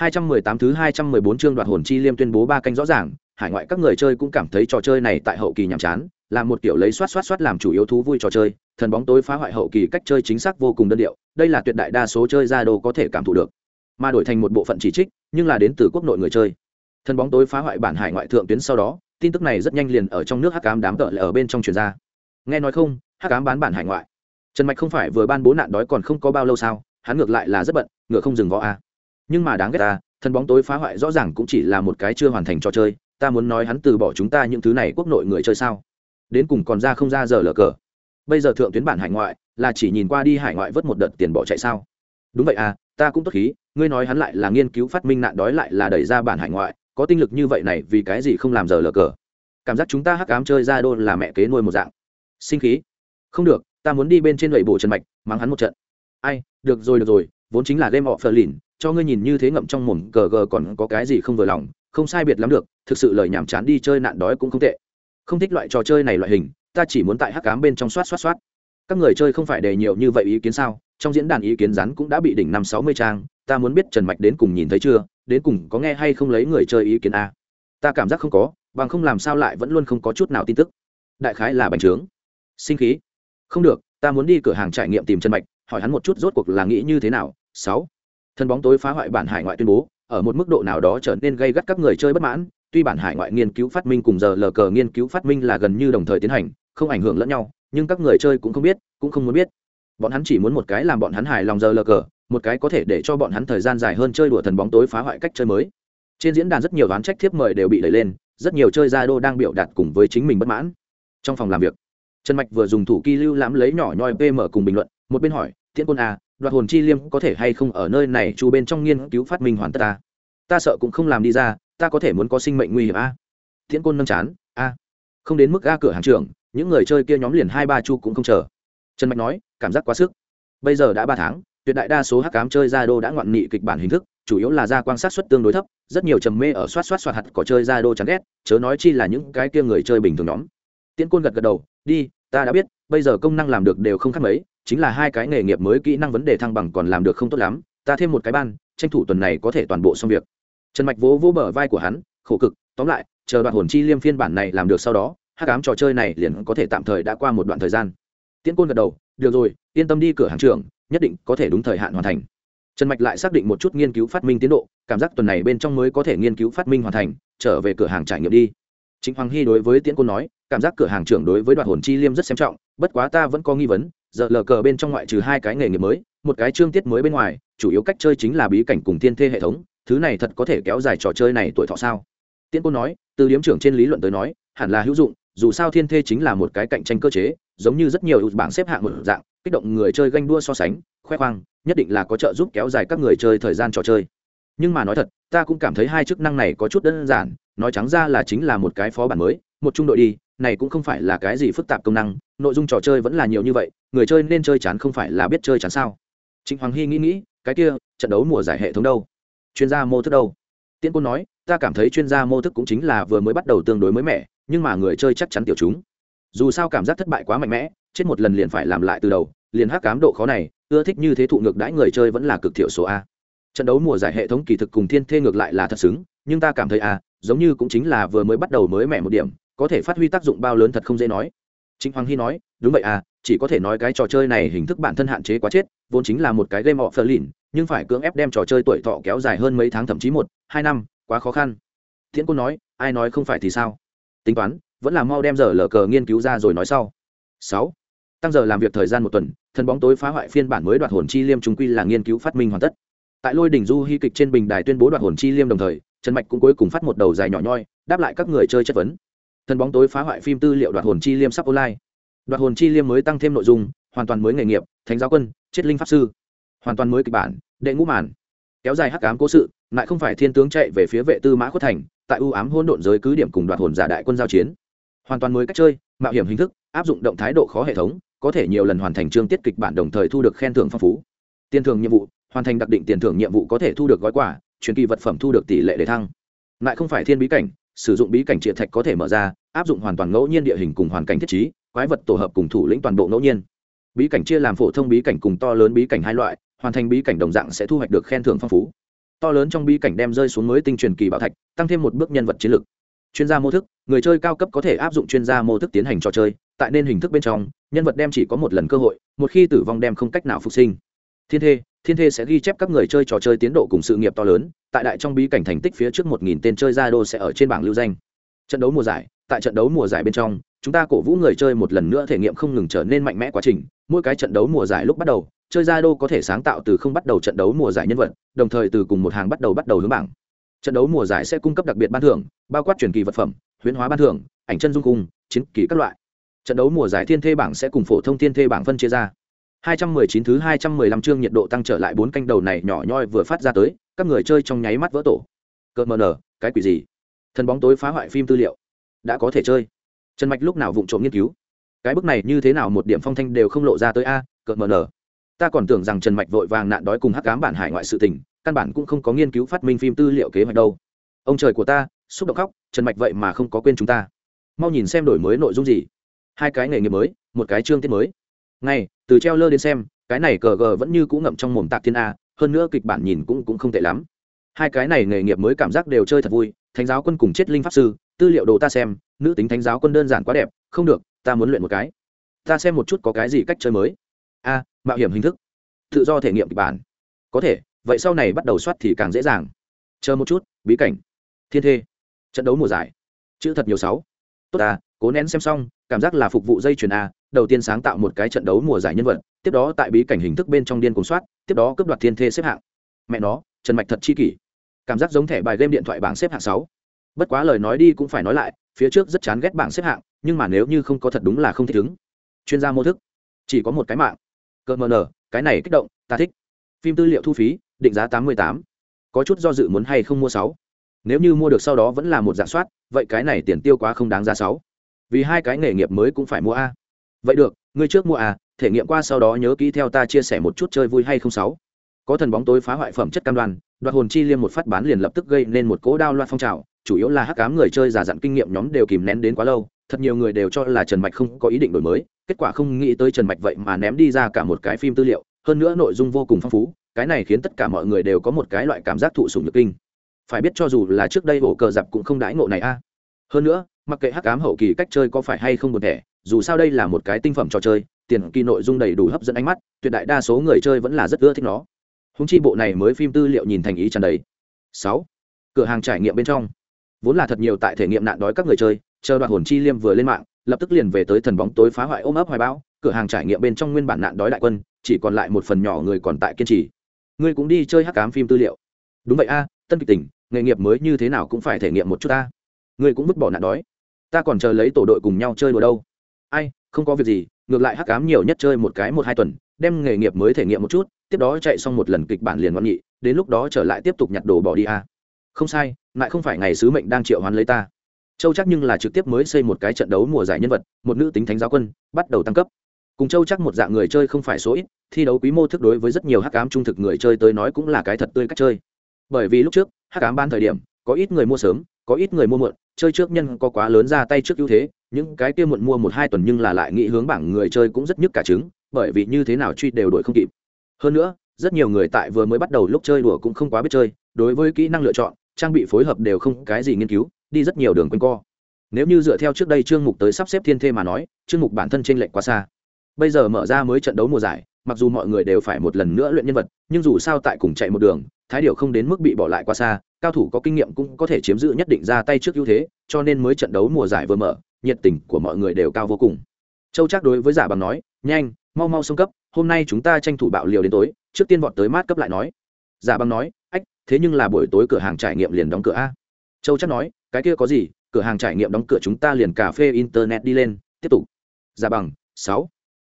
218 thứ 214 chương đoạt hồn chi liêm tuyên bố ba canh rõ ràng, hải ngoại các người chơi cũng cảm thấy trò chơi này tại hậu kỳ nhàm chán, là một kiểu lấy soát soát soát làm chủ yếu thú vui trò chơi, thần bóng tối phá hoại hậu kỳ cách chơi chính xác vô cùng đơn điệu, đây là tuyệt đại đa số chơi ra đồ có thể cảm thụ được. Mà đổi thành một bộ phận chỉ trích, nhưng là đến từ quốc nội người chơi. Thần bóng tối phá hoại bản hải ngoại thượng tuyến sau đó, tin tức này rất nhanh liền ở trong nước hắc ám đám tợ lại ở bên trong truyền ra. Nghe nói không, hắc ám bán bản hải ngoại. Trần Mạch không phải vừa ban bố nạn đói còn không có bao lâu sao, hắn ngược lại là rất bận, ngựa không dừng võ a nhưng mà đáng ghét ta, thần bóng tối phá hoại rõ ràng cũng chỉ là một cái chưa hoàn thành trò chơi, ta muốn nói hắn từ bỏ chúng ta những thứ này quốc nội người chơi sao? Đến cùng còn ra không ra giờ lờ cờ. Bây giờ thượng tuyến bản hải ngoại, là chỉ nhìn qua đi hải ngoại vớt một đợt tiền bỏ chạy sao? Đúng vậy à ta cũng tốt khí, ngươi nói hắn lại là nghiên cứu phát minh nạn đói lại là đẩy ra bản hải ngoại, có tinh lực như vậy này vì cái gì không làm giờ lờ cờ? Cảm giác chúng ta hắc cám chơi ra đô là mẹ kế nuôi một dạng. Sinh khí. Không được, ta muốn đi bên trên đẩy bổ trần mạch, mắng hắn một trận. Ai, được rồi được rồi, vốn chính là game họ phờ lìn cho ngươi nhìn như thế ngậm trong mồm gờ gờ còn có cái gì không vừa lòng, không sai biệt lắm được, thực sự lời nhảm chán đi chơi nạn đói cũng không tệ. Không thích loại trò chơi này loại hình, ta chỉ muốn tại hắc cám bên trong soát soát soát. Các người chơi không phải đề nhiều như vậy ý kiến sao? Trong diễn đàn ý kiến rắn cũng đã bị đỉnh năm sáu mươi trang, ta muốn biết trần mạch đến cùng nhìn thấy chưa, đến cùng có nghe hay không lấy người chơi ý kiến a? Ta cảm giác không có, bằng không làm sao lại vẫn luôn không có chút nào tin tức. Đại khái là bành trướng. Sinh khí. Không được, ta muốn đi cửa hàng trải nghiệm tìm trần mạch, hỏi hắn một chút rốt cuộc là nghĩ như thế nào. Sáu thân bóng tối phá hoại bản hải ngoại tuyên bố, ở một mức độ nào đó trở nên gây gắt các người chơi bất mãn, tuy bản hải ngoại nghiên cứu phát minh cùng giờ lờ cờ nghiên cứu phát minh là gần như đồng thời tiến hành, không ảnh hưởng lẫn nhau, nhưng các người chơi cũng không biết, cũng không muốn biết. Bọn hắn chỉ muốn một cái làm bọn hắn hài lòng giờ lờ cờ, một cái có thể để cho bọn hắn thời gian dài hơn chơi đùa thần bóng tối phá hoại cách chơi mới. Trên diễn đàn rất nhiều ván trách thiếp mời đều bị đẩy lên, rất nhiều chơi gia đô đang biểu đạt cùng với chính mình bất mãn. Trong phòng làm việc, trần mạch vừa dùng thủ kỳ lưu lãm lấy nhỏ nhoi pm cùng bình luận, một bên hỏi tiễn quân a đoạt hồn chi liêm có thể hay không ở nơi này chu bên trong nghiên cứu phát minh hoàn tất ta? Ta sợ cũng không làm đi ra, ta có thể muốn có sinh mệnh nguy hiểm a. Tiễn côn nâng chán, a. Không đến mức ga cửa hàng trường những người chơi kia nhóm liền hai ba chu cũng không chờ. Trần mạch nói, cảm giác quá sức. Bây giờ đã ba tháng, tuyệt đại đa số hắc cám chơi ra đô đã ngoạn nghị kịch bản hình thức, chủ yếu là ra quan sát suất tương đối thấp, rất nhiều trầm mê ở soát soát soạt hạt có chơi ra đô chán ghét, chớ nói chi là những cái kia người chơi bình thường nhóm. Tiễn côn gật gật đầu, đi ta đã biết, bây giờ công năng làm được đều không khác mấy, chính là hai cái nghề nghiệp mới kỹ năng vấn đề thăng bằng còn làm được không tốt lắm, ta thêm một cái ban, tranh thủ tuần này có thể toàn bộ xong việc. Trần mạch vỗ vỗ bờ vai của hắn, khổ cực, tóm lại, chờ đoạn hồn chi liêm phiên bản này làm được sau đó hát cám trò chơi này liền có thể tạm thời đã qua một đoạn thời gian. Tiễn côn gật đầu, được rồi, yên tâm đi, cửa hàng trường nhất định có thể đúng thời hạn hoàn thành. Trần mạch lại xác định một chút nghiên cứu phát minh tiến độ, cảm giác tuần này bên trong mới có thể nghiên cứu phát minh hoàn thành, trở về cửa hàng trải nghiệm đi. Chính hoàng hy đối với tiễn côn nói cảm giác cửa hàng trưởng đối với đoạn hồn chi liêm rất xem trọng, bất quá ta vẫn có nghi vấn, giờ lờ cờ bên trong ngoại trừ hai cái nghề nghiệp mới, một cái chương tiết mới bên ngoài, chủ yếu cách chơi chính là bí cảnh cùng thiên thê hệ thống, thứ này thật có thể kéo dài trò chơi này tuổi thọ sao? Tiễn cô nói, từ điếm trưởng trên lý luận tới nói, hẳn là hữu dụng, dù sao thiên thê chính là một cái cạnh tranh cơ chế, giống như rất nhiều bảng xếp hạng một dạng, kích động người chơi ganh đua so sánh, khoe khoang, nhất định là có trợ giúp kéo dài các người chơi thời gian trò chơi. Nhưng mà nói thật, ta cũng cảm thấy hai chức năng này có chút đơn giản, nói trắng ra là chính là một cái phó bản mới, một trung đội đi này cũng không phải là cái gì phức tạp công năng, nội dung trò chơi vẫn là nhiều như vậy, người chơi nên chơi chán không phải là biết chơi chán sao? Trịnh hoàng hy nghĩ nghĩ, cái kia, trận đấu mùa giải hệ thống đâu? Chuyên gia mô thức đâu? Tiễn côn nói, ta cảm thấy chuyên gia mô thức cũng chính là vừa mới bắt đầu tương đối mới mẻ, nhưng mà người chơi chắc chắn tiểu chúng. Dù sao cảm giác thất bại quá mạnh mẽ, chết một lần liền phải làm lại từ đầu, liền hắc cám độ khó này, ưa thích như thế thụ ngược đãi người chơi vẫn là cực thiểu số a. Trận đấu mùa giải hệ thống kỳ thực cùng thiên thê ngược lại là thật xứng, nhưng ta cảm thấy a, giống như cũng chính là vừa mới bắt đầu mới mẻ một điểm có thể phát huy tác dụng bao lớn thật không dễ nói chính Hoàng Hy nói, đúng vậy à, chỉ có thể nói cái trò chơi này hình thức bản thân hạn chế quá chết, vốn chính là một cái game of lìn, nhưng phải cưỡng ép đem trò chơi tuổi thọ kéo dài hơn mấy tháng thậm chí một, hai năm, quá khó khăn. Tiễn Côn nói, ai nói không phải thì sao? Tính toán, vẫn là mau đem giờ lờ cờ nghiên cứu ra rồi nói sau. Sáu, Tăng giờ làm việc thời gian một tuần, thần bóng tối phá hoại phiên bản mới đoạt hồn chi liêm chúng quy là nghiên cứu phát minh hoàn tất. Tại Lôi đỉnh du hy kịch trên bình đài tuyên bố đoạt hồn chi liêm đồng thời, Trần Mạch cũng cuối cùng phát một đầu dài nhỏ nhoi, đáp lại các người chơi chất vấn thần bóng tối phá hoại phim tư liệu đoạt hồn chi liêm sắp online. Đoạt hồn chi liêm mới tăng thêm nội dung, hoàn toàn mới nghề nghiệp, thánh giáo quân, chết linh pháp sư. Hoàn toàn mới kịch bản, đệ ngũ màn. Kéo dài hắc ám cố sự, lại không phải thiên tướng chạy về phía vệ tư mã khuất thành, tại ưu ám hôn độn giới cứ điểm cùng đoạt hồn giả đại quân giao chiến. Hoàn toàn mới cách chơi, mạo hiểm hình thức, áp dụng động thái độ khó hệ thống, có thể nhiều lần hoàn thành chương tiết kịch bản đồng thời thu được khen thưởng phong phú. Tiền thưởng nhiệm vụ, hoàn thành đặc định tiền thưởng nhiệm vụ có thể thu được gói quà, truyền kỳ vật phẩm thu được tỷ lệ để thăng. Lại không phải thiên bí cảnh sử dụng bí cảnh triệt thạch có thể mở ra, áp dụng hoàn toàn ngẫu nhiên địa hình cùng hoàn cảnh thiết trí, quái vật tổ hợp cùng thủ lĩnh toàn bộ ngẫu nhiên. Bí cảnh chia làm phổ thông bí cảnh cùng to lớn bí cảnh hai loại, hoàn thành bí cảnh đồng dạng sẽ thu hoạch được khen thưởng phong phú. To lớn trong bí cảnh đem rơi xuống mới tinh truyền kỳ bảo thạch, tăng thêm một bước nhân vật chiến lược. Chuyên gia mô thức, người chơi cao cấp có thể áp dụng chuyên gia mô thức tiến hành trò chơi, tại nên hình thức bên trong, nhân vật đem chỉ có một lần cơ hội, một khi tử vong đem không cách nào phục sinh. Thiên thê thiên thê sẽ ghi chép các người chơi trò chơi tiến độ cùng sự nghiệp to lớn, tại đại trong bí cảnh thành tích phía trước một nghìn tên chơi gia đô sẽ ở trên bảng lưu danh. Trận đấu mùa giải, tại trận đấu mùa giải bên trong, chúng ta cổ vũ người chơi một lần nữa thể nghiệm không ngừng trở nên mạnh mẽ quá trình. Mỗi cái trận đấu mùa giải lúc bắt đầu, chơi gia đô có thể sáng tạo từ không bắt đầu trận đấu mùa giải nhân vật, đồng thời từ cùng một hàng bắt đầu bắt đầu hướng bảng. Trận đấu mùa giải sẽ cung cấp đặc biệt ban thưởng, bao quát truyền kỳ vật phẩm, huyễn hóa ban thưởng, ảnh chân dung cung, chiến kỳ các loại. Trận đấu mùa giải thiên thê bảng sẽ cùng phổ thông thiên thê bảng phân chia ra. 219 thứ 215 chương nhiệt độ tăng trở lại bốn canh đầu này nhỏ nhoi vừa phát ra tới, các người chơi trong nháy mắt vỡ tổ. Cợt mờ nở cái quỷ gì? Thần bóng tối phá hoại phim tư liệu. Đã có thể chơi. Trần mạch lúc nào vụng trộm nghiên cứu? Cái bức này như thế nào một điểm phong thanh đều không lộ ra tới a cợt mờ nở ta còn tưởng rằng trần mạch vội vàng nạn đói cùng hắc ám bản hải ngoại sự tình, căn bản cũng không có nghiên cứu phát minh phim tư liệu kế hoạch đâu. Ông trời của ta, xúc động khóc, trần mạch vậy mà không có quên chúng ta. Mau nhìn xem đổi mới nội dung gì. Hai cái nghề nghiệp mới, một cái chương tiết mới ngay, từ treo lơ đến xem, cái này cờ gờ vẫn như cũ ngậm trong mồm tạc thiên a, hơn nữa kịch bản nhìn cũng cũng không tệ lắm. Hai cái này nghề nghiệp mới cảm giác đều chơi thật vui, thánh giáo quân cùng chết linh pháp sư, tư liệu đồ ta xem, nữ tính thánh giáo quân đơn giản quá đẹp, không được, ta muốn luyện một cái. Ta xem một chút có cái gì cách chơi mới. A, mạo hiểm hình thức. Tự do thể nghiệm kịch bản. Có thể, vậy sau này bắt đầu soát thì càng dễ dàng. Chờ một chút, bí cảnh. Thiên thê. Trận đấu mùa giải. Chữ thật nhiều sáu. Tốt à cố nén xem xong, cảm giác là phục vụ dây chuyền a đầu tiên sáng tạo một cái trận đấu mùa giải nhân vật, tiếp đó tại bí cảnh hình thức bên trong điên cùng soát, tiếp đó cướp đoạt thiên thê xếp hạng. Mẹ nó, trần mạch thật chi kỷ. Cảm giác giống thẻ bài game điện thoại bảng xếp hạng sáu. Bất quá lời nói đi cũng phải nói lại, phía trước rất chán ghét bảng xếp hạng, nhưng mà nếu như không có thật đúng là không thích ứng. Chuyên gia mô thức. Chỉ có một cái mạng. Cơ mờ nở cái này kích động, ta thích. Phim tư liệu thu phí, định giá tám mươi tám. Có chút do dự muốn hay không mua sáu. Nếu như mua được sau đó vẫn là một dạng soát, vậy cái này tiền tiêu quá không đáng giá sáu. Vì hai cái nghề nghiệp mới cũng phải mua a vậy được ngươi trước mua à, thể nghiệm qua sau đó nhớ kỹ theo ta chia sẻ một chút chơi vui hay không sáu. Có thần bóng tối phá hoại phẩm chất cam đoan đoạt hồn chi liêm một phát bán liền lập tức gây nên một cỗ đao loạn phong trào chủ yếu là hắc cám người chơi giả dặn kinh nghiệm nhóm đều kìm nén đến quá lâu thật nhiều người đều cho là trần mạch không có ý định đổi mới kết quả không nghĩ tới trần mạch vậy mà ném đi ra cả một cái phim tư liệu hơn nữa nội dung vô cùng phong phú cái này khiến tất cả mọi người đều có một cái loại cảm giác thụ sùng nhược kinh. Phải biết cho dù là trước đây bộ cờ dập cũng không đãi ngộ này a. Hơn nữa mặc kệ hắc ám hậu kỳ cách chơi có phải hay không một thẻ, dù sao đây là một cái tinh phẩm trò chơi, tiền kỳ nội dung đầy đủ hấp dẫn ánh mắt, tuyệt đại đa số người chơi vẫn là rất ưa thích nó. Húng chi bộ này mới phim tư liệu nhìn thành ý tràn đầy. Sáu, cửa hàng trải nghiệm bên trong. Vốn là thật nhiều tại thể nghiệm nạn đói các người chơi, chờ đoạn hồn chi liêm vừa lên mạng, lập tức liền về tới thần bóng tối phá hoại ôm ấp hoài bão, cửa hàng trải nghiệm bên trong nguyên bản nạn đói đại quân, chỉ còn lại một phần nhỏ người còn tại kiên trì. Ngươi cũng đi chơi hắc cám phim tư liệu. Đúng vậy a, tân kịch tỉnh, nghề nghiệp mới như thế nào cũng phải thể nghiệm một chút ta. Ngươi cũng vứt bỏ nạn đói ta còn chờ lấy tổ đội cùng nhau chơi đùa đâu. Ai, không có việc gì, ngược lại hắc cám nhiều nhất chơi một cái một hai tuần, đem nghề nghiệp mới thể nghiệm một chút, tiếp đó chạy xong một lần kịch bản liền ngoan nghị đến lúc đó trở lại tiếp tục nhặt đồ bỏ đi à? không sai lại không phải ngày sứ mệnh đang triệu hoán lấy ta. Châu chắc nhưng là trực tiếp mới xây một cái trận đấu mùa giải nhân vật, một nữ tính thánh giáo quân, bắt đầu tăng cấp. Cùng châu chắc một dạng người chơi không phải số ít, thi đấu quý mô thức đối với rất nhiều hắc ám trung thực người chơi tới nói cũng là cái thật tươi cách chơi. Bởi vì lúc trước, hắc ám ban thời điểm, có ít người mua sớm, có ít người mua muộn chơi trước nhân có quá lớn ra tay trước ưu thế, những cái kia muộn mua một hai tuần nhưng là lại nghĩ hướng bảng người chơi cũng rất nhức cả trứng, bởi vì như thế nào truy đều đổi không kịp. Hơn nữa, rất nhiều người tại vừa mới bắt đầu lúc chơi đùa cũng không quá biết chơi, đối với kỹ năng lựa chọn, trang bị phối hợp đều không cái gì nghiên cứu, đi rất nhiều đường quanh co. Nếu như dựa theo trước đây chương mục tới sắp xếp thiên thê mà nói, chương mục bản thân t r ê n lệch quá xa. Bây giờ mở ra mới trận đấu mùa giải mặc dù mọi người đều phải một lần nữa luyện nhân vật, nhưng dù sao tại cùng chạy một đường, thái điệu không đến mức bị bỏ lại quá xa, cao thủ có kinh nghiệm cũng có thể chiếm giữ nhất định ra tay trước ưu thế, cho nên mới trận đấu mùa giải vừa mở, nhiệt tình của mọi người đều cao vô cùng. Châu chắc đối với giả bằng nói, nhanh, mau mau xông cấp, hôm nay chúng ta tranh thủ bạo liều đến tối, trước tiên vọt tới mát cấp lại nói. Giả bằng nói, ách, thế nhưng là buổi tối cửa hàng trải nghiệm liền đóng cửa a. Châu chắc nói, cái kia có gì, cửa hàng trải nghiệm đóng cửa chúng ta liền cà phê internet đi lên, tiếp tục. Giả bằng, sáu.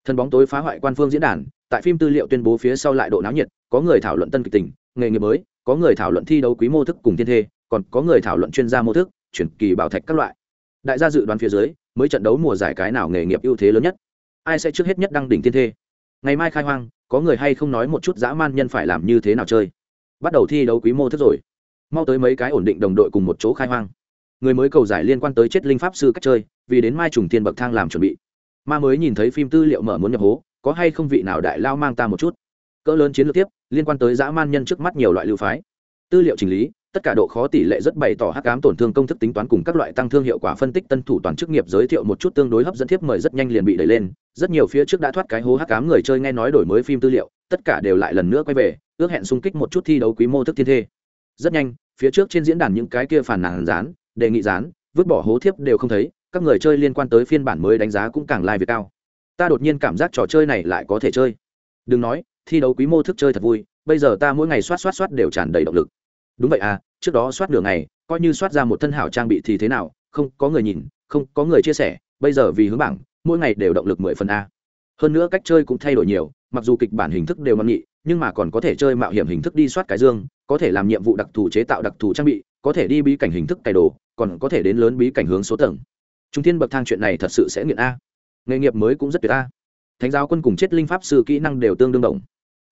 Thân bóng tối phá hoại quan phương diễn đàn tại phim tư liệu tuyên bố phía sau lại độ náo nhiệt, có người thảo luận tân kịch tình, nghề nghiệp mới, có người thảo luận thi đấu quý mô thức cùng thiên thê, còn có người thảo luận chuyên gia mô thức, chuyển kỳ bảo thạch các loại. Đại gia dự đoán phía dưới, mới trận đấu mùa giải cái nào nghề nghiệp ưu thế lớn nhất? Ai sẽ trước hết nhất đăng đỉnh thiên thê? Ngày mai khai hoang, có người hay không nói một chút dã man nhân phải làm như thế nào chơi? Bắt đầu thi đấu quý mô thức rồi. Mau tới mấy cái ổn định đồng đội cùng một chỗ khai hoang. Người mới cầu giải liên quan tới chết linh pháp sư cách chơi, vì đến mai trùng thiên bậc thang làm chuẩn bị. Ma mới nhìn thấy phim tư liệu mở muốn nhập hố có hay không vị nào đại lao mang ta một chút? Cỡ lớn chiến lược tiếp, liên quan tới dã man nhân trước mắt nhiều loại lưu phái. Tư liệu chỉnh lý, tất cả độ khó tỷ lệ rất bày tỏ hắc ám tổn thương công thức tính toán cùng các loại tăng thương hiệu quả phân tích tân thủ toàn chức nghiệp giới thiệu một chút tương đối hấp dẫn tiếp mời rất nhanh liền bị đẩy lên. Rất nhiều phía trước đã thoát cái hố hắc ám người chơi nghe nói đổi mới phim tư liệu, tất cả đều lại lần nữa quay về, ước hẹn xung kích một chút thi đấu quý mô thức thiên thê. Rất nhanh, phía trước trên diễn đàn những cái kia phản nàn dán, đề nghị dán, vứt bỏ hố thiếp đều không thấy, các người chơi liên quan tới phiên bản mới đánh giá cũng càng lai việt cao ta đột nhiên cảm giác trò chơi này lại có thể chơi. Đừng nói, thi đấu quý mô thức chơi thật vui, bây giờ ta mỗi ngày soát soát soát đều tràn đầy động lực. Đúng vậy à trước đó soát nửa ngày, coi như soát ra một thân hảo trang bị thì thế nào, không, có người nhìn, không, có người chia sẻ, bây giờ vì hướng bảng, mỗi ngày đều động lực mười phần a. Hơn nữa cách chơi cũng thay đổi nhiều, mặc dù kịch bản hình thức đều ngon nghị nhưng mà còn có thể chơi mạo hiểm hình thức đi soát cái dương, có thể làm nhiệm vụ đặc thù chế tạo đặc thù trang bị, có thể đi bí cảnh hình thức cày đồ, còn có thể đến lớn bí cảnh hướng số tầng. Trung thiên bậc thang chuyện này thật sự sẽ nghiện a nghề nghiệp mới cũng rất tuyệt a thánh giáo quân cùng chết linh pháp sư kỹ năng đều tương đương đồng.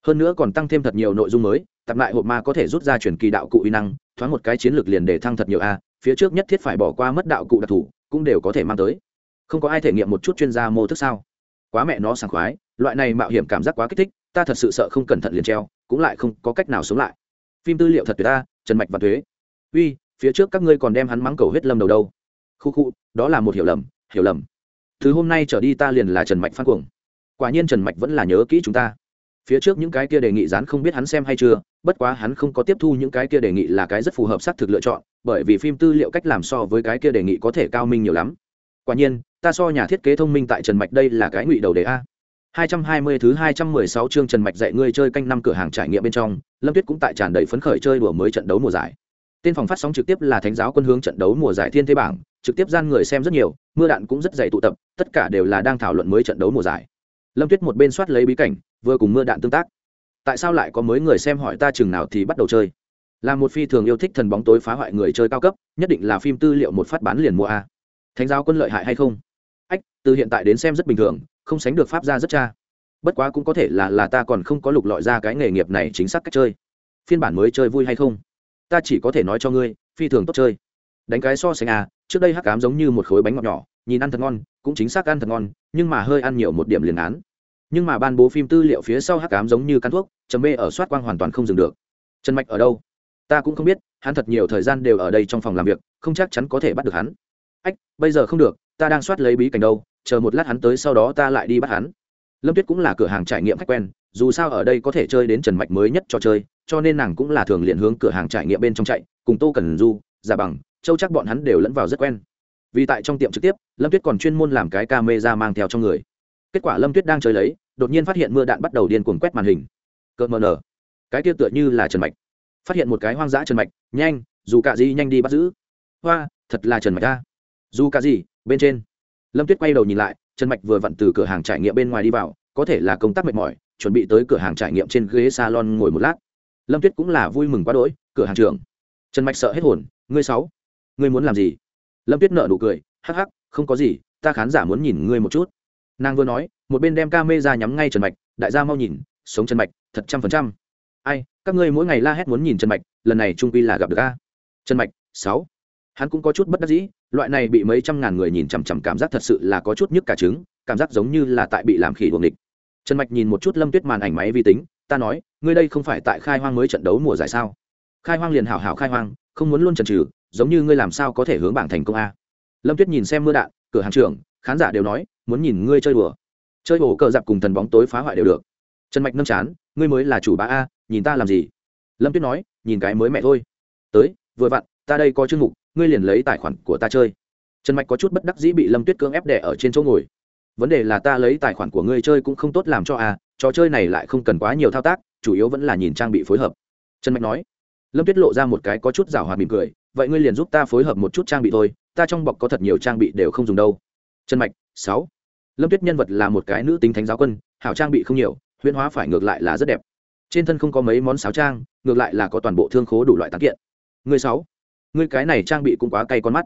Hơn nữa còn tăng thêm thật nhiều nội dung mới tập lại hộp ma có thể rút ra chuyển kỳ đạo cụ uy năng, thoáng một cái chiến lược liền để thăng thật nhiều a, phía trước nhất thiết phải bỏ qua mất đạo cụ đặc thù, cũng đều có thể mang tới. Không có ai thể nghiệm một chút chuyên gia mô thức sao? Quá mẹ nó sảng khoái, loại này mạo hiểm cảm giác quá kích thích, ta thật sự sợ không cẩn thận liền treo, cũng lại không có cách nào sống lại. Phim tư liệu thật tuyệt ta, trần mạch và thuế uy, phía trước các ngươi còn đem hắn mắng cầu huyết lâm đầu đâu. Khu khu, đó là một hiểu lầm hiểu lầm từ hôm nay trở đi ta liền là trần mạch phát cuồng. Quả nhiên trần mạch vẫn là nhớ kỹ chúng ta. Phía trước những cái kia đề nghị dán không biết hắn xem hay chưa bất quá hắn không có tiếp thu những cái kia đề nghị là cái rất phù hợp xác thực lựa chọn bởi vì phim tư liệu cách làm so với cái kia đề nghị có thể cao minh nhiều lắm. Quả nhiên ta so nhà thiết kế thông minh tại trần mạch đây là cái ngụy đầu đề a. 220 thứ 216 chương Trần Mạch dạy ngươi chơi canh năm cửa hàng trải nghiệm bên trong, Lâm Tuyết cũng tại tràn đầy phấn khởi chơi đùa mới trận đấu mùa giải. Tên phòng phát sóng trực tiếp là Thánh giáo quân hướng trận đấu mùa giải Thiên Thế bảng, trực tiếp gian người xem rất nhiều, mưa đạn cũng rất dày tụ tập, tất cả đều là đang thảo luận mới trận đấu mùa giải. Lâm Tuyết một bên soát lấy bí cảnh, vừa cùng mưa đạn tương tác. Tại sao lại có mới người xem hỏi ta chừng nào thì bắt đầu chơi? Là một phi thường yêu thích thần bóng tối phá hoại người chơi cao cấp, nhất định là phim tư liệu một phát bán liền mua a. Thánh giáo quân lợi hại hay không? Ách, từ hiện tại đến xem rất bình thường, không sánh được pháp gia rất cha bất quá cũng có thể là là ta còn không có lục lọi ra cái nghề nghiệp này chính xác cách chơi phiên bản mới chơi vui hay không ta chỉ có thể nói cho ngươi phi thường tốt chơi đánh cái so sánh à trước đây hắc cám giống như một khối bánh ngọt nhỏ, nhìn ăn thật ngon, cũng chính xác ăn thật ngon, nhưng mà hơi ăn nhiều một điểm liền án. Nhưng mà ban bố phim tư liệu phía sau hắc cám giống như căn thuốc chấm mê ở soát quang hoàn toàn không dừng được. Trần mạch ở đâu? Ta cũng không biết, hắn thật nhiều thời gian đều ở đây trong phòng làm việc, không chắc chắn có thể bắt được hắn. Ách, bây giờ không được, ta đang soát lấy bí cảnh đâu, chờ một lát hắn tới sau đó ta lại đi bắt hắn. Lâm tuyết cũng là cửa hàng trải nghiệm khách quen, dù sao ở đây có thể chơi đến trần mạch mới nhất cho chơi, cho nên nàng cũng là thường liền hướng cửa hàng trải nghiệm bên trong chạy, cùng tô cần du, giả bằng châu chắc bọn hắn đều lẫn vào rất quen. Vì tại trong tiệm trực tiếp, lâm tuyết còn chuyên môn làm cái ca mê ra mang theo trong người. Kết quả lâm tuyết đang chơi lấy, đột nhiên phát hiện mưa đạn bắt đầu điên cuồng quét màn hình. Cợt mờ nở. Cái kia tựa như là trần mạch. Phát hiện một cái hoang dã trần mạch, nhanh, dù cả gì nhanh đi bắt giữ. Hoa, thật là trần mạch ta dù cả gì, bên trên. Lâm tuyết quay đầu nhìn lại, trần mạch vừa vặn từ cửa hàng trải nghiệm bên ngoài đi vào, có thể là công tác mệt mỏi, chuẩn bị tới cửa hàng trải nghiệm trên ghế salon ngồi một lát. Lâm tuyết cũng là vui mừng quá đỗi, cửa hàng trưởng. Trần mạch sợ hết hồn, ngươi sáu ngươi muốn làm gì? Lâm tuyết nợ nụ cười, hắc hắc, không có gì, ta khán giả muốn nhìn ngươi một chút. Nàng vừa nói, một bên đem ca mê ra nhắm ngay trần mạch, đại gia mau nhìn, sống trần mạch, thật trăm phần trăm. Ai, các ngươi mỗi ngày la hét muốn nhìn trần mạch, lần này trung quy là gặp được a. Trần mạch, sáu. Hắn cũng có chút bất đắc dĩ, loại này bị mấy trăm ngàn người nhìn chằm chằm cảm giác thật sự là có chút nhức cả trứng, cảm giác giống như là tại bị làm khỉ đuồng địch. Trần mạch nhìn một chút lâm tuyết màn ảnh máy vi tính, ta nói, ngươi đây không phải tại khai hoang mới trận đấu mùa giải sao? Khai hoang liền hảo hảo khai hoang, không muốn luôn trần trừ giống như ngươi làm sao có thể hướng bảng thành công a? Lâm tuyết nhìn xem mưa đạn, cửa hàng trưởng, khán giả đều nói, muốn nhìn ngươi chơi đùa. Chơi bổ cờ dạp cùng thần bóng tối phá hoại đều được. Trần mạch nâm chán, ngươi mới là chủ bá a, nhìn ta làm gì? Lâm tuyết nói, nhìn cái mới mẹ thôi. Tới, vừa vặn, ta đây có chương mục, ngươi liền lấy tài khoản của ta chơi. Trần mạch có chút bất đắc dĩ bị lâm tuyết cưỡng ép đẻ ở trên chỗ ngồi. Vấn đề là ta lấy tài khoản của ngươi chơi cũng không tốt làm cho à trò chơi này lại không cần quá nhiều thao tác, chủ yếu vẫn là nhìn trang bị phối hợp. Trần mạch nói lâm tuyết lộ ra một cái có chút rào hòa mỉm cười, vậy ngươi liền giúp ta phối hợp một chút trang bị thôi, ta trong bọc có thật nhiều trang bị đều không dùng đâu. Trần mạch, sáu. Lâm tuyết nhân vật là một cái nữ tính thánh giáo quân, hảo trang bị không nhiều, huyễn hóa phải ngược lại là rất đẹp. Trên thân không có mấy món sáo trang, ngược lại là có toàn bộ thương khố đủ loại tán kiện. Người sáu, ngươi cái này trang bị cũng quá cay con mắt.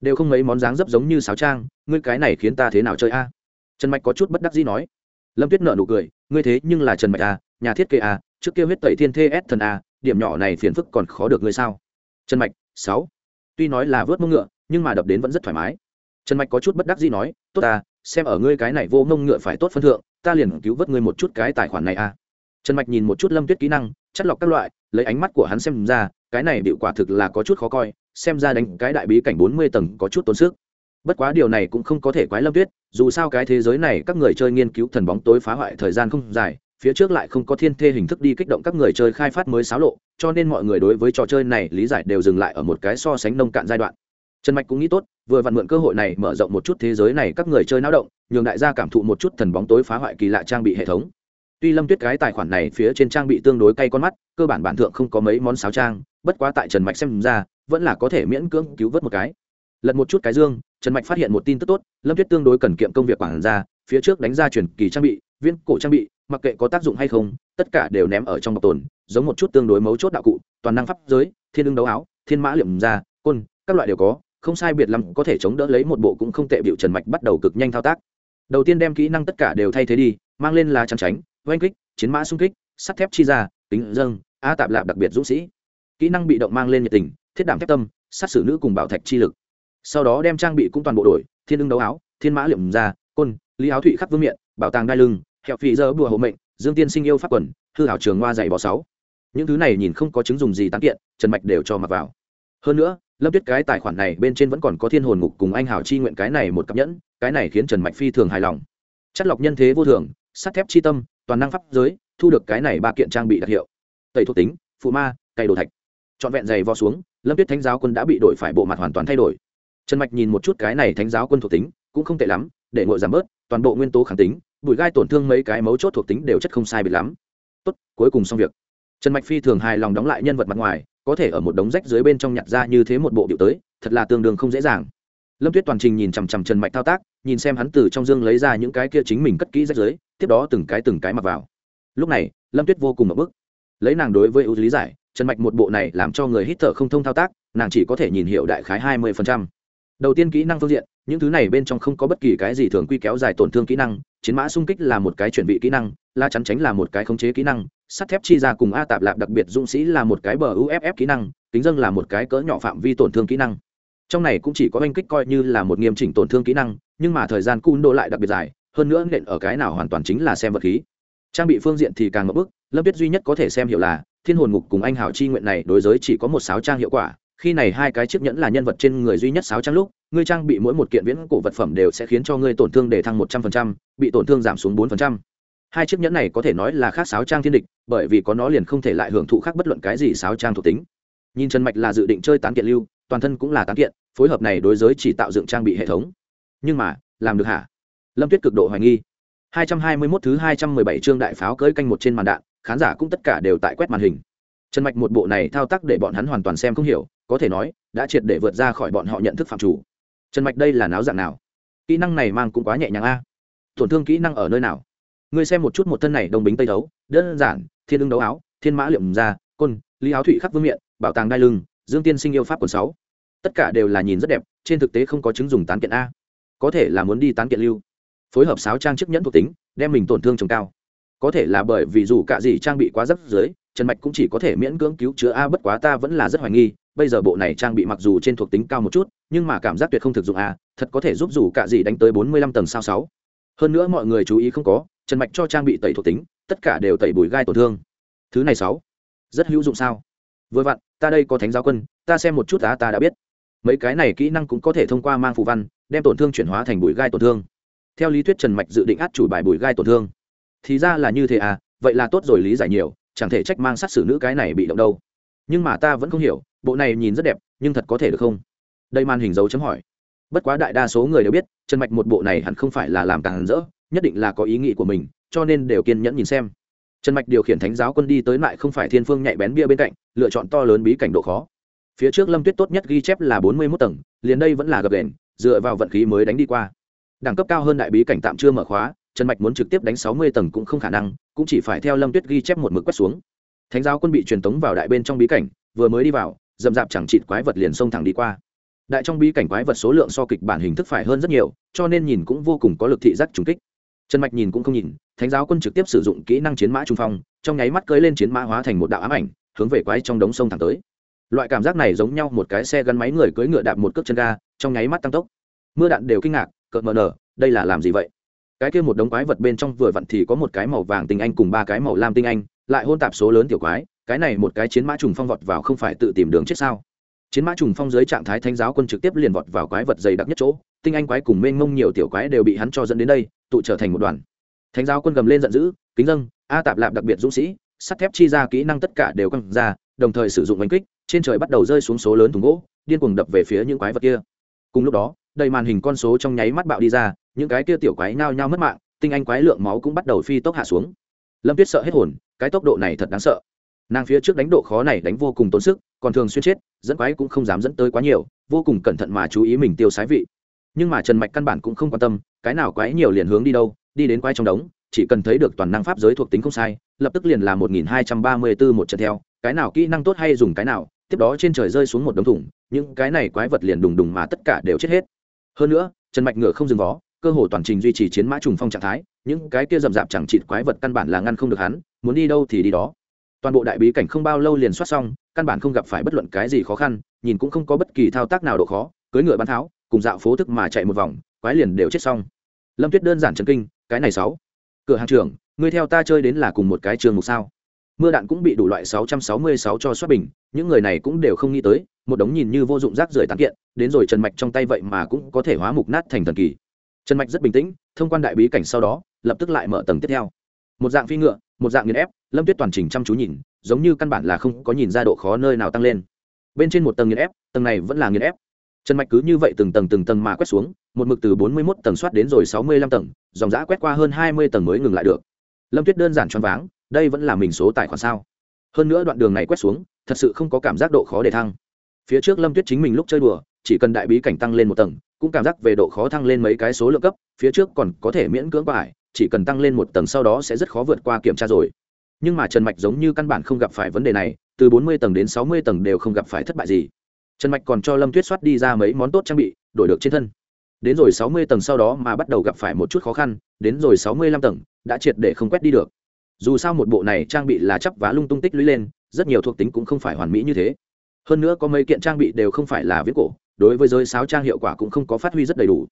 Đều không mấy món dáng dấp giống như sáo trang, ngươi cái này khiến ta thế nào chơi a? Trần mạch có chút bất đắc dĩ nói. Lâm tuyết nợ nụ cười, ngươi thế nhưng là trần mạch a nhà thiết kế a trước kia huyết tẩy thiên thê s thần a điểm nhỏ này phiền phức còn khó được ngươi sao? Trần mạch, sáu. Tuy nói là vớt mông ngựa, nhưng mà đập đến vẫn rất thoải mái. Trần mạch có chút bất đắc dĩ nói, tốt ta, xem ở ngươi cái này vô mông ngựa phải tốt phân thượng, ta liền cứu vớt ngươi một chút cái tài khoản này a. Trần mạch nhìn một chút lâm tuyết kỹ năng, chất lọc các loại, lấy ánh mắt của hắn xem ra, cái này bịu quả thực là có chút khó coi, xem ra đánh cái đại bí cảnh bốn mươi tầng có chút tốn sức. Bất quá điều này cũng không có thể quái lâm tuyết, dù sao cái thế giới này các người chơi nghiên cứu thần bóng tối phá hoại thời gian không dài phía trước lại không có thiên thê hình thức đi kích động các người chơi khai phát mới xáo lộ cho nên mọi người đối với trò chơi này lý giải đều dừng lại ở một cái so sánh nông cạn giai đoạn. Trần mạch cũng nghĩ tốt vừa vặn mượn cơ hội này mở rộng một chút thế giới này các người chơi náo động nhường đại gia cảm thụ một chút thần bóng tối phá hoại kỳ lạ trang bị hệ thống. Tuy lâm tuyết cái tài khoản này phía trên trang bị tương đối cay con mắt cơ bản bản thượng không có mấy món sáo trang bất quá tại trần mạch xem ra vẫn là có thể miễn cưỡng cứu vớt một cái. Lật một chút cái dương trần mạch phát hiện một tin tức tốt lâm tuyết tương đối cần kiệm công việc quản gia, phía trước đánh ra truyền kỳ trang bị viên cổ trang bị mặc kệ có tác dụng hay không, tất cả đều ném ở trong bọc tồn, giống một chút tương đối mấu chốt đạo cụ, toàn năng pháp giới, thiên đương đấu áo, thiên mã liệm da côn, các loại đều có, không sai biệt lắm có thể chống đỡ lấy một bộ cũng không tệ bịu trần mạch bắt đầu cực nhanh thao tác. Đầu tiên đem kỹ năng tất cả đều thay thế đi, mang lên là chắn tránh, oanh kích, chiến mã xung kích, sắt thép chi ra tính dâng, a tạp lạp đặc biệt dũng sĩ. Kỹ năng bị động mang lên nhiệt tình, thiết đảm thép tâm, sát xử nữ cùng bảo thạch chi lực. Sau đó đem trang bị cũng toàn bộ đổi, thiên ưng đấu áo, thiên mã liệm ra, côn, lý áo thụy khắc vương miện, bảo tàng đai lưng hẹo phì giờ bùa hộ mệnh, dương tiên sinh yêu pháp quần, hư hảo trường hoa dày bò sáu. Những thứ này nhìn không có chứng dùng gì tán kiện, trần mạch đều cho mặc vào. Hơn nữa, lâm tuyết cái tài khoản này bên trên vẫn còn có thiên hồn ngục cùng anh hảo chi nguyện cái này một cặp nhẫn, cái này khiến trần mạch phi thường hài lòng. Chất lọc nhân thế vô thường, sắt thép chi tâm, toàn năng pháp giới, thu được cái này ba kiện trang bị đặc hiệu. Tẩy thuộc tính, phụ ma, cày đồ thạch. Trọn vẹn giày vo xuống, lâm tuyết thánh giáo quân đã bị đổi phải bộ mặt hoàn toàn thay đổi. Trần mạch nhìn một chút cái này thánh giáo quân thuộc tính, cũng không tệ lắm, để ngội giảm bớt, toàn bộ nguyên tố kháng tính bụi gai tổn thương mấy cái mấu chốt thuộc tính đều chất không sai biệt lắm. Tốt, cuối cùng xong việc. Trần mạch phi thường hài lòng đóng lại nhân vật mặt ngoài, có thể ở một đống rách dưới bên trong nhặt ra như thế một bộ điệu tới, thật là tương đương không dễ dàng. Lâm tuyết toàn trình nhìn chằm chằm trần mạch thao tác, nhìn xem hắn từ trong dương lấy ra những cái kia chính mình cất kỹ rách dưới, tiếp đó từng cái từng cái mặc vào. Lúc này, lâm tuyết vô cùng mập bức. Lấy nàng đối với ưu lý giải, trần mạch một bộ này làm cho người hít thở không thông thao tác, nàng chỉ có thể nhìn hiệu đại khái hai mươi phần trăm đầu tiên kỹ năng phương diện, những thứ này bên trong không có bất kỳ cái gì thường quy kéo dài tổn thương kỹ năng, chiến mã xung kích là một cái chuẩn bị kỹ năng la chắn tránh là một cái khống chế kỹ năng, sắt thép chi ra cùng a tạp lạp đặc biệt dũng sĩ là một cái bờ uff kỹ năng tính dân là một cái cỡ nhỏ phạm vi tổn thương kỹ năng. Trong này cũng chỉ có oanh kích coi như là một nghiêm chỉnh tổn thương kỹ năng, nhưng mà thời gian cun độ lại đặc biệt dài, hơn nữa nện ở cái nào hoàn toàn chính là xem vật khí. Trang bị phương diện thì càng ngập bức, lâm biết duy nhất có thể xem hiểu là, thiên hồn ngục cùng anh hảo chi nguyện này đối giới chỉ có một sáu trang hiệu quả khi này hai cái chiếc nhẫn là nhân vật trên người duy nhất sáu trang lúc, ngươi trang bị mỗi một kiện viễn cổ vật phẩm đều sẽ khiến cho ngươi tổn thương để thăng một trăm phần trăm, bị tổn thương giảm xuống bốn phần trăm. Hai chiếc nhẫn này có thể nói là khác sáu trang thiên địch, bởi vì có nó liền không thể lại hưởng thụ khác bất luận cái gì sáu trang thuộc tính. Nhìn trần mạch là dự định chơi tán kiện lưu, toàn thân cũng là tán kiện, phối hợp này đối giới chỉ tạo dựng trang bị hệ thống. Nhưng mà, làm được hả? Lâm tuyết cực độ hoài nghi. 221 thứ 217 chương đại pháo cưỡi canh một trên màn đạn, khán giả cũng tất cả đều tại quét màn hình. Trần mạch một bộ này thao tác để bọn hắn hoàn toàn xem không hiểu có thể nói, đã triệt để vượt ra khỏi bọn họ nhận thức phạm chủ. Trần mạch đây là náo dạng nào? Kỹ năng này mang cũng quá nhẹ nhàng a. Tổn thương kỹ năng ở nơi nào? Ngươi xem một chút một thân này đồng bính tây thấu, đơn giản, thiên ưng đấu áo, thiên mã liệm da côn, lý áo thụy khắc vương miện, bảo tàng đai lưng, dương tiên sinh yêu pháp quần sáu. Tất cả đều là nhìn rất đẹp, trên thực tế không có chứng dùng tán kiện a. Có thể là muốn đi tán kiện lưu. Phối hợp sáo trang chức nhẫn thuộc tính, đem mình tổn thương trồng cao. Có thể là bởi vì dù cả gì trang bị quá dấp dưới trần mạch cũng chỉ có thể miễn cưỡng cứu chữa a, bất quá ta vẫn là rất hoài nghi bây giờ bộ này trang bị mặc dù trên thuộc tính cao một chút, nhưng mà cảm giác tuyệt không thực dụng à thật có thể giúp dù cả gì đánh tới bốn mươi lăm tầng sao sáu. Hơn nữa mọi người chú ý không có, trần mạch cho trang bị tẩy thuộc tính, tất cả đều tẩy bùi gai tổn thương. Thứ này sáu, rất hữu dụng sao? Vừa vặn, ta đây có thánh giáo quân, ta xem một chút á, ta đã biết. Mấy cái này kỹ năng cũng có thể thông qua mang phù văn, đem tổn thương chuyển hóa thành bùi gai tổn thương. Theo lý thuyết trần mạch dự định át chủ bài bùi gai tổn thương. Thì ra là như thế à vậy là tốt rồi, lý giải nhiều, chẳng thể trách mang sát xử nữ cái này bị động đâu. Nhưng mà ta vẫn không hiểu bộ này nhìn rất đẹp, nhưng thật có thể được không? Đây màn hình dấu chấm hỏi. Bất quá đại đa số người đều biết, trần mạch một bộ này hẳn không phải là làm càng rỡ, nhất định là có ý nghĩ của mình, cho nên đều kiên nhẫn nhìn xem. Trần mạch điều khiển thánh giáo quân đi tới lại không phải thiên phương nhạy bén bia bên cạnh, lựa chọn to lớn bí cảnh độ khó. Phía trước lâm tuyết tốt nhất ghi chép là bốn mươi mốt tầng, liền đây vẫn là gập đèn dựa vào vận khí mới đánh đi qua. Đẳng cấp cao hơn đại bí cảnh tạm chưa mở khóa, trần mạch muốn trực tiếp đánh sáu mươi tầng cũng không khả năng, cũng chỉ phải theo lâm tuyết ghi chép một mực quét xuống. Thánh giáo quân bị truyền tống vào đại bên trong bí cảnh, vừa mới đi vào d dạp chẳng chịt quái vật liền xông thẳng đi qua. Đại trong bí cảnh quái vật số lượng so kịch bản hình thức phải hơn rất nhiều, cho nên nhìn cũng vô cùng có lực thị giác trùng kích. Trần mạch nhìn cũng không nhìn, thánh giáo quân trực tiếp sử dụng kỹ năng chiến mã trung phong, trong nháy mắt cưới lên chiến mã hóa thành một đạo ám ảnh, hướng về quái trong đống sông thẳng tới. Loại cảm giác này giống nhau một cái xe gắn máy người cưỡi ngựa đạp một cước chân ga, trong nháy mắt tăng tốc. Mưa đạn đều kinh ngạc, cợt mờ nở, đây là làm gì vậy? Cái kia một đống quái vật bên trong vừa vặn thì có một cái màu vàng tinh anh cùng ba cái màu lam tinh anh, lại hôn tạp số lớn tiểu quái cái này một cái chiến mã trùng phong vọt vào không phải tự tìm đường chết sao? Chiến mã trùng phong dưới trạng thái thánh giáo quân trực tiếp liền vọt vào quái vật dày đặc nhất chỗ, tinh anh quái cùng mênh mông nhiều tiểu quái đều bị hắn cho dẫn đến đây, tụ trở thành một đoàn. Thánh giáo quân gầm lên giận dữ, kính dâng a tạp lạp đặc biệt dũng sĩ, sắt thép chi ra kỹ năng tất cả đều căng ra, đồng thời sử dụng bánh kích, trên trời bắt đầu rơi xuống số lớn thùng gỗ, điên cuồng đập về phía những quái vật kia. Cùng lúc đó, đầy màn hình con số trong nháy mắt bạo đi ra, những cái kia tiểu quái nao nhao mất mạng, tinh anh quái lượng máu cũng bắt đầu phi tốc hạ xuống. Lâm tuyết sợ hết hồn, cái tốc độ này thật đáng sợ nàng phía trước đánh độ khó này đánh vô cùng tốn sức, còn thường xuyên chết, dẫn quái cũng không dám dẫn tới quá nhiều, vô cùng cẩn thận mà chú ý mình tiêu sái vị. Nhưng mà trần mạch căn bản cũng không quan tâm, cái nào quái nhiều liền hướng đi đâu, đi đến quái trong đống, chỉ cần thấy được toàn năng pháp giới thuộc tính không sai, lập tức liền là một nghìn hai trăm ba mươi bốn một trận theo, cái nào kỹ năng tốt hay dùng cái nào, tiếp đó trên trời rơi xuống một đống thủng, những cái này quái vật liền đùng đùng mà tất cả đều chết hết. Hơn nữa, trần mạch ngựa không dừng vó, cơ hồ toàn trình duy trì chiến mã trùng phong trạng thái, những cái kia rậm rạp chẳng chịt quái vật căn bản là ngăn không được hắn, muốn đi đâu thì đi đó toàn bộ đại bí cảnh không bao lâu liền soát xong, căn bản không gặp phải bất luận cái gì khó khăn, nhìn cũng không có bất kỳ thao tác nào độ khó cưới ngựa bán tháo, cùng dạo phố thức mà chạy một vòng, quái liền đều chết xong. Lâm tuyết đơn giản chấn kinh, cái này sáu. Cửa hàng trưởng, ngươi theo ta chơi đến là cùng một cái trường mục sao? Mưa đạn cũng bị đủ loại 666 cho soát bình, những người này cũng đều không nghĩ tới, một đống nhìn như vô dụng rác rưởi tán kiện, đến rồi trần mạch trong tay vậy mà cũng có thể hóa mục nát thành thần kỳ. Trần mạch rất bình tĩnh, thông quan đại bí cảnh sau đó, lập tức lại mở tầng tiếp theo. Một dạng phi ngựa một dạng nghiền ép, lâm tuyết toàn trình chăm chú nhìn, giống như căn bản là không có nhìn ra độ khó nơi nào tăng lên. Bên trên một tầng nghiền ép, tầng này vẫn là nghiền ép. Trần mạch cứ như vậy từng tầng từng tầng mà quét xuống, một mực từ bốn mươi mốt tầng soát đến rồi sáu mươi lăm tầng, dòng giã quét qua hơn hai mươi tầng mới ngừng lại được. Lâm tuyết đơn giản choáng váng, đây vẫn là mình số tài khoản sao? Hơn nữa đoạn đường này quét xuống, thật sự không có cảm giác độ khó để thăng. Phía trước lâm tuyết chính mình lúc chơi đùa, chỉ cần đại bí cảnh tăng lên một tầng, cũng cảm giác về độ khó thăng lên mấy cái số lượng cấp, phía trước còn có thể miễn cưỡng qua chỉ cần tăng lên một tầng sau đó sẽ rất khó vượt qua kiểm tra rồi. Nhưng mà trần mạch giống như căn bản không gặp phải vấn đề này, từ bốn mươi tầng đến sáu mươi tầng đều không gặp phải thất bại gì. Trần mạch còn cho lâm tuyết soát đi ra mấy món tốt trang bị, đổi được trên thân. Đến rồi sáu mươi tầng sau đó mà bắt đầu gặp phải một chút khó khăn, đến rồi sáu mươi lăm tầng, đã triệt để không quét đi được. Dù sao một bộ này trang bị là chắp vá lung tung tích lũy lên, rất nhiều thuộc tính cũng không phải hoàn mỹ như thế. Hơn nữa có mấy kiện trang bị đều không phải là viết cổ, đối với giới sáo trang hiệu quả cũng không có phát huy rất đầy đủ.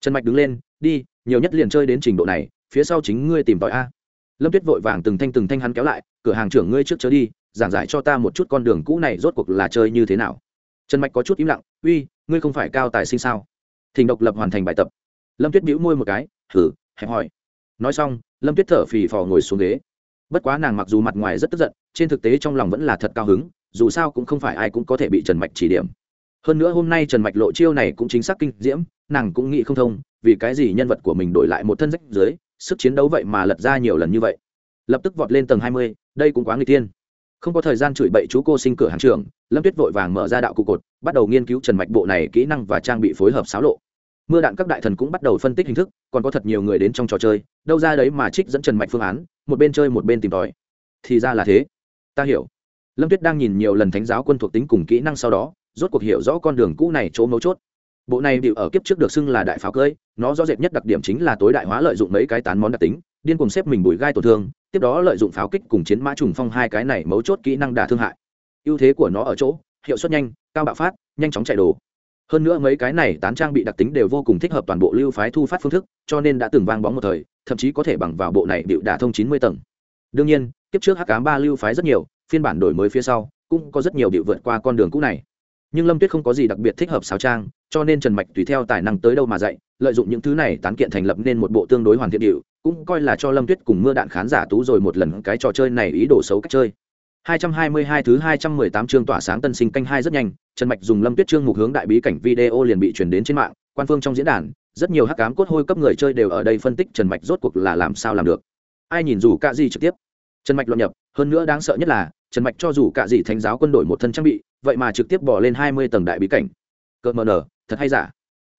Trần mạch đứng lên, đi, nhiều nhất liền chơi đến trình độ này phía sau chính ngươi tìm tòi a. Lâm tuyết vội vàng từng thanh từng thanh hắn kéo lại, cửa hàng trưởng ngươi trước chớ đi, giảng giải cho ta một chút con đường cũ này rốt cuộc là chơi như thế nào. Trần mạch có chút im lặng, uy, ngươi không phải cao tài sinh sao? Thỉnh độc lập hoàn thành bài tập. Lâm tuyết bĩu môi một cái thử hẹp hỏi. Nói xong, lâm tuyết thở phì phò ngồi xuống ghế. Bất quá nàng mặc dù mặt ngoài rất tức giận, trên thực tế trong lòng vẫn là thật cao hứng, dù sao cũng không phải ai cũng có thể bị trần mạch chỉ điểm. Hơn nữa hôm nay trần mạch lộ chiêu này cũng chính xác kinh diễm, nàng cũng nghĩ không thông, vì cái gì nhân vật của mình đổi lại một thân rách dưới sức chiến đấu vậy mà lật ra nhiều lần như vậy. Lập tức vọt lên tầng hai mươi, đây cũng quá người tiên không có thời gian chửi bậy chú cô sinh cửa hàng trường lâm tuyết vội vàng mở ra đạo cụ cột, bắt đầu nghiên cứu trần mạch bộ này kỹ năng và trang bị phối hợp xáo lộ. Mưa đạn các đại thần cũng bắt đầu phân tích hình thức, còn có thật nhiều người đến trong trò chơi, đâu ra đấy mà trích dẫn trần mạch phương án, một bên chơi một bên tìm tòi. Thì ra là thế. Ta hiểu. Lâm tuyết đang nhìn nhiều lần thánh giáo quân thuộc tính cùng kỹ năng sau đó, rốt cuộc hiểu rõ con đường cũ này chỗ mấu chốt bộ này bị ở kiếp trước được xưng là đại pháo cưỡi nó rõ rệt nhất đặc điểm chính là tối đại hóa lợi dụng mấy cái tán món đặc tính, điên cùng xếp mình bùi gai tổn thương, tiếp đó lợi dụng pháo kích cùng chiến mã trùng phong hai cái này mấu chốt kỹ năng đả thương hại. Ưu thế của nó ở chỗ, hiệu suất nhanh, cao bạo phát, nhanh chóng chạy đồ. Hơn nữa mấy cái này tán trang bị đặc tính đều vô cùng thích hợp toàn bộ lưu phái thu phát phương thức, cho nên đã từng vang bóng một thời, thậm chí có thể bằng vào bộ này điệu đả thông chín mươi tầng. Đương nhiên, kiếp trước hắc cám ba lưu phái rất nhiều, phiên bản đổi mới phía sau, cũng có rất nhiều điệu vượt qua con đường cũ này nhưng lâm tuyết không có gì đặc biệt thích hợp xáo trang cho nên trần mạch tùy theo tài năng tới đâu mà dạy lợi dụng những thứ này tán kiện thành lập nên một bộ tương đối hoàn thiện điệu cũng coi là cho lâm tuyết cùng mưa đạn khán giả tú rồi một lần cái trò chơi này ý đồ xấu cách chơi 222 thứ 218 chương tỏa sáng tân sinh canh hai rất nhanh, Trần Mạch dùng Lâm Tuyết chương mục hướng đại bí cảnh video liền bị truyền đến trên mạng, quan phương trong diễn đàn, rất nhiều hắc ám cốt hôi cấp người chơi đều ở đây phân tích Trần Mạch rốt cuộc là làm sao làm được. Ai nhìn dù cả gì trực tiếp. Trần Mạch luận nhập, hơn nữa đáng sợ nhất là, Trần Mạch cho dù cả gì thánh giáo quân đội một thân trang bị, vậy mà trực tiếp bỏ lên 20 tầng đại bí cảnh. Cơn mờ nở, thật hay giả?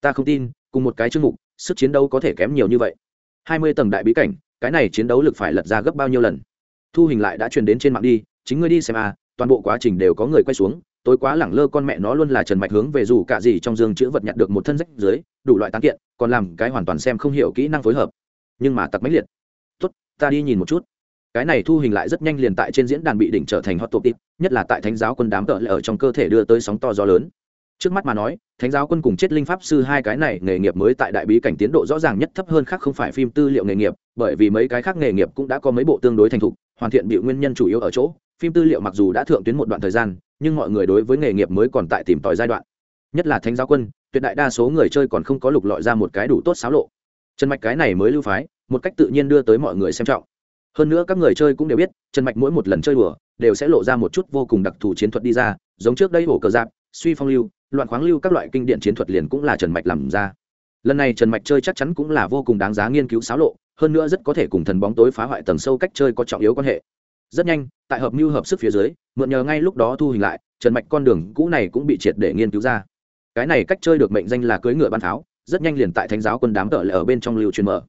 Ta không tin, cùng một cái chương mục, sức chiến đấu có thể kém nhiều như vậy. 20 tầng đại bí cảnh, cái này chiến đấu lực phải lật ra gấp bao nhiêu lần? Thu hình lại đã truyền đến trên mạng đi, chính ngươi đi xem à toàn bộ quá trình đều có người quay xuống tối quá lẳng lơ con mẹ nó luôn là trần mạch hướng về dù cả gì trong dương chữ vật nhặt được một thân rách dưới đủ loại tán kiện còn làm cái hoàn toàn xem không hiểu kỹ năng phối hợp nhưng mà tặc máy liệt tốt ta đi nhìn một chút cái này thu hình lại rất nhanh liền tại trên diễn đàn bị đỉnh trở thành hot topic, nhất là tại thánh giáo quân đám tợ lệ ở trong cơ thể đưa tới sóng to gió lớn. Trước mắt mà nói, thánh giáo quân cùng chết linh pháp sư hai cái này nghề nghiệp mới tại đại bí cảnh tiến độ rõ ràng nhất thấp hơn khác không phải phim tư liệu nghề nghiệp, bởi vì mấy cái khác nghề nghiệp cũng đã có mấy bộ tương đối thành thục, hoàn thiện bị nguyên nhân chủ yếu ở chỗ, phim tư liệu mặc dù đã thượng tuyến một đoạn thời gian, nhưng mọi người đối với nghề nghiệp mới còn tại tìm tòi giai đoạn. Nhất là thánh giáo quân, tuyệt đại đa số người chơi còn không có lục lọi ra một cái đủ tốt xáo lộ. Chân mạch cái này mới lưu phái, một cách tự nhiên đưa tới mọi người xem trọng hơn nữa các người chơi cũng đều biết, trần mạch mỗi một lần chơi đùa, đều sẽ lộ ra một chút vô cùng đặc thù chiến thuật đi ra, giống trước đây hổ cờ giáp, suy phong lưu, loạn khoáng lưu các loại kinh điển chiến thuật liền cũng là trần mạch làm ra. Lần này trần mạch chơi chắc chắn cũng là vô cùng đáng giá nghiên cứu xáo lộ, hơn nữa rất có thể cùng thần bóng tối phá hoại tầng sâu cách chơi có trọng yếu quan hệ. Rất nhanh, tại hợp mưu hợp sức phía dưới, mượn nhờ ngay lúc đó thu hình lại, trần mạch con đường cũ này cũng bị triệt để nghiên cứu ra. Cái này cách chơi được mệnh danh là cưỡi ngựa ban tháo rất nhanh liền tại thánh giáo quân đám tợ lại ở bên trong lưu truyền mở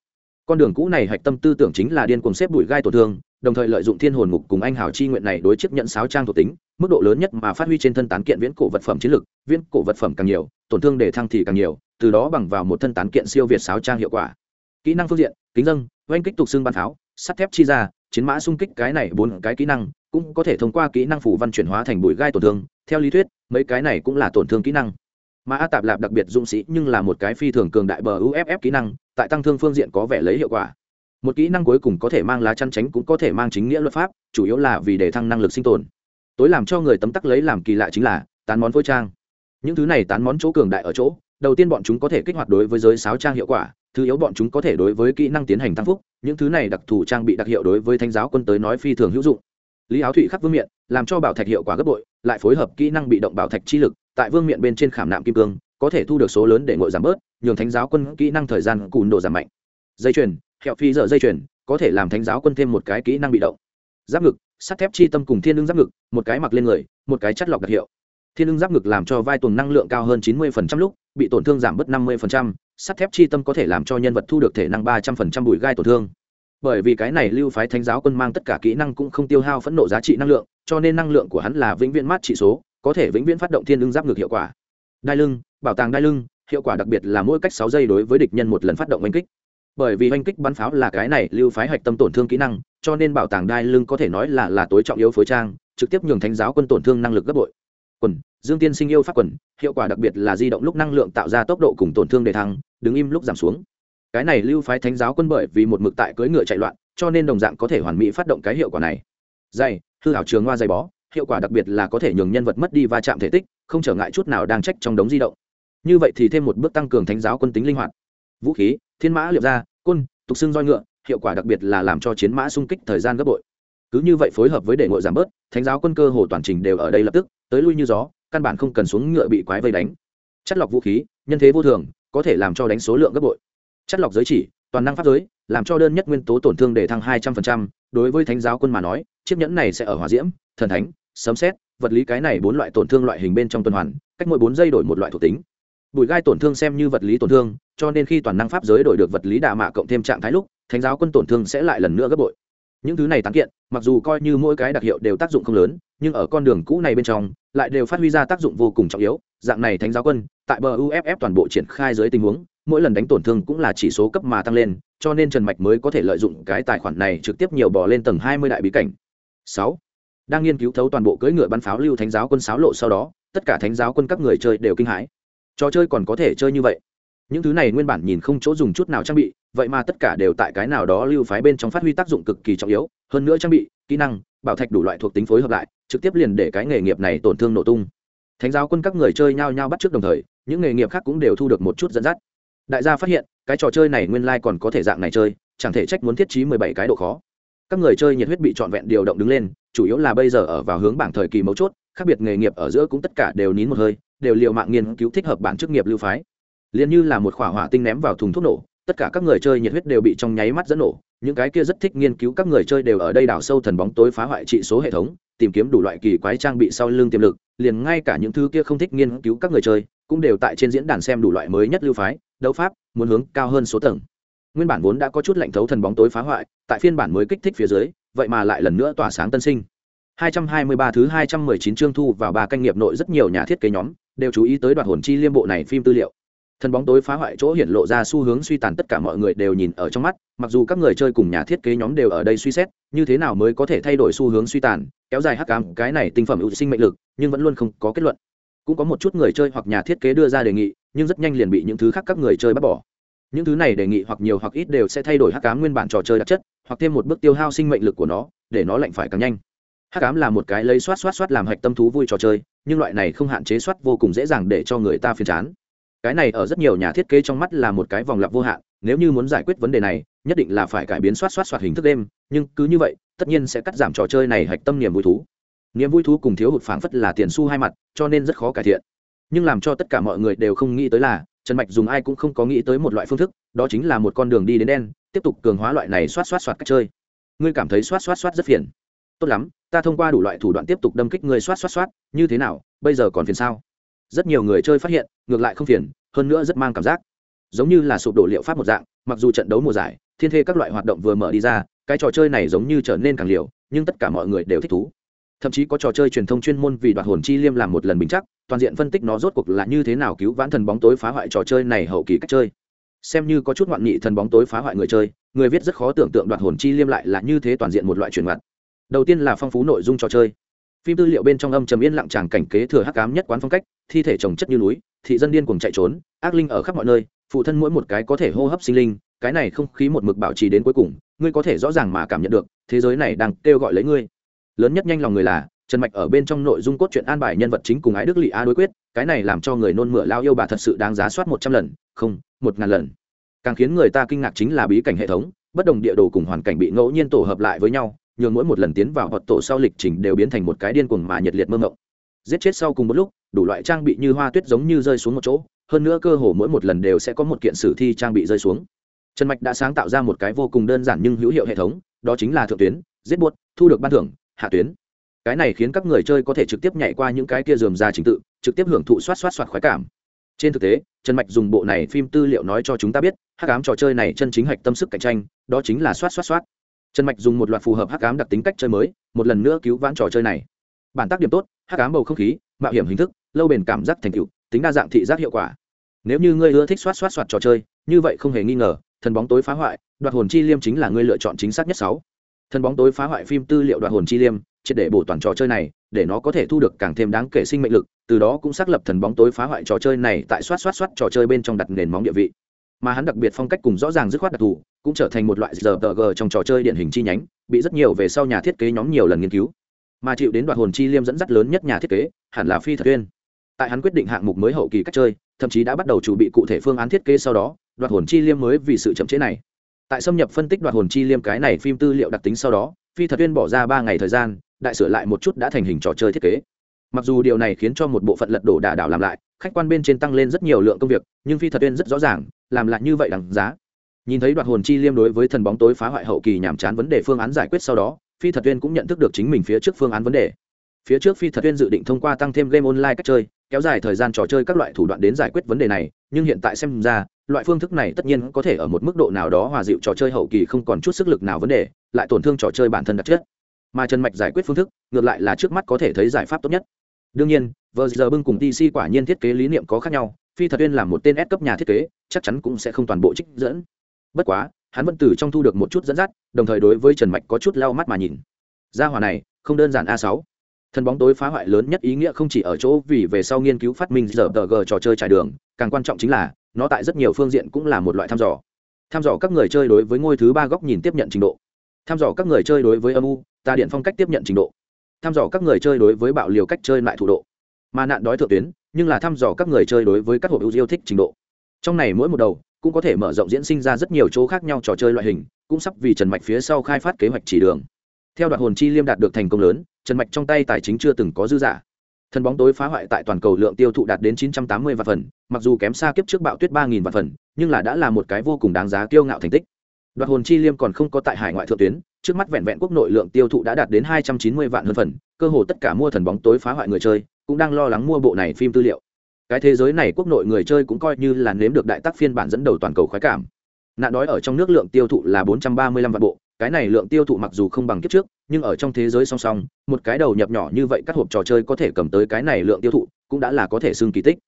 con đường cũ này hạch tâm tư tưởng chính là điên cuồng xếp bụi gai tổn thương, đồng thời lợi dụng thiên hồn ngục cùng anh hào chi nguyện này đối chiếc nhận sáo trang thuộc tính, mức độ lớn nhất mà phát huy trên thân tán kiện viễn cổ vật phẩm chiến lực, viễn cổ vật phẩm càng nhiều, tổn thương để thăng thì càng nhiều, từ đó bằng vào một thân tán kiện siêu việt sáo trang hiệu quả. Kỹ năng phương diện, kính dân oanh kích tục xương ban pháo, sắt thép chi ra, chiến mã xung kích cái này bốn cái kỹ năng, cũng có thể thông qua kỹ năng phủ văn chuyển hóa thành bụi gai tổn thương. Theo lý thuyết, mấy cái này cũng là tổn thương kỹ năng. Mà a tạp lạp đặc biệt dũng sĩ nhưng là một cái phi thường cường đại bờ uff kỹ năng tại tăng thương phương diện có vẻ lấy hiệu quả. Một kỹ năng cuối cùng có thể mang lá chăn tránh cũng có thể mang chính nghĩa luật pháp, chủ yếu là vì để thăng năng lực sinh tồn. Tối làm cho người tấm tắc lấy làm kỳ lạ chính là tán món phôi trang. Những thứ này tán món chỗ cường đại ở chỗ, đầu tiên bọn chúng có thể kích hoạt đối với giới sáo trang hiệu quả, thứ yếu bọn chúng có thể đối với kỹ năng tiến hành tăng phúc, những thứ này đặc thù trang bị đặc hiệu đối với thanh giáo quân tới nói phi thường hữu dụng. Lý áo thụy khắc vương miện, làm cho bảo thạch hiệu quả gấp bội, lại phối hợp kỹ năng bị động bảo thạch chi lực, tại vương miện bên trên khảm nạm kim cương có thể thu được số lớn để ngội giảm bớt, nhường thánh giáo quân kỹ năng thời gian cùn độ giảm mạnh. Dây chuyền hẹo phi dở dây chuyền, có thể làm thánh giáo quân thêm một cái kỹ năng bị động. Giáp ngực, sắt thép chi tâm cùng thiên lưng giáp ngực, một cái mặc lên người, một cái chất lọc đặc hiệu. Thiên lưng giáp ngực làm cho vai tuần năng lượng cao hơn chín mươi lúc, bị tổn thương giảm bớt năm mươi sắt thép chi tâm có thể làm cho nhân vật thu được thể năng ba trăm linh bụi gai tổn thương. Bởi vì cái này lưu phái thánh giáo quân mang tất cả kỹ năng cũng không tiêu hao phẫn nộ giá trị năng lượng, cho nên năng lượng của hắn là vĩnh viễn mát trị số, có thể vĩnh viễn phát động thiên lưng giáp ngực hiệu quả. Đai lưng bảo tàng đai lưng, hiệu quả đặc biệt là mỗi cách sáu giây đối với địch nhân một lần phát động oanh kích. Bởi vì oanh kích bắn pháo là cái này lưu phái hạch tâm tổn thương kỹ năng, cho nên bảo tàng đai lưng có thể nói là là tối trọng yếu phối trang, trực tiếp nhường thánh giáo quân tổn thương năng lực gấp bội. Quần, dương tiên sinh yêu pháp quần, hiệu quả đặc biệt là di động lúc năng lượng tạo ra tốc độ cùng tổn thương để thăng, đứng im lúc giảm xuống. Cái này lưu phái thánh giáo quân bởi vì một mực tại cưỡi ngựa chạy loạn, cho nên đồng dạng có thể hoàn mỹ phát động cái hiệu quả này. Dày, hư hảo trường hoa dày bó, hiệu quả đặc biệt là có thể nhường nhân vật mất đi va chạm thể tích, không trở ngại chút nào đang trách trong đống di động như vậy thì thêm một bước tăng cường thánh giáo quân tính linh hoạt. Vũ khí, thiên mã liệp ra, côn, tục xưng roi ngựa, hiệu quả đặc biệt là làm cho chiến mã sung kích thời gian gấp bội. Cứ như vậy phối hợp với để ngội giảm bớt, thánh giáo quân cơ hồ toàn trình đều ở đây lập tức, tới lui như gió, căn bản không cần xuống ngựa bị quái vây đánh. Chất lọc vũ khí, nhân thế vô thường, có thể làm cho đánh số lượng gấp bội. Chất lọc giới chỉ, toàn năng pháp giới, làm cho đơn nhất nguyên tố tổn thương để thăng hai trăm linh đối với thánh giáo quân mà nói, chiếc nhẫn này sẽ ở hỏa diễm, thần thánh, sấm xét vật lý cái này bốn loại tổn thương loại hình bên trong tuần hoàn, cách mỗi bốn giây đổi một loại thuộc tính bùi gai tổn thương xem như vật lý tổn thương, cho nên khi toàn năng pháp giới đổi được vật lý đạ mạ cộng thêm trạng thái lúc, thánh giáo quân tổn thương sẽ lại lần nữa gấp bội. Những thứ này tán kiện, mặc dù coi như mỗi cái đặc hiệu đều tác dụng không lớn, nhưng ở con đường cũ này bên trong, lại đều phát huy ra tác dụng vô cùng trọng yếu. Dạng này thánh giáo quân, tại bờ uff toàn bộ triển khai dưới tình huống, mỗi lần đánh tổn thương cũng là chỉ số cấp mà tăng lên, cho nên trần mạch mới có thể lợi dụng cái tài khoản này trực tiếp nhiều bỏ lên tầng hai mươi đại bí cảnh. Sáu. Đang nghiên cứu thấu toàn bộ cưỡi ngựa bắn pháo lưu thánh giáo quân sáo lộ sau đó, tất cả thánh giáo quân các người chơi đều kinh hãi trò chơi còn có thể chơi như vậy. Những thứ này nguyên bản nhìn không chỗ dùng chút nào trang bị, vậy mà tất cả đều tại cái nào đó lưu phái bên trong phát huy tác dụng cực kỳ trọng yếu. Hơn nữa trang bị, kỹ năng, bảo thạch đủ loại thuộc tính phối hợp lại, trực tiếp liền để cái nghề nghiệp này tổn thương nổ tung. Thánh giáo quân các người chơi nhao nhao bắt trước đồng thời, những nghề nghiệp khác cũng đều thu được một chút dẫn dắt. Đại gia phát hiện, cái trò chơi này nguyên lai、like、còn có thể dạng này chơi, chẳng thể trách muốn thiết trí mười bảy cái độ khó. Các người chơi nhiệt huyết bị trọn vẹn điều động đứng lên, chủ yếu là bây giờ ở vào hướng bảng thời kỳ mấu chốt, khác biệt nghề nghiệp ở giữa cũng tất cả đều nín một hơi đều liều mạng nghiên cứu thích hợp bản chức nghiệp lưu phái. Liền như là một khỏa hỏa tinh ném vào thùng thuốc nổ, tất cả các người chơi nhiệt huyết đều bị trong nháy mắt dẫn nổ. Những cái kia rất thích nghiên cứu các người chơi đều ở đây đào sâu thần bóng tối phá hoại trị số hệ thống, tìm kiếm đủ loại kỳ quái trang bị sau lưng tiềm lực, liền ngay cả những thứ kia không thích nghiên cứu các người chơi cũng đều tại trên diễn đàn xem đủ loại mới nhất lưu phái, đấu pháp, muốn hướng cao hơn số tầng. Nguyên bản vốn đã có chút lạnh thấu thần bóng tối phá hoại, tại phiên bản mới kích thích phía dưới, vậy mà lại lần nữa tỏa sáng tân sinh. 223 thứ 219 chương thu vào ba canh nghiệp nội rất nhiều nhà thiết kế nhóm đều chú ý tới đoạn hồn chi liêm bộ này phim tư liệu. Thần bóng tối phá hoại chỗ hiện lộ ra xu hướng suy tàn tất cả mọi người đều nhìn ở trong mắt, mặc dù các người chơi cùng nhà thiết kế nhóm đều ở đây suy xét, như thế nào mới có thể thay đổi xu hướng suy tàn, kéo dài hắc cám cái này tinh phẩm ưu sinh mệnh lực, nhưng vẫn luôn không có kết luận. Cũng có một chút người chơi hoặc nhà thiết kế đưa ra đề nghị, nhưng rất nhanh liền bị những thứ khác các người chơi bắt bỏ. Những thứ này đề nghị hoặc nhiều hoặc ít đều sẽ thay đổi hắc cám nguyên bản trò chơi đặc chất, hoặc thêm một bước tiêu hao sinh mệnh lực của nó, để nó lạnh phải càng nhanh hát cám là một cái lấy soát soát soát làm hạch tâm thú vui trò chơi, nhưng loại này không hạn chế soát vô cùng dễ dàng để cho người ta phiền chán. Cái này ở rất nhiều nhà thiết kế trong mắt là một cái vòng lặp vô hạn, nếu như muốn giải quyết vấn đề này, nhất định là phải cải biến soát soát soát hình thức đêm, nhưng cứ như vậy, tất nhiên sẽ cắt giảm trò chơi này hạch tâm niềm vui thú. Niềm vui thú cùng thiếu hụt phảng phất là tiền xu hai mặt, cho nên rất khó cải thiện. Nhưng làm cho tất cả mọi người đều không nghĩ tới là, trần mạch dùng ai cũng không có nghĩ tới một loại phương thức, đó chính là một con đường đi đến đen, tiếp tục cường hóa loại này xoát xoát xoát cách chơi. Ngươi cảm thấy xoát xoát xoát rất phiền. Tốt lắm ta thông qua đủ loại thủ đoạn tiếp tục đâm kích ngươi xoát xoát xoát, như thế nào, bây giờ còn phiền sao? Rất nhiều người chơi phát hiện, ngược lại không phiền, hơn nữa rất mang cảm giác. Giống như là sụp đổ liệu pháp một dạng, mặc dù trận đấu mùa giải, thiên thê các loại hoạt động vừa mở đi ra, cái trò chơi này giống như trở nên càng liều, nhưng tất cả mọi người đều thích thú. Thậm chí có trò chơi truyền thông chuyên môn vì đoạt hồn chi liêm làm một lần bình chắc, toàn diện phân tích nó rốt cuộc là như thế nào cứu vãn thần bóng tối phá hoại trò chơi này hậu kỳ cách chơi. Xem như có chút ngoạn nghị thần bóng tối phá hoại người chơi, người viết rất khó tưởng tượng đoạt hồn chi liêm lại là như thế toàn diện một loại truyền mặt đầu tiên là phong phú nội dung trò chơi. Phim tư liệu bên trong âm trầm yên lặng tràng cảnh kế thừa hắc cám nhất quán phong cách, thi thể trồng chất như núi, thị dân điên cùng chạy trốn, ác linh ở khắp mọi nơi, phụ thân mỗi một cái có thể hô hấp sinh linh, cái này không khí một mực bảo trì đến cuối cùng, ngươi có thể rõ ràng mà cảm nhận được, thế giới này đang kêu gọi lấy ngươi. Lớn nhất nhanh lòng người là, trần mạch ở bên trong nội dung cốt truyện an bài nhân vật chính cùng ái đức lị a đối quyết, cái này làm cho người nôn mửa lao yêu bà thật sự đáng giá soát một trăm lần, không, một ngàn lần. Càng khiến người ta kinh ngạc chính là bí cảnh hệ thống, bất đồng địa đồ cùng hoàn cảnh bị ngẫu nhiên tổ hợp lại với nhau nhường mỗi một lần tiến vào hoạt tổ sau lịch trình đều biến thành một cái điên cuồng mà nhiệt liệt mơ mộng. Giết chết sau cùng một lúc, đủ loại trang bị như hoa tuyết giống như rơi xuống một chỗ, hơn nữa cơ hồ mỗi một lần đều sẽ có một kiện sử thi trang bị rơi xuống. Trần mạch đã sáng tạo ra một cái vô cùng đơn giản nhưng hữu hiệu hệ thống, đó chính là thượng tuyến, giết buốt, thu được ban thưởng, hạ tuyến. Cái này khiến các người chơi có thể trực tiếp nhảy qua những cái kia dườm ra trình tự, trực tiếp hưởng thụ soát soát soát khoái cảm. Trên thực tế, trần mạch dùng bộ này phim tư liệu nói cho chúng ta biết, hắc ám trò chơi này chân chính hạch tâm sức cạnh tranh, đó chính là soát soát soát trần mạch dùng một loạt phù hợp hắc ám đặc tính cách chơi mới, một lần nữa cứu vãn trò chơi này. Bản tác điểm tốt, hắc ám bầu không khí, mạo hiểm hình thức, lâu bền cảm giác thành tựu, tính đa dạng thị giác hiệu quả. Nếu như ngươi ưa thích soát soát soạt trò chơi, như vậy không hề nghi ngờ, thần bóng tối phá hoại, đoạt hồn chi liêm chính là ngươi lựa chọn chính xác nhất sáu. Thần bóng tối phá hoại phim tư liệu đoạt hồn chi liêm, triệt để bổ toàn trò chơi này, để nó có thể thu được càng thêm đáng kể sinh mệnh lực, từ đó cũng xác lập thần bóng tối phá hoại trò chơi này tại soát soát soát trò chơi bên trong đặt nền móng địa vị mà hắn đặc biệt phong cách cùng rõ ràng dứt khoát đặc thù, cũng trở thành một loại giờ tờ g trong trò chơi điển hình chi nhánh, bị rất nhiều về sau nhà thiết kế nhóm nhiều lần nghiên cứu. Mà chịu đến đoạt hồn chi liêm dẫn dắt lớn nhất nhà thiết kế, hẳn là phi thật tuyên tại hắn quyết định hạng mục mới hậu kỳ cách chơi, thậm chí đã bắt đầu chuẩn bị cụ thể phương án thiết kế sau đó đoạt hồn chi liêm mới vì sự chậm chế này. Tại xâm nhập phân tích đoạt hồn chi liêm cái này phim tư liệu đặc tính sau đó, phi thật tuyên bỏ ra ba ngày thời gian, đại sửa lại một chút đã thành hình trò chơi thiết kế mặc dù điều này khiến cho một bộ phận lật đổ đà đảo làm lại, khách quan bên trên tăng lên rất nhiều lượng công việc, nhưng phi thật tuyên rất rõ ràng, làm lại như vậy đằng giá. Nhìn thấy đoạt hồn chi liêm đối với thần bóng tối phá hoại hậu kỳ nhàm chán vấn đề phương án giải quyết sau đó, phi thật tuyên cũng nhận thức được chính mình phía trước phương án vấn đề. Phía trước phi thật tuyên dự định thông qua tăng thêm game online cách chơi, kéo dài thời gian trò chơi các loại thủ đoạn đến giải quyết vấn đề này, nhưng hiện tại xem ra, loại phương thức này tất nhiên có thể ở một mức độ nào đó hòa dịu trò chơi hậu kỳ không còn chút sức lực nào vấn đề, lại tổn thương trò chơi bản thân đặc chất. Mà trần mạch giải quyết phương thức, ngược lại là trước mắt có thể thấy giải pháp tốt nhất đương nhiên vờ giờ bưng cùng tc quả nhiên thiết kế lý niệm có khác nhau, phi thật uyên là một tên S cấp nhà thiết kế, chắc chắn cũng sẽ không toàn bộ trích dẫn. Bất quá, hắn vẫn từ trong thu được một chút dẫn dắt, đồng thời đối với trần mạch có chút lau mắt mà nhìn. Gia hòa này, không đơn giản a sáu. Thần bóng tối phá hoại lớn nhất ý nghĩa không chỉ ở chỗ vì về sau nghiên cứu phát minh giờ tờ g trò chơi trải đường, càng quan trọng chính là, nó tại rất nhiều phương diện cũng là một loại thăm dò. Thăm dò các người chơi đối với ngôi thứ ba góc nhìn tiếp nhận trình độ. Thăm dò các người chơi đối với âm u, ta điện phong cách tiếp nhận trình độ thăm dò các người chơi đối với bạo liều cách chơi lại thủ độ. Mà nạn đói thượng tuyến, nhưng là thăm dò các người chơi đối với các hộp ưu yêu thích trình độ. Trong này mỗi một đầu, cũng có thể mở rộng diễn sinh ra rất nhiều chỗ khác nhau trò chơi loại hình, cũng sắp vì trần mạch phía sau khai phát kế hoạch chỉ đường. Theo đoạn hồn chi liêm đạt được thành công lớn, trần mạch trong tay tài chính chưa từng có dư giả. Thần bóng tối phá hoại tại toàn cầu lượng tiêu thụ đạt đến 980 vạn phần, mặc dù kém xa kiếp trước bạo tuyết 3.000 vạn phần, nhưng là đã là một cái vô cùng đáng giá kiêu ngạo thành tích đoạt hồn chi liêm còn không có tại hải ngoại thượng tuyến, trước mắt vẹn vẹn quốc nội lượng tiêu thụ đã đạt đến 290 vạn hơn phần, cơ hồ tất cả mua thần bóng tối phá hoại người chơi, cũng đang lo lắng mua bộ này phim tư liệu. Cái thế giới này quốc nội người chơi cũng coi như là nếm được đại tác phiên bản dẫn đầu toàn cầu khoái cảm. Nạn đói ở trong nước lượng tiêu thụ là 435 vạn bộ, cái này lượng tiêu thụ mặc dù không bằng kiếp trước, nhưng ở trong thế giới song song, một cái đầu nhập nhỏ như vậy các hộp trò chơi có thể cầm tới cái này lượng tiêu thụ, cũng đã là có thể xưng kỳ tích.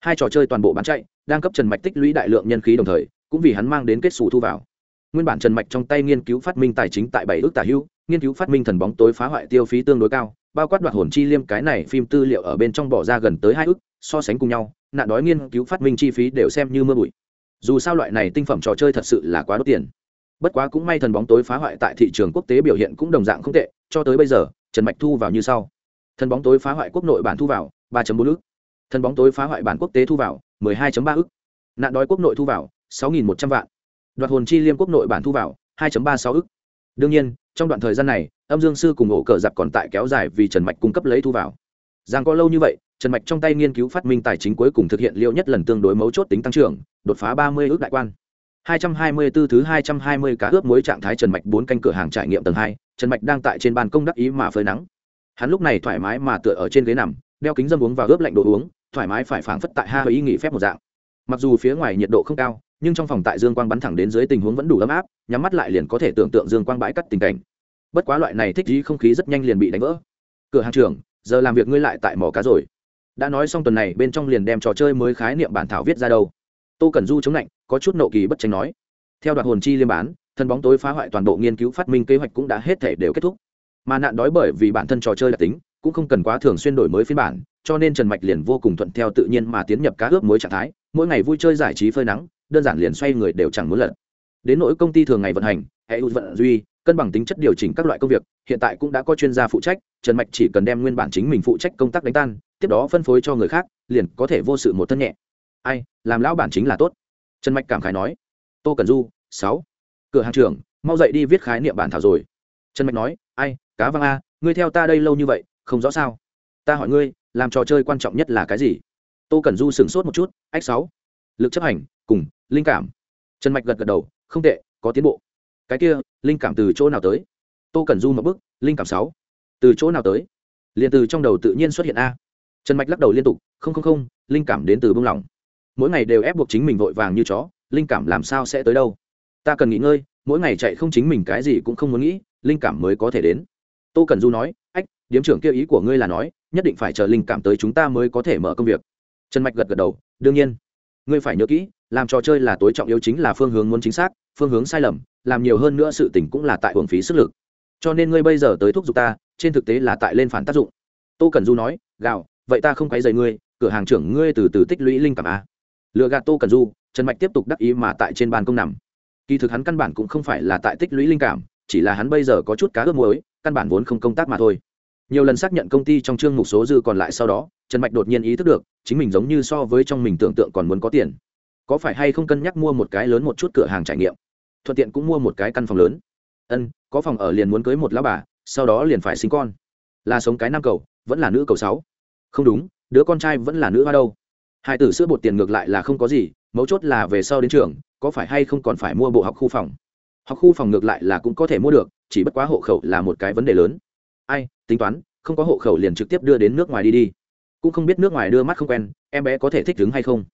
Hai trò chơi toàn bộ bán chạy, đang cấp trần mạch tích lũy đại lượng nhân khí đồng thời, cũng vì hắn mang đến kết xù thu vào nguyên bản trần mạch trong tay nghiên cứu phát minh tài chính tại bảy ước tả hữu, nghiên cứu phát minh thần bóng tối phá hoại tiêu phí tương đối cao, bao quát đoạt hồn chi liêm cái này phim tư liệu ở bên trong bỏ ra gần tới hai ước, so sánh cùng nhau, nạn đói nghiên cứu phát minh chi phí đều xem như mưa bụi. Dù sao loại này tinh phẩm trò chơi thật sự là quá đốt tiền. Bất quá cũng may thần bóng tối phá hoại tại thị trường quốc tế biểu hiện cũng đồng dạng không tệ, cho tới bây giờ, trần mạch thu vào như sau. Thần bóng tối phá hoại quốc nội bản thu vào, ba bốn ức thần bóng tối phá hoại bản quốc tế thu vào hai ba ức nạn đói quốc nội thu vào, sáu một trăm vạn đoạt hồn chi liêm quốc nội bản thu vào hai ba sáu ức đương nhiên trong đoạn thời gian này âm dương sư cùng ổ cờ giặc còn tại kéo dài vì trần mạch cung cấp lấy thu vào giang có lâu như vậy trần mạch trong tay nghiên cứu phát minh tài chính cuối cùng thực hiện liệu nhất lần tương đối mấu chốt tính tăng trưởng đột phá ba mươi ước đại quan 224 thứ 220 cá ướp muối trạng thái Trần Mạch bốn canh cửa hàng trải nghiệm tầng 2, Trần Mạch đang tại trên ban công đắc ý mà phơi nắng. Hắn lúc này thoải mái mà tựa ở trên ghế nằm, đeo kính dâm uống và ướp lạnh đồ uống, thoải mái phải phảng phất tại ha ý nghỉ phép một dạng. Mặc dù phía ngoài nhiệt độ không cao, nhưng trong phòng tại dương quang bắn thẳng đến dưới tình huống vẫn đủ ấm áp, nhắm mắt lại liền có thể tưởng tượng dương quang bãi cắt tình cảnh. Bất quá loại này thích trí không khí rất nhanh liền bị đánh vỡ. Cửa hàng trưởng, giờ làm việc ngươi lại tại mỏ cá rồi. Đã nói xong tuần này bên trong liền đem trò chơi mới khái niệm bản thảo viết ra đâu. Tô cần Du chống lạnh, có chút nộ kỳ bất tranh nói theo đoạt hồn chi liên bán thần bóng tối phá hoại toàn bộ nghiên cứu phát minh kế hoạch cũng đã hết thể đều kết thúc mà nạn đói bởi vì bản thân trò chơi đặc tính cũng không cần quá thường xuyên đổi mới phiên bản cho nên trần mạch liền vô cùng thuận theo tự nhiên mà tiến nhập cá ướp mới trạng thái mỗi ngày vui chơi giải trí phơi nắng đơn giản liền xoay người đều chẳng muốn lật. Đến nỗi công ty thường ngày vận hành, hệ vận duy, cân bằng tính chất điều chỉnh các loại công việc, hiện tại cũng đã có chuyên gia phụ trách, trần mạch chỉ cần đem nguyên bản chính mình phụ trách công tác đánh tan, tiếp đó phân phối cho người khác, liền có thể vô sự một thân nhẹ. Ai, làm lão bản chính là tốt. Trần mạch cảm khái nói. Tô cần du, sáu. Cửa hàng trưởng, mau dậy đi viết khái niệm bản thảo rồi. Trần mạch nói. Ai, cá văng a, ngươi theo ta đây lâu như vậy, không rõ sao? Ta hỏi ngươi, làm trò chơi quan trọng nhất là cái gì? Tô cần du sửng sốt một chút. Ách sáu. Lực chấp hành, cùng linh cảm. Trần mạch gật gật đầu, không tệ, có tiến bộ. Cái kia, linh cảm từ chỗ nào tới? Tô cần du một bức, linh cảm sáu. Từ chỗ nào tới? Liền từ trong đầu tự nhiên xuất hiện a. Trần mạch lắc đầu liên tục, không không không, linh cảm đến từ bông lỏng. Mỗi ngày đều ép buộc chính mình vội vàng như chó, linh cảm làm sao sẽ tới đâu? Ta cần nghỉ ngơi, mỗi ngày chạy không chính mình cái gì cũng không muốn nghĩ, linh cảm mới có thể đến. Tô cần du nói, ách, điếm trưởng kia ý của ngươi là nói, nhất định phải chờ linh cảm tới chúng ta mới có thể mở công việc. Trần mạch gật gật đầu, đương nhiên. Ngươi phải nhớ kỹ làm trò chơi là tối trọng yếu chính là phương hướng muốn chính xác, phương hướng sai lầm, làm nhiều hơn nữa sự tỉnh cũng là tại hưởng phí sức lực. Cho nên ngươi bây giờ tới thúc giục ta, trên thực tế là tại lên phản tác dụng. Tô cần du nói, gạo, vậy ta không quấy dày ngươi, cửa hàng trưởng ngươi từ từ tích lũy linh cảm a lựa gạt tô cần du, trần mạch tiếp tục đắc ý mà tại trên bàn công nằm. Kỳ thực hắn căn bản cũng không phải là tại tích lũy linh cảm, chỉ là hắn bây giờ có chút cá ước muối, căn bản vốn không công tác mà thôi. Nhiều lần xác nhận công ty trong chương mục số dư còn lại sau đó, trần mạch đột nhiên ý thức được, chính mình giống như so với trong mình tưởng tượng còn muốn có tiền có phải hay không cân nhắc mua một cái lớn một chút cửa hàng trải nghiệm? Thuận tiện cũng mua một cái căn phòng lớn. Ân, có phòng ở liền muốn cưới một lão bà, sau đó liền phải sinh con. Là sống cái nam cầu, vẫn là nữ cầu sáu. Không đúng, đứa con trai vẫn là nữ hoa đâu. Hai tử sữa bột tiền ngược lại là không có gì, mấu chốt là về sau đến trường, có phải hay không còn phải mua bộ học khu phòng? Học khu phòng ngược lại là cũng có thể mua được, chỉ bất quá hộ khẩu là một cái vấn đề lớn. Ai, tính toán, không có hộ khẩu liền trực tiếp đưa đến nước ngoài đi đi. Cũng không biết nước ngoài đưa mắt không quen, em bé có thể thích đứng hay không?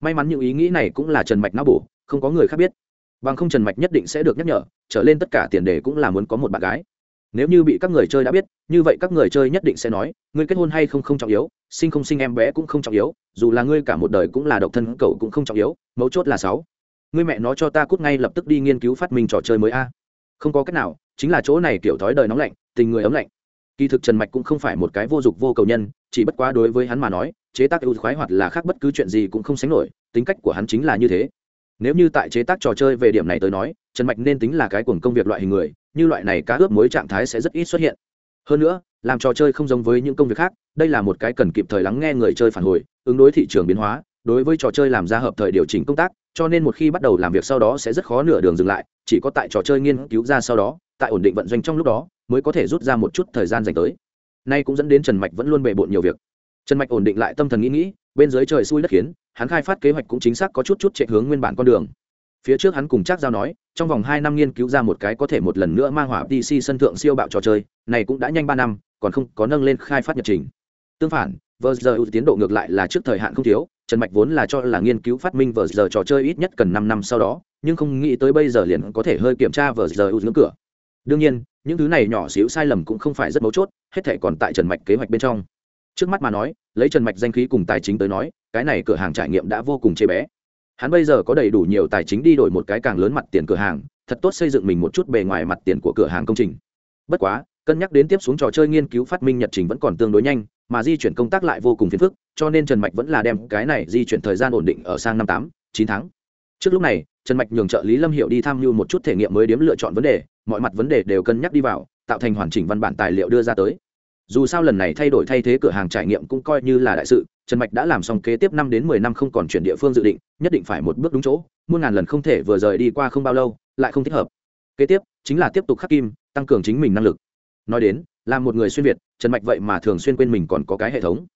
May mắn những ý nghĩ này cũng là trần mạch não bổ, không có người khác biết. Bằng không trần mạch nhất định sẽ được nhắc nhở, trở lên tất cả tiền đề cũng là muốn có một bạn gái. Nếu như bị các người chơi đã biết, như vậy các người chơi nhất định sẽ nói, ngươi kết hôn hay không không trọng yếu, sinh không sinh em bé cũng không trọng yếu, dù là ngươi cả một đời cũng là độc thân cậu cũng không trọng yếu, mấu chốt là sáu. Ngươi mẹ nó cho ta cút ngay lập tức đi nghiên cứu phát minh trò chơi mới a. Không có cách nào, chính là chỗ này kiểu thói đời nóng lạnh, tình người ấm lạnh. Kỳ thực trần mạch cũng không phải một cái vô dụng vô cầu nhân, chỉ bất quá đối với hắn mà nói chế tác ưu khoái hoạt là khác bất cứ chuyện gì cũng không sánh nổi, tính cách của hắn chính là như thế. Nếu như tại chế tác trò chơi về điểm này tới nói, trần mạch nên tính là cái cuồng công việc loại hình người, như loại này cá ướp mối trạng thái sẽ rất ít xuất hiện. Hơn nữa, làm trò chơi không giống với những công việc khác, đây là một cái cần kịp thời lắng nghe người chơi phản hồi, ứng đối thị trường biến hóa, đối với trò chơi làm ra hợp thời điều chỉnh công tác, cho nên một khi bắt đầu làm việc sau đó sẽ rất khó nửa đường dừng lại, chỉ có tại trò chơi nghiên cứu ra sau đó, tại ổn định vận doanh trong lúc đó, mới có thể rút ra một chút thời gian dành tới. Nay cũng dẫn đến trần mạch vẫn luôn bề bộn nhiều việc trần mạch ổn định lại tâm thần nghĩ nghĩ, bên dưới trời xui đất khiến, hắn khai phát kế hoạch cũng chính xác có chút chút chạy hướng nguyên bản con đường. Phía trước hắn cùng chắc giao nói, trong vòng hai năm nghiên cứu ra một cái có thể một lần nữa mang hỏa pc sân thượng siêu bạo trò chơi, này cũng đã nhanh ba năm, còn không có nâng lên khai phát nhật trình. Tương phản, vờ giờ tiến độ ngược lại là trước thời hạn không thiếu, trần mạch vốn là cho là nghiên cứu phát minh vờ giờ trò chơi ít nhất cần năm năm sau đó, nhưng không nghĩ tới bây giờ liền có thể hơi kiểm tra vờ giờ ngưỡng cửa. Đương nhiên, những thứ này nhỏ xíu sai lầm cũng không phải rất mấu chốt, hết thể còn tại trần mạch kế hoạch bên trong trước mắt mà nói, lấy trần mạch danh khí cùng tài chính tới nói, cái này cửa hàng trải nghiệm đã vô cùng chê bé. Hắn bây giờ có đầy đủ nhiều tài chính đi đổi một cái càng lớn mặt tiền cửa hàng, thật tốt xây dựng mình một chút bề ngoài mặt tiền của cửa hàng công trình. Bất quá, cân nhắc đến tiếp xuống trò chơi nghiên cứu phát minh nhật trình vẫn còn tương đối nhanh, mà di chuyển công tác lại vô cùng phiền phức, cho nên trần mạch vẫn là đem cái này di chuyển thời gian ổn định ở sang năm tám, chín tháng. Trước lúc này, trần mạch nhường trợ lý lâm hiệu đi tham mưu một chút thể nghiệm mới điếm lựa chọn vấn đề, mọi mặt vấn đề đều cân nhắc đi vào, tạo thành hoàn chỉnh văn bản tài liệu đưa ra tới dù sao lần này thay đổi thay thế cửa hàng trải nghiệm cũng coi như là đại sự, trần mạch đã làm xong kế tiếp năm đến mười năm không còn chuyển địa phương dự định, nhất định phải một bước đúng chỗ, muôn ngàn lần không thể vừa rời đi qua không bao lâu, lại không thích hợp. Kế tiếp, chính là tiếp tục khắc kim, tăng cường chính mình năng lực. Nói đến, là một người xuyên việt, trần mạch vậy mà thường xuyên quên mình còn có cái hệ thống.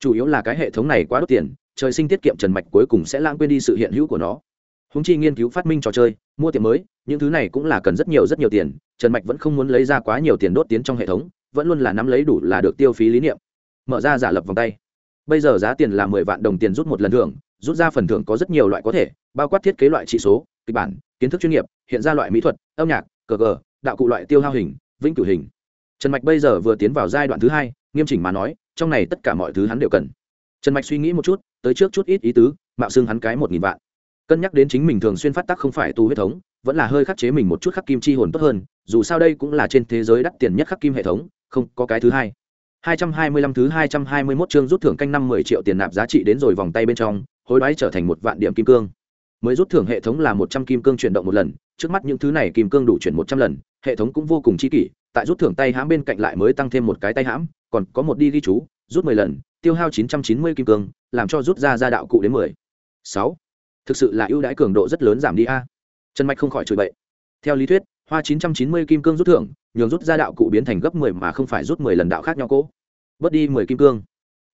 Chủ yếu là cái hệ thống này quá đốt tiền, trời sinh tiết kiệm trần mạch cuối cùng sẽ lãng quên đi sự hiện hữu của nó. Húng chi nghiên cứu phát minh trò chơi, mua tiền mới, những thứ này cũng là cần rất nhiều rất nhiều tiền, trần mạch vẫn không muốn lấy ra quá nhiều tiền đốt tiến trong hệ thống vẫn luôn là nắm lấy đủ là được tiêu phí lý niệm. Mở ra giả lập vòng tay. Bây giờ giá tiền là mười vạn đồng tiền rút một lần thưởng, rút ra phần thưởng có rất nhiều loại có thể, bao quát thiết kế loại trị số, kịch bản, kiến thức chuyên nghiệp, hiện ra loại mỹ thuật, âm nhạc, cờ cờ đạo cụ loại tiêu hao hình, vĩnh cửu hình. Trần mạch bây giờ vừa tiến vào giai đoạn thứ hai, nghiêm chỉnh mà nói, trong này tất cả mọi thứ hắn đều cần. Trần mạch suy nghĩ một chút, tới trước chút ít ý tứ, mạo xưng hắn cái một nghìn vạn. Cân nhắc đến chính mình thường xuyên phát tác không phải tu huyết thống, vẫn là hơi khắc chế mình một chút khắc kim chi hồn tốt hơn, dù sao đây cũng là trên thế giới đắt tiền nhất khắc kim hệ thống không có cái thứ hai 225 thứ 221 chương rút thưởng canh năm 10 triệu tiền nạp giá trị đến rồi vòng tay bên trong, hối đoái trở thành một vạn điểm kim cương. Mới rút thưởng hệ thống là 100 kim cương chuyển động một lần, trước mắt những thứ này kim cương đủ chuyển 100 lần, hệ thống cũng vô cùng chi kỷ, tại rút thưởng tay hãm bên cạnh lại mới tăng thêm một cái tay hãm, còn có một đi ghi chú, rút 10 lần, tiêu hao 990 kim cương, làm cho rút ra ra đạo cụ đến 10. 6. Thực sự là ưu đãi cường độ rất lớn giảm đi a. Trần Mạch không khỏi chửi bậy. Theo lý thuyết, hoa 990 kim cương rút thưởng, nhường rút ra đạo cụ biến thành gấp 10 mà không phải rút 10 lần đạo khác nhau cố. Bớt đi 10 kim cương.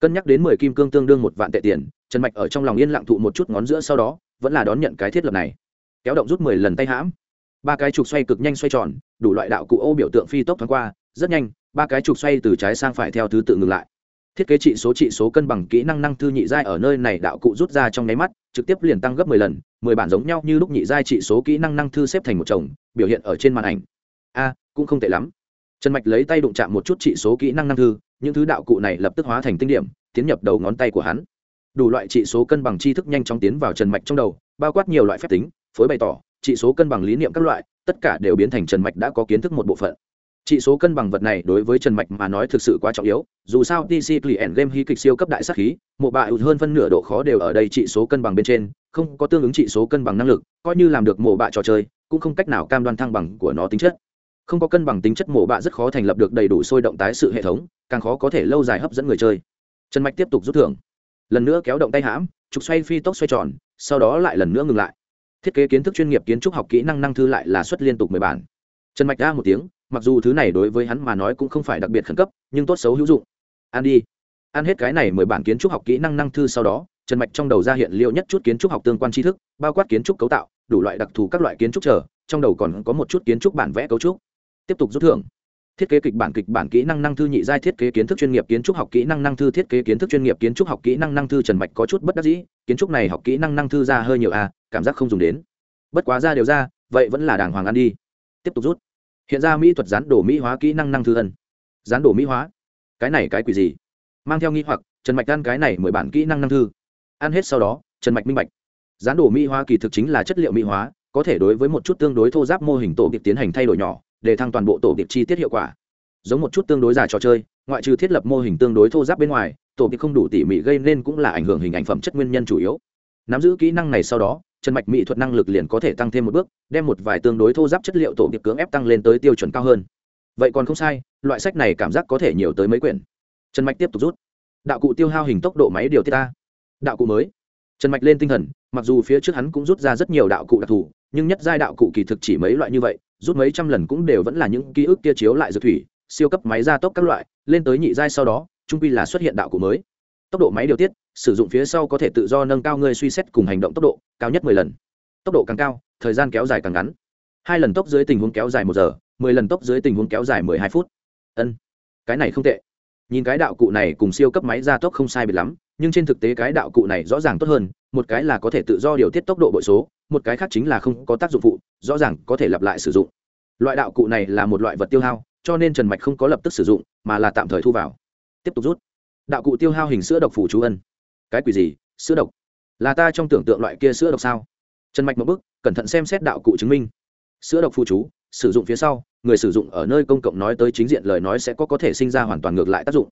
Cân nhắc đến 10 kim cương tương đương một vạn tệ tiền, Trần Mạch ở trong lòng yên lặng thụ một chút ngón giữa sau đó, vẫn là đón nhận cái thiết lập này. Kéo động rút 10 lần tay hãm. Ba cái trục xoay cực nhanh xoay tròn, đủ loại đạo cụ ô biểu tượng phi tốc thoáng qua, rất nhanh, ba cái trục xoay từ trái sang phải theo thứ tự ngừng lại thiết kế trị số trị số cân bằng kỹ năng năng thư nhị giai ở nơi này đạo cụ rút ra trong nháy mắt, trực tiếp liền tăng gấp mười lần, mười bản giống nhau như lúc nhị giai trị số kỹ năng năng thư xếp thành một chồng, biểu hiện ở trên màn ảnh. A, cũng không tệ lắm. Trần mạch lấy tay đụng chạm một chút trị số kỹ năng năng thư, những thứ đạo cụ này lập tức hóa thành tinh điểm, tiến nhập đầu ngón tay của hắn. Đủ loại trị số cân bằng tri thức nhanh chóng tiến vào trần mạch trong đầu, bao quát nhiều loại phép tính, phối bày tỏ, trị số cân bằng lý niệm các loại, tất cả đều biến thành trần mạch đã có kiến thức một bộ phận chỉ số cân bằng vật này đối với trần mạch mà nói thực sự quá trọng yếu, dù sao dc client game hy kịch siêu cấp đại sát khí, một bạ hơn phân nửa độ khó đều ở đây chỉ số cân bằng bên trên, không có tương ứng chỉ số cân bằng năng lực, coi như làm được mổ bạ trò chơi, cũng không cách nào cam đoan thăng bằng của nó tính chất. Không có cân bằng tính chất mổ bạ rất khó thành lập được đầy đủ sôi động tái sự hệ thống, càng khó có thể lâu dài hấp dẫn người chơi. Trần mạch tiếp tục rút thưởng. Lần nữa kéo động tay hãm, trục xoay phi tốc xoay tròn, sau đó lại lần nữa ngừng lại. Thiết kế kiến thức chuyên nghiệp kiến trúc học kỹ năng năng thư lại là xuất liên tục mười bản. Trần mạch ra một tiếng mặc dù thứ này đối với hắn mà nói cũng không phải đặc biệt khẩn cấp, nhưng tốt xấu hữu dụng. Ăn đi. Ăn hết cái này mười bản kiến trúc học kỹ năng năng thư sau đó, trần mạch trong đầu ra hiện liệu nhất chút kiến trúc học tương quan tri thức, bao quát kiến trúc cấu tạo, đủ loại đặc thù các loại kiến trúc chờ, trong đầu còn có một chút kiến trúc bản vẽ cấu trúc. Tiếp tục rút thưởng. Thiết kế kịch bản kịch bản kỹ năng năng thư nhị giai thiết kế kiến thức chuyên nghiệp kiến trúc học kỹ năng năng thư thiết kế kiến thức chuyên nghiệp kiến trúc học kỹ năng năng thư trần mạch có chút bất đắc dĩ, kiến trúc này học kỹ năng năng thư ra hơi nhiều à cảm giác không dùng đến. Bất quá ra đều ra, vậy vẫn là đàng hoàng ăn đi. Tiếp tục rút hiện ra mỹ thuật gián đổ mỹ hóa kỹ năng năng thư ân. Gián đổ mỹ hóa. Cái này cái quỷ gì? Mang theo nghi hoặc, trần mạch ăn cái này mười bản kỹ năng năng thư. Ăn hết sau đó, trần mạch minh bạch. Gián đổ mỹ hóa kỳ thực chính là chất liệu mỹ hóa, có thể đối với một chút tương đối thô giáp mô hình tổ kịp tiến hành thay đổi nhỏ, để thăng toàn bộ tổ kịp chi tiết hiệu quả. Giống một chút tương đối già trò chơi, ngoại trừ thiết lập mô hình tương đối thô giáp bên ngoài, tổ kịp không đủ tỉ mỉ gây nên cũng là ảnh hưởng hình ảnh phẩm chất nguyên nhân chủ yếu. Nắm giữ kỹ năng này sau đó trần mạch mỹ thuật năng lực liền có thể tăng thêm một bước, đem một vài tương đối thô giáp chất liệu tổ nghiệp cưỡng ép tăng lên tới tiêu chuẩn cao hơn. Vậy còn không sai, loại sách này cảm giác có thể nhiều tới mấy quyển. Trần mạch tiếp tục rút. Đạo cụ tiêu hao hình tốc độ máy điều tiết ta. Đạo cụ mới. Trần mạch lên tinh thần, mặc dù phía trước hắn cũng rút ra rất nhiều đạo cụ đặc thù, nhưng nhất giai đạo cụ kỳ thực chỉ mấy loại như vậy, rút mấy trăm lần cũng đều vẫn là những ký ức kia chiếu lại dược thủy, siêu cấp máy gia tốc các loại, lên tới nhị giai sau đó, trung quy là xuất hiện đạo cụ mới. Tốc độ máy điều tiết sử dụng phía sau có thể tự do nâng cao ngươi suy xét cùng hành động tốc độ, cao nhất mười lần. Tốc độ càng cao, thời gian kéo dài càng ngắn. Hai lần tốc dưới tình huống kéo dài một giờ, mười lần tốc dưới tình huống kéo dài mười hai phút. Ân, cái này không tệ. Nhìn cái đạo cụ này cùng siêu cấp máy gia tốc không sai biệt lắm, nhưng trên thực tế cái đạo cụ này rõ ràng tốt hơn, một cái là có thể tự do điều tiết tốc độ bội số, một cái khác chính là không có tác dụng phụ, rõ ràng có thể lặp lại sử dụng. Loại đạo cụ này là một loại vật tiêu hao, cho nên trần mạch không có lập tức sử dụng, mà là tạm thời thu vào. Tiếp tục rút. Đạo cụ tiêu hao hình sữa độc phủ chú ân cái quỷ gì, sữa độc? Là ta trong tưởng tượng loại kia sữa độc sao? Trần mạch một bức, cẩn thận xem xét đạo cụ chứng minh. Sữa độc phụ chú, sử dụng phía sau, người sử dụng ở nơi công cộng nói tới chính diện lời nói sẽ có có thể sinh ra hoàn toàn ngược lại tác dụng.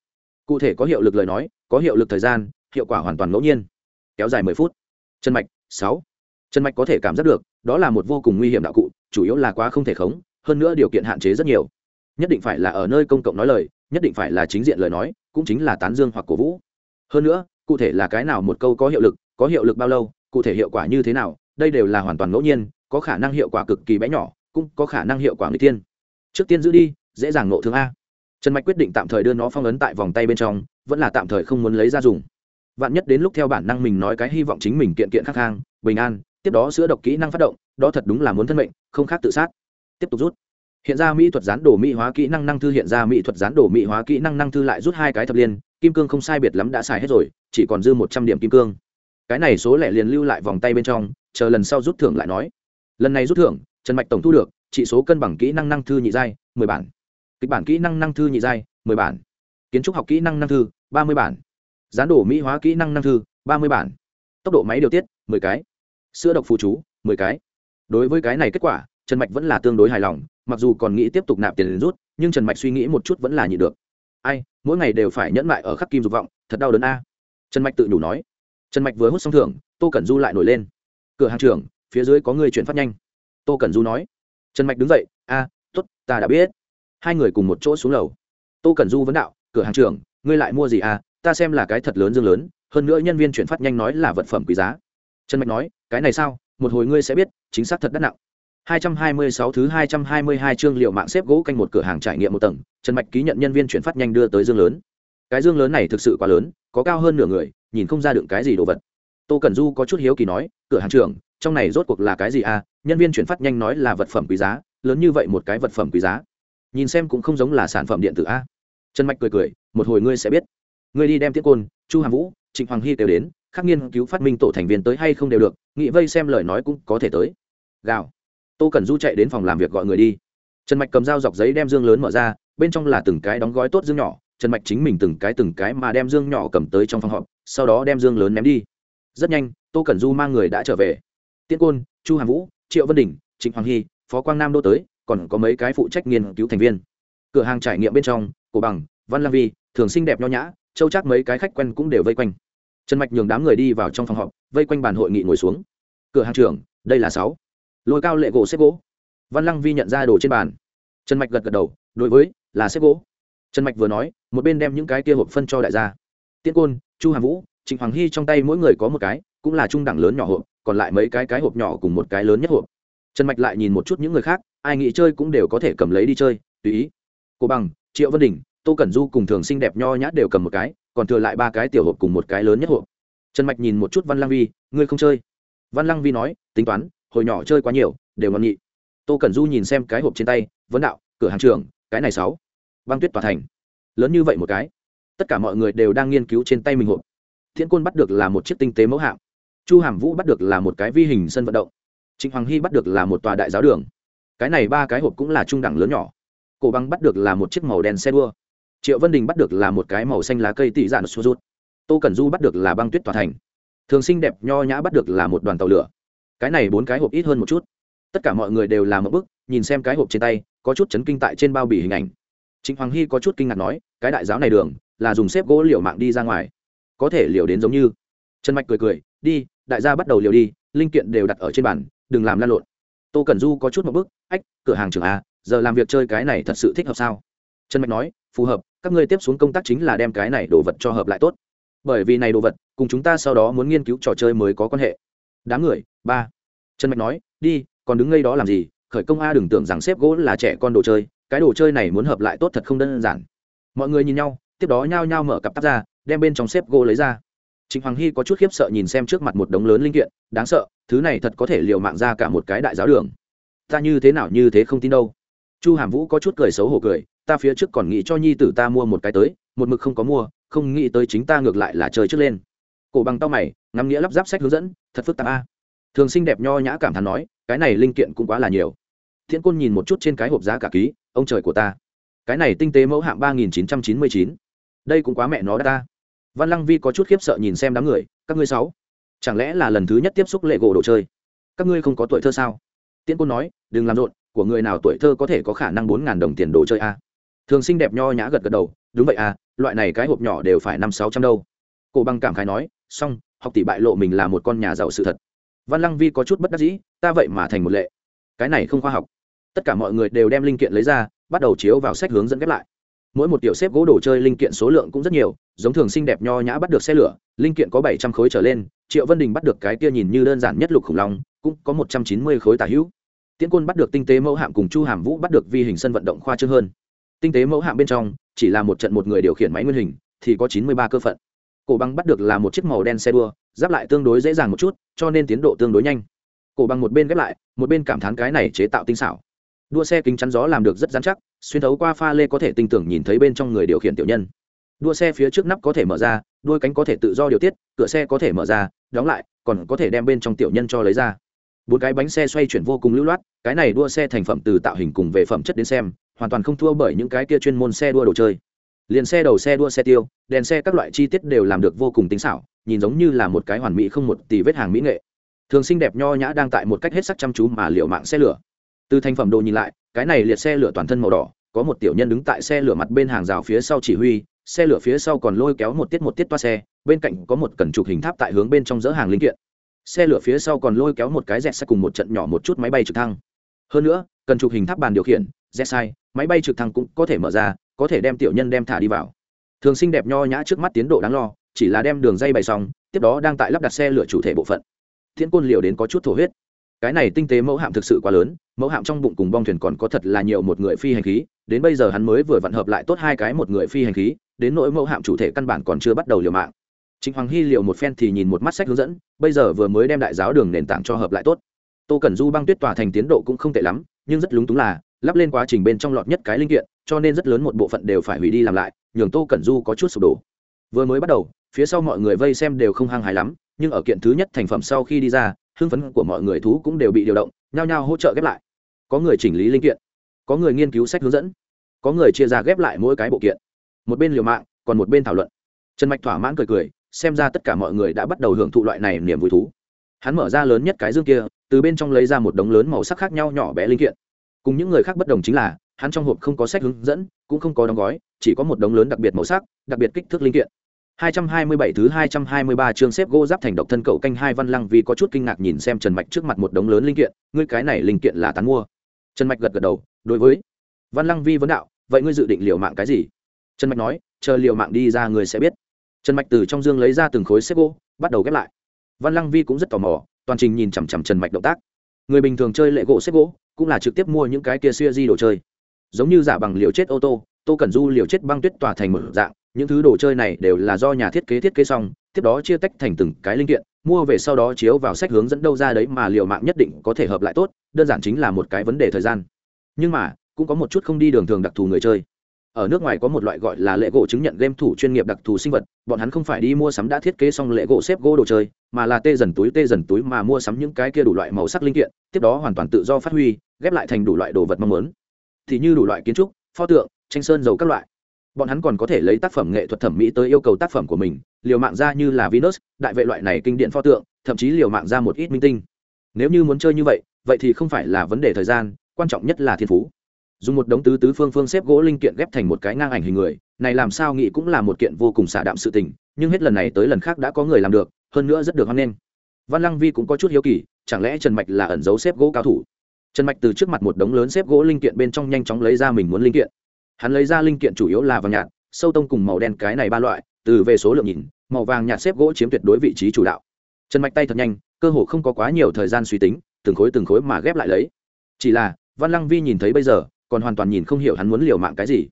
Cụ thể có hiệu lực lời nói, có hiệu lực thời gian, hiệu quả hoàn toàn ngẫu nhiên. Kéo dài mười phút. Trần mạch, sáu. Trần mạch có thể cảm giác được, đó là một vô cùng nguy hiểm đạo cụ, chủ yếu là quá không thể khống, hơn nữa điều kiện hạn chế rất nhiều. Nhất định phải là ở nơi công cộng nói lời, nhất định phải là chính diện lời nói, cũng chính là tán dương hoặc cổ vũ. Hơn nữa cụ thể là cái nào một câu có hiệu lực, có hiệu lực bao lâu, cụ thể hiệu quả như thế nào, đây đều là hoàn toàn ngẫu nhiên, có khả năng hiệu quả cực kỳ bé nhỏ, cũng có khả năng hiệu quả người tiên trước tiên giữ đi, dễ dàng nộ thương a. Trần mạch quyết định tạm thời đưa nó phong ấn tại vòng tay bên trong, vẫn là tạm thời không muốn lấy ra dùng. Vạn nhất đến lúc theo bản năng mình nói cái hy vọng chính mình kiện kiện khắc hang bình an, tiếp đó sữa độc kỹ năng phát động, đó thật đúng là muốn thân mệnh, không khác tự sát. Tiếp tục rút. Hiện ra mỹ thuật gián đồ mỹ hóa kỹ năng năng thư, hiện ra mỹ thuật gián đồ mỹ hóa kỹ năng năng thư lại rút hai cái thập liên kim cương không sai biệt lắm đã xài hết rồi, chỉ còn dư một trăm điểm kim cương. Cái này số lẻ liền lưu lại vòng tay bên trong, chờ lần sau rút thưởng lại nói. Lần này rút thưởng, trần mạch tổng thu được trị số cân bằng kỹ năng năng thư nhị giai, mười bản. Kịch bản kỹ năng năng thư nhị giai, mười bản. Kiến trúc học kỹ năng năng thư, ba mươi bản. Gián đổ mỹ hóa kỹ năng năng thư, ba mươi bản. Tốc độ máy điều tiết, mười cái. Sữa độc phụ chú, mười cái. Đối với cái này kết quả, trần mạch vẫn là tương đối hài lòng, mặc dù còn nghĩ tiếp tục nạp tiền rút, nhưng trần mạch suy nghĩ một chút vẫn là nhị được. Ai mỗi ngày đều phải nhẫn mại ở khắc kim dục vọng, thật đau đớn a. Trần mạch tự nhủ nói. Trần mạch vừa hút xong thưởng, tô cẩn du lại nổi lên. Cửa hàng trưởng, phía dưới có người chuyển phát nhanh. Tô cẩn du nói. Trần mạch đứng dậy, a t ố t ta đã biết. Hai người cùng một chỗ xuống lầu. Tô cẩn du vấn đạo, cửa hàng trưởng, ngươi lại mua gì à? Ta xem là cái thật lớn dương lớn, hơn nữa nhân viên chuyển phát nhanh nói là vật phẩm quý giá. Trần mạch nói, cái này sao? Một hồi ngươi sẽ biết, chính xác thật đắt nặng. 226 thứ 222 chương liệu mạng xếp gỗ canh một cửa hàng trải nghiệm một tầng, Trần Mạch ký nhận nhân viên chuyển phát nhanh đưa tới dương lớn. Cái dương lớn này thực sự quá lớn, có cao hơn nửa người, nhìn không ra đựng cái gì đồ vật. Tô Cẩn Du có chút hiếu kỳ nói, cửa hàng trưởng, trong này rốt cuộc là cái gì à? Nhân viên chuyển phát nhanh nói là vật phẩm quý giá, lớn như vậy một cái vật phẩm quý giá. Nhìn xem cũng không giống là sản phẩm điện tử a. Trần Mạch cười cười, một hồi ngươi sẽ biết ngươi đi đem tiết côn chu hàm vũ trịnh hoàng hy đều đến khắc nghiên cứu phát minh tổ thành viên tới hay không đều được nghị vây xem lời nói cũng có thể tới gào tô cần du chạy đến phòng làm việc gọi người đi. Trần mạch cầm dao dọc giấy đem dương lớn mở ra, bên trong là từng cái đóng gói tốt dương nhỏ. Trần mạch chính mình từng cái từng cái mà đem dương nhỏ cầm tới trong phòng họp, sau đó đem dương lớn ném đi. Rất nhanh, tô cẩn du mang người đã trở về. Tiễn côn, chu hàm vũ, triệu vân đình trịnh hoàng hy, phó quang nam đô tới, còn có mấy cái phụ trách nghiên cứu thành viên. Cửa hàng trải nghiệm bên trong, cổ bằng, văn la vi, thường xinh đẹp nho nhã, châu chắc mấy cái khách quen cũng đều vây quanh. Trần mạch nhường đám người đi vào trong phòng họp, vây quanh bàn hội nghị ngồi xuống. Cửa hàng trưởng, đây là sáu lôi cao lệ gỗ xếp gỗ. Văn lăng vi nhận ra đồ trên bàn. Trần mạch gật gật đầu, đối với, là xếp gỗ. Trần mạch vừa nói, một bên đem những cái kia hộp phân cho đại gia. Tiên côn, chu hàm vũ, trịnh hoàng hy trong tay mỗi người có một cái, cũng là trung đẳng lớn nhỏ hộp, còn lại mấy cái cái hộp nhỏ cùng một cái lớn nhất hộp. Trần mạch lại nhìn một chút những người khác, ai nghĩ chơi cũng đều có thể cầm lấy đi chơi, tùy ý. Cô bằng, triệu vân đình tô cẩn du cùng thường xinh đẹp nho nhã đều cầm một cái, còn thừa lại ba cái tiểu hộp cùng một cái lớn nhất hộp. Trần mạch nhìn một chút văn lăng vi, ngươi không chơi? Văn lăng vi nói, tính toán hồi nhỏ chơi quá nhiều, đều ngon nhị. Tô cẩn du nhìn xem cái hộp trên tay, vấn đạo, cửa hàng trường cái này sáu. Băng tuyết tòa thành. Lớn như vậy một cái. Tất cả mọi người đều đang nghiên cứu trên tay mình hộp. Thiên côn bắt được là một chiếc tinh tế mẫu hạm. chu hàm vũ bắt được là một cái vi hình sân vận động. Trịnh hoàng hy bắt được là một tòa đại giáo đường. Cái này ba cái hộp cũng là trung đẳng lớn nhỏ. Cổ băng bắt được là một chiếc màu đen xe đua. Triệu vân đình bắt được là một cái màu xanh lá cây tị dạn sút rút. Tô cẩn du bắt được là băng tuyết tòa thành. Thường Sinh đẹp nho nhã bắt được là một đoàn tàu lửa cái này bốn cái hộp ít hơn một chút. Tất cả mọi người đều làm một bức, nhìn xem cái hộp trên tay, có chút chấn kinh tại trên bao bì hình ảnh. Trịnh hoàng hy có chút kinh ngạc nói, cái đại giáo này đường, là dùng xếp gỗ liều mạng đi ra ngoài. Có thể liều đến giống như. Trần mạch cười cười, đi, đại gia bắt đầu liều đi, linh kiện đều đặt ở trên bàn, đừng làm lan lộn. Tô cẩn du có chút một bức, ách, cửa hàng trường a, giờ làm việc chơi cái này thật sự thích hợp sao? Trần mạch nói, phù hợp, các ngươi tiếp xuống công tác chính là đem cái này đồ vật cho hợp lại tốt. Bởi vì này đồ vật, cùng chúng ta sau đó muốn nghiên cứu trò chơi mới có quan hệ đám người, ba. Trần mạch nói, đi, còn đứng ngay đó làm gì? Khởi công a đừng tưởng rằng xếp gỗ là trẻ con đồ chơi, cái đồ chơi này muốn hợp lại tốt thật không đơn giản. Mọi người nhìn nhau, tiếp đó nhao nhao mở cặp tắt ra, đem bên trong xếp gỗ lấy ra. Trịnh hoàng hy có chút khiếp sợ nhìn xem trước mặt một đống lớn linh kiện, đáng sợ, thứ này thật có thể liều mạng ra cả một cái đại giáo đường. Ta như thế nào như thế không tin đâu. Chu hàm vũ có chút cười xấu hổ cười, ta phía trước còn nghĩ cho nhi tử ta mua một cái tới, một mực không có mua, không nghĩ tới chính ta ngược lại là chơi trước lên cổ bằng tao mày, ngắm nghĩa lắp ráp sách hướng dẫn, thật phức tạp a. Thường xinh đẹp nho nhã cảm thán nói, cái này linh kiện cũng quá là nhiều. Thiện côn nhìn một chút trên cái hộp giá cả ký, ông trời của ta. Cái này tinh tế mẫu hạng ba nghìn chín trăm chín mươi chín. Đây cũng quá mẹ nó đã ta. Văn lăng vi có chút khiếp sợ nhìn xem đám người, các ngươi sáu, chẳng lẽ là lần thứ nhất tiếp xúc lệ gỗ đồ chơi? Các ngươi không có tuổi thơ sao? Tiễn côn nói, đừng làm rộn, của người nào tuổi thơ có thể có khả năng bốn ngàn đồng tiền đồ chơi a? Thường xinh đẹp nho nhã gật gật đầu, đúng vậy à loại này cái hộp nhỏ đều phải năm sáu trăm đâu. Cổ băng cảm khái nói xong, học tỷ bại lộ mình là một con nhà giàu sự thật. Văn lăng vi có chút bất đắc dĩ, ta vậy mà thành một lệ. Cái này không khoa học. Tất cả mọi người đều đem linh kiện lấy ra, bắt đầu chiếu vào sách hướng dẫn ghép lại. Mỗi một tiểu xếp gỗ đồ chơi linh kiện số lượng cũng rất nhiều, giống thường xinh đẹp nho nhã bắt được xe lửa, linh kiện có bảy trăm khối trở lên, triệu vân đình bắt được cái kia nhìn như đơn giản nhất lục khủng long, cũng có một trăm chín mươi khối tả hữu. Tiễn quân bắt được tinh tế mẫu hạm cùng chu hàm vũ bắt được vi hình sân vận động khoa trương hơn. Tinh tế mẫu hạm bên trong, chỉ là một trận một người điều khiển máy nguyên hình, thì có chín mươi ba cơ phận cổ băng bắt được là một chiếc màu đen xe đua, giáp lại tương đối dễ dàng một chút, cho nên tiến độ tương đối nhanh. Cổ băng một bên ghép lại, một bên cảm thán cái này chế tạo tinh xảo. Đua xe kính chắn gió làm được rất dán chắc, xuyên thấu qua pha lê có thể tinh tưởng nhìn thấy bên trong người điều khiển tiểu nhân. Đua xe phía trước nắp có thể mở ra, đuôi cánh có thể tự do điều tiết, cửa xe có thể mở ra, đóng lại, còn có thể đem bên trong tiểu nhân cho lấy ra. Bốn cái bánh xe xoay chuyển vô cùng lưu loát, cái này đua xe thành phẩm từ tạo hình cùng về phẩm chất đến xem, hoàn toàn không thua bởi những cái kia chuyên môn xe đua đồ chơi liền xe đầu xe đua xe tiêu, đèn xe các loại chi tiết đều làm được vô cùng tinh xảo, nhìn giống như là một cái hoàn mỹ không một tỷ vết hàng mỹ nghệ. Thường xinh đẹp nho nhã đang tại một cách hết sắc chăm chú mà liệu mạng xe lửa. Từ thành phẩm đồ nhìn lại, cái này liệt xe lửa toàn thân màu đỏ, có một tiểu nhân đứng tại xe lửa mặt bên hàng rào phía sau chỉ huy, xe lửa phía sau còn lôi kéo một tiết một tiết toa xe, bên cạnh có một cần chụp hình tháp tại hướng bên trong dỡ hàng linh kiện. Xe lửa phía sau còn lôi kéo một cái dẹt xe cùng một trận nhỏ một chút máy bay trực thăng. Hơn nữa, cần chụp hình tháp bàn điều khiển dẹt sai máy bay trực thăng cũng có thể mở ra có thể đem tiểu nhân đem thả đi vào. Thường xinh đẹp nho nhã trước mắt tiến độ đáng lo chỉ là đem đường dây bày xong tiếp đó đang tại lắp đặt xe lửa chủ thể bộ phận. Thiên côn liều đến có chút thổ huyết. Cái này tinh tế mẫu hạm thực sự quá lớn mẫu hạm trong bụng cùng bong thuyền còn có thật là nhiều một người phi hành khí đến bây giờ hắn mới vừa vận hợp lại tốt hai cái một người phi hành khí đến nỗi mẫu hạm chủ thể căn bản còn chưa bắt đầu liều mạng. Chính Hoàng Hy liệu một phen thì nhìn một mắt sách hướng dẫn, bây giờ vừa mới đem đại giáo đường nền tảng cho hợp lại tốt. Tô Cẩn Du băng tuyết tỏa thành tiến độ cũng không tệ lắm, nhưng rất lúng túng là, lắp lên quá trình bên trong lọt nhất cái linh kiện, cho nên rất lớn một bộ phận đều phải hủy đi làm lại, nhường Tô Cẩn Du có chút sụp đổ. Vừa mới bắt đầu, phía sau mọi người vây xem đều không hăng hái lắm, nhưng ở kiện thứ nhất thành phẩm sau khi đi ra, hưng phấn của mọi người thú cũng đều bị điều động, nhao nhao hỗ trợ ghép lại. Có người chỉnh lý linh kiện, có người nghiên cứu sách hướng dẫn, có người chia ra ghép lại mỗi cái bộ kiện. Một bên liều mạng, còn một bên thảo luận. Trần Mạch thỏa mãn cười cười, xem ra tất cả mọi người đã bắt đầu hưởng thụ loại này niềm vui thú hắn mở ra lớn nhất cái dương kia từ bên trong lấy ra một đống lớn màu sắc khác nhau nhỏ bé linh kiện cùng những người khác bất đồng chính là hắn trong hộp không có sách hướng dẫn cũng không có đóng gói chỉ có một đống lớn đặc biệt màu sắc đặc biệt kích thước linh kiện. 227 thứ 223 chương xếp gỗ giáp thành độc thân cậu canh hai văn lăng vì có chút kinh ngạc nhìn xem Trần Mạch trước mặt một đống lớn linh kiện, ngươi cái này linh kiện là tán mua. Trần Mạch gật gật đầu, đối với. Văn Lăng Vi vấn đạo, vậy ngươi dự định liều mạng cái gì? Trần Mạch nói, chờ liều mạng đi ra người sẽ biết. Trần mạch từ trong dương lấy ra từng khối xếp gỗ bắt đầu ghép lại. Văn lăng vi cũng rất tò mò toàn trình nhìn chằm chằm trần mạch động tác. Người bình thường chơi lệ gỗ xếp gỗ cũng là trực tiếp mua những cái kia xuya di đồ chơi. Giống như giả bằng liều chết ô tô tô cần du liều chết băng tuyết tỏa thành một dạng, những thứ đồ chơi này đều là do nhà thiết kế thiết kế xong, tiếp đó chia tách thành từng cái linh kiện, mua về sau đó chiếu vào sách hướng dẫn đâu ra đấy mà liệu mạng nhất định có thể hợp lại tốt, đơn giản chính là một cái vấn đề thời gian. Nhưng mà, cũng có một chút không đi đường thường đặc thù người chơi. Ở nước ngoài có một loại gọi là lệ gỗ chứng nhận game thủ chuyên nghiệp đặc thù sinh vật, bọn hắn không phải đi mua sắm đã thiết kế xong lệ gỗ xếp gỗ đồ chơi, mà là tê dần túi tê dần túi mà mua sắm những cái kia đủ loại màu sắc linh kiện, tiếp đó hoàn toàn tự do phát huy ghép lại thành đủ loại đồ vật mong muốn. Thì như đủ loại kiến trúc, pho tượng, tranh sơn dầu các loại. Bọn hắn còn có thể lấy tác phẩm nghệ thuật thẩm mỹ tới yêu cầu tác phẩm của mình, liều mạng ra như là venus, đại vệ loại này kinh điện pho tượng, thậm chí liều mạng ra một ít minh tinh. Nếu như muốn chơi như vậy vậy thì không phải là vấn đề thời gian, quan trọng nhất là thiên phú. Dùng một đống tứ tứ phương phương xếp gỗ linh kiện ghép thành một cái ngang ảnh hình người, này làm sao nghĩ cũng là một kiện vô cùng xả đạm sự tình, nhưng hết lần này tới lần khác đã có người làm được, hơn nữa rất được hoan nghênh. Văn lăng vi cũng có chút hiếu kỳ, chẳng lẽ trần mạch là ẩn giấu xếp gỗ cao thủ? Trần mạch từ trước mặt một đống lớn xếp gỗ linh kiện bên trong nhanh chóng lấy ra mình muốn linh kiện. Hắn lấy ra linh kiện chủ yếu là vàng nhạt, sâu tông cùng màu đen cái này ba loại, từ về số lượng nhìn, màu vàng nhạt xếp gỗ chiếm tuyệt đối vị trí chủ đạo. Trần mạch tay thật nhanh, cơ hồ không có quá nhiều thời gian suy tính, từng khối từng khối mà ghép lại lấy. Chỉ là, văn lăng vi nhìn thấy bây giờ, còn hoàn toàn nhìn không hiểu hắn muốn liều mạng cái gì.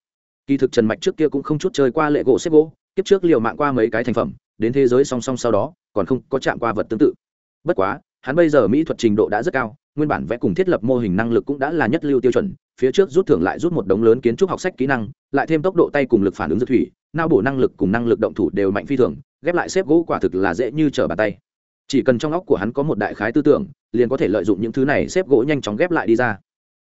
Kỳ thực trần mạch trước kia cũng không chút chơi qua lệ gỗ xếp gỗ, kiếp trước liều mạng qua mấy cái thành phẩm, đến thế giới song song sau đó, còn không có chạm qua vật tương tự. Bất quá, hắn bây giờ mỹ thuật trình độ đã rất cao nguyên bản vẽ cùng thiết lập mô hình năng lực cũng đã là nhất lưu tiêu chuẩn, phía trước rút thưởng lại rút một đống lớn kiến trúc học sách kỹ năng, lại thêm tốc độ tay cùng lực phản ứng dược thủy nao bổ năng lực cùng năng lực động thủ đều mạnh phi thường, ghép lại xếp gỗ quả thực là dễ như trở bàn tay. Chỉ cần trong óc của hắn có một đại khái tư tưởng, liền có thể lợi dụng những thứ này xếp gỗ nhanh chóng ghép lại đi ra.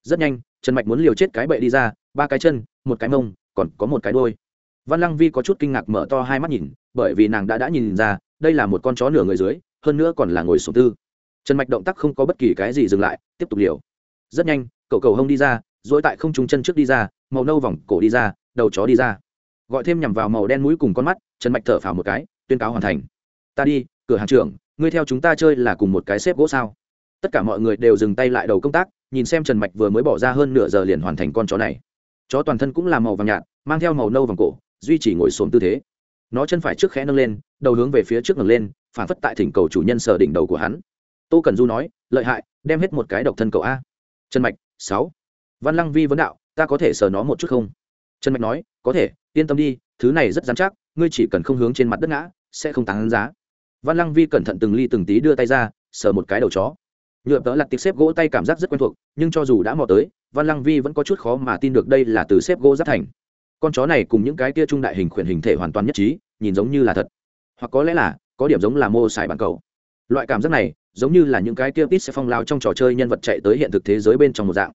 Rất nhanh, trần mạch muốn liều chết cái bậy đi ra, ba cái chân, một cái mông, còn có một cái đôi văn lăng vi có chút kinh ngạc mở to hai mắt nhìn, bởi vì nàng đã đã nhìn ra, đây là một con chó nửa người dưới, hơn nữa còn là ngồi sổ tư trần mạch động tác không có bất kỳ cái gì dừng lại, tiếp tục liều. Rất nhanh, cậu cầu hông đi ra dỗi tại không trúng chân trước đi ra, màu nâu vòng cổ đi ra, đầu chó đi ra. Gọi thêm nhằm vào màu đen mũi cùng con mắt, trần mạch thở phào một cái, tuyên cáo hoàn thành. Ta đi, cửa hàng trưởng, ngươi theo chúng ta chơi là cùng một cái xếp gỗ sao? Tất cả mọi người đều dừng tay lại đầu công tác, nhìn xem trần mạch vừa mới bỏ ra hơn nửa giờ liền hoàn thành con chó này. Chó toàn thân cũng là màu vàng nhạt, mang theo màu nâu vòng cổ, duy trì ngồi xổm tư thế. Nó chân phải trước khẽ nâng lên, đầu hướng về phía trước ngẩng lên, phản phất tại thỉnh cầu chủ nhân sờ đỉnh đầu của hắn tô cần du nói, lợi hại, đem hết một cái độc thân cậu a. Trần mạch, sáu. Văn lăng vi vấn đạo, ta có thể sờ nó một chút không? Trần mạch nói, có thể, yên tâm đi, thứ này rất dám chắc, ngươi chỉ cần không hướng trên mặt đất ngã, sẽ không tăng giá. Văn lăng vi cẩn thận từng ly từng tí đưa tay ra, sờ một cái đầu chó. Nhựa tớ lặt tiệc xếp gỗ tay cảm giác rất quen thuộc, nhưng cho dù đã mò tới, văn lăng vi vẫn có chút khó mà tin được đây là từ xếp gỗ giáp thành. Con chó này cùng những cái tia trung đại hình khuyển hình thể hoàn toàn nhất trí, nhìn giống như là thật. Hoặc có lẽ là, có điểm giống là mô xài bản cầu loại cảm giác này giống như là những cái kia tít sẽ phong lao trong trò chơi nhân vật chạy tới hiện thực thế giới bên trong một dạng.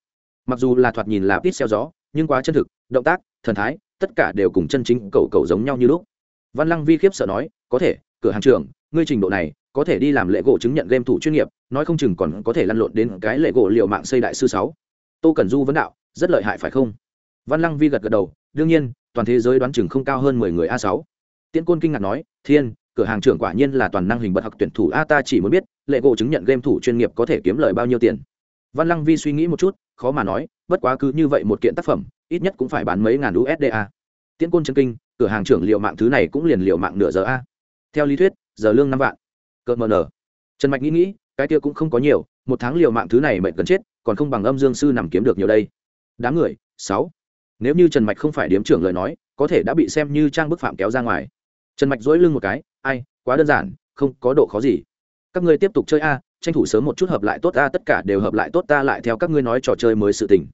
Mặc dù là thoạt nhìn là tít xeo gió, nhưng quá chân thực, động tác, thần thái, tất cả đều cùng chân chính cầu cầu giống nhau như lúc. Văn lăng vi khiếp sợ nói, có thể, cửa hàng trưởng, ngươi trình độ này, có thể đi làm lệ gỗ chứng nhận game thủ chuyên nghiệp, nói không chừng còn có thể lăn lộn đến cái lệ gỗ liệu mạng xây đại sư sáu. Tô cẩn du vấn đạo, rất lợi hại phải không? Văn lăng vi gật gật đầu, đương nhiên, toàn thế giới đoán chừng không cao hơn mười người a sáu. Tiễn côn kinh ngạc nói, thiên cửa hàng trưởng quả nhiên là toàn năng hình bật học tuyển thủ. A, ta chỉ muốn biết lệ gỗ chứng nhận game thủ chuyên nghiệp có thể kiếm lời bao nhiêu tiền? Văn lăng vi suy nghĩ một chút, khó mà nói, bất quá cứ như vậy một kiện tác phẩm, ít nhất cũng phải bán mấy ngàn usd a. Tiễn côn chân kinh, cửa hàng trưởng liệu mạng thứ này cũng liền liệu mạng nửa giờ a. Theo lý thuyết, giờ lương năm vạn. Cợt mờ nở trần mạch nghĩ nghĩ, cái kia cũng không có nhiều, một tháng liều mạng thứ này mệnh gần chết, còn không bằng âm dương sư nằm kiếm được nhiều đây. Đám người, sáu. Nếu như trần mạch không phải điếm trưởng lời nói, có thể đã bị xem như trang bức phạm kéo ra ngoài trần mạch dỗi lưng một cái, ai, quá đơn giản, không có độ khó gì. Các ngươi tiếp tục chơi a, tranh thủ sớm một chút hợp lại tốt a, tất cả đều hợp lại tốt ta lại theo các ngươi nói trò chơi mới sự tình.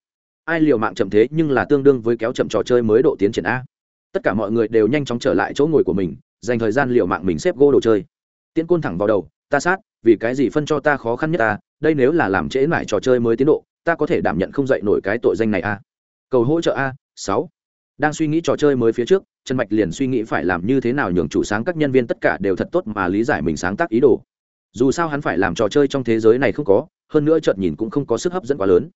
Ai liều mạng chậm thế nhưng là tương đương với kéo chậm trò chơi mới độ tiến triển a. Tất cả mọi người đều nhanh chóng trở lại chỗ ngồi của mình, dành thời gian liều mạng mình xếp gô đồ chơi. Tiễn côn thẳng vào đầu, ta sát, vì cái gì phân cho ta khó khăn nhất ta đây nếu là làm trễ mãi trò chơi mới tiến độ, ta có thể đảm nhận không dạy nổi cái tội danh này a. Cầu hỗ trợ a, sáu. Đang suy nghĩ trò chơi mới phía trước trần mạch liền suy nghĩ phải làm như thế nào nhường chủ sáng các nhân viên tất cả đều thật tốt mà lý giải mình sáng tác ý đồ. Dù sao hắn phải làm trò chơi trong thế giới này không có, hơn nữa chợt nhìn cũng không có sức hấp dẫn quá lớn.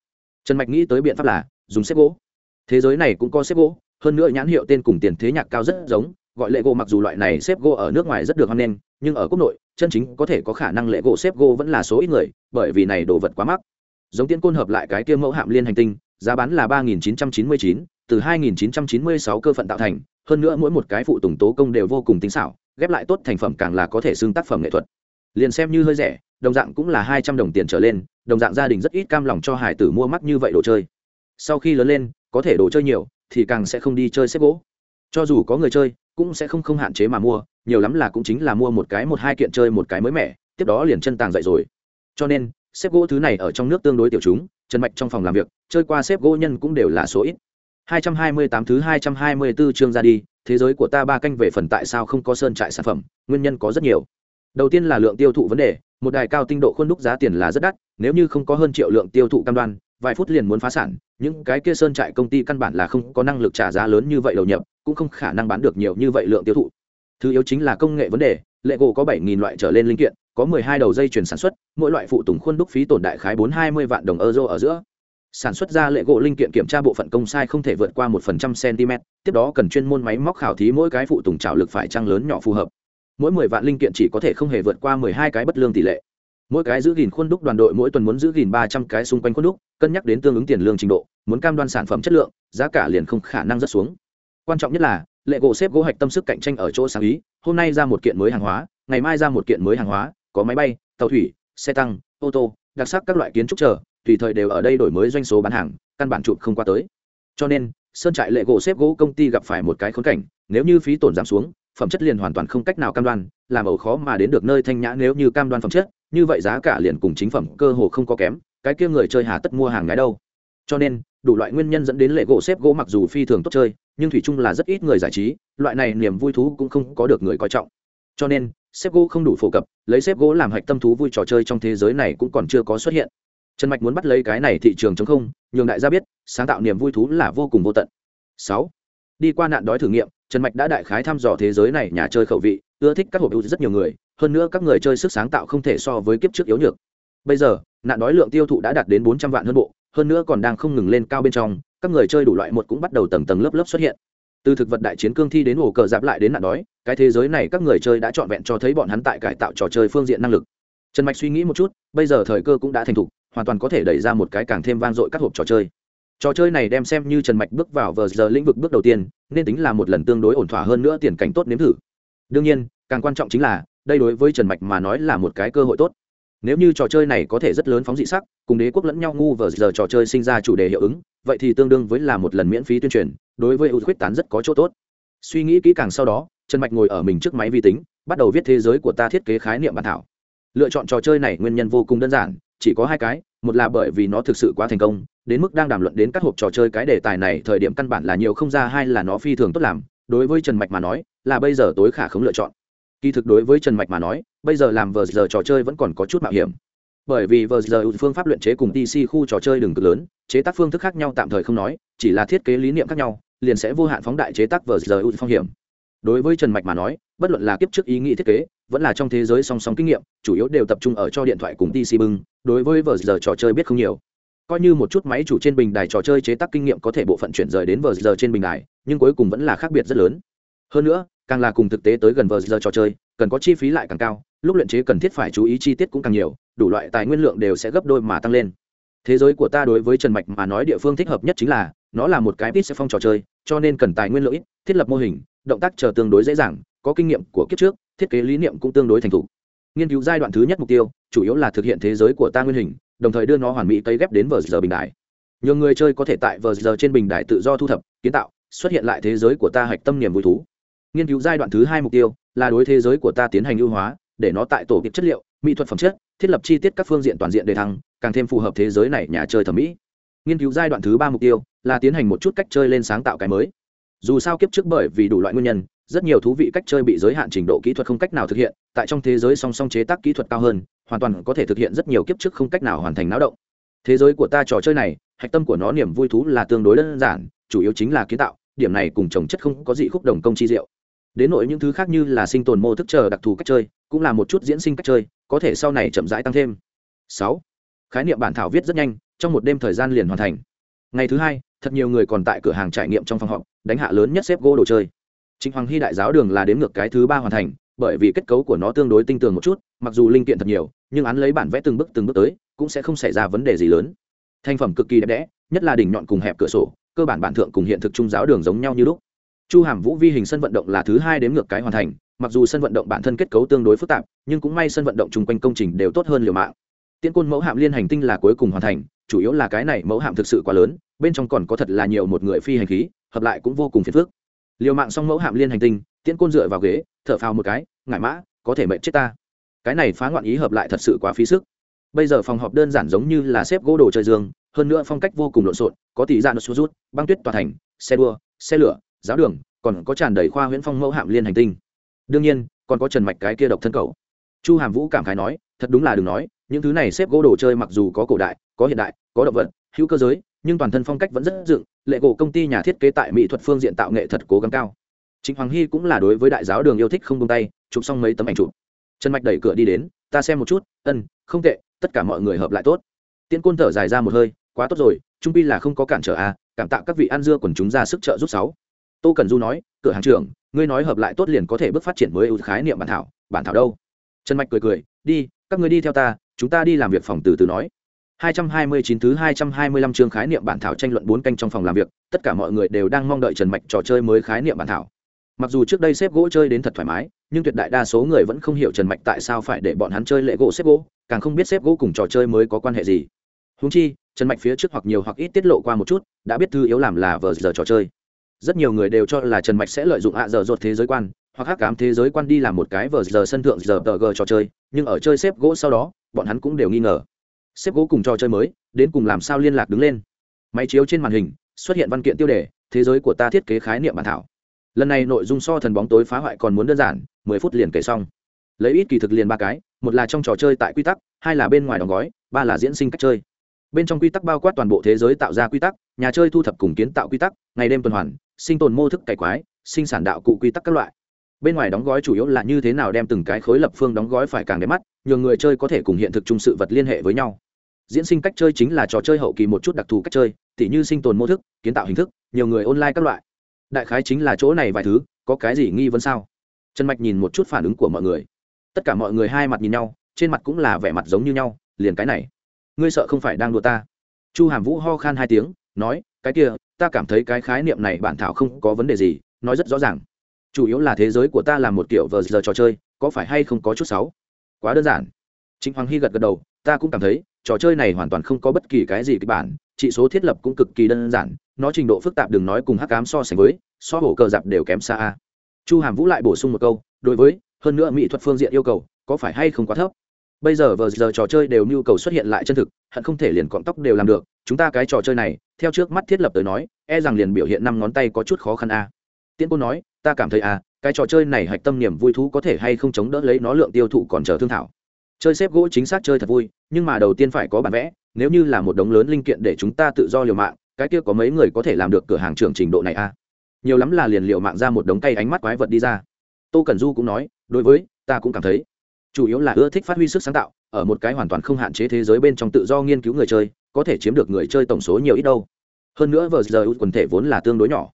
Trần mạch nghĩ tới biện pháp là dùng xếp gỗ. Thế giới này cũng có xếp gỗ, hơn nữa nhãn hiệu tên cùng tiền thế nhạc cao rất giống, gọi lệ gỗ mặc dù loại này xếp gỗ ở nước ngoài rất được hoan nghênh, nhưng ở quốc nội, chân chính có thể có khả năng lệ gỗ xếp gỗ vẫn là số ít người, bởi vì này đồ vật quá mắc. Giống tiên côn hợp lại cái kia mẫu hạm liên hành tinh, giá bán là ba nghìn chín trăm chín mươi chín, từ hai nghìn chín trăm chín mươi sáu cơ phận tạo thành hơn nữa mỗi một cái phụ tùng tố công đều vô cùng tinh xảo, ghép lại tốt thành phẩm càng là có thể xưng tác phẩm nghệ thuật. Liền xem như hơi rẻ, đồng dạng cũng là hai trăm đồng tiền trở lên, đồng dạng gia đình rất ít cam lòng cho hải tử mua mắc như vậy đồ chơi. Sau khi lớn lên, có thể đồ chơi nhiều, thì càng sẽ không đi chơi xếp gỗ. Cho dù có người chơi, cũng sẽ không không hạn chế mà mua, nhiều lắm là cũng chính là mua một cái một hai kiện chơi một cái mới mẻ, tiếp đó liền chân tàng dậy rồi. Cho nên, xếp gỗ thứ này ở trong nước tương đối tiểu chúng trần mạch trong phòng làm việc, chơi qua xếp gỗ nhân cũng đều là số ít. 228 thứ 224 chương ra đi, thế giới của ta ba canh về phần tại sao không có sơn trại sản phẩm, nguyên nhân có rất nhiều. Đầu tiên là lượng tiêu thụ vấn đề, một đài cao tinh độ khuôn đúc giá tiền là rất đắt, nếu như không có hơn triệu lượng tiêu thụ cam đoan, vài phút liền muốn phá sản, những cái kia sơn trại công ty căn bản là không có năng lực trả giá lớn như vậy đầu nhập, cũng không khả năng bán được nhiều như vậy lượng tiêu thụ. Thứ yếu chính là công nghệ vấn đề lệ gỗ có bảy nghìn loại trở lên linh kiện, có mười hai đầu dây chuyển sản xuất, mỗi loại phụ tùng khuôn đúc phí tổn đại khái bốn hai mươi vạn đồng euro ở giữa sản xuất ra lệ gỗ linh kiện kiểm tra bộ phận công sai không thể vượt qua một phần trăm cm, tiếp đó cần chuyên môn máy móc khảo thí mỗi cái phụ tùng trào lực phải trăng lớn nhỏ phù hợp. Mỗi mười vạn linh kiện chỉ có thể không hề vượt qua mười hai cái bất lương tỷ lệ. Mỗi cái giữ gìn khuôn đúc đoàn đội mỗi tuần muốn giữ gìn ba trăm cái xung quanh khuôn đúc, cân nhắc đến tương ứng tiền lương trình độ, muốn cam đoan sản phẩm chất lượng, giá cả liền không khả năng rất xuống. Quan trọng nhất là, lệ gỗ xếp gỗ hạch tâm sức cạnh tranh ở chỗ sáng ý, hôm nay ra một kiện mới hàng hóa, ngày mai ra một kiện mới hàng hóa, có máy bay, tàu thủy, xe tăng, ô tô, đặc sắc các loại kiến trúc chờ tùy thời đều ở đây đổi mới doanh số bán hàng, căn bản chụp không qua tới. Cho nên, sơn trại lệ gỗ xếp gỗ công ty gặp phải một cái khốn cảnh, nếu như phí tổn giảm xuống, phẩm chất liền hoàn toàn không cách nào cam đoan, làm ẩu khó mà đến được nơi thanh nhã nếu như cam đoan phẩm chất, như vậy giá cả liền cùng chính phẩm cơ hồ không có kém, cái kia người chơi hà tất mua hàng ngái đâu. Cho nên, đủ loại nguyên nhân dẫn đến lệ gỗ xếp gỗ mặc dù phi thường tốt chơi, nhưng thủy chung là rất ít người giải trí, loại này niềm vui thú cũng không có được người coi trọng. Cho nên, xếp gỗ không đủ phổ cập, lấy xếp gỗ làm hạch tâm thú vui trò chơi trong thế giới này cũng còn chưa có xuất hiện trần mạch muốn bắt lấy cái này thị trường chống không, nhường đại gia biết, sáng tạo niềm vui thú là vô cùng vô tận. Sáu, đi qua nạn đói thử nghiệm, trần mạch đã đại khái thăm dò thế giới này, nhà chơi khẩu vị, ưa thích các hộp ưu rất nhiều người, hơn nữa các người chơi sức sáng tạo không thể so với kiếp trước yếu nhược. Bây giờ, nạn đói lượng tiêu thụ đã đạt đến bốn trăm vạn hơn bộ, hơn nữa còn đang không ngừng lên cao bên trong, các người chơi đủ loại một cũng bắt đầu tầng tầng lớp lớp xuất hiện. Từ thực vật đại chiến cương thi đến ổ cờ giáp lại đến nạn đói, cái thế giới này các người chơi đã trọn vẹn cho thấy bọn hắn tại cải tạo trò chơi phương diện năng lực. Trần mạch suy nghĩ một chút, bây giờ thời cơ cũng đã thành thục hoàn toàn có thể đẩy ra một cái càng thêm vang dội các hộp trò chơi. Trò chơi này đem xem như trần mạch bước vào vờ giờ lĩnh vực bước đầu tiên, nên tính là một lần tương đối ổn thỏa hơn nữa tiền cảnh tốt nếm thử. Đương nhiên, càng quan trọng chính là, đây đối với trần mạch mà nói là một cái cơ hội tốt. Nếu như trò chơi này có thể rất lớn phóng dị sắc, cùng đế quốc lẫn nhau ngu vờ giờ trò chơi sinh ra chủ đề hiệu ứng, vậy thì tương đương với là một lần miễn phí tuyên truyền, đối với ưu khuyết tán rất có chỗ tốt. Suy nghĩ kỹ càng sau đó, trần mạch ngồi ở mình trước máy vi tính, bắt đầu viết thế giới của ta thiết kế khái niệm bản thảo. Lựa chọn trò chơi này nguyên nhân vô cùng đơn giản chỉ có hai cái, một là bởi vì nó thực sự quá thành công, đến mức đang đàm luận đến các hộp trò chơi cái đề tài này thời điểm căn bản là nhiều không ra, hai là nó phi thường tốt làm. Đối với trần mạch mà nói, là bây giờ tối khả không lựa chọn. Kỳ thực đối với trần mạch mà nói, bây giờ làm vờ giờ trò chơi vẫn còn có chút mạo hiểm. Bởi vì vờ giờ phương pháp luyện chế cùng tc khu trò chơi đường cực lớn, chế tác phương thức khác nhau tạm thời không nói, chỉ là thiết kế lý niệm khác nhau, liền sẽ vô hạn phóng đại chế tác vờ giờ phong hiểm. Đối với trần mạch mà nói, bất luận là kiếp trước ý nghĩ thiết kế vẫn là trong thế giới song song kinh nghiệm, chủ yếu đều tập trung ở cho điện thoại cùng tc bưng, đối với vờ giờ trò chơi biết không nhiều. Coi như một chút máy chủ trên bình đài trò chơi chế tác kinh nghiệm có thể bộ phận chuyển rời đến vờ giờ trên bình đài, nhưng cuối cùng vẫn là khác biệt rất lớn. Hơn nữa, càng là cùng thực tế tới gần vờ giờ trò chơi, cần có chi phí lại càng cao, lúc luyện chế cần thiết phải chú ý chi tiết cũng càng nhiều, đủ loại tài nguyên lượng đều sẽ gấp đôi mà tăng lên. Thế giới của ta đối với trần mạch mà nói địa phương thích hợp nhất chính là, nó là một cái ít sẽ phong trò chơi, cho nên cần tài nguyên lượng ít, thiết lập mô hình, động tác chờ tương đối dễ dàng, có kinh nghiệm của kiếp trước thiết kế lý niệm cũng tương đối thành thục. Nghiên cứu giai đoạn thứ nhất mục tiêu, chủ yếu là thực hiện thế giới của ta nguyên hình, đồng thời đưa nó hoàn mỹ cấy ghép đến vờ giờ bình đại nhiều người chơi có thể tại vờ giờ trên bình đại tự do thu thập, kiến tạo, xuất hiện lại thế giới của ta hạch tâm niềm vui thú. Nghiên cứu giai đoạn thứ hai mục tiêu, là đối thế giới của ta tiến hành ưu hóa, để nó tại tổ kịp chất liệu, mỹ thuật phẩm chất, thiết lập chi tiết các phương diện toàn diện đề thăng, càng thêm phù hợp thế giới này nhà chơi thẩm mỹ. Nghiên cứu giai đoạn thứ ba mục tiêu, là tiến hành một chút cách chơi lên sáng tạo cái mới. Dù sao kiếp trước bởi vì đủ loại nguyên nhân rất nhiều thú vị cách chơi bị giới hạn trình độ kỹ thuật không cách nào thực hiện, tại trong thế giới song song chế tác kỹ thuật cao hơn, hoàn toàn có thể thực hiện rất nhiều kiếp trước không cách nào hoàn thành náo động. Thế giới của ta trò chơi này, hạch tâm của nó niềm vui thú là tương đối đơn giản, chủ yếu chính là kiến tạo, điểm này cùng trồng chất không có gì khúc đồng công chi diệu. Đến nội những thứ khác như là sinh tồn mô thức chờ đặc thù cách chơi, cũng là một chút diễn sinh cách chơi, có thể sau này chậm rãi tăng thêm. Sáu, khái niệm bản thảo viết rất nhanh, trong một đêm thời gian liền hoàn thành. Ngày thứ hai, thật nhiều người còn tại cửa hàng trải nghiệm trong phòng họp, đánh hạ lớn nhất xếp gỗ đồ chơi. Trịnh Hoàng Hy đại giáo đường là đến ngược cái thứ ba hoàn thành, bởi vì kết cấu của nó tương đối tinh tường một chút, mặc dù linh kiện thật nhiều, nhưng án lấy bản vẽ từng bước từng bước tới, cũng sẽ không xảy ra vấn đề gì lớn. Thành phẩm cực kỳ đẹp đẽ, nhất là đỉnh nhọn cùng hẹp cửa sổ, cơ bản bản thượng cùng hiện thực trung giáo đường giống nhau như lúc. Chu Hàm Vũ vi hình sân vận động là thứ hai đến ngược cái hoàn thành, mặc dù sân vận động bản thân kết cấu tương đối phức tạp, nhưng cũng may sân vận động chung quanh công trình đều tốt hơn liều mạng. Tiên côn mẫu hạm liên hành tinh là cuối cùng hoàn thành, chủ yếu là cái này mẫu hạm thực sự quá lớn, bên trong còn có thật là nhiều một người phi hành khí, hợp lại cũng vô cùng phiền phức liều mạng xong mẫu hạm liên hành tinh, tiễn côn dựa vào ghế, thở phào một cái ngại mã, có thể mệnh chết ta. Cái này phá ngoạn ý hợp lại thật sự quá phí sức. Bây giờ phòng họp đơn giản giống như là xếp gỗ đồ chơi dương, hơn nữa phong cách vô cùng lộn xộn, có tỷ dạng sút rút, băng tuyết tòa thành, xe đua, xe lửa, giáo đường, còn có tràn đầy khoa huyễn phong mẫu hạm liên hành tinh. Đương nhiên, còn có trần mạch cái kia độc thân cầu chu hàm vũ cảm khái nói, thật đúng là đừng nói, những thứ này xếp gỗ đồ chơi mặc dù có cổ đại, có hiện đại, có động vật, hữu cơ giới, nhưng toàn thân phong cách vẫn rất dựng lệ gỗ công ty nhà thiết kế tại mỹ thuật phương diện tạo nghệ thật cố gắng cao. Chính hoàng hy cũng là đối với đại giáo đường yêu thích không tung tay, chụp xong mấy tấm ảnh chụp. Trần mạch đẩy cửa đi đến, ta xem một chút, ân, không tệ, tất cả mọi người hợp lại tốt. Tiễn côn thở dài ra một hơi, quá tốt rồi, trung pi là không có cản trở à cảm tạ các vị ăn dưa quần chúng ra sức trợ giúp sáu. Tô cần du nói, cửa hàng trưởng, ngươi nói hợp lại tốt liền có thể bước phát triển mới ưu khái niệm bản thảo bản thảo đâu? Trần mạch cười cười, đi, các ngươi đi theo ta, chúng ta đi làm việc phòng từ từ nói. 229 thứ 225 chương khái niệm bản thảo tranh luận bốn canh trong phòng làm việc, tất cả mọi người đều đang mong đợi Trần Mạch trò chơi mới khái niệm bản thảo. Mặc dù trước đây xếp gỗ chơi đến thật thoải mái, nhưng tuyệt đại đa số người vẫn không hiểu Trần Mạch tại sao phải để bọn hắn chơi lệ gỗ xếp gỗ, càng không biết xếp gỗ cùng trò chơi mới có quan hệ gì. Huống chi, Trần Mạch phía trước hoặc nhiều hoặc ít tiết lộ qua một chút, đã biết thứ yếu làm là vở giờ trò chơi. Rất nhiều người đều cho là Trần Mạch sẽ lợi dụng hạ giờ rột thế giới quan, hoặc hắc ám thế giới quan đi làm một cái vở giờ sân thượng giờ tờ trò chơi, nhưng ở chơi xếp gỗ sau đó, bọn hắn cũng đều nghi ngờ xếp gỗ cùng trò chơi mới, đến cùng làm sao liên lạc đứng lên. Máy chiếu trên màn hình, xuất hiện văn kiện tiêu đề, thế giới của ta thiết kế khái niệm bản thảo. Lần này nội dung so thần bóng tối phá hoại còn muốn đơn giản, mười phút liền kể xong. Lấy ít kỳ thực liền ba cái, một là trong trò chơi tại quy tắc, hai là bên ngoài đóng gói, ba là diễn sinh cách chơi. Bên trong quy tắc bao quát toàn bộ thế giới tạo ra quy tắc, nhà chơi thu thập cùng kiến tạo quy tắc, ngày đêm tuần hoàn, sinh tồn mô thức cải quái, sinh sản đạo cụ quy tắc các loại. Bên ngoài đóng gói chủ yếu là như thế nào đem từng cái khối lập phương đóng gói phải càng đẹp mắt, nhường người chơi có thể cùng hiện thực chung sự vật liên hệ với nhau diễn sinh cách chơi chính là trò chơi hậu kỳ một chút đặc thù cách chơi, tỉ như sinh tồn mô thức, kiến tạo hình thức, nhiều người online các loại. Đại khái chính là chỗ này vài thứ, có cái gì nghi vấn sao? Trần mạch nhìn một chút phản ứng của mọi người. Tất cả mọi người hai mặt nhìn nhau, trên mặt cũng là vẻ mặt giống như nhau, liền cái này. Ngươi sợ không phải đang đùa ta? Chu hàm vũ ho khan hai tiếng, nói, cái kia, ta cảm thấy cái khái niệm này bản thảo không có vấn đề gì, nói rất rõ ràng. Chủ yếu là thế giới của ta là một kiểu vờ giờ trò chơi, có phải hay không có chút sáu quá đơn giản. Chính hoàng hy gật gật đầu, ta cũng cảm thấy trò chơi này hoàn toàn không có bất kỳ cái gì kịch bản trị số thiết lập cũng cực kỳ đơn giản, nó trình độ phức tạp đừng nói cùng hắc cám so sánh với, so hổ cờ dạp đều kém xa a. Chu hàm vũ lại bổ sung một câu, đối với, hơn nữa mỹ thuật phương diện yêu cầu, có phải hay không quá thấp? Bây giờ vờ giờ trò chơi đều nhu cầu xuất hiện lại chân thực hận không thể liền cọng tóc đều làm được, chúng ta cái trò chơi này, theo trước mắt thiết lập tới nói e rằng liền biểu hiện năm ngón tay có chút khó khăn a. À. tiễn cô nói, ta cảm thấy a, cái trò chơi này hạch tâm niềm vui thú có thể hay không chống đỡ lấy nó lượng tiêu thụ còn chờ thương thảo chơi xếp gỗ chính xác chơi thật vui, nhưng mà đầu tiên phải có bản vẽ, nếu như là một đống lớn linh kiện để chúng ta tự do liều mạng, cái kia có mấy người có thể làm được cửa hàng trưởng trình độ này a nhiều lắm là liền liệu mạng ra một đống cây ánh mắt quái vật đi ra. Tô cẩn du cũng nói, đối với, ta cũng cảm thấy. Chủ yếu là ưa thích phát huy sức sáng tạo, ở một cái hoàn toàn không hạn chế thế giới bên trong tự do nghiên cứu người chơi, có thể chiếm được người chơi tổng số nhiều ít đâu. Hơn nữa vờ giờ quần thể vốn là tương đối nhỏ.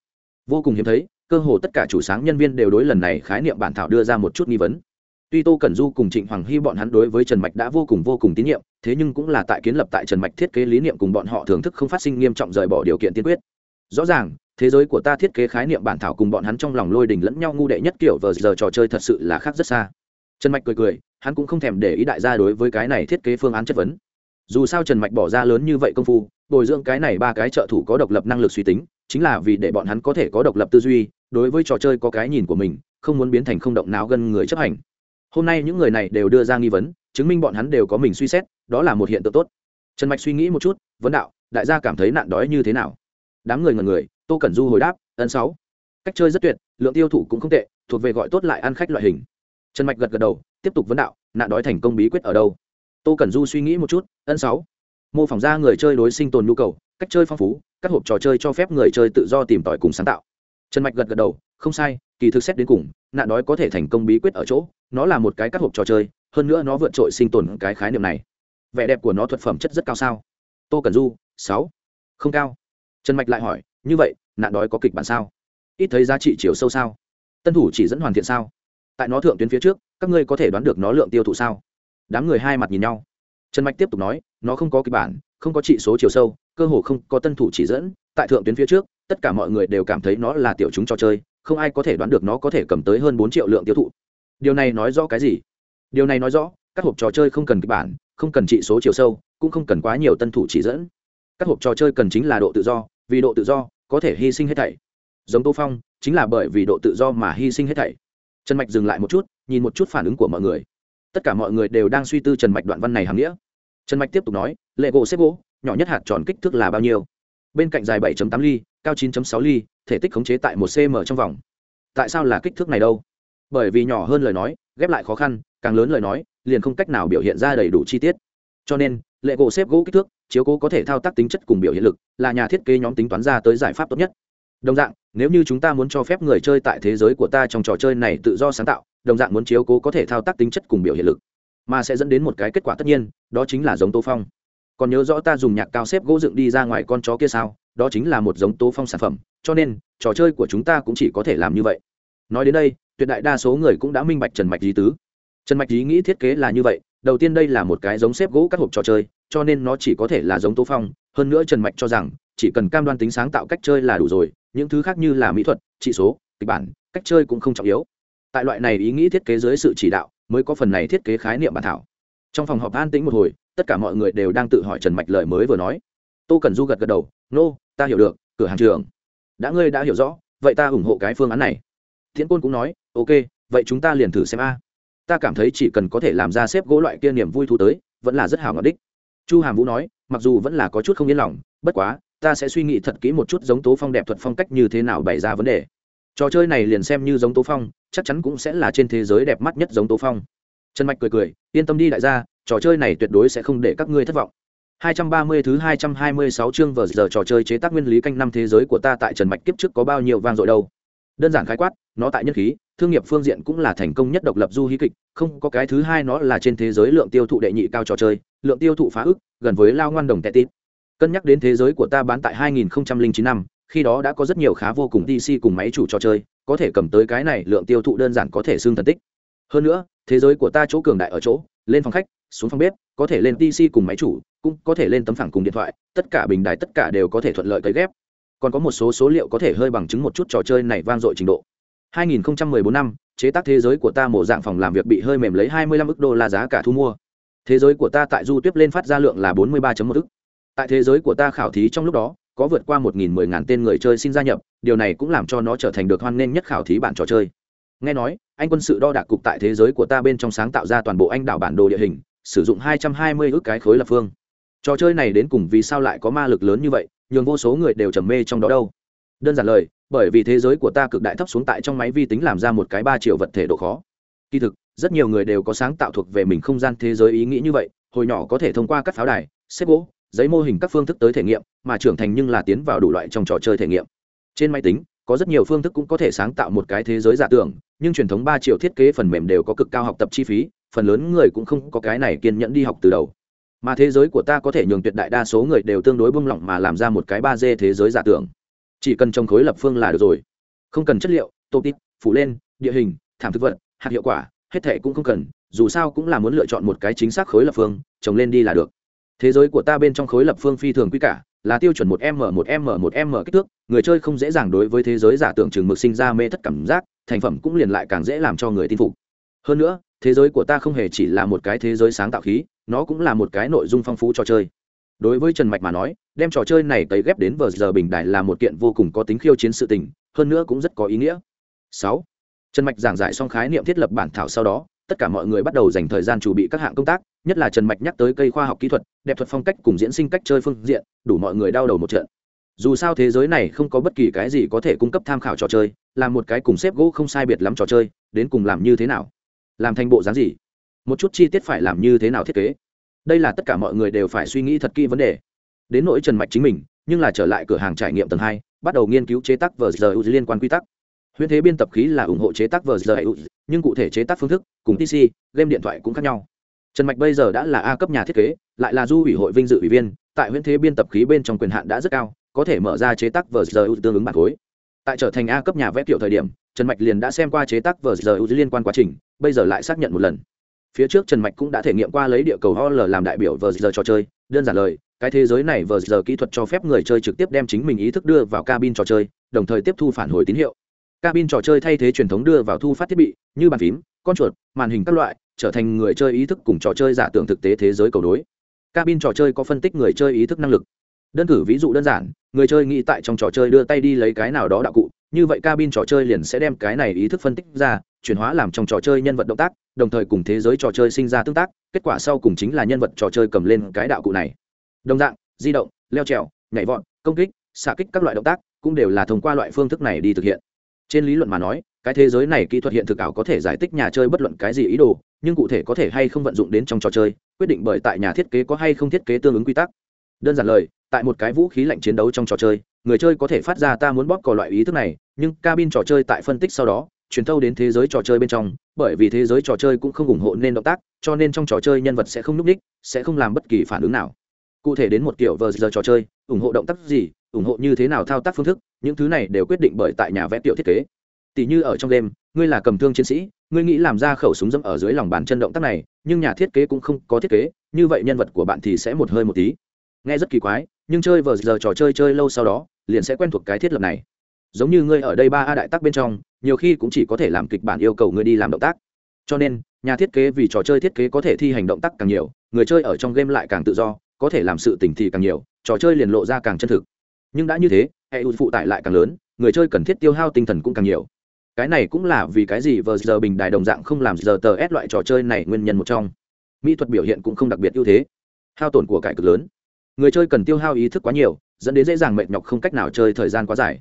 Vô cùng hiếm thấy, cơ hồ tất cả chủ sáng nhân viên đều đối lần này khái niệm bản thảo đưa ra một chút nghi vấn tuy tô cẩn du cùng trịnh hoàng hy bọn hắn đối với trần mạch đã vô cùng vô cùng tín nhiệm, thế nhưng cũng là tại kiến lập tại trần mạch thiết kế lý niệm cùng bọn họ thưởng thức không phát sinh nghiêm trọng rời bỏ điều kiện tiên quyết. Rõ ràng, thế giới của ta thiết kế khái niệm bản thảo cùng bọn hắn trong lòng lôi đình lẫn nhau ngu đệ nhất kiểu vờ giờ trò chơi thật sự là khác rất xa. Trần mạch cười cười, hắn cũng không thèm để ý đại gia đối với cái này thiết kế phương án chất vấn. Dù sao trần mạch bỏ ra lớn như vậy công phu, bồi dưỡng cái này ba cái trợ thủ có độc lập năng lực suy tính, chính là vì để bọn hắn có thể có độc lập tư duy, đối với trò chơi có cái nhìn của mình, không muốn biến thành không động não gân người chấp hành hôm nay những người này đều đưa ra nghi vấn, chứng minh bọn hắn đều có mình suy xét, đó là một hiện tượng tốt. Trần mạch suy nghĩ một chút, vấn đạo, đại gia cảm thấy nạn đói như thế nào? Đám người ngần người, tô cẩn du hồi đáp, ấn sáu. Cách chơi rất tuyệt, lượng tiêu thụ cũng không tệ, thuộc về gọi tốt lại ăn khách loại hình. Trần mạch gật gật đầu, tiếp tục vấn đạo, nạn đói thành công bí quyết ở đâu? Tô cẩn du suy nghĩ một chút, ấn sáu. Mô phỏng ra người chơi đối sinh tồn nhu cầu, cách chơi phong phú, các hộp trò chơi cho phép người chơi tự do tìm tòi cùng sáng tạo. Trần mạch gật gật đầu, không sai kỳ thực xét đến cùng, nạn đói có thể thành công bí quyết ở chỗ, nó là một cái các hộp trò chơi, hơn nữa nó vượt trội sinh tồn cái khái niệm này. Vẻ đẹp của nó thuật phẩm chất rất cao sao? Tô Cần du, sáu. Không cao. Trần mạch lại hỏi, như vậy, nạn đói có kịch bản sao? Ít thấy giá trị chiều sâu sao? Tân thủ chỉ dẫn hoàn thiện sao? Tại nó thượng tuyến phía trước, các ngươi có thể đoán được nó lượng tiêu thụ sao? Đám người hai mặt nhìn nhau. Trần mạch tiếp tục nói, nó không có kịch bản, không có trị số chiều sâu, cơ hồ không có tân thủ chỉ dẫn. Tại thượng tuyến phía trước, tất cả mọi người đều cảm thấy nó là tiểu chúng trò chơi không ai có thể đoán được nó có thể cầm tới hơn bốn triệu lượng tiêu thụ. Điều này nói rõ cái gì? Điều này nói rõ, các hộp trò chơi không cần kịch bản, không cần trị số chiều sâu, cũng không cần quá nhiều tân thủ chỉ dẫn. Các hộp trò chơi cần chính là độ tự do, vì độ tự do, có thể hy sinh hết thảy. Giống tô phong, chính là bởi vì độ tự do mà hy sinh hết thảy. Trần mạch dừng lại một chút, nhìn một chút phản ứng của mọi người. Tất cả mọi người đều đang suy tư trần mạch đoạn văn này hàm nghĩa. Trần mạch tiếp tục nói lệ gỗ xếp gỗ nhỏ nhất hạt tròn kích thước là bao nhiêu? Bên cạnh dài 7 tám ly cao 9.6 ly, thể tích khống chế tại một cm trong vòng. Tại sao là kích thước này đâu? Bởi vì nhỏ hơn lời nói, ghép lại khó khăn, càng lớn lời nói, liền không cách nào biểu hiện ra đầy đủ chi tiết. Cho nên lệ gỗ xếp gỗ kích thước, chiếu cố có thể thao tác tính chất cùng biểu hiện lực, là nhà thiết kế nhóm tính toán ra tới giải pháp tốt nhất. Đồng dạng, nếu như chúng ta muốn cho phép người chơi tại thế giới của ta trong trò chơi này tự do sáng tạo, đồng dạng muốn chiếu cố có thể thao tác tính chất cùng biểu hiện lực, mà sẽ dẫn đến một cái kết quả tất nhiên, đó chính là giống tô phong còn nhớ rõ ta dùng nhạc cao xếp gỗ dựng đi ra ngoài con chó kia sao? Đó chính là một giống tố phong sản phẩm, cho nên, trò chơi của chúng ta cũng chỉ có thể làm như vậy. Nói đến đây, tuyệt đại đa số người cũng đã minh bạch trần mạch lý tứ. Trần mạch lý nghĩ thiết kế là như vậy, đầu tiên đây là một cái giống xếp gỗ các hộp trò chơi, cho nên nó chỉ có thể là giống tố phong. Hơn nữa trần mạch cho rằng, chỉ cần cam đoan tính sáng tạo cách chơi là đủ rồi, những thứ khác như là mỹ thuật, trị số, kịch bản, cách chơi cũng không trọng yếu. Tại loại này ý nghĩ thiết kế dưới sự chỉ đạo, mới có phần này thiết kế khái niệm bản thảo. Trong phòng họp an tĩnh một hồi tất cả mọi người đều đang tự hỏi trần mạch lời mới vừa nói. Tô cần du gật gật đầu nô、no, ta hiểu được cửa hàng trường đã ngươi đã hiểu rõ vậy ta ủng hộ cái phương án này. Thiện côn cũng nói ok vậy chúng ta liền thử xem a. Ta cảm thấy chỉ cần có thể làm ra xếp gỗ loại kia niềm vui thú tới vẫn là rất hào ngọt đích. Chu hàm vũ nói mặc dù vẫn là có chút không yên lòng bất quá ta sẽ suy nghĩ thật kỹ một chút giống tố phong đẹp thuật phong cách như thế nào bày ra vấn đề. Trò chơi này liền xem như giống tố phong chắc chắn cũng sẽ là trên thế giới đẹp mắt nhất giống tố phong. Trần mạch cười cười yên tâm đi đại gia trò chơi này tuyệt đối sẽ không để các ngươi thất vọng 230 thứ 226 chương vở giờ trò chơi chế tác nguyên lý canh năm thế giới của ta tại Trần Mạch kiếp trước có bao nhiêu vang dội đâu. Đơn giản khái quát, nó tại nhân khí, thương nghiệp phương diện cũng là thành công nhất độc lập du hí kịch, không có cái thứ hai nó là trên thế giới lượng tiêu thụ đệ nhị cao trò chơi, lượng tiêu thụ phá ức, gần với lao ngoan đồng tệ tít. Cân nhắc đến thế giới của ta bán tại 2009 năm, khi đó đã có rất nhiều khá vô cùng DC cùng máy chủ trò chơi, có thể cầm tới cái này lượng tiêu thụ đơn giản có thể xương thần tích. Hơn nữa, thế giới của ta chỗ cường đại ở chỗ, lên phòng khách, xuống phòng bếp, có thể lên PC cùng máy chủ, cũng có thể lên tấm phẳng cùng điện thoại, tất cả bình đài tất cả đều có thể thuận lợi cấy ghép. còn có một số số liệu có thể hơi bằng chứng một chút trò chơi này vang dội trình độ. 2014 năm chế tác thế giới của ta mổ dạng phòng làm việc bị hơi mềm lấy 25 ức đô la giá cả thu mua. Thế giới của ta tại du tiếp lên phát ra lượng là 43.1 ức. Tại thế giới của ta khảo thí trong lúc đó có vượt qua 1.000 ngàn tên người chơi xin gia nhập điều này cũng làm cho nó trở thành được hoan nghênh nhất khảo thí bản trò chơi. Nghe nói anh quân sự đo đạc cục tại thế giới của ta bên trong sáng tạo ra toàn bộ anh đảo bản đồ địa hình sử dụng 220 ức cái khối lập phương. Trò chơi này đến cùng vì sao lại có ma lực lớn như vậy, nhường vô số người đều trầm mê trong đó đâu. Đơn giản lời, bởi vì thế giới của ta cực đại thấp xuống tại trong máy vi tính làm ra một cái ba triệu vật thể độ khó. Kỳ thực, rất nhiều người đều có sáng tạo thuộc về mình không gian thế giới ý nghĩ như vậy, hồi nhỏ có thể thông qua các pháo đài, xếp gỗ, giấy mô hình các phương thức tới thể nghiệm, mà trưởng thành nhưng là tiến vào đủ loại trong trò chơi thể nghiệm. Trên máy tính, có rất nhiều phương thức cũng có thể sáng tạo một cái thế giới giả tưởng, nhưng truyền thống ba triệu thiết kế phần mềm đều có cực cao học tập chi phí phần lớn người cũng không có cái này kiên nhẫn đi học từ đầu. Mà thế giới của ta có thể nhường tuyệt đại đa số người đều tương đối bung lỏng mà làm ra một cái ba d thế giới giả tưởng. Chỉ cần trồng khối lập phương là được rồi. Không cần chất liệu, tô tít, phủ lên, địa hình, thảm thực vật, hạt hiệu quả, hết thệ cũng không cần, dù sao cũng là muốn lựa chọn một cái chính xác khối lập phương, trồng lên đi là được. Thế giới của ta bên trong khối lập phương phi thường quy cả, là tiêu chuẩn một m một m một m kích thước, người chơi không dễ dàng đối với thế giới giả tưởng chừng mực sinh ra mê thất cảm giác, thành phẩm cũng liền lại càng dễ làm cho người tin phục. Hơn nữa thế giới của ta không hề chỉ là một cái thế giới sáng tạo khí, nó cũng là một cái nội dung phong phú trò chơi. Đối với trần mạch mà nói, đem trò chơi này tấy ghép đến vờ giờ bình đại là một kiện vô cùng có tính khiêu chiến sự tình, hơn nữa cũng rất có ý nghĩa. Sáu, trần mạch giảng giải xong khái niệm thiết lập bản thảo sau đó, tất cả mọi người bắt đầu dành thời gian chuẩn bị các hạng công tác, nhất là trần mạch nhắc tới cây khoa học kỹ thuật, đẹp thuật phong cách cùng diễn sinh cách chơi phương diện, đủ mọi người đau đầu một trận. Dù sao thế giới này không có bất kỳ cái gì có thể cung cấp tham khảo trò chơi, là một cái cùng xếp gỗ không sai biệt lắm trò chơi, đến cùng làm như thế nào? Làm thành bộ dáng gì? Một chút chi tiết phải làm như thế nào thiết kế? Đây là tất cả mọi người đều phải suy nghĩ thật kỹ vấn đề. Đến nỗi trần mạch chính mình, nhưng là trở lại cửa hàng trải nghiệm tầng hai, bắt đầu nghiên cứu chế tác vờ giờ liên quan quy tắc. Huyễn thế biên tập khí là ủng hộ chế tác vờ giờ nhưng cụ thể chế tác phương thức cùng pc game điện thoại cũng khác nhau. Trần mạch bây giờ đã là a cấp nhà thiết kế, lại là du ủy hội vinh dự ủy viên, tại huyễn thế biên tập khí bên trong quyền hạn đã rất cao, có thể mở ra chế tác vờ giờ tương ứng bản khối. Tại trở thành a cấp nhà vẽ kiểu thời điểm, trần mạch liền đã xem qua chế tác vờ giờ liên quan quá trình bây giờ lại xác nhận một lần. Phía trước trần mạch cũng đã thể nghiệm qua lấy địa cầu ol làm đại biểu vờ giờ trò chơi. Đơn giản lời, cái thế giới này vờ giờ kỹ thuật cho phép người chơi trực tiếp đem chính mình ý thức đưa vào cabin trò chơi, đồng thời tiếp thu phản hồi tín hiệu. Cabin trò chơi thay thế truyền thống đưa vào thu phát thiết bị, như bàn phím, con chuột, màn hình các loại, trở thành người chơi ý thức cùng trò chơi giả tưởng thực tế thế giới cầu đối cabin trò chơi có phân tích người chơi ý thức năng lực. Đơn cử ví dụ đơn giản, người chơi nghĩ tại trong trò chơi đưa tay đi lấy cái nào đó đạo cụ, như vậy cabin trò chơi liền sẽ đem cái này ý thức phân tích ra chuyển hóa làm trong trò chơi nhân vật động tác, đồng thời cùng thế giới trò chơi sinh ra tương tác, kết quả sau cùng chính là nhân vật trò chơi cầm lên cái đạo cụ này. Đồng dạng, di động, leo trèo, nhảy vọt, công kích, xạ kích các loại động tác cũng đều là thông qua loại phương thức này đi thực hiện. Trên lý luận mà nói, cái thế giới này kỹ thuật hiện thực ảo có thể giải thích nhà chơi bất luận cái gì ý đồ, nhưng cụ thể có thể hay không vận dụng đến trong trò chơi, quyết định bởi tại nhà thiết kế có hay không thiết kế tương ứng quy tắc. Đơn giản lời, tại một cái vũ khí lạnh chiến đấu trong trò chơi, người chơi có thể phát ra ta muốn bóp cò loại ý thức này, nhưng cabin trò chơi tại phân tích sau đó truyền thâu đến thế giới trò chơi bên trong, bởi vì thế giới trò chơi cũng không ủng hộ nên động tác, cho nên trong trò chơi nhân vật sẽ không núp ních sẽ không làm bất kỳ phản ứng nào. Cụ thể đến một kiểu vờ giờ trò chơi, ủng hộ động tác gì, ủng hộ như thế nào thao tác phương thức, những thứ này đều quyết định bởi tại nhà vẽ tiểu thiết kế. Tỷ như ở trong đêm ngươi là cầm thương chiến sĩ, ngươi nghĩ làm ra khẩu súng dẫm ở dưới lòng bàn chân động tác này, nhưng nhà thiết kế cũng không có thiết kế, như vậy nhân vật của bạn thì sẽ một hơi một tí. Nghe rất kỳ quái, nhưng chơi vờ giờ trò chơi chơi lâu sau đó, liền sẽ quen thuộc cái thiết lập này. Giống như ngươi ở đây ba a đại tác bên trong nhiều khi cũng chỉ có thể làm kịch bản yêu cầu người đi làm động tác. Cho nên, nhà thiết kế vì trò chơi thiết kế có thể thi hành động tác càng nhiều, người chơi ở trong game lại càng tự do, có thể làm sự tỉnh thì càng nhiều, trò chơi liền lộ ra càng chân thực. Nhưng đã như thế, hệ phụ tải lại càng lớn, người chơi cần thiết tiêu hao tinh thần cũng càng nhiều. Cái này cũng là vì cái gì vờ giờ bình đài đồng dạng không làm giờ tờ ép loại trò chơi này nguyên nhân một trong. Mỹ thuật biểu hiện cũng không đặc biệt ưu thế. Hao tổn của cải cực lớn. Người chơi cần tiêu hao ý thức quá nhiều, dẫn đến dễ dàng mệt nhọc không cách nào chơi thời gian quá dài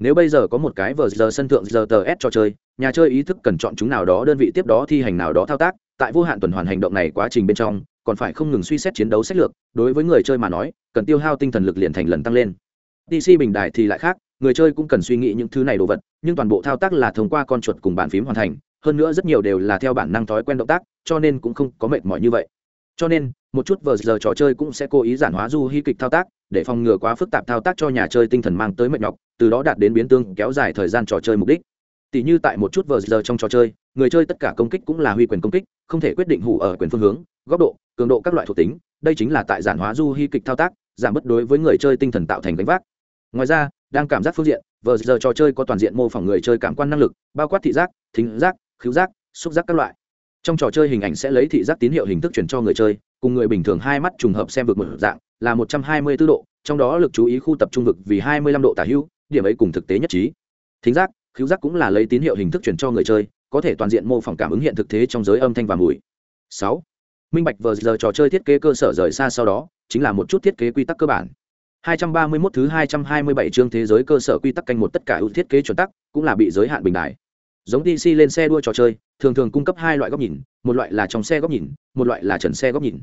nếu bây giờ có một cái vờ giờ sân thượng giờ tờ s cho chơi, nhà chơi ý thức cần chọn chúng nào đó, đơn vị tiếp đó thi hành nào đó thao tác, tại vô hạn tuần hoàn hành động này quá trình bên trong, còn phải không ngừng suy xét chiến đấu sách lược, đối với người chơi mà nói, cần tiêu hao tinh thần lực liền thành lần tăng lên. Dc bình đài thì lại khác, người chơi cũng cần suy nghĩ những thứ này đồ vật, nhưng toàn bộ thao tác là thông qua con chuột cùng bàn phím hoàn thành, hơn nữa rất nhiều đều là theo bản năng thói quen động tác, cho nên cũng không có mệt mỏi như vậy. Cho nên, một chút vờ giờ trò chơi cũng sẽ cố ý giản hóa du hy kịch thao tác để phòng ngừa quá phức tạp thao tác cho nhà chơi tinh thần mang tới mệt nhọc, từ đó đạt đến biến tương kéo dài thời gian trò chơi mục đích. Tỷ như tại một chút vờ giờ trong trò chơi, người chơi tất cả công kích cũng là huy quyền công kích, không thể quyết định hủ ở quyền phương hướng, góc độ, cường độ các loại thuộc tính, đây chính là tại giản hóa du hy kịch thao tác, giảm bất đối với người chơi tinh thần tạo thành gánh vác. Ngoài ra, đang cảm giác phương diện vờ giờ trò chơi có toàn diện mô phỏng người chơi cảm quan năng lực, bao quát thị giác, thính giác, khứu giác, xúc giác các loại. Trong trò chơi hình ảnh sẽ lấy thị giác tín hiệu hình thức chuyển cho người chơi, cùng người bình thường hai mắt trùng hợp xem vực một dạng là một trăm hai mươi 124 độ, trong đó lực chú ý khu tập trung vực vì hai mươi lăm độ tả hữu, điểm ấy cùng thực tế nhất trí. Thính giác khứu giác cũng là lấy tín hiệu hình thức chuyển cho người chơi, có thể toàn diện mô phỏng cảm ứng hiện thực thế trong giới âm thanh và mùi. Sáu, minh bạch vờ giờ trò chơi thiết kế cơ sở rời xa sau đó, chính là một chút thiết kế quy tắc cơ bản. 231 thứ 227 chương thế giới cơ sở quy tắc canh một tất cả ưu thiết kế chuẩn tắc, cũng là bị giới hạn bình đại. Giống DC lên xe đua trò chơi, thường thường cung cấp hai loại góc nhìn, một loại là trong xe góc nhìn, một loại là trần xe góc nhìn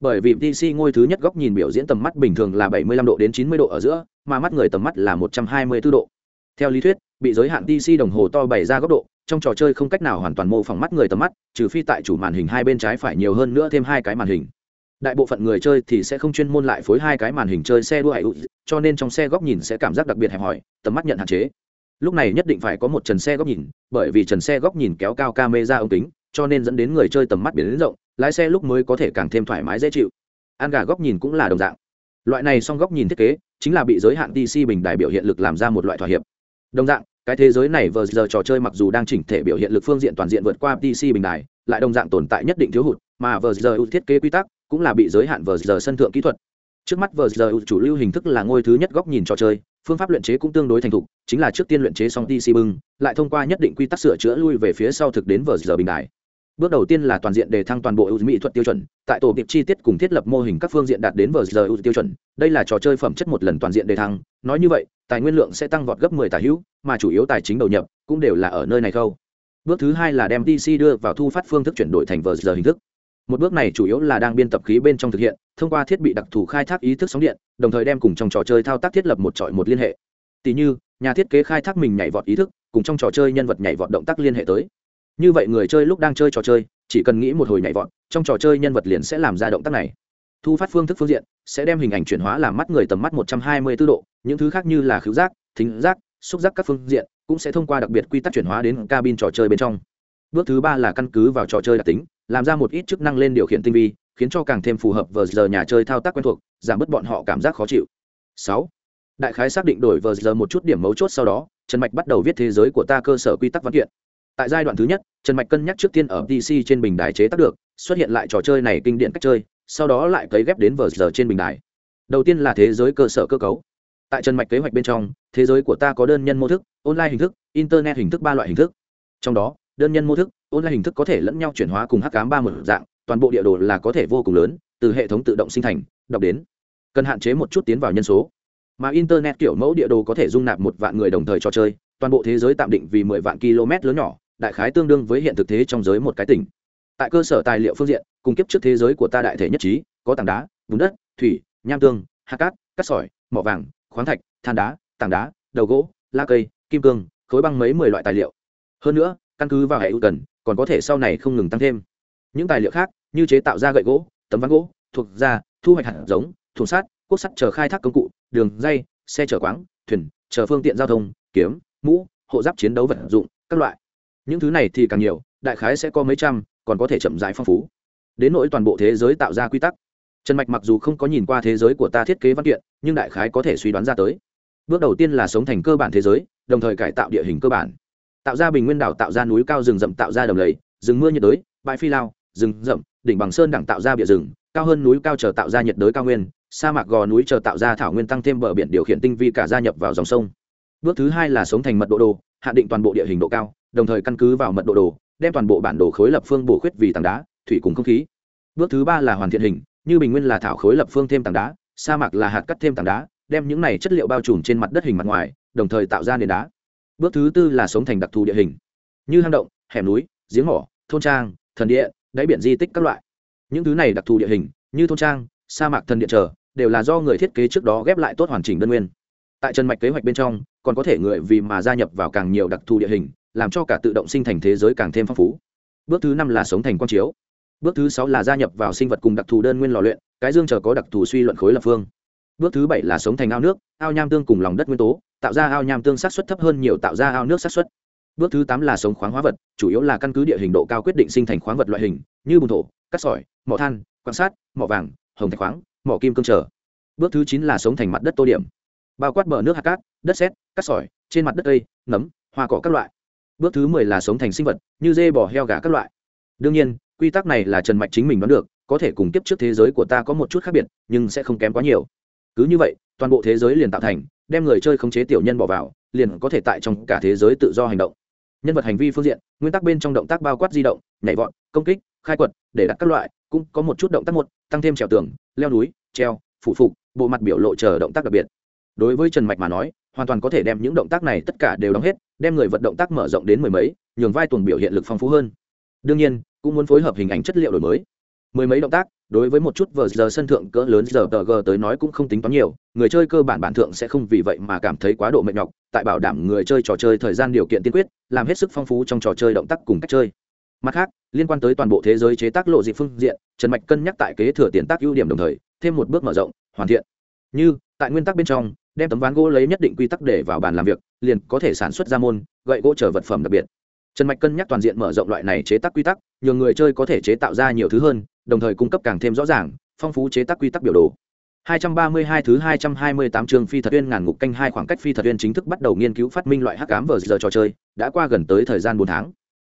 bởi vì DC ngôi thứ nhất góc nhìn biểu diễn tầm mắt bình thường là 75 độ đến 90 độ ở giữa, mà mắt người tầm mắt là 124 độ. Theo lý thuyết, bị giới hạn DC đồng hồ to bày ra góc độ, trong trò chơi không cách nào hoàn toàn mô phỏng mắt người tầm mắt, trừ phi tại chủ màn hình hai bên trái phải nhiều hơn nữa thêm hai cái màn hình. Đại bộ phận người chơi thì sẽ không chuyên môn lại phối hai cái màn hình chơi xe đua hải cho nên trong xe góc nhìn sẽ cảm giác đặc biệt hẹp hòi, tầm mắt nhận hạn chế. Lúc này nhất định phải có một trần xe góc nhìn, bởi vì trần xe góc nhìn kéo cao ca mê ra ống kính, cho nên dẫn đến người chơi tầm mắt biến rộng lái xe lúc mới có thể càng thêm thoải mái dễ chịu. Ăn gà góc nhìn cũng là đồng dạng. Loại này song góc nhìn thiết kế, chính là bị giới hạn dc bình đài biểu hiện lực làm ra một loại thỏa hiệp. Đồng dạng, cái thế giới này vừa giờ trò chơi mặc dù đang chỉnh thể biểu hiện lực phương diện toàn diện vượt qua dc bình đài, lại đồng dạng tồn tại nhất định thiếu hụt, mà vừa giờ thiết kế quy tắc cũng là bị giới hạn vừa giờ sân thượng kỹ thuật. Trước mắt vừa giờ chủ lưu hình thức là ngôi thứ nhất góc nhìn trò chơi, phương pháp luyện chế cũng tương đối thành thục, chính là trước tiên luyện chế xong dc bưng, lại thông qua nhất định quy tắc sửa chữa lui về phía sau thực đến vừa giờ bình đài bước đầu tiên là toàn diện đề thăng toàn bộ ưu mỹ thuật tiêu chuẩn, tại tổ tiệp chi tiết cùng thiết lập mô hình các phương diện đạt đến vờ giờ ưu tiêu chuẩn. Đây là trò chơi phẩm chất một lần toàn diện đề thăng. Nói như vậy, tài nguyên lượng sẽ tăng vọt gấp 10 tài hữu, mà chủ yếu tài chính đầu nhập cũng đều là ở nơi này khâu. Bước thứ hai là đem dc đưa vào thu phát phương thức chuyển đổi thành vờ giờ hình thức. Một bước này chủ yếu là đang biên tập khí bên trong thực hiện, thông qua thiết bị đặc thù khai thác ý thức sóng điện, đồng thời đem cùng trong trò chơi thao tác thiết lập một trọi một liên hệ. Tỷ như, nhà thiết kế khai thác mình nhảy vọt ý thức, cùng trong trò chơi nhân vật nhảy vọt động tác liên hệ tới như vậy người chơi lúc đang chơi trò chơi, chỉ cần nghĩ một hồi nhảy vọt, trong trò chơi nhân vật liền sẽ làm ra động tác này. Thu phát phương thức phương diện, sẽ đem hình ảnh chuyển hóa làm mắt người tầm mắt một trăm hai mươi 124 độ, những thứ khác như là khứu giác, thính giác, xúc giác các phương diện, cũng sẽ thông qua đặc biệt quy tắc chuyển hóa đến cabin trò chơi bên trong. Bước thứ ba là căn cứ vào trò chơi đặc tính, làm ra một ít chức năng lên điều khiển tinh vi, khiến cho càng thêm phù hợp vờ giờ nhà chơi thao tác quen thuộc, giảm bớt bọn họ cảm giác khó chịu. Sáu, đại khái xác định đổi vờ giờ một chút điểm mấu chốt sau đó, trần mạch bắt đầu viết thế giới của ta cơ sở quy tắc văn kiện tại giai đoạn thứ nhất, trần mạch cân nhắc trước tiên ở pc trên bình đài chế tác được, xuất hiện lại trò chơi này kinh điển cách chơi, sau đó lại cấy ghép đến vờ giờ trên bình đài. Đầu tiên là thế giới cơ sở cơ cấu. Tại trần mạch kế hoạch bên trong, thế giới của ta có đơn nhân mô thức, online hình thức, internet hình thức ba loại hình thức. Trong đó, đơn nhân mô thức, online hình thức có thể lẫn nhau chuyển hóa cùng hắc cám ba một dạng, toàn bộ địa đồ là có thể vô cùng lớn, từ hệ thống tự động sinh thành, đọc đến. Cần hạn chế một chút tiến vào nhân số. Mà internet kiểu mẫu địa đồ có thể dung nạp một vạn người đồng thời cho chơi, toàn bộ thế giới tạm định vì mười vạn km lớn nhỏ đại khái tương đương với hiện thực thế trong giới một cái tỉnh. Tại cơ sở tài liệu phương diện cung kiếp trước thế giới của ta đại thể nhất trí, có tảng đá, bùn đất, thủy, nham tương, hạt cát cát sỏi, mỏ vàng, khoáng thạch, than đá, tảng đá, đầu gỗ la cây, kim cương, khối băng mấy mười loại tài liệu. Hơn nữa, căn cứ vào hệ ưu cần còn có thể sau này không ngừng tăng thêm. Những tài liệu khác, như chế tạo ra gậy gỗ, tấm ván gỗ, thuộc da, thu hoạch hạt giống, thùng sát quốc sắt chờ khai thác công cụ, đường, dây, xe chở quáng, thuyền, chờ phương tiện giao thông, kiếm, mũ, hộ giáp chiến đấu vật dụng, các loại những thứ này thì càng nhiều, đại khái sẽ có mấy trăm, còn có thể chậm rãi phong phú. Đến nỗi toàn bộ thế giới tạo ra quy tắc. Trần mạch mặc dù không có nhìn qua thế giới của ta thiết kế văn kiện, nhưng đại khái có thể suy đoán ra tới. Bước đầu tiên là sống thành cơ bản thế giới, đồng thời cải tạo địa hình cơ bản. Tạo ra bình nguyên đảo, tạo ra núi cao, rừng rậm, tạo ra đầm lầy, rừng mưa nhiệt đới, bãi phi lao, rừng rậm, đỉnh bằng sơn đẳng tạo ra bịa rừng, cao hơn núi cao chờ tạo ra nhiệt đới cao nguyên, sa mạc gò núi chờ tạo ra thảo nguyên tăng thêm bờ biển điều khiển tinh vi cả gia nhập vào dòng sông. Bước thứ hai là sống thành mật độ đồ hạn định toàn bộ địa hình độ cao đồng thời căn cứ vào mật độ đồ, đem toàn bộ bản đồ khối lập phương bổ khuyết vì tảng đá, thủy cùng không khí. Bước thứ ba là hoàn thiện hình, như bình nguyên là thảo khối lập phương thêm tảng đá, sa mạc là hạt cắt thêm tảng đá, đem những này chất liệu bao trùm trên mặt đất hình mặt ngoài, đồng thời tạo ra nền đá. Bước thứ tư là sống thành đặc thù địa hình, như hang động, hẻm núi, giếng mỏ, thôn trang, thần địa, đáy biển di tích các loại. Những thứ này đặc thù địa hình, như thôn trang, sa mạc thần điện trở đều là do người thiết kế trước đó ghép lại tốt hoàn chỉnh đơn nguyên. Tại trần mạch kế hoạch bên trong, còn có thể người vì mà gia nhập vào càng nhiều đặc thù địa hình làm cho cả tự động sinh thành thế giới càng thêm phong phú. Bước thứ năm là sống thành quang chiếu. Bước thứ sáu là gia nhập vào sinh vật cùng đặc thù đơn nguyên lò luyện, cái dương chờ có đặc thù suy luận khối lập phương. Bước thứ bảy là sống thành ao nước, ao nham tương cùng lòng đất nguyên tố, tạo ra ao nham tương sát xuất thấp hơn nhiều tạo ra ao nước sát xuất bước thứ tám là sống khoáng hóa vật, chủ yếu là căn cứ địa hình độ cao quyết định sinh thành khoáng vật loại hình, như bùn thổ, cát sỏi, mỏ than, quan sát, mỏ vàng, hồng thạch khoáng, mỏ kim cương trở. Bước thứ chín là sống thành mặt đất tô điểm. Bao quát bờ nước hạt cát, đất sét, cát sỏi, trên mặt đất cây, nấm, hoa cỏ các loại bước thứ mười là sống thành sinh vật, như dê, bò, heo, gà các loại. Đương nhiên, quy tắc này là trần mạch chính mình đoán được, có thể cùng kiếp trước thế giới của ta có một chút khác biệt, nhưng sẽ không kém quá nhiều. Cứ như vậy, toàn bộ thế giới liền tạo thành, đem người chơi khống chế tiểu nhân bỏ vào, liền có thể tại trong cả thế giới tự do hành động. Nhân vật hành vi phương diện, nguyên tắc bên trong động tác bao quát di động, nhảy vọt, công kích, khai quật, để đặt các loại, cũng có một chút động tác một, tăng thêm trèo tường, leo núi, treo phụ phục, bộ mặt biểu lộ chờ động tác đặc biệt đối với trần mạch mà nói, hoàn toàn có thể đem những động tác này tất cả đều đóng hết, đem người vật động tác mở rộng đến mười mấy, nhường vai tuồng biểu hiện lực phong phú hơn. Đương nhiên, cũng muốn phối hợp hình ảnh chất liệu đổi mới. Mười mấy động tác, đối với một chút vờ giờ sân thượng cỡ lớn giờ tờ g tới nói cũng không tính toán nhiều, người chơi cơ bản bản thượng sẽ không vì vậy mà cảm thấy quá độ mệt nhọc, tại bảo đảm người chơi trò chơi thời gian điều kiện tiên quyết, làm hết sức phong phú trong trò chơi động tác cùng cách chơi. Mặt khác, liên quan tới toàn bộ thế giới chế tác lộ dị phương diện, trần mạch cân nhắc tại kế thừa tiền tác ưu điểm đồng thời, thêm một bước mở rộng, hoàn thiện. Như, tại nguyên tắc bên trong đem tấm ván gỗ lấy nhất định quy tắc để vào bàn làm việc liền có thể sản xuất ra môn gậy gỗ trở vật phẩm đặc biệt trần mạch cân nhắc toàn diện mở rộng loại này chế tác quy tắc nhiều người chơi có thể chế tạo ra nhiều thứ hơn đồng thời cung cấp càng thêm rõ ràng phong phú chế tác quy tắc biểu đồ 232 thứ 228 chương phi thật uyên ngàn ngục canh hai khoảng cách phi thật uyên chính thức bắt đầu nghiên cứu phát minh loại hắc ám vờ giờ trò chơi, đã qua gần tới thời gian 4 tháng.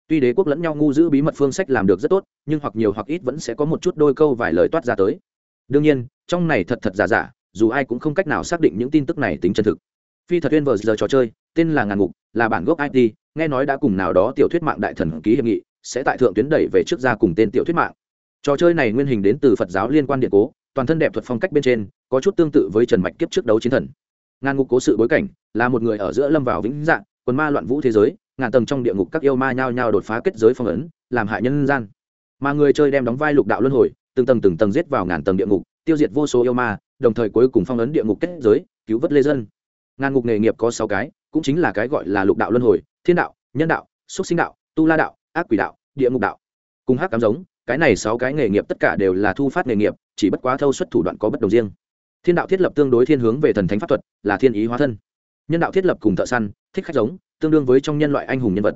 Tuy đế quốc lẫn nhau ngu giữ bí mật phương sách làm được rất tốt, nhưng hoặc nhiều hoặc ít vẫn sẽ có một chút đôi câu vài lời toát ra tới. Đương nhiên, trong này thật thật giả giả, dù ai cũng không cách nào xác định những tin tức này tính chân thực. Phi thật uyên vờ giờ trò chơi, tên là ngàn ngục, là bản gốc IT, nghe nói đã cùng nào đó tiểu thuyết mạng đại thần ký hiệp nghị, sẽ tại thượng tuyến đẩy về trước ra cùng tên tiểu thuyết mạng. Trò chơi này nguyên hình đến từ phật giáo liên quan điện cố toàn thân đẹp thuật phong cách bên trên có chút tương tự với trần mạch kiếp trước đấu chiến thần. Ngàn ngục cố sự bối cảnh là một người ở giữa lâm vào vĩnh dạng quần ma loạn vũ thế giới ngàn tầng trong địa ngục các yêu ma nhao nhao đột phá kết giới phong ấn làm hại nhân gian. Mà người chơi đem đóng vai lục đạo luân hồi từng tầng từng tầng giết vào ngàn tầng địa ngục tiêu diệt vô số yêu ma đồng thời cuối cùng phong ấn địa ngục kết giới, cứu vớt lê dân. Ngàn ngục nghề nghiệp có sáu cái, cũng chính là cái gọi là lục đạo luân hồi, thiên đạo, nhân đạo, xúc sinh đạo, tu la đạo, ác quỷ đạo, địa ngục đạo. Cùng hát cám giống, cái này sáu cái nghề nghiệp tất cả đều là thu phát nghề nghiệp, chỉ bất quá thâu xuất thủ đoạn có bất đồng riêng. Thiên đạo thiết lập tương đối thiên hướng về thần thánh pháp thuật, là thiên ý hóa thân. Nhân đạo thiết lập cùng thợ săn, thích khách giống, tương đương với trong nhân loại anh hùng nhân vật.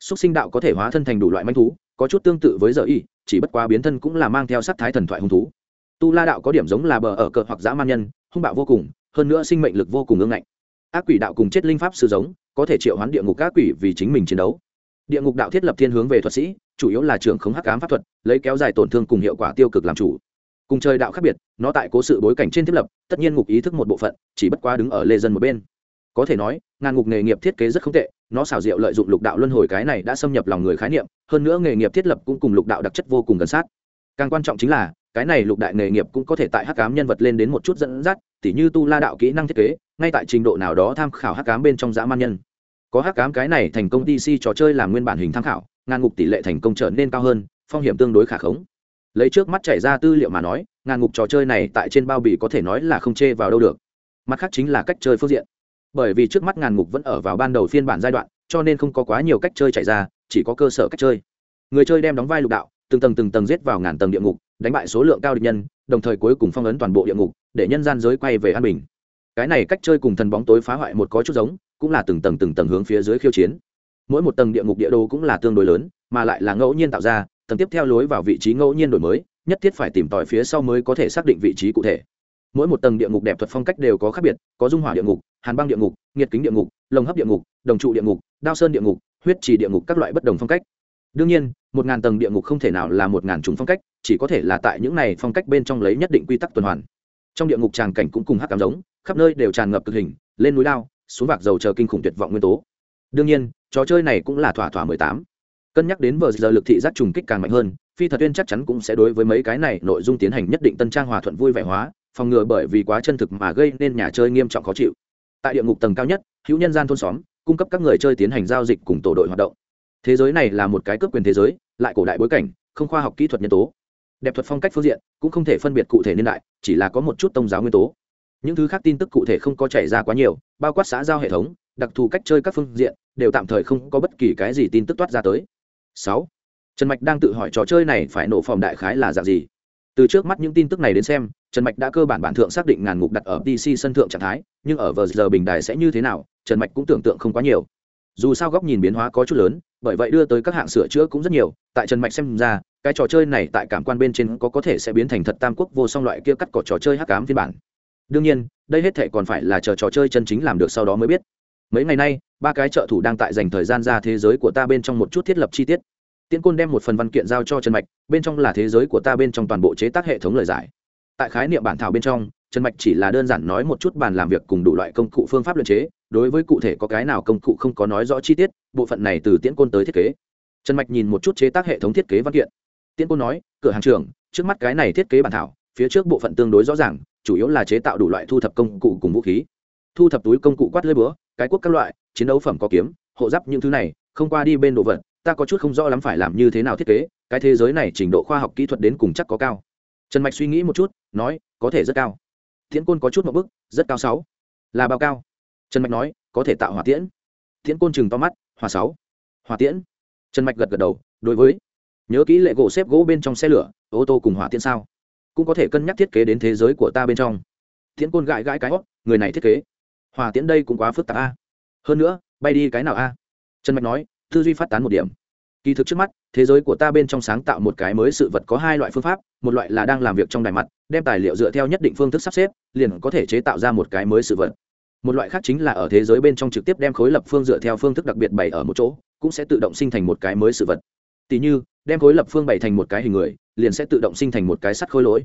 Xúc sinh đạo có thể hóa thân thành đủ loại manh thú, có chút tương tự với giờ y, chỉ bất quá biến thân cũng là mang theo sắc thái thần thoại hung thú tu la đạo có điểm giống là bờ ở cờ hoặc dã man nhân, hung bạo vô cùng, hơn nữa sinh mệnh lực vô cùng ương ngạnh. Ác quỷ đạo cùng chết linh pháp sư giống, có thể triệu hoán địa ngục ác quỷ vì chính mình chiến đấu. Địa ngục đạo thiết lập thiên hướng về thuật sĩ, chủ yếu là trường khống hắc ám pháp thuật, lấy kéo dài tổn thương cùng hiệu quả tiêu cực làm chủ. Cùng trời đạo khác biệt, nó tại cố sự bối cảnh trên thiết lập, tất nhiên ngục ý thức một bộ phận, chỉ bất quá đứng ở lê dân một bên. Có thể nói, ngàn ngục nghề nghiệp thiết kế rất không tệ, nó xảo diệu lợi dụng lục đạo luân hồi cái này đã xâm nhập lòng người khái niệm, hơn nữa nghề nghiệp thiết lập cũng cùng lục đạo đặc chất vô cùng gần sát. Càng quan trọng chính là cái này lục đại nghề nghiệp cũng có thể tại hắc ám nhân vật lên đến một chút dẫn dắt, tỉ như tu la đạo kỹ năng thiết kế, ngay tại trình độ nào đó tham khảo hắc ám bên trong dã man nhân. Có hắc ám cái này thành công dc trò chơi làm nguyên bản hình tham khảo, ngàn ngục tỷ lệ thành công trở nên cao hơn, phong hiểm tương đối khả khống. Lấy trước mắt chảy ra tư liệu mà nói, ngàn ngục trò chơi này tại trên bao bì có thể nói là không chê vào đâu được. Mặt khác chính là cách chơi phương diện. Bởi vì trước mắt ngàn ngục vẫn ở vào ban đầu phiên bản giai đoạn, cho nên không có quá nhiều cách chơi chạy ra, chỉ có cơ sở cách chơi. Người chơi đem đóng vai lục đạo từng tầng từng tầng giết vào ngàn tầng địa ngục, đánh bại số lượng cao địch nhân, đồng thời cuối cùng phong ấn toàn bộ địa ngục, để nhân gian giới quay về an bình. Cái này cách chơi cùng thần bóng tối phá hoại một có chút giống, cũng là từng tầng từng tầng hướng phía dưới khiêu chiến. Mỗi một tầng địa ngục địa đồ cũng là tương đối lớn, mà lại là ngẫu nhiên tạo ra, tầng tiếp theo lối vào vị trí ngẫu nhiên đổi mới, nhất thiết phải tìm tòi phía sau mới có thể xác định vị trí cụ thể. Mỗi một tầng địa ngục đẹp thuật phong cách đều có khác biệt, có dung hỏa địa ngục, hàn băng địa ngục, nghiệt kính địa ngục, lồng hấp địa ngục, đồng trụ địa ngục, đao sơn địa ngục, huyết trì địa ngục các loại bất đồng phong cách đương nhiên, một ngàn tầng địa ngục không thể nào là một ngàn chủng phong cách, chỉ có thể là tại những này phong cách bên trong lấy nhất định quy tắc tuần hoàn. Trong địa ngục tràng cảnh cũng cùng hắc cảm giống, khắp nơi đều tràn ngập cực hình, lên núi lao, xuống vạc dầu chờ kinh khủng tuyệt vọng nguyên tố. Đương nhiên, trò chơi này cũng là thỏa thỏa mười tám. Cân nhắc đến vờ giờ lực thị giác trùng kích càng mạnh hơn, phi thật tuyên chắc chắn cũng sẽ đối với mấy cái này nội dung tiến hành nhất định tân trang hòa thuận vui vẻ hóa, phòng ngừa bởi vì quá chân thực mà gây nên nhà chơi nghiêm trọng khó chịu. Tại địa ngục tầng cao nhất, hữu nhân gian thôn xóm, cung cấp các người chơi tiến hành giao dịch cùng tổ đội hoạt động thế giới này là một cái cướp quyền thế giới, lại cổ đại bối cảnh, không khoa học kỹ thuật nhân tố. Đẹp thuật phong cách phương diện cũng không thể phân biệt cụ thể niên đại, chỉ là có một chút tôn giáo nguyên tố. Những thứ khác tin tức cụ thể không có chảy ra quá nhiều, bao quát xã giao hệ thống, đặc thù cách chơi các phương diện, đều tạm thời không có bất kỳ cái gì tin tức toát ra tới. Sáu, trần mạch đang tự hỏi trò chơi này phải nổ phòng đại khái là dạng gì. Từ trước mắt những tin tức này đến xem, trần mạch đã cơ bản bản thượng xác định ngàn ngục đặt ở dc sân thượng trạng thái, nhưng ở vờ giờ bình đài sẽ như thế nào, trần mạch cũng tưởng tượng không quá nhiều. Dù sao góc nhìn biến hóa có chút lớn bởi vậy đưa tới các hạng sửa chữa cũng rất nhiều. Tại trần mạch xem ra, cái trò chơi này tại cảm quan bên trên có có thể sẽ biến thành thật tam quốc vô song loại kia cắt cỏ trò chơi hắc cám phiên bản. Đương nhiên, đây hết thể còn phải là chờ trò chơi chân chính làm được sau đó mới biết. Mấy ngày nay, ba cái trợ thủ đang tại dành thời gian ra thế giới của ta bên trong một chút thiết lập chi tiết. Tiễn côn đem một phần văn kiện giao cho trần mạch, bên trong là thế giới của ta bên trong toàn bộ chế tác hệ thống lời giải. Tại khái niệm bản thảo bên trong trần mạch chỉ là đơn giản nói một chút bàn làm việc cùng đủ loại công cụ phương pháp luyện chế, đối với cụ thể có cái nào công cụ không có nói rõ chi tiết, bộ phận này từ tiễn côn tới thiết kế. Trần mạch nhìn một chút chế tác hệ thống thiết kế văn kiện. Tiễn côn nói, cửa hàng trưởng, trước mắt cái này thiết kế bản thảo, phía trước bộ phận tương đối rõ ràng, chủ yếu là chế tạo đủ loại thu thập công cụ cùng vũ khí. Thu thập túi công cụ quát lưới búa, cái quốc các loại, chiến đấu phẩm có kiếm, hộ giáp những thứ này, không qua đi bên đồ vật, ta có chút không rõ lắm phải làm như thế nào thiết kế, cái thế giới này trình độ khoa học kỹ thuật đến cùng chắc có cao. Trần mạch suy nghĩ một chút, nói, có thể rất cao. Tiễn côn có chút một bức, rất cao sáu. Là bao cao? Trần mạch nói, có thể tạo hỏa tiễn. Tiễn côn chừng to mắt, hỏa sáu. Hỏa tiễn? Trần mạch gật gật đầu, đối với. Nhớ kỹ lệ gỗ xếp gỗ bên trong xe lửa, ô tô cùng hỏa tiễn sao? Cũng có thể cân nhắc thiết kế đến thế giới của ta bên trong. Tiễn côn gãi gãi cái hót người này thiết kế. Hỏa tiễn đây cũng quá phức tạp a. Hơn nữa, bay đi cái nào a? Trần mạch nói, tư duy phát tán một điểm kỳ thực trước mắt, thế giới của ta bên trong sáng tạo một cái mới sự vật có hai loại phương pháp, một loại là đang làm việc trong đài mặt, đem tài liệu dựa theo nhất định phương thức sắp xếp, liền có thể chế tạo ra một cái mới sự vật. Một loại khác chính là ở thế giới bên trong trực tiếp đem khối lập phương dựa theo phương thức đặc biệt bày ở một chỗ, cũng sẽ tự động sinh thành một cái mới sự vật. Tỷ như, đem khối lập phương bày thành một cái hình người, liền sẽ tự động sinh thành một cái sắt khối lỗi.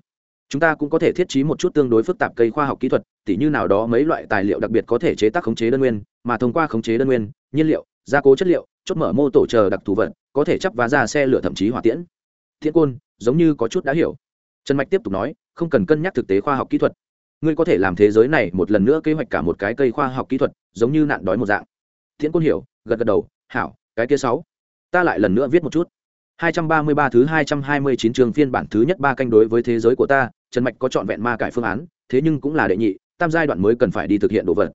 Chúng ta cũng có thể thiết trí một chút tương đối phức tạp cây khoa học kỹ thuật, tỉ như nào đó mấy loại tài liệu đặc biệt có thể chế tác khống chế đơn nguyên, mà thông qua khống chế đơn nguyên, nhiên liệu, gia cố chất liệu chốt mở mô tổ chờ đặc thù vật có thể chấp vá ra xe lửa thậm chí hỏa tiễn. Thiên côn giống như có chút đã hiểu. Trần mạch tiếp tục nói không cần cân nhắc thực tế khoa học kỹ thuật. Ngươi có thể làm thế giới này một lần nữa kế hoạch cả một cái cây khoa học kỹ thuật giống như nạn đói một dạng. Thiên côn hiểu gật gật đầu hảo cái kia sáu. Ta lại lần nữa viết một chút. 233 thứ 229 trường phiên bản thứ nhất ba canh đối với thế giới của ta, Trần Mạch có chọn vẹn ma cải phương án, thế nhưng cũng là đệ nhị, tam giai đoạn mới cần phải đi thực hiện đồ vật.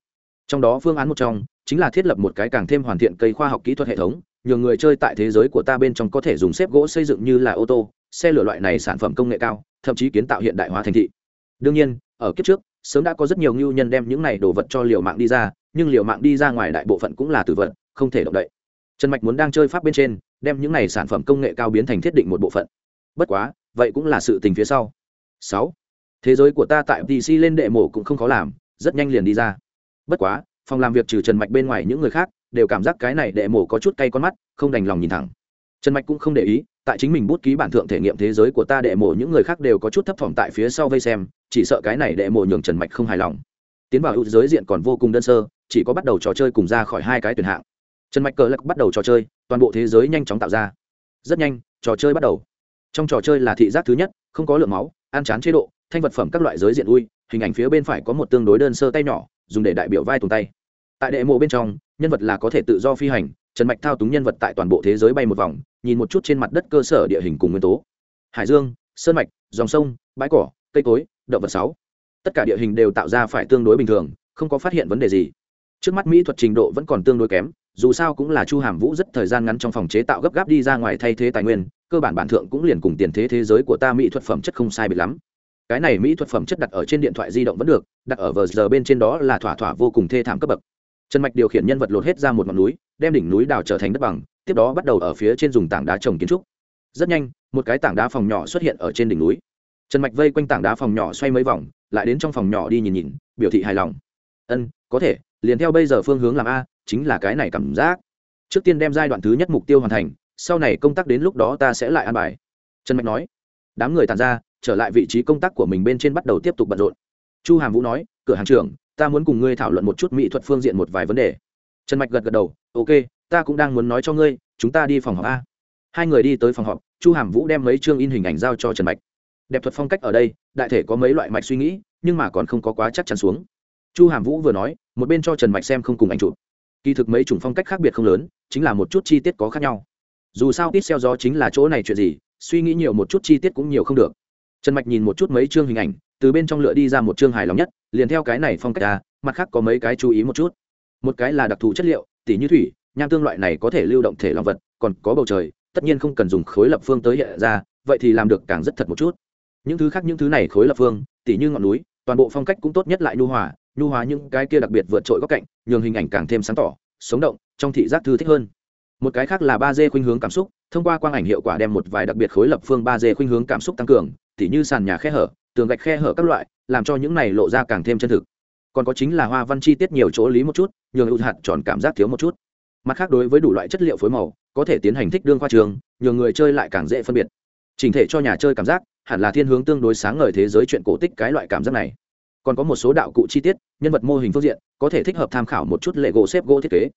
Trong đó phương án một trong, chính là thiết lập một cái càng thêm hoàn thiện cây khoa học kỹ thuật hệ thống, nhiều người chơi tại thế giới của ta bên trong có thể dùng xếp gỗ xây dựng như là ô tô, xe lửa loại này sản phẩm công nghệ cao, thậm chí kiến tạo hiện đại hóa thành thị. Đương nhiên, ở kiếp trước, sớm đã có rất nhiều ngưu nhân đem những này đồ vật cho liều mạng đi ra, nhưng liều mạng đi ra ngoài đại bộ phận cũng là tử vật, không thể động đậy. Trần Mạch muốn đang chơi pháp bên trên, đem những này sản phẩm công nghệ cao biến thành thiết định một bộ phận bất quá vậy cũng là sự tình phía sau sáu thế giới của ta tại pc lên đệ mổ cũng không khó làm rất nhanh liền đi ra bất quá phòng làm việc trừ trần mạch bên ngoài những người khác, đều cảm giác cái này đệ mổ có chút cay con mắt, không đành lòng nhìn thẳng. Trần mạch cũng không để ý, tại chính mình bút ký bản thượng thể nghiệm thế giới của ta đệ mổ những người khác đều có chút thấp thỏm tại phía sau vây xem, chỉ sợ cái này đệ mổ nhường trần mạch không hài lòng. Tiến vào ưu giới diện còn vô cùng đơn sơ, chỉ có bắt đầu trò chơi cùng ra khỏi hai cái tuyển hạng. Trần mạch cờ lắc bắt đầu trò chơi, toàn bộ thế giới nhanh chóng tạo ra. Rất nhanh, trò chơi bắt đầu. Trong trò chơi là thị giác thứ nhất, không có lượng máu, ăn chán chế độ, thanh vật phẩm các loại giới diện ui, hình ảnh phía bên phải có một tương đối đơn sơ tay nhỏ dùng để đại biểu vai tùng tay. Tại đệ mộ bên trong, nhân vật là có thể tự do phi hành, trần mạch thao túng nhân vật tại toàn bộ thế giới bay một vòng, nhìn một chút trên mặt đất cơ sở địa hình cùng nguyên tố. Hải dương, sơn mạch, dòng sông, bãi cỏ, cây cối, động vật sáu. Tất cả địa hình đều tạo ra phải tương đối bình thường, không có phát hiện vấn đề gì. Trước mắt mỹ thuật trình độ vẫn còn tương đối kém, dù sao cũng là chu hàm vũ rất thời gian ngắn trong phòng chế tạo gấp gáp đi ra ngoài thay thế tài nguyên, cơ bản bản thượng cũng liền cùng tiền thế thế giới của ta mỹ thuật phẩm chất không sai biệt lắm cái này mỹ thuật phẩm chất đặt ở trên điện thoại di động vẫn được, đặt ở vờ giờ bên trên đó là thỏa thỏa vô cùng thê thảm cấp bậc. Trần mạch điều khiển nhân vật lột hết ra một ngọn núi, đem đỉnh núi đào trở thành đất bằng, tiếp đó bắt đầu ở phía trên dùng tảng đá trồng kiến trúc. Rất nhanh, một cái tảng đá phòng nhỏ xuất hiện ở trên đỉnh núi. Trần mạch vây quanh tảng đá phòng nhỏ xoay mấy vòng, lại đến trong phòng nhỏ đi nhìn nhìn, biểu thị hài lòng. Ân, có thể, liền theo bây giờ phương hướng làm a, chính là cái này cảm giác. Trước tiên đem giai đoạn thứ nhất mục tiêu hoàn thành, sau này công tác đến lúc đó ta sẽ lại an bài. Trần mạch nói. Đám người tàn ra trở lại vị trí công tác của mình bên trên bắt đầu tiếp tục bận rộn. Chu hàm vũ nói, cửa hàng trưởng, ta muốn cùng ngươi thảo luận một chút mỹ thuật phương diện một vài vấn đề. Trần mạch gật gật đầu, ok, ta cũng đang muốn nói cho ngươi, chúng ta đi phòng họp a. Hai người đi tới phòng họp, chu hàm vũ đem mấy chương in hình ảnh giao cho trần mạch. Đẹp thuật phong cách ở đây, đại thể có mấy loại mạch suy nghĩ, nhưng mà còn không có quá chắc chắn xuống. Chu hàm vũ vừa nói, một bên cho trần mạch xem không cùng ảnh chụp. Kỳ thực mấy chủng phong cách khác biệt không lớn, chính là một chút chi tiết có khác nhau. Dù sao ít xeo gió chính là chỗ này chuyện gì, suy nghĩ nhiều một chút chi tiết cũng nhiều không được trần mạch nhìn một chút mấy chương hình ảnh, từ bên trong lựa đi ra một chương hài lòng nhất, liền theo cái này phong cách ra, mặt khác có mấy cái chú ý một chút. Một cái là đặc thù chất liệu, tỉ như thủy, nham tương loại này có thể lưu động thể lòng vật, còn có bầu trời, tất nhiên không cần dùng khối lập phương tới hiện ra, vậy thì làm được càng rất thật một chút. Những thứ khác những thứ này khối lập phương, tỉ như ngọn núi, toàn bộ phong cách cũng tốt nhất lại nhu hòa nhu hòa những cái kia đặc biệt vượt trội góc cạnh, nhường hình ảnh càng thêm sáng tỏ, sống động, trong thị giác thư thích hơn. Một cái khác là ba d khuynh hướng cảm xúc, thông qua quang ảnh hiệu quả đem một vài đặc biệt khối lập phương ba d khuynh hướng cảm xúc tăng cường tỉ như sàn nhà khe hở, tường gạch khe hở các loại, làm cho những này lộ ra càng thêm chân thực. Còn có chính là hoa văn chi tiết nhiều chỗ lý một chút, nhường ưu hạt tròn cảm giác thiếu một chút. Mặt khác đối với đủ loại chất liệu phối màu, có thể tiến hành thích đương khoa trường, nhường người chơi lại càng dễ phân biệt. Chỉnh thể cho nhà chơi cảm giác, hẳn là thiên hướng tương đối sáng ngời thế giới chuyện cổ tích cái loại cảm giác này. Còn có một số đạo cụ chi tiết, nhân vật mô hình phương diện, có thể thích hợp tham khảo một chút lệ gỗ xếp gỗ thiết kế.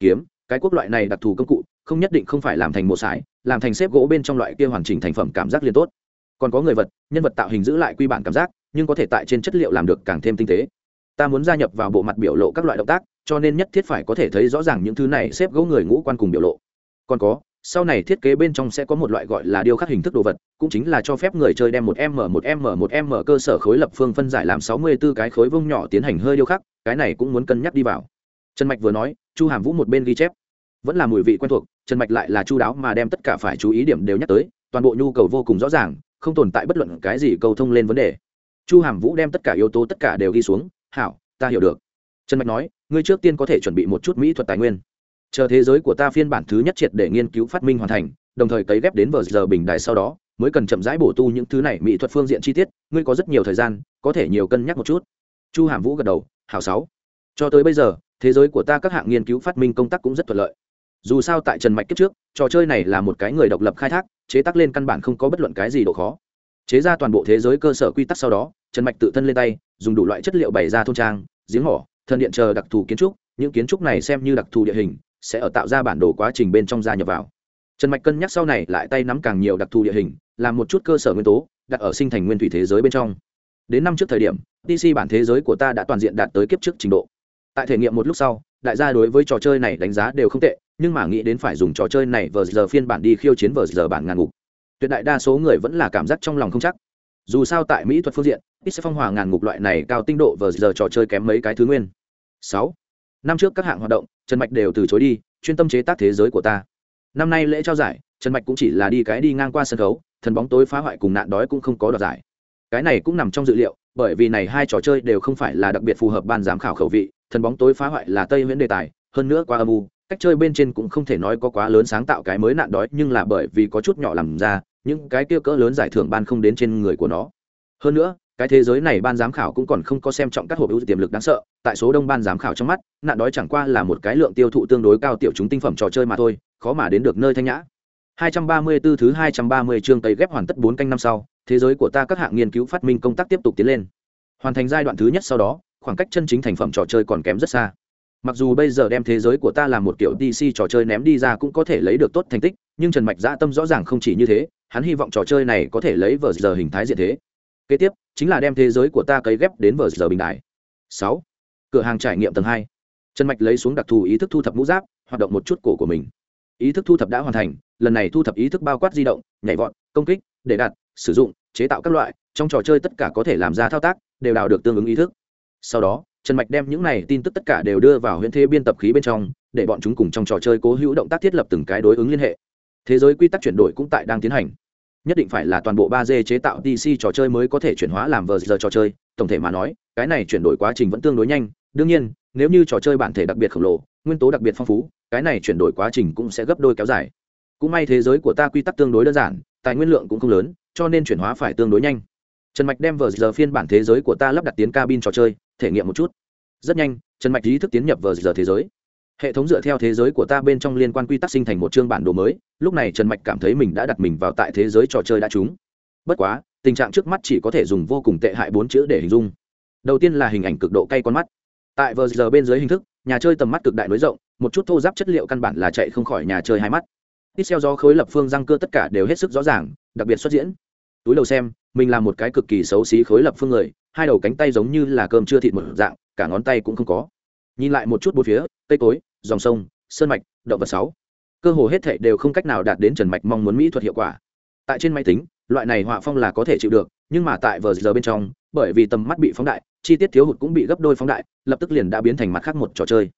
Kiếm, cái quốc loại này đặc thù công cụ, không nhất định không phải làm thành một sải, làm thành xếp gỗ bên trong loại kia hoàn chỉnh thành phẩm cảm giác liền tốt còn có người vật, nhân vật tạo hình giữ lại quy bản cảm giác, nhưng có thể tại trên chất liệu làm được càng thêm tinh tế. Ta muốn gia nhập vào bộ mặt biểu lộ các loại động tác, cho nên nhất thiết phải có thể thấy rõ ràng những thứ này xếp gỗ người ngũ quan cùng biểu lộ. Còn có, sau này thiết kế bên trong sẽ có một loại gọi là điêu khắc hình thức đồ vật, cũng chính là cho phép người chơi đem một m một m một m cơ sở khối lập phương phân giải làm sáu mươi 64 cái khối vông nhỏ tiến hành hơi điêu khắc, cái này cũng muốn cân nhắc đi vào. Trần mạch vừa nói, chu hàm vũ một bên ghi chép. Vẫn là mùi vị quen thuộc, trần mạch lại là chu đáo mà đem tất cả phải chú ý điểm đều nhắc tới, toàn bộ nhu cầu vô cùng rõ ràng không tồn tại bất luận cái gì cầu thông lên vấn đề. Chu hàm vũ đem tất cả yếu tố tất cả đều ghi xuống, hảo, ta hiểu được. Trần mạch nói, ngươi trước tiên có thể chuẩn bị một chút mỹ thuật tài nguyên. Chờ thế giới của ta phiên bản thứ nhất triệt để nghiên cứu phát minh hoàn thành, đồng thời cấy ghép đến vờ giờ bình đài sau đó, mới cần chậm rãi bổ tu những thứ này mỹ thuật phương diện chi tiết. Ngươi có rất nhiều thời gian, có thể nhiều cân nhắc một chút. Chu hàm vũ gật đầu, hảo sáu. Cho tới bây giờ, thế giới của ta các hạng nghiên cứu phát minh công tác cũng rất thuận lợi dù sao tại trần mạch kiếp trước, trò chơi này là một cái người độc lập khai thác, chế tác lên căn bản không có bất luận cái gì độ khó. Chế ra toàn bộ thế giới cơ sở quy tắc sau đó, trần mạch tự thân lên tay, dùng đủ loại chất liệu bày ra thôn trang, giếng mỏ, thần điện chờ đặc thù kiến trúc, những kiến trúc này xem như đặc thù địa hình, sẽ ở tạo ra bản đồ quá trình bên trong gia nhập vào. Trần mạch cân nhắc sau này lại tay nắm càng nhiều đặc thù địa hình, làm một chút cơ sở nguyên tố, đặt ở sinh thành nguyên thủy thế giới bên trong. Đến năm trước thời điểm dc bản thế giới của ta đã toàn diện đạt tới kiếp trước trình độ tại thể nghiệm một lúc sau, đại gia đối với trò chơi này đánh giá đều không tệ, nhưng mà nghĩ đến phải dùng trò chơi này vờ giờ phiên bản đi khiêu chiến vờ giờ bản ngàn ngục. Tuyệt đại đa số người vẫn là cảm giác trong lòng không chắc. Dù sao tại mỹ thuật phương diện, ít sẽ phong hòa ngàn ngục loại này cao tinh độ vờ giờ trò chơi kém mấy cái thứ nguyên. Sáu. Năm trước các hạng hoạt động, trần mạch đều từ chối đi, chuyên tâm chế tác thế giới của ta. Năm nay lễ trao giải, trần mạch cũng chỉ là đi cái đi ngang qua sân khấu, thần bóng tối phá hoại cùng nạn đói cũng không có đoạt giải. Cái này cũng nằm trong dự liệu, bởi vì này hai trò chơi đều không phải là đặc biệt phù hợp ban giám khảo khẩu vị thần bóng tối phá hoại là tây nguyễn đề tài, hơn nữa qua âm u, cách chơi bên trên cũng không thể nói có quá lớn sáng tạo cái mới nạn đói, nhưng là bởi vì có chút nhỏ làm ra, những cái kia cỡ lớn giải thưởng ban không đến trên người của nó. Hơn nữa, cái thế giới này ban giám khảo cũng còn không có xem trọng các hộp ưu tiềm lực đáng sợ, tại số đông ban giám khảo trong mắt, nạn đói chẳng qua là một cái lượng tiêu thụ tương đối cao tiểu chúng tinh phẩm trò chơi mà thôi, khó mà đến được nơi thanh nhã. 234 thứ 230 chương tây ghép hoàn tất 4 canh năm sau, thế giới của ta các hạng nghiên cứu phát minh công tác tiếp tục tiến lên. Hoàn thành giai đoạn thứ nhất sau đó khoảng cách chân chính thành phẩm trò chơi còn kém rất xa. Mặc dù bây giờ đem thế giới của ta làm một kiểu dc trò chơi ném đi ra cũng có thể lấy được tốt thành tích, nhưng trần mạch dã tâm rõ ràng không chỉ như thế, hắn hy vọng trò chơi này có thể lấy vờ giờ hình thái diện thế. Kế tiếp, chính là đem thế giới của ta cấy ghép đến vờ giờ bình đại sáu, cửa hàng trải nghiệm tầng hai. Trần mạch lấy xuống đặc thù ý thức thu thập mũ giáp, hoạt động một chút cổ của mình. Ý thức thu thập đã hoàn thành, lần này thu thập ý thức bao quát di động, nhảy vọt, công kích, để đặt, sử dụng, chế tạo các loại, trong trò chơi tất cả có thể làm ra thao tác, đều đào được tương ứng ý thức sau đó, trần mạch đem những này tin tức tất cả đều đưa vào huyễn thế biên tập khí bên trong, để bọn chúng cùng trong trò chơi cố hữu động tác thiết lập từng cái đối ứng liên hệ. Thế giới quy tắc chuyển đổi cũng tại đang tiến hành. Nhất định phải là toàn bộ ba d chế tạo dc trò chơi mới có thể chuyển hóa làm vờ giờ trò chơi, tổng thể mà nói, cái này chuyển đổi quá trình vẫn tương đối nhanh. Đương nhiên, nếu như trò chơi bản thể đặc biệt khổng lồ, nguyên tố đặc biệt phong phú, cái này chuyển đổi quá trình cũng sẽ gấp đôi kéo dài. Cũng may thế giới của ta quy tắc tương đối đơn giản, tài nguyên lượng cũng không lớn, cho nên chuyển hóa phải tương đối nhanh. Trần mạch đem vờ giờ phiên bản thế giới của ta lắp đặt tiến cabin trò chơi thể nghiệm một chút. Rất nhanh, trần mạch ý thức tiến nhập vờ giờ thế giới. Hệ thống dựa theo thế giới của ta bên trong liên quan quy tắc sinh thành một chương bản đồ mới, lúc này trần mạch cảm thấy mình đã đặt mình vào tại thế giới trò chơi đã trúng. Bất quá, tình trạng trước mắt chỉ có thể dùng vô cùng tệ hại bốn chữ để hình dung. Đầu tiên là hình ảnh cực độ cay con mắt. Tại vờ giờ bên dưới hình thức, nhà chơi tầm mắt cực đại nối rộng, một chút thô giáp chất liệu căn bản là chạy không khỏi nhà chơi hai mắt. Ít xeo do khối lập phương răng cơ tất cả đều hết sức rõ ràng, đặc biệt xuất diễn túi đầu xem, mình là một cái cực kỳ xấu xí khối lập phương người, hai đầu cánh tay giống như là cơm chưa thịt một dạng, cả ngón tay cũng không có. Nhìn lại một chút bốn phía, cây cối, dòng sông, sơn mạch, động vật sáu. Cơ hồ hết thệ đều không cách nào đạt đến trần mạch mong muốn mỹ thuật hiệu quả. Tại trên máy tính, loại này họa phong là có thể chịu được, nhưng mà tại vờ giờ bên trong, bởi vì tầm mắt bị phóng đại, chi tiết thiếu hụt cũng bị gấp đôi phóng đại, lập tức liền đã biến thành mặt khác một trò chơi.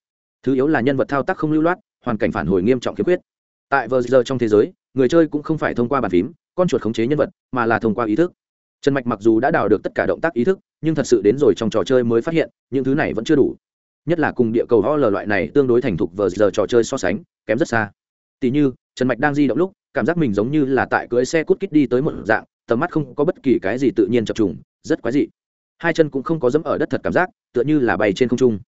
Thứ yếu là nhân vật thao tác không lưu loát, hoàn cảnh phản hồi nghiêm trọng khiếm khuyết. Tại vờ giờ trong thế giới, người chơi cũng không phải thông qua bàn phím con chuột khống chế nhân vật, mà là thông qua ý thức. Trần mạch mặc dù đã đào được tất cả động tác ý thức, nhưng thật sự đến rồi trong trò chơi mới phát hiện, những thứ này vẫn chưa đủ. Nhất là cùng địa cầu ho lờ loại này tương đối thành thục vờ giờ trò chơi so sánh, kém rất xa. Tỉ như, trần mạch đang di động lúc, cảm giác mình giống như là tại cưới xe cút kít đi tới một dạng, tầm mắt không có bất kỳ cái gì tự nhiên chập trùng, rất quái dị. Hai chân cũng không có dẫm ở đất thật cảm giác, tựa như là bay trên không trung.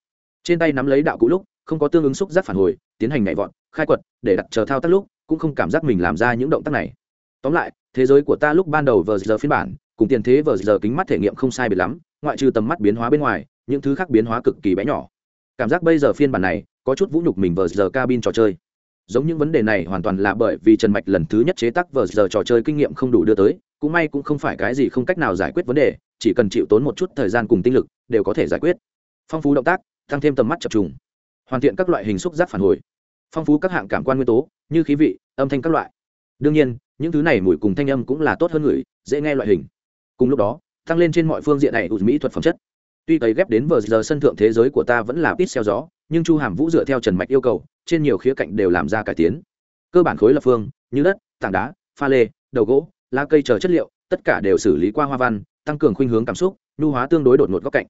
Trên tay nắm lấy đạo cũ lúc, không có tương ứng xúc giác phản hồi, tiến hành nhảy vọt, khai quật, để đặt chờ thao tác lúc, cũng không cảm giác mình làm ra những động tác này. Tóm lại thế giới của ta lúc ban đầu vờ giờ phiên bản, cùng tiền thế vờ giờ kính mắt thể nghiệm không sai biệt lắm, ngoại trừ tầm mắt biến hóa bên ngoài, những thứ khác biến hóa cực kỳ bé nhỏ. Cảm giác bây giờ phiên bản này, có chút vũ nhục mình vờ giờ cabin trò chơi. Giống những vấn đề này hoàn toàn là bởi vì trần mạch lần thứ nhất chế tác vờ giờ trò chơi kinh nghiệm không đủ đưa tới, cũng may cũng không phải cái gì không cách nào giải quyết vấn đề, chỉ cần chịu tốn một chút thời gian cùng tinh lực, đều có thể giải quyết. Phong phú động tác, tăng thêm tầm mắt chập trùng. Hoàn thiện các loại hình xúc giác phản hồi. Phong phú các hạng cảm quan nguyên tố, như khí vị, âm thanh các loại. Đương nhiên những thứ này mùi cùng thanh âm cũng là tốt hơn người, dễ nghe loại hình. Cùng lúc đó, tăng lên trên mọi phương diện này ụt mỹ thuật phẩm chất. Tuy cấy ghép đến vờ giờ sân thượng thế giới của ta vẫn là ít xeo gió, nhưng chu hàm vũ dựa theo trần mạch yêu cầu, trên nhiều khía cạnh đều làm ra cải tiến. Cơ bản khối lập phương, như đất, tảng đá, pha lê, đầu gỗ, lá cây chờ chất liệu, tất cả đều xử lý qua hoa văn, tăng cường khuynh hướng cảm xúc, nhu hóa tương đối đột ngột góc cạnh.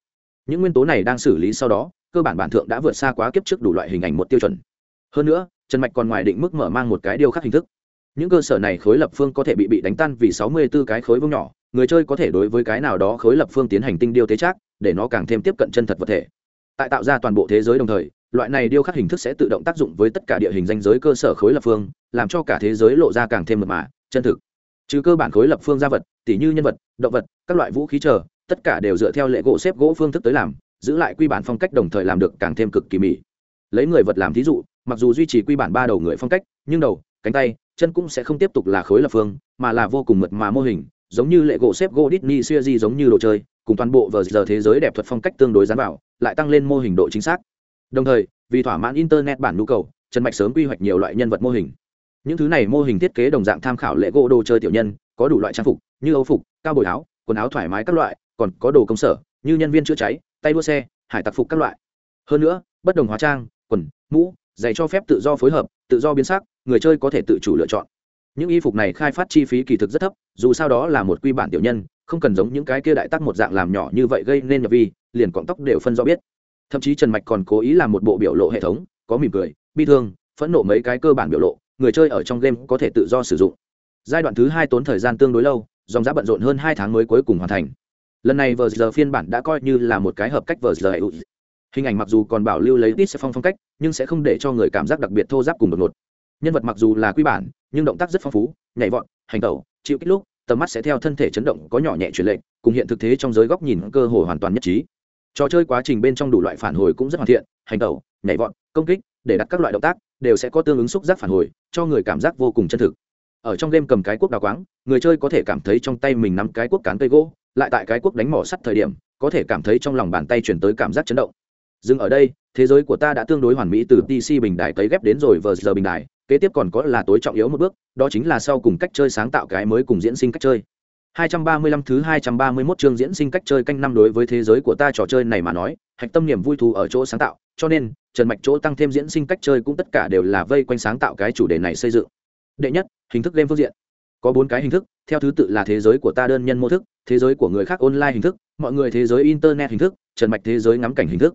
Những nguyên tố này đang xử lý sau đó, cơ bản bản thượng đã vượt xa quá kiếp trước đủ loại hình ảnh một tiêu chuẩn. Hơn nữa, trần mạch còn ngoài định mức mở mang một cái điều khác hình thức những cơ sở này khối lập phương có thể bị bị đánh tan vì sáu mươi 64 cái khối vuông nhỏ, người chơi có thể đối với cái nào đó khối lập phương tiến hành tinh điêu tế trác, để nó càng thêm tiếp cận chân thật vật thể. Tại tạo ra toàn bộ thế giới đồng thời, loại này điêu khắc hình thức sẽ tự động tác dụng với tất cả địa hình danh giới cơ sở khối lập phương, làm cho cả thế giới lộ ra càng thêm mật mã chân thực. Trừ cơ bản khối lập phương gia vật, tỉ như nhân vật, động vật, các loại vũ khí chờ, tất cả đều dựa theo lệ gỗ xếp gỗ phương thức tới làm, giữ lại quy bản phong cách đồng thời làm được càng thêm cực kỳ mỹ lấy người vật làm thí dụ, mặc dù duy trì quy bản ba đầu người phong cách, nhưng đầu, cánh tay chân cũng sẽ không tiếp tục là khối lập phương, mà là vô cùng mượt mà mô hình, giống như lệ gỗ xếp gỗ Disney siêu di giống như đồ chơi, cùng toàn bộ vờ giờ thế giới đẹp thuật phong cách tương đối dán vào, lại tăng lên mô hình độ chính xác. Đồng thời, vì thỏa mãn internet bản nhu cầu, trần mạch sớm quy hoạch nhiều loại nhân vật mô hình. Những thứ này mô hình thiết kế đồng dạng tham khảo lệ gỗ đồ chơi tiểu nhân, có đủ loại trang phục, như âu phục, cao bồi áo, quần áo thoải mái các loại, còn có đồ công sở, như nhân viên chữa cháy, tay đua xe, hải tặc phục các loại. Hơn nữa, bất đồng hóa trang, quần, mũ, giày cho phép tự do phối hợp, tự do biến sắc người chơi có thể tự chủ lựa chọn. Những y phục này khai phát chi phí kỳ thực rất thấp, dù sao đó là một quy bản tiểu nhân, không cần giống những cái kia đại tắc một dạng làm nhỏ như vậy gây nên nhập vi, liền cọng tóc đều phân rõ biết. Thậm chí trần mạch còn cố ý làm một bộ biểu lộ hệ thống, có mỉm cười, bi thương, phẫn nộ mấy cái cơ bản biểu lộ, người chơi ở trong game có thể tự do sử dụng. Giai đoạn thứ hai tốn thời gian tương đối lâu, dòng giá bận rộn hơn hai tháng mới cuối cùng hoàn thành. Lần này vờ giờ phiên bản đã coi như là một cái hợp cách vờ giờ hình ảnh mặc dù còn bảo lưu lấy tít sẽ phong phong cách, nhưng sẽ không để cho người cảm giác đặc biệt thô giáp cùng đột ngột nhân vật mặc dù là quy bản, nhưng động tác rất phong phú, nhảy vọt, hành tẩu, chịu kích lúc, tầm mắt sẽ theo thân thể chấn động có nhỏ nhẹ chuyển lệnh cùng hiện thực thế trong giới góc nhìn cơ hồ hoàn toàn nhất trí. Trò chơi quá trình bên trong đủ loại phản hồi cũng rất hoàn thiện, hành tẩu, nhảy vọt, công kích, để đặt các loại động tác, đều sẽ có tương ứng xúc giác phản hồi, cho người cảm giác vô cùng chân thực. Ở trong game cầm cái cuốc đào quáng, người chơi có thể cảm thấy trong tay mình nắm cái cuốc cán cây gỗ, lại tại cái cuốc đánh mỏ sắt thời điểm, có thể cảm thấy trong lòng bàn tay chuyển tới cảm giác chấn động dừng ở đây thế giới của ta đã tương đối hoàn mỹ từ pc bình đài cấy ghép đến rồi vờ giờ bình đài kế tiếp còn có là tối trọng yếu một bước đó chính là sau cùng cách chơi sáng tạo cái mới cùng diễn sinh cách chơi 235 thứ 231 chương diễn sinh cách chơi canh năm đối với thế giới của ta trò chơi này mà nói, hạch tâm niềm vui thú ở chỗ sáng tạo, cho nên, Trần Mạch chỗ tăng thêm diễn sinh cách chơi cũng tất cả đều là vây quanh sáng tạo cái chủ đề này xây dựng. Đệ nhất, hình thức game phương diện. Có bốn cái hình thức, theo thứ tự là thế giới của ta đơn nhân mô thức, thế giới của người khác online hình thức, mọi người thế giới internet hình thức, Trần Mạch thế giới ngắm cảnh hình thức.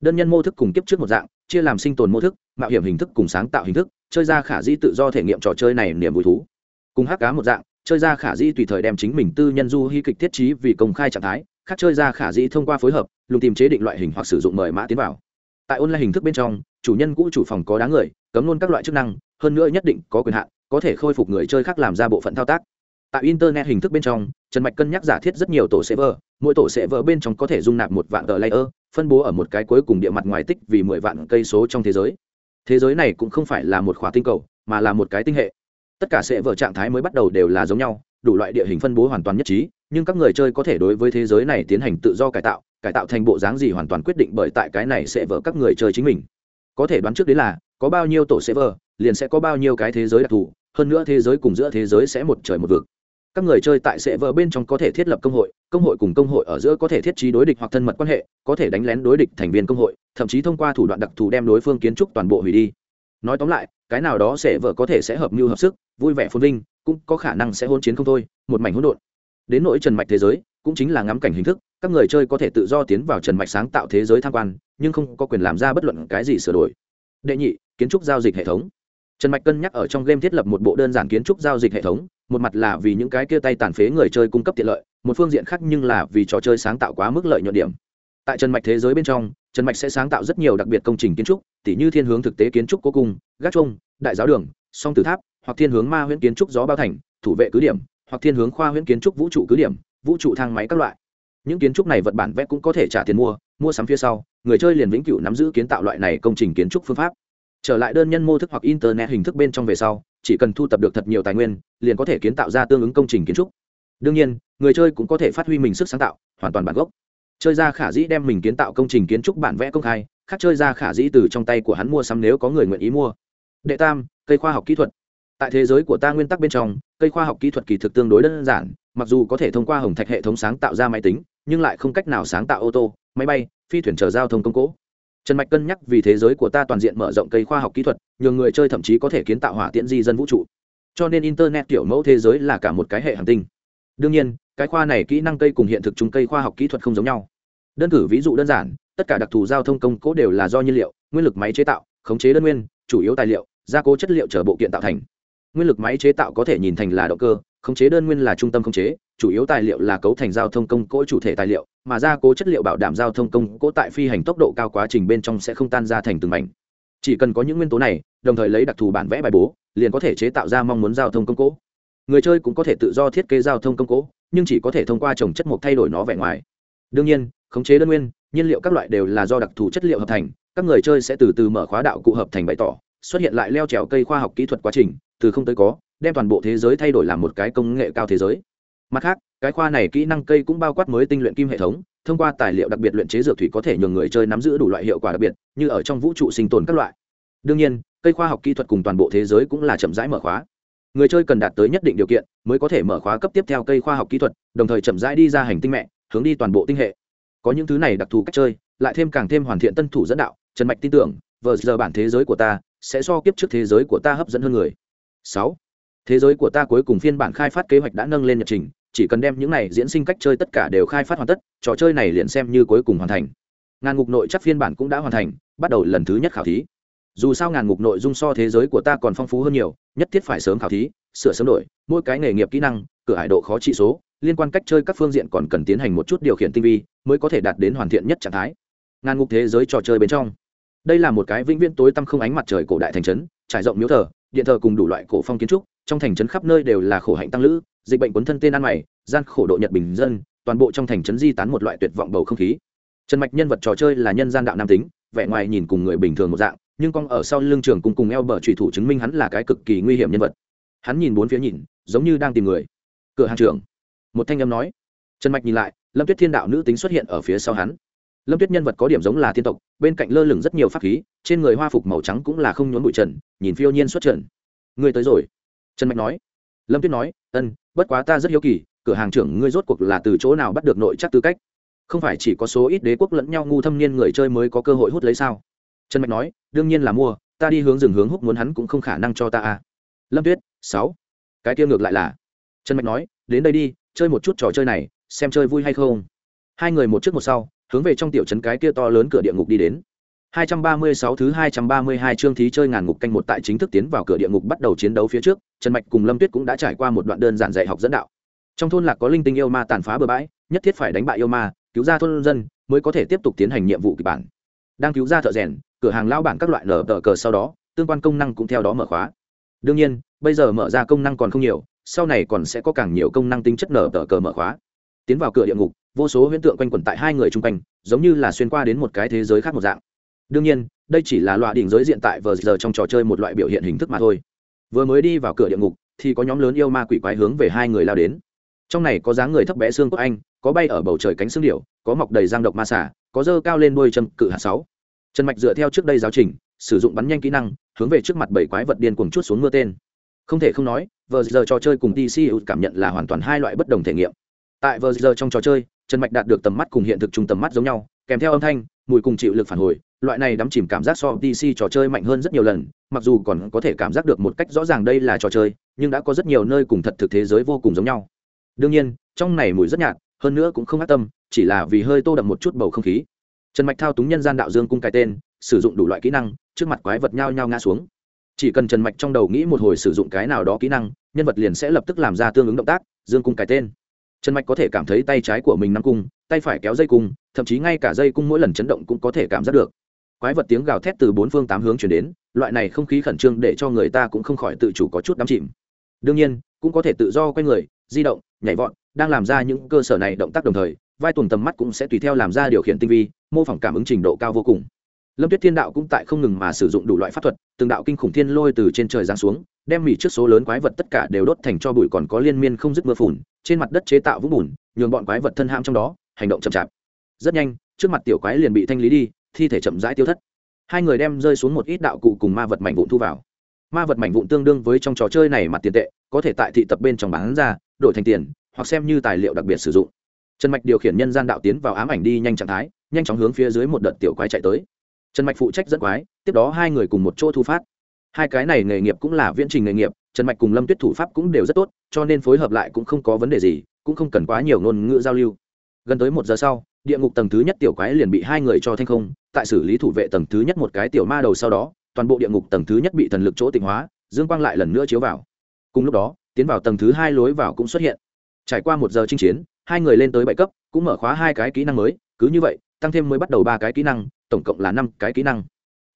Đơn nhân mô thức cùng kiếp trước một dạng, chia làm sinh tồn mô thức, mạo hiểm hình thức cùng sáng tạo hình thức, chơi ra khả dĩ tự do thể nghiệm trò chơi này niềm vui thú. Cùng hắc cá một dạng, chơi ra khả dĩ tùy thời đem chính mình tư nhân du hy kịch thiết trí vì công khai trạng thái khác chơi ra khả dĩ thông qua phối hợp lùng tìm chế định loại hình hoặc sử dụng mời mã tiến vào tại online hình thức bên trong chủ nhân cũ chủ phòng có đáng người cấm luôn các loại chức năng hơn nữa nhất định có quyền hạn có thể khôi phục người chơi khác làm ra bộ phận thao tác tại internet hình thức bên trong trần mạch cân nhắc giả thiết rất nhiều tổ server mỗi tổ server bên trong có thể dung nạp một vạn tờ layer phân bố ở một cái cuối cùng địa mặt ngoài tích vì mười vạn cây số trong thế giới. Thế giới này cũng không phải là một khóa tinh cầu, mà là một cái tinh hệ. Tất cả sẽ vở trạng thái mới bắt đầu đều là giống nhau, đủ loại địa hình phân bố hoàn toàn nhất trí, nhưng các người chơi có thể đối với thế giới này tiến hành tự do cải tạo cải tạo thành bộ dáng gì hoàn toàn quyết định bởi tại cái này sẽ vở các người chơi chính mình. Có thể đoán trước đến là, có bao nhiêu tổ sẽ vở, liền sẽ có bao nhiêu cái thế giới đặc thù, hơn nữa thế giới cùng giữa thế giới sẽ một trời một vực các người chơi tại sẽ vờ bên trong có thể thiết lập công hội công hội cùng công hội ở giữa có thể thiết trí đối địch hoặc thân mật quan hệ, có thể đánh lén đối địch thành viên công hội, thậm chí thông qua thủ đoạn đặc thù đem đối phương kiến trúc toàn bộ hủy đi. Nói tóm lại, cái nào đó sẽ vợ có thể sẽ hợp mưu hợp sức, vui vẻ phồn vinh, cũng có khả năng sẽ hôn chiến không thôi, một mảnh hỗn độn. Đến nỗi trần mạch thế giới, cũng chính là ngắm cảnh hình thức, các người chơi có thể tự do tiến vào trần mạch sáng tạo thế giới tham quan, nhưng không có quyền làm ra bất luận cái gì sửa đổi. Đệ nhị, kiến trúc giao dịch hệ thống. Trần mạch cân nhắc ở trong game thiết lập một bộ đơn giản kiến trúc giao dịch hệ thống một mặt là vì những cái kia tay tàn phế người chơi cung cấp tiện lợi, một phương diện khác nhưng là vì trò chơi sáng tạo quá mức lợi nhuận điểm. Tại trần mạch thế giới bên trong, trần mạch sẽ sáng tạo rất nhiều đặc biệt công trình kiến trúc, tỉ như thiên hướng thực tế kiến trúc cố cung, gác trung đại giáo đường, song tử tháp, hoặc thiên hướng ma huyễn kiến trúc gió bao thành, thủ vệ cứ điểm, hoặc thiên hướng khoa huyễn kiến trúc vũ trụ cứ điểm, vũ trụ thang máy các loại. Những kiến trúc này vật bản vẽ cũng có thể trả tiền mua mua sắm phía sau, người chơi liền vĩnh cửu nắm giữ kiến tạo loại này công trình kiến trúc phương pháp. Trở lại đơn nhân mô thức hoặc internet hình thức bên trong về sau chỉ cần thu tập được thật nhiều tài nguyên, liền có thể kiến tạo ra tương ứng công trình kiến trúc. Đương nhiên, người chơi cũng có thể phát huy mình sức sáng tạo, hoàn toàn bản gốc. Chơi ra khả dĩ đem mình kiến tạo công trình kiến trúc bản vẽ công khai, khác chơi ra khả dĩ từ trong tay của hắn mua sắm nếu có người nguyện ý mua. Đệ tam, cây khoa học kỹ thuật. Tại thế giới của ta nguyên tắc bên trong, cây khoa học kỹ thuật kỳ thực tương đối đơn giản, mặc dù có thể thông qua hồng thạch hệ thống sáng tạo ra máy tính, nhưng lại không cách nào sáng tạo ô tô, máy bay, phi thuyền chở giao thông công cố. Trần mạch cân nhắc vì thế giới của ta toàn diện mở rộng cây khoa học kỹ thuật nhiều người chơi thậm chí có thể kiến tạo hỏa tiễn di dân vũ trụ. Cho nên internet kiểu mẫu thế giới là cả một cái hệ hành tinh. Đương nhiên, cái khoa này kỹ năng cây cùng hiện thực chúng cây khoa học kỹ thuật không giống nhau. Đơn cử ví dụ đơn giản, tất cả đặc thù giao thông công cố đều là do nhiên liệu, nguyên lực máy chế tạo, khống chế đơn nguyên, chủ yếu tài liệu, gia cố chất liệu chở bộ kiện tạo thành. Nguyên lực máy chế tạo có thể nhìn thành là động cơ, khống chế đơn nguyên là trung tâm khống chế, chủ yếu tài liệu là cấu thành giao thông công cỗ chủ thể tài liệu, mà gia cố chất liệu bảo đảm giao thông công cỗ tại phi hành tốc độ cao quá trình bên trong sẽ không tan ra thành từng mảnh chỉ cần có những nguyên tố này, đồng thời lấy đặc thù bản vẽ bài bố, liền có thể chế tạo ra mong muốn giao thông công cố. Người chơi cũng có thể tự do thiết kế giao thông công cố, nhưng chỉ có thể thông qua trồng chất mục thay đổi nó vẻ ngoài. Đương nhiên, khống chế đơn nguyên, nhiên liệu các loại đều là do đặc thù chất liệu hợp thành, các người chơi sẽ từ từ mở khóa đạo cụ hợp thành bày tỏ, xuất hiện lại leo trèo cây khoa học kỹ thuật quá trình, từ không tới có, đem toàn bộ thế giới thay đổi làm một cái công nghệ cao thế giới. Mặt khác, cái khoa này kỹ năng cây cũng bao quát mới tinh luyện kim hệ thống thông qua tài liệu đặc biệt luyện chế dược thủy có thể nhường người chơi nắm giữ đủ loại hiệu quả đặc biệt, như ở trong vũ trụ sinh tồn các loại. Đương nhiên, cây khoa học kỹ thuật cùng toàn bộ thế giới cũng là chậm rãi mở khóa. Người chơi cần đạt tới nhất định điều kiện mới có thể mở khóa cấp tiếp theo cây khoa học kỹ thuật, đồng thời chậm rãi đi ra hành tinh mẹ, hướng đi toàn bộ tinh hệ. Có những thứ này đặc thù cách chơi, lại thêm càng thêm hoàn thiện tân thủ dẫn đạo, trần mạch tin tưởng, vờ giờ bản thế giới của ta sẽ so kiếp trước thế giới của ta hấp dẫn hơn người. Sáu. Thế giới của ta cuối cùng phiên bản khai phát kế hoạch đã nâng lên nhật trình chỉ cần đem những này diễn sinh cách chơi tất cả đều khai phát hoàn tất, trò chơi này liền xem như cuối cùng hoàn thành. Ngàn ngục nội chắc phiên bản cũng đã hoàn thành, bắt đầu lần thứ nhất khảo thí. Dù sao ngàn ngục nội dung so thế giới của ta còn phong phú hơn nhiều, nhất thiết phải sớm khảo thí, sửa sớm đổi, mỗi cái nghề nghiệp kỹ năng, cửa hải độ khó trị số, liên quan cách chơi các phương diện còn cần tiến hành một chút điều khiển tinh vi, mới có thể đạt đến hoàn thiện nhất trạng thái. Ngàn ngục thế giới trò chơi bên trong. Đây là một cái vĩnh viễn tối tăm không ánh mặt trời cổ đại thành trấn, trải rộng miếu thờ, điện thờ cùng đủ loại cổ phong kiến trúc, trong thành trấn khắp nơi đều là khổ hạnh tăng lữ dịch bệnh cuốn thân tên ăn mày, gian khổ độ nhật bình dân, toàn bộ trong thành trấn di tán một loại tuyệt vọng bầu không khí. Trần mạch nhân vật trò chơi là nhân gian đạo nam tính, vẻ ngoài nhìn cùng người bình thường một dạng, nhưng con ở sau lưng trường cùng cùng eo bờ trùy thủ chứng minh hắn là cái cực kỳ nguy hiểm nhân vật. Hắn nhìn bốn phía nhìn, giống như đang tìm người. Cửa hàng trưởng. Một thanh âm nói. Trần mạch nhìn lại, lâm tuyết thiên đạo nữ tính xuất hiện ở phía sau hắn. Lâm tuyết nhân vật có điểm giống là thiên tộc, bên cạnh lơ lửng rất nhiều pháp khí, trên người hoa phục màu trắng cũng là không nhốn bụi trần, nhìn phiêu nhiên xuất trần. Người tới rồi. Trần mạch nói. Lâm tuyết nói ân, bất quá ta rất hiếu kỳ, cửa hàng trưởng ngươi rốt cuộc là từ chỗ nào bắt được nội chắc tư cách? Không phải chỉ có số ít đế quốc lẫn nhau ngu thâm niên người chơi mới có cơ hội hút lấy sao? Trần mạch nói, đương nhiên là mua, ta đi hướng rừng hướng hút muốn hắn cũng không khả năng cho ta a lâm tuyết, sáu. Cái kia ngược lại là. Trần mạch nói, đến đây đi, chơi một chút trò chơi này, xem chơi vui hay không. Hai người một trước một sau, hướng về trong tiểu trấn cái kia to lớn cửa địa ngục đi đến. 236 thứ 232 chương thí chơi ngàn ngục canh một tại chính thức tiến vào cửa địa ngục bắt đầu chiến đấu phía trước, Trần Mạch cùng Lâm Tuyết cũng đã trải qua một đoạn đơn giản dạy học dẫn đạo. Trong thôn lạc có linh tinh yêu ma tàn phá bừa bãi, nhất thiết phải đánh bại yêu ma, cứu ra thôn dân, mới có thể tiếp tục tiến hành nhiệm vụ kỳ bản. Đang cứu ra thợ rèn, cửa hàng lao bản các loại nở tờ cờ sau đó, tương quan công năng cũng theo đó mở khóa. Đương nhiên, bây giờ mở ra công năng còn không nhiều, sau này còn sẽ có càng nhiều công năng tính chất nở tờ cờ mở khóa. Tiến vào cửa địa ngục, vô số huyễn tượng quanh quẩn tại hai người chung quanh, giống như là xuyên qua đến một cái thế giới khác một dạng đương nhiên, đây chỉ là loại đỉnh giới diện tại vờ giờ trong trò chơi một loại biểu hiện hình thức mà thôi. Vừa mới đi vào cửa địa ngục, thì có nhóm lớn yêu ma quỷ quái hướng về hai người lao đến. Trong này có dáng người thấp bé xương của anh, có bay ở bầu trời cánh xương điệu có mọc đầy giang độc ma xả có dơ cao lên đuôi châm cự hạ sáu. Trần mạch dựa theo trước đây giáo trình, sử dụng bắn nhanh kỹ năng, hướng về trước mặt bảy quái vật điên cuồng chút xuống mưa tên. Không thể không nói, vờ giờ trò chơi cùng dc cảm nhận là hoàn toàn hai loại bất đồng thể nghiệm. Tại vờ giờ trong trò chơi, trần mạch đạt được tầm mắt cùng hiện thực chung tầm mắt giống nhau, kèm theo âm thanh mùi cùng chịu lực phản hồi loại này đắm chìm cảm giác so DC trò chơi mạnh hơn rất nhiều lần, mặc dù còn có thể cảm giác được một cách rõ ràng đây là trò chơi, nhưng đã có rất nhiều nơi cùng thật thực thế giới vô cùng giống nhau. Đương nhiên, trong này mùi rất nhạt, hơn nữa cũng không ác tâm, chỉ là vì hơi tô đậm một chút bầu không khí. Trần Mạch thao túng nhân gian đạo dương cung cái tên, sử dụng đủ loại kỹ năng, trước mặt quái vật nhao nhao ngã xuống. Chỉ cần Trần Mạch trong đầu nghĩ một hồi sử dụng cái nào đó kỹ năng, nhân vật liền sẽ lập tức làm ra tương ứng động tác dương cung cái tên trần mạch có thể cảm thấy tay trái của mình nắm cung tay phải kéo dây cung thậm chí ngay cả dây cung mỗi lần chấn động cũng có thể cảm giác được. Quái vật tiếng gào thét từ bốn phương tám hướng chuyển đến, loại này không khí khẩn trương để cho người ta cũng không khỏi tự chủ có chút đắm chìm. Đương nhiên, cũng có thể tự do quay người, di động, nhảy vọt, đang làm ra những cơ sở này động tác đồng thời, vai tuần tầm mắt cũng sẽ tùy theo làm ra điều khiển tinh vi, mô phỏng cảm ứng trình độ cao vô cùng. Lâm tuyết thiên đạo cũng tại không ngừng mà sử dụng đủ loại pháp thuật, từng đạo kinh khủng thiên lôi từ trên trời giáng xuống, đem mỉ trước số lớn quái vật tất cả đều đốt thành cho bụi còn có liên miên không dứt mưa phùn, trên mặt đất chế tạo vũng bùn, nhường bọn quái vật thân ham trong đó, hành động chậm chạp rất nhanh, trước mặt tiểu quái liền bị thanh lý đi, thi thể chậm rãi tiêu thất. Hai người đem rơi xuống một ít đạo cụ cùng ma vật mảnh vụn thu vào. Ma vật mảnh vụn tương đương với trong trò chơi này mặt tiền tệ, có thể tại thị tập bên trong bán ra, đổi thành tiền, hoặc xem như tài liệu đặc biệt sử dụng. Trần mạch điều khiển nhân gian đạo tiến vào ám ảnh đi nhanh trạng thái, nhanh chóng hướng phía dưới một đợt tiểu quái chạy tới. Trần mạch phụ trách dẫn quái, tiếp đó hai người cùng một chỗ thu phát. Hai cái này nghề nghiệp cũng là viễn trình nghề nghiệp, trần mạch cùng lâm tuyết thủ pháp cũng đều rất tốt, cho nên phối hợp lại cũng không có vấn đề gì, cũng không cần quá nhiều ngôn ngữ giao lưu. Gần tới một giờ sau địa ngục tầng thứ nhất tiểu quái liền bị hai người cho thanh không, tại xử lý thủ vệ tầng thứ nhất một cái tiểu ma đầu sau đó, toàn bộ địa ngục tầng thứ nhất bị thần lực chỗ tịnh hóa, dương quang lại lần nữa chiếu vào. Cùng lúc đó, tiến vào tầng thứ hai lối vào cũng xuất hiện. Trải qua một giờ chinh chiến, hai người lên tới bảy cấp, cũng mở khóa hai cái kỹ năng mới, cứ như vậy, tăng thêm mới bắt đầu ba cái kỹ năng, tổng cộng là năm cái kỹ năng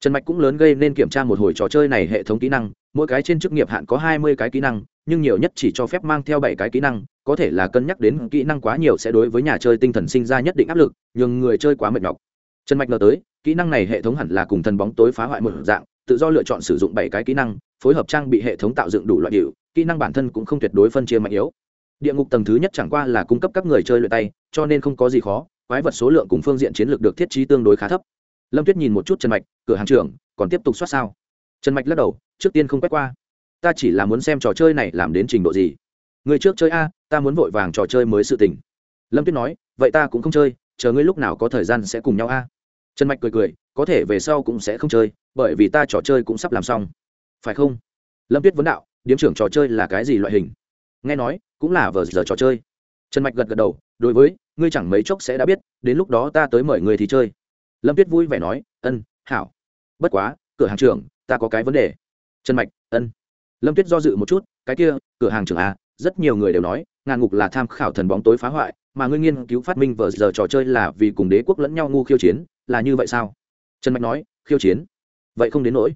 trần mạch cũng lớn gây nên kiểm tra một hồi trò chơi này hệ thống kỹ năng, mỗi cái trên chức nghiệp hạn có hai mươi cái kỹ năng, nhưng nhiều nhất chỉ cho phép mang theo bảy cái kỹ năng, có thể là cân nhắc đến kỹ năng quá nhiều sẽ đối với nhà chơi tinh thần sinh ra nhất định áp lực nhưng người chơi quá mệt mọc trần mạch ngờ tới, kỹ năng này hệ thống hẳn là cùng thần bóng tối phá hoại một dạng, tự do lựa chọn sử dụng bảy cái kỹ năng, phối hợp trang bị hệ thống tạo dựng đủ loại điệu, kỹ năng bản thân cũng không tuyệt đối phân chia mạnh yếu. Địa ngục tầng thứ nhất chẳng qua là cung cấp các người chơi luyện tay, cho nên không có gì khó, quái vật số lượng cùng phương diện chiến lược được thiết trí tương đối khá thấp lâm tuyết nhìn một chút trần mạch, cửa hàng trưởng, còn tiếp tục soát sao? Trần mạch lắc đầu, trước tiên không quét qua. Ta chỉ là muốn xem trò chơi này làm đến trình độ gì. Người trước chơi a, ta muốn vội vàng trò chơi mới sự tình. Lâm tuyết nói, vậy ta cũng không chơi, chờ ngươi lúc nào có thời gian sẽ cùng nhau a. Trần mạch cười cười, có thể về sau cũng sẽ không chơi, bởi vì ta trò chơi cũng sắp làm xong. Phải không? Lâm tuyết vấn đạo, điếm trưởng trò chơi là cái gì loại hình? Nghe nói, cũng là vờ giờ trò chơi. Trần mạch gật gật đầu, đối với, ngươi chẳng mấy chốc sẽ đã biết, đến lúc đó ta tới mời người thì chơi lâm tuyết vui vẻ nói, ân, hảo. Bất quá, cửa hàng trưởng, ta có cái vấn đề. Trần mạch, ân. Lâm tuyết do dự một chút, cái kia, cửa hàng trưởng à rất nhiều người đều nói, ngàn ngục là tham khảo thần bóng tối phá hoại, mà ngươi nghiên cứu phát minh vờ giờ trò chơi là vì cùng đế quốc lẫn nhau ngu khiêu chiến, là như vậy sao? Trần mạch nói, khiêu chiến? Vậy không đến nỗi.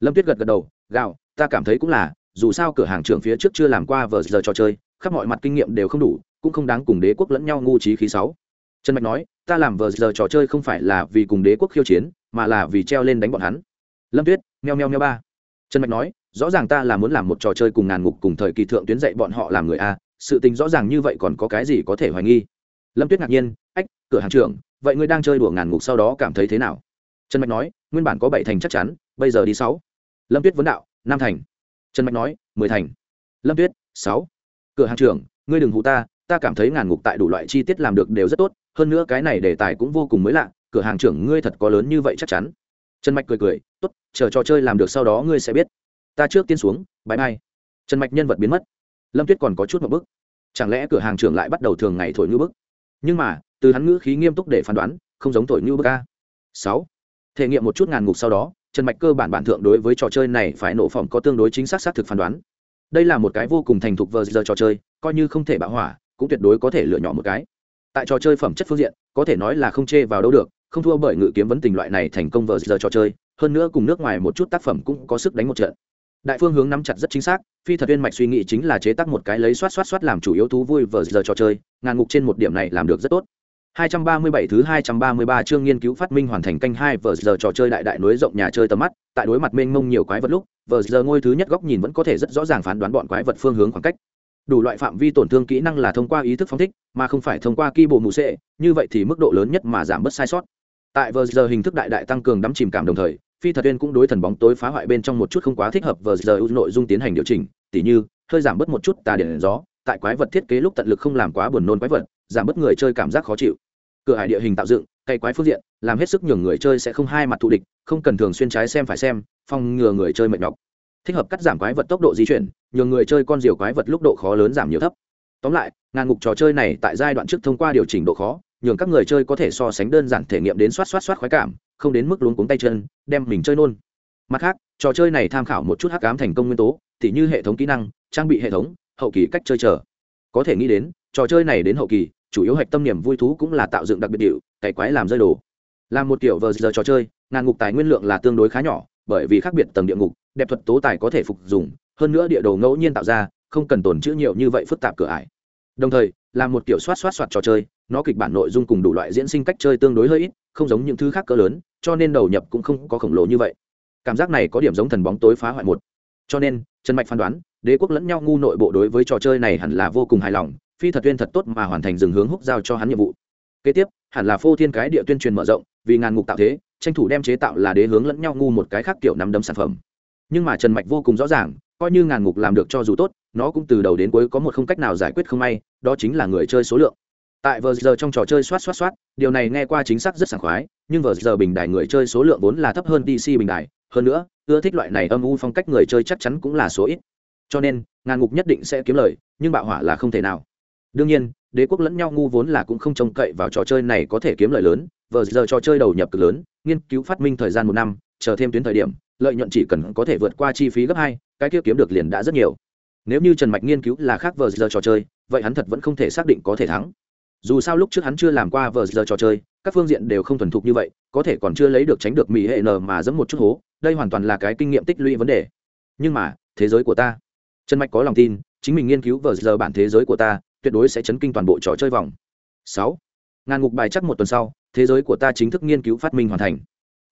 Lâm tuyết gật gật đầu, gạo, ta cảm thấy cũng là, dù sao cửa hàng trưởng phía trước chưa làm qua vờ giờ trò chơi, khắp mọi mặt kinh nghiệm đều không đủ, cũng không đáng cùng đế quốc lẫn nhau ngu trí khí sáu. Trần mạch nói ta làm vờ giờ trò chơi không phải là vì cùng đế quốc khiêu chiến, mà là vì treo lên đánh bọn hắn. Lâm tuyết, meo meo meo ba. Trần mạch nói, rõ ràng ta là muốn làm một trò chơi cùng ngàn ngục cùng thời kỳ thượng tuyến dạy bọn họ làm người a, sự tình rõ ràng như vậy còn có cái gì có thể hoài nghi? Lâm tuyết ngạc nhiên, ách, cửa hàng trưởng, vậy ngươi đang chơi đùa ngàn ngục sau đó cảm thấy thế nào? Trần mạch nói, nguyên bản có bảy thành chắc chắn, bây giờ đi sáu. Lâm tuyết vấn đạo, năm thành. Trần mạch nói, mười thành. Lâm tuyết, sáu. Cửa hàng trưởng, ngươi đừng hụ ta ta cảm thấy ngàn ngục tại đủ loại chi tiết làm được đều rất tốt, hơn nữa cái này đề tài cũng vô cùng mới lạ, cửa hàng trưởng ngươi thật có lớn như vậy chắc chắn. Trần mạch cười cười, tốt, chờ trò chơi làm được sau đó ngươi sẽ biết. Ta trước tiên xuống bãi mai trần mạch nhân vật biến mất. Lâm tuyết còn có chút một bức chẳng lẽ cửa hàng trưởng lại bắt đầu thường ngày thổi ngư bức? Nhưng mà, từ hắn ngữ khí nghiêm túc để phán đoán, không giống thổi ngư bức a. Sáu. Thể nghiệm một chút ngàn ngục sau đó, trần mạch cơ bản bản thượng đối với trò chơi này phải nổ phỏng có tương đối chính xác xác thực phán đoán. Đây là một cái vô cùng thành thục vờ giờ trò chơi, coi như không thể bạo hỏa cũng tuyệt đối có thể lựa nhỏ một cái. Tại trò chơi phẩm chất phương diện có thể nói là không chê vào đâu được không thua bởi ngự kiếm vấn tình loại này thành công vờ giờ trò chơi hơn nữa cùng nước ngoài một chút tác phẩm cũng có sức đánh một trận. Đại phương hướng nắm chặt rất chính xác phi thật viên mạch suy nghĩ chính là chế tác một cái lấy xoát xoát xoát làm chủ yếu thú vui vờ giờ trò chơi ngàn ngục trên một điểm này làm được rất tốt. 237 thứ 233 chương nghiên cứu phát minh hoàn thành canh hai vở giờ trò chơi đại đại núi rộng nhà chơi tầm mắt, tại đối mặt mênh mông nhiều quái vật lúc, vở giờ ngôi thứ nhất góc nhìn vẫn có thể rất rõ ràng phán đoán bọn quái vật phương hướng khoảng cách. Đủ loại phạm vi tổn thương kỹ năng là thông qua ý thức phóng thích, mà không phải thông qua ki bộ mù sệ, như vậy thì mức độ lớn nhất mà giảm bớt sai sót. Tại vờ giờ hình thức đại đại tăng cường đắm chìm cảm đồng thời, phi thật viên cũng đối thần bóng tối phá hoại bên trong một chút không quá thích hợp vờ giờ nội dung tiến hành điều chỉnh, tỉ như hơi giảm bớt một chút tà điện gió, tại quái vật thiết kế lúc tận lực không làm quá buồn nôn quái vật, giảm bớt người chơi cảm giác khó chịu cửa hải địa hình tạo dựng cây quái phương diện làm hết sức nhường người chơi sẽ không hai mặt thù địch không cần thường xuyên trái xem phải xem phòng ngừa người chơi mệt nhọc thích hợp cắt giảm quái vật tốc độ di chuyển, nhường người chơi con diều quái vật lúc độ khó lớn giảm nhiều thấp. Tóm lại, ngàn ngục trò chơi này tại giai đoạn trước thông qua điều chỉnh độ khó, nhường các người chơi có thể so sánh đơn giản thể nghiệm đến soát soát soát khoái cảm, không đến mức luống cuống tay chân, đem mình chơi nôn. Mặt khác, trò chơi này tham khảo một chút hắc ám thành công nguyên tố, tỉ như hệ thống kỹ năng, trang bị hệ thống, hậu kỳ cách chơi chờ. Có thể nghĩ đến, trò chơi này đến hậu kỳ, chủ yếu hạch tâm niềm vui thú cũng là tạo dựng đặc biệt điệu, cày quái làm rơi đồ. Làm một kiểu vờ giờ trò chơi, ngàn ngục tài nguyên lượng là tương đối khá nhỏ, bởi vì khác biệt tầng địa ngục đẹp thuật tố tài có thể phục dùng, hơn nữa địa đồ ngẫu nhiên tạo ra, không cần tồn chữ nhiều như vậy phức tạp cửa ải. Đồng thời, là một kiểu soát soát soạt trò chơi, nó kịch bản nội dung cùng đủ loại diễn sinh cách chơi tương đối hơi ít, không giống những thứ khác cỡ lớn, cho nên đầu nhập cũng không có khổng lồ như vậy. Cảm giác này có điểm giống thần bóng tối phá hoại một. Cho nên, trần mạch phán đoán, đế quốc lẫn nhau ngu nội bộ đối với trò chơi này hẳn là vô cùng hài lòng, phi thật tuyên thật tốt mà hoàn thành dừng hướng húc giao cho hắn nhiệm vụ. Kế tiếp, hẳn là phô thiên cái địa tuyên truyền mở rộng, vì ngàn ngục tạo thế, tranh thủ đem chế tạo là đế hướng lẫn nhau ngu một cái khác kiểu nắm đấm sản phẩm nhưng mà trần mạch vô cùng rõ ràng, coi như ngàn ngục làm được cho dù tốt, nó cũng từ đầu đến cuối có một không cách nào giải quyết không may, đó chính là người chơi số lượng. Tại vờ giờ trong trò chơi soát soát soát điều này nghe qua chính xác rất sảng khoái, nhưng vờ giờ bình đài người chơi số lượng vốn là thấp hơn dc bình đài, hơn nữa, ưa thích loại này âm u phong cách người chơi chắc chắn cũng là số ít. Cho nên, ngàn ngục nhất định sẽ kiếm lời, nhưng bạo hỏa là không thể nào. Đương nhiên, đế quốc lẫn nhau ngu vốn là cũng không trông cậy vào trò chơi này có thể kiếm lợi lớn, vờ giờ trò chơi đầu nhập cực lớn, nghiên cứu phát minh thời gian một năm, chờ thêm tuyến thời điểm lợi nhuận chỉ cần có thể vượt qua chi phí gấp hai, cái kia kiếm được liền đã rất nhiều. Nếu như trần mạch nghiên cứu là khác vờ giờ trò chơi, vậy hắn thật vẫn không thể xác định có thể thắng. Dù sao lúc trước hắn chưa làm qua vờ giờ trò chơi, các phương diện đều không thuần thục như vậy, có thể còn chưa lấy được tránh được mỹ hệ n mà dẫm một chút hố, đây hoàn toàn là cái kinh nghiệm tích lũy vấn đề. Nhưng mà, thế giới của ta. Trần mạch có lòng tin, chính mình nghiên cứu vờ giờ bản thế giới của ta, tuyệt đối sẽ chấn kinh toàn bộ trò chơi vòng. Sáu. Ngàn ngục bài chắc một tuần sau, thế giới của ta chính thức nghiên cứu phát minh hoàn thành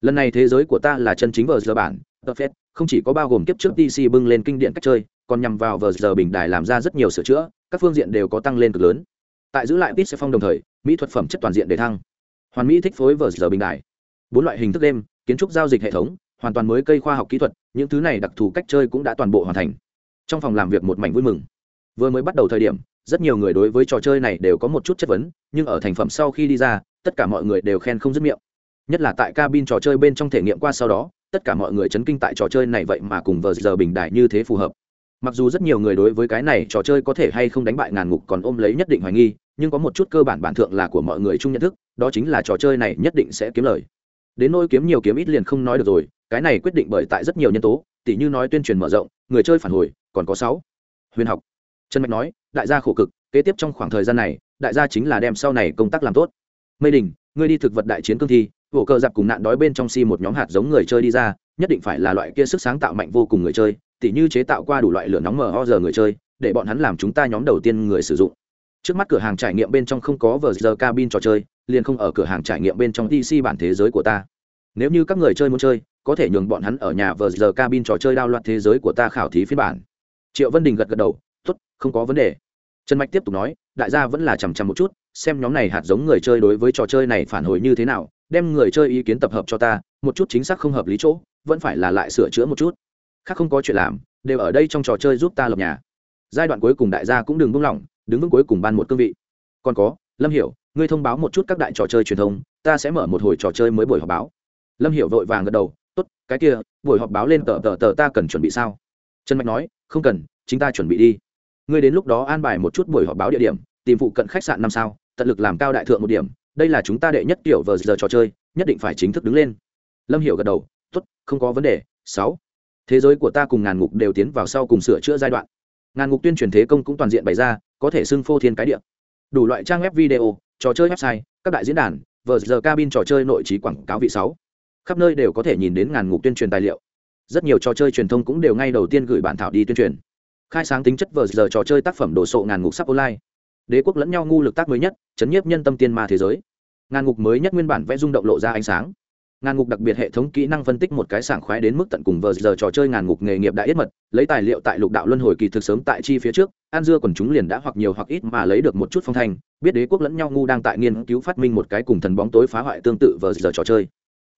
lần này thế giới của ta là chân chính vờ giờ bản Perfect, không chỉ có bao gồm kiếp trước DC bưng lên kinh điển cách chơi, còn nhằm vào vờ giờ bình đài làm ra rất nhiều sửa chữa, các phương diện đều có tăng lên cực lớn. Tại giữ lại Pit sẽ phong đồng thời, mỹ thuật phẩm chất toàn diện để thăng. Hoàn mỹ thích phối vờ giờ bình đài. Bốn loại hình thức đêm, kiến trúc giao dịch hệ thống, hoàn toàn mới cây khoa học kỹ thuật, những thứ này đặc thù cách chơi cũng đã toàn bộ hoàn thành. Trong phòng làm việc một mảnh vui mừng. Vừa mới bắt đầu thời điểm, rất nhiều người đối với trò chơi này đều có một chút chất vấn, nhưng ở thành phẩm sau khi đi ra, tất cả mọi người đều khen không dứt miệng. Nhất là tại cabin trò chơi bên trong thể nghiệm qua sau đó, tất cả mọi người chấn kinh tại trò chơi này vậy mà cùng vờ giờ bình đại như thế phù hợp. Mặc dù rất nhiều người đối với cái này trò chơi có thể hay không đánh bại ngàn ngục còn ôm lấy nhất định hoài nghi nhưng có một chút cơ bản bản thượng là của mọi người chung nhận thức đó chính là trò chơi này nhất định sẽ kiếm lời. Đến nôi kiếm nhiều kiếm ít liền không nói được rồi cái này quyết định bởi tại rất nhiều nhân tố tỉ như nói tuyên truyền mở rộng người chơi phản hồi còn có sáu. Huyền học. Trần mạch nói đại gia khổ cực kế tiếp trong khoảng thời gian này đại gia chính là đem sau này công tác làm tốt. Mây đình ngươi đi thực vật đại chiến cương thi ổ cờ giặc cùng nạn đói bên trong si một nhóm hạt giống người chơi đi ra, nhất định phải là loại kia sức sáng tạo mạnh vô cùng người chơi, tỉ như chế tạo qua đủ loại lửa nóng mờ ho giờ người chơi, để bọn hắn làm chúng ta nhóm đầu tiên người sử dụng. Trước mắt cửa hàng trải nghiệm bên trong không có vờ giờ cabin trò chơi, liền không ở cửa hàng trải nghiệm bên trong dc bản thế giới của ta. Nếu như các người chơi muốn chơi, có thể nhường bọn hắn ở nhà vờ giờ cabin trò chơi đao loạn thế giới của ta khảo thí phiên bản. Triệu vân đình gật gật đầu t ố t không có vấn đề. Trần mạch tiếp tục nói đại gia vẫn là chằm chằm một chút, xem nhóm này hạt giống người chơi đối với trò chơi này phản hồi như thế nào, đem người chơi ý kiến tập hợp cho ta, một chút chính xác không hợp lý chỗ, vẫn phải là lại sửa chữa một chút. Khác không có chuyện làm, đều ở đây trong trò chơi giúp ta lập nhà. Giai đoạn cuối cùng đại gia cũng đừng buông lỏng, đứng vững cuối cùng ban một cương vị. Còn có, lâm hiểu, ngươi thông báo một chút các đại trò chơi truyền thông, ta sẽ mở một hồi trò chơi mới buổi họp báo. Lâm hiểu vội vàng gật đầu, tốt, cái kia, buổi họp báo lên tờ tờ tờ ta cần chuẩn bị sao? Trần mạch nói, không cần, chính ta chuẩn bị đi ngươi đến lúc đó an bài một chút buổi họp báo địa điểm, tìm phụ cận khách sạn năm sao, tận lực làm cao đại thượng một điểm, đây là chúng ta đệ nhất kiểu vờ giờ trò chơi, nhất định phải chính thức đứng lên. Lâm hiểu gật đầu t ố t không có vấn đề, sáu. Thế giới của ta cùng ngàn ngục đều tiến vào sau cùng sửa chữa giai đoạn. Ngàn ngục tuyên truyền thế công cũng toàn diện bày ra, có thể xưng phô thiên cái địa. Đủ loại trang web video, trò chơi website, các đại diễn đàn vờ giờ cabin trò chơi nội trí quảng cáo vị sáu. Khắp nơi đều có thể nhìn đến ngàn ngục tuyên truyền tài liệu. Rất nhiều trò chơi truyền thông cũng đều ngay đầu tiên gửi bản thảo đi tuyên truyền khai sáng tính chất vờ giờ trò chơi tác phẩm đồ sộ ngàn ngục sắp online. Đế quốc lẫn nhau ngu lực tác mới nhất, chấn nhiếp nhân tâm tiên ma thế giới. Ngàn ngục mới nhất nguyên bản vẽ rung động lộ ra ánh sáng. Ngàn ngục đặc biệt hệ thống kỹ năng phân tích một cái sảng khoái đến mức tận cùng vờ giờ trò chơi ngàn ngục nghề nghiệp đã yết mật, lấy tài liệu tại lục đạo luân hồi kỳ thực sớm tại chi phía trước, an dưa còn chúng liền đã hoặc nhiều hoặc ít mà lấy được một chút phong thanh, biết đế quốc lẫn nhau ngu đang tại nghiên cứu phát minh một cái cùng thần bóng tối phá hoại tương tự vờ giờ trò chơi.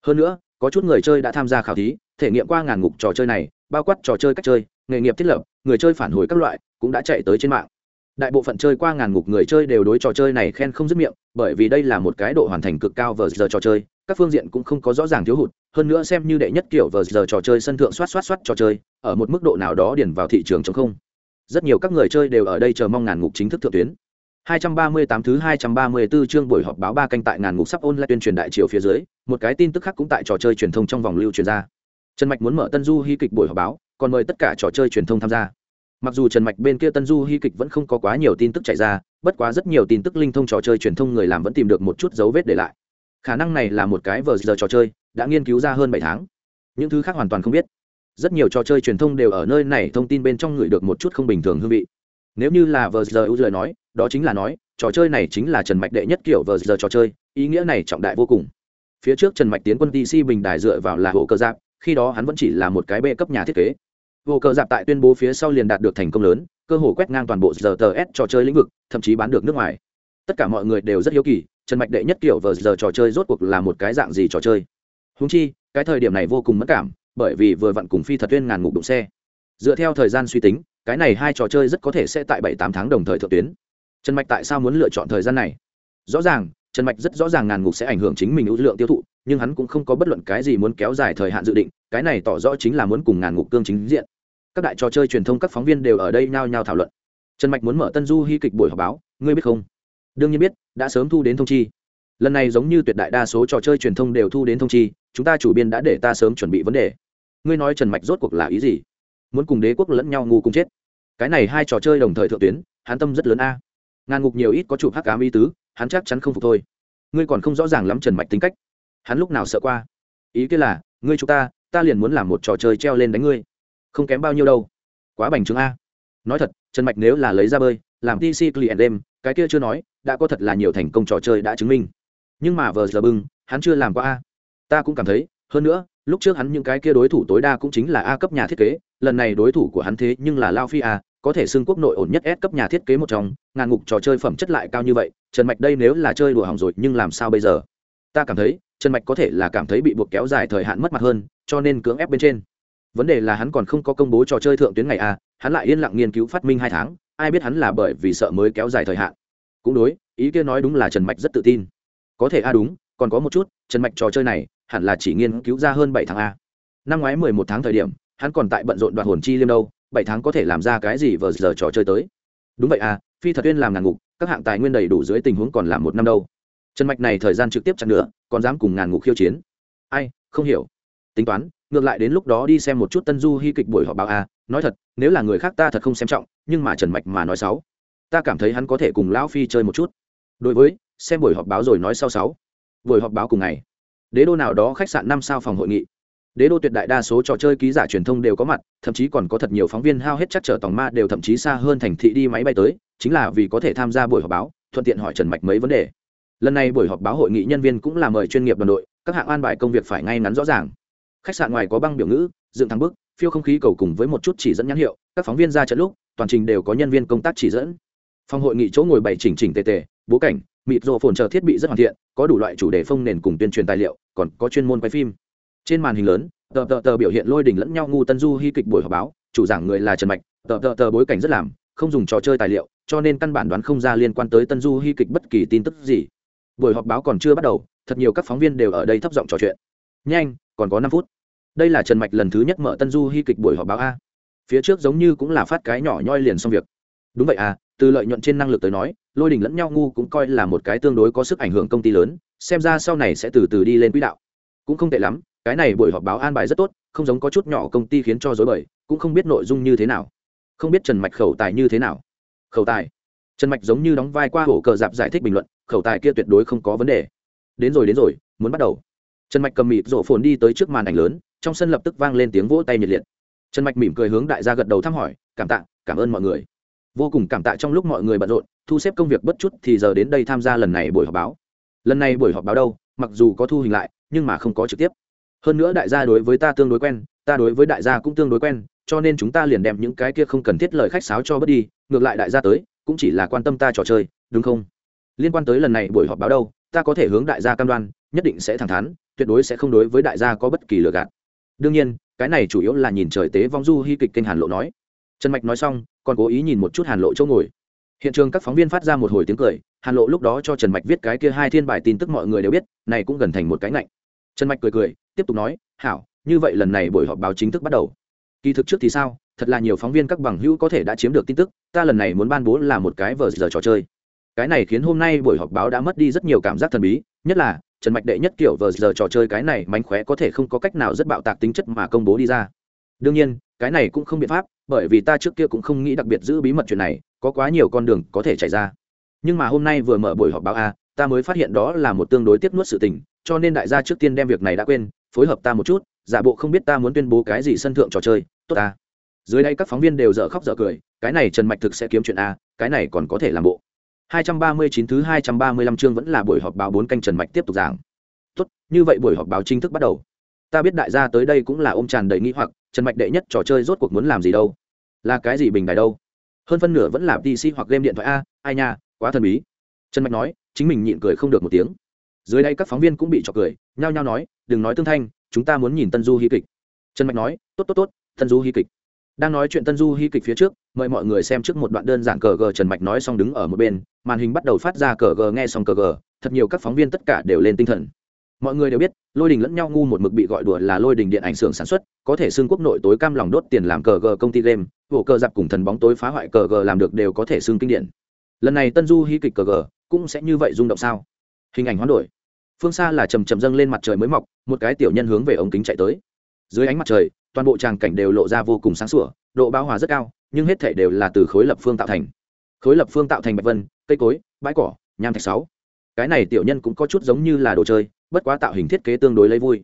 Hơn nữa, có chút người chơi đã tham gia khảo thí, thể nghiệm qua ngàn ngục trò chơi này, bao quát trò chơi cách chơi nghề nghiệp thiết lập người chơi phản hồi các loại cũng đã chạy tới trên mạng. Đại bộ phận chơi qua ngàn ngục người chơi đều đối trò chơi này khen không dứt miệng bởi vì đây là một cái độ hoàn thành cực cao vờ giờ trò chơi các phương diện cũng không có rõ ràng thiếu hụt hơn nữa xem như đệ nhất kiểu vờ giờ trò chơi sân thượng soát soát soát trò chơi ở một mức độ nào đó điền vào thị trường chống không. Rất nhiều các người chơi đều ở đây chờ mong ngàn ngục chính thức thượng tuyến. 238 thứ 234 chương buổi họp báo ba canh tại ngàn ngục sắp ôn lại tuyên truyền đại triều phía dưới, một cái tin tức khác cũng tại trò chơi truyền thông trong vòng lưu truyền ra. Trần Mạch muốn mở Tân Du hy kịch buổi họp báo, còn mời tất cả trò chơi truyền thông tham gia. Mặc dù trần mạch bên kia tân du hy kịch vẫn không có quá nhiều tin tức chạy ra, bất quá rất nhiều tin tức linh thông trò chơi truyền thông người làm vẫn tìm được một chút dấu vết để lại. Khả năng này là một cái vờ giờ trò chơi, đã nghiên cứu ra hơn bảy tháng. Những thứ khác hoàn toàn không biết. Rất nhiều trò chơi truyền thông đều ở nơi này thông tin bên trong người được một chút không bình thường hương vị. Nếu như là vờ giờ ưu lời nói, đó chính là nói, trò chơi này chính là trần mạch đệ nhất kiểu vờ giờ trò chơi, ý nghĩa này trọng đại vô cùng. Phía trước trần mạch tiến quân tc bình đài dựa vào là hộ cơ giáp, khi đó hắn vẫn chỉ là một cái bê cấp nhà thiết kế vô cờ giáp tại tuyên bố phía sau liền đạt được thành công lớn, cơ hồ quét ngang toàn bộ giờ tờ s trò chơi lĩnh vực, thậm chí bán được nước ngoài. Tất cả mọi người đều rất hiếu kỳ, trần mạch đệ nhất kiểu vờ giờ trò chơi rốt cuộc là một cái dạng gì trò chơi? Húng chi, cái thời điểm này vô cùng mất cảm, bởi vì vừa vặn cùng phi thật tuyên ngàn ngục đụng xe. Dựa theo thời gian suy tính, cái này hai trò chơi rất có thể sẽ tại bảy tám tháng đồng thời thượng tuyến. Trần mạch tại sao muốn lựa chọn thời gian này? Rõ ràng, trần mạch rất rõ ràng ngàn ngục sẽ ảnh hưởng chính mình ưu lượng tiêu thụ, nhưng hắn cũng không có bất luận cái gì muốn kéo dài thời hạn dự định, cái này tỏ rõ chính là muốn cùng ngàn ngục cương chính diện các đại trò chơi truyền thông các phóng viên đều ở đây nhao nhao thảo luận. Trần mạch muốn mở tân du hy kịch buổi họp báo, ngươi biết không? Đương nhiên biết, đã sớm thu đến thông chi. Lần này giống như tuyệt đại đa số trò chơi truyền thông đều thu đến thông chi, chúng ta chủ biên đã để ta sớm chuẩn bị vấn đề. Ngươi nói trần mạch rốt cuộc là ý gì? Muốn cùng đế quốc lẫn nhau ngu cùng chết. Cái này hai trò chơi đồng thời thượng tuyến, hắn tâm rất lớn a. Ngàn ngục nhiều ít có chụp hắc ám ý tứ, hắn chắc chắn không phục thôi. Ngươi còn không rõ ràng lắm trần mạch tính cách. Hắn lúc nào sợ qua? Ý kia là, ngươi chúng ta ta liền muốn làm một trò chơi treo lên đánh ngươi không kém bao nhiêu đâu quá bành trướng a nói thật trần mạch nếu là lấy ra bơi làm tc client đêm cái kia chưa nói đã có thật là nhiều thành công trò chơi đã chứng minh nhưng mà vờ giờ bưng hắn chưa làm qua a ta cũng cảm thấy hơn nữa lúc trước hắn những cái kia đối thủ tối đa cũng chính là a cấp nhà thiết kế lần này đối thủ của hắn thế nhưng là lao phi a có thể xưng quốc nội ổn nhất S cấp nhà thiết kế một trong, ngàn ngục trò chơi phẩm chất lại cao như vậy, Trần Mạch đây nếu là chơi đùa hỏng rồi, nhưng làm sao bây giờ? Ta cảm thấy, Trần Mạch có thể là cảm thấy bị buộc kéo dài thời hạn mất mặt hơn, cho nên cưỡng ép bên trên. Vấn đề là hắn còn không có công bố trò chơi thượng tuyến ngày a, hắn lại yên lặng nghiên cứu phát minh hai tháng, ai biết hắn là bởi vì sợ mới kéo dài thời hạn. Cũng đối, ý kia nói đúng là Trần Mạch rất tự tin. Có thể a đúng, còn có một chút, Trần Mạch trò chơi này, hẳn là chỉ nghiên cứu ra hơn bảy tháng a. Năm ngoái mười một tháng thời điểm, hắn còn tại bận rộn đoạt hồn chi liêm đâu, bảy tháng có thể làm ra cái gì vờ giờ trò chơi tới đúng vậy à phi thật tuyên làm ngàn ngục các hạng tài nguyên đầy đủ dưới tình huống còn làm một năm đâu trần mạch này thời gian trực tiếp chặn nữa còn dám cùng ngàn ngục khiêu chiến ai không hiểu tính toán ngược lại đến lúc đó đi xem một chút tân du hy kịch buổi họp báo à nói thật, nếu là người khác ta thật không xem trọng, nhưng mà trần mạch mà nói sáu ta cảm thấy hắn có thể cùng lão phi chơi một chút. Đối với, xem buổi họp báo rồi nói sau sáu. Buổi họp báo cùng ngày, đế đô nào đó khách sạn năm sao phòng hội nghị. Đế đô tuyệt đại đa số trò chơi ký giả truyền thông đều có mặt, thậm chí còn có thật nhiều phóng viên hao hết chắc trở tòng ma đều thậm chí xa hơn thành thị đi máy bay tới, chính là vì có thể tham gia buổi họp báo, thuận tiện hỏi trần mạch mấy vấn đề. Lần này buổi họp báo hội nghị nhân viên cũng là mời chuyên nghiệp đoàn đội, các hạng an bài công việc phải ngay ngắn rõ ràng khách sạn ngoài có băng biểu ngữ, dựng thẳng bức, phiêu không khí cầu cùng với một chút chỉ dẫn nhãn hiệu, các phóng viên ra trận lúc, toàn trình đều có nhân viên công tác chỉ dẫn. Phòng hội nghị chỗ ngồi bày chỉnh chỉnh tề tề, bố cảnh, mịt rộ phồn chờ thiết bị rất hoàn thiện, có đủ loại chủ đề phông nền cùng tuyên truyền tài liệu, còn có chuyên môn quay phim. Trên màn hình lớn, tờ tờ tờ biểu hiện lôi đình lẫn nhau ngu tân du hy kịch buổi họp báo, chủ giảng người là trần mạch, tờ tờ tờ bối cảnh rất làm, không dùng trò chơi tài liệu, cho nên căn bản đoán không ra liên quan tới tân du hy kịch bất kỳ tin tức gì. Buổi họp báo còn chưa bắt đầu, thật nhiều các phóng viên đều ở đây thấp giọng trò chuyện. Nhanh, còn có năm phút đây là trần mạch lần thứ nhất mở tân du hy kịch buổi họp báo a. Phía trước giống như cũng là phát cái nhỏ nhoi liền xong việc. Đúng vậy à từ lợi nhuận trên năng lực tới nói, lôi đình lẫn nhau ngu cũng coi là một cái tương đối có sức ảnh hưởng công ty lớn, xem ra sau này sẽ từ từ đi lên quỹ đạo. Cũng không tệ lắm, cái này buổi họp báo an bài rất tốt, không giống có chút nhỏ công ty khiến cho dối bời, cũng không biết nội dung như thế nào. Không biết trần mạch khẩu tài như thế nào. Khẩu tài? Trần mạch giống như đóng vai qua hổ cờ dạp giải thích bình luận, khẩu tài kia tuyệt đối không có vấn đề. Đến rồi đến rồi, muốn bắt đầu. Trần mạch cầm mịt rổ phồn đi tới trước màn ảnh lớn trong sân lập tức vang lên tiếng vỗ tay nhiệt liệt. Trần mạch mỉm cười hướng đại gia gật đầu thăm hỏi, cảm tạ, cảm ơn mọi người. Vô cùng cảm tạ trong lúc mọi người bận rộn, thu xếp công việc bất chút thì giờ đến đây tham gia lần này buổi họp báo. Lần này buổi họp báo đâu, mặc dù có thu hình lại, nhưng mà không có trực tiếp. Hơn nữa đại gia đối với ta tương đối quen, ta đối với đại gia cũng tương đối quen, cho nên chúng ta liền đem những cái kia không cần thiết lời khách sáo cho bớt đi, ngược lại đại gia tới, cũng chỉ là quan tâm ta trò chơi, đúng không? Liên quan tới lần này buổi họp báo đâu, ta có thể hướng đại gia cam đoan, nhất định sẽ thẳng thắn, tuyệt đối sẽ không đối với đại gia có bất kỳ lừa gạt đương nhiên, cái này chủ yếu là nhìn trời tế vong du hy kịch kênh hàn lộ nói. Trần mạch nói xong, còn cố ý nhìn một chút hàn lộ chỗ ngồi. Hiện trường các phóng viên phát ra một hồi tiếng cười, hàn lộ lúc đó cho trần mạch viết cái kia hai thiên bài tin tức mọi người đều biết, này cũng gần thành một cái ngạnh. Trần mạch cười cười, tiếp tục nói, hảo, như vậy lần này buổi họp báo chính thức bắt đầu. Kỳ thực trước thì sao, thật là nhiều phóng viên các bằng hữu có thể đã chiếm được tin tức, ta lần này muốn ban bố là một cái vờ giờ trò chơi. Cái này khiến hôm nay buổi họp báo đã mất đi rất nhiều cảm giác thần bí, nhất là trần mạch đệ nhất kiểu vờ giờ trò chơi cái này mánh khóe có thể không có cách nào rất bạo tạc tính chất mà công bố đi ra. Đương nhiên, cái này cũng không biện pháp, bởi vì ta trước kia cũng không nghĩ đặc biệt giữ bí mật chuyện này, có quá nhiều con đường có thể chạy ra. Nhưng mà hôm nay vừa mở buổi họp báo a, ta mới phát hiện đó là một tương đối tiếp nuốt sự tình, cho nên đại gia trước tiên đem việc này đã quên, phối hợp ta một chút, giả bộ không biết ta muốn tuyên bố cái gì sân thượng trò chơi, tốt ta dưới đây các phóng viên đều dở khóc dở cười, cái này trần mạch thực sẽ kiếm chuyện a, cái này còn có thể làm bộ. 239 thứ 235 chương vẫn là buổi họp báo bốn canh trần mạch tiếp tục giảng. Tốt, như vậy buổi họp báo chính thức bắt đầu. Ta biết đại gia tới đây cũng là ôm tràn đầy nghi hoặc, trần mạch đệ nhất trò chơi rốt cuộc muốn làm gì đâu? Là cái gì bình đài đâu? Hơn phân nửa vẫn là pc hoặc game điện thoại a, ai nha, quá thần bí. Trần mạch nói, chính mình nhịn cười không được một tiếng. Dưới đây các phóng viên cũng bị chọc cười, nhao nhao nói, đừng nói tương thanh, chúng ta muốn nhìn tân du hí kịch. Trần mạch nói, tốt tốt tốt, tân du hí kịch. Đang nói chuyện tân du hí kịch phía trước mời mọi người xem trước một đoạn đơn giản cờ gờ trần mạch nói xong đứng ở một bên, màn hình bắt đầu phát ra cờ gờ nghe xong cờ gờ, thật nhiều các phóng viên tất cả đều lên tinh thần. Mọi người đều biết, lôi đình lẫn nhau ngu một mực bị gọi đùa là lôi đình điện ảnh xưởng sản xuất, có thể xưng quốc nội tối cam lòng đốt tiền làm cờ gờ công ty game bộ cờ giặc cùng thần bóng tối phá hoại cờ gờ làm được đều có thể xưng kinh điển. Lần này tân du hy kịch cờ gờ, cũng sẽ như vậy rung động sao? Hình ảnh hoán đổi. Phương xa là chầm chầm dâng lên mặt trời mới mọc, một cái tiểu nhân hướng về ống kính chạy tới. Dưới ánh mặt trời, toàn bộ tràng cảnh đều lộ ra vô cùng sáng sủa, độ bão hòa rất cao nhưng hết thể đều là từ khối lập phương tạo thành. Khối lập phương tạo thành bạch vân, cây cối, bãi cỏ, nham thạch sáu. Cái này tiểu nhân cũng có chút giống như là đồ chơi, bất quá tạo hình thiết kế tương đối lấy vui.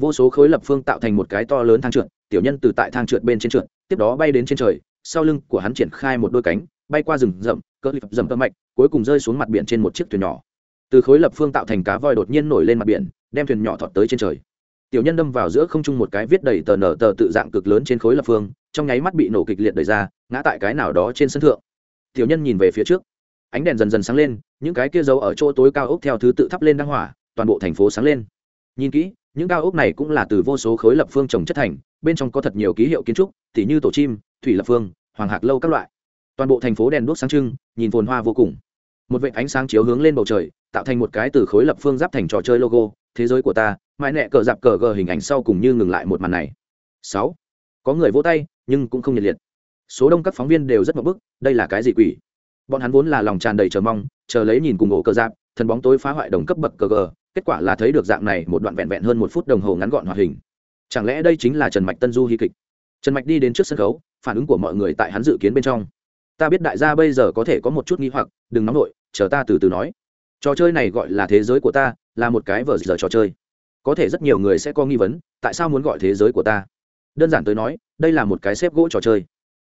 Vô số khối lập phương tạo thành một cái to lớn thang trượt, tiểu nhân từ tại thang trượt bên trên trượt, tiếp đó bay đến trên trời, sau lưng của hắn triển khai một đôi cánh, bay qua rừng rậm, cỡ lip rậm tơ mạch, cuối cùng rơi xuống mặt biển trên một chiếc thuyền nhỏ. Từ khối lập phương tạo thành cá voi đột nhiên nổi lên mặt biển, đem thuyền nhỏ thọt tới trên trời. Tiểu nhân đâm vào giữa không trung một cái viết đầy tờ nở tờ tự dạng cực lớn trên khối lập phương trong nháy mắt bị nổ kịch liệt đẩy ra, ngã tại cái nào đó trên sân thượng. Tiểu nhân nhìn về phía trước. Ánh đèn dần dần sáng lên, những cái kia dấu ở chỗ tối cao ốc theo thứ tự thắp lên đăng hỏa, toàn bộ thành phố sáng lên. Nhìn kỹ, những cao ốc này cũng là từ vô số khối lập phương trồng chất thành, bên trong có thật nhiều ký hiệu kiến trúc, tỉ như tổ chim, thủy lập phương, hoàng hạc lâu các loại. Toàn bộ thành phố đèn đuốc sáng trưng, nhìn phồn hoa vô cùng. Một vệ ánh sáng chiếu hướng lên bầu trời, tạo thành một cái từ khối lập phương giáp thành trò chơi logo, thế giới của ta mãi nẹ cờ dạp cờ gờ hình ảnh sau cùng như ngừng lại một màn này. Sáu có người vỗ tay, nhưng cũng không nhiệt liệt. Số đông các phóng viên đều rất mập bức, đây là cái gì quỷ? Bọn hắn vốn là lòng tràn đầy chờ mong, chờ lấy nhìn cùng ổ cờ giáp, thần bóng tối phá hoại đồng cấp bậc cờ gờ, kết quả là thấy được dạng này một đoạn vẹn vẹn hơn một phút đồng hồ ngắn gọn hoạt hình. Chẳng lẽ đây chính là trần mạch tân du hy kịch? Trần mạch đi đến trước sân khấu, phản ứng của mọi người tại hắn dự kiến bên trong. Ta biết đại gia bây giờ có thể có một chút nghi hoặc, đừng nóng nổi chờ ta từ từ nói. Trò chơi này gọi là thế giới của ta, là một cái vở giờ trò chơi. Có thể rất nhiều người sẽ có nghi vấn, tại sao muốn gọi thế giới của ta? Đơn giản tới nói, đây là một cái xếp gỗ trò chơi.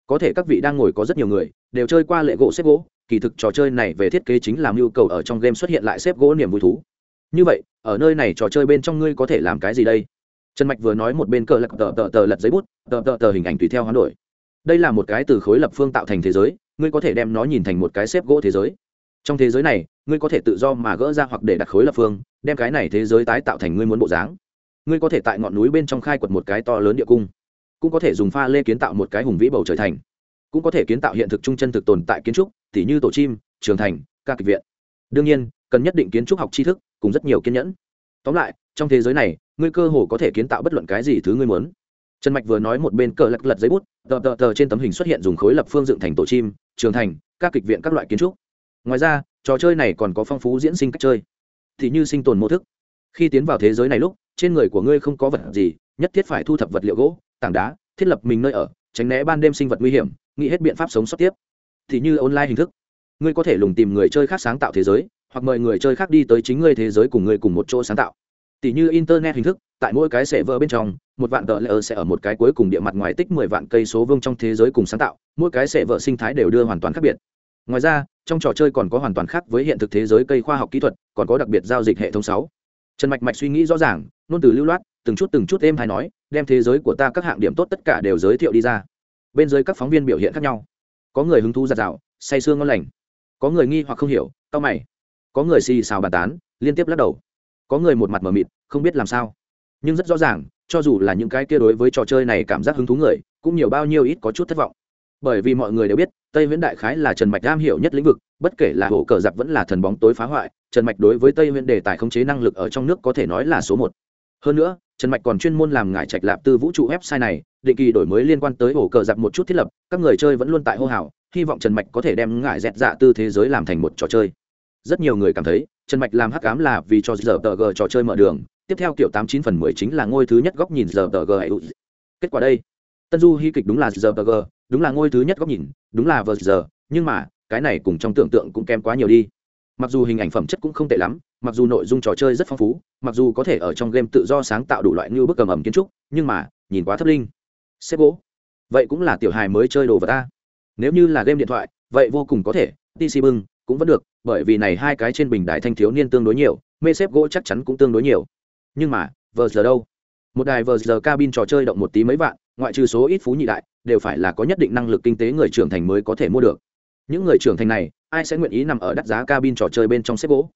Có thể các vị đang ngồi có rất nhiều người, đều chơi qua lệ gỗ xếp gỗ. Kỳ thực trò chơi này về thiết kế chính làm nhu cầu ở trong game xuất hiện lại xếp gỗ niềm vui thú. Như vậy, ở nơi này trò chơi bên trong ngươi có thể làm cái gì đây? Trần mạch vừa nói một bên cờ lật tờ tờ tờ lật giấy bút, tờ tờ tờ hình ảnh tùy theo hoán đổi. Đây là một cái từ khối lập phương tạo thành thế giới, ngươi có thể đem nó nhìn thành một cái xếp gỗ thế giới. Trong thế giới này, ngươi có thể tự do mà gỡ ra hoặc để đặt khối lập phương, đem cái này thế giới tái tạo thành ngươi muốn bộ dáng ngươi có thể tại ngọn núi bên trong khai quật một cái to lớn địa cung, cũng có thể dùng pha lê kiến tạo một cái hùng vĩ bầu trời thành, cũng có thể kiến tạo hiện thực trung chân thực tồn tại kiến trúc, tỉ như tổ chim, trường thành ca kịch viện. Đương nhiên, cần nhất định kiến trúc học tri thức, cùng rất nhiều kiên nhẫn. Tóm lại, trong thế giới này, ngươi cơ hồ có thể kiến tạo bất luận cái gì thứ ngươi muốn. Trần mạch vừa nói một bên cờ lật lật giấy bút, tờ tờ tờ trên tấm hình xuất hiện dùng khối lập phương dựng thành tổ chim, trường thành, các kịch viện các loại kiến trúc. Ngoài ra, trò chơi này còn có phong phú diễn sinh cách chơi thì như sinh tồn mô thức. Khi tiến vào thế giới này lúc trên người của ngươi không có vật gì, nhất thiết phải thu thập vật liệu gỗ, tảng đá, thiết lập mình nơi ở, tránh né ban đêm sinh vật nguy hiểm, nghĩ hết biện pháp sống sót tiếp. Thì như online hình thức, ngươi có thể lùng tìm người chơi khác sáng tạo thế giới, hoặc mời người chơi khác đi tới chính ngươi thế giới cùng ngươi cùng một chỗ sáng tạo. Tỷ như internet hình thức, tại mỗi cái sẽ vỡ bên trong, một vạn tờ lỡ sẽ ở một cái cuối cùng địa mặt ngoài tích mười vạn cây số vương trong thế giới cùng sáng tạo, mỗi cái sẽ vỡ sinh thái đều đưa hoàn toàn khác biệt. Ngoài ra, trong trò chơi còn có hoàn toàn khác với hiện thực thế giới cây khoa học kỹ thuật, còn có đặc biệt giao dịch hệ thống sáu trần mạch mạch suy nghĩ rõ ràng, nôn từ lưu loát, từng chút từng chút êm hay nói, đem thế giới của ta các hạng điểm tốt tất cả đều giới thiệu đi ra. Bên dưới các phóng viên biểu hiện khác nhau. Có người hứng thú giặt rào say sương ngon lành. Có người nghi hoặc không hiểu tao mày. Có người xì xào bàn tán, liên tiếp lắc đầu. Có người một mặt mờ mịt, không biết làm sao. Nhưng rất rõ ràng, cho dù là những cái kia đối với trò chơi này cảm giác hứng thú người, cũng nhiều bao nhiêu ít có chút thất vọng. Bởi vì mọi người đều biết, tây viễn đại khái là trần mạch am hiểu nhất lĩnh vực bất kể là hổ cờ giặc vẫn là thần bóng tối phá hoại, trần mạch đối với tây Nguyên đề tài khống chế năng lực ở trong nước có thể nói là số một. Hơn nữa, trần mạch còn chuyên môn làm ngại trạch lạp tư vũ trụ website này, định kỳ đổi mới liên quan tới hổ cờ giặc một chút thiết lập, các người chơi vẫn luôn tại hô hào, hy vọng trần mạch có thể đem ngại dẹt dạ tư thế giới làm thành một trò chơi. Rất nhiều người cảm thấy, trần mạch làm hắc ám là vì cho giờ tờ g trò chơi mở đường, tiếp theo kiểu tám chín phần mười chính là ngôi thứ nhất góc nhìn giờ tờ g kết quả đây, tân du hy kịch đúng là giờ tờ g đúng là ngôi thứ nhất góc nhìn, đúng là vờ giờ, nhưng mà cái này cùng trong tưởng tượng cũng kém quá nhiều đi. Mặc dù hình ảnh phẩm chất cũng không tệ lắm, mặc dù nội dung trò chơi rất phong phú, mặc dù có thể ở trong game tự do sáng tạo đủ loại như bức cầm ẩm kiến trúc, nhưng mà, nhìn quá thấp linh. Xếp gỗ. Vậy cũng là tiểu hài mới chơi đồ vật ta. Nếu như là game điện thoại, vậy vô cùng có thể pc bưng cũng vẫn được, bởi vì này hai cái trên bình đại thanh thiếu niên tương đối nhiều, mê xếp gỗ chắc chắn cũng tương đối nhiều. Nhưng mà, vờ giờ đâu? Một đài vờ giờ cabin trò chơi động một tí mấy vạn, ngoại trừ số ít phú nhị đại, đều phải là có nhất định năng lực kinh tế người trưởng thành mới có thể mua được những người trưởng thành này, ai sẽ nguyện ý nằm ở đắt giá cabin trò chơi bên trong xếp gỗ?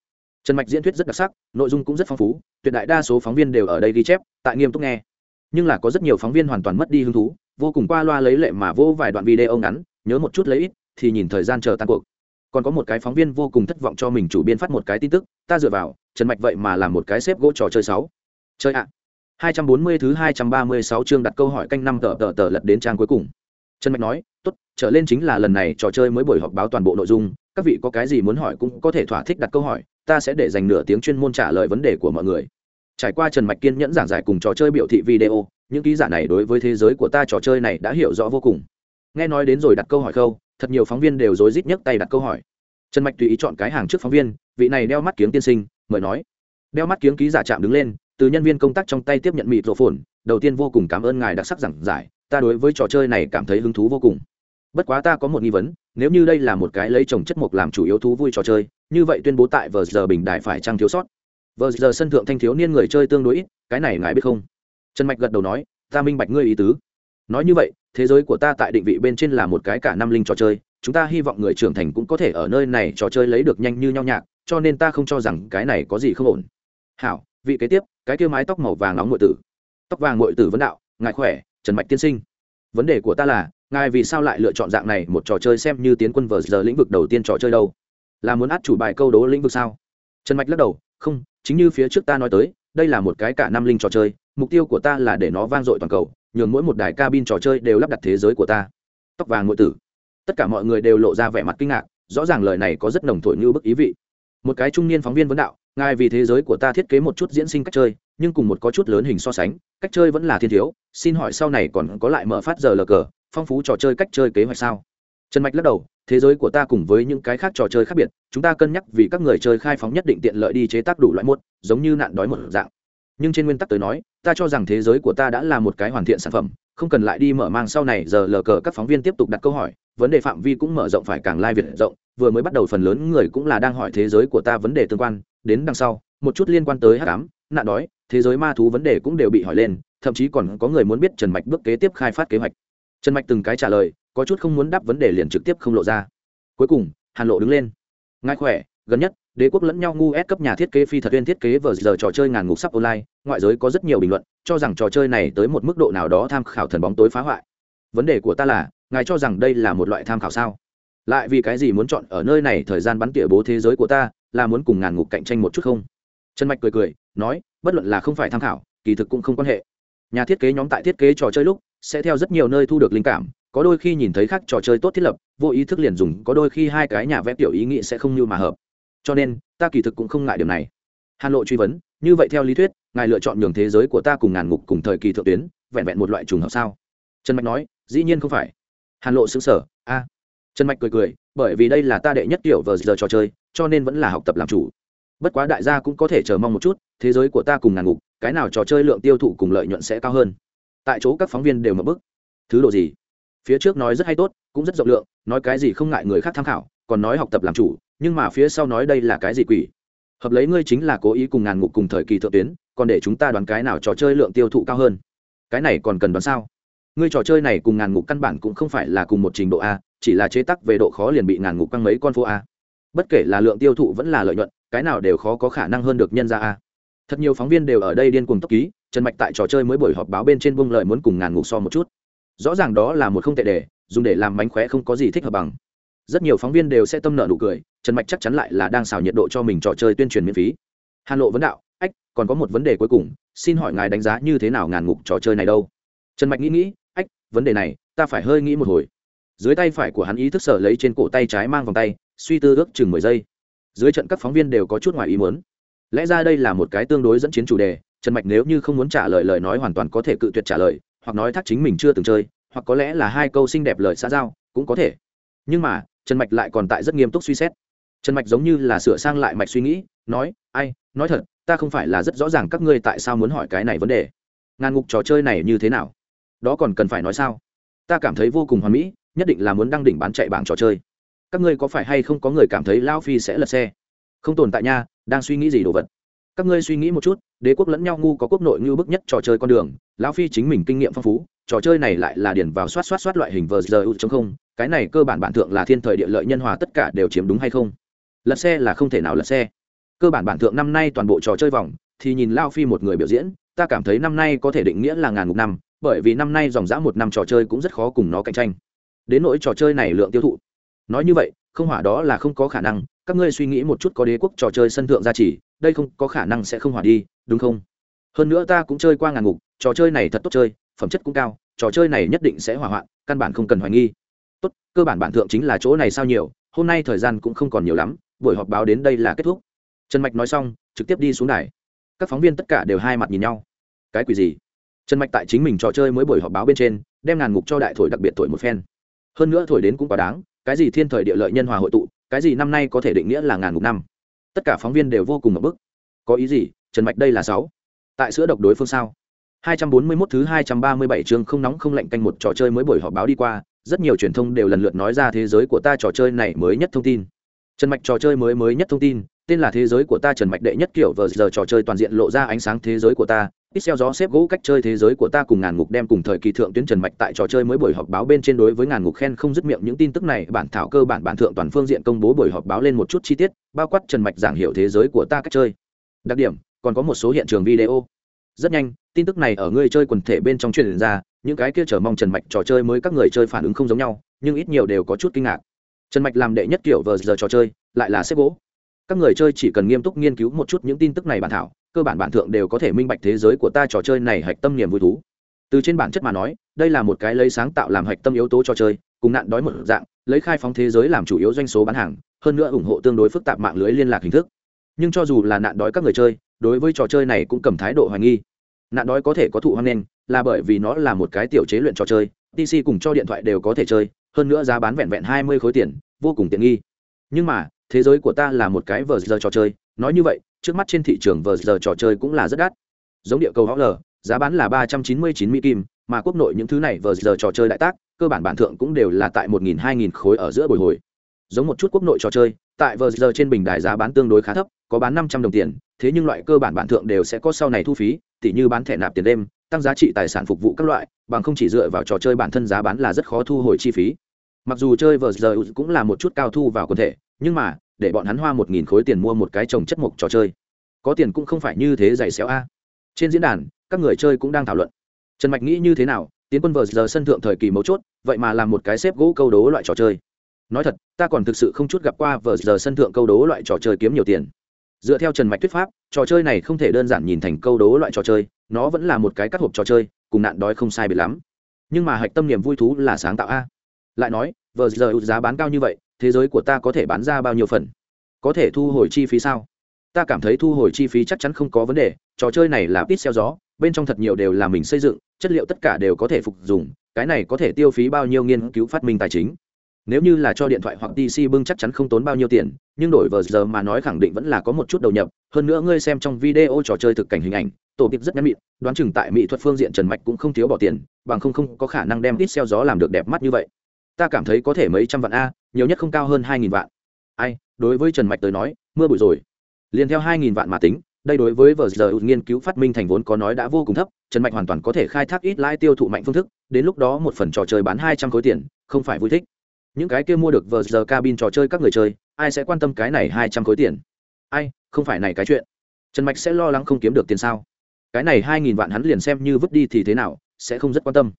Trần mạch diễn thuyết rất đặc sắc, nội dung cũng rất phong phú, tuyệt đại đa số phóng viên đều ở đây ghi chép, tại nghiêm túc nghe. Nhưng là có rất nhiều phóng viên hoàn toàn mất đi hứng thú, vô cùng qua loa lấy lệ mà vô vài đoạn video ngắn, nhớ một chút lấy ít, thì nhìn thời gian chờ tan cuộc. Còn có một cái phóng viên vô cùng thất vọng cho mình chủ biên phát một cái tin tức, ta dựa vào, trần mạch vậy mà làm một cái xếp gỗ trò chơi sáu. Chơi ạ. Hai trăm bốn mươi thứ hai trăm ba mươi sáu chương đặt câu hỏi canh năm tờ tờ tờ lật đến trang cuối cùng. Trần mạch nói, tốt trở lên chính là lần này trò chơi mới buổi họp báo toàn bộ nội dung, các vị có cái gì muốn hỏi cũng có thể thỏa thích đặt câu hỏi, ta sẽ để dành nửa tiếng chuyên môn trả lời vấn đề của mọi người. Trải qua trần mạch kiên nhẫn giảng giải cùng trò chơi biểu thị video, những ký giả này đối với thế giới của ta trò chơi này đã hiểu rõ vô cùng. Nghe nói đến rồi đặt câu hỏi khâu, thật nhiều phóng viên đều rối rít nhấc tay đặt câu hỏi. Trần mạch tùy ý chọn cái hàng trước phóng viên, vị này đeo mắt kiếng tiên sinh, mời nói. Đeo mắt kiếng ký giả chạm đứng lên, từ nhân viên công tác trong tay tiếp nhận mịt rộ phồn, đầu tiên vô cùng cảm ơn ngài đặc sắc giảng giải, ta đối với trò chơi này cảm thấy hứng thú vô cùng bất quá ta có một nghi vấn, nếu như đây là một cái lấy trồng chất mục làm chủ yếu thú vui trò chơi, như vậy tuyên bố tại vờ giờ bình đại phải trăng thiếu sót. Vờ giờ sân thượng thanh thiếu niên người chơi tương đối ít, cái này ngài biết không? Trần mạch gật đầu nói, ta minh bạch ngươi ý tứ. Nói như vậy, thế giới của ta tại định vị bên trên là một cái cả năm linh trò chơi, chúng ta hy vọng người trưởng thành cũng có thể ở nơi này trò chơi lấy được nhanh như nhau nhạc, cho nên ta không cho rằng cái này có gì không ổn. Hảo, vị kế tiếp, cái kia mái tóc màu vàng nóng ngội tử. Tóc vàng ngội tử vấn đạo, ngài khỏe, trần mạch tiên sinh. Vấn đề của ta là ngài vì sao lại lựa chọn dạng này, một trò chơi xem như tiến quân vờ giờ lĩnh vực đầu tiên trò chơi đâu? Là muốn át chủ bài câu đố lĩnh vực sao? Trần mạch lắc đầu, không, chính như phía trước ta nói tới, đây là một cái cả năm linh trò chơi, mục tiêu của ta là để nó vang dội toàn cầu, nhường mỗi một đài cabin trò chơi đều lắp đặt thế giới của ta. Tóc vàng ngội tử. Tất cả mọi người đều lộ ra vẻ mặt kinh ngạc, rõ ràng lời này có rất nồng thổi như bức ý vị. Một cái trung niên phóng viên vấn đạo, ngài vì thế giới của ta thiết kế một chút diễn sinh cách chơi, nhưng cùng một có chút lớn hình so sánh, cách chơi vẫn là thiên thiếu, xin hỏi sau này còn có lại mở phát giờ lờ cờ phong phú trò chơi cách chơi kế hoạch sao? Trần mạch lắc đầu, thế giới của ta cùng với những cái khác trò chơi khác biệt, chúng ta cân nhắc vì các người chơi khai phóng nhất định tiện lợi đi chế tác đủ loại mốt, giống như nạn đói một dạng. Nhưng trên nguyên tắc tới nói, ta cho rằng thế giới của ta đã là một cái hoàn thiện sản phẩm, không cần lại đi mở mang sau này giờ lờ cờ các phóng viên tiếp tục đặt câu hỏi, vấn đề phạm vi cũng mở rộng phải càng lai việt rộng, vừa mới bắt đầu phần lớn người cũng là đang hỏi thế giới của ta vấn đề tương quan, đến đằng sau, một chút liên quan tới hát cám, nạn đói, thế giới ma thú vấn đề cũng đều bị hỏi lên, thậm chí còn có người muốn biết trần mạch bước kế tiếp khai phát kế hoạch trần mạch từng cái trả lời, có chút không muốn đáp vấn đề liền trực tiếp không lộ ra. Cuối cùng, hàn lộ đứng lên. Ngài khỏe, gần nhất, đế quốc lẫn nhau ngu ép cấp nhà thiết kế phi thật viên thiết kế vờ giờ trò chơi ngàn ngục sắp online, ngoại giới có rất nhiều bình luận, cho rằng trò chơi này tới một mức độ nào đó tham khảo thần bóng tối phá hoại. Vấn đề của ta là, ngài cho rằng đây là một loại tham khảo sao? Lại vì cái gì muốn chọn ở nơi này thời gian bắn tỉa bố thế giới của ta, là muốn cùng ngàn ngục cạnh tranh một chút không? Trần mạch cười cười, nói, bất luận là không phải tham khảo, kỳ thực cũng không quan hệ. Nhà thiết kế nhóm tại thiết kế trò chơi lúc sẽ theo rất nhiều nơi thu được linh cảm, có đôi khi nhìn thấy khác trò chơi tốt thiết lập, vô ý thức liền dùng, có đôi khi hai cái nhà vẽ tiểu ý nghĩ sẽ không như mà hợp. Cho nên, ta kỳ thực cũng không ngại điều này. Hàn lộ truy vấn, như vậy theo lý thuyết, ngài lựa chọn nhường thế giới của ta cùng ngàn ngục cùng thời kỳ thượng tuyến, vẹn vẹn một loại trùng hợp sao? Trần mạch nói, dĩ nhiên không phải. Hàn lộ xứng sở a. Trần mạch cười cười, bởi vì đây là ta đệ nhất tiểu vờ giờ trò chơi, cho nên vẫn là học tập làm chủ. Bất quá đại gia cũng có thể chờ mong một chút, thế giới của ta cùng ngàn ngục, cái nào trò chơi lượng tiêu thụ cùng lợi nhuận sẽ cao hơn tại chỗ các phóng viên đều mở bức. Thứ độ gì? Phía trước nói rất hay tốt, cũng rất rộng lượng, nói cái gì không ngại người khác tham khảo, còn nói học tập làm chủ, nhưng mà phía sau nói đây là cái gì quỷ? Hợp lấy ngươi chính là cố ý cùng ngàn ngục cùng thời kỳ thượng tuyến, còn để chúng ta đoán cái nào trò chơi lượng tiêu thụ cao hơn? Cái này còn cần đoán sao? Ngươi trò chơi này cùng ngàn ngục căn bản cũng không phải là cùng một trình độ a, chỉ là chế tắc về độ khó liền bị ngàn ngục căng mấy con phố a. Bất kể là lượng tiêu thụ vẫn là lợi nhuận, cái nào đều khó có khả năng hơn được nhân ra a. Thật nhiều phóng viên đều ở đây điên cuồng tốc ký trần mạch tại trò chơi mới buổi họp báo bên trên bông lợi muốn cùng ngàn ngục so một chút. Rõ ràng đó là một không tệ đề, dùng để làm mánh khóe không có gì thích hợp bằng. Rất nhiều phóng viên đều sẽ tâm nợ nụ cười, trần mạch chắc chắn lại là đang xào nhiệt độ cho mình trò chơi tuyên truyền miễn phí. Hàn lộ vấn đạo, ách, còn có một vấn đề cuối cùng, xin hỏi ngài đánh giá như thế nào ngàn ngục trò chơi này đâu? Trần mạch nghĩ nghĩ, ách, vấn đề này, ta phải hơi nghĩ một hồi. Dưới tay phải của hắn ý thức sở lấy trên cổ tay trái mang vòng tay, suy tư ước chừng mười giây. Dưới trận các phóng viên đều có chút ngoài ý muốn. Lẽ ra đây là một cái tương đối dẫn chiến chủ đề trần mạch nếu như không muốn trả lời lời nói hoàn toàn có thể cự tuyệt trả lời, hoặc nói thác chính mình chưa từng chơi, hoặc có lẽ là hai câu xinh đẹp lời xã giao, cũng có thể. Nhưng mà, trần mạch lại còn tại rất nghiêm túc suy xét. Trần mạch giống như là sửa sang lại mạch suy nghĩ, nói, ai, nói thật, ta không phải là rất rõ ràng các ngươi tại sao muốn hỏi cái này vấn đề. Ngàn ngục trò chơi này như thế nào? Đó còn cần phải nói sao? Ta cảm thấy vô cùng hoàn mỹ, nhất định là muốn đăng đỉnh bán chạy bảng trò chơi. Các ngươi có phải hay không có người cảm thấy lao phi sẽ lật xe? Không tồn tại nha, đang suy nghĩ gì đồ vật? Các ngươi suy nghĩ một chút đế quốc lẫn nhau ngu có quốc nội như bức nhất trò chơi con đường, lão phi chính mình kinh nghiệm phong phú, trò chơi này lại là điển vào soát soát soát loại hình vờ giờ u chống không, cái này cơ bản bản thượng là thiên thời địa lợi nhân hòa tất cả đều chiếm đúng hay không? Lật xe là không thể nào lật xe. Cơ bản bản thượng năm nay toàn bộ trò chơi vòng, thì nhìn lao phi một người biểu diễn, ta cảm thấy năm nay có thể định nghĩa là ngàn ngục năm, bởi vì năm nay dòng dã một năm trò chơi cũng rất khó cùng nó cạnh tranh. Đến nỗi trò chơi này lượng tiêu thụ. Nói như vậy, không hỏa đó là không có khả năng các ngươi suy nghĩ một chút có đế quốc trò chơi sân thượng gia trì, đây không, có khả năng sẽ không hỏa đi, đúng không? Hơn nữa ta cũng chơi qua ngàn ngục, trò chơi này thật tốt chơi, phẩm chất cũng cao, trò chơi này nhất định sẽ hỏa hoạn, căn bản không cần hoài nghi. Tốt, cơ bản bản thượng chính là chỗ này sao nhiều, hôm nay thời gian cũng không còn nhiều lắm, buổi họp báo đến đây là kết thúc. Trần mạch nói xong, trực tiếp đi xuống đài. Các phóng viên tất cả đều hai mặt nhìn nhau. Cái quỷ gì? Trần mạch tại chính mình trò chơi mới buổi họp báo bên trên, đem ngàn ngục cho đại thổi đặc biệt thổi một phen. Hơn nữa thổi đến cũng quá đáng, cái gì thiên thời địa lợi nhân hòa hội tụ cái gì năm nay có thể định nghĩa là ngàn ngục năm? Tất cả phóng viên đều vô cùng ngập bức. Có ý gì? Trần mạch đây là sáu. Tại sữa độc đối phương sao? 241 thứ 237 chương không nóng không lạnh canh một trò chơi mới buổi họp báo đi qua, rất nhiều truyền thông đều lần lượt nói ra thế giới của ta trò chơi này mới nhất thông tin. Trần Mạch trò chơi mới mới nhất thông tin, tên là thế giới của ta Trần Mạch đệ nhất kiểu vờ giờ trò chơi toàn diện lộ ra ánh sáng thế giới của ta, ít xeo gió xếp gỗ cách chơi thế giới của ta cùng ngàn ngục đem cùng thời kỳ thượng tuyến Trần Mạch tại trò chơi mới buổi họp báo bên trên đối với ngàn ngục khen không dứt miệng những tin tức này, bản thảo cơ bản bản thượng toàn phương diện công bố buổi họp báo lên một chút chi tiết, bao quát Trần Mạch giảng hiểu thế giới của ta cách chơi. Đặc điểm, còn có một số hiện trường video. Rất nhanh, tin tức này ở người chơi quần thể bên trong truyền ra, những cái kia chờ mong Trần Mạch trò chơi mới các người chơi phản ứng không giống nhau, nhưng ít nhiều đều có chút kinh ngạc. Trần Mạch làm đệ nhất kiểu vờ giờ trò chơi, lại là xếp gỗ. Các người chơi chỉ cần nghiêm túc nghiên cứu một chút những tin tức này bản thảo, cơ bản bản thượng đều có thể minh bạch thế giới của ta trò chơi này hạch tâm niềm vui thú. Từ trên bản chất mà nói đây là một cái lấy sáng tạo làm hạch tâm yếu tố trò chơi cùng nạn đói một dạng lấy khai phóng thế giới làm chủ yếu doanh số bán hàng hơn nữa ủng hộ tương đối phức tạp mạng lưới liên lạc hình thức. Nhưng cho dù là nạn đói các người chơi đối với trò chơi này cũng cầm thái độ hoài nghi. Nạn đói có thể có thụ hoang nghênh là bởi vì nó là một cái tiểu chế luyện trò chơi pc cùng cho điện thoại đều có thể chơi hơn nữa giá bán vẹn vẹn hai mươi khối tiền vô cùng tiện nghi. Nhưng mà thế giới của ta là một cái vờ giờ trò chơi, nói như vậy, trước mắt trên thị trường vờ giờ trò chơi cũng là rất đắt. Giống địa cầu hó lờ giá bán là ba trăm chín mươi chín mỹ kim, mà quốc nội những thứ này vờ giờ trò chơi đại tác, cơ bản bản thượng cũng đều là tại một nghìn hai nghìn khối ở giữa bồi hồi. Giống một chút quốc nội trò chơi, tại vờ giờ trên bình đài giá bán tương đối khá thấp, có bán năm trăm đồng tiền, thế nhưng loại cơ bản bản thượng đều sẽ có sau này thu phí, tỉ như bán thẻ nạp tiền đêm, tăng giá trị tài sản phục vụ các loại, bằng không chỉ dựa vào trò chơi bản thân giá bán là rất khó thu hồi chi phí. Mặc dù chơi vờ giờ cũng là một chút cao thu vào quần thể nhưng mà, để bọn hắn hoa một nghìn khối tiền mua một cái trồng chất mục trò chơi, có tiền cũng không phải như thế giày xéo a. Trên diễn đàn, các người chơi cũng đang thảo luận. Trần mạch nghĩ như thế nào, tiến quân vờ giờ sân thượng thời kỳ mấu chốt, vậy mà làm một cái xếp gỗ câu đố loại trò chơi. Nói thật, ta còn thực sự không chút gặp qua vờ giờ sân thượng câu đố loại trò chơi kiếm nhiều tiền. Dựa theo trần mạch thuyết pháp, trò chơi này không thể đơn giản nhìn thành câu đố loại trò chơi, nó vẫn là một cái cắt hộp trò chơi, cùng nạn đói không sai biệt lắm. Nhưng mà hạch tâm niềm vui thú là sáng tạo a. Lại nói, vờ giờ giá bán cao như vậy thế giới của ta có thể bán ra bao nhiêu phần? Có thể thu hồi chi phí sao? Ta cảm thấy thu hồi chi phí chắc chắn không có vấn đề, trò chơi này là ít xeo gió, bên trong thật nhiều đều là mình xây dựng, chất liệu tất cả đều có thể phục dùng, cái này có thể tiêu phí bao nhiêu nghiên cứu phát minh tài chính? Nếu như là cho điện thoại hoặc pc bưng chắc chắn không tốn bao nhiêu tiền, nhưng đổi vờ giờ mà nói khẳng định vẫn là có một chút đầu nhập, hơn nữa ngươi xem trong video trò chơi thực cảnh hình ảnh, tổ kịp rất nhắn mịn đoán chừng tại mỹ thuật phương diện trần mạch cũng không thiếu bỏ tiền, bằng không không có khả năng đem ít xeo gió làm được đẹp mắt như vậy ta cảm thấy có thể mấy trăm vạn a, nhiều nhất không cao hơn hai nghìn vạn. Ai, đối với trần mạch tới nói, mưa bụi rồi. Liền theo hai nghìn vạn mà tính, đây đối với vờ giờ nghiên cứu phát minh thành vốn có nói đã vô cùng thấp, trần mạch hoàn toàn có thể khai thác ít lãi tiêu thụ mạnh phương thức, đến lúc đó một phần trò chơi bán hai trăm khối tiền, không phải vui thích. Những cái kia mua được vờ giờ cabin trò chơi các người chơi, ai sẽ quan tâm cái này hai trăm khối tiền? Ai, không phải này cái chuyện. Trần mạch sẽ lo lắng không kiếm được tiền sao? Cái này hai nghìn vạn hắn liền xem như vứt đi thì thế nào, sẽ không rất quan tâm.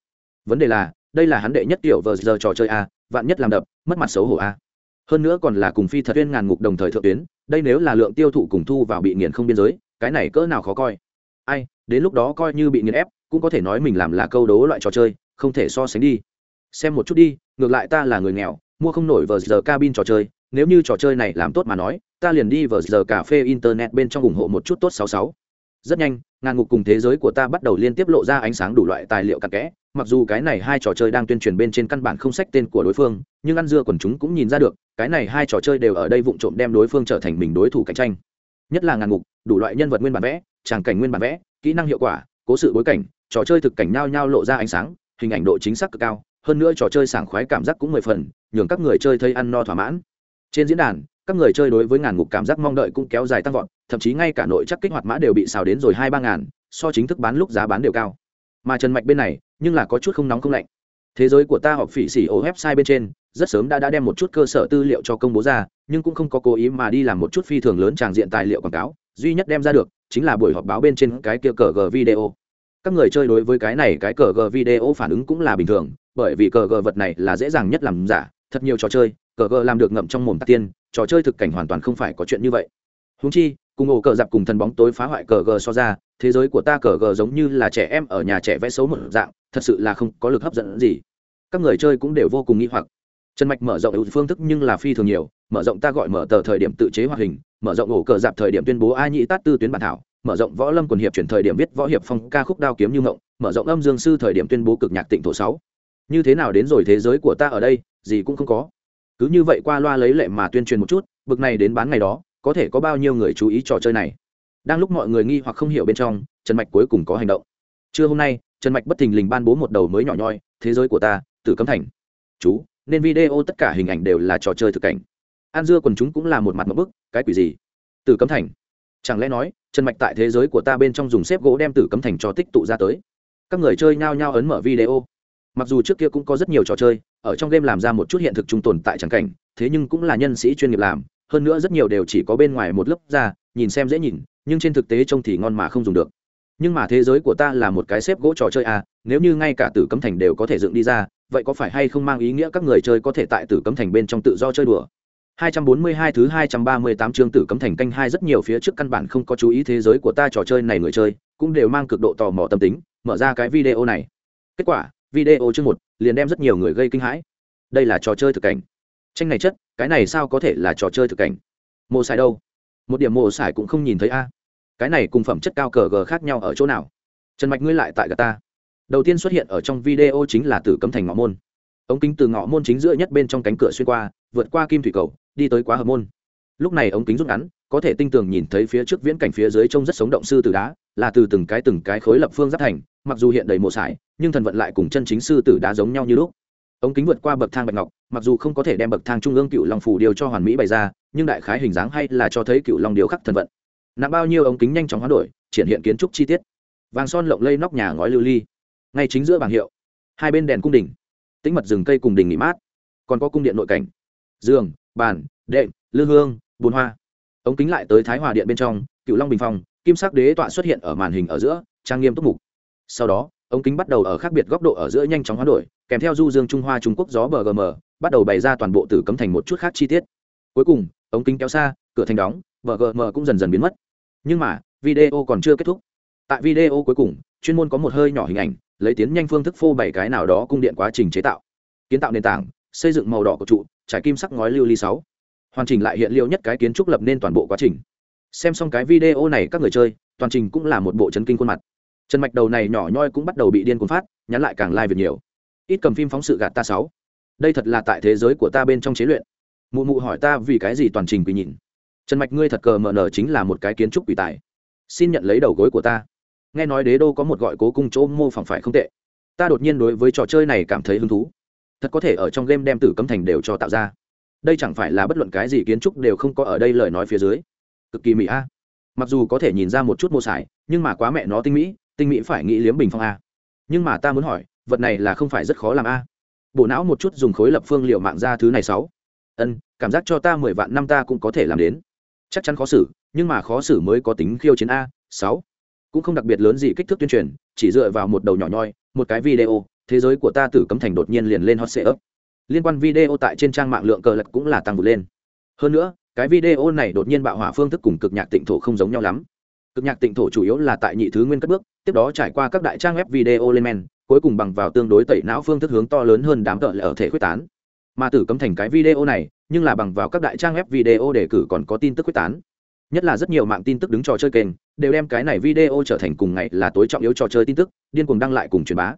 Vấn đề là đây là hắn đệ nhất tiểu vờ giờ trò chơi a, vạn nhất làm đập, mất mặt xấu hổ a. Hơn nữa còn là cùng phi thật viên ngàn ngục đồng thời thượng tuyến, đây nếu là lượng tiêu thụ cùng thu vào bị nghiền không biên giới, cái này cỡ nào khó coi. Ai, đến lúc đó coi như bị nghiền ép, cũng có thể nói mình làm là câu đố loại trò chơi, không thể so sánh đi. Xem một chút đi, ngược lại ta là người nghèo, mua không nổi vờ giờ cabin trò chơi, nếu như trò chơi này làm tốt mà nói, ta liền đi vờ giờ cà phê internet bên trong ủng hộ một chút tốt sáu sáu. Rất nhanh, ngàn ngục cùng thế giới của ta bắt đầu liên tiếp lộ ra ánh sáng đủ loại tài liệu cặn kẽ mặc dù cái này hai trò chơi đang tuyên truyền bên trên căn bản không sách tên của đối phương, nhưng ăn dưa quần chúng cũng nhìn ra được, cái này hai trò chơi đều ở đây vụng trộm đem đối phương trở thành mình đối thủ cạnh tranh. Nhất là ngàn ngục đủ loại nhân vật nguyên bản vẽ, tràng cảnh nguyên bản vẽ, kỹ năng hiệu quả, cố sự bối cảnh, trò chơi thực cảnh nhao nhao lộ ra ánh sáng, hình ảnh độ chính xác cực cao, hơn nữa trò chơi sảng khoái cảm giác cũng mười phần, nhường các người chơi thấy ăn no thỏa mãn. Trên diễn đàn, các người chơi đối với ngàn ngục cảm giác mong đợi cũng kéo dài tăng vọt, thậm chí ngay cả nội chắc kích hoạt mã đều bị xào đến rồi hai ba ngàn, so chính thức bán lúc giá bán đều cao mà trần mạch bên này nhưng là có chút không nóng không lạnh. Thế giới của ta họp phỉ xỉ ổ website bên trên, rất sớm đã đã đem một chút cơ sở tư liệu cho công bố ra, nhưng cũng không có cố ý mà đi làm một chút phi thường lớn tràng diện tài liệu quảng cáo, duy nhất đem ra được chính là buổi họp báo bên trên cái kia cờ g video. Các người chơi đối với cái này cái cờ g video phản ứng cũng là bình thường, bởi vì cờ g vật này là dễ dàng nhất làm giả, thật nhiều trò chơi, cờ g làm được ngậm trong mồm tạc tiên, trò chơi thực cảnh hoàn toàn không phải có chuyện như vậy. Húng chi cùng ổ cờ dạp cùng thần bóng tối phá hoại cờ gờ so ra, thế giới của ta cờ gờ giống như là trẻ em ở nhà trẻ vẽ xấu một dạng, thật sự là không có lực hấp dẫn gì. Các người chơi cũng đều vô cùng nghĩ hoặc. Trần mạch mở rộng phương thức nhưng là phi thường nhiều, mở rộng ta gọi mở tờ thời điểm tự chế hoạt hình, mở rộng ổ cờ dạp thời điểm tuyên bố a nhĩ tát tư tuyến bản thảo, mở rộng võ lâm quần hiệp chuyển thời điểm viết võ hiệp phong ca khúc đao kiếm như ngộng, mở rộng âm dương sư thời điểm tuyên bố cực nhạc tịnh thổ sáu. Như thế nào đến rồi thế giới của ta ở đây, gì cũng không có. Cứ như vậy qua loa lấy lệ mà tuyên truyền một chút, bực này đến bán ngày đó có thể có bao nhiêu người chú ý trò chơi này. Đang lúc mọi người nghi hoặc không hiểu bên trong, trần mạch cuối cùng có hành động. Trưa hôm nay, trần mạch bất thình lình ban bố một đầu mới nhỏ nhoi, thế giới của ta, tử cấm thành. Chú, nên video tất cả hình ảnh đều là trò chơi thực cảnh. An dưa quần chúng cũng là một mặt một bức, cái quỷ gì? Tử cấm thành. Chẳng lẽ nói, trần mạch tại thế giới của ta bên trong dùng xếp gỗ đem tử cấm thành cho tích tụ ra tới? Các người chơi nhao nhao ấn mở video. Mặc dù trước kia cũng có rất nhiều trò chơi, ở trong game làm ra một chút hiện thực trung tồn tại trắng cảnh, thế nhưng cũng là nhân sĩ chuyên nghiệp làm hơn nữa rất nhiều đều chỉ có bên ngoài một lớp da nhìn xem dễ nhìn, nhưng trên thực tế trông thì ngon mà không dùng được. Nhưng mà thế giới của ta là một cái xếp gỗ trò chơi à nếu như ngay cả tử cấm thành đều có thể dựng đi ra, vậy có phải hay không mang ý nghĩa các người chơi có thể tại tử cấm thành bên trong tự do chơi đùa? 242 thứ 238 chương tử cấm thành canh hai rất nhiều phía trước căn bản không có chú ý thế giới của ta trò chơi này người chơi, cũng đều mang cực độ tò mò tâm tính, mở ra cái video này. Kết quả, video chương một liền đem rất nhiều người gây kinh hãi. Đây là trò chơi thực cảnh tranh này chất, cái này sao có thể là trò chơi thực cảnh? Mô xài đâu? Một điểm mô xài cũng không nhìn thấy a. Cái này cùng phẩm chất cao cờ g khác nhau ở chỗ nào? Trần mạch ngươi lại tại gà ta. Đầu tiên xuất hiện ở trong video chính là tử cấm thành ngõ môn. Ống kính từ ngõ môn chính giữa nhất bên trong cánh cửa xuyên qua, vượt qua kim thủy cầu, đi tới quá hợp môn. Lúc này ống kính rút ngắn, có thể tinh tường nhìn thấy phía trước viễn cảnh phía dưới trông rất sống động sư tử đá, là từ từng cái từng cái khối lập phương giáp thành, mặc dù hiện đầy mộ sải, nhưng thần vận lại cùng chân chính sư tử đá giống nhau như lúc ống kính vượt qua bậc thang bạch ngọc, mặc dù không có thể đem bậc thang trung ương cựu long phủ điều cho hoàn mỹ bày ra, nhưng đại khái hình dáng hay là cho thấy cựu long điều khắc thần vận. Nặng bao nhiêu ống kính nhanh chóng hoán đổi, triển hiện kiến trúc chi tiết. Vàng son lộng lây nóc nhà ngói lưu ly. Ngay chính giữa bảng hiệu, hai bên đèn cung đình tĩnh mật rừng cây cùng đình nghỉ mát. Còn có cung điện nội cảnh. Giường, bàn, đệm, lư hương, bùn hoa. Ống kính lại tới thái hòa điện bên trong cựu long bình phong, kim sắc đế tọa xuất hiện ở màn hình ở giữa, trang nghiêm túc mục. Sau đó ống kính bắt đầu ở khác biệt góc độ ở giữa nhanh chóng hoán đổi, kèm theo du dương trung hoa trung quốc gió bgm bắt đầu bày ra toàn bộ tử cấm thành một chút khác chi tiết. Cuối cùng, ống kính kéo xa, cửa thành đóng bgm cũng dần dần biến mất. Nhưng mà, video còn chưa kết thúc. Tại video cuối cùng, chuyên môn có một hơi nhỏ hình ảnh, lấy tiến nhanh phương thức phô bày cái nào đó cung điện quá trình chế tạo. Kiến tạo nền tảng, xây dựng màu đỏ của trụ, trải kim sắc ngói lưu ly sáu. Hoàn chỉnh lại hiện liệu nhất cái kiến trúc lập nên toàn bộ quá trình. Xem xong cái video này các người chơi, toàn trình cũng là một bộ chấn kinh khuôn mặt chân mạch đầu này nhỏ nhoi cũng bắt đầu bị điên cuồng phát, nhắn lại càng lai、like、việc nhiều. Ít cầm phim phóng sự gạt ta sáu. Đây thật là tại thế giới của ta bên trong chế luyện. Mụ mụ hỏi ta vì cái gì toàn trình quỳ nhìn. Trần mạch ngươi thật cờ mờ nở chính là một cái kiến trúc quỷ tài. Xin nhận lấy đầu gối của ta. Nghe nói đế đô có một gọi cố cung chỗ mô phỏng phải không tệ. Ta đột nhiên đối với trò chơi này cảm thấy hứng thú. Thật có thể ở trong game đem tử cấm thành đều cho tạo ra. Đây chẳng phải là bất luận cái gì kiến trúc đều không có ở đây lời nói phía dưới. Cực kỳ mỹ a. Mặc dù có thể nhìn ra một chút mô sải, nhưng mà quá mẹ nó tinh mỹ tinh mỹ phải nghĩ liếm bình phong a. Nhưng mà ta muốn hỏi, vật này là không phải rất khó làm a. Bộ não một chút dùng khối lập phương liệu mạng ra thứ này sáu. Ân, cảm giác cho ta mười vạn năm ta cũng có thể làm đến. Chắc chắn khó xử, nhưng mà khó xử mới có tính khiêu chiến a, sáu. Cũng không đặc biệt lớn gì kích thước tuyên truyền, chỉ dựa vào một đầu nhỏ nhoi, một cái video, thế giới của ta tử cấm thành đột nhiên liền lên hot ấp. Liên quan video tại trên trang mạng lượng cờ lật cũng là tăng vượt lên. Hơn nữa, cái video này đột nhiên bạo hỏa phương thức cùng cực nhạc tịnh thổ không giống nhau lắm. Cực nhạc tịnh thổ chủ yếu là tại nhị thứ nguyên cất bước tiếp đó trải qua các đại trang web video lên men, cuối cùng bằng vào tương đối tẩy não phương thức hướng to lớn hơn đám cờ ở thể quyết tán. Mà tử cấm thành cái video này, nhưng là bằng vào các đại trang web video để cử còn có tin tức quyết tán. Nhất là rất nhiều mạng tin tức đứng trò chơi kênh, đều đem cái này video trở thành cùng ngày là tối trọng yếu trò chơi tin tức, điên cuồng đăng lại cùng truyền bá.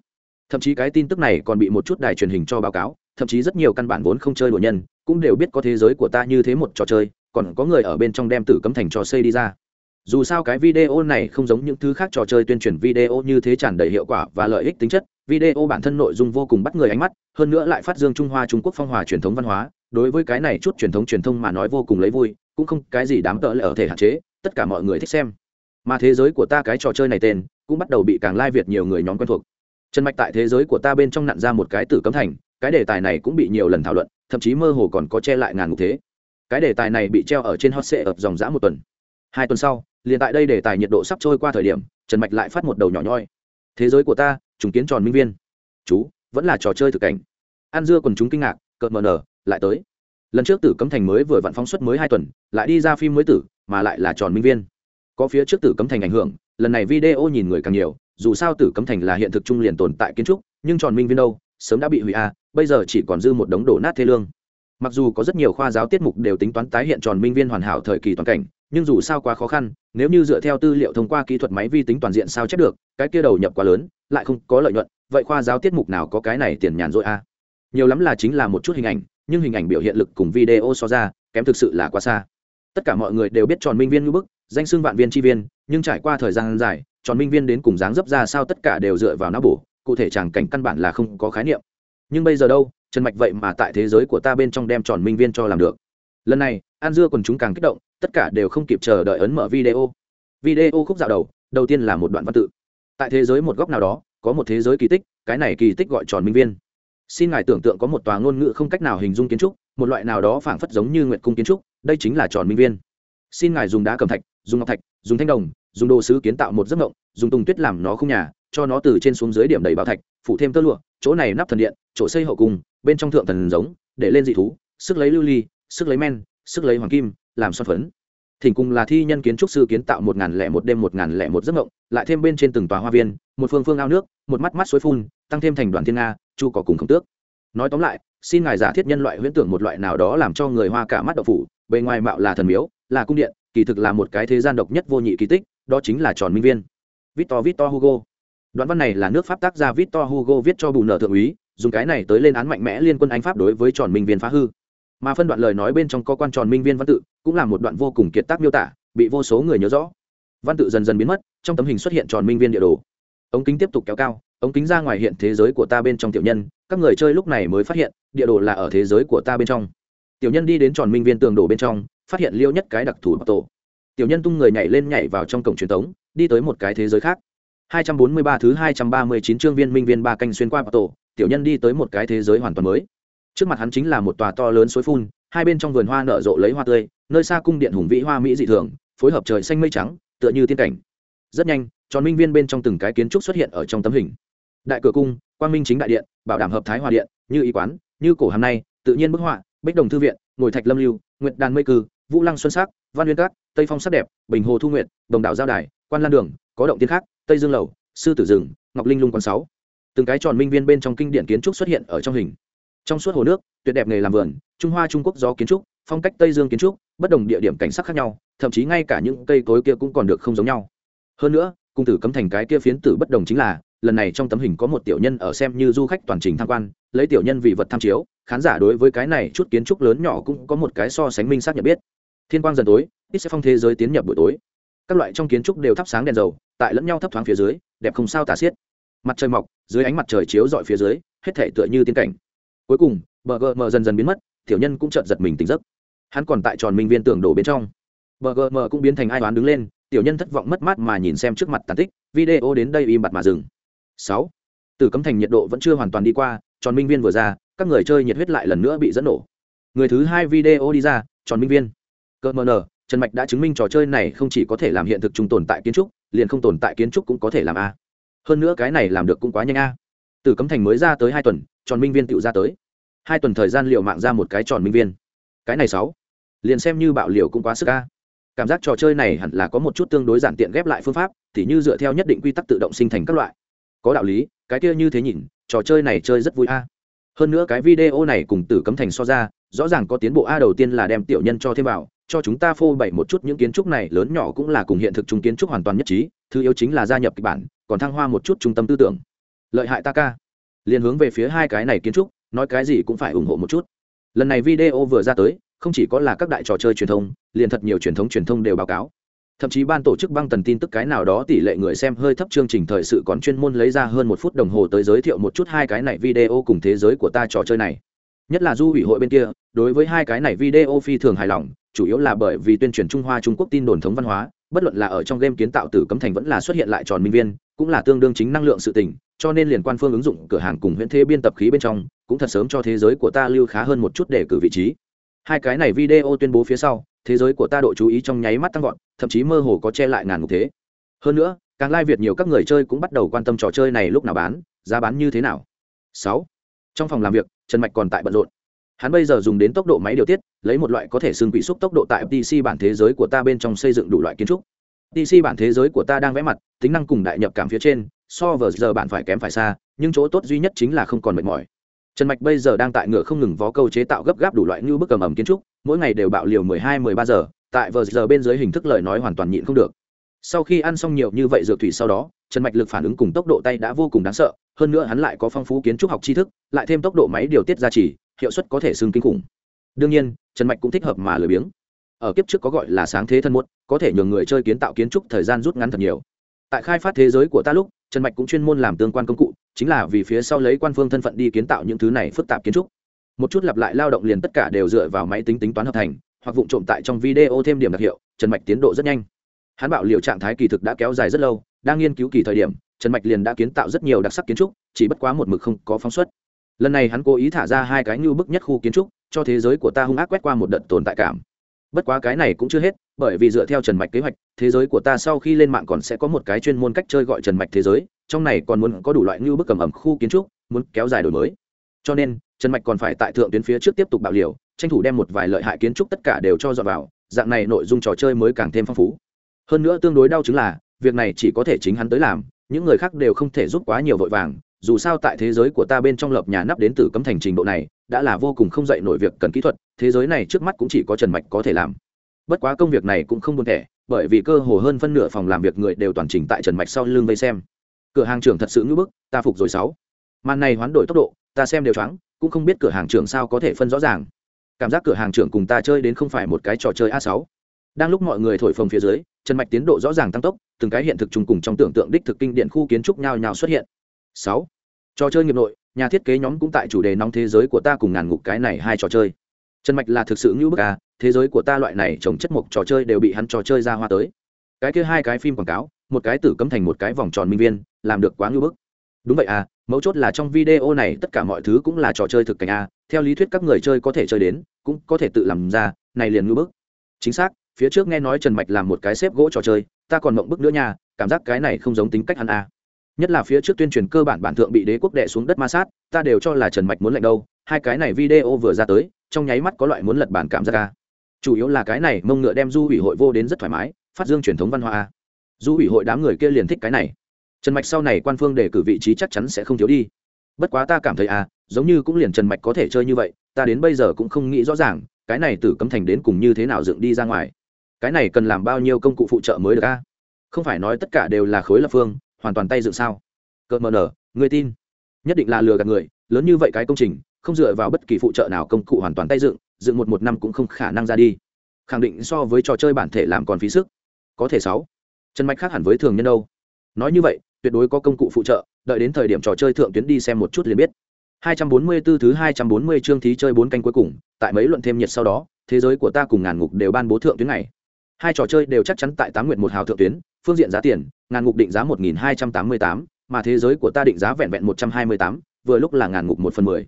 Thậm chí cái tin tức này còn bị một chút đài truyền hình cho báo cáo, thậm chí rất nhiều căn bản vốn không chơi đùa nhân, cũng đều biết có thế giới của ta như thế một trò chơi, còn có người ở bên trong đem tử cấm thành trò xây đi ra dù sao cái video này không giống những thứ khác trò chơi tuyên truyền video như thế tràn đầy hiệu quả và lợi ích tính chất, video bản thân nội dung vô cùng bắt người ánh mắt, hơn nữa lại phát dương trung hoa, trung quốc phong hòa truyền thống văn hóa. Đối với cái này chút truyền thống truyền thông mà nói vô cùng lấy vui, cũng không cái gì đáng tợ lại ở thể hạn chế, tất cả mọi người thích xem. Mà thế giới của ta cái trò chơi này tên, cũng bắt đầu bị càng lai việt nhiều người nhóm quen thuộc. Trần mạch tại thế giới của ta bên trong nặn ra một cái tử cấm thành, cái đề tài này cũng bị nhiều lần thảo luận, thậm chí mơ hồ còn có che lại ngàn ngục thế. Cái đề tài này bị treo ở trên hot sệ ập dòng dã một tuần. Hai tuần sau liền tại đây để tài nhiệt độ sắp trôi qua thời điểm, trần mạch lại phát một đầu nhỏ nhoi. Thế giới của ta, trùng kiến tròn minh viên. Chú, vẫn là trò chơi thực cảnh. An dưa quần chúng kinh ngạc, cợt mờ nở, lại tới. Lần trước tử cấm thành mới vừa vặn phóng xuất mới hai tuần, lại đi ra phim mới tử, mà lại là tròn minh viên. Có phía trước tử cấm thành ảnh hưởng, lần này video nhìn người càng nhiều, dù sao tử cấm thành là hiện thực trung liền tồn tại kiến trúc, nhưng tròn minh viên đâu, sớm đã bị hủy a bây giờ chỉ còn dư một đống đổ nát thế lương. Mặc dù có rất nhiều khoa giáo tiết mục đều tính toán tái hiện tròn minh viên hoàn hảo thời kỳ toàn cảnh nhưng dù sao quá khó khăn, nếu như dựa theo tư liệu thông qua kỹ thuật máy vi tính toàn diện sao chép được, cái kia đầu nhập quá lớn, lại không có lợi nhuận, vậy khoa giáo tiết mục nào có cái này tiền nhàn rỗi a nhiều lắm là chính là một chút hình ảnh, nhưng hình ảnh biểu hiện lực cùng video so ra, kém thực sự là quá xa. Tất cả mọi người đều biết tròn minh viên ngữ bức, danh xưng vạn viên tri viên, nhưng trải qua thời gian dài, tròn minh viên đến cùng dáng dấp ra sao tất cả đều dựa vào não bổ, cụ thể chẳng cảnh căn bản là không có khái niệm. Nhưng bây giờ đâu, trần mạch vậy mà tại thế giới của ta bên trong đem tròn minh viên cho làm được lần này, an dưa còn chúng càng kích động, tất cả đều không kịp chờ đợi ấn mở video. Video khúc dạo đầu đầu tiên là một đoạn văn tự. Tại thế giới một góc nào đó, có một thế giới kỳ tích, cái này kỳ tích gọi tròn minh viên. Xin ngài tưởng tượng có một tòa ngôn ngữ không cách nào hình dung kiến trúc, một loại nào đó phảng phất giống như nguyện cung kiến trúc, đây chính là tròn minh viên. Xin ngài dùng đá cầm thạch, dùng ngọc thạch, dùng thanh đồng, dùng đồ sứ kiến tạo một giấc mộng, dùng tùng tuyết làm nó không nhà, cho nó từ trên xuống dưới điểm đầy bảo thạch, phủ thêm tơ lụa, chỗ này nắp thần điện, chỗ xây hậu cung, bên trong thượng thần giống, để lên dị thú, sức lấy lưu ly sức lấy men, sức lấy hoàng kim, làm son phấn. Thỉnh cùng là thi nhân kiến trúc sư kiến tạo một ngàn lẻ một đêm một ngàn lẻ một giấc mộng, lại thêm bên trên từng tòa hoa viên, một phương phương ao nước, một mắt mắt suối phun, tăng thêm thành đoàn thiên nga, chu có cùng khổng tước. Nói tóm lại, xin ngài giả thiết nhân loại huyễn tưởng một loại nào đó làm cho người hoa cả mắt đậu phủ, bề ngoài mạo là thần miếu, là cung điện, kỳ thực là một cái thế gian độc nhất vô nhị kỳ tích, đó chính là tròn minh viên. Victor victor hugo. Đoạn văn này là nước pháp tác gia victor hugo viết cho bù nợ thượng úy, dùng cái này tới lên án mạnh mẽ liên quân anh pháp đối với tròn minh viên phá hư mà phân đoạn lời nói bên trong có quan tròn minh viên văn tự, cũng là một đoạn vô cùng kiệt tác miêu tả, bị vô số người nhớ rõ. Văn tự dần dần biến mất, trong tấm hình xuất hiện tròn minh viên địa đồ. Ống kính tiếp tục kéo cao, ống kính ra ngoài hiện thế giới của ta bên trong tiểu nhân, các người chơi lúc này mới phát hiện, địa đồ là ở thế giới của ta bên trong. Tiểu nhân đi đến tròn minh viên tường đổ bên trong, phát hiện liêu nhất cái đặc thù bảo tổ. Tiểu nhân tung người nhảy lên nhảy vào trong cổng truyền thống, đi tới một cái thế giới khác. 243 thứ 239 chương viên minh viên ba canh xuyên qua bảo tổ, tiểu nhân đi tới một cái thế giới hoàn toàn mới trước mặt hắn chính là một tòa to lớn suối phun, hai bên trong vườn hoa nở rộ lấy hoa tươi, nơi xa cung điện hùng vĩ hoa mỹ dị thường, phối hợp trời xanh mây trắng, tựa như tiên cảnh. Rất nhanh, tròn minh viên bên trong từng cái kiến trúc xuất hiện ở trong tấm hình. Đại cửa cung, quang minh chính đại điện, bảo đảm hợp thái hòa điện, như y quán, như cổ hàm nay, tự nhiên bức họa, bích đồng thư viện, ngồi thạch lâm lưu, nguyệt đàn mây cư vũ lăng xuân sắc, văn nguyên cát tây phong sắc đẹp, bình hồ thu nguyện đồng đảo giao đài, quan lan đường, có động tiên khác, tây dương lầu, sư tử rừng, ngọc linh lung quán sáu. Từng cái tròn minh viên bên trong kinh điển kiến trúc xuất hiện ở trong hình trong suốt hồ nước, tuyệt đẹp nghề làm vườn, trung hoa trung quốc gió kiến trúc, phong cách tây dương kiến trúc, bất đồng địa điểm cảnh sắc khác nhau, thậm chí ngay cả những cây cối kia cũng còn được không giống nhau. Hơn nữa cung tử cấm thành cái kia phiến tử bất đồng chính là, lần này trong tấm hình có một tiểu nhân ở xem như du khách toàn trình tham quan, lấy tiểu nhân vì vật tham chiếu, khán giả đối với cái này chút kiến trúc lớn nhỏ cũng có một cái so sánh minh xác nhận biết. Thiên quang dần tối, ít sẽ phong thế giới tiến nhập buổi tối. Các loại trong kiến trúc đều thắp sáng đèn dầu, tại lẫn nhau thấp thoáng phía dưới, đẹp không sao tả xiết. Mặt trời mọc, dưới ánh mặt trời chiếu dọi phía dưới, hết thể tựa như tiên cảnh cuối cùng, bờ gờ mờ dần dần biến mất, tiểu nhân cũng chợt giật mình tỉnh giấc. Hắn còn tại tròn minh viên tường đổ bên trong. Bờ gờ mờ cũng biến thành ai đoán đứng lên, tiểu nhân thất vọng mất mát mà nhìn xem trước mặt tàn tích, video đến đây im bặt mà dừng. Sáu. Từ cấm thành nhiệt độ vẫn chưa hoàn toàn đi qua, tròn minh viên vừa ra, các người chơi nhiệt huyết lại lần nữa bị dẫn nổ. Người thứ hai video đi ra, tròn minh viên. Cơ mờ nờ, trần mạch đã chứng minh trò chơi này không chỉ có thể làm hiện thực chung tồn tại kiến trúc, liền không tồn tại kiến trúc cũng có thể làm a. Hơn nữa cái này làm được cũng quá nhanh a từ cấm thành mới ra tới hai tuần, tròn minh viên tự ra tới. Hai tuần thời gian liệu mạng ra một cái tròn minh viên. Cái này sáu, liền xem như bạo liều cũng quá sức ca cảm giác trò chơi này hẳn là có một chút tương đối giản tiện ghép lại phương pháp thì như dựa theo nhất định quy tắc tự động sinh thành các loại. Có đạo lý, cái kia như thế nhìn, trò chơi này chơi rất vui a. Hơn nữa cái video này cùng tử cấm thành so ra, rõ ràng có tiến bộ a, đầu tiên là đem tiểu nhân cho thêm vào, cho chúng ta phô bày một chút những kiến trúc này, lớn nhỏ cũng là cùng hiện thực chung kiến trúc hoàn toàn nhất trí, thứ yếu chính là gia nhập kịch bản, còn thăng hoa một chút trung tâm tư tưởng lợi hại ta ca. Liền hướng về phía hai cái này kiến trúc, nói cái gì cũng phải ủng hộ một chút. Lần này video vừa ra tới, không chỉ có là các đại trò chơi truyền thông, liền thật nhiều truyền thống truyền thông đều báo cáo. Thậm chí ban tổ chức băng tần tin tức cái nào đó tỷ lệ người xem hơi thấp chương trình thời sự còn chuyên môn lấy ra hơn một phút đồng hồ tới giới thiệu một chút hai cái này video cùng thế giới của ta trò chơi này. Nhất là du ủy hội bên kia, đối với hai cái này video phi thường hài lòng, chủ yếu là bởi vì tuyên truyền trung hoa trung quốc tin đồn thống văn hóa, bất luận là ở trong game kiến tạo tử cấm thành vẫn là xuất hiện lại tròn minh viên, cũng là tương đương chính năng lượng sự tình cho nên liền quan phương ứng dụng cửa hàng cùng huyễn thế biên tập khí bên trong, cũng thật sớm cho thế giới của ta lưu khá hơn một chút để cử vị trí. Hai cái này video tuyên bố phía sau, thế giới của ta độ chú ý trong nháy mắt tăng vọt, thậm chí mơ hồ có che lại ngàn ngục thế. Hơn nữa, càng lai việt nhiều các người chơi cũng bắt đầu quan tâm trò chơi này lúc nào bán, giá bán như thế nào. Sáu. Trong phòng làm việc, trần mạch còn tại bận rộn. Hắn bây giờ dùng đến tốc độ máy điều tiết, lấy một loại có thể xương bị xúc tốc độ tại pc bản thế giới của ta bên trong xây dựng đủ loại kiến trúc. DC bản thế giới của ta đang vẽ mặt, tính năng cùng đại nhập cảm phía trên, so với giờ bạn phải kém phải xa, nhưng chỗ tốt duy nhất chính là không còn mệt mỏi. Trần mạch bây giờ đang tại ngựa không ngừng vó câu chế tạo gấp gáp đủ loại như bức cầm ẩm kiến trúc, mỗi ngày đều bạo liều mười hai, mười ba giờ, tại vờ giờ bên dưới hình thức lời nói hoàn toàn nhịn không được. Sau khi ăn xong nhiều như vậy dược thủy sau đó, trần mạch lực phản ứng cùng tốc độ tay đã vô cùng đáng sợ, hơn nữa hắn lại có phong phú kiến trúc học tri thức, lại thêm tốc độ máy điều tiết gia trì, hiệu suất có thể xưng kinh khủng. Đương nhiên, trần mạch cũng thích hợp mà lười biếng ở kiếp trước có gọi là sáng thế thân muộn, có thể nhường người chơi kiến tạo kiến trúc thời gian rút ngắn thật nhiều. Tại khai phát thế giới của ta lúc, trần mạch cũng chuyên môn làm tương quan công cụ, chính là vì phía sau lấy quan phương thân phận đi kiến tạo những thứ này phức tạp kiến trúc. Một chút lặp lại lao động liền tất cả đều dựa vào máy tính tính toán hợp thành, hoặc vụ trộm tại trong video thêm điểm đặc hiệu, trần mạch tiến độ rất nhanh. Hắn bảo liệu trạng thái kỳ thực đã kéo dài rất lâu, đang nghiên cứu kỳ thời điểm, trần mạch liền đã kiến tạo rất nhiều đặc sắc kiến trúc, chỉ bất quá một mực không có phóng xuất. Lần này hắn cố ý thả ra hai cái như bức nhất khu kiến trúc, cho thế giới của ta hung ác quét qua một đợt tồn tại cảm bất quá cái này cũng chưa hết, bởi vì dựa theo trần mạch kế hoạch, thế giới của ta sau khi lên mạng còn sẽ có một cái chuyên môn cách chơi gọi trần mạch thế giới, trong này còn muốn có đủ loại như bức cầm ẩm khu kiến trúc, muốn kéo dài đổi mới. Cho nên, trần mạch còn phải tại thượng tuyến phía trước tiếp tục bạo liều, tranh thủ đem một vài lợi hại kiến trúc tất cả đều cho dọn vào, dạng này nội dung trò chơi mới càng thêm phong phú. Hơn nữa tương đối đau chứng là, việc này chỉ có thể chính hắn tới làm, những người khác đều không thể giúp quá nhiều vội vàng, dù sao tại thế giới của ta bên trong lập nhà nắp đến từ cấm thành trình độ này đã là vô cùng không dạy nổi việc cần kỹ thuật, thế giới này trước mắt cũng chỉ có trần mạch có thể làm. Bất quá công việc này cũng không buồn thẻ, bởi vì cơ hồ hơn phân nửa phòng làm việc người đều toàn trình tại trần mạch sau lưng vây xem. Cửa hàng trưởng thật sự ngưỡng bức, ta phục rồi sáu. Màn này hoán đổi tốc độ, ta xem đều choáng, cũng không biết cửa hàng trưởng sao có thể phân rõ ràng. Cảm giác cửa hàng trưởng cùng ta chơi đến không phải một cái trò chơi a sáu. Đang lúc mọi người thổi phồng phía dưới, trần mạch tiến độ rõ ràng tăng tốc, từng cái hiện thực trùng cùng trong tưởng tượng đích thực kinh điện khu kiến trúc nhào nhào xuất hiện. Sáu. Trò chơi nghiệp nội nhà thiết kế nhóm cũng tại chủ đề nóng thế giới của ta cùng ngàn ngục cái này hai trò chơi. Trần mạch là thực sự ngữ bức à thế giới của ta loại này trồng chất mục trò chơi đều bị hắn trò chơi ra hoa tới. Cái kia hai cái phim quảng cáo, một cái tử cấm thành một cái vòng tròn minh viên, làm được quá ngữ bức. Đúng vậy à mấu chốt là trong video này tất cả mọi thứ cũng là trò chơi thực cảnh a theo lý thuyết các người chơi có thể chơi đến, cũng có thể tự làm ra, này liền ngữ bức. Chính xác, phía trước nghe nói trần mạch làm một cái xếp gỗ trò chơi, ta còn mộng bức nữa nha, cảm giác cái này không giống tính cách hắn a nhất là phía trước tuyên truyền cơ bản bản thượng bị đế quốc đệ xuống đất ma sát, ta đều cho là trần mạch muốn lạnh đâu. Hai cái này video vừa ra tới, trong nháy mắt có loại muốn lật bản cảm giác ca chủ yếu là cái này, mông ngựa đem du ủy hội vô đến rất thoải mái, phát dương truyền thống văn hóa du ủy hội đám người kia liền thích cái này. Trần mạch sau này quan phương đề cử vị trí chắc chắn sẽ không thiếu đi. Bất quá ta cảm thấy à giống như cũng liền trần mạch có thể chơi như vậy, ta đến bây giờ cũng không nghĩ rõ ràng, cái này tử cấm thành đến cùng như thế nào dựng đi ra ngoài. Cái này cần làm bao nhiêu công cụ phụ trợ mới được a? Không phải nói tất cả đều là khối lập phương hoàn toàn tay dựng sao? Cợt mờ nở người tin? Nhất định là lừa gạt người, lớn như vậy cái công trình, không dựa vào bất kỳ phụ trợ nào công cụ hoàn toàn tay dựng dựng một một năm cũng không khả năng ra đi. Khẳng định so với trò chơi bản thể làm còn phí sức. Có thể sáu. Chân mạch khác hẳn với thường nhân đâu. Nói như vậy, tuyệt đối có công cụ phụ trợ, đợi đến thời điểm trò chơi thượng tuyến đi xem một chút liền biết. 244 thứ 240 chương thí chơi bốn canh cuối cùng, tại mấy luận thêm nhiệt sau đó, thế giới của ta cùng ngàn ngục đều ban bố thượng tuyến này hai trò chơi đều chắc chắn tại tám nguyện một hào thượng tuyến phương diện giá tiền ngàn ngục định giá 1288, mà thế giới của ta định giá vẹn vẹn 128, vừa lúc là ngàn ngục một phần mười.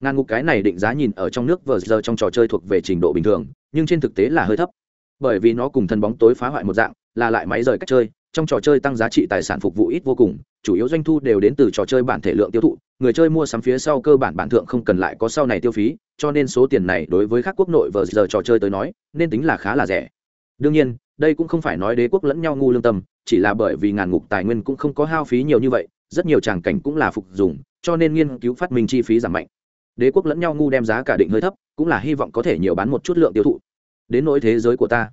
Ngàn ngục cái này định giá nhìn ở trong nước vờ giờ trong trò chơi thuộc về trình độ bình thường nhưng trên thực tế là hơi thấp. Bởi vì nó cùng thân bóng tối phá hoại một dạng là lại máy rời cách chơi trong trò chơi tăng giá trị tài sản phục vụ ít vô cùng chủ yếu doanh thu đều đến từ trò chơi bản thể lượng tiêu thụ người chơi mua sắm phía sau cơ bản bản thượng không cần lại có sau này tiêu phí cho nên số tiền này đối với các quốc nội vờ giờ trò chơi tới nói nên tính là khá là rẻ đương nhiên, đây cũng không phải nói đế quốc lẫn nhau ngu lương tâm, chỉ là bởi vì ngàn ngục tài nguyên cũng không có hao phí nhiều như vậy, rất nhiều tràng cảnh cũng là phục dùng, cho nên nghiên cứu phát minh chi phí giảm mạnh. Đế quốc lẫn nhau ngu đem giá cả định hơi thấp, cũng là hy vọng có thể nhiều bán một chút lượng tiêu thụ. Đến nỗi thế giới của ta,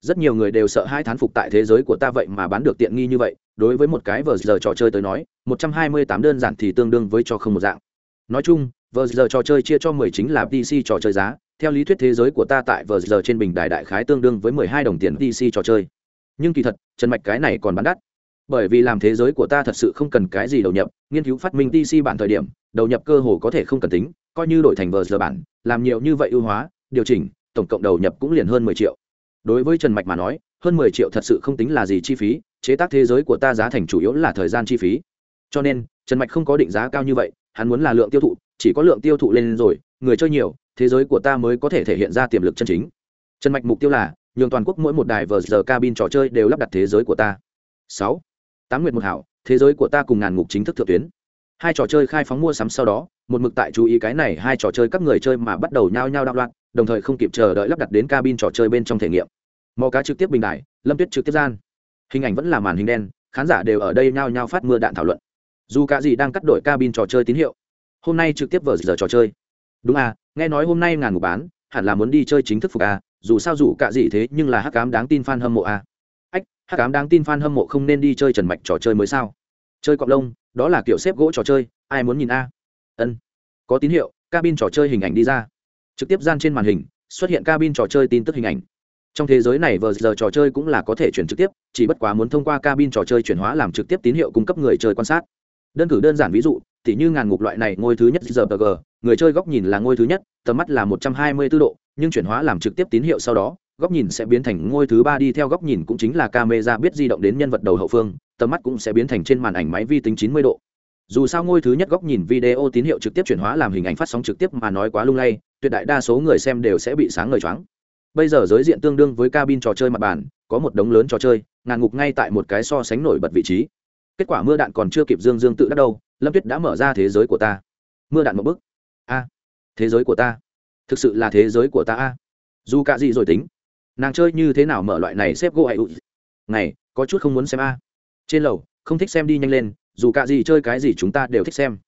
rất nhiều người đều sợ hai thán phục tại thế giới của ta vậy mà bán được tiện nghi như vậy, đối với một cái vờ giờ trò chơi tới nói, một trăm hai mươi tám đơn giản thì tương đương với cho không một dạng. Nói chung, vờ giờ trò chơi chia cho mười chính là pc trò chơi giá theo lý thuyết thế giới của ta tại vờ giờ trên bình đài đại khái tương đương với mười hai đồng tiền DC trò chơi. Nhưng kỳ thật, trần mạch cái này còn bán đắt. Bởi vì làm thế giới của ta thật sự không cần cái gì đầu nhập, nghiên cứu phát minh DC bản thời điểm, đầu nhập cơ hồ có thể không cần tính, coi như đổi thành vờ giờ bản, làm nhiều như vậy ưu hóa, điều chỉnh, tổng cộng đầu nhập cũng liền hơn mười triệu. Đối với trần mạch mà nói, hơn mười triệu thật sự không tính là gì chi phí, chế tác thế giới của ta giá thành chủ yếu là thời gian chi phí. Cho nên, trần mạch không có định giá cao như vậy, hắn muốn là lượng tiêu thụ, chỉ có lượng tiêu thụ lên rồi, người chơi nhiều thế giới của ta mới có thể thể hiện ra tiềm lực chân chính. Trần mạch mục tiêu là, nhường toàn quốc mỗi một đài vờ giờ cabin trò chơi đều lắp đặt thế giới của ta. Sáu. Tám nguyệt một hảo, thế giới của ta cùng ngàn ngục chính thức thượng tuyến. Hai trò chơi khai phóng mua sắm sau đó, một mực tại chú ý cái này hai trò chơi các người chơi mà bắt đầu nhao nhao đạo loạn, đồng thời không kịp chờ đợi lắp đặt đến cabin trò chơi bên trong thể nghiệm. Mò cá trực tiếp bình đại lâm tuyết trực tiếp gian. Hình ảnh vẫn là màn hình đen, khán giả đều ở đây nhao nhao phát mưa đạn thảo luận. Dù cả gì đang cắt đổi cabin trò chơi tín hiệu, hôm nay trực tiếp vở giờ trò chơi. Đúng à nghe nói hôm nay ngàn ngục bán, hẳn là muốn đi chơi chính thức phục à dù sao dù cả gì thế nhưng là hắc cám đáng tin fan hâm mộ à. Ách, hắc cám đáng tin fan hâm mộ không nên đi chơi trần mạch trò chơi mới sao? Chơi cọp lông, đó là kiểu xếp gỗ trò chơi, ai muốn nhìn a? Ân, có tín hiệu, cabin trò chơi hình ảnh đi ra. Trực tiếp gian trên màn hình, xuất hiện cabin trò chơi tin tức hình ảnh. Trong thế giới này vờ giờ trò chơi cũng là có thể chuyển trực tiếp, chỉ bất quá muốn thông qua cabin trò chơi chuyển hóa làm trực tiếp tín hiệu cung cấp người chơi quan sát. Đơn cử đơn giản ví dụ, tỉ như ngàn ngục loại này ngôi thứ nhất giờ g người chơi góc nhìn là ngôi thứ nhất, tầm mắt là một trăm hai mươi 124 độ, nhưng chuyển hóa làm trực tiếp tín hiệu sau đó, góc nhìn sẽ biến thành ngôi thứ ba đi theo góc nhìn cũng chính là camera biết di động đến nhân vật đầu hậu phương, tầm mắt cũng sẽ biến thành trên màn ảnh máy vi tính chín mươi độ. Dù sao ngôi thứ nhất góc nhìn video tín hiệu trực tiếp chuyển hóa làm hình ảnh phát sóng trực tiếp mà nói quá lung lay, tuyệt đại đa số người xem đều sẽ bị sáng ngời choáng. Bây giờ giới diện tương đương với cabin trò chơi mặt bàn, có một đống lớn trò chơi, ngàn ngục ngay tại một cái so sánh nổi bật vị trí. Kết quả mưa đạn còn chưa kịp dương dương tự đắc đâu, lâm tuyết đã mở ra thế giới của ta. Mưa đạn một bức a, thế giới của ta, thực sự là thế giới của ta a. Dù cả gì rồi tính, nàng chơi như thế nào mở loại này xếp gỗ hay ụt này, có chút không muốn xem a. Trên lầu, không thích xem đi nhanh lên, dù cả gì chơi cái gì chúng ta đều thích xem.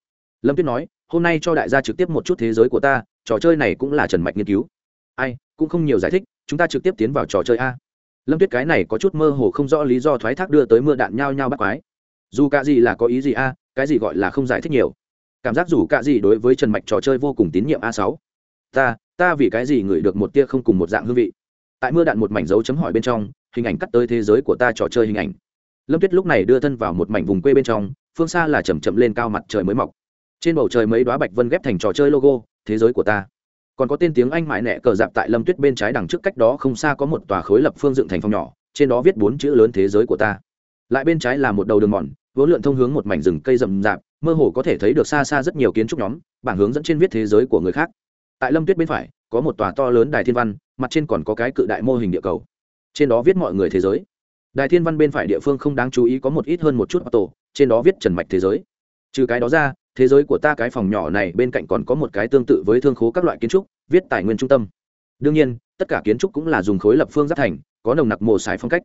Lâm tuyết nói, hôm nay cho đại gia trực tiếp một chút thế giới của ta, trò chơi này cũng là trần mạch nghiên cứu. Ai, cũng không nhiều giải thích, chúng ta trực tiếp tiến vào trò chơi a. Lâm tuyết cái này có chút mơ hồ không rõ lý do thoái thác đưa tới mưa đạn nhao nhao bắt quái. Dù cả gì là có ý gì a, cái gì gọi là không giải thích nhiều cảm giác dù cả gì đối với trần mạch trò chơi vô cùng tín nhiệm a sáu. Ta ta vì cái gì ngửi được một tia không cùng một dạng hương vị? Tại mưa đạn một mảnh dấu chấm hỏi bên trong, hình ảnh cắt tới thế giới của ta trò chơi hình ảnh. Lâm tuyết lúc này đưa thân vào một mảnh vùng quê bên trong, phương xa là chầm chậm lên cao mặt trời mới mọc. Trên bầu trời mấy đoá bạch vân ghép thành trò chơi logo, thế giới của ta. Còn có tên tiếng anh mại nẹ cờ dạp tại lâm tuyết bên trái đằng trước cách đó không xa có một tòa khối lập phương dựng thành phòng nhỏ, trên đó viết bốn chữ lớn thế giới của ta. Lại bên trái là một đầu đường mòn, vốn lượn thông hướng một mảnh rừng cây rậm rạp mơ hồ có thể thấy được xa xa rất nhiều kiến trúc nhóm, bảng hướng dẫn trên viết thế giới của người khác. Tại lâm tuyết bên phải, có một tòa to lớn đài thiên văn, mặt trên còn có cái cự đại mô hình địa cầu. Trên đó viết mọi người thế giới. Đài thiên văn bên phải địa phương không đáng chú ý có một ít hơn một chút tổ, trên đó viết trần mạch thế giới. Trừ cái đó ra, thế giới của ta cái phòng nhỏ này bên cạnh còn có một cái tương tự với thương khố các loại kiến trúc, viết tài nguyên trung tâm. Đương nhiên, tất cả kiến trúc cũng là dùng khối lập phương giáp thành, có nồng nặc mồ sải phong cách.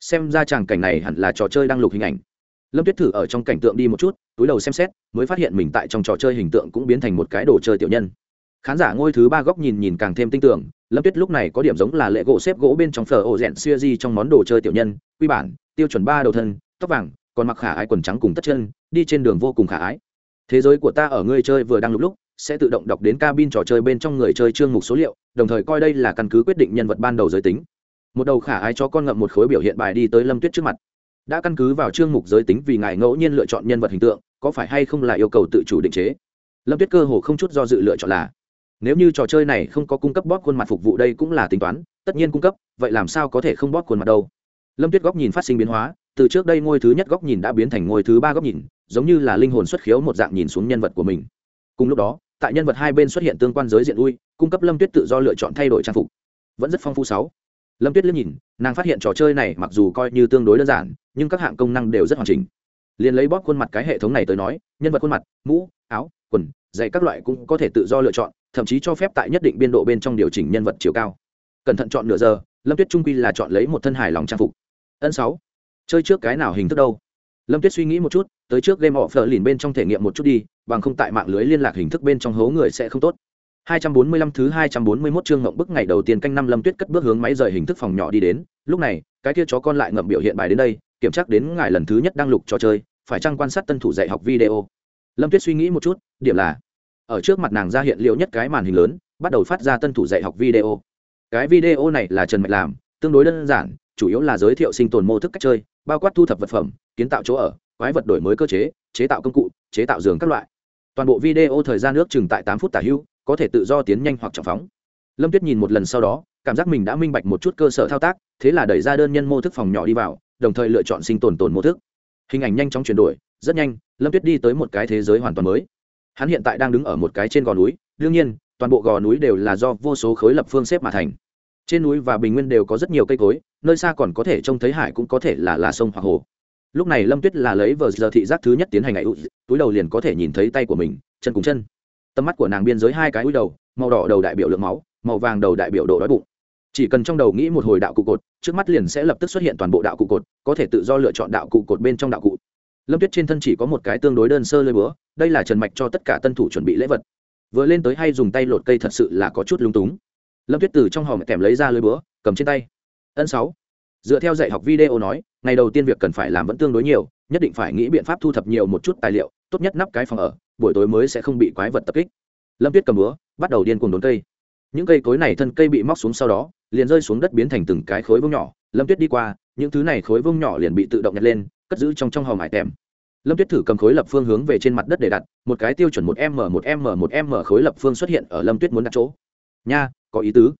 Xem ra tràng cảnh này hẳn là trò chơi đang lục hình ảnh lâm tuyết thử ở trong cảnh tượng đi một chút, túi đầu xem xét, mới phát hiện mình tại trong trò chơi hình tượng cũng biến thành một cái đồ chơi tiểu nhân. Khán giả ngôi thứ ba góc nhìn nhìn càng thêm tin tưởng, lâm tuyết lúc này có điểm giống là lệ gỗ xếp gỗ bên trong phở ổ rẽn xuya di trong món đồ chơi tiểu nhân, quy bản, tiêu chuẩn ba đầu thân, tóc vàng, còn mặc khả ái quần trắng cùng tất chân, đi trên đường vô cùng khả ái. Thế giới của ta ở người chơi vừa đang lúc lúc, sẽ tự động đọc đến cabin trò chơi bên trong người chơi chương mục số liệu, đồng thời coi đây là căn cứ quyết định nhân vật ban đầu giới tính. Một đầu khả ái cho con ngậm một khối biểu hiện bài đi tới lâm tuyết trước mặt đã căn cứ vào chương mục giới tính vì ngài ngẫu nhiên lựa chọn nhân vật hình tượng, có phải hay không là yêu cầu tự chủ định chế? Lâm tuyết cơ hồ không chút do dự lựa chọn là, nếu như trò chơi này không có cung cấp bóp khuôn mặt phục vụ đây cũng là tính toán, tất nhiên cung cấp, vậy làm sao có thể không bóp khuôn mặt đâu? Lâm tuyết góc nhìn phát sinh biến hóa, từ trước đây ngôi thứ nhất góc nhìn đã biến thành ngôi thứ ba góc nhìn, giống như là linh hồn xuất khiếu một dạng nhìn xuống nhân vật của mình. Cùng lúc đó, tại nhân vật hai bên xuất hiện tương quan giới diện ui, cung cấp lâm tuyết tự do lựa chọn thay đổi trang phục. Vẫn rất phong phú sáu lâm tuyết liếc nhìn, nàng phát hiện trò chơi này mặc dù coi như tương đối đơn giản, nhưng các hạng công năng đều rất hoàn chỉnh. Liền lấy bóp khuôn mặt cái hệ thống này tới nói, nhân vật khuôn mặt, mũ, áo, quần, giày các loại cũng có thể tự do lựa chọn, thậm chí cho phép tại nhất định biên độ bên trong điều chỉnh nhân vật chiều cao. Cẩn thận chọn nửa giờ, lâm tuyết trung quy là chọn lấy một thân hài lòng trang phục. Ân sáu. Chơi trước cái nào hình thức đâu? Lâm tuyết suy nghĩ một chút, tới trước game of lìn bên trong thể nghiệm một chút đi, bằng không tại mạng lưới liên lạc hình thức bên trong hố người sẽ không tốt. 245 thứ 241 chương ngộng bức ngày đầu tiên canh năm Lâm Tuyết cất bước hướng máy rời hình thức phòng nhỏ đi đến, lúc này, cái kia chó con lại ngậm biểu hiện bài đến đây, kiểm tra đến ngài lần thứ nhất đăng lục trò chơi, phải chăng quan sát tân thủ dạy học video. Lâm Tuyết suy nghĩ một chút, điểm là ở trước mặt nàng ra hiện liệu nhất cái màn hình lớn, bắt đầu phát ra tân thủ dạy học video. Cái video này là Trần Mạch làm, tương đối đơn giản, chủ yếu là giới thiệu sinh tồn mô thức cách chơi, bao quát thu thập vật phẩm, kiến tạo chỗ ở, quái vật đổi mới cơ chế, chế tạo công cụ, chế tạo giường các loại. Toàn bộ video thời gian nước chừng tại 8 phút tả hữu, có thể tự do tiến nhanh hoặc trọng phóng. Lâm tuyết nhìn một lần sau đó, cảm giác mình đã minh bạch một chút cơ sở thao tác, thế là đẩy ra đơn nhân mô thức phòng nhỏ đi vào, đồng thời lựa chọn sinh tồn tồn mô thức. Hình ảnh nhanh chóng chuyển đổi, rất nhanh, lâm tuyết đi tới một cái thế giới hoàn toàn mới. Hắn hiện tại đang đứng ở một cái trên gò núi, đương nhiên, toàn bộ gò núi đều là do vô số khối lập phương xếp mà thành. Trên núi và bình nguyên đều có rất nhiều cây cối, nơi xa còn có thể trông thấy hải cũng có thể là là sông hoặc hồ. Lúc này lâm tuyết là lấy vờ giờ thị giác thứ nhất tiến hành ngày túi đầu liền có thể nhìn thấy tay của mình, chân cùng chân tầm mắt của nàng biên giới hai cái úi đầu, màu đỏ đầu đại biểu lượng máu, màu vàng đầu đại biểu độ đói bụng. Chỉ cần trong đầu nghĩ một hồi đạo cụ cột, trước mắt liền sẽ lập tức xuất hiện toàn bộ đạo cụ cột, có thể tự do lựa chọn đạo cụ cột bên trong đạo cụ. Lâm tuyết trên thân chỉ có một cái tương đối đơn sơ lơi búa, đây là trần mạch cho tất cả tân thủ chuẩn bị lễ vật. Vừa lên tới hay dùng tay lột cây thật sự là có chút lung túng. Lâm tuyết từ trong hòm kèm lấy ra lơi búa, cầm trên tay. Ân sáu. Dựa theo dạy học video nói, ngày đầu tiên việc cần phải làm vẫn tương đối nhiều nhất định phải nghĩ biện pháp thu thập nhiều một chút tài liệu, tốt nhất nắp cái phòng ở, buổi tối mới sẽ không bị quái vật tập kích. Lâm tuyết cầm búa, bắt đầu điên cuồng đốn cây. Những cây cối này thân cây bị móc xuống sau đó, liền rơi xuống đất biến thành từng cái khối vông nhỏ. Lâm tuyết đi qua, những thứ này khối vông nhỏ liền bị tự động nhặt lên, cất giữ trong trong hòm hải tèm. Lâm tuyết thử cầm khối lập phương hướng về trên mặt đất để đặt, một cái tiêu chuẩn một m một m một m khối lập phương xuất hiện ở lâm tuyết muốn đặt chỗ. Nha, có ý tứ.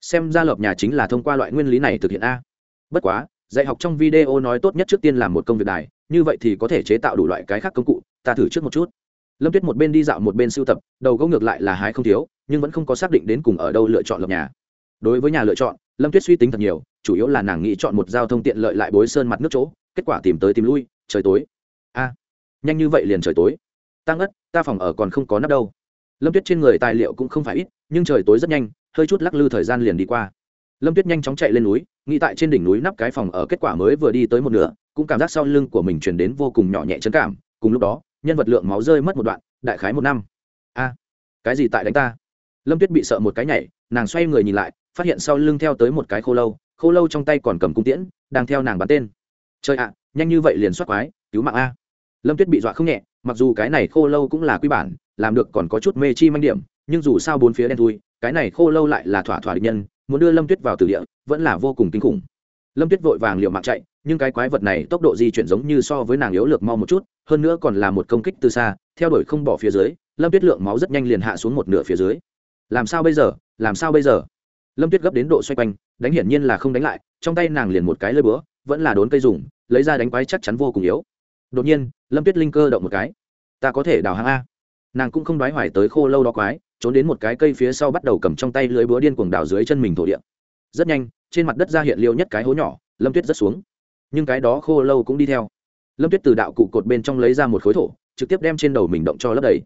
Xem ra lập nhà chính là thông qua loại nguyên lý này thực hiện a. Bất quá, dạy học trong video nói tốt nhất trước tiên làm một công việc đài như vậy thì có thể chế tạo đủ loại cái khác công cụ, ta thử trước một chút. Lâm tuyết một bên đi dạo một bên sưu tập, đầu gỗ ngược lại là hái không thiếu, nhưng vẫn không có xác định đến cùng ở đâu lựa chọn lập nhà. Đối với nhà lựa chọn, lâm tuyết suy tính thật nhiều, chủ yếu là nàng nghĩ chọn một giao thông tiện lợi lại bối sơn mặt nước chỗ, kết quả tìm tới tìm lui, trời tối. A, nhanh như vậy liền trời tối. Tăng ất, ta phòng ở còn không có nắp đâu. Lâm tuyết trên người tài liệu cũng không phải ít, nhưng trời tối rất nhanh, hơi chút lắc lư thời gian liền đi qua. Lâm tuyết nhanh chóng chạy lên núi nghĩ tại trên đỉnh núi nắp cái phòng ở kết quả mới vừa đi tới một nửa, cũng cảm giác sau lưng của mình chuyển đến vô cùng nhỏ nhẹ chấn cảm. Cùng lúc đó, nhân vật lượng máu rơi mất một đoạn, đại khái một năm. A, cái gì tại đánh ta? Lâm tuyết bị sợ một cái nhảy, nàng xoay người nhìn lại, phát hiện sau lưng theo tới một cái khô lâu khô lâu trong tay còn cầm cung tiễn, đang theo nàng bắn tên. Trời ạ, nhanh như vậy liền soát quái, cứu mạng a. Lâm tuyết bị dọa không nhẹ, mặc dù cái này khô lâu cũng là quy bản, làm được còn có chút mê chi manh điểm, nhưng dù sao bốn phía đen thui, cái này khô lâu lại là thỏa thỏa địch nhân muốn đưa lâm tuyết vào tử địa, vẫn là vô cùng kinh khủng. Lâm tuyết vội vàng liều mạng chạy, nhưng cái quái vật này tốc độ di chuyển giống như so với nàng yếu lược mau một chút, hơn nữa còn là một công kích từ xa, theo đuổi không bỏ phía dưới, lâm tuyết lượng máu rất nhanh liền hạ xuống một nửa phía dưới. Làm sao bây giờ? Làm sao bây giờ? Lâm tuyết gấp đến độ xoay quanh, đánh hiển nhiên là không đánh lại, trong tay nàng liền một cái lơi búa, vẫn là đốn cây dùng, lấy ra đánh quái chắc chắn vô cùng yếu. Đột nhiên, lâm tuyết linh cơ động một cái. Ta có thể đào hang a nàng cũng không đoái hoài tới khô lâu đó quái, trốn đến một cái cây phía sau bắt đầu cầm trong tay lưới búa điên cuồng đào dưới chân mình thổ địa. Rất nhanh, trên mặt đất ra hiện liêu nhất cái hố nhỏ, lâm tuyết rất xuống. Nhưng cái đó khô lâu cũng đi theo. Lâm tuyết từ đạo cụ cột bên trong lấy ra một khối thổ, trực tiếp đem trên đầu mình động cho lấp đầy.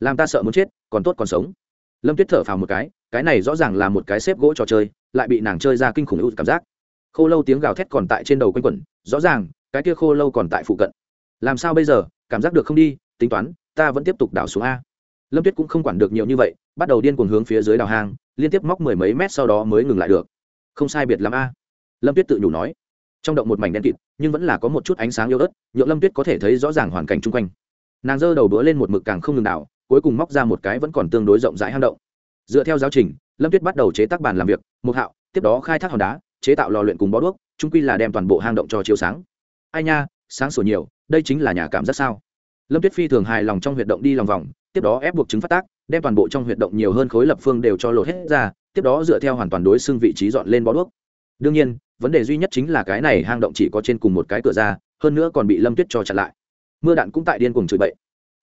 Làm ta sợ muốn chết, còn tốt còn sống. Lâm tuyết thở phào một cái cái này rõ ràng là một cái xếp gỗ trò chơi, lại bị nàng chơi ra kinh khủng ưu cảm giác. Khô lâu tiếng gào thét còn tại trên đầu quanh quẩn, rõ ràng, cái kia khô lâu còn tại phụ cận. Làm sao bây giờ, cảm giác được không đi, tính toán ta vẫn tiếp tục đào xuống a. Lâm tuyết cũng không quản được nhiều như vậy, bắt đầu điên cuồng hướng phía dưới đào hang, liên tiếp móc mười mấy mét sau đó mới ngừng lại được. Không sai biệt l a. Lâm tuyết tự nhủ nói. Trong động một mảnh đen kịt, nhưng vẫn là có một chút ánh sáng yếu ớt nhựa lâm tuyết có thể thấy rõ ràng hoàn cảnh chung quanh. Nàng giơ đầu đũa lên một mực càng không ngừng đào cuối cùng móc ra một cái vẫn còn tương đối rộng rãi hang động. Dựa theo giáo trình, lâm tuyết bắt đầu chế tác bàn làm việc, một hạo, tiếp đó khai thác hòn đá, chế tạo lò luyện cùng bó đuốc trung quy là đem toàn bộ hang động cho chiếu sáng. Ai nha, sáng sủa nhiều, đây chính là nhà cảm giác sao? Lâm tuyết phi thường hài lòng trong huyệt động đi lòng vòng, tiếp đó ép buộc chứng phát tác, đem toàn bộ trong huyệt động nhiều hơn khối lập phương đều cho lột hết ra, tiếp đó dựa theo hoàn toàn đối xương vị trí dọn lên bó đuốc. Đương nhiên, vấn đề duy nhất chính là cái này hang động chỉ có trên cùng một cái cửa ra, hơn nữa còn bị lâm tuyết cho chặn lại. Mưa đạn cũng tại điên cùng chửi bậy.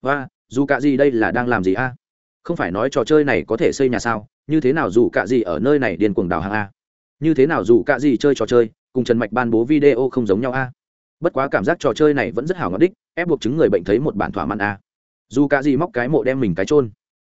Và dù cả gì đây là đang làm gì a? Không phải nói trò chơi này có thể xây nhà sao? Như thế nào dù cả gì ở nơi này điên cuồng đào hàng a? Như thế nào dù cả gì chơi trò chơi, cùng trần mạch ban bố video không giống nhau a? Bất quá cảm giác trò chơi này vẫn rất hảo ngọt đích, ép buộc chứng người bệnh thấy một bản thỏa mãn a. Dù cả gì móc cái mộ đem mình cái trôn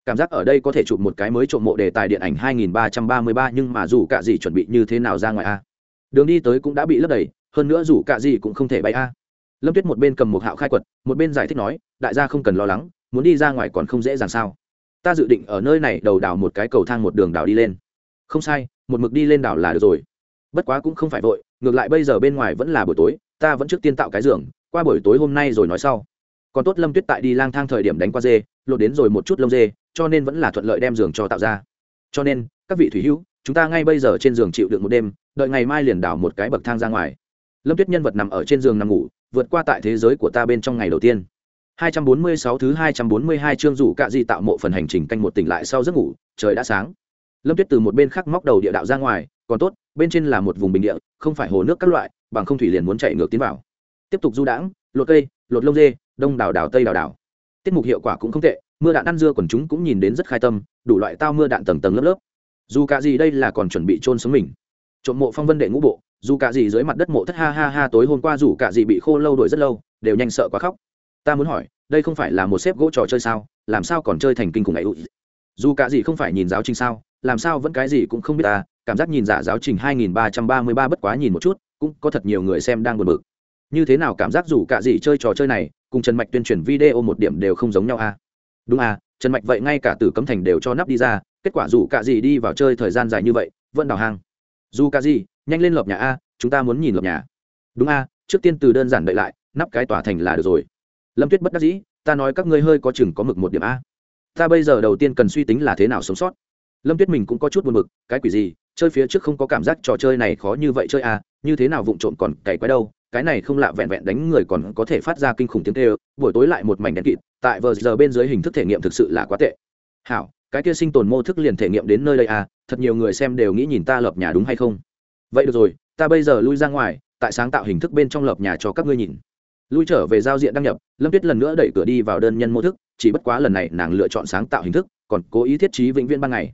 cảm giác ở đây có thể chụp một cái mới trộm mộ đề tài điện ảnh 2333 nhưng mà dù cả gì chuẩn bị như thế nào ra ngoài a? Đường đi tới cũng đã bị lấp đầy, hơn nữa dù cả gì cũng không thể bay a. Lâm tuyết một bên cầm một hạo khai quật, một bên giải thích nói, đại gia không cần lo lắng, muốn đi ra ngoài còn không dễ dàng sao? Ta dự định ở nơi này đầu đào một cái cầu thang một đường đào đi lên. Không sai, một mực đi lên đảo là được rồi. Bất quá cũng không phải vội, ngược lại bây giờ bên ngoài vẫn là buổi tối ta vẫn trước tiên tạo cái giường, qua buổi tối hôm nay rồi nói sau. Còn tốt lâm tuyết tại đi lang thang thời điểm đánh qua dê, lột đến rồi một chút lông dê, cho nên vẫn là thuận lợi đem giường cho tạo ra. Cho nên, các vị thủy hữu, chúng ta ngay bây giờ trên giường chịu được một đêm, đợi ngày mai liền đảo một cái bậc thang ra ngoài. Lâm tuyết nhân vật nằm ở trên giường nằm ngủ, vượt qua tại thế giới của ta bên trong ngày đầu tiên. 246 thứ 242 chương rủ cạ di tạo mộ phần hành trình canh một tỉnh lại sau giấc ngủ, trời đã sáng. Lâm tuyết từ một bên khác móc đầu địa đạo ra ngoài, còn tốt, bên trên là một vùng bình địa, không phải hồ nước các loại bằng không thủy liền muốn chạy ngược tiến vào. Tiếp tục du đãng, lột cây, lột lông dê, đông đảo đảo, tây đảo đảo. Tiết mục hiệu quả cũng không tệ, mưa đạn ăn dưa quần chúng cũng nhìn đến rất khai tâm, đủ loại tao mưa đạn tầng tầng lớp lớp. Dù cả gì đây là còn chuẩn bị trôn sống mình. Trộm mộ phong vân đệ ngũ bộ, dù cả gì dưới mặt đất mộ thất ha ha ha tối hôm qua dù cả gì bị khô lâu đuổi rất lâu, đều nhanh sợ quá khóc. Ta muốn hỏi, đây không phải là một xếp gỗ trò chơi sao? Làm sao còn chơi thành kinh khủng ấy? Dù cả gì không phải nhìn giáo trình sao? Làm sao vẫn cái gì cũng không biết ta, cảm giác nhìn giả giáo trình 2333 bất quá nhìn một chút, cũng có thật nhiều người xem đang buồn bực. Như thế nào cảm giác dù cả gì chơi trò chơi này, cùng trần mạch tuyên truyền video một điểm đều không giống nhau à? Đúng à trần mạch vậy ngay cả tử cấm thành đều cho nắp đi ra, kết quả dù cả gì đi vào chơi thời gian dài như vậy, vẫn đào hang. Dù cả gì, nhanh lên lợp nhà a, chúng ta muốn nhìn lợp nhà. Đúng a trước tiên từ đơn giản đợi lại, nắp cái tòa thành là được rồi. Lâm tuyết bất đắc dĩ, ta nói các ngươi hơi có chừng có mực một điểm a. Ta bây giờ đầu tiên cần suy tính là thế nào sống sót lâm tuyết mình cũng có chút buồn mực cái quỷ gì, chơi phía trước không có cảm giác trò chơi này khó như vậy chơi à? như thế nào vụng trộm còn cày quái đâu, cái này không lạ vẹn vẹn đánh người còn có thể phát ra kinh khủng tiếng tê buổi tối lại một mảnh đèn kịt, tại vờ giờ bên dưới hình thức thể nghiệm thực sự là quá tệ. Hảo, cái kia sinh tồn mô thức liền thể nghiệm đến nơi đây à thật nhiều người xem đều nghĩ nhìn ta lợp nhà đúng hay không? Vậy được rồi, ta bây giờ lui ra ngoài, tại sáng tạo hình thức bên trong lợp nhà cho các ngươi nhìn. Lui trở về giao diện đăng nhập, lâm tuyết lần nữa đẩy cửa đi vào đơn nhân mô thức, chỉ bất quá lần này nàng lựa chọn sáng tạo hình thức, còn cố ý thiết trí vĩnh viễn ban ngày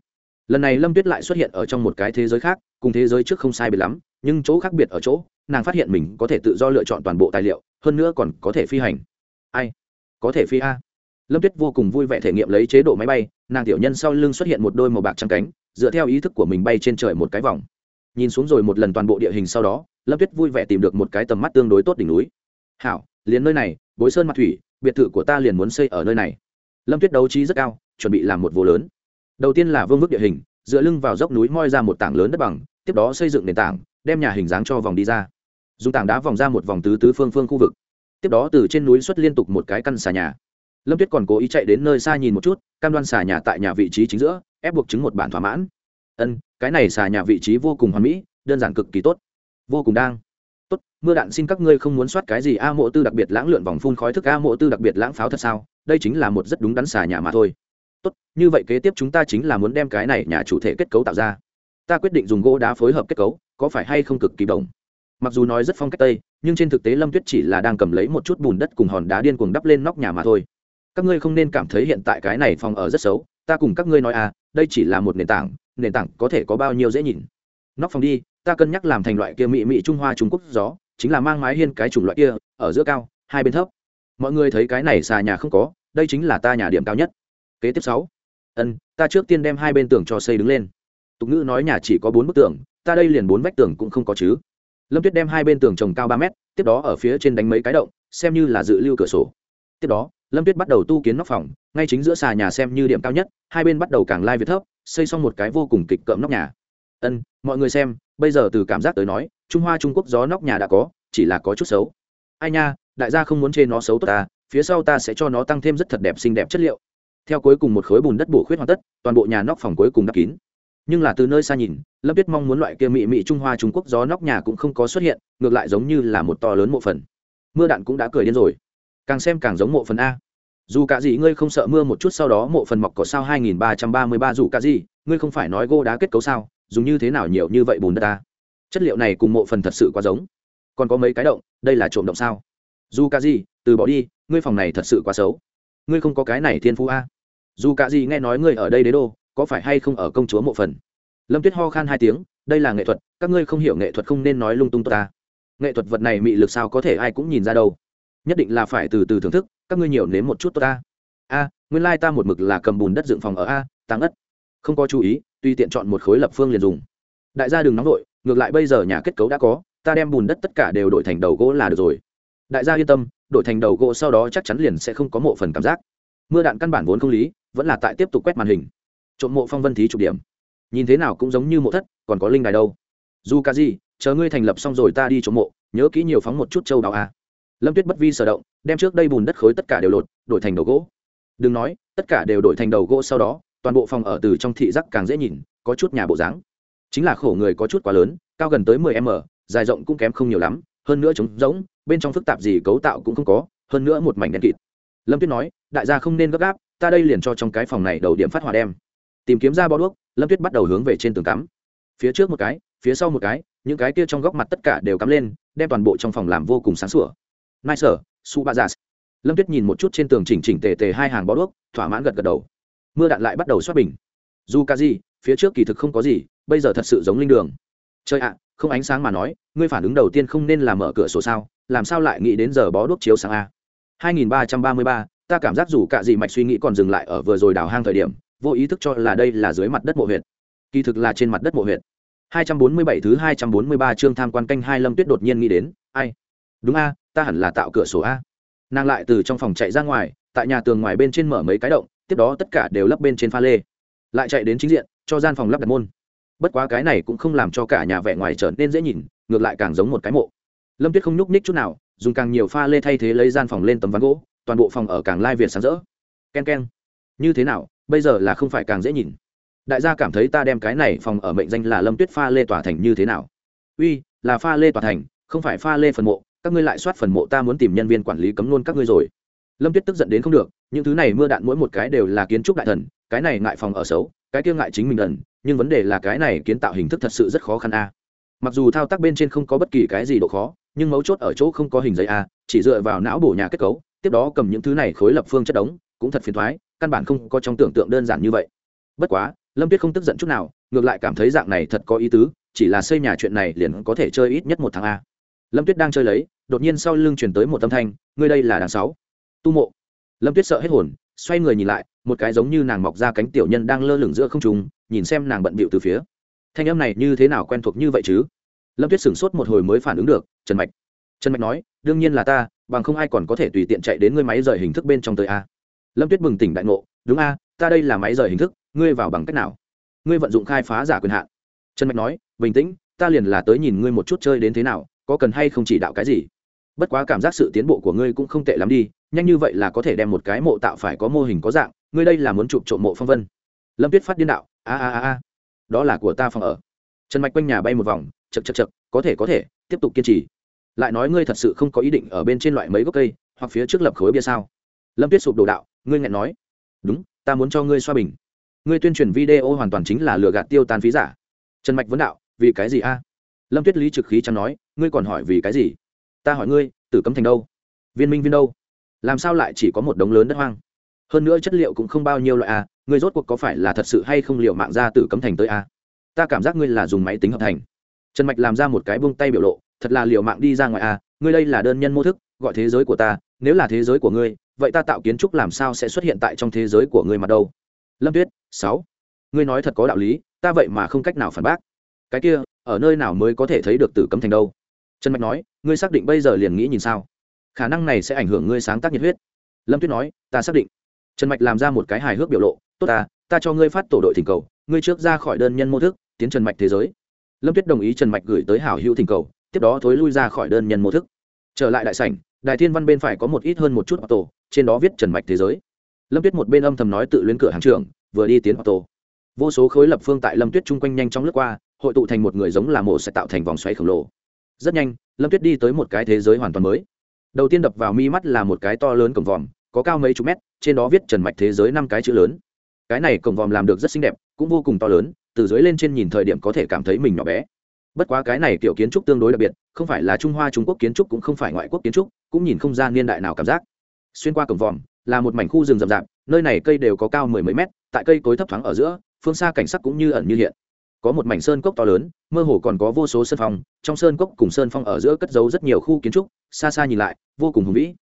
lần này lâm tuyết lại xuất hiện ở trong một cái thế giới khác, cùng thế giới trước không sai biệt lắm, nhưng chỗ khác biệt ở chỗ, nàng phát hiện mình có thể tự do lựa chọn toàn bộ tài liệu, hơn nữa còn có thể phi hành. Ai? Có thể phi a. Lâm tuyết vô cùng vui vẻ thể nghiệm lấy chế độ máy bay, nàng tiểu nhân sau lưng xuất hiện một đôi màu bạc trắng cánh, dựa theo ý thức của mình bay trên trời một cái vòng. Nhìn xuống rồi một lần toàn bộ địa hình sau đó, lâm tuyết vui vẻ tìm được một cái tầm mắt tương đối tốt đỉnh núi. Hảo, liền nơi này, bối sơn mặt thủy, biệt thự của ta liền muốn xây ở nơi này. Lâm tuyết đấu trí rất cao, chuẩn bị làm một vô lớn đầu tiên là vương vức địa hình, dựa lưng vào dốc núi moi ra một tảng lớn đất bằng, tiếp đó xây dựng nền tảng, đem nhà hình dáng cho vòng đi ra. Dùng tảng đá vòng ra một vòng tứ tứ phương phương khu vực. Tiếp đó từ trên núi xuất liên tục một cái căn xà nhà. Lâm tuyết còn cố ý chạy đến nơi xa nhìn một chút, cam đoan xà nhà tại nhà vị trí chính giữa, ép buộc chứng một bản thỏa mãn. Ân, cái này xà nhà vị trí vô cùng hoàn mỹ, đơn giản cực kỳ tốt. Vô cùng đang. Tốt, mưa đạn xin các ngươi không muốn soát cái gì a mộ tư đặc biệt lãng lượn vòng phun khói thức a mộ tư đặc biệt lãng pháo thật sao? Đây chính là một rất đúng đắn xà nhà mà thôi tốt, như vậy kế tiếp chúng ta chính là muốn đem cái này nhà chủ thể kết cấu tạo ra. Ta quyết định dùng gỗ đá phối hợp kết cấu, có phải hay không cực kỳ đồng mặc dù nói rất phong cách tây, nhưng trên thực tế lâm tuyết chỉ là đang cầm lấy một chút bùn đất cùng hòn đá điên cuồng đắp lên nóc nhà mà thôi. Các ngươi không nên cảm thấy hiện tại cái này phòng ở rất xấu, ta cùng các ngươi nói à đây chỉ là một nền tảng nền tảng có thể có bao nhiêu dễ nhìn. Nóc phòng đi, ta cân nhắc làm thành loại kia mỹ mỹ trung hoa trung quốc gió, chính là mang mái hiên cái chủng loại kia, ở giữa cao, hai bên thấp. Mọi người thấy cái này xà nhà không có, đây chính là ta nhà điểm cao nhất kế tiếp sáu. Ân, ta trước tiên đem hai bên tường cho xây đứng lên. Tục ngữ nói nhà chỉ có bốn bức tường, ta đây liền bốn vách tường cũng không có chứ. Lâm tuyết đem hai bên tường trồng cao ba mét, tiếp đó ở phía trên đánh mấy cái động, xem như là dự lưu cửa sổ. Tiếp đó, lâm tuyết bắt đầu tu kiến nóc phòng, ngay chính giữa xà nhà xem như điểm cao nhất, hai bên bắt đầu càng lai việt thấp, xây xong một cái vô cùng kịch cợm nóc nhà. Ân, mọi người xem, bây giờ từ cảm giác tới nói, trung hoa trung quốc gió nóc nhà đã có, chỉ là có chút xấu. Ai nha, đại gia không muốn chê nó xấu tốt ta, phía sau ta sẽ cho nó tăng thêm rất thật đẹp xinh đẹp chất liệu theo cuối cùng một khối bùn đất bổ khuyết hoàn tất, toàn bộ nhà nóc phòng cuối cùng đắp kín. Nhưng là từ nơi xa nhìn, lâm tuyết mong muốn loại kia mị mị trung hoa trung quốc gió nóc nhà cũng không có xuất hiện, ngược lại giống như là một to lớn mộ phần. Mưa đạn cũng đã cười điên rồi. Càng xem càng giống mộ phần a. Dù cả gì ngươi không sợ mưa một chút sau đó mộ phần mọc cỏ sao hai nghìn ba trăm ba mươi ba dù cả gì, ngươi không phải nói gô đá kết cấu sao, dùng như thế nào nhiều như vậy bùn đất ta chất liệu này cùng mộ phần thật sự quá giống. Còn có mấy cái động, đây là trộm động sao? Dù cả gì, từ bỏ đi, ngươi phòng này thật sự quá xấu ngươi không có cái này thiên phú a. Dù cả gì nghe nói ngươi ở đây đế đô, có phải hay không ở công chúa mộ phần? Lâm tuyết ho khan hai tiếng, đây là nghệ thuật, các ngươi không hiểu nghệ thuật không nên nói lung tung ta. Nghệ thuật vật này mị lực sao có thể ai cũng nhìn ra đâu. Nhất định là phải từ từ thưởng thức, các ngươi nhiều nếm một chút ta. A, nguyên lai ta một mực là cầm bùn đất dựng phòng ở a tăng ất. Không có chú ý, tuy tiện chọn một khối lập phương liền dùng. Đại gia đừng nóng vội, ngược lại bây giờ nhà kết cấu đã có, ta đem bùn đất tất cả đều đổi thành đầu gỗ là được rồi đại gia yên tâm, đổi thành đầu gỗ sau đó chắc chắn liền sẽ không có mộ phần cảm giác. Mưa đạn căn bản vốn không lý, vẫn là tại tiếp tục quét màn hình. Trộm mộ phong vân thí chục điểm. Nhìn thế nào cũng giống như mộ thất, còn có linh đài đâu. Dù cả gì chờ ngươi thành lập xong rồi ta đi trộm mộ, nhớ kỹ nhiều phóng một chút châu đào a. Lâm tuyết bất vi sở động, đem trước đây bùn đất khối tất cả đều lột, đổi thành đầu gỗ. Đừng nói, tất cả đều đổi thành đầu gỗ sau đó, toàn bộ phòng ở từ trong thị giác càng dễ nhìn, có chút nhà bộ dáng. Chính là khổ người có chút quá lớn, cao gần tới mười m, dài rộng cũng kém không nhiều lắm hơn nữa trống rỗng, bên trong phức tạp gì cấu tạo cũng không có, hơn nữa một mảnh đen kịt. Lâm tuyết nói, đại gia không nên gấp gáp, ta đây liền cho trong cái phòng này đầu điểm phát hỏa đem. Tìm kiếm ra bao đuốc, lâm tuyết bắt đầu hướng về trên tường cắm. Phía trước một cái, phía sau một cái, những cái kia trong góc mặt tất cả đều cắm lên, đem toàn bộ trong phòng làm vô cùng sáng sủa. Nai sở, su ba giả lâm tuyết nhìn một chút trên tường chỉnh chỉnh tề tề hai hàng bó đuốc, thỏa mãn gật gật đầu. Mưa đạn lại bắt đầu xoát bình. Dù ca gì, phía trước kỳ thực không có gì, bây giờ thật sự giống linh đường. Chơi ạ không ánh sáng mà nói ngươi phản ứng đầu tiên không nên là mở cửa sổ sao làm sao lại nghĩ đến giờ bó đuốc chiếu sáng a? 2333, ta cảm giác dù cả gì mạch suy nghĩ còn dừng lại ở vừa rồi đào hang thời điểm vô ý thức cho là đây là dưới mặt đất mộ huyệt. Kỳ thực là trên mặt đất mộ huyệt. 247 thứ 243 chương tham quan canh hai lâm tuyết đột nhiên nghĩ đến ai? Đúng a ta hẳn là tạo cửa sổ a. Nàng lại từ trong phòng chạy ra ngoài tại nhà tường ngoài bên trên mở mấy cái động tiếp đó tất cả đều lắp bên trên pha lê. Lại chạy đến chính diện cho gian phòng lắp đặt môn bất quá cái này cũng không làm cho cả nhà vẻ ngoài trở nên dễ nhìn, ngược lại càng giống một cái mộ. Lâm tuyết không nhúc ních chút nào, dùng càng nhiều pha lê thay thế lấy gian phòng lên tấm ván gỗ, toàn bộ phòng ở càng lai việt sáng rỡ. K e n k e n như thế nào, bây giờ là không phải càng dễ nhìn. Đại gia cảm thấy ta đem cái này phòng ở mệnh danh là lâm tuyết pha lê tòa thành như thế nào? Uy, là pha lê tòa thành, không phải pha lê phần mộ, các ngươi lại soát phần mộ ta muốn tìm nhân viên quản lý cấm luôn các ngươi rồi. Lâm tuyết tức giận đến không được, những thứ này mưa đạn mỗi một cái đều là kiến trúc đại thần, cái này ngại phòng ở xấu, cái kia ngại chính mình đần nhưng vấn đề là cái này kiến tạo hình thức thật sự rất khó khăn a. Mặc dù thao tác bên trên không có bất kỳ cái gì độ khó, nhưng mấu chốt ở chỗ không có hình giấy a, chỉ dựa vào não bổ nhà kết cấu, tiếp đó cầm những thứ này khối lập phương chất đống, cũng thật phiền thoái căn bản không có trong tưởng tượng đơn giản như vậy. Bất quá, lâm tuyết không tức giận chút nào, ngược lại cảm thấy dạng này thật có ý tứ, chỉ là xây nhà chuyện này liền có thể chơi ít nhất một tháng a. Lâm tuyết đang chơi lấy, đột nhiên sau lưng chuyển tới một âm thanh, ngươi đây là đằng sáu. Tu mộ. Lâm tuyết sợ hết hồn xoay người nhìn lại, một cái giống như nàng mọc ra cánh tiểu nhân đang lơ lửng giữa không trùng nhìn xem nàng bận bịu từ phía. Thanh âm này như thế nào quen thuộc như vậy chứ? Lâm tuyết sửng sốt một hồi mới phản ứng được, trần mạch. Trần mạch nói, đương nhiên là ta, bằng không ai còn có thể tùy tiện chạy đến ngươi máy rời hình thức bên trong tới a. Lâm tuyết bừng tỉnh đại ngộ, đúng a, ta đây là máy rời hình thức, ngươi vào bằng cách nào? Ngươi vận dụng khai phá giả quyền hạn. Trần mạch nói, bình tĩnh, ta liền là tới nhìn ngươi một chút chơi đến thế nào, có cần hay không chỉ đạo cái gì? Bất quá cảm giác sự tiến bộ của ngươi cũng không tệ lắm đi nhanh như vậy là có thể đem một cái mộ tạo phải có mô hình có dạng, ngươi đây là muốn chụp trộm mộ phong vân. Lâm tuyết phát điên đạo, a a a a, đó là của ta phòng ở. Trần mạch quanh nhà bay một vòng chật chật chật có thể có thể, tiếp tục kiên trì. Lại nói, ngươi thật sự không có ý định ở bên trên loại mấy gốc cây, hoặc phía trước lập khối bia sao? Lâm tuyết sụp đổ đạo, ngươi nghẹn nói. Đúng, ta muốn cho ngươi xoa bình. Ngươi tuyên truyền video hoàn toàn chính là lừa gạt tiêu tan phí giả. Trần mạch vấn đạo, vì cái gì a? Lâm tuyết lý trực khí chẳng nói, ngươi còn hỏi vì cái gì? Ta hỏi ngươi, tử cấm thành đâu? Viên minh viên đâu? Làm sao lại chỉ có một đống lớn đất hoang? Hơn nữa chất liệu cũng không bao nhiêu loại a ngươi rốt cuộc có phải là thật sự hay không liệu mạng ra từ cấm thành tới a ta cảm giác ngươi là dùng máy tính hợp thành. Trần mạch làm ra một cái buông tay biểu lộ, thật là liệu mạng đi ra ngoài a ngươi đây là đơn nhân mô thức, gọi thế giới của ta, nếu là thế giới của ngươi, vậy ta tạo kiến trúc làm sao sẽ xuất hiện tại trong thế giới của ngươi mà đâu? Lâm tuyết, sáu. Ngươi nói thật có đạo lý, ta vậy mà không cách nào phản bác. Cái kia, ở nơi nào mới có thể thấy được tử cấm thành đâu? Trần mạch nói, ngươi xác định bây giờ liền nghĩ nhìn sao? Khả năng này sẽ ảnh hưởng ngươi sáng tác nhiệt huyết. Lâm tuyết nói, ta xác định. Trần mạch làm ra một cái hài hước biểu lộ, tốt ta ta cho ngươi phát tổ đội thỉnh cầu, ngươi trước ra khỏi đơn nhân mô thức, tiến trần mạch thế giới. Lâm tuyết đồng ý trần mạch gửi tới hảo hữu thỉnh cầu, tiếp đó thối lui ra khỏi đơn nhân mô thức. Trở lại đại sảnh đại thiên văn bên phải có một ít hơn một chút ô tô trên đó viết trần mạch thế giới. Lâm tuyết một bên âm thầm nói tự luyến cửa hàng trưởng, vừa đi tiến ô tô vô số khối lập phương tại lâm tuyết chung quanh nhanh trong lướt qua, hội tụ thành một người giống là mộ sẽ tạo thành vòng xoáy khổng lồ. Rất nhanh, lâm tuyết đi tới một cái thế giới hoàn toàn mới đầu tiên đập vào mi mắt là một cái to lớn cổng vòm, có cao mấy chục mét, trên đó viết trần mạch thế giới năm cái chữ lớn. Cái này cổng vòm làm được rất xinh đẹp, cũng vô cùng to lớn, từ dưới lên trên nhìn thời điểm có thể cảm thấy mình nhỏ bé. Bất quá cái này kiểu kiến trúc tương đối đặc biệt, không phải là trung hoa trung quốc kiến trúc cũng không phải ngoại quốc kiến trúc, cũng nhìn không ra niên đại nào cảm giác. Xuyên qua cổng vòm, là một mảnh khu rừng rậm rạp, nơi này cây đều có cao mười mấy mét, tại cây cối thấp thoáng ở giữa, phương xa cảnh sắc cũng như ẩn như hiện. Có một mảnh sơn cốc to lớn, mơ hồ còn có vô số sơn phong, trong sơn cốc cùng sơn phong ở giữa cất giấu rất nhiều khu kiến trúc xa xa nhìn lại, vô cùng hùng vĩ.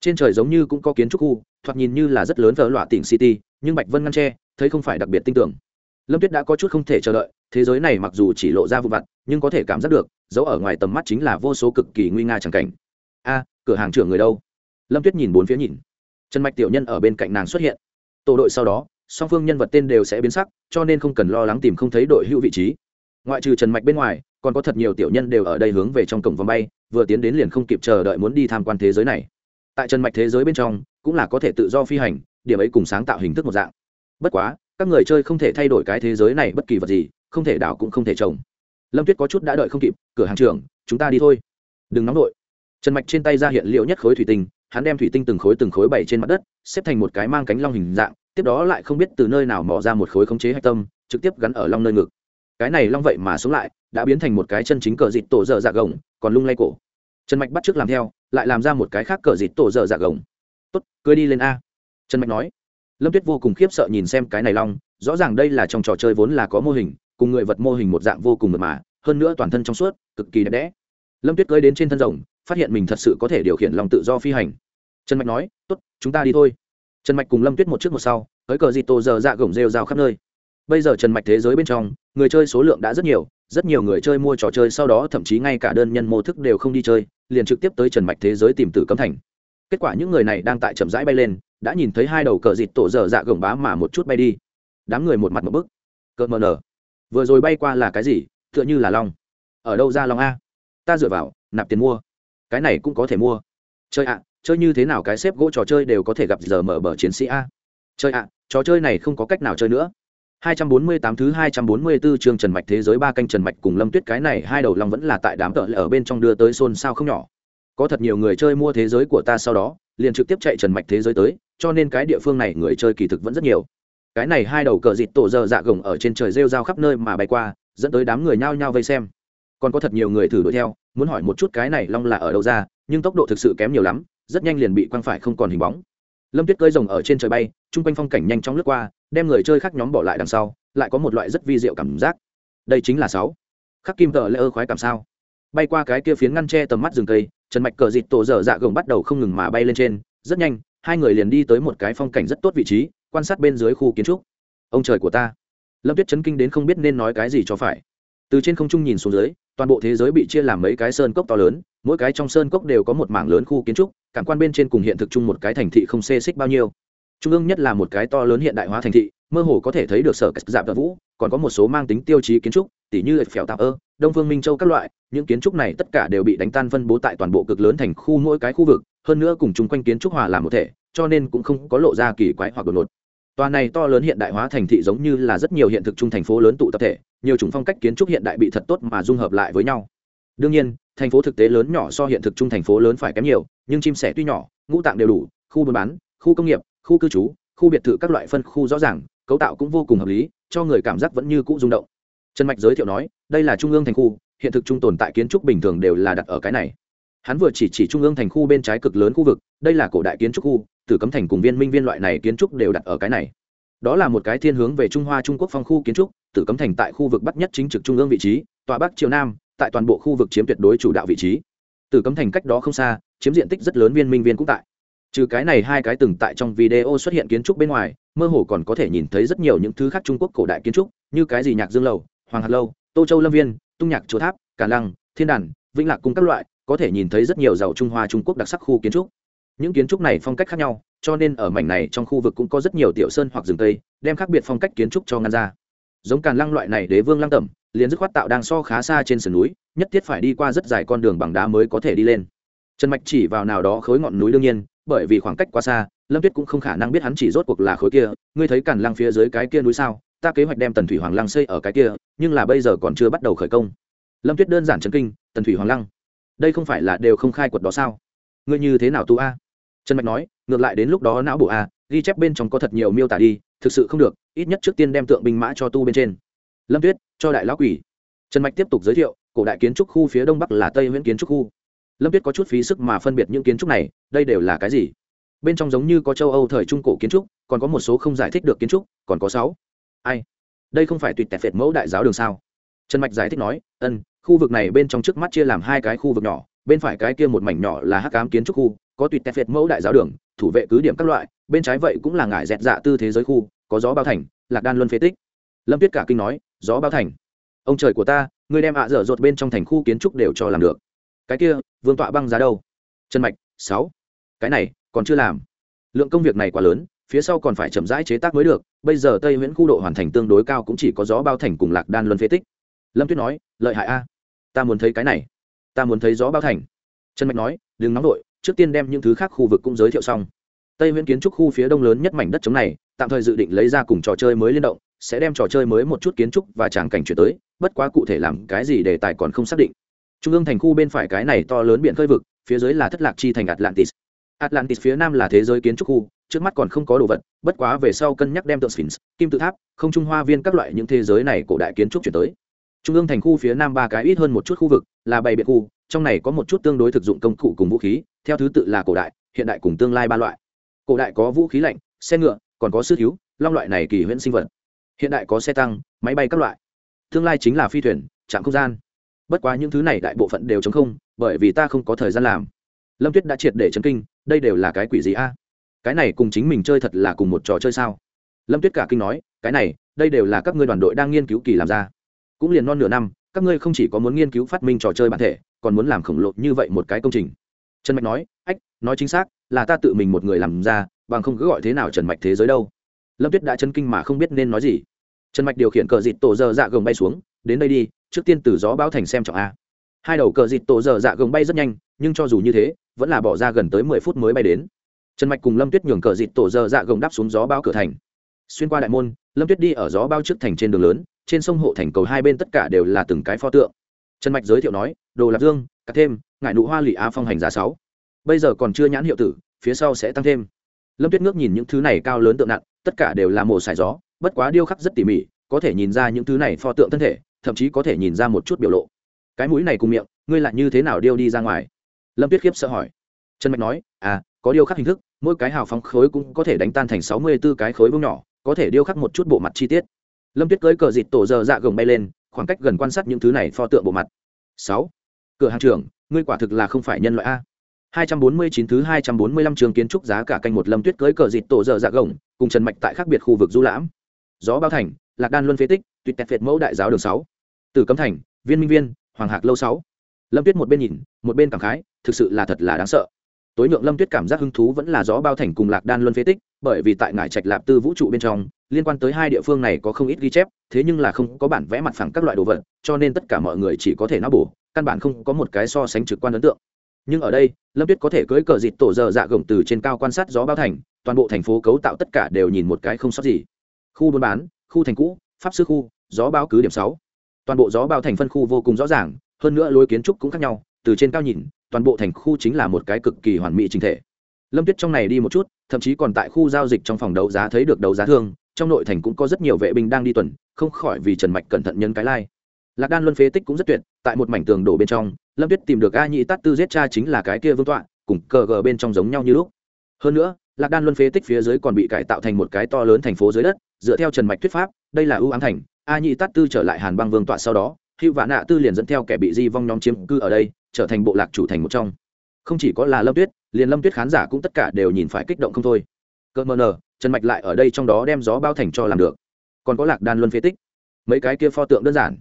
Trên trời giống như cũng có kiến trúc khu, thoạt nhìn như là rất lớn vỡ loạ tỉnh city, nhưng bạch vân ngăn tre thấy không phải đặc biệt tin tưởng lâm tuyết đã có chút không thể chờ đợi, thế giới này mặc dù chỉ lộ ra vụ vặt, nhưng có thể cảm giác được, dấu ở ngoài tầm mắt chính là vô số cực kỳ nguy nga chẳng cảnh. A, cửa hàng trưởng người đâu? Lâm tuyết nhìn bốn phía nhìn. Trần mạch tiểu nhân ở bên cạnh nàng xuất hiện. Tổ đội sau đó, song phương nhân vật tên đều sẽ biến sắc, cho nên không cần lo lắng tìm không thấy đội hữu vị trí. Ngoại trừ trần mạch bên ngoài, còn có thật nhiều tiểu nhân đều ở đây hướng về trong cổng vòng bay vừa tiến đến liền không kịp chờ đợi muốn đi tham quan thế giới này. Tại trần mạch thế giới bên trong, cũng là có thể tự do phi hành, điểm ấy cùng sáng tạo hình thức một dạng. Bất quá, các người chơi không thể thay đổi cái thế giới này bất kỳ vật gì, không thể đảo cũng không thể trồng. Lâm tuyết có chút đã đợi không kịp, cửa hàng trưởng, chúng ta đi thôi. Đừng nóng đội trần mạch trên tay ra hiện liệu nhất khối thủy tinh, hắn đem thủy tinh từng khối từng khối bày trên mặt đất, xếp thành một cái mang cánh long hình dạng, tiếp đó lại không biết từ nơi nào mò ra một khối khống chế hạch tâm, trực tiếp gắn ở long nơi ngực. Cái này long vậy mà sống lại, đã biến thành một cái chân chính cờ dịt tổ dở dạ gồng còn lung lay cổ. Trần mạch bắt t r ư ớ c làm theo, lại làm ra một cái khác cờ dịt tổ dở dạ gồng. Tốt, cưới đi lên a. Trần mạch nói. Lâm tuyết vô cùng khiếp sợ nhìn xem cái này long, rõ ràng đây là trong trò chơi vốn là có mô hình, cùng người vật mô hình một dạng vô cùng mật mà, hơn nữa toàn thân trong suốt, cực kỳ đẹp đẽ. Lâm tuyết cưới đến trên thân rồng, phát hiện mình thật sự có thể điều khiển lòng tự do phi hành. Trần mạch nói, tốt, chúng ta đi thôi. Trần mạch cùng lâm tuyết một trước một sau tới cờ dịt tổ dở dạ gồng rêu rao khắp nơi. Bây giờ trần mạch thế giới bên trong, người chơi số lượng đã rất nhiều rất nhiều người chơi mua trò chơi sau đó, thậm chí ngay cả đơn nhân mô thức đều không đi chơi, liền trực tiếp tới trần mạch thế giới tìm tử cấm thành. Kết quả những người này đang tại chậm rãi bay lên, đã nhìn thấy hai đầu cờ dịt tổ dở dạ gồng bá mà một chút bay đi. Đám người một mặt một bức. Cờ mờ nở. Vừa rồi bay qua là cái gì? Tựa như là long. Ở đâu ra long a? Ta dựa vào, nạp tiền mua. Cái này cũng có thể mua. Chơi ạ, chơi như thế nào cái xếp gỗ trò chơi đều có thể gặp giờ mở bờ chiến sĩ a. Chơi ạ, trò chơi này không có cách nào chơi nữa. 248 thứ 244 chương Trần Mạch thế giới ba canh Trần Mạch cùng Lâm Tuyết cái này hai đầu long vẫn là tại đám tợ ở bên trong đưa tới xôn xao không nhỏ. Có thật nhiều người chơi mua thế giới của ta sau đó, liền trực tiếp chạy Trần Mạch thế giới tới, cho nên cái địa phương này người chơi kỳ thực vẫn rất nhiều. Cái này hai đầu cờ dịt tổ giờ dạ gồng ở trên trời rêu rao khắp nơi mà bay qua, dẫn tới đám người nhao nhao vây xem. Còn có thật nhiều người thử đuổi theo, muốn hỏi một chút cái này long là ở đâu ra, nhưng tốc độ thực sự kém nhiều lắm, rất nhanh liền bị quăng phải không còn hình bóng. Lâm Tuyết cơi rồng ở trên trời bay, chung quanh phong cảnh nhanh chóng lướt qua, đem người chơi khác nhóm bỏ lại đằng sau lại có một loại rất vi diệu cảm giác. Đây chính là sáu. Khắc kim tờ lễ ơ khoái cảm sao? Bay qua cái kia phiến ngăn tre tầm mắt rừng cây trần mạch cờ dịt tổ dở dạ gồng bắt đầu không ngừng mà bay lên trên. Rất nhanh hai người liền đi tới một cái phong cảnh rất tốt vị trí quan sát bên dưới khu kiến trúc. Ông trời của ta. Lâm tuyết chấn kinh đến không biết nên nói cái gì cho phải. Từ trên không trung nhìn xuống dưới toàn bộ thế giới bị chia làm mấy cái sơn cốc to lớn mỗi cái trong sơn cốc đều có một mảng lớn khu kiến trúc cảm quan bên trên cùng hiện thực chung một cái thành thị không xê xích bao nhiêu. Trung ương nhất là một cái to lớn hiện đại hóa thành thị, mơ hồ có thể thấy được sở cách giảm vũ, còn có một số mang tính tiêu chí kiến trúc tỷ như phèo tạp ơ đông phương minh châu các loại, những kiến trúc này tất cả đều bị đánh tan phân bố tại toàn bộ cực lớn thành khu mỗi cái khu vực, hơn nữa cùng chung quanh kiến trúc hòa làm một thể, cho nên cũng không có lộ ra kỳ quái hoặc đột ngột. Tòa này to lớn hiện đại hóa thành thị giống như là rất nhiều hiện thực chung thành phố lớn tụ tập thể, nhiều chủng phong cách kiến trúc hiện đại bị thật tốt mà dung hợp lại với nhau. Đương nhiên thành phố thực tế lớn nhỏ so hiện thực chung thành phố lớn phải kém nhiều, nhưng chim sẻ tuy nhỏ, ngũ tạng đều đủ, khu buôn bán, khu công nghiệp, khu cư trú, khu biệt thự các loại phân khu rõ ràng, cấu tạo cũng vô cùng hợp lý, cho người cảm giác vẫn như cũ rung động. Trần mạch giới thiệu nói, đây là trung ương thành khu, hiện thực trung tồn tại kiến trúc bình thường đều là đặt ở cái này. Hắn vừa chỉ chỉ trung ương thành khu bên trái cực lớn khu vực, đây là cổ đại kiến trúc khu tử cấm thành cùng viên minh viên loại này kiến trúc đều đặt ở cái này. Đó là một cái thiên hướng về trung hoa trung quốc phong khu kiến trúc tử cấm thành tại khu vực bắc nhất chính trực trung ương vị trí, tòa bắc triều nam tại toàn bộ khu vực chiếm tuyệt đối chủ đạo vị trí. Từ cấm thành cách đó không xa, chiếm diện tích rất lớn viên minh viên cũng tại. Trừ cái này hai cái từng tại trong video xuất hiện kiến trúc bên ngoài, mơ hồ còn có thể nhìn thấy rất nhiều những thứ khác trung quốc cổ đại kiến trúc, như cái gì nhạc dương lầu, hoàng hạt lâu, tô châu lâm viên, tung nhạc chùa tháp cả lăng, thiên đàn, vĩnh lạc cùng các loại, có thể nhìn thấy rất nhiều giàu trung hoa trung quốc đặc sắc khu kiến trúc. Những kiến trúc này phong cách khác nhau, cho nên ở mảnh này trong khu vực cũng có rất nhiều tiểu sơn hoặc rừng tây đem khác biệt phong cách kiến trúc cho ngăn ra. Giống càn lăng loại này đế vương lăng tẩm liền dứt khoát tạo đang so khá xa trên sườn núi, nhất thiết phải đi qua rất dài con đường bằng đá mới có thể đi lên. Trần mạch chỉ vào nào đó khối ngọn núi đương nhiên, bởi vì khoảng cách quá xa, lâm tuyết cũng không khả năng biết hắn chỉ rốt cuộc là khối kia. Ngươi thấy cản lăng phía dưới cái kia núi sao? Ta kế hoạch đem tần thủy hoàng lăng xây ở cái kia, nhưng là bây giờ còn chưa bắt đầu khởi công. Lâm tuyết đơn giản chấn kinh, tần thủy hoàng lăng, đây không phải là đều không khai quật đó sao? Ngươi như thế nào tu a? Trần mạch nói, ngược lại đến lúc đó não bộ a, ghi chép bên trong có thật nhiều miêu tả đi, thực sự không được, ít nhất trước tiên đem tượng binh mã cho tu bên trên lâm tuyết, cho đại lão quỷ. Trần mạch tiếp tục giới thiệu, cổ đại kiến trúc khu phía đông bắc là tây nguyễn kiến trúc khu. Lâm tuyết có chút phí sức mà phân biệt những kiến trúc này, đây đều là cái gì? Bên trong giống như có châu âu thời trung cổ kiến trúc, còn có một số không giải thích được kiến trúc, còn có sáu. Ai? Đây không phải tuyệt tẹt phệt mẫu đại giáo đường sao? Trần mạch giải thích nói ân khu vực này bên trong trước mắt chia làm hai cái khu vực nhỏ, bên phải cái kia một mảnh nhỏ là hắc cám kiến trúc khu, có tuyệt tẹt phệt mẫu đại giáo đường, thủ vệ cứ điểm các loại, bên trái vậy cũng là ngải dẹt dạ tư thế giới khu, có gió bao thành, lạc đan luân phế tích. Lâm tuyết cả kinh nói gió bao thành. Ông trời của ta, ngươi đem ạ dở dột bên trong thành khu kiến trúc đều cho làm được. Cái kia, vương tọa băng giá đâu? Chân mạch, sáu. Cái này, còn chưa làm. Lượng công việc này quá lớn, phía sau còn phải chậm rãi chế tác mới được. Bây giờ tây nguyễn khu độ hoàn thành tương đối cao cũng chỉ có gió bao thành cùng lạc đan luân phế tích. Lâm tuyết nói, lợi hại a. Ta muốn thấy cái này. Ta muốn thấy gió bao thành. Trần mạch nói, đừng nóng đội trước tiên đem những thứ khác khu vực cũng giới thiệu xong. Tây nguyễn kiến trúc khu phía đông lớn nhất mảnh đất chống này, tạm thời dự định lấy ra cùng trò chơi mới liên động sẽ đem trò chơi mới một chút kiến trúc và tràng cảnh chuyển tới, bất quá cụ thể làm cái gì đề tài còn không xác định. Trung ương thành khu bên phải cái này to lớn biển khơi vực, phía dưới là thất lạc chi thành atlantis. Atlantis phía nam là thế giới kiến trúc khu, trước mắt còn không có đồ vật, bất quá về sau cân nhắc đem tượng sphinx, kim tự tháp, không trung hoa viên các loại những thế giới này cổ đại kiến trúc chuyển tới. Trung ương thành khu phía nam ba cái ít hơn một chút khu vực, là bày biện khu, trong này có một chút tương đối thực dụng công cụ cùng vũ khí, theo thứ tự là cổ đại, hiện đại cùng tương lai ba loại. Cổ đại có vũ khí lạnh, xe ngựa, còn có sư thiếu, long loại này kỳ huyễn sinh vật hiện đại có xe tăng, máy bay các loại. Tương lai chính là phi thuyền, trạm không gian. Bất quá những thứ này đại bộ phận đều chống không, bởi vì ta không có thời gian làm. Lâm tuyết đã triệt để chấn kinh, đây đều là cái quỷ gì a? Cái này cùng chính mình chơi thật là cùng một trò chơi sao? Lâm tuyết cả kinh nói, cái này, đây đều là các ngươi đoàn đội đang nghiên cứu kỳ làm ra. Cũng liền non nửa năm, các ngươi không chỉ có muốn nghiên cứu phát minh trò chơi bản thể, còn muốn làm khổng lồ như vậy một cái công trình. Trần mạch nói, ách, nói chính xác, là ta tự mình một người làm ra, bằng không cứ gọi thế nào trần mạch thế giới đâu lâm tuyết đã chấn kinh mà không biết nên nói gì. Trần mạch điều khiển cờ dịt tổ dơ dạ gồng bay xuống, đến đây đi, trước tiên từ gió báo thành xem trọng a. Hai đầu cờ dịt tổ dơ dạ gồng bay rất nhanh, nhưng cho dù như thế, vẫn là bỏ ra gần tới mười phút mới bay đến. Trần mạch cùng lâm tuyết nhường cờ dịt tổ dơ dạ gồng đáp xuống gió báo cửa thành. Xuyên qua đại môn, lâm tuyết đi ở gió bao trước thành trên đường lớn, trên sông hộ thành cầu hai bên tất cả đều là từng cái pho tượng. Trần mạch giới thiệu nói, đồ lạc dương, cắt thêm ngại nụ hoa lụy á phong hành giá sáu. Bây giờ còn chưa nhãn hiệu tử, phía sau sẽ tăng thêm. Lâm tuyết ngước nhìn những thứ này cao lớn tượng nặng tất cả đều là mồ sải gió, bất quá điêu khắc rất tỉ mỉ, có thể nhìn ra những thứ này pho tượng thân thể, thậm chí có thể nhìn ra một chút biểu lộ. Cái mũi này cùng miệng, ngươi lại như thế nào điêu đi ra ngoài? Lâm tuyết khiếp sợ hỏi. Trần mạch nói à có điêu khắc hình thức, mỗi cái hào phóng khối cũng có thể đánh tan thành sáu mươi b ố cái khối vương nhỏ, có thể điêu khắc một chút bộ mặt chi tiết. Lâm tuyết cưới cờ dịt tổ giờ dạ gồng bay lên, khoảng cách gần quan sát những thứ này pho tượng bộ mặt. Sáu. Cửa hàng trưởng, ngươi quả thực là không phải nhân loại a. 249 thứ 245 trường kiến trúc giá cả canh một lâm tuyết cưới cờ dịt tổ giờ dạ gồng, cùng trần mạch tại khác biệt khu vực du lãm. Gió bao thành, lạc đan luân phế tích, tuyệt tẹt phiệt mẫu đại giáo đường sáu. Từ cấm thành, viên minh viên, hoàng hạc lâu sáu. Lâm tuyết một bên nhìn, một bên cảm khái, thực sự là thật là đáng sợ. Tối nhượng lâm tuyết cảm giác hứng thú vẫn là gió bao thành cùng lạc đan luân phế tích, bởi vì tại ngải trạch lạp tư vũ trụ bên trong, liên quan tới hai địa phương này có không ít ghi chép, thế nhưng là không có bản vẽ mặt phẳng các loại đồ vật, cho nên tất cả mọi người chỉ có thể não bổ, căn bản không có một cái so sánh trực quan ấn tượng nhưng ở đây, lâm tuyết có thể cưỡi cờ dịt tổ dơ dạ gồng từ trên cao quan sát gió bao thành, toàn bộ thành phố cấu tạo tất cả đều nhìn một cái không sót gì. Khu buôn bán, khu thành cũ, pháp sư khu, gió bao cứ điểm sáu. Toàn bộ gió bao thành phân khu vô cùng rõ ràng, hơn nữa lối kiến trúc cũng khác nhau, từ trên cao nhìn, toàn bộ thành khu chính là một cái cực kỳ hoàn mỹ trình thể. Lâm tuyết trong này đi một chút, thậm chí còn tại khu giao dịch trong phòng đấu giá thấy được đấu giá thương, trong nội thành cũng có rất nhiều vệ binh đang đi tuần, không khỏi vì trần mạch cẩn thận nhân cái lai、like. lạc đan luân phế tích cũng rất tuyệt, tại một mảnh tường đổ bên trong lâm tuyết tìm được a nhị tát tư giết cha chính là cái kia vương tọa, cùng cờ gờ bên trong giống nhau như lúc. Hơn nữa, lạc đan luân phế tích phía dưới còn bị cải tạo thành một cái to lớn thành phố dưới đất, dựa theo trần mạch thuyết pháp, đây là ưu ám thành. A nhị tát tư trở lại hàn băng vương tọa sau đó, hữu vạn nạ tư liền dẫn theo kẻ bị di vong nhóm chiếm cư ở đây, trở thành bộ lạc chủ thành một trong. Không chỉ có là lâm tuyết, liền lâm tuyết khán giả cũng tất cả đều nhìn phải kích động không thôi. Cờ mờ nờ, trần mạch lại ở đây trong đó đem gió bao thành cho làm được. Còn có lạc đan luân phế tích. Mấy cái kia pho tượng đơn giản.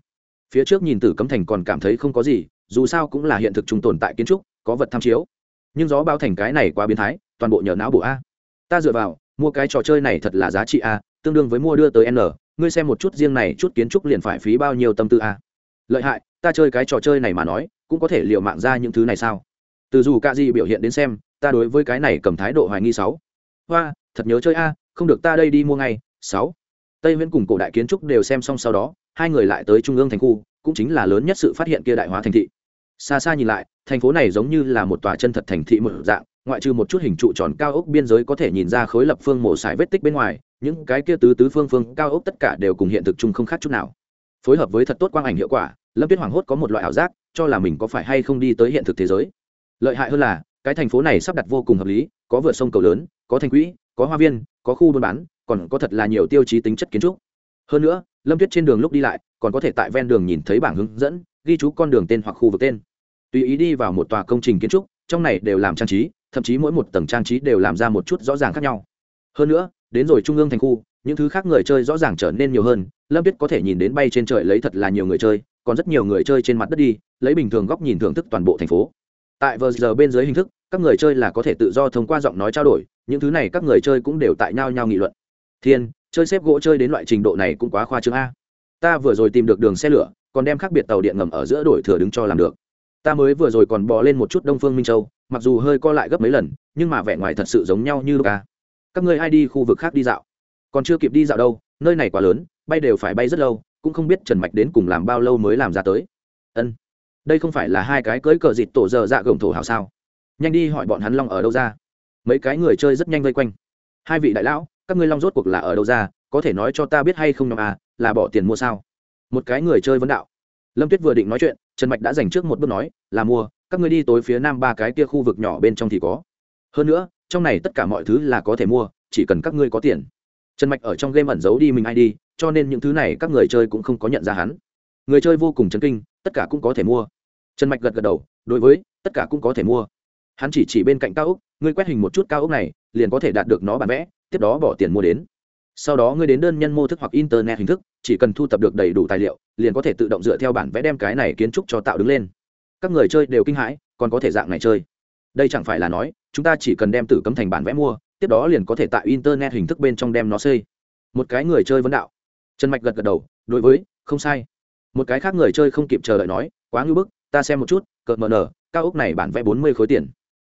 Phía trước nhìn tử cấm thành còn cảm thấy không có gì dù sao cũng là hiện thực trung tồn tại kiến trúc, có vật tham chiếu. Nhưng gió bao thành cái này quá biến thái, toàn bộ nhờ não bộ a. Ta dựa vào, mua cái trò chơi này thật là giá trị a, tương đương với mua đưa tới n. Ngươi xem một chút riêng này chút kiến trúc liền phải phí bao nhiêu tâm tư a. Lợi hại, ta chơi cái trò chơi này mà nói, cũng có thể liệu mạng ra những thứ này sao? Từ dù ca di biểu hiện đến xem, ta đối với cái này cầm thái độ hoài nghi sáu. Hoa, thật nhớ chơi a, không được ta đây đi mua ngay, sáu. Tây viễn cùng cổ đại kiến trúc đều xem xong sau đó, hai người lại tới trung ương thành khu, cũng chính là lớn nhất sự phát hiện kia đại hóa thành thị xa xa nhìn lại, thành phố này giống như là một tòa chân thật thành thị mở dạng, ngoại trừ một chút hình trụ tròn cao ốc biên giới có thể nhìn ra khối lập phương mổ xài vết tích bên ngoài, những cái kia tứ tứ phương phương cao ốc tất cả đều cùng hiện thực chung không khác chút nào. Phối hợp với thật tốt quang ảnh hiệu quả, lâm tuyết hoảng hốt có một loại ảo giác, cho là mình có phải hay không đi tới hiện thực thế giới. Lợi hại hơn là, cái thành phố này sắp đặt vô cùng hợp lý, có vượt sông cầu lớn, có thành quỹ, có hoa viên, có khu buôn bán, còn có thật là nhiều tiêu chí tính chất kiến trúc. Hơn nữa, lâm tuyết trên đường lúc đi lại, còn có thể tại ven đường nhìn thấy bảng hướng dẫn, ghi chú con đường tên hoặc khu vực tên tùy ý đi vào một tòa công trình kiến trúc, trong này đều làm trang trí, thậm chí mỗi một tầng trang trí đều làm ra một chút rõ ràng khác nhau. Hơn nữa, đến rồi trung ương thành khu, những thứ khác người chơi rõ ràng trở nên nhiều hơn, lâm tuyết có thể nhìn đến bay trên trời lấy thật là nhiều người chơi, còn rất nhiều người chơi trên mặt đất đi, lấy bình thường góc nhìn thưởng thức toàn bộ thành phố. Tại vờ giờ bên dưới hình thức, các người chơi là có thể tự do thông qua giọng nói trao đổi, những thứ này các người chơi cũng đều tại nhau nhau nghị luận. Thiên, chơi xếp gỗ chơi đến loại trình độ này cũng quá khoa trương a. Ta vừa rồi tìm được đường xe lửa, còn đem khác biệt tàu điện ngầm ở giữa đổi thừa đứng cho làm được ta mới vừa rồi còn bò lên một chút đông phương minh châu, mặc dù hơi co lại gấp mấy lần, nhưng mà vẻ ngoài thật sự giống nhau như ca à. các ngươi ai đi khu vực khác đi dạo? Còn chưa kịp đi dạo đâu, nơi này quá lớn, bay đều phải bay rất lâu, cũng không biết trần mạch đến cùng làm bao lâu mới làm ra tới. Ân, đây không phải là hai cái cưới cờ dịt tổ giờ dạ gồng thổ hào sao? Nhanh đi hỏi bọn hắn long ở đâu ra. Mấy cái người chơi rất nhanh vây quanh. Hai vị đại lão, các ngươi long rốt cuộc là ở đâu ra, có thể nói cho ta biết hay không nhóm à là bỏ tiền mua sao? Một cái người chơi vấn đạo. Lâm tuyết vừa định nói chuyện trần mạch đã dành trước một bước nói, là mua, các ngươi đi tối phía nam ba cái kia khu vực nhỏ bên trong thì có. Hơn nữa, trong này tất cả mọi thứ là có thể mua, chỉ cần các ngươi có tiền. Trần mạch ở trong game ẩn giấu đi mình id cho nên những thứ này các người chơi cũng không có nhận ra hắn. Người chơi vô cùng chấn kinh, tất cả cũng có thể mua. Trần mạch gật gật đầu, đối với, tất cả cũng có thể mua. Hắn chỉ chỉ bên cạnh cao ốc, ngươi quét hình một chút cao ốc này, liền có thể đạt được nó bản vẽ, tiếp đó bỏ tiền mua đến sau đó ngươi đến đơn nhân mô thức hoặc internet hình thức, chỉ cần thu thập được đầy đủ tài liệu, liền có thể tự động dựa theo bản vẽ đem cái này kiến trúc cho tạo đứng lên. Các người chơi đều kinh hãi, còn có thể dạng này chơi. Đây chẳng phải là nói, chúng ta chỉ cần đem tử cấm thành bản vẽ mua, tiếp đó liền có thể tạo internet hình thức bên trong đem nó xây. Một cái người chơi vấn đạo. Trần mạch gật gật đầu, đối với, không sai. Một cái khác người chơi không kịp chờ đợi nói, quá ngưỡng bức, ta xem một chút, cợt mờ nở, cao ốc này bản vẽ bốn mươi khối tiền.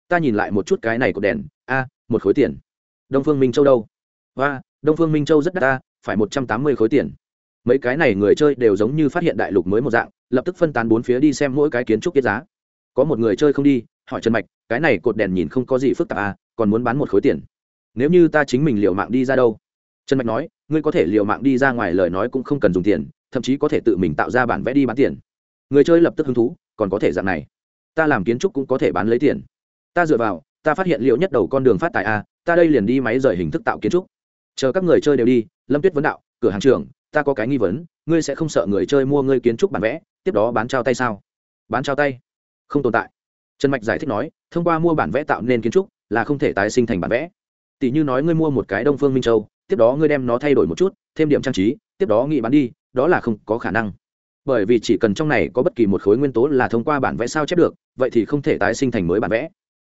Ta nhìn lại một chút cái này của đèn, a, một khối tiền. Đông phương minh châu đâu? Và đông phương minh châu rất đắt ta, phải một trăm tám mươi khối tiền. Mấy cái này người chơi đều giống như phát hiện đại lục mới một dạng, lập tức phân tán bốn phía đi xem mỗi cái kiến trúc tiết giá. Có một người chơi không đi, hỏi trần mạch, cái này cột đèn nhìn không có gì phức tạp à còn muốn bán một khối tiền. Nếu như ta chính mình liều mạng đi ra đâu? Trần mạch nói, ngươi có thể liều mạng đi ra ngoài lời nói cũng không cần dùng tiền, thậm chí có thể tự mình tạo ra bản vẽ đi bán tiền. Người chơi lập tức hứng thú, còn có thể dạng này. Ta làm kiến trúc cũng có thể bán lấy tiền. Ta dựa vào, ta phát hiện liệu nhất đầu con đường phát tài a ta đây liền đi máy rời hình thức tạo kiến trúc chờ các người chơi đều đi, lâm tuyết vấn đạo, cửa hàng trưởng, ta có cái nghi vấn, ngươi sẽ không sợ người chơi mua ngươi kiến trúc bản vẽ, tiếp đó bán trao tay sao? Bán trao tay? Không tồn tại. Trần mạch giải thích nói, thông qua mua bản vẽ tạo nên kiến trúc, là không thể tái sinh thành bản vẽ. Tỷ như nói ngươi mua một cái đông phương minh châu, tiếp đó ngươi đem nó thay đổi một chút, thêm điểm trang trí, tiếp đó nghĩ bán đi, đó là không có khả năng. Bởi vì chỉ cần trong này có bất kỳ một khối nguyên tố là thông qua bản vẽ sao chép được, vậy thì không thể tái sinh thành mới bản vẽ.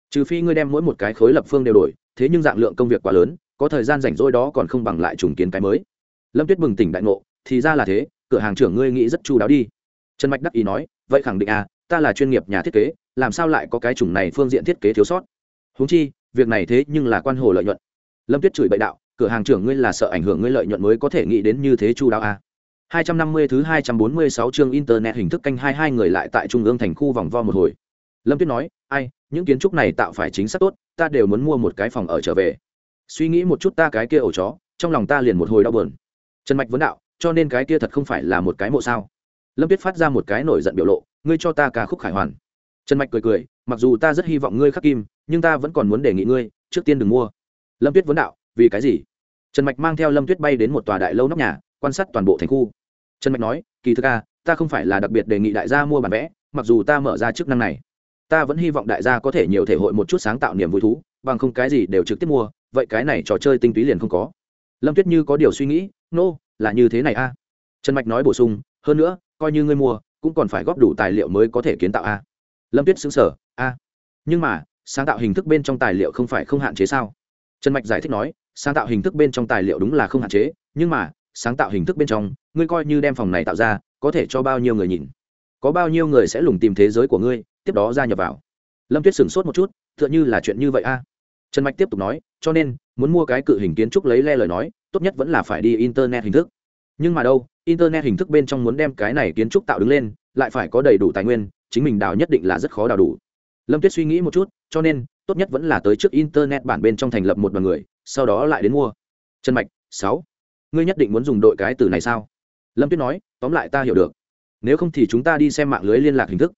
Trừ phi ngươi đem mỗi một cái khối lập phương đều đổi, thế nhưng dạng lượng công việc quá lớn có thời gian rảnh rỗi đó còn không bằng lại trùng kiến cái mới lâm tuyết bừng tỉnh đại ngộ thì ra là thế cửa hàng trưởng ngươi nghĩ rất chu đáo đi trần mạch đắc ý nói vậy khẳng định à ta là chuyên nghiệp nhà thiết kế làm sao lại có cái chủng này phương diện thiết kế thiếu sót húng chi việc này thế nhưng là quan hồ lợi nhuận lâm tuyết chửi bậy đạo cửa hàng trưởng ngươi là sợ ảnh hưởng ngươi lợi nhuận mới có thể nghĩ đến như thế chu đáo à. 250 thứ 246 chương internet hình thức canh hai hai người lại tại trung ương thành khu vòng vo một hồi. Lâm Tuyết nói, "Ai, những kiến trúc này tạo phải chính xác tốt, ta đều muốn mua một cái phòng ở trở về." Suy nghĩ một chút ta cái kia ổ chó, trong lòng ta liền một hồi đau buồn. Trần Mạch vấn đạo, "Cho nên cái kia thật không phải là một cái mộ sao?" Lâm Tuyết phát ra một cái nổi giận biểu lộ, "Ngươi cho ta ca khúc khải hoàn." Trần Mạch cười cười, "Mặc dù ta rất hy vọng ngươi khắc kim, nhưng ta vẫn còn muốn đề nghị ngươi, trước tiên đừng mua." Lâm Tuyết vấn đạo, "Vì cái gì?" Trần Mạch mang theo Lâm Tuyết bay đến một tòa đại lâu nóc nhà, quan sát toàn bộ thành khu trần mạch nói kỳ thực a ta không phải là đặc biệt đề nghị đại gia mua bản vẽ mặc dù ta mở ra chức năng này ta vẫn hy vọng đại gia có thể nhiều thể hội một chút sáng tạo niềm vui thú bằng không cái gì đều trực tiếp mua vậy cái này trò chơi tinh túy liền không có. Lâm tuyết như có điều suy nghĩ nô、no, là như thế này a. Trần mạch nói bổ sung hơn nữa coi như ngươi mua cũng còn phải góp đủ tài liệu mới có thể kiến tạo a. Lâm tuyết xứng sở a nhưng mà sáng tạo hình thức bên trong tài liệu không phải không hạn chế sao? Trần mạch giải thích nói sáng tạo hình thức bên trong tài liệu đúng là không hạn chế nhưng mà sáng tạo hình thức bên trong ngươi coi như đem phòng này tạo ra có thể cho bao nhiêu người nhìn? Có bao nhiêu người sẽ lùng tìm thế giới của ngươi? Tiếp đó gia nhập vào. Lâm tuyết sửng sốt một chút t h ư ợ n h ư là chuyện như vậy a trần mạch tiếp tục nói, cho nên, muốn mua cái cự hình kiến trúc lấy le lời nói, tốt nhất vẫn là phải đi internet hình thức. Nhưng mà đâu, internet hình thức bên trong muốn đem cái này kiến trúc tạo đứng lên, lại phải có đầy đủ tài nguyên, chính mình đào nhất định là rất khó đào đủ. Lâm tuyết suy nghĩ một chút, cho nên, tốt nhất vẫn là tới trước internet bản bên trong thành lập một đoàn người, sau đó lại đến mua. Trần mạch, sáu, ngươi nhất định muốn dùng đội cái từ này sao? Lâm tuyết nói, tóm lại ta hiểu được. Nếu không thì chúng ta đi xem mạng lưới liên lạc hình thức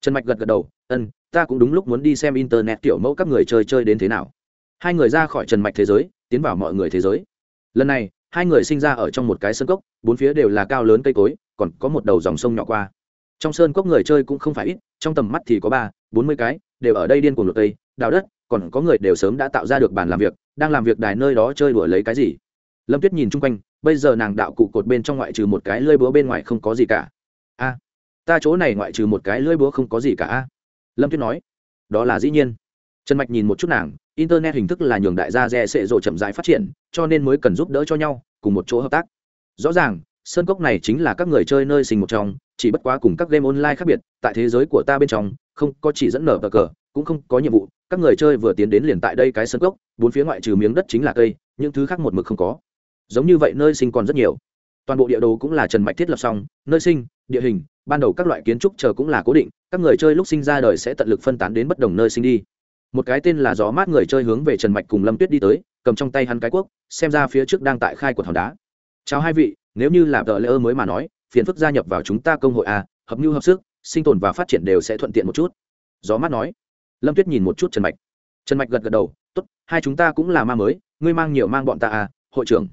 trần mạch gật gật đầu, ân, ta cũng đúng lúc muốn đi xem internet tiểu mẫu các người chơi chơi đến thế nào. Hai người ra khỏi trần mạch thế giới, tiến vào mọi người thế giới. Lần này, hai người sinh ra ở trong một cái sân cốc, bốn phía đều là cao lớn cây cối, còn có một đầu dòng sông nhỏ qua. Trong sơn cốc người chơi cũng không phải ít, trong tầm mắt thì có ba, bốn mươi cái, đều ở đây điên cuồng lột cây đào đất, còn có người đều sớm đã tạo ra được bàn làm việc, đang làm việc đài nơi đó chơi đùa lấy cái gì. Lâm tuyết nhìn chung quanh, bây giờ nàng đạo cụ cột bên trong ngoại trừ một cái lơi búa bên ngoài không có gì cả. A ta chỗ này ngoại trừ một cái lưỡi búa không có gì cả. Lâm tuyết nói, đó là dĩ nhiên. Trần mạch nhìn một chút nàng, internet hình thức là nhường đại gia rẻ sệ rộ chậm rãi phát triển, cho nên mới cần giúp đỡ cho nhau, cùng một chỗ hợp tác. Rõ ràng, sơn cốc này chính là các người chơi nơi sinh một trong, chỉ bất quá cùng các game online khác biệt, tại thế giới của ta bên trong, không có chỉ dẫn nở bờ cờ, cũng không có nhiệm vụ, các người chơi vừa tiến đến liền tại đây cái sơn cốc, bốn phía ngoại trừ miếng đất chính là cây, những thứ khác một mực không có. Giống như vậy nơi sinh còn rất nhiều. Toàn bộ địa đồ cũng là trần mạch thiết lập xong, nơi sinh, địa hình ban đầu các loại kiến trúc chờ cũng là cố định các người chơi lúc sinh ra đời sẽ tận lực phân tán đến bất đồng nơi sinh đi. Một cái tên là gió mát người chơi hướng về trần mạch cùng lâm tuyết đi tới cầm trong tay hắn cái cuốc xem ra phía trước đang tại khai của hòn đá. Chào hai vị nếu như là vợ lễ ơ mới mà nói phiền phức gia nhập vào chúng ta công hội a hợp mưu hợp sức sinh tồn và phát triển đều sẽ thuận tiện một chút. Gió mát nói. Lâm tuyết nhìn một chút trần mạch. Trần mạch gật gật đầu t ố t hai chúng ta cũng là ma mới ngươi mang nhiều mang bọn ta à, hội trưởng.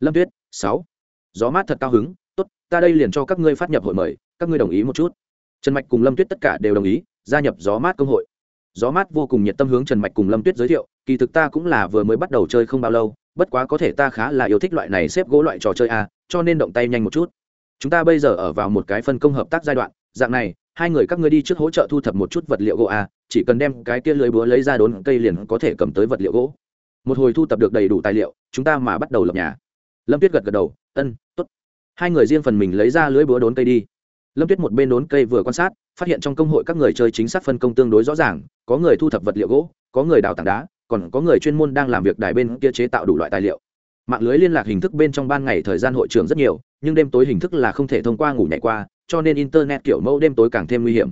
Lâm tuyết sáu. Gió mát thật cao hứng t ố t ta đây liền cho các ngươi phát nhập hội mời các ngươi đồng ý một chút. Trần mạch cùng lâm tuyết tất cả đều đồng ý, gia nhập gió mát công hội. Gió mát vô cùng nhiệt tâm hướng trần mạch cùng lâm tuyết giới thiệu, kỳ thực ta cũng là vừa mới bắt đầu chơi không bao lâu, bất quá có thể ta khá là yêu thích loại này xếp gỗ loại trò chơi a cho nên động tay nhanh một chút. Chúng ta bây giờ ở vào một cái phân công hợp tác giai đoạn, dạng này, hai người các ngươi đi trước hỗ trợ thu thập một chút vật liệu gỗ a chỉ cần đem cái kia lưới búa lấy ra đốn cây liền có thể cầm tới vật liệu gỗ. Một hồi thu thập được đầy đủ tài liệu, chúng ta mà bắt đầu lập nhà. Lâm tuyết gật gật đầu, ân t ố t hai người riêng phần mình lấy ra lưới búa đốn cây đi lâm tuyết một bên đốn cây vừa quan sát, phát hiện trong công hội các người chơi chính xác phân công tương đối rõ ràng, có người thu thập vật liệu gỗ, có người đào tảng đá, còn có người chuyên môn đang làm việc đài bên kia chế tạo đủ loại tài liệu. Mạng lưới liên lạc hình thức bên trong ban ngày thời gian hội trường rất nhiều, nhưng đêm tối hình thức là không thể thông qua ngủ nhảy qua, cho nên internet kiểu mẫu đêm tối càng thêm nguy hiểm.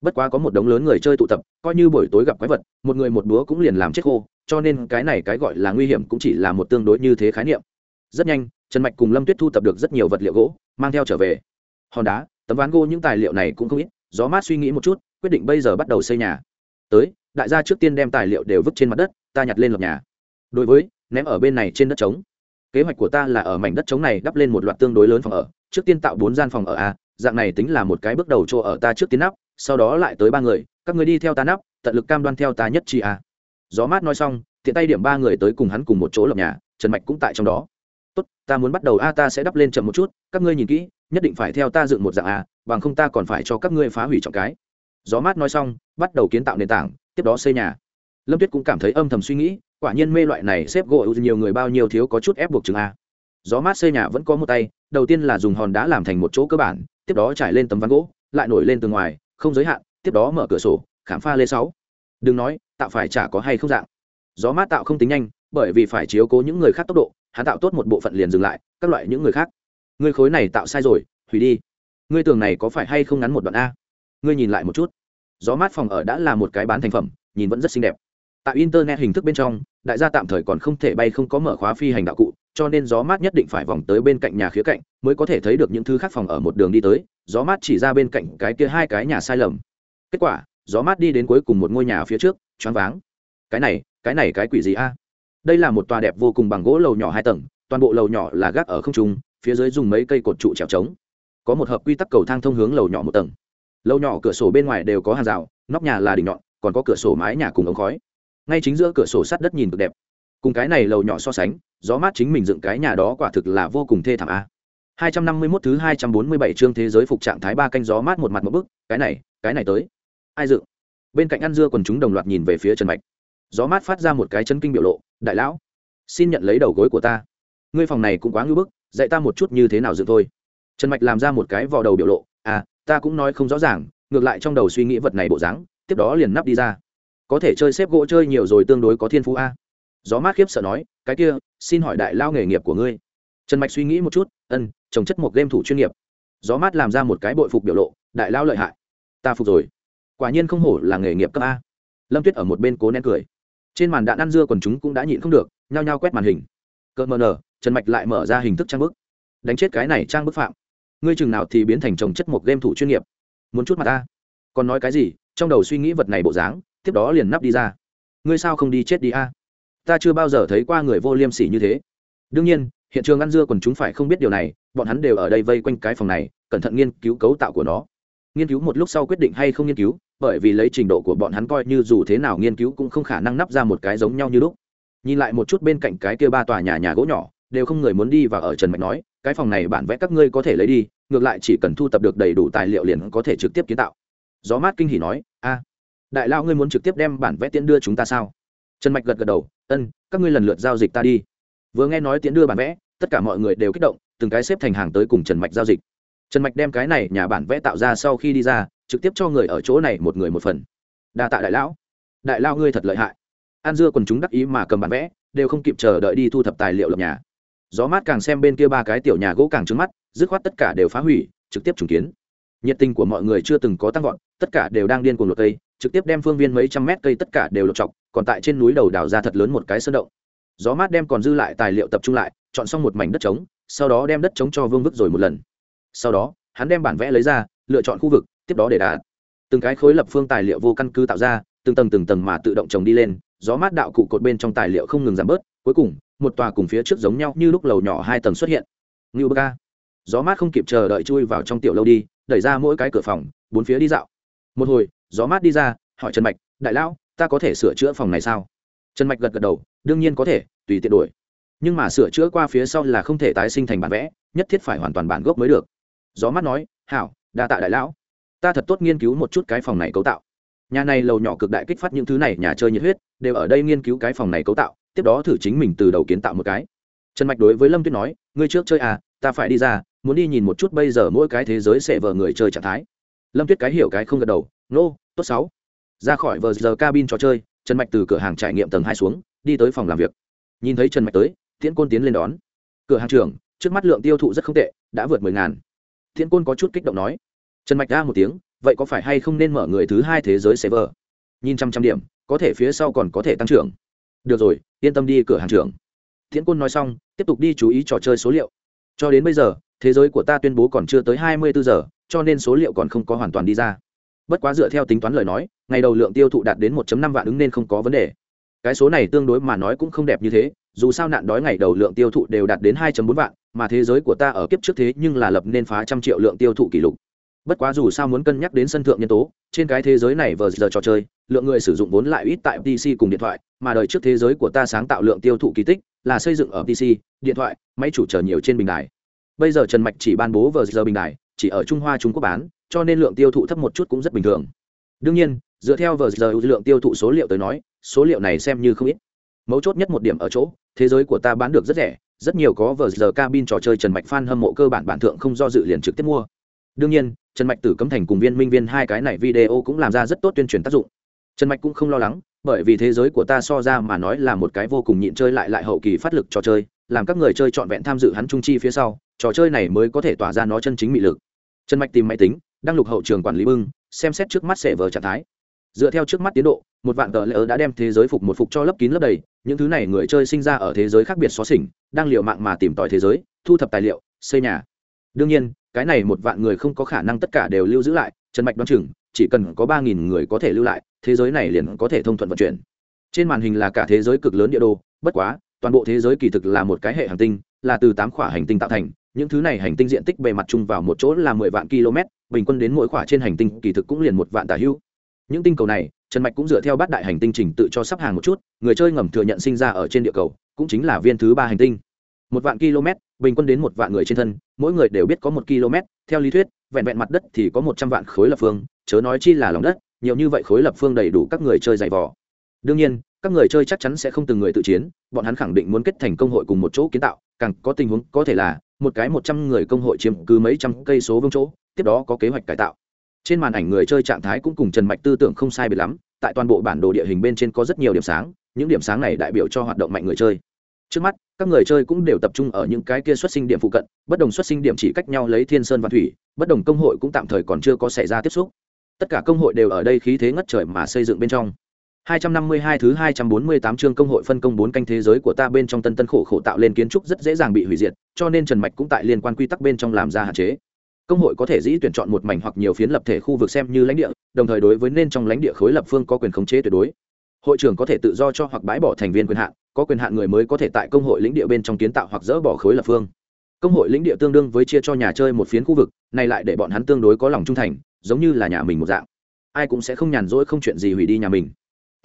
Bất quá có một đống lớn người chơi tụ tập, coi như buổi tối gặp quái vật, một người một búa cũng liền làm chết khô, cho nên cái này cái gọi là nguy hiểm cũng chỉ là một tương đối như thế khái niệm. Rất nhanh, trần mạch cùng lâm tuyết thu tập được rất nhiều vật liệu gỗ, mang theo trở về. Hòn đá tấm ván gỗ những tài liệu này cũng không ít, gió mát suy nghĩ một chút, quyết định bây giờ bắt đầu xây nhà. Tới, đại gia trước tiên đem tài liệu đều vứt trên mặt đất, ta nhặt lên lập nhà. Đối với, ném ở bên này trên đất trống. Kế hoạch của ta là ở mảnh đất trống này đắp lên một loạt tương đối lớn phòng ở, trước tiên tạo bốn gian phòng ở a, dạng này tính là một cái bước đầu chỗ ở ta trước tiên nắp, sau đó lại tới ba người, các người đi theo ta nắp, tận lực cam đoan theo ta nhất chi a. Gió mát nói xong, tiện tay điểm ba người tới cùng hắn cùng một chỗ lập nhà, trần mạch cũng tại trong đó. Tốt, ta muốn bắt đầu a, ta sẽ đắp lên chậm một chút, các ngươi nhìn kỹ nhất định phải theo ta dựng một dạng a, bằng không ta còn phải cho các ngươi phá hủy trọng cái. Gió mát nói xong, bắt đầu kiến tạo nền tảng, tiếp đó xây nhà. Lâm tuyết cũng cảm thấy âm thầm suy nghĩ, quả nhiên mê loại này xếp gỗ nhiều người bao nhiêu thiếu có chút ép buộc chừng a. Gió mát xây nhà vẫn có một tay, đầu tiên là dùng hòn đá làm thành một chỗ cơ bản, tiếp đó trải lên tấm ván gỗ, lại nổi lên từ ngoài, không giới hạn, tiếp đó mở cửa sổ khám pha lê sáu. Đừng nói, tạo phải chả có hay không dạng. Gió mát tạo không tính nhanh, bởi vì phải chiếu cố những người khác tốc độ, hắn tạo tốt một bộ phận liền dừng lại, các loại những người khác ngươi khối này tạo sai rồi, hủy đi. Ngươi tường này có phải hay không ngắn một đoạn a? Ngươi nhìn lại một chút. Gió mát phòng ở đã là một cái bán thành phẩm, nhìn vẫn rất xinh đẹp. Tại internet hình thức bên trong, đại gia tạm thời còn không thể bay không có mở khóa phi hành đạo cụ, cho nên gió mát nhất định phải vòng tới bên cạnh nhà khía cạnh, mới có thể thấy được những thứ khác phòng ở một đường đi tới, gió mát chỉ ra bên cạnh cái kia hai cái nhà sai lầm. Kết quả, gió mát đi đến cuối cùng một ngôi nhà phía trước, choáng váng. Cái này cái này cái quỷ gì a? Đây là một tòa đẹp vô cùng bằng gỗ lầu nhỏ hai tầng, toàn bộ lầu nhỏ là gác ở không trung phía dưới dùng mấy cây cột trụ trèo trống. Có một hợp quy tắc cầu thang thông hướng lầu nhỏ một tầng. Lầu nhỏ cửa sổ bên ngoài đều có hàng rào, nóc nhà là đỉnh nhọn, còn có cửa sổ mái nhà cùng ống khói. Ngay chính giữa cửa sổ sắt đất nhìn cực đẹp. Cùng cái này lầu nhỏ so sánh, gió mát chính mình dựng cái nhà đó quả thực là vô cùng thê thảm a. 251 thứ 247 chương thế giới phục trạng thái ba canh gió mát một mặt một bức, cái này cái này tới. Ai dựng? Bên cạnh ăn dưa quần chúng đồng loạt nhìn về phía trần mạch. Gió mát phát ra một cái chân kinh biểu lộ, đại lão, xin nhận lấy đầu gối của ta. Ngươi phòng này cũng quá ngưỡng bức dạy ta một chút như thế nào dựng thôi. Trần mạch làm ra một cái vò đầu biểu lộ à ta cũng nói không rõ ràng, ngược lại trong đầu suy nghĩ vật này bộ dáng, tiếp đó liền nắp đi ra. Có thể chơi xếp gỗ chơi nhiều rồi tương đối có thiên phú a. Gió mát khiếp sợ nói, cái kia, xin hỏi đại lao nghề nghiệp của ngươi. Trần mạch suy nghĩ một chút ân trồng chất một game thủ chuyên nghiệp. Gió mát làm ra một cái bội phục biểu lộ, đại lao lợi hại. Ta phục rồi. Quả nhiên không hổ là nghề nghiệp cấp a. Lâm tuyết ở một bên cố nén cười. Trên màn đạn ăn dưa còn chúng cũng đã nhịn không được, nhao nhao quét màn hình. Cợt mờ nở trần mạch lại mở ra hình thức trang bức. Đánh chết cái này trang bức phạm. Ngươi chừng nào thì biến thành trồng chất một game thủ chuyên nghiệp. Muốn chút mặt ta. Còn nói cái gì, trong đầu suy nghĩ vật này bộ dáng, tiếp đó liền nắp đi ra. Ngươi sao không đi chết đi a? Ta chưa bao giờ thấy qua người vô liêm sỉ như thế. Đương nhiên, hiện trường ăn dưa còn chúng phải không biết điều này, bọn hắn đều ở đây vây quanh cái phòng này, cẩn thận nghiên cứu cấu tạo của nó. Nghiên cứu một lúc sau quyết định hay không nghiên cứu, bởi vì lấy trình độ của bọn hắn coi như dù thế nào nghiên cứu cũng không khả năng nắp ra một cái giống nhau như lúc. Nhìn lại một chút bên cạnh cái kia ba tòa nhà nhà gỗ nhỏ đều không người muốn đi và ở trần mạch nói, cái phòng này bản vẽ các ngươi có thể lấy đi, ngược lại chỉ cần thu tập được đầy đủ tài liệu liền có thể trực tiếp kiến tạo. Gió mát kinh hỉ nói, a, đại lao ngươi muốn trực tiếp đem bản vẽ tiễn đưa chúng ta sao? Trần mạch gật gật đầu, ân, các ngươi lần lượt giao dịch ta đi. Vừa nghe nói tiễn đưa bản vẽ, tất cả mọi người đều kích động, từng cái xếp thành hàng tới cùng trần mạch giao dịch. Trần mạch đem cái này nhà bản vẽ tạo ra sau khi đi ra, trực tiếp cho người ở chỗ này một người một phần. Đa tạ đại lão. Đại lao ngươi thật lợi hại. An dưa còn chúng đắc ý mà cầm bản vẽ, đều không kịp chờ đợi đi thu thập tài liệu lập nhà gió mát càng xem bên kia ba cái tiểu nhà gỗ càng trứng mắt, dứt khoát tất cả đều phá hủy, trực tiếp trùng kiến. Nhiệt tình của mọi người chưa từng có tăng vọt, tất cả đều đang điên cuồng lột cây, trực tiếp đem phương viên mấy trăm mét cây tất cả đều lột chọc, còn tại trên núi đầu đào ra thật lớn một cái sơn động. Gió mát đem còn dư lại tài liệu tập trung lại, chọn xong một mảnh đất trống, sau đó đem đất trống cho vương vức rồi một lần. Sau đó, hắn đem bản vẽ lấy ra, lựa chọn khu vực, tiếp đó để đạt. Từng cái khối lập phương tài liệu vô căn cứ tạo ra, từng tầng từng tầng mà tự động trồng đi lên, gió mát đạo cụ cột bên trong tài liệu không ngừng giảm bớt, cuối cùng một tòa cùng phía trước giống nhau như lúc lầu nhỏ hai tầng xuất hiện. Ngưu bơ gió mát không kịp chờ đợi chui vào trong tiểu lâu đi, đẩy ra mỗi cái cửa phòng, bốn phía đi dạo. Một hồi, gió mát đi ra, hỏi trần mạch, đại lão, ta có thể sửa chữa phòng này sao? Trần mạch gật gật đầu, đương nhiên có thể, tùy tiện đổi. Nhưng mà sửa chữa qua phía sau là không thể tái sinh thành bản vẽ, nhất thiết phải hoàn toàn bản gốc mới được. Gió mát nói, hảo, đa tạ đại lão. Ta thật tốt nghiên cứu một chút cái phòng này cấu tạo. Nhà này lầu nhỏ cực đại kích phát những thứ này, nhà chơi nhiệt huyết, đều ở đây nghiên cứu cái phòng này cấu tạo tiếp đó thử chính mình từ đầu kiến tạo một cái. Trần mạch đối với lâm tuyết nói ngươi trước chơi à ta phải đi ra muốn đi nhìn một chút bây giờ mỗi cái thế giới sẽ vờ người chơi trạng thái. Lâm tuyết cái hiểu cái không gật đầu nô、no, tốt sáu. Ra khỏi vờ giờ cabin trò chơi trần mạch từ cửa hàng trải nghiệm tầng hai xuống đi tới phòng làm việc. Nhìn thấy trần mạch tới tiễn côn tiến lên đón. Cửa hàng trưởng trước mắt lượng tiêu thụ rất không tệ đã vượt mười ngàn. Tiễn côn có chút kích động nói. Trần mạch ra một tiếng vậy có phải hay không nên mở người thứ hai thế giới server? Nhìn trăm trăm điểm có thể phía sau còn có thể tăng trưởng. Được rồi yên tâm đi cửa hàng trưởng. Thiện côn nói xong, tiếp tục đi chú ý trò chơi số liệu. Cho đến bây giờ, thế giới của ta tuyên bố còn chưa tới hai mươi bốn giờ, cho nên số liệu còn không có hoàn toàn đi ra. Bất quá dựa theo tính toán lời nói, ngày đầu lượng tiêu thụ đạt đến 1 năm vạn ứng nên không có vấn đề. Cái số này tương đối mà nói cũng không đẹp như thế, dù sao nạn đói ngày đầu lượng tiêu thụ đều đạt đến 2 bốn vạn, mà thế giới của ta ở kiếp trước thế nhưng là lập nên phá trăm triệu lượng tiêu thụ kỷ lục bất quá dù sao muốn cân nhắc đến sân thượng nhân tố, trên cái thế giới này vờ giờ trò chơi, lượng người sử dụng vốn lại ít tại pc cùng điện thoại, mà đời trước thế giới của ta sáng tạo lượng tiêu thụ kỳ tích là xây dựng ở pc điện thoại, máy chủ trở nhiều trên bình đài. Bây giờ trần mạch chỉ ban bố vờ giờ bình đài, chỉ ở trung hoa trung quốc bán, cho nên lượng tiêu thụ thấp một chút cũng rất bình thường. Đương nhiên, dựa theo vờ giờ lượng tiêu thụ số liệu tới nói, số liệu này xem như không ít. Mấu chốt nhất một điểm ở chỗ, thế giới của ta bán được rất rẻ, rất nhiều có vờ giờ cabin trò chơi trần mạch f a n hâm mộ cơ bản bản thượng không do dự liền trực tiếp mua đương nhiên, trần mạch tử cấm thành cùng viên minh viên hai cái này video cũng làm ra rất tốt tuyên truyền tác dụng. Trần mạch cũng không lo lắng, bởi vì thế giới của ta so ra mà nói là một cái vô cùng nhịn chơi lại lại hậu kỳ phát lực trò chơi, làm các người chơi trọn vẹn tham dự hắn trung chi phía sau, trò chơi này mới có thể tỏa ra nó chân chính mị lực. Trần mạch tìm máy tính, đăng lục hậu trường quản lý bưng, xem xét trước mắt sẽ vờ trạng thái. Dựa theo trước mắt tiến độ, một vạn tờ lỡ đã đem thế giới phục một phục cho lấp kín lấp đầy, những thứ này người chơi sinh ra ở thế giới khác biệt xóa xỉnh, đang liều mạng mà tìm tòi thế giới, thu thập tài liệu, xây nhà. Đương nhiên cái này một vạn người không có khả năng tất cả đều lưu giữ lại, trần mạch đoán chừng, chỉ cần có ba nghìn người có thể lưu lại, thế giới này liền có thể thông thuận vận chuyển. Trên màn hình là cả thế giới cực lớn địa đồ, bất quá, toàn bộ thế giới kỳ thực là một cái hệ hành tinh, là từ tám khỏa hành tinh tạo thành, những thứ này hành tinh diện tích bề mặt chung vào một chỗ là mười vạn km bình quân đến mỗi khỏa trên hành tinh kỳ thực cũng liền một vạn tả hữu những tinh cầu này, trần mạch cũng dựa theo bát đại hành tinh trình tự cho sắp hàng một chút, người chơi ngầm thừa nhận sinh ra ở trên địa cầu, cũng chính là viên thứ ba hành tinh. Một vạn km bình quân đến một vạn người trên thân, mỗi người đều biết có một km, theo lý thuyết, vẹn vẹn mặt đất thì có một trăm vạn khối lập phương, chớ nói chi là lòng đất, nhiều như vậy khối lập phương đầy đủ các người chơi dày vò. Đương nhiên, các người chơi chắc chắn sẽ không từng người tự chiến, bọn hắn khẳng định muốn kết thành công hội cùng một chỗ kiến tạo, càng có tình huống, có thể là, một cái một trăm người công hội chiếm cứ mấy trăm cây số vương chỗ, tiếp đó có kế hoạch cải tạo. Trên màn ảnh người chơi trạng thái cũng cùng trần mạch tư tưởng không sai biệt lắm, tại toàn bộ bản đồ địa hình bên trên có rất nhiều điểm sáng, những điểm sáng này đại biểu cho hoạt động mạnh người chơi trước mắt các người chơi cũng đều tập trung ở những cái kia xuất sinh điểm phụ cận bất đồng xuất sinh điểm chỉ cách nhau lấy thiên sơn và thủy bất đồng công hội cũng tạm thời còn chưa có xảy ra tiếp xúc tất cả công hội đều ở đây khí thế ngất trời mà xây dựng bên trong 252 thứ 248 chương công hội phân công bốn canh thế giới của ta bên trong tân tân khổ khổ tạo lên kiến trúc rất dễ dàng bị hủy diệt, cho nên Trần Mạch cũng tại liên quan quy tắc bên trong làm ra hạn chế. Công hội có thể dĩ tuyển chọn một mảnh hoặc nhiều phiến lập thể khu vực xem như lãnh địa, đồng thời đối với nên trong lãnh địa khối lập phương có quyền khống chế tuyệt đối. Hội trưởng có thể tự do cho hoặc bãi bỏ thành viên quyền hạn, có quyền hạn người mới có thể tại công hội lĩnh địa bên trong kiến tạo hoặc dỡ bỏ khối lập phương. Công hội lĩnh địa tương đương với chia cho nhà chơi một phiến khu vực, này lại để bọn hắn tương đối có lòng trung thành, giống như là nhà mình một dạng. Ai cũng sẽ không nhàn rỗi không chuyện gì hủy đi nhà mình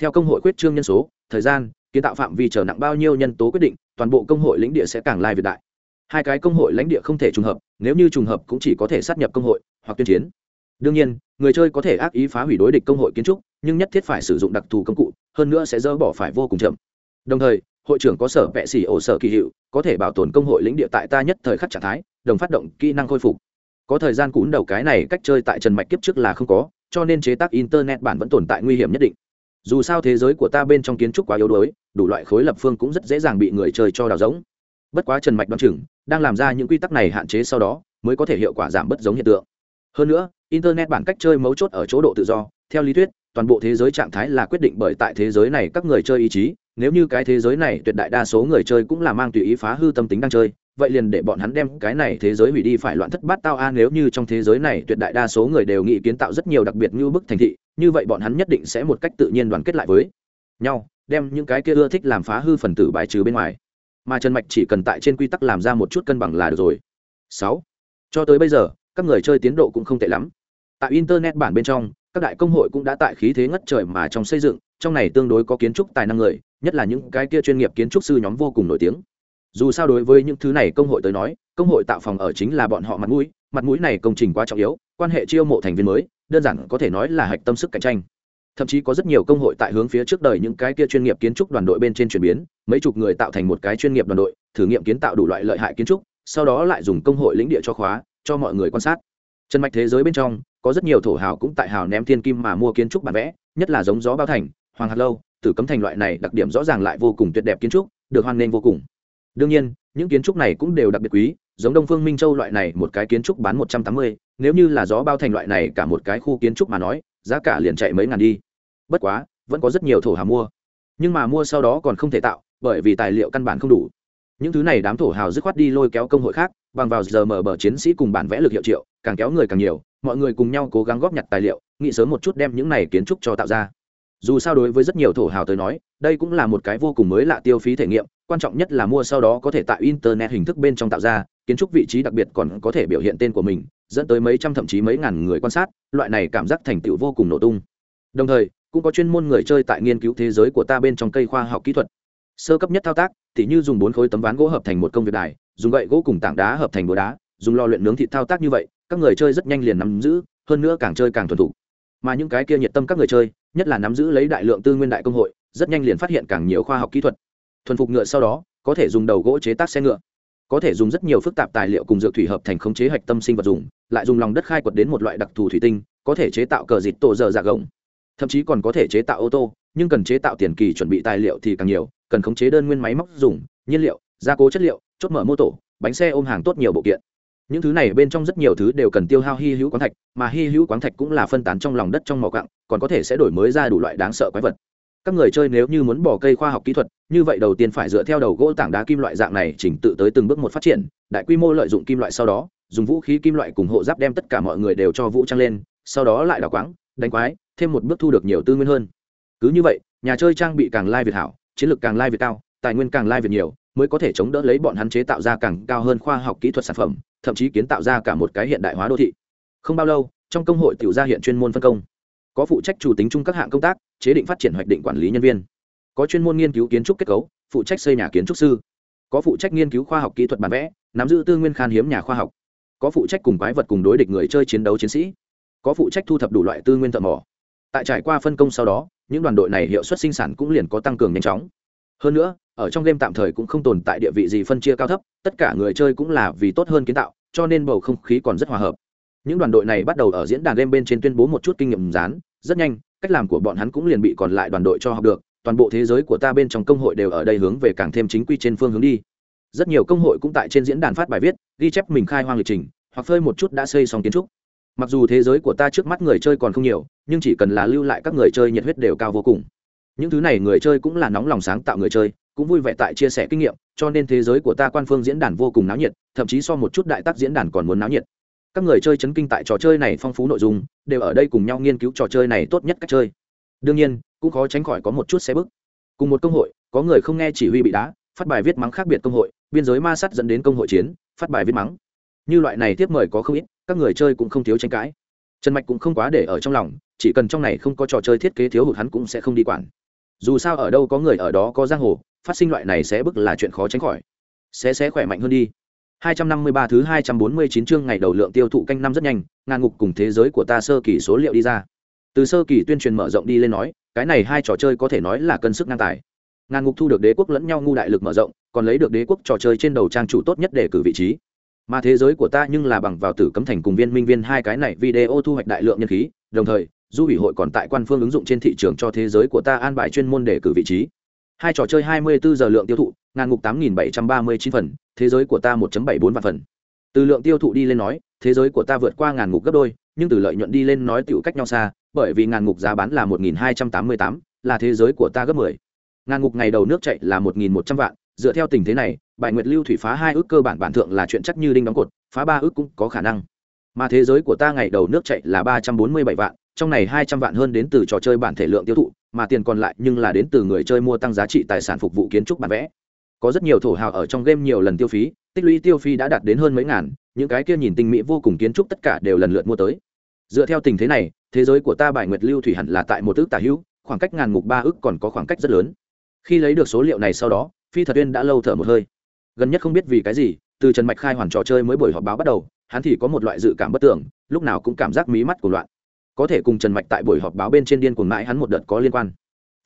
theo công hội quyết trương nhân số thời gian kiến tạo phạm vi trở nặng bao nhiêu nhân tố quyết định toàn bộ công hội lãnh địa sẽ càng lai việt đại hai cái công hội lãnh địa không thể trùng hợp nếu như trùng hợp cũng chỉ có thể sát nhập công hội hoặc tuyên chiến đương nhiên người chơi có thể ác ý phá hủy đối địch công hội kiến trúc nhưng nhất thiết phải sử dụng đặc thù công cụ hơn nữa sẽ dỡ bỏ phải vô cùng chậm đồng thời, hội trưởng có sở vệ xỉ ổ sở kỳ hiệu, có thể bảo tồn công hội lĩnh địa tại ta nhất thời khắc trạng thái, đồng phát động kỹ năng khôi phục. Có thời gian cún đầu cái này cách chơi tại trần mạch kiếp trước là không có, cho nên chế tác internet bản vẫn tồn tại nguy hiểm nhất định. Dù sao thế giới của ta bên trong kiến trúc quá yếu đuối, đủ loại khối lập phương cũng rất dễ dàng bị người chơi cho đào giống bất quá trần mạch đoán chừng, đang làm ra những quy tắc này hạn chế sau đó, mới có thể hiệu quả giảm bất giống hiện tượng. Hơn nữa, internet bản cách chơi mấu chốt ở chỗ độ tự do, theo lý thuyết, toàn bộ thế giới trạng thái là quyết định bởi tại thế giới này các người chơi ý chí nếu như cái thế giới này tuyệt đại đa số người chơi cũng là mang tùy ý phá hư tâm tính đang chơi, vậy liền để bọn hắn đem cái này thế giới hủy đi phải loạn thất bát tao a. Nếu như trong thế giới này tuyệt đại đa số người đều nghĩ kiến tạo rất nhiều đặc biệt như bức thành thị, như vậy bọn hắn nhất định sẽ một cách tự nhiên đoàn kết lại với nhau, đem những cái kia ưa thích làm phá hư phần tử bài trừ bên ngoài. Mà trần mạch chỉ cần tại trên quy tắc làm ra một chút cân bằng là được rồi. Sáu. Cho tới bây giờ, các người chơi tiến độ cũng không tệ lắm. Tại internet bản bên trong, các đại công hội cũng đã tại khí thế ngất trời mà trong xây dựng trong này tương đối có kiến trúc tài năng người, nhất là những cái kia chuyên nghiệp kiến trúc sư nhóm vô cùng nổi tiếng. Dù sao đối với những thứ này công hội tới nói, công hội tạo phòng ở chính là bọn họ mặt mũi mặt mũi này công trình quá trọng yếu, quan hệ chiêu mộ thành viên mới, đơn giản có thể nói là hạch tâm sức cạnh tranh. Thậm chí có rất nhiều công hội tại hướng phía trước đời những cái kia chuyên nghiệp kiến trúc đoàn đội bên trên chuyển biến, mấy chục người tạo thành một cái chuyên nghiệp đoàn đội, thử nghiệm kiến tạo đủ loại lợi hại kiến trúc, sau đó lại dùng công hội lĩnh địa cho khóa, cho mọi người quan sát. Chân mạch thế giới bên trong, có rất nhiều thổ hào cũng tại hào ném thiên kim mà mua kiến trúc bản vẽ, nhất là giống gió bao thành hoàng hạt lâu, tử cấm thành loại này đặc điểm rõ ràng lại vô cùng tuyệt đẹp kiến trúc, được hoan nghênh vô cùng. Đương nhiên, những kiến trúc này cũng đều đặc biệt quý, giống đông phương minh châu loại này một cái kiến trúc bán một trăm tám mươi, nếu như là gió bao thành loại này cả một cái khu kiến trúc mà nói, giá cả liền chạy mấy ngàn đi. Bất quá, vẫn có rất nhiều thổ hào mua. Nhưng mà mua sau đó còn không thể tạo, bởi vì tài liệu căn bản không đủ. Những thứ này đám thổ hào dứt khoát đi lôi kéo công hội khác, bằng vào giờ mở bờ chiến sĩ cùng bản vẽ lực hiệu triệu, càng kéo người càng nhiều, mọi người cùng nhau cố gắng góp nhặt tài liệu, nghĩ sớm một chút đem những này kiến trúc cho tạo ra dù sao đối với rất nhiều thổ hào tới nói, đây cũng là một cái vô cùng mới lạ tiêu phí thể nghiệm, quan trọng nhất là mua sau đó có thể tại internet hình thức bên trong tạo ra, kiến trúc vị trí đặc biệt còn có thể biểu hiện tên của mình, dẫn tới mấy trăm thậm chí mấy ngàn người quan sát, loại này cảm giác thành tựu vô cùng nổ tung. Đồng thời, cũng có chuyên môn người chơi tại nghiên cứu thế giới của ta bên trong cây khoa học kỹ thuật. Sơ cấp nhất thao tác, thì như dùng bốn khối tấm ván gỗ hợp thành một công việc đài, dùng gậy gỗ cùng tảng đá hợp thành búa đá, dùng lò luyện nướng thịt thao tác như vậy, các người chơi rất nhanh liền nắm giữ, hơn nữa càng chơi càng thuần thục. Mà những cái kia nhiệt tâm các người chơi nhất là nắm giữ lấy đại lượng tư nguyên đại công hội, rất nhanh liền phát hiện càng nhiều khoa học kỹ thuật. Thuần phục ngựa sau đó, có thể dùng đầu gỗ chế tác xe ngựa, có thể dùng rất nhiều phức tạp tài liệu cùng dược thủy hợp thành khống chế hạch tâm sinh vật dùng, lại dùng lòng đất khai quật đến một loại đặc thù thủy tinh, có thể chế tạo cờ dịt tổ dở dạ gồng. Thậm chí còn có thể chế tạo ô tô, nhưng cần chế tạo tiền kỳ chuẩn bị tài liệu thì càng nhiều, cần khống chế đơn nguyên máy móc dùng, nhiên liệu, gia cố chất liệu, chốt mở mô tổ, bánh xe ôm hàng tốt nhiều bộ kiện những thứ này bên trong rất nhiều thứ đều cần tiêu hao hy hữu quán thạch, mà hy hữu quán thạch cũng là phân tán trong lòng đất trong mỏ cặng còn có thể sẽ đổi mới ra đủ loại đáng sợ quái vật. Các người chơi nếu như muốn bỏ cây khoa học kỹ thuật, như vậy đầu tiên phải dựa theo đầu gỗ tảng đá kim loại dạng này chỉnh tự tới từng bước một phát triển, đại quy mô lợi dụng kim loại sau đó, dùng vũ khí kim loại cùng hộ giáp đem tất cả mọi người đều cho vũ trang lên, sau đó lại đào quáng, đánh quái, thêm một bước thu được nhiều tư nguyên hơn. Cứ như vậy, nhà chơi trang bị càng lai việt hảo, chiến lược càng lai việt cao, tài nguyên càng lai việt nhiều, mới có thể chống đỡ lấy bọn hắn chế tạo ra càng cao hơn khoa học kỹ thuật sản phẩm thậm chí kiến tạo ra cả một cái hiện đại hóa đô thị. Không bao lâu, trong công hội tiểu gia hiện chuyên môn phân công. Có phụ trách chủ tính chung các hạng công tác, chế định phát triển hoạch định quản lý nhân viên. Có chuyên môn nghiên cứu kiến trúc kết cấu, phụ trách xây nhà kiến trúc sư. Có phụ trách nghiên cứu khoa học kỹ thuật bản vẽ, nắm giữ tư nguyên khan hiếm nhà khoa học. Có phụ trách cùng quái vật cùng đối địch người chơi chiến đấu chiến sĩ. Có phụ trách thu thập đủ loại tư nguyên thợ mỏ. Tại trải qua phân công sau đó, những đoàn đội này hiệu suất sinh sản cũng liền có tăng cường nhanh chóng hơn nữa, ở trong game tạm thời cũng không tồn tại địa vị gì phân chia cao thấp, tất cả người chơi cũng là vì tốt hơn kiến tạo, cho nên bầu không khí còn rất hòa hợp. Những đoàn đội này bắt đầu ở diễn đàn game bên trên tuyên bố một chút kinh nghiệm rán rất nhanh, cách làm của bọn hắn cũng liền bị còn lại đoàn đội cho học được, toàn bộ thế giới của ta bên trong công hội đều ở đây hướng về càng thêm chính quy trên phương hướng đi. Rất nhiều công hội cũng tại trên diễn đàn phát bài viết, ghi chép mình khai hoang lịch trình, hoặc phơi một chút đã xây xong kiến trúc. Mặc dù thế giới của ta trước mắt người chơi còn không nhiều, nhưng chỉ cần là lưu lại các người chơi nhiệt huyết đều cao vô cùng những thứ này người chơi cũng là nóng lòng sáng tạo người chơi, cũng vui vẻ tại chia sẻ kinh nghiệm, cho nên thế giới của ta quan phương diễn đàn vô cùng náo nhiệt, thậm chí so một chút đại tác diễn đàn còn muốn náo nhiệt. Các người chơi chấn kinh tại trò chơi này phong phú nội dung, đều ở đây cùng nhau nghiên cứu trò chơi này tốt nhất cách chơi. Đương nhiên, cũng khó tránh khỏi có một chút xe bức. Cùng một công hội, có người không nghe chỉ huy bị đá, phát bài viết mắng khác biệt công hội, biên giới ma sát dẫn đến công hội chiến, phát bài viết mắng. Như loại này tiếp mời có không ít, các người chơi cũng không thiếu tranh cãi. Trần mạch cũng không quá để ở trong lòng, chỉ cần trong này không có trò chơi thiết kế thiếu hụt hắn cũng sẽ không đi quản dù sao ở đâu có người ở đó có giang hồ phát sinh loại này sẽ bức là chuyện khó tránh khỏi. Sẽ sẽ khỏe mạnh hơn đi. 253 thứ 249 chương ngày đầu lượng tiêu thụ canh năm rất nhanh, ngàn ngục cùng thế giới của ta sơ kỳ số liệu đi ra. từ sơ kỳ tuyên truyền mở rộng đi lên nói cái này hai trò chơi có thể nói là cân sức ngang tài. Ngàn ngục thu được đế quốc lẫn nhau ngu đại lực mở rộng còn lấy được đế quốc trò chơi trên đầu trang chủ tốt nhất để cử vị trí. Mà thế giới của ta nhưng là bằng vào tử cấm thành cùng viên minh viên hai cái này video thu hoạch đại lượng nhân khí đồng thời du ủy hội còn tại quan phương ứng dụng trên thị trường cho thế giới của ta an bài chuyên môn để cử vị trí. Hai trò chơi 24 giờ lượng tiêu thụ ngàn ngục 8.739 phần thế giới của ta 1.74 vạn phần. Từ lượng tiêu thụ đi lên nói thế giới của ta vượt qua ngàn ngục gấp đôi nhưng từ lợi nhuận đi lên nói tiểu cách nhau xa bởi vì ngàn ngục giá bán là 1.288, là thế giới của ta gấp 10. ngàn ngục ngày đầu nước chạy là 1.100 vạn dựa theo tình thế này bại nguyệt lưu thủy phá hai ước cơ bản bản thượng là chuyện chắc như đinh đóng cột phá ba ước cũng có khả năng. Mà thế giới của ta ngày đầu nước chạy là 347 vạn trong này 200 vạn hơn đến từ trò chơi bản thể lượng tiêu thụ, mà tiền còn lại nhưng là đến từ người chơi mua tăng giá trị tài sản phục vụ kiến trúc bản vẽ. Có rất nhiều thổ hào ở trong game nhiều lần tiêu phí, tích lũy tiêu phí đã đạt đến hơn mấy ngàn, những cái kia nhìn tinh mỹ vô cùng kiến trúc tất cả đều lần lượt mua tới. Dựa theo tình thế này, thế giới của ta bài nguyệt lưu thủy hẳn là tại một ước tả hữu, khoảng cách ngàn ngục ba ước còn có khoảng cách rất lớn. Khi lấy được số liệu này sau đó, phi thật uyên đã lâu thở một hơi. Gần nhất không biết vì cái gì, từ trần mạch khai hoàn trò chơi mới buổi họp báo bắt đầu, hắn thì có một loại dự cảm bất tưởng lúc nào cũng cảm giác mí mắt của loạn có thể cùng trần mạch tại buổi họp báo bên trên điên cuồng mãi hắn một đợt có liên quan.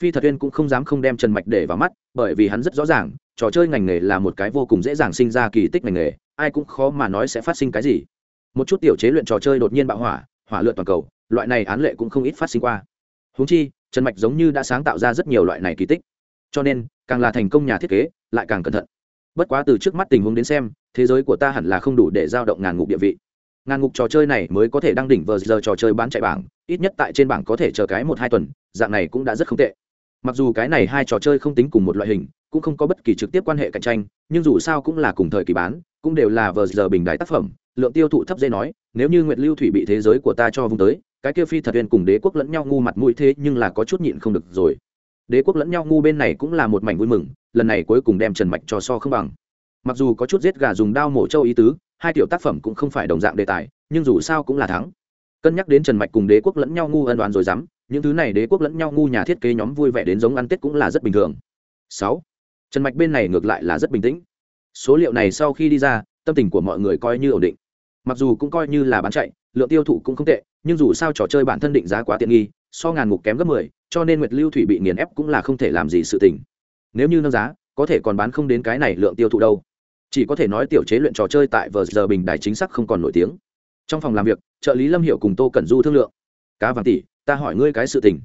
Phi thật uyên cũng không dám không đem trần mạch để vào mắt, bởi vì hắn rất rõ ràng, trò chơi ngành nghề là một cái vô cùng dễ dàng sinh ra kỳ tích ngành nghề, ai cũng khó mà nói sẽ phát sinh cái gì. Một chút tiểu chế luyện trò chơi đột nhiên bạo hỏa hỏa lượn toàn cầu, loại này án lệ cũng không ít phát sinh qua. Húng chi, trần mạch giống như đã sáng tạo ra rất nhiều loại này kỳ tích. Cho nên, càng là thành công nhà thiết kế, lại càng cẩn thận. Bất quá từ trước mắt tình huống đến xem, thế giới của ta hẳn là không đủ để giao động ngàn ngục địa vị ngàn ngục trò chơi này mới có thể đăng đỉnh vờ giờ trò chơi bán chạy bảng, ít nhất tại trên bảng có thể chờ cái một hai tuần, dạng này cũng đã rất không tệ. Mặc dù cái này hai trò chơi không tính cùng một loại hình, cũng không có bất kỳ trực tiếp quan hệ cạnh tranh, nhưng dù sao cũng là cùng thời kỳ bán, cũng đều là vờ giờ bình đại tác phẩm, lượng tiêu thụ thấp dây nói, nếu như nguyệt lưu thủy bị thế giới của ta cho vung tới, cái kia phi thật viên cùng đế quốc lẫn nhau ngu mặt mũi thế nhưng là có chút nhịn không được rồi. Đế quốc lẫn nhau ngu bên này cũng là một mảnh vui mừng, lần này cuối cùng đem trần mạch cho so không bằng. Mặc dù có chút giết gà dùng đao mổ trâu ý tứ hai tiểu tác phẩm cũng không phải đồng dạng đề tài, nhưng dù sao cũng là thắng. Cân nhắc đến trần mạch cùng đế quốc lẫn nhau ngu ân đoán rồi dám, những thứ này đế quốc lẫn nhau ngu nhà thiết kế nhóm vui vẻ đến giống ăn tết cũng là rất bình thường. Sáu, trần mạch bên này ngược lại là rất bình tĩnh. Số liệu này sau khi đi ra, tâm tình của mọi người coi như ổn định. Mặc dù cũng coi như là bán chạy, lượng tiêu thụ cũng không tệ, nhưng dù sao trò chơi bản thân định giá quá tiện nghi, so ngàn ngục kém gấp mười, cho nên nguyệt lưu thủy bị nghiền ép cũng là không thể làm gì sự tình. Nếu như nâng giá, có thể còn bán không đến cái này lượng tiêu thụ đâu chỉ có thể nói tiểu chế luyện trò chơi tại vờ giờ bình đài chính xác không còn nổi tiếng. Trong phòng làm việc, trợ lý lâm hiệu cùng tô cẩn du thương lượng. Cá vàng tỷ, ta hỏi ngươi cái sự tình.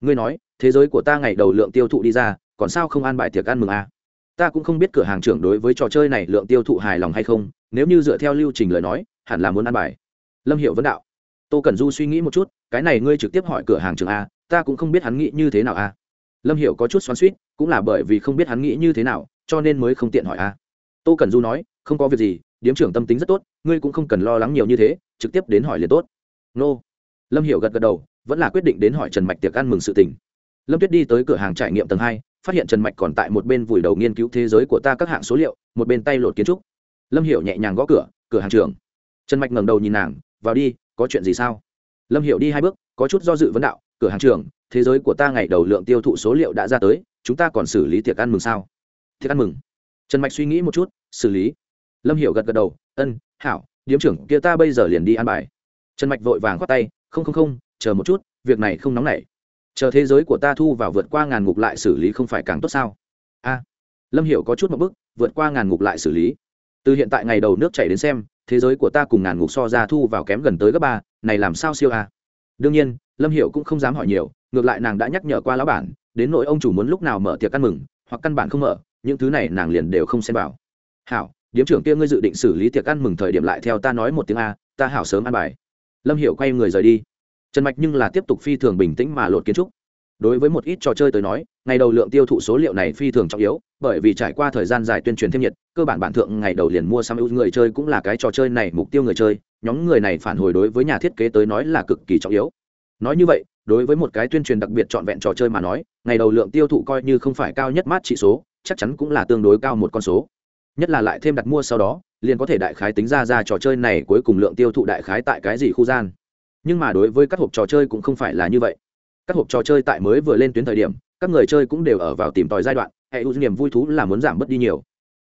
Ngươi nói, thế giới của ta ngày đầu lượng tiêu thụ đi ra, còn sao không an bài tiệc ăn mừng a à? ta cũng không biết cửa hàng trưởng đối với trò chơi này lượng tiêu thụ hài lòng hay không, nếu như dựa theo lưu trình lời nói, hẳn là muốn ăn bài. Lâm hiệu vấn đạo. Tô cẩn du suy nghĩ một chút, cái này ngươi trực tiếp hỏi cửa hàng trưởng a ta cũng không biết hắn nghĩ như thế nào a lâm hiệu có chút xoắn suýt cũng là bởi vì không biết hắn nghĩ như thế nào, cho nên mới không tiện hỏi a tô cần du nói, không có việc gì, điếm trưởng tâm tính rất tốt, ngươi cũng không cần lo lắng nhiều như thế, trực tiếp đến hỏi liền tốt. Nô. Lâm hiểu gật gật đầu, vẫn là quyết định đến hỏi trần mạch tiệc ăn mừng sự tình. Lâm tuyết đi tới cửa hàng trải nghiệm tầng hai, phát hiện trần mạch còn tại một bên vùi đầu nghiên cứu thế giới của ta các hạng số liệu, một bên tay lột kiến trúc. Lâm hiểu nhẹ nhàng gõ cửa cửa hàng trưởng. Trần mạch ngẩng đầu nhìn nàng, vào đi, có chuyện gì sao? Lâm hiểu đi hai bước, có chút do dự vấn đạo, cửa hàng trưởng, thế giới của ta ngày đầu lượng tiêu thụ số liệu đã ra tới, chúng ta còn xử lý tiệc ăn mừng sao? Tiệc ăn mừng? Trần mạch suy nghĩ một chút, xử lý. Lâm hiểu gật gật đầu, ân, hảo, điếm trưởng kia ta bây giờ liền đi ăn bài. Trần mạch vội vàng khoát tay, không không không, chờ một chút, việc này không nóng nảy. Chờ thế giới của ta thu vào vượt qua ngàn ngục lại xử lý không phải càng tốt sao? A. Lâm hiểu có chút một bức, vượt qua ngàn ngục lại xử lý. Từ hiện tại ngày đầu nước chảy đến xem, thế giới của ta cùng ngàn ngục so ra thu vào kém gần tới gấp ba, này làm sao siêu a? Đương nhiên, lâm hiểu cũng không dám hỏi nhiều, ngược lại nàng đã nhắc nhở qua lão bản, đến nỗi ông chủ muốn lúc nào mở tiệc ăn mừng, hoặc căn bản không mở những thứ này nàng liền đều không xem vào. Hảo, điếm trưởng kia ngươi dự định xử lý tiệc ăn mừng thời điểm lại theo ta nói một tiếng a, ta hảo sớm ăn bài. Lâm hiểu quay người rời đi. Trần mạch nhưng là tiếp tục phi thường bình tĩnh mà lột kiến trúc. Đối với một ít trò chơi tới nói, ngày đầu lượng tiêu thụ số liệu này phi thường trọng yếu, bởi vì trải qua thời gian dài tuyên truyền thêm nhiệt, cơ bản bản thượng ngày đầu liền mua xăm ưu người chơi cũng là cái trò chơi này mục tiêu người chơi, nhóm người này phản hồi đối với nhà thiết kế tới nói là cực kỳ trọng yếu. Nói như vậy, đối với một cái tuyên truyền đặc biệt trọn vẹn trò chơi mà nói, ngày đầu lượng tiêu thụ coi như không phải cao nhất mát trị số chắc chắn cũng là tương đối cao một con số. Nhất là lại thêm đặt mua sau đó, liền có thể đại khái tính ra ra trò chơi này cuối cùng lượng tiêu thụ đại khái tại cái gì khu gian. Nhưng mà đối với các hộp trò chơi cũng không phải là như vậy. Các hộp trò chơi tại mới vừa lên tuyến thời điểm, các người chơi cũng đều ở vào tìm tòi giai đoạn, hệ ưu niềm vui thú là muốn giảm bớt đi nhiều.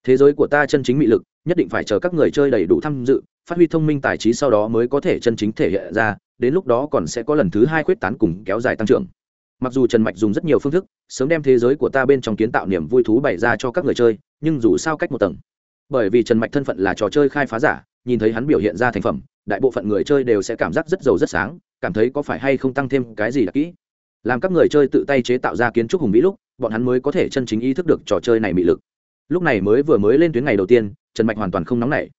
Thế giới của ta chân chính mị lực, nhất định phải chờ các người chơi đầy đủ tham dự, phát huy thông minh tài trí sau đó mới có thể chân chính thể hiện ra, đến lúc đó còn sẽ có lần thứ hai khuyết tán cùng kéo dài tăng trưởng mặc dù trần mạch dùng rất nhiều phương thức sớm đem thế giới của ta bên trong kiến tạo niềm vui thú bày ra cho các người chơi nhưng dù sao cách một tầng. Bởi vì trần mạch thân phận là trò chơi khai phá giả nhìn thấy hắn biểu hiện ra thành phẩm đại bộ phận người chơi đều sẽ cảm giác rất giàu rất sáng cảm thấy có phải hay không tăng thêm cái gì đặc kỹ. Làm các người chơi tự tay chế tạo ra kiến trúc hùng vĩ lúc bọn hắn mới có thể chân chính ý thức được trò chơi này mị lực. Lúc này mới vừa mới lên tuyến ngày đầu tiên trần mạch hoàn toàn không nóng nảy.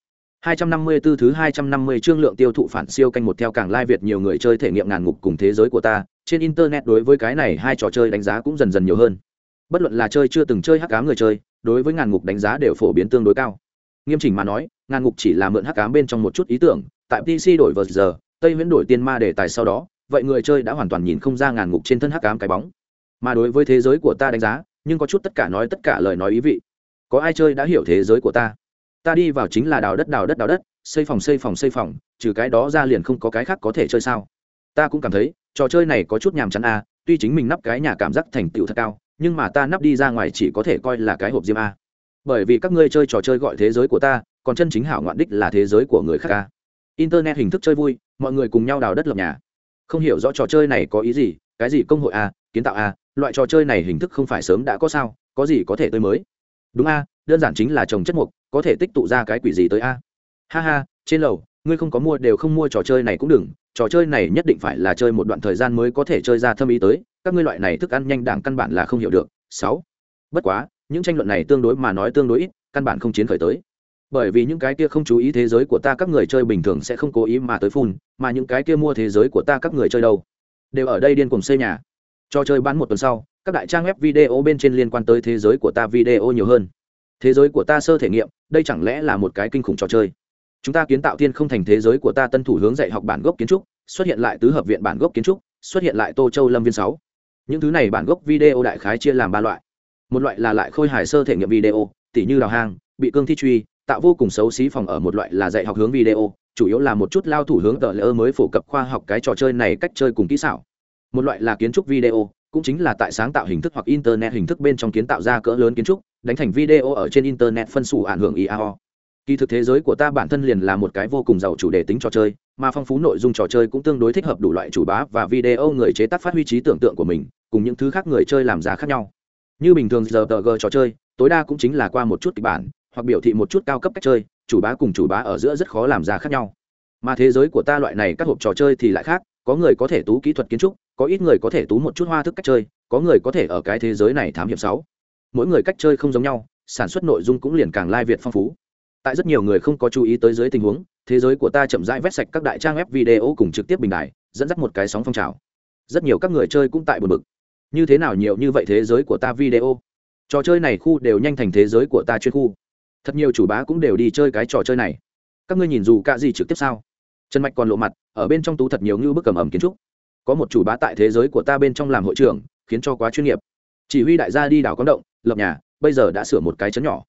254 thứ 250 chương lượng tiêu thụ phản siêu canh một theo càng lai việt nhiều người chơi thể nghiệm ngàn ngục cùng thế giới của ta, trên internet đối với cái này hai trò chơi đánh giá cũng dần dần nhiều hơn. Bất luận là chơi chưa từng chơi hắc ám người chơi, đối với ngàn ngục đánh giá đều phổ biến tương đối cao. Nghiêm chỉnh mà nói, ngàn ngục chỉ là mượn hắc ám bên trong một chút ý tưởng, tại PC đổi vờ giờ, Tây Viễn đổi tiên ma để tài sau đó, vậy người chơi đã hoàn toàn nhìn không ra ngàn ngục trên thân hắc ám cái bóng. Mà đối với thế giới của ta đánh giá, nhưng có chút tất cả nói tất cả lời nói ý vị. Có ai chơi đã hiểu thế giới của ta? ta đi vào chính là đào đất đào đất đào đất xây phòng xây phòng xây phòng trừ cái đó ra liền không có cái khác có thể chơi sao ta cũng cảm thấy trò chơi này có chút nhàm chán a, tuy chính mình nắp cái nhà cảm giác thành tựu thật cao, nhưng mà ta nắp đi ra ngoài chỉ có thể coi là cái hộp diêm a. Bởi vì các ngươi chơi trò chơi gọi thế giới của ta, còn chân chính hảo ngoạn đích là thế giới của người khác a. Internet hình thức chơi vui, mọi người cùng nhau đào đất lập nhà. Không hiểu rõ trò chơi này có ý gì, cái gì công hội a, kiến tạo a, loại trò chơi này hình thức không phải sớm đã có sao, có gì có thể tới mới? Đúng a, đơn giản chính là trồng chất mục, có thể tích tụ ra cái quỷ gì tới a. Ha ha, trên lầu, ngươi không có mua đều không mua trò chơi này cũng đừng trò chơi này nhất định phải là chơi một đoạn thời gian mới có thể chơi ra thâm ý tới, các ngươi loại này thức ăn nhanh đảng căn bản là không hiểu được. Sáu, bất quá, những tranh luận này tương đối mà nói tương đối ít, căn bản không chiến khởi tới. Bởi vì những cái kia không chú ý thế giới của ta các người chơi bình thường sẽ không cố ý mà tới phun, mà những cái kia mua thế giới của ta các người chơi đâu. Đều ở đây điên cùng xây nhà. Trò chơi bán một tuần sau, các đại trang web video bên trên liên quan tới thế giới của ta video nhiều hơn. Thế giới của ta sơ thể nghiệm, đây chẳng lẽ là một cái kinh khủng trò chơi? Chúng ta kiến tạo tiên không thành thế giới của ta tân thủ hướng dạy học bản gốc kiến trúc, xuất hiện lại tứ hợp viện bản gốc kiến trúc, xuất hiện lại tô châu lâm viên sáu. Những thứ này bản gốc video đại khái chia làm ba loại. Một loại là lại khôi hài sơ thể nghiệm video, tỉ như đào hang, bị cương thi truy, tạo vô cùng xấu xí phòng ở một loại là dạy học hướng video, chủ yếu là một chút lao thủ hướng tờ lỡ mới phổ cập khoa học cái trò chơi này cách chơi cùng kỹ xảo. Một loại là kiến trúc video, cũng chính là tại sáng tạo hình thức hoặc internet hình thức bên trong kiến tạo ra cỡ lớn kiến trúc, đánh thành video ở trên internet phân xù ảnh hưởng iao kỳ thực thế giới của ta bản thân liền là một cái vô cùng giàu chủ đề tính trò chơi, mà phong phú nội dung trò chơi cũng tương đối thích hợp đủ loại chủ bá và video người chế tác phát huy trí tưởng tượng của mình, cùng những thứ khác người chơi làm ra khác nhau. Như bình thường giờ tờ g trò chơi, tối đa cũng chính là qua một chút kịch bản, hoặc biểu thị một chút cao cấp cách chơi, chủ bá cùng chủ bá ở giữa rất khó làm ra khác nhau. Mà thế giới của ta loại này các hộp trò chơi thì lại khác, có người có thể tú kỹ thuật kiến trúc, có ít người có thể tú một chút hoa thức cách chơi, có người có thể ở cái thế giới này thám hiểm sáu. Mỗi người cách chơi không giống nhau, sản xuất nội dung cũng liền càng lai việt phong phú tại rất nhiều người không có chú ý tới dưới tình huống, thế giới của ta chậm rãi vét sạch các đại trang web video cùng trực tiếp bình đại dẫn dắt một cái sóng phong trào. Rất nhiều các người chơi cũng tại buồn bực. Như thế nào nhiều như vậy thế giới của ta video? Trò chơi này khu đều nhanh thành thế giới của ta chuyên khu. Thật nhiều chủ bá cũng đều đi chơi cái trò chơi này. Các ngươi nhìn dù cả gì trực tiếp sao? Trần mạch còn lộ mặt, ở bên trong tú thật nhiều như bức cầm ẩm kiến trúc. Có một chủ bá tại thế giới của ta bên trong làm hội trưởng, khiến cho quá chuyên nghiệp. Chỉ huy đại gia đi đảo quán động, lập nhà, bây giờ đã sửa một cái chấn nhỏ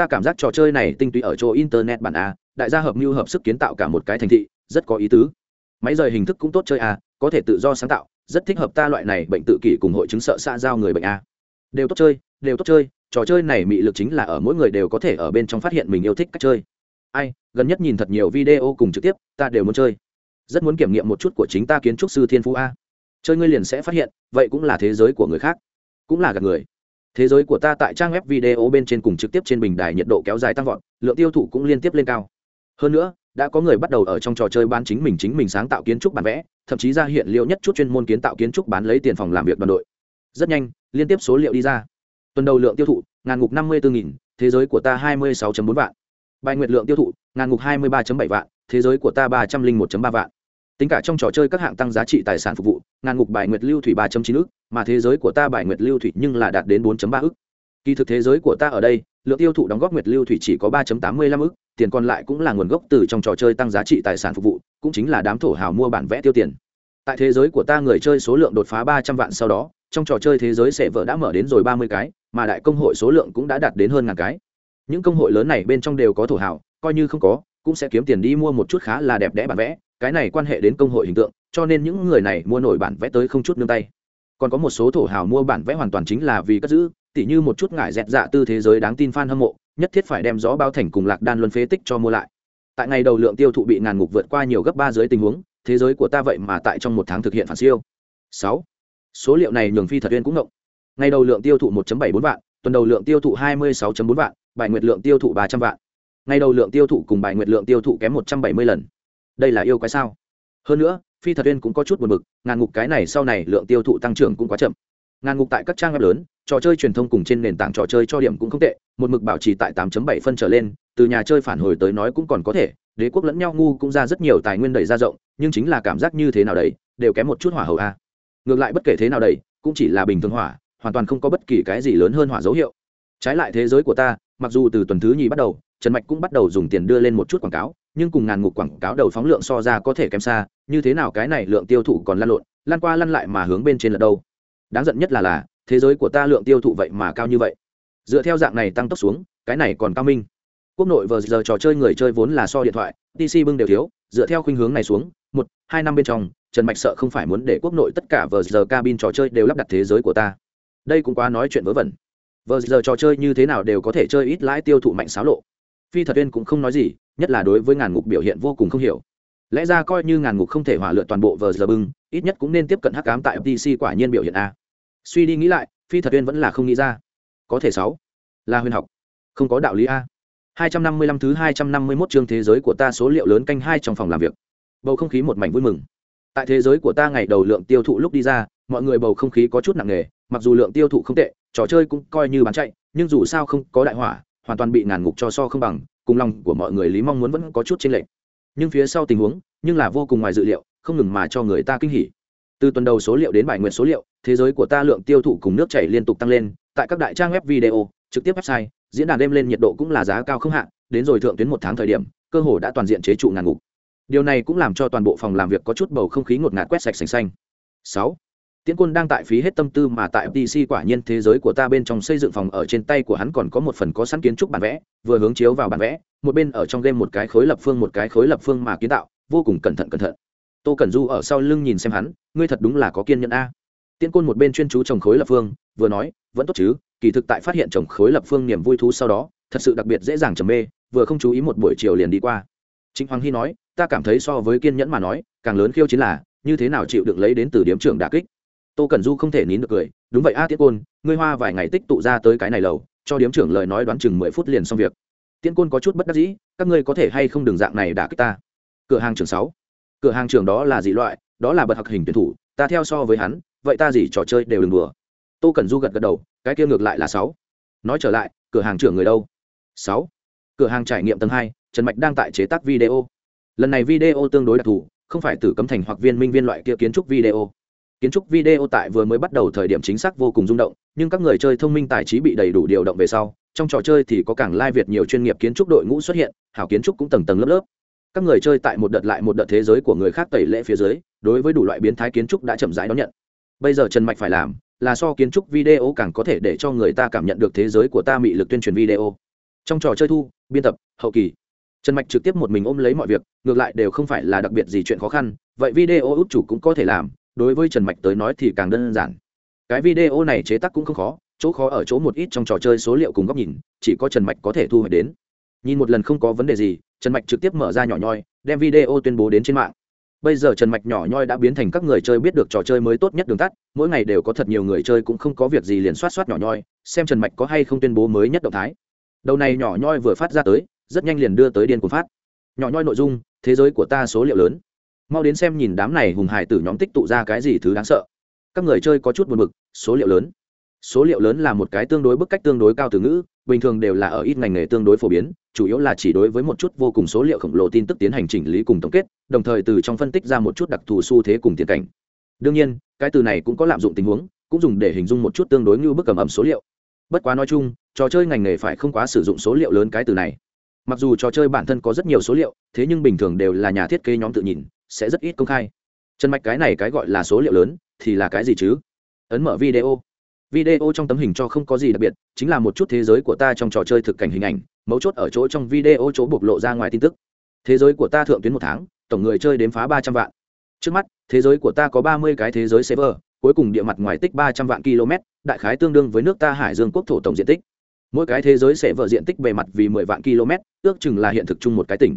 ta cảm giác trò chơi này tinh túy ở chỗ internet bản a, đại gia hợp mưu hợp sức kiến tạo cả một cái thành thị, rất có ý tứ. Máy rời hình thức cũng tốt chơi a, có thể tự do sáng tạo, rất thích hợp ta loại này bệnh tự kỷ cùng hội chứng sợ xa giao người bệnh a. Đều tốt chơi, đều tốt chơi, trò chơi này mị lực chính là ở mỗi người đều có thể ở bên trong phát hiện mình yêu thích cách chơi. Ai, gần nhất nhìn thật nhiều video cùng trực tiếp, ta đều muốn chơi. Rất muốn kiểm nghiệm một chút của chính ta kiến trúc sư thiên phú a. Chơi ngươi liền sẽ phát hiện, vậy cũng là thế giới của người khác, cũng là gạt người thế giới của ta tại trang web video bên trên cùng trực tiếp trên bình đài nhiệt độ kéo dài tăng vọt, lượng tiêu thụ cũng liên tiếp lên cao. Hơn nữa, đã có người bắt đầu ở trong trò chơi bán chính mình chính mình sáng tạo kiến trúc bản vẽ, thậm chí ra hiện liệu nhất chút chuyên môn kiến tạo kiến trúc bán lấy tiền phòng làm việc đoàn đội. Rất nhanh, liên tiếp số liệu đi ra. Tuần đầu lượng tiêu thụ, ngàn ngục năm mươi bốn nghìn, thế giới của ta hai mươi sáu bốn vạn. Bài nguyệt lượng tiêu thụ, ngàn ngục hai mươi ba bảy vạn, thế giới của ta ba trăm linh một ba vạn tính cả trong trò chơi các hạng tăng giá trị tài sản phục vụ ngàn ngục bài nguyệt lưu thủy ba chín ước, mà thế giới của ta bài nguyệt lưu thủy nhưng là đạt đến bốn ba ước. kỳ thực thế giới của ta ở đây lượng tiêu thụ đóng góp nguyệt lưu thủy chỉ có ba tám mươi lăm ước, tiền còn lại cũng là nguồn gốc từ trong trò chơi tăng giá trị tài sản phục vụ cũng chính là đám thổ hào mua bản vẽ tiêu tiền. Tại thế giới của ta người chơi số lượng đột phá ba trăm vạn sau đó trong trò chơi thế giới sẽ vợ đã mở đến rồi ba mươi cái mà đại công hội số lượng cũng đã đạt đến hơn ngàn cái. Những công hội lớn này bên trong đều có thổ hào coi như không có cũng sẽ kiếm tiền đi mua một chút khá là đẹp đẽ bản vẽ cái này quan hệ đến công hội hình tượng, cho nên những người này mua nổi bản vẽ tới không chút nương tay. Còn có một số thổ hào mua bản vẽ hoàn toàn chính là vì cất giữ, tỉ như một chút ngải dẹt dạ tư thế giới đáng tin f a n hâm mộ, nhất thiết phải đem rõ bao thành cùng lạc đan luân phế tích cho mua lại. Tại ngày đầu lượng tiêu thụ bị ngàn ngục vượt qua nhiều gấp ba dưới tình huống, thế giới của ta vậy mà tại trong một tháng thực hiện phản siêu. Sáu. Số liệu này nhường phi thật uyên cũng ngộng. Ngày đầu lượng tiêu thụ 1 bốn vạn, tuần đầu lượng tiêu thụ 26 bốn vạn, bài nguyệt lượng tiêu thụ ba trăm vạn. Ngày đầu lượng tiêu thụ cùng bài nguyệt lượng tiêu thụ kém một trăm bảy mươi lần đây là yêu quái sao? Hơn nữa, phi thật uyên cũng có chút buồn bực, ngàn ngục cái này sau này lượng tiêu thụ tăng trưởng cũng quá chậm. Ngàn ngục tại các trang web lớn, trò chơi truyền thông cùng trên nền tảng trò chơi cho điểm cũng không tệ, một mực bảo trì tại 8.7 phân trở lên, từ nhà chơi phản hồi tới nói cũng còn có thể, đế quốc lẫn nhau ngu cũng ra rất nhiều tài nguyên đẩy ra rộng, nhưng chính là cảm giác như thế nào đấy đều kém một chút hỏa hậu a. Ngược lại bất kể thế nào đấy cũng chỉ là bình thường hỏa, hoàn toàn không có bất kỳ cái gì lớn hơn hỏa dấu hiệu. Trái lại thế giới của ta, mặc dù từ tuần thứ nhì bắt đầu, trần mạch cũng bắt đầu dùng tiền đưa lên một chút quảng cáo nhưng cùng ngàn ngục quảng cáo đầu phóng lượng so ra có thể kém xa, như thế nào cái này lượng tiêu thụ còn lăn lộn lan qua lăn lại mà hướng bên trên là đâu? Đáng giận nhất là là, thế giới của ta lượng tiêu thụ vậy mà cao như vậy. Dựa theo dạng này tăng tốc xuống, cái này còn cao minh. Quốc nội vờ giờ trò chơi người chơi vốn là so điện thoại pc bưng đều thiếu, dựa theo khuynh hướng này xuống, một, hai năm bên trong, trần mạch sợ không phải muốn để quốc nội tất cả vờ giờ cabin trò chơi đều lắp đặt thế giới của ta. Đây cũng quá nói chuyện vớ vẩn. Vờ giờ trò chơi như thế nào đều có thể chơi ít lãi tiêu thụ mạnh xáo lộ. Phi thật uyên cũng không nói gì nhất là đối với ngàn ngục biểu hiện vô cùng không hiểu. Lẽ ra coi như ngàn ngục không thể hỏa lượn toàn bộ vờ giờ bưng ít nhất cũng nên tiếp cận hắc cám tại pc quả nhiên biểu hiện a. Suy đi nghĩ lại phi thật viên vẫn là không nghĩ ra. Có thể sáu. Là huyền học. Không có đạo lý a. 255 thứ 251 chương thế giới của ta số liệu lớn canh hai trong phòng làm việc. Bầu không khí một mảnh vui mừng. Tại thế giới của ta ngày đầu lượng tiêu thụ lúc đi ra, mọi người bầu không khí có chút nặng nề, mặc dù lượng tiêu thụ không tệ, trò chơi cũng coi như bán chạy, nhưng dù sao không có đại hỏa, hoàn toàn bị ngàn ngục cho so không bằng, cùng lòng của mọi người lý mong muốn vẫn có chút chênh lệch. Nhưng phía sau tình huống, nhưng là vô cùng ngoài dự liệu, không ngừng mà cho người ta kinh hỉ. Từ tuần đầu số liệu đến bài nguyện số liệu, thế giới của ta lượng tiêu thụ cùng nước chảy liên tục tăng lên, tại các đại trang web video, trực tiếp website, diễn đàn đêm lên nhiệt độ cũng là giá cao không hạn đến rồi thượng tuyến một tháng thời điểm cơ hồ đã toàn diện chế trụ ngàn ngục điều này cũng làm cho toàn bộ phòng làm việc có chút bầu không khí ngột ngạt quét sạch sành xanh sáu tiễn quân đang tại phí hết tâm tư mà tại pc quả nhiên thế giới của ta bên trong xây dựng phòng ở trên tay của hắn còn có một phần có sẵn kiến trúc bản vẽ, vừa hướng chiếu vào bản vẽ, một bên ở trong game một cái khối lập phương, một cái khối lập phương mà kiến tạo, vô cùng cẩn thận cẩn thận. Tô cẩn du ở sau lưng nhìn xem hắn, ngươi thật đúng là có kiên nhẫn a. Tiễn quân một bên chuyên chú trồng khối lập phương, vừa nói, vẫn tốt chứ, kỳ thực tại phát hiện chồng khối lập phương niềm vui thú sau đó, thật sự đặc biệt dễ dàng trầm mê, vừa không chú ý một buổi chiều liền đi qua. Chính hoàng hy nói, ta cảm thấy so với kiên nhẫn mà nói, càng lớn khiêu chiến là, như thế nào chịu được lấy đến từ điểm trưởng đả kích tô cẩn du không thể nín được cười, đúng vậy a tiết côn, ngươi hoa vài ngày tích tụ ra tới cái này lầu, cho điếm trưởng lời nói đoán chừng mười phút liền xong việc. Tiễn côn có chút bất đắc dĩ, các ngươi có thể hay không đường dạng này đả kích ta? Cửa hàng trưởng sáu. Cửa hàng trưởng đó là gì loại, đó là bậc học hình tuyển thủ, ta theo so với hắn, vậy ta gì trò chơi đều đừng đùa. Tô cẩn du gật gật đầu, cái kia ngược lại là sáu. Nói trở lại, cửa hàng trưởng người đâu? Sáu. Cửa hàng trải nghiệm tầng hai, trần mạch đang tại chế tác video. Lần này video tương đối đặc thù, không phải từ cấm thành hoặc viên minh viên loại kia kiến trúc video kiến trúc video tại vừa mới bắt đầu thời điểm chính xác vô cùng rung động, nhưng các người chơi thông minh tài trí bị đầy đủ điều động về sau, trong trò chơi thì có càng lai việt nhiều chuyên nghiệp kiến trúc đội ngũ xuất hiện, hảo kiến trúc cũng tầng tầng lớp lớp. Các người chơi tại một đợt lại một đợt thế giới của người khác tẩy lễ phía dưới, đối với đủ loại biến thái kiến trúc đã chậm rãi đón nhận. Bây giờ trần mạch phải làm là so kiến trúc video càng có thể để cho người ta cảm nhận được thế giới của ta mị lực tuyên truyền video. Trong trò chơi thu, biên tập, hậu kỳ, trần mạch trực tiếp một mình ôm lấy mọi việc, ngược lại đều không phải là đặc biệt gì chuyện khó khăn, vậy video út chủ cũng có thể làm đối với trần mạch tới nói thì càng đơn giản. Cái video này chế tác cũng không khó, chỗ khó ở chỗ một ít trong trò chơi số liệu cùng góc nhìn, chỉ có trần mạch có thể thu hồi đến. Nhìn một lần không có vấn đề gì, trần mạch trực tiếp mở ra nhỏ nhoi, đem video tuyên bố đến trên mạng. Bây giờ trần mạch nhỏ nhoi đã biến thành các người chơi biết được trò chơi mới tốt nhất đường tắt, mỗi ngày đều có thật nhiều người chơi cũng không có việc gì liền soát soát nhỏ nhoi, xem trần mạch có hay không tuyên bố mới nhất động thái. Đầu này nhỏ nhoi vừa phát ra tới, rất nhanh liền đưa tới điên cuồng phát. Nhỏ nhoi nội dung, thế giới của ta số liệu lớn mau đến xem nhìn đám này hùng hải tử nhóm tích tụ ra cái gì thứ đáng sợ. Các người chơi có chút buồn bực, số liệu lớn. Số liệu lớn là một cái tương đối bức cách tương đối cao từ ngữ, bình thường đều là ở ít ngành nghề tương đối phổ biến, chủ yếu là chỉ đối với một chút vô cùng số liệu khổng lồ tin tức tiến hành chỉnh lý cùng tổng kết, đồng thời từ trong phân tích ra một chút đặc thù xu thế cùng tiền cảnh. Đương nhiên, cái từ này cũng có lạm dụng tình huống, cũng dùng để hình dung một chút tương đối như bức cầm ẩm số liệu. Bất quá nói chung, trò chơi ngành nghề phải không quá sử dụng số liệu lớn cái từ này. Mặc dù trò chơi bản thân có rất nhiều số liệu, thế nhưng bình thường đều là nhà thiết kế nhóm tự nhìn sẽ rất ít công khai. Chân mạch cái này cái gọi là số liệu lớn thì là cái gì chứ? Ấn mở video. Video trong tấm hình cho không có gì đặc biệt, chính là một chút thế giới của ta trong trò chơi thực cảnh hình ảnh, mấu chốt ở chỗ trong video chỗ bộc lộ ra ngoài tin tức. Thế giới của ta thượng tuyến một tháng, tổng người chơi đếm phá ba trăm vạn. Trước mắt, thế giới của ta có ba mươi cái thế giới server, cuối cùng địa mặt ngoài tích ba trăm vạn km, đại khái tương đương với nước ta hải dương quốc thổ tổng diện tích. Mỗi cái thế giới sẽ vợ diện tích bề mặt vì mười vạn km, ước chừng là hiện thực chung một cái tỉnh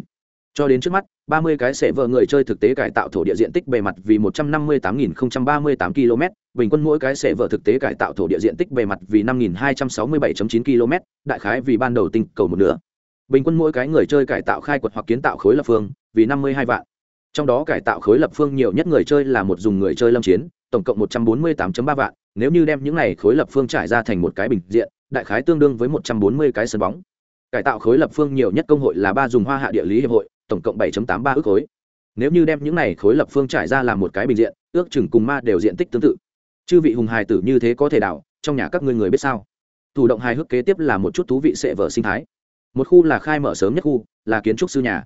cho đến trước mắt 30 cái sẽ vợ người chơi thực tế cải tạo thổ địa diện tích bề mặt vì 158.038 km bình quân mỗi cái sẽ vợ thực tế cải tạo thổ địa diện tích bề mặt vì 5.267.9 km đại khái vì ban đầu tinh cầu một nửa. Bình quân mỗi cái người chơi cải tạo khai quật hoặc kiến tạo khối lập phương vì 52 vạn. Trong đó cải tạo khối lập phương nhiều nhất người chơi là một dùng người chơi lâm chiến, tổng cộng 148.3 vạn. Nếu như đem những này khối lập phương trải ra thành một cái bình diện, đại khái tương đương với 140 cái sân bóng. Cải tạo khối lập phương nhiều nhất công hội là ba dùng hoa hạ địa lý hiệp hội tổng cộng 7.83 ước khối. Nếu như đem những này khối lập phương trải ra làm một cái bình diện, ước chừng cùng ma đều diện tích tương tự. Chư vị hùng hài tử như thế có thể đảo, trong nhà các ngươi người biết sao? Thủ động hài hước kế tiếp là một chút thú vị sẽ vở sinh thái. Một khu là khai mở sớm nhất khu, là kiến trúc sư nhà.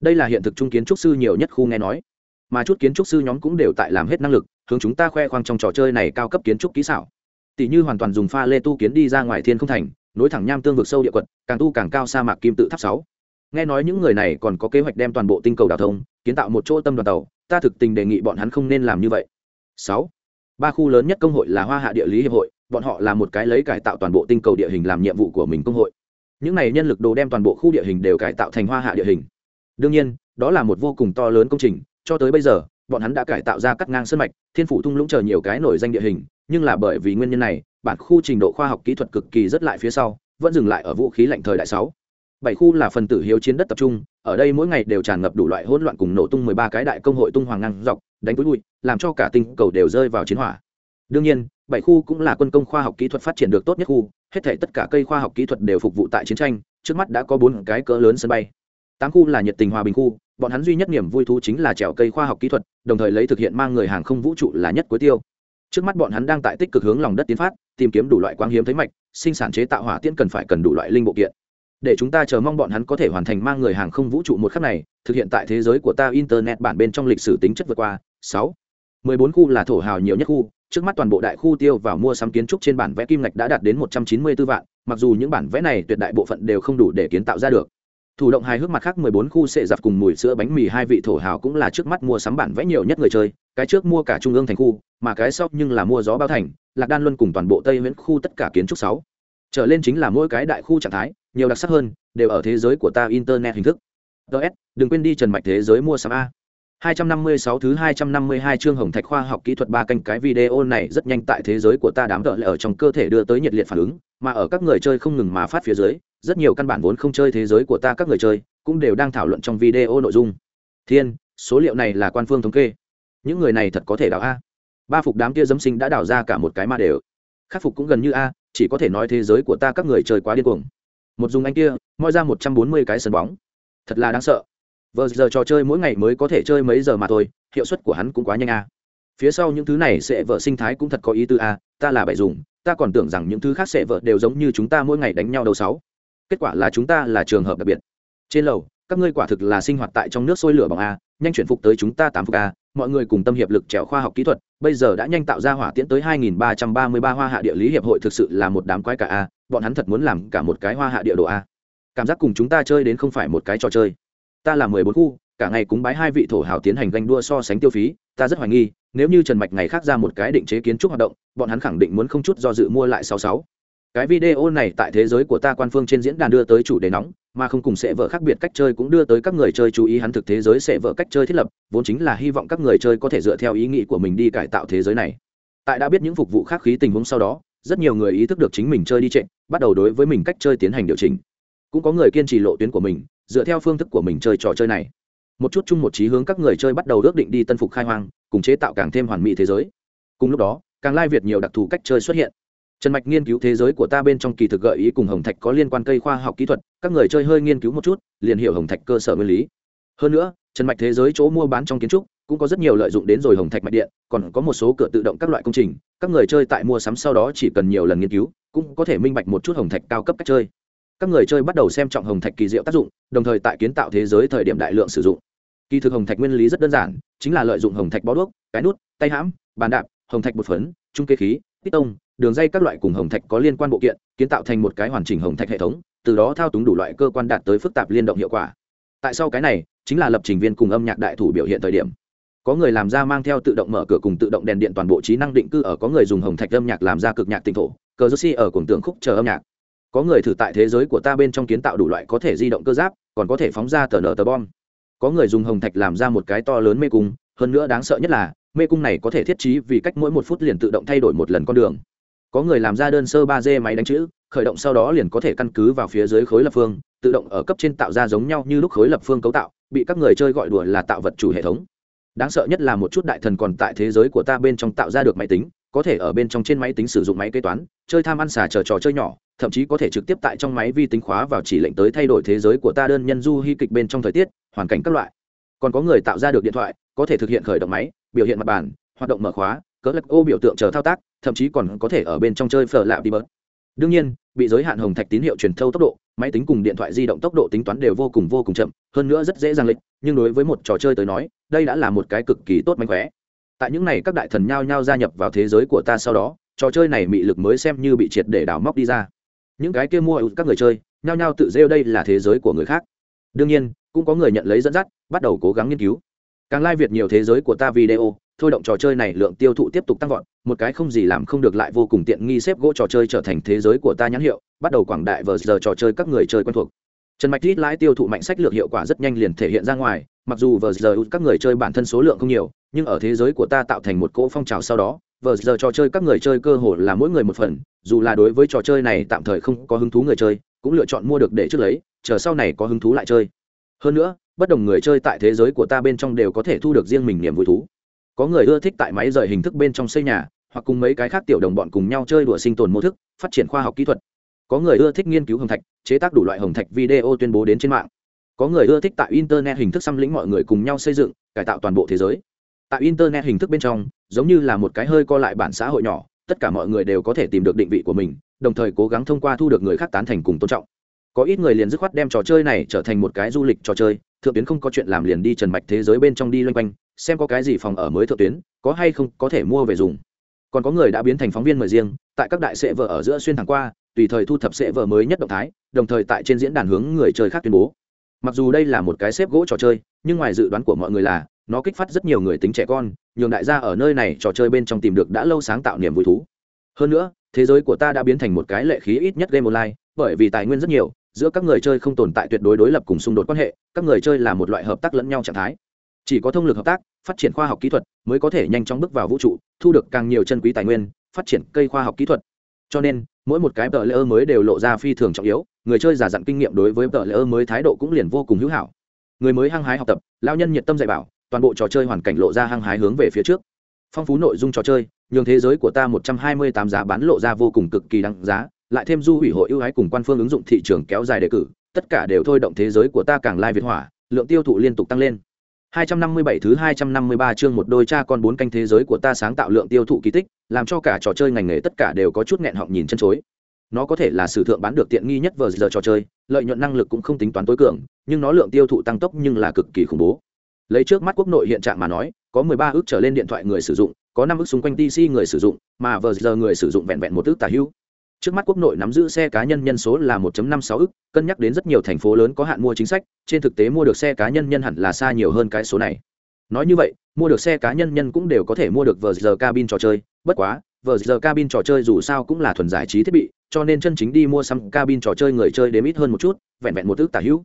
Đây là hiện thực trung kiến trúc sư nhiều nhất khu nghe nói. Mà chút kiến trúc sư nhóm cũng đều tại làm hết năng lực, hướng chúng ta khoe khoang trong trò chơi này cao cấp kiến trúc kỹ xảo. Tỷ như hoàn toàn dùng pha lê tu kiến đi ra ngoài thiên không thành, nối thẳng nham tương vực sâu địa quật, càng tu càng cao sa mạc kim tự tháp sáu nghe nói những người này còn có kế hoạch đem toàn bộ tinh cầu đào thông, kiến tạo một chỗ tâm đoàn tàu, ta thực tình đề nghị bọn hắn không nên làm như vậy. Sáu. Ba khu lớn nhất công hội là hoa hạ địa lý hiệp hội, bọn họ là một cái lấy cải tạo toàn bộ tinh cầu địa hình làm nhiệm vụ của mình công hội. Những này nhân lực đồ đem toàn bộ khu địa hình đều cải tạo thành hoa hạ địa hình. Đương nhiên, đó là một vô cùng to lớn công trình, cho tới bây giờ, bọn hắn đã cải tạo ra cắt ngang sân mạch, thiên phủ thung lũng chờ nhiều cái nổi danh địa hình, nhưng là bởi vì nguyên nhân này, bản khu trình độ khoa học kỹ thuật cực kỳ rất lại phía sau, vẫn dừng lại ở vũ khí lạnh thời đại sáu bảy khu là phần tử hiếu chiến đất tập trung, ở đây mỗi ngày đều tràn ngập đủ loại hỗn loạn cùng nổ tung mười ba cái đại công hội tung hoàng ngang dọc, đánh túi bụi, làm cho cả tinh cầu đều rơi vào chiến hỏa. Đương nhiên, bảy khu cũng là quân công khoa học kỹ thuật phát triển được tốt nhất khu, hết thể tất cả cây khoa học kỹ thuật đều phục vụ tại chiến tranh, trước mắt đã có bốn cái cỡ lớn sân bay. Tám khu là nhiệt tình hòa bình khu, bọn hắn duy nhất niềm vui thú chính là trèo cây khoa học kỹ thuật, đồng thời lấy thực hiện mang người hàng không vũ trụ là nhất cuối tiêu. Trước mắt bọn hắn đang tại tích cực hướng lòng đất tiến phát, tìm kiếm đủ loại quang hiếm thấy mạch sinh sản chế tạo hỏa tiễn cần phải cần đủ loại linh bộ kiện để chúng ta chờ mong bọn hắn có thể hoàn thành mang người hàng không vũ trụ một khắc này, thực hiện tại thế giới của ta internet bản bên trong lịch sử tính chất vượt qua. Sáu. Mười bốn khu là thổ hào nhiều nhất khu, trước mắt toàn bộ đại khu tiêu vào mua sắm kiến trúc trên bản vẽ kim ngạch đã đạt đến một trăm chín mươi 194 vạn, mặc dù những bản vẽ này tuyệt đại bộ phận đều không đủ để kiến tạo ra được. Thủ động hài hước mặt khác mười bốn khu sệ giặt cùng mùi sữa bánh mì hai vị thổ hào cũng là trước mắt mua sắm bản vẽ nhiều nhất người chơi, cái trước mua cả trung ương thành khu, mà cái sau nhưng là mua gió bao thành, lạc đan luân cùng toàn bộ tây nguyễn khu tất cả kiến trúc sáu. Trở lên chính là mỗi cái đại khu trạng thái nhiều đặc sắc hơn đều ở thế giới của ta internet hình thức ts đừng quên đi trần mạch thế giới mua sắm a 256 thứ 252 chương hồng thạch khoa học kỹ thuật ba canh cái video này rất nhanh tại thế giới của ta đám tợ ở trong cơ thể đưa tới nhiệt liệt phản ứng, mà ở các người chơi không ngừng mà phát phía dưới, rất nhiều căn bản vốn không chơi thế giới của ta các người chơi, cũng đều đang thảo luận trong video nội dung. Thiên, số liệu này là quan phương thống kê. Những người này thật có thể đào a. Ba phục đám kia dấm sinh đã đào ra cả một cái ma đều. Khắc phục cũng gần như a, chỉ có thể nói thế giới của ta các người chơi quá điên cuồng. Một dùng anh kia, moi ra 140 cái sân bóng. Thật là đáng sợ. Vờ giờ trò chơi mỗi ngày mới có thể chơi mấy giờ mà thôi hiệu suất của hắn cũng quá nhanh a. Phía sau những thứ này sẽ vợ sinh thái cũng thật có ý tư a ta là bảy dùng ta còn tưởng rằng những thứ khác sẽ vợ đều giống như chúng ta mỗi ngày đánh nhau đầu sáu. Kết quả là chúng ta là trường hợp đặc biệt. Trên lầu các ngươi quả thực là sinh hoạt tại trong nước sôi lửa bằng a nhanh chuyển phục tới chúng ta tám phục a, mọi người cùng tâm hiệp lực trèo khoa học kỹ thuật, bây giờ đã nhanh tạo ra hỏa tiễn tới 2333 hoa hạ địa lý hiệp hội thực sự là một đám quái cả a, bọn hắn thật muốn làm cả một cái hoa hạ địa đồ a. Cảm giác cùng chúng ta chơi đến không phải một cái trò chơi. Ta là mười bốn khu, cả ngày cúng bái hai vị thổ hào tiến hành ganh đua so sánh tiêu phí, ta rất hoài nghi, nếu như trần mạch ngày khác ra một cái định chế kiến trúc hoạt động, bọn hắn khẳng định muốn không chút do dự mua lại sáu sáu. Cái video này tại thế giới của ta quan phương trên diễn đàn đưa tới chủ đề nóng mà không cùng sẽ vợ khác biệt cách chơi cũng đưa tới các người chơi chú ý hắn thực thế giới sẽ vợ cách chơi thiết lập, vốn chính là hy vọng các người chơi có thể dựa theo ý nghĩ của mình đi cải tạo thế giới này. Tại đã biết những phục vụ khác khí tình huống sau đó, rất nhiều người ý thức được chính mình chơi đi trệ, bắt đầu đối với mình cách chơi tiến hành điều chỉnh. Cũng có người kiên trì lộ tuyến của mình, dựa theo phương thức của mình chơi trò chơi này. Một chút chung một trí hướng các người chơi bắt đầu ước định đi tân phục khai hoang, cùng chế tạo càng thêm hoàn mỹ thế giới. Cùng lúc đó, càng lai việt nhiều đặc thù cách chơi xuất hiện trần mạch nghiên cứu thế giới của ta bên trong kỳ thực gợi ý cùng hồng thạch có liên quan cây khoa học kỹ thuật, các người chơi hơi nghiên cứu một chút, liền hiểu hồng thạch cơ sở nguyên lý. Hơn nữa, trần mạch thế giới chỗ mua bán trong kiến trúc cũng có rất nhiều lợi dụng đến rồi hồng thạch mạch điện, còn có một số cửa tự động các loại công trình, các người chơi tại mua sắm sau đó chỉ cần nhiều lần nghiên cứu, cũng có thể minh bạch một chút hồng thạch cao cấp cách chơi. Các người chơi bắt đầu xem trọng hồng thạch kỳ diệu tác dụng, đồng thời tại kiến tạo thế giới thời điểm đại lượng sử dụng. Kỳ thực hồng thạch nguyên lý rất đơn giản, chính là lợi dụng hồng thạch bó đuốc, cái nút, tay hãm, bàn đạp, hồng thạch bột phấn, trung kê khí tít tông đường dây các loại cùng hồng thạch có liên quan bộ kiện, kiến tạo thành một cái hoàn chỉnh hồng thạch hệ thống, từ đó thao túng đủ loại cơ quan đạt tới phức tạp liên động hiệu quả. Tại sau cái này, chính là lập trình viên cùng âm nhạc đại thủ biểu hiện thời điểm. Có người làm ra mang theo tự động mở cửa cùng tự động đèn điện toàn bộ trí năng định cư ở có người dùng hồng thạch âm nhạc làm ra cực nhạc tinh thổ cờ jersey ở cùng tưởng khúc chờ âm nhạc. Có người thử tại thế giới của ta bên trong kiến tạo đủ loại có thể di động cơ giáp, còn có thể phóng ra tờ nở tờ bom. Có người dùng hồng thạch làm ra một cái to lớn mê cung, hơn nữa đáng sợ nhất là, mê cung này có thể thiết trí vì cách mỗi một phút liền tự động thay đổi một lần con đường có người làm ra đơn sơ ba d máy đánh chữ, khởi động sau đó liền có thể căn cứ vào phía dưới khối lập phương, tự động ở cấp trên tạo ra giống nhau như lúc khối lập phương cấu tạo, bị các người chơi gọi đùa là tạo vật chủ hệ thống. Đáng sợ nhất là một chút đại thần còn tại thế giới của ta bên trong tạo ra được máy tính, có thể ở bên trong trên máy tính sử dụng máy kế toán, chơi tham ăn xả chờ trò chơi nhỏ, thậm chí có thể trực tiếp tại trong máy vi tính khóa vào chỉ lệnh tới thay đổi thế giới của ta đơn nhân du hy kịch bên trong thời tiết, hoàn cảnh các loại. Còn có người tạo ra được điện thoại, có thể thực hiện khởi động máy, biểu hiện mặt bàn, hoạt động mở khóa, cỡ lật ô biểu tượng chờ thao tác thậm chí còn có thể ở bên trong chơi phở lạp đi bớt. Đương nhiên, bị giới hạn hồng thạch tín hiệu truyền thâu tốc độ, máy tính cùng điện thoại di động tốc độ tính toán đều vô cùng vô cùng chậm, hơn nữa rất dễ dàng lịch, nhưng đối với một trò chơi tới nói, đây đã là một cái cực kỳ tốt mạnh khỏe tại những này các đại thần nhao nhao gia nhập vào thế giới của ta sau đó, trò chơi này mị lực mới xem như bị triệt để đào móc đi ra. Những cái kia mua ở các người chơi, nhao nhao tự rêu đây là thế giới của người khác. Đương nhiên, cũng có người nhận lấy dẫn dắt, bắt đầu cố gắng nghiên cứu. Càng lai việt nhiều thế giới của ta video thôi động trò chơi này lượng tiêu thụ tiếp tục tăng vọt, một cái không gì làm không được lại vô cùng tiện nghi xếp gỗ trò chơi trở thành thế giới của ta nhãn hiệu, bắt đầu quảng đại vờ giờ trò chơi các người chơi quen thuộc. Trần mạch rít lãi tiêu thụ mạnh sách lượng hiệu quả rất nhanh liền thể hiện ra ngoài, mặc dù vờ giờ các người chơi bản thân số lượng không nhiều, nhưng ở thế giới của ta tạo thành một cỗ phong trào sau đó, vờ giờ trò chơi các người chơi cơ hồ là mỗi người một phần, dù là đối với trò chơi này tạm thời không có hứng thú người chơi, cũng lựa chọn mua được để trước lấy, chờ sau này có hứng thú lại chơi. Hơn nữa, bất đồng người chơi tại thế giới của ta bên trong đều có thể thu được riêng mình niềm vui thú có người ưa thích tại máy rời hình thức bên trong xây nhà, hoặc cùng mấy cái khác tiểu đồng bọn cùng nhau chơi đùa sinh tồn mô thức, phát triển khoa học kỹ thuật. Có người ưa thích nghiên cứu hồng thạch, chế tác đủ loại hồng thạch video tuyên bố đến trên mạng. Có người ưa thích tại internet hình thức xăm lĩnh mọi người cùng nhau xây dựng, cải tạo toàn bộ thế giới. Tại internet hình thức bên trong, giống như là một cái hơi co lại bản xã hội nhỏ, tất cả mọi người đều có thể tìm được định vị của mình, đồng thời cố gắng thông qua thu được người khác tán thành cùng tôn trọng. Có ít người liền dứt khoát đem trò chơi này trở thành một cái du lịch trò chơi, thượng tiến không có chuyện làm liền đi trần mạch thế giới bên trong đi loanh quanh xem có cái gì phòng ở mới thượng tuyến, có hay không có thể mua về dùng. Còn có người đã biến thành phóng viên mời riêng, tại các đại sệ vợ ở giữa xuyên thẳng qua, tùy thời thu thập sệ vợ mới nhất động thái, đồng thời tại trên diễn đàn hướng người chơi khác tuyên bố. Mặc dù đây là một cái xếp gỗ trò chơi, nhưng ngoài dự đoán của mọi người là, nó kích phát rất nhiều người tính trẻ con, nhường đại gia ở nơi này trò chơi bên trong tìm được đã lâu sáng tạo niềm vui thú. Hơn nữa, thế giới của ta đã biến thành một cái lệ khí ít nhất game online, bởi vì tài nguyên rất nhiều, giữa các người chơi không tồn tại tuyệt đối đối lập cùng xung đột quan hệ, các người chơi là một loại hợp tác lẫn nhau trạng thái chỉ có thông lực hợp tác, phát triển khoa học kỹ thuật mới có thể nhanh chóng bước vào vũ trụ, thu được càng nhiều chân quý tài nguyên, phát triển cây khoa học kỹ thuật. Cho nên, mỗi một cái tờ lễ ơ mới đều lộ ra phi thường trọng yếu, người chơi giả dặn kinh nghiệm đối với tờ lễ ơ mới thái độ cũng liền vô cùng hữu hảo. Người mới hăng hái học tập lao nhân nhiệt tâm dạy bảo, toàn bộ trò chơi hoàn cảnh lộ ra hăng hái hướng về phía trước. Phong phú nội dung trò chơi, nhường thế giới của ta một trăm hai mươi tám giá bán lộ ra vô cùng cực kỳ đăng giá, lại thêm du hủy hội ưu ái cùng quan phương ứng dụng thị trường kéo dài đề cử, tất cả đều thôi động thế giới của ta càng lai việt hỏa, lượng tiêu thụ liên tục tăng lên. 257 thứ 253 chương một đôi cha con bốn canh thế giới của ta sáng tạo lượng tiêu thụ kỳ tích, làm cho cả trò chơi ngành nghề tất cả đều có chút nghẹn họng nhìn chân chối. Nó có thể là sử thượng bán được tiện nghi nhất vừa giờ trò chơi, lợi nhuận năng lực cũng không tính toán tối cường, nhưng nó lượng tiêu thụ tăng tốc nhưng là cực kỳ khủng bố. Lấy trước mắt quốc nội hiện trạng mà nói, có 13 ước trở lên điện thoại người sử dụng, có 5 ức xung quanh PC người sử dụng, mà vừa giờ người sử dụng vẹn vẹn một ức tà hữu trước mắt quốc nội nắm giữ xe cá nhân nhân số là 1.56 ức, cân nhắc đến rất nhiều thành phố lớn có hạn mua chính sách, trên thực tế mua được xe cá nhân nhân hẳn là xa nhiều hơn cái số này. Nói như vậy, mua được xe cá nhân nhân cũng đều có thể mua được vờ giờ cabin trò chơi, bất quá, vờ giờ cabin trò chơi dù sao cũng là thuần giải trí thiết bị, cho nên chân chính đi mua xăm cabin trò chơi người chơi đếm ít hơn một chút, vẹn vẹn một ước tả hữu.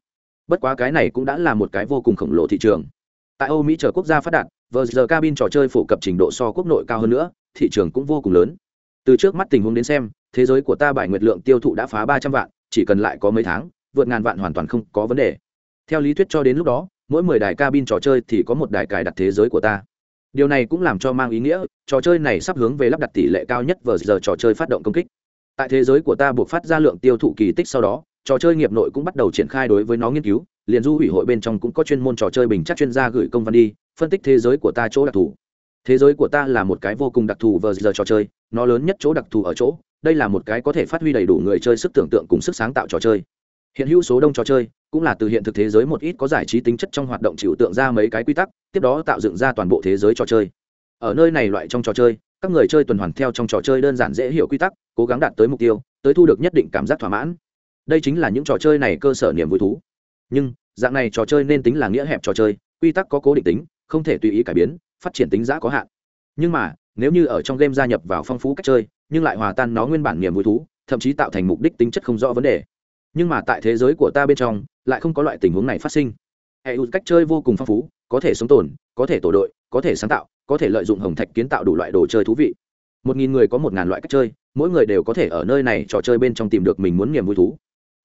Bất quá cái này cũng đã là một cái vô cùng khổng lồ thị trường. Tại âu mỹ chờ quốc gia phát đạt, vờ giờ cabin trò chơi phổ cập trình độ so quốc nội cao hơn nữa, thị trường cũng vô cùng lớn. Từ trước mắt tình huống đến xem thế giới của ta bài nguyệt lượng tiêu thụ đã phá ba trăm vạn, chỉ cần lại có mấy tháng, vượt ngàn vạn hoàn toàn không có vấn đề. Theo lý thuyết cho đến lúc đó, mỗi mười đài cabin trò chơi thì có một đài cài đặt thế giới của ta. Điều này cũng làm cho mang ý nghĩa, trò chơi này sắp hướng về lắp đặt tỷ lệ cao nhất vừa giờ trò chơi phát động công kích. Tại thế giới của ta buộc phát ra lượng tiêu thụ kỳ tích sau đó, trò chơi nghiệp nội cũng bắt đầu triển khai đối với nó nghiên cứu, liền du hủy hội bên trong cũng có chuyên môn trò chơi bình chắc chuyên gia gửi công văn đi, phân tích thế giới của ta chỗ đặc thù. Thế giới của ta là một cái vô cùng đặc thù vừa giờ trò chơi, nó lớn nhất chỗ đặc thù ở chỗ đây là một cái có thể phát huy đầy đủ người chơi sức tưởng tượng cùng sức sáng tạo trò chơi. Hiện hữu số đông trò chơi, cũng là từ hiện thực thế giới một ít có giải trí tính chất trong hoạt động chịu tượng ra mấy cái quy tắc, tiếp đó tạo dựng ra toàn bộ thế giới trò chơi. Ở nơi này loại trong trò chơi, các người chơi tuần hoàn theo trong trò chơi đơn giản dễ hiểu quy tắc, cố gắng đạt tới mục tiêu, tới thu được nhất định cảm giác thỏa mãn. Đây chính là những trò chơi này cơ sở niềm vui thú. Nhưng, dạng này trò chơi nên tính là nghĩa hẹp trò chơi, quy tắc có cố định tính, không thể tùy ý cải biến, phát triển tính giá có hạn. Nhưng mà, nếu như ở trong game gia nhập vào phong phú cách chơi nhưng lại hòa tan nó nguyên bản niềm vui thú, thậm chí tạo thành mục đích tính chất không rõ vấn đề. Nhưng mà tại thế giới của ta bên trong, lại không có loại tình huống này phát sinh. Hệ cách chơi vô cùng phong phú, có thể sống tồn, có thể tổ đội, có thể sáng tạo, có thể lợi dụng hồng thạch kiến tạo đủ loại đồ chơi thú vị. Một nghìn người có một ngàn loại cách chơi, mỗi người đều có thể ở nơi này trò chơi bên trong tìm được mình muốn niềm vui thú.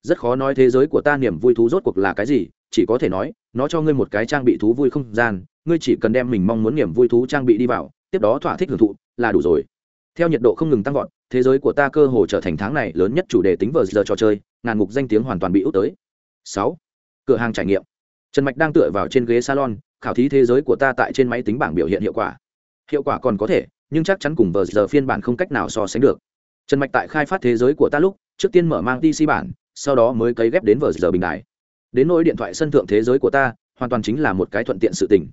Rất khó nói thế giới của ta niềm vui thú rốt cuộc là cái gì, chỉ có thể nói, nó cho ngươi một cái trang bị thú vui không gian, ngươi chỉ cần đem mình mong muốn niềm vui thú trang bị đi vào, tiếp đó thỏa thích hưởng thụ, là đủ rồi theo nhiệt độ không ngừng tăng vọt, thế giới của ta cơ hồ trở thành tháng này lớn nhất chủ đề tính vờ giờ trò chơi, ngàn mục danh tiếng hoàn toàn bị út tới. Sáu, cửa hàng trải nghiệm. Trần mạch đang tựa vào trên ghế salon, khảo thí thế giới của ta tại trên máy tính bảng biểu hiện hiệu quả. Hiệu quả còn có thể, nhưng chắc chắn cùng vờ giờ phiên bản không cách nào so sánh được. Trần mạch tại khai phát thế giới của ta lúc, trước tiên mở mang pc bản, sau đó mới cấy ghép đến vờ giờ bình đài. Đến nỗi điện thoại sân thượng thế giới của ta, hoàn toàn chính là một cái thuận tiện sự tình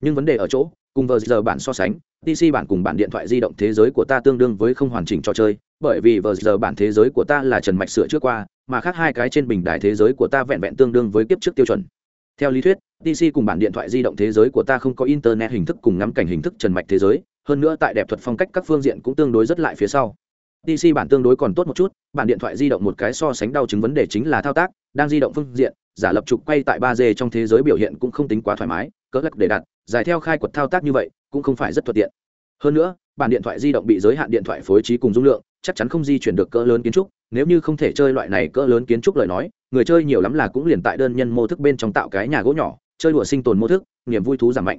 nhưng vấn đề ở chỗ, cùng vờ giờ bản so sánh pc bản cùng bản điện thoại di động thế giới của ta tương đương với không hoàn chỉnh trò chơi, bởi vì vờ giờ bản thế giới của ta là trần mạch sửa trước qua, mà khác hai cái trên bình đài thế giới của ta vẹn vẹn tương đương với kiếp trước tiêu chuẩn. Theo lý thuyết pc cùng bản điện thoại di động thế giới của ta không có internet hình thức cùng ngắm cảnh hình thức trần mạch thế giới, hơn nữa tại đẹp thuật phong cách các phương diện cũng tương đối rất lại phía sau. Pc bản tương đối còn tốt một chút, bản điện thoại di động một cái so sánh đau chứng vấn đề chính là thao tác, đang di động phương diện, giả lập trục quay tại ba d trong thế giới biểu hiện cũng không tính quá thoải mái cỡ lắc để đặt, dài theo khai quật thao tác như vậy, cũng không phải rất thuận tiện. Hơn nữa, bản điện thoại di động bị giới hạn điện thoại phối trí cùng dung lượng, chắc chắn không di chuyển được cỡ lớn kiến trúc. Nếu như không thể chơi loại này cỡ lớn kiến trúc lời nói, người chơi nhiều lắm là cũng liền tại đơn nhân mô thức bên trong tạo cái nhà gỗ nhỏ, chơi đùa sinh tồn mô thức, niềm vui thú giảm mạnh.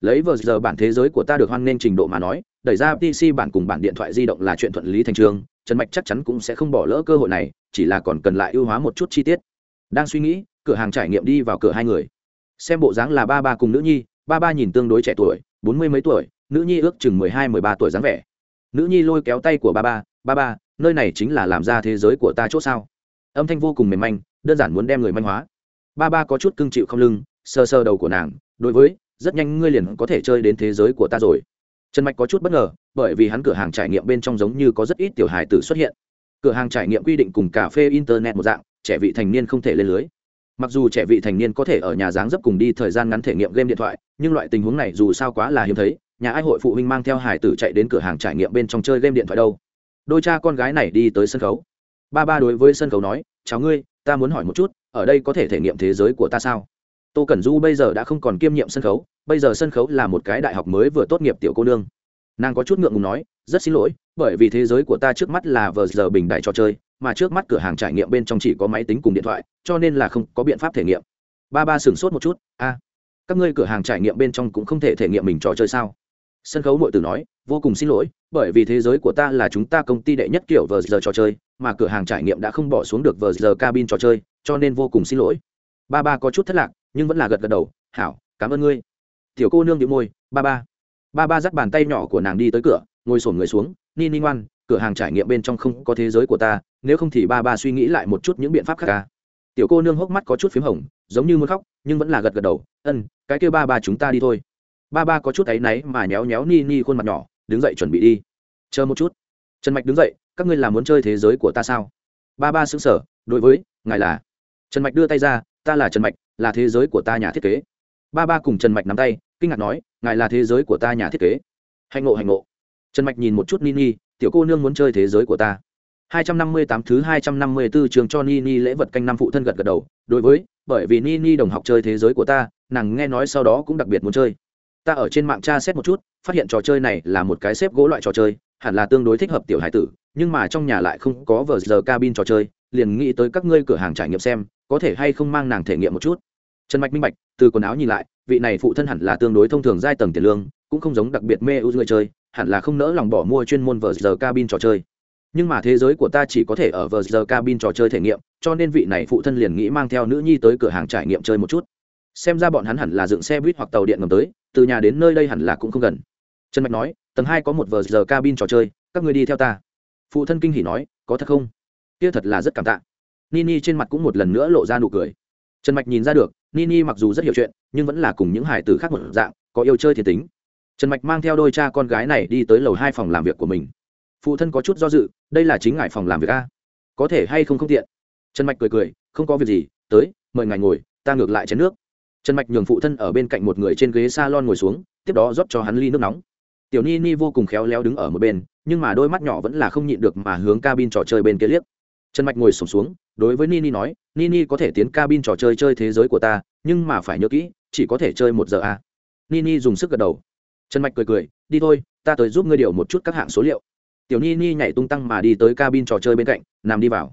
Lấy vờ giờ bản thế giới của ta được hoan nghênh trình độ mà nói, đẩy ra pc bản cùng bản điện thoại di động là chuyện thuận lý thành trường, trần mạch chắc chắn cũng sẽ không bỏ lỡ cơ hội này, chỉ là còn cần lại ưu hóa một chút chi tiết. Đang suy nghĩ, cửa hàng trải nghiệm đi vào cửa hai người xem bộ dáng là ba ba cùng nữ nhi, ba ba nhìn tương đối trẻ tuổi, bốn mươi mấy tuổi, nữ nhi ước chừng mười hai, mười ba tuổi dáng vẻ. Nữ nhi lôi kéo tay của ba ba ba ba, nơi này chính là làm ra thế giới của ta c h ỗ sao? Âm thanh vô cùng mềm manh, đơn giản muốn đem người manh hóa. Ba ba có chút cưng chịu không lưng sơ sơ đầu của nàng, đối với, rất nhanh ngươi liền có thể chơi đến thế giới của ta rồi. Trần mạch có chút bất ngờ, bởi vì hắn cửa hàng trải nghiệm bên trong giống như có rất ít tiểu hài tử xuất hiện. Cửa hàng trải nghiệm quy định cùng cà phê internet một dạng, trẻ vị thành niên không thể lên lưới mặc dù trẻ vị thành niên có thể ở nhà dáng dấp cùng đi thời gian ngắn thể nghiệm game điện thoại, nhưng loại tình huống này dù sao quá là hiếm thấy, nhà ai hội phụ huynh mang theo hải tử chạy đến cửa hàng trải nghiệm bên trong chơi game điện thoại đâu. Đôi cha con gái này đi tới sân khấu. Ba ba đối với sân khấu nói cháu ngươi, ta muốn hỏi một chút, ở đây có thể thể nghiệm thế giới của ta sao? Tô cẩn du bây giờ đã không còn kiêm nhiệm sân khấu, bây giờ sân khấu là một cái đại học mới vừa tốt nghiệp tiểu cô nương nàng có chút ngượng ngùng nói, rất xin lỗi, bởi vì thế giới của ta trước mắt là vờ giờ bình đại trò chơi, mà trước mắt cửa hàng trải nghiệm bên trong chỉ có máy tính cùng điện thoại, cho nên là không có biện pháp thể nghiệm. Ba ba sửng sốt một chút, a, các ngươi cửa hàng trải nghiệm bên trong cũng không thể thể nghiệm mình trò chơi sao? Sân khấu nội tử nói, vô cùng xin lỗi, bởi vì thế giới của ta là chúng ta công ty đệ nhất kiểu vờ giờ trò chơi, mà cửa hàng trải nghiệm đã không bỏ xuống được vờ giờ cabin trò chơi, cho nên vô cùng xin lỗi. Ba ba có chút thất lạc, nhưng vẫn là gật gật đầu, hảo, cảm ơn ngươi. Tiểu cô nương đĩu môi, ba ba ba ba dắt bàn tay nhỏ của nàng đi tới cửa, ngồi sổm người xuống, ni ni ngoan, cửa hàng trải nghiệm bên trong không có thế giới của ta, nếu không thì ba ba suy nghĩ lại một chút những biện pháp khác ca tiểu cô nương hốc mắt có chút p h í m hồng, giống như muốn khóc, nhưng vẫn là gật gật đầu, ân, cái kêu ba ba chúng ta đi thôi. Ba ba có chút áy náy mà nhéo nhéo ni ni khuôn mặt nhỏ, đứng dậy chuẩn bị đi. Chờ một chút. Trần mạch đứng dậy, các ngươi là muốn chơi thế giới của ta sao? Ba ba xứng sở đối với, ngài là. Trần mạch đưa tay ra, ta là trần mạch, là thế giới của ta nhà thiết kế. Ba ba cùng trần mạch nắm tay kinh ngạc nói ngài là thế giới của ta nhà thiết kế hạnh ngộ hạnh ngộ trần mạch nhìn một chút ni ni tiểu cô nương muốn chơi thế giới của ta 258 thứ 254 trường cho Nini lễ vật canh năm phụ thân gật gật đầu, đối với, bởi vì Nini đồng học chơi thế giới của ta, nàng nghe nói sau đó cũng đặc biệt muốn chơi. Ta ở trên mạng tra xét một chút, phát hiện trò chơi này là một cái xếp gỗ loại trò chơi, hẳn là tương đối thích hợp tiểu hải tử, nhưng mà trong nhà lại không có vở giờ cabin trò chơi, liền nghĩ tới các ngươi cửa hàng trải nghiệm xem, có thể hay không mang nàng thể nghiệm một chút. Trần Mạch minh bạch, từ quần áo nhìn lại, vị này phụ thân hẳn là tương đối thông thường giai tầng tiền lương, cũng không giống đặc biệt mê ưu người chơi, hẳn là không nỡ lòng bỏ mua chuyên môn vờ giờ cabin trò chơi. Nhưng mà thế giới của ta chỉ có thể ở vờ giờ cabin trò chơi thể nghiệm cho nên vị này phụ thân liền nghĩ mang theo nữ nhi tới cửa hàng trải nghiệm chơi một chút. Xem ra bọn hắn hẳn là dựng xe buýt hoặc tàu điện ngầm tới từ nhà đến nơi đây hẳn là cũng không gần. Trần mạch nói tầng hai có một vờ giờ cabin trò chơi các người đi theo ta. Phụ thân kinh hỉ nói có thật không? Kia thật là rất cảm tạ. Nini trên mặt cũng một lần nữa lộ ra nụ cười trần mạch nhìn ra được, nini mặc dù rất hiểu chuyện, nhưng vẫn là cùng những hải tử khác một dạng, có yêu chơi thiệt tính. Trần mạch mang theo đôi cha con gái này đi tới lầu hai phòng làm việc của mình. Phụ thân có chút do dự, đây là chính ngài phòng làm việc a? Có thể hay không không tiện? Trần mạch cười cười, không có việc gì, tới, mời ngài ngồi, ta ngược lại chén nước. Trần mạch nhường phụ thân ở bên cạnh một người trên ghế s a lon ngồi xuống, tiếp đó rót cho hắn ly nước nóng. Tiểu ni ni vô cùng khéo léo đứng ở một bên, nhưng mà đôi mắt nhỏ vẫn là không nhịn được mà hướng cabin trò chơi bên kia liếc. Trần mạch ngồi sổm xuống đối với nini nói, nini có thể tiến cabin trò chơi chơi thế giới của ta, nhưng mà phải nhớ kỹ, chỉ có thể chơi một giờ à. nini dùng sức gật đầu. Trần mạch cười cười, đi thôi, ta tới giúp ngươi điều một chút các hạng số liệu. Tiểu nini nhảy tung tăng mà đi tới cabin trò chơi bên cạnh, nằm đi vào.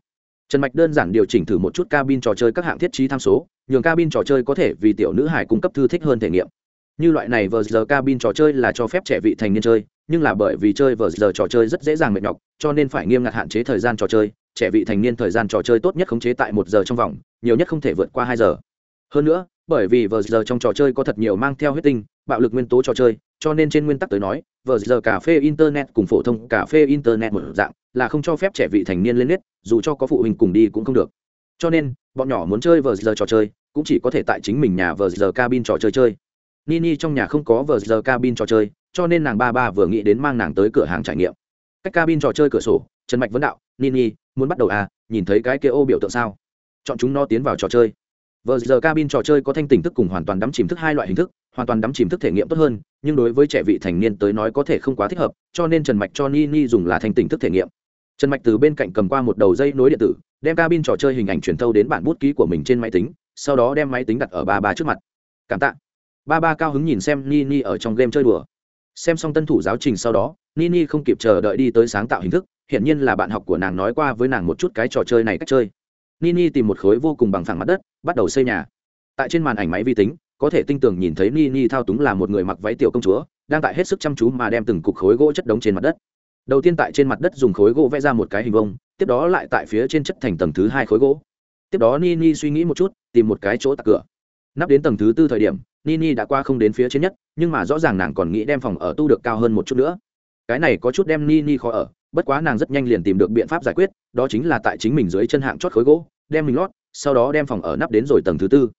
Trần mạch đơn giản điều chỉnh thử một chút cabin trò chơi các hạng thiết trí tham số, nhường cabin trò chơi có thể vì tiểu nữ hải cung cấp thư thích hơn thể nghiệm. Như loại này vờ giờ cabin trò chơi là cho phép trẻ vị thành niên chơi, nhưng là bởi vì chơi vờ giờ trò chơi rất dễ dàng mệt nhọc, cho nên phải nghiêm ngặt hạn chế thời gian trò chơi trẻ vị thành niên thời gian trò chơi tốt nhất khống chế tại một giờ trong vòng, nhiều nhất không thể vượt qua hai giờ. Hơn nữa, bởi vì vờ giờ trong trò chơi có thật nhiều mang theo huyết tinh, bạo lực nguyên tố trò chơi, cho nên trên nguyên tắc tới nói, vờ giờ cà phê internet cùng phổ thông cà phê internet một dạng, là không cho phép trẻ vị thành niên lên nét dù cho có phụ huynh cùng đi cũng không được. Cho nên, bọn nhỏ muốn chơi vờ giờ trò chơi, cũng chỉ có thể tại chính mình nhà vờ giờ cabin trò chơi chơi. Nini trong nhà không có vờ giờ cabin trò chơi, cho nên nàng ba ba vừa nghĩ đến mang nàng tới cửa hàng trải nghiệm. Cách cabin trò chơi cửa sổ, trần mạch vấn đạo, nini muốn bắt đầu à nhìn thấy cái kia ô biểu tượng sao? Chọn chúng nó tiến vào trò chơi. Vờ giờ cabin trò chơi có thanh tỉnh thức cùng hoàn toàn đắm chìm thức hai loại hình thức, hoàn toàn đắm chìm thức thể nghiệm tốt hơn, nhưng đối với trẻ vị thành niên tới nói có thể không quá thích hợp, cho nên trần mạch cho nini dùng là thanh tỉnh thức thể nghiệm. Trần mạch từ bên cạnh cầm qua một đầu dây nối điện tử, đem cabin trò chơi hình ảnh truyền thâu đến bản bút ký của mình trên máy tính, sau đó đem máy tính đặt ở ba ba trước mặt. Cảm tạ. Ba ba cao hứng nhìn xem nini ở trong game chơi đùa. Xem xong tân thủ giáo trình sau đó nini không kịp chờ đợi đi tới sáng tạo hình thức hiện nhiên là bạn học của nàng nói qua với nàng một chút cái trò chơi này cách chơi. Nini tìm một khối vô cùng bằng phẳng mặt đất, bắt đầu xây nhà. Tại trên màn ảnh máy vi tính, có thể tinh tường nhìn thấy nini thao túng là một người mặc váy tiểu công chúa, đang tại hết sức chăm chú mà đem từng cục khối gỗ chất đống trên mặt đất. Đầu tiên tại trên mặt đất dùng khối gỗ vẽ ra một cái hình vông tiếp đó lại tại phía trên chất thành tầng thứ hai khối gỗ. Tiếp đó nini suy nghĩ một chút, tìm một cái chỗ tạc cửa. Nắp đến tầng thứ tư thời điểm, nini đã qua không đến phía trên nhất, nhưng mà rõ ràng nàng còn nghĩ đem phòng ở tu được cao hơn một chút nữa. Cái này có chút đem nini khó ở bất quá nàng rất nhanh liền tìm được biện pháp giải quyết, đó chính là tại chính mình dưới chân hạng chót khối gỗ, đem mình lót, sau đó đem phòng ở nắp đến rồi tầng thứ tư.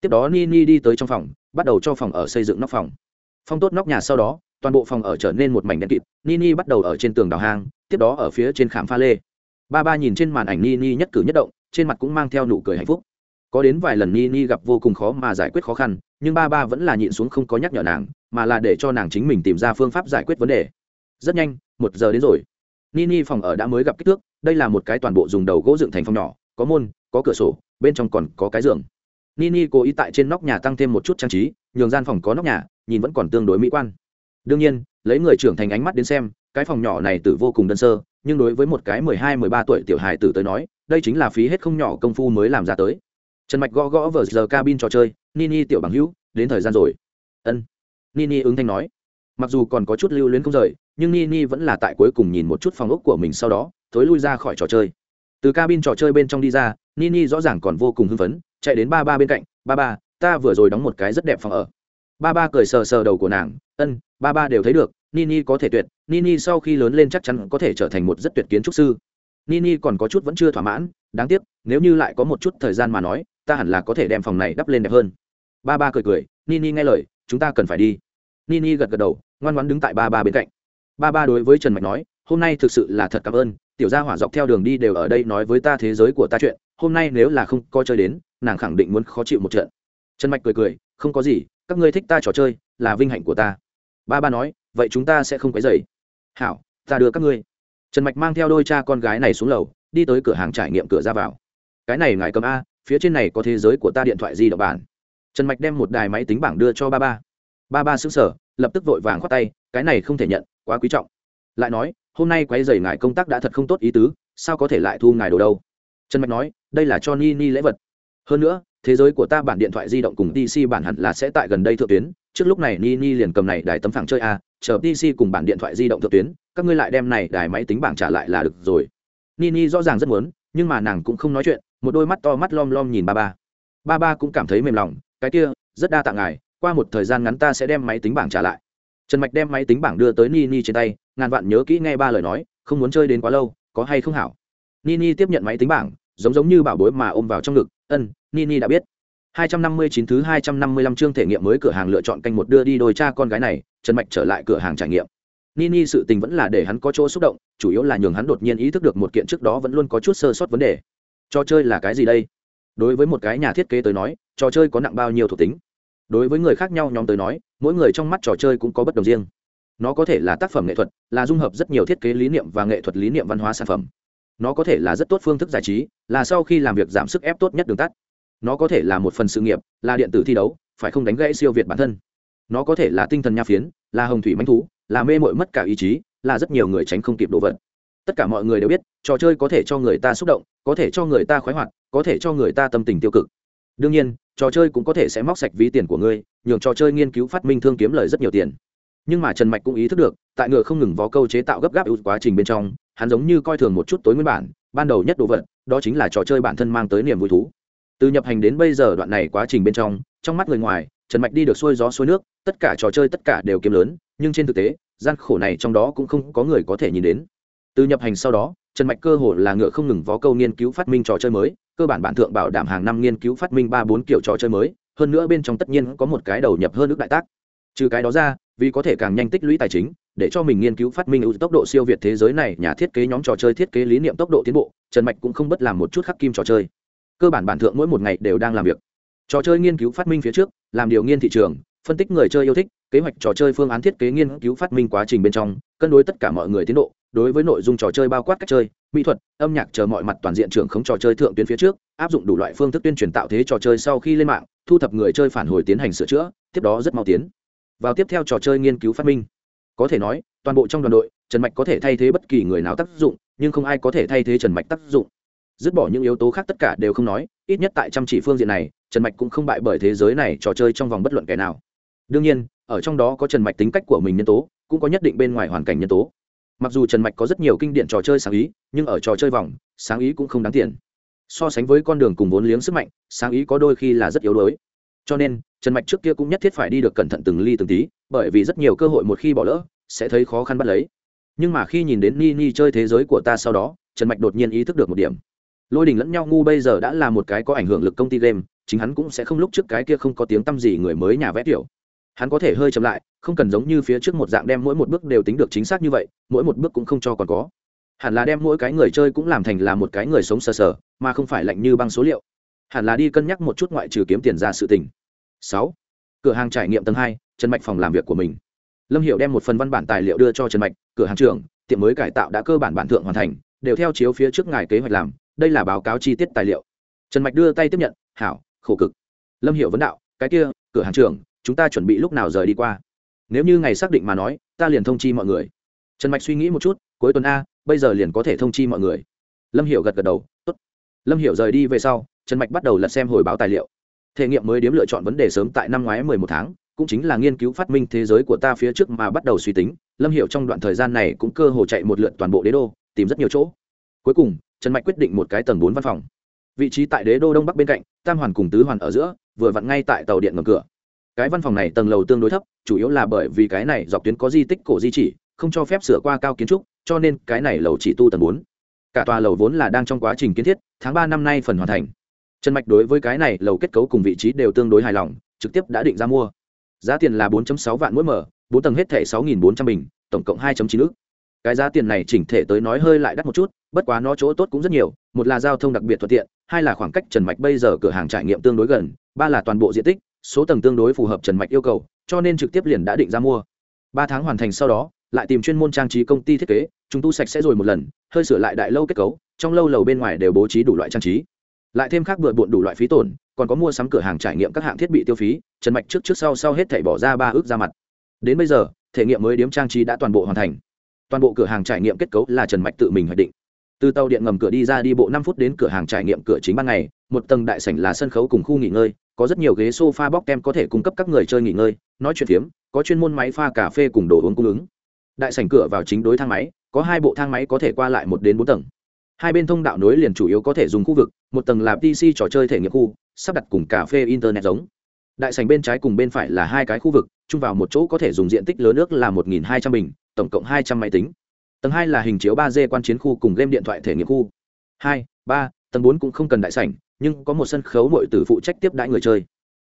Tiếp đó nini đi tới trong phòng, bắt đầu cho phòng ở xây dựng nóc phòng. Phong tốt nóc nhà sau đó, toàn bộ phòng ở trở nên một mảnh đen kịt, nini bắt đầu ở trên tường đào hang, tiếp đó ở phía trên khảm pha lê. Ba ba nhìn trên màn ảnh nini nhất cử nhất động, trên mặt cũng mang theo nụ cười hạnh phúc. Có đến vài lần nini gặp vô cùng khó mà giải quyết khó khăn, nhưng ba ba vẫn là nhịn xuống không có nhắc nhở nàng, mà là để cho nàng chính mình tìm ra phương pháp giải quyết vấn đề. Rất nhanh, một giờ đến rồi nini phòng ở đã mới gặp kích thước, đây là một cái toàn bộ dùng đầu gỗ dựng thành phòng nhỏ, có môn, có cửa sổ, bên trong còn có cái giường. Nini cố ý tại trên nóc nhà tăng thêm một chút trang trí, nhường gian phòng có nóc nhà, nhìn vẫn còn tương đối mỹ quan. Đương nhiên, lấy người trưởng thành ánh mắt đến xem, cái phòng nhỏ này tử vô cùng đơn sơ, nhưng đối với một cái mười hai, mười ba tuổi tiểu hài tử tới nói, đây chính là phí hết không nhỏ công phu mới làm ra tới. Trần mạch gõ gõ vở giờ cabin trò chơi, nini tiểu bằng hữu, đến thời gian rồi. Ân. Nini ứng thanh nói. Mặc dù còn có chút lưu luyến không rời nhưng nini vẫn là tại cuối cùng nhìn một chút phòng ốc của mình sau đó, thối lui ra khỏi trò chơi. Từ cabin trò chơi bên trong đi ra nini rõ ràng còn vô cùng hưng phấn, chạy đến ba ba bên cạnh, ba ba, ta vừa rồi đóng một cái rất đẹp phòng ở. Ba ba cười sờ sờ đầu của nàng, ân, ba ba đều thấy được nini có thể tuyệt nini sau khi lớn lên chắc chắn có thể trở thành một rất tuyệt kiến trúc sư. Nini còn có chút vẫn chưa thỏa mãn, đáng tiếc, nếu như lại có một chút thời gian mà nói, ta hẳn là có thể đem phòng này đắp lên đẹp hơn. Ba ba cười cười nini nghe lời, chúng ta cần phải đi. Nini gật gật đầu, ngoan ngoãn đứng tại ba ba bên cạnh ba ba đối với trần mạch nói, hôm nay thực sự là thật cảm ơn, tiểu gia hỏa dọc theo đường đi đều ở đây nói với ta thế giới của ta chuyện, hôm nay nếu là không coi chơi đến, nàng khẳng định muốn khó chịu một trận. Trần mạch cười cười, không có gì, các ngươi thích ta trò chơi, là vinh hạnh của ta. Ba ba nói, vậy chúng ta sẽ không quấy dày hảo, ta đưa các ngươi. Trần mạch mang theo đôi cha con gái này xuống lầu, đi tới cửa hàng trải nghiệm cửa ra vào. Cái này ngài cầm a, phía trên này có thế giới của ta điện thoại di động bản. Trần mạch đem một đài máy tính bảng đưa cho ba ba. Ba ba xứng sở lập tức vội vàng khoát tay, cái này không thể nhận, quá quý trọng. Lại nói, hôm nay quay dày ngài công tác đã thật không tốt ý tứ, sao có thể lại thu ngài đồ đâu? Trần mạch nói, đây là cho ni ni lễ vật. Hơn nữa, thế giới của ta bản điện thoại di động cùng DC bản hẳn là sẽ tại gần đây thượng tuyến, trước lúc này ni ni liền cầm này đài tấm phẳng chơi a, chờ DC cùng bản điện thoại di động thượng tuyến, các ngươi lại đem này đài máy tính bảng trả lại là được rồi. Ni ni rõ ràng rất muốn, nhưng mà nàng cũng không nói chuyện, một đôi mắt to mắt lom lom nhìn ba ba. Ba ba cũng cảm thấy mềm lòng, cái kia, rất đa tạ ngài qua một thời gian ngắn ta sẽ đem máy tính bảng trả lại. Trần mạch đem máy tính bảng đưa tới ni ni trên tay, ngàn vạn nhớ kỹ nghe ba lời nói, không muốn chơi đến quá lâu, có hay không hảo? Ni ni tiếp nhận máy tính bảng, giống giống như bảo bối mà ôm vào trong ngực, ân, nini đã biết. 259 thứ 255 chương thể nghiệm mới cửa hàng lựa chọn canh một đưa đi đôi cha con gái này, trần mạch trở lại cửa hàng trải nghiệm. Nini sự tình vẫn là để hắn có chỗ xúc động, chủ yếu là nhường hắn đột nhiên ý thức được một kiện trước đó vẫn luôn có chút sơ sót vấn đề. Trò chơi là cái gì đây? Đối với một cái nhà thiết kế tới nói, trò chơi có nặng bao nhiêu thuộc tính? Đối với người khác nhau nhóm tới nói, mỗi người trong mắt trò chơi cũng có bất đồng riêng. Nó có thể là tác phẩm nghệ thuật, là dung hợp rất nhiều thiết kế lý niệm và nghệ thuật lý niệm văn hóa sản phẩm. Nó có thể là rất tốt phương thức giải trí, là sau khi làm việc giảm sức ép tốt nhất đường tắt. Nó có thể là một phần sự nghiệp, là điện tử thi đấu, phải không đánh gãy siêu việt bản thân. Nó có thể là tinh thần nha phiến, là hồng thủy manh thú, là mê mội mất cả ý chí, là rất nhiều người tránh không kịp đồ vật. Tất cả mọi người đều biết, trò chơi có thể cho người ta xúc động, có thể cho người ta khoái hoạt, có thể cho người ta tâm tình tiêu cực đương nhiên, trò chơi cũng có thể sẽ móc sạch ví tiền của ngươi, nhường trò chơi nghiên cứu phát minh thương kiếm lời rất nhiều tiền. Nhưng mà trần mạch cũng ý thức được, tại ngựa không ngừng vó câu chế tạo gấp gáp ưu quá trình bên trong, hắn giống như coi thường một chút tối nguyên bản, ban đầu nhất đồ vật, đó chính là trò chơi bản thân mang tới niềm vui thú. Từ nhập hành đến bây giờ đoạn này quá trình bên trong trong mắt người ngoài, trần mạch đi được xuôi gió xuôi nước, tất cả trò chơi tất cả đều kiếm lớn, nhưng trên thực tế, gian khổ này trong đó cũng không có người có thể nhìn đến. Từ nhập hành sau đó, trần mạch cơ hồ là ngựa không ngừng vó câu nghiên cứu phát minh trò chơi mới cơ bản bản thượng bảo đảm hàng năm nghiên cứu phát minh ba bốn kiểu trò chơi mới, hơn nữa bên trong tất nhiên có một cái đầu nhập hơn nước đại tác. Trừ cái đó ra, vì có thể càng nhanh tích lũy tài chính, để cho mình nghiên cứu phát minh ưu tốc độ siêu việt thế giới này, nhà thiết kế nhóm trò chơi thiết kế lý niệm tốc độ tiến bộ, trần mạch cũng không bất làm một chút khắc kim trò chơi. Cơ bản bản thượng mỗi một ngày đều đang làm việc. Trò chơi nghiên cứu phát minh phía trước, làm điều nghiên thị trường, phân tích người chơi yêu thích, kế hoạch trò chơi phương án thiết kế nghiên cứu phát minh quá trình bên trong, cân đối tất cả mọi người tiến độ, đối với nội dung trò chơi bao quát cách chơi mỹ thuật, âm nhạc chờ mọi mặt toàn diện trưởng khống trò chơi thượng tuyến phía trước, áp dụng đủ loại phương thức tuyên truyền tạo thế trò chơi sau khi lên mạng, thu thập người chơi phản hồi tiến hành sửa chữa, tiếp đó rất mau tiến vào tiếp theo trò chơi nghiên cứu phát minh. Có thể nói, toàn bộ trong đoàn đội, trần mạch có thể thay thế bất kỳ người nào tác dụng, nhưng không ai có thể thay thế trần mạch tác dụng. Dứt bỏ những yếu tố khác tất cả đều không nói, ít nhất tại chăm chỉ phương diện này, trần mạch cũng không bại bởi thế giới này trò chơi trong vòng bất luận kẻ nào. Đương nhiên, ở trong đó có trần mạch tính cách của mình nhân tố, cũng có nhất định bên ngoài hoàn cảnh nhân tố mặc dù trần mạch có rất nhiều kinh điển trò chơi sáng ý, nhưng ở trò chơi vòng, sáng ý cũng không đáng tiền. So sánh với con đường cùng vốn liếng sức mạnh, sáng ý có đôi khi là rất yếu đuối. Cho nên, trần mạch trước kia cũng nhất thiết phải đi được cẩn thận từng ly từng tí, bởi vì rất nhiều cơ hội một khi bỏ lỡ, sẽ thấy khó khăn bắt lấy. Nhưng mà khi nhìn đến ni ni chơi thế giới của ta sau đó, trần mạch đột nhiên ý thức được một điểm. Lôi đình lẫn nhau ngu bây giờ đã là một cái có ảnh hưởng lực công ty game, chính hắn cũng sẽ không lúc trước cái kia không có tiếng t â m gì người mới nhà vẽ tiểu hắn có thể hơi chậm lại, không cần giống như phía trước một dạng đem mỗi một bước đều tính được chính xác như vậy, mỗi một bước cũng không cho còn có. Hẳn là đem mỗi cái người chơi cũng làm thành là một cái người sống sờ sờ, mà không phải lạnh như băng số liệu. Hẳn là đi cân nhắc một chút ngoại trừ kiếm tiền ra sự tình. Sáu. Cửa hàng trải nghiệm tầng hai, trần mạch phòng làm việc của mình. Lâm hiệu đem một phần văn bản tài liệu đưa cho trần mạch, cửa hàng trưởng, tiệm mới cải tạo đã cơ bản bản thượng hoàn thành, đều theo chiếu phía trước ngài kế hoạch làm, đây là báo cáo chi tiết tài liệu. Trần mạch đưa tay tiếp nhận, hảo, khổ cực. Lâm hiệu vấn đạo, cái kia, cửa hàng trưởng chúng ta chuẩn bị lúc nào rời đi qua? Nếu như ngày xác định mà nói, ta liền thông chi mọi người. Trần mạch suy nghĩ một chút, cuối tuần a, bây giờ liền có thể thông chi mọi người. Lâm hiệu gật gật đầu, tốt. Lâm hiệu rời đi về sau, trần mạch bắt đầu lật xem hồi báo tài liệu. Thể nghiệm mới điếm lựa chọn vấn đề sớm tại năm ngoái mười một tháng, cũng chính là nghiên cứu phát minh thế giới của ta phía trước mà bắt đầu suy tính. Lâm hiệu trong đoạn thời gian này cũng cơ hồ chạy một lượt toàn bộ đế đô, tìm rất nhiều chỗ. Cuối cùng, trần mạch quyết định một cái tầng bốn văn phòng. Vị trí tại đế đô đông bắc bên cạnh, tam hoàn cùng tứ hoàn ở giữa, vừa vặn ngay tại tàu điện ngầm cửa cái văn phòng này tầng lầu tương đối thấp, chủ yếu là bởi vì cái này dọc tuyến có di tích cổ di chỉ, không cho phép sửa qua cao kiến trúc, cho nên cái này lầu chỉ tu tầng bốn. Cả tòa lầu vốn là đang trong quá trình kiến thiết, tháng ba năm nay phần hoàn thành. Trần mạch đối với cái này lầu kết cấu cùng vị trí đều tương đối hài lòng, trực tiếp đã định ra mua. Giá tiền là 4 sáu vạn mỗi mở, bốn tầng hết thẻ sáu nghìn bốn trăm bình, tổng cộng 2 chín ước cái giá tiền này chỉnh thể tới nói hơi lại đắt một chút, bất quá nó chỗ tốt cũng rất nhiều, một là giao thông đặc biệt thuận tiện, hai là khoảng cách trần mạch bây giờ cửa hàng trải nghiệm tương đối gần, ba là toàn bộ diện tích số tầng tương đối phù hợp trần mạch yêu cầu, cho nên trực tiếp liền đã định ra mua. Ba tháng hoàn thành sau đó, lại tìm chuyên môn trang trí công ty thiết kế, chúng tu sạch sẽ rồi một lần, hơi sửa lại đại lâu kết cấu, trong lâu lầu bên ngoài đều bố trí đủ loại trang trí. Lại thêm khác bừa bộn đủ loại phí tổn, còn có mua sắm cửa hàng trải nghiệm các hạng thiết bị tiêu phí, trần mạch trước trước sau sau hết thảy bỏ ra ba ước ra mặt. Đến bây giờ, thể nghiệm mới điếm trang trí đã toàn bộ hoàn thành. Toàn bộ cửa hàng trải nghiệm kết cấu là trần mạch tự mình hoạch định từ tàu điện ngầm cửa đi ra đi bộ năm phút đến cửa hàng trải nghiệm cửa chính ban ngày, một tầng đại sảnh là sân khấu cùng khu nghỉ ngơi, có rất nhiều ghế sofa bóc kem có thể cung cấp các người chơi nghỉ ngơi, nói chuyện phiếm, có chuyên môn máy pha cà phê cùng đồ uống cung ứng. Đại sảnh cửa vào chính đối thang máy, có hai bộ thang máy có thể qua lại một đến bốn tầng. Hai bên thông đạo nối liền chủ yếu có thể dùng khu vực, một tầng là pc trò chơi thể nghiệm khu, sắp đặt cùng cà phê internet giống. Đại sảnh bên trái cùng bên phải là hai cái khu vực, chung vào một chỗ có thể dùng diện tích lớn nước là một hai trăm bình, tổng cộng hai trăm máy tính tầng hai là hình chiếu ba d quan chiến khu cùng game điện thoại thể nghiệm khu. Hai, ba, tầng bốn cũng không cần đại sảnh, nhưng có một sân khấu mọi tử phụ trách tiếp đãi người chơi.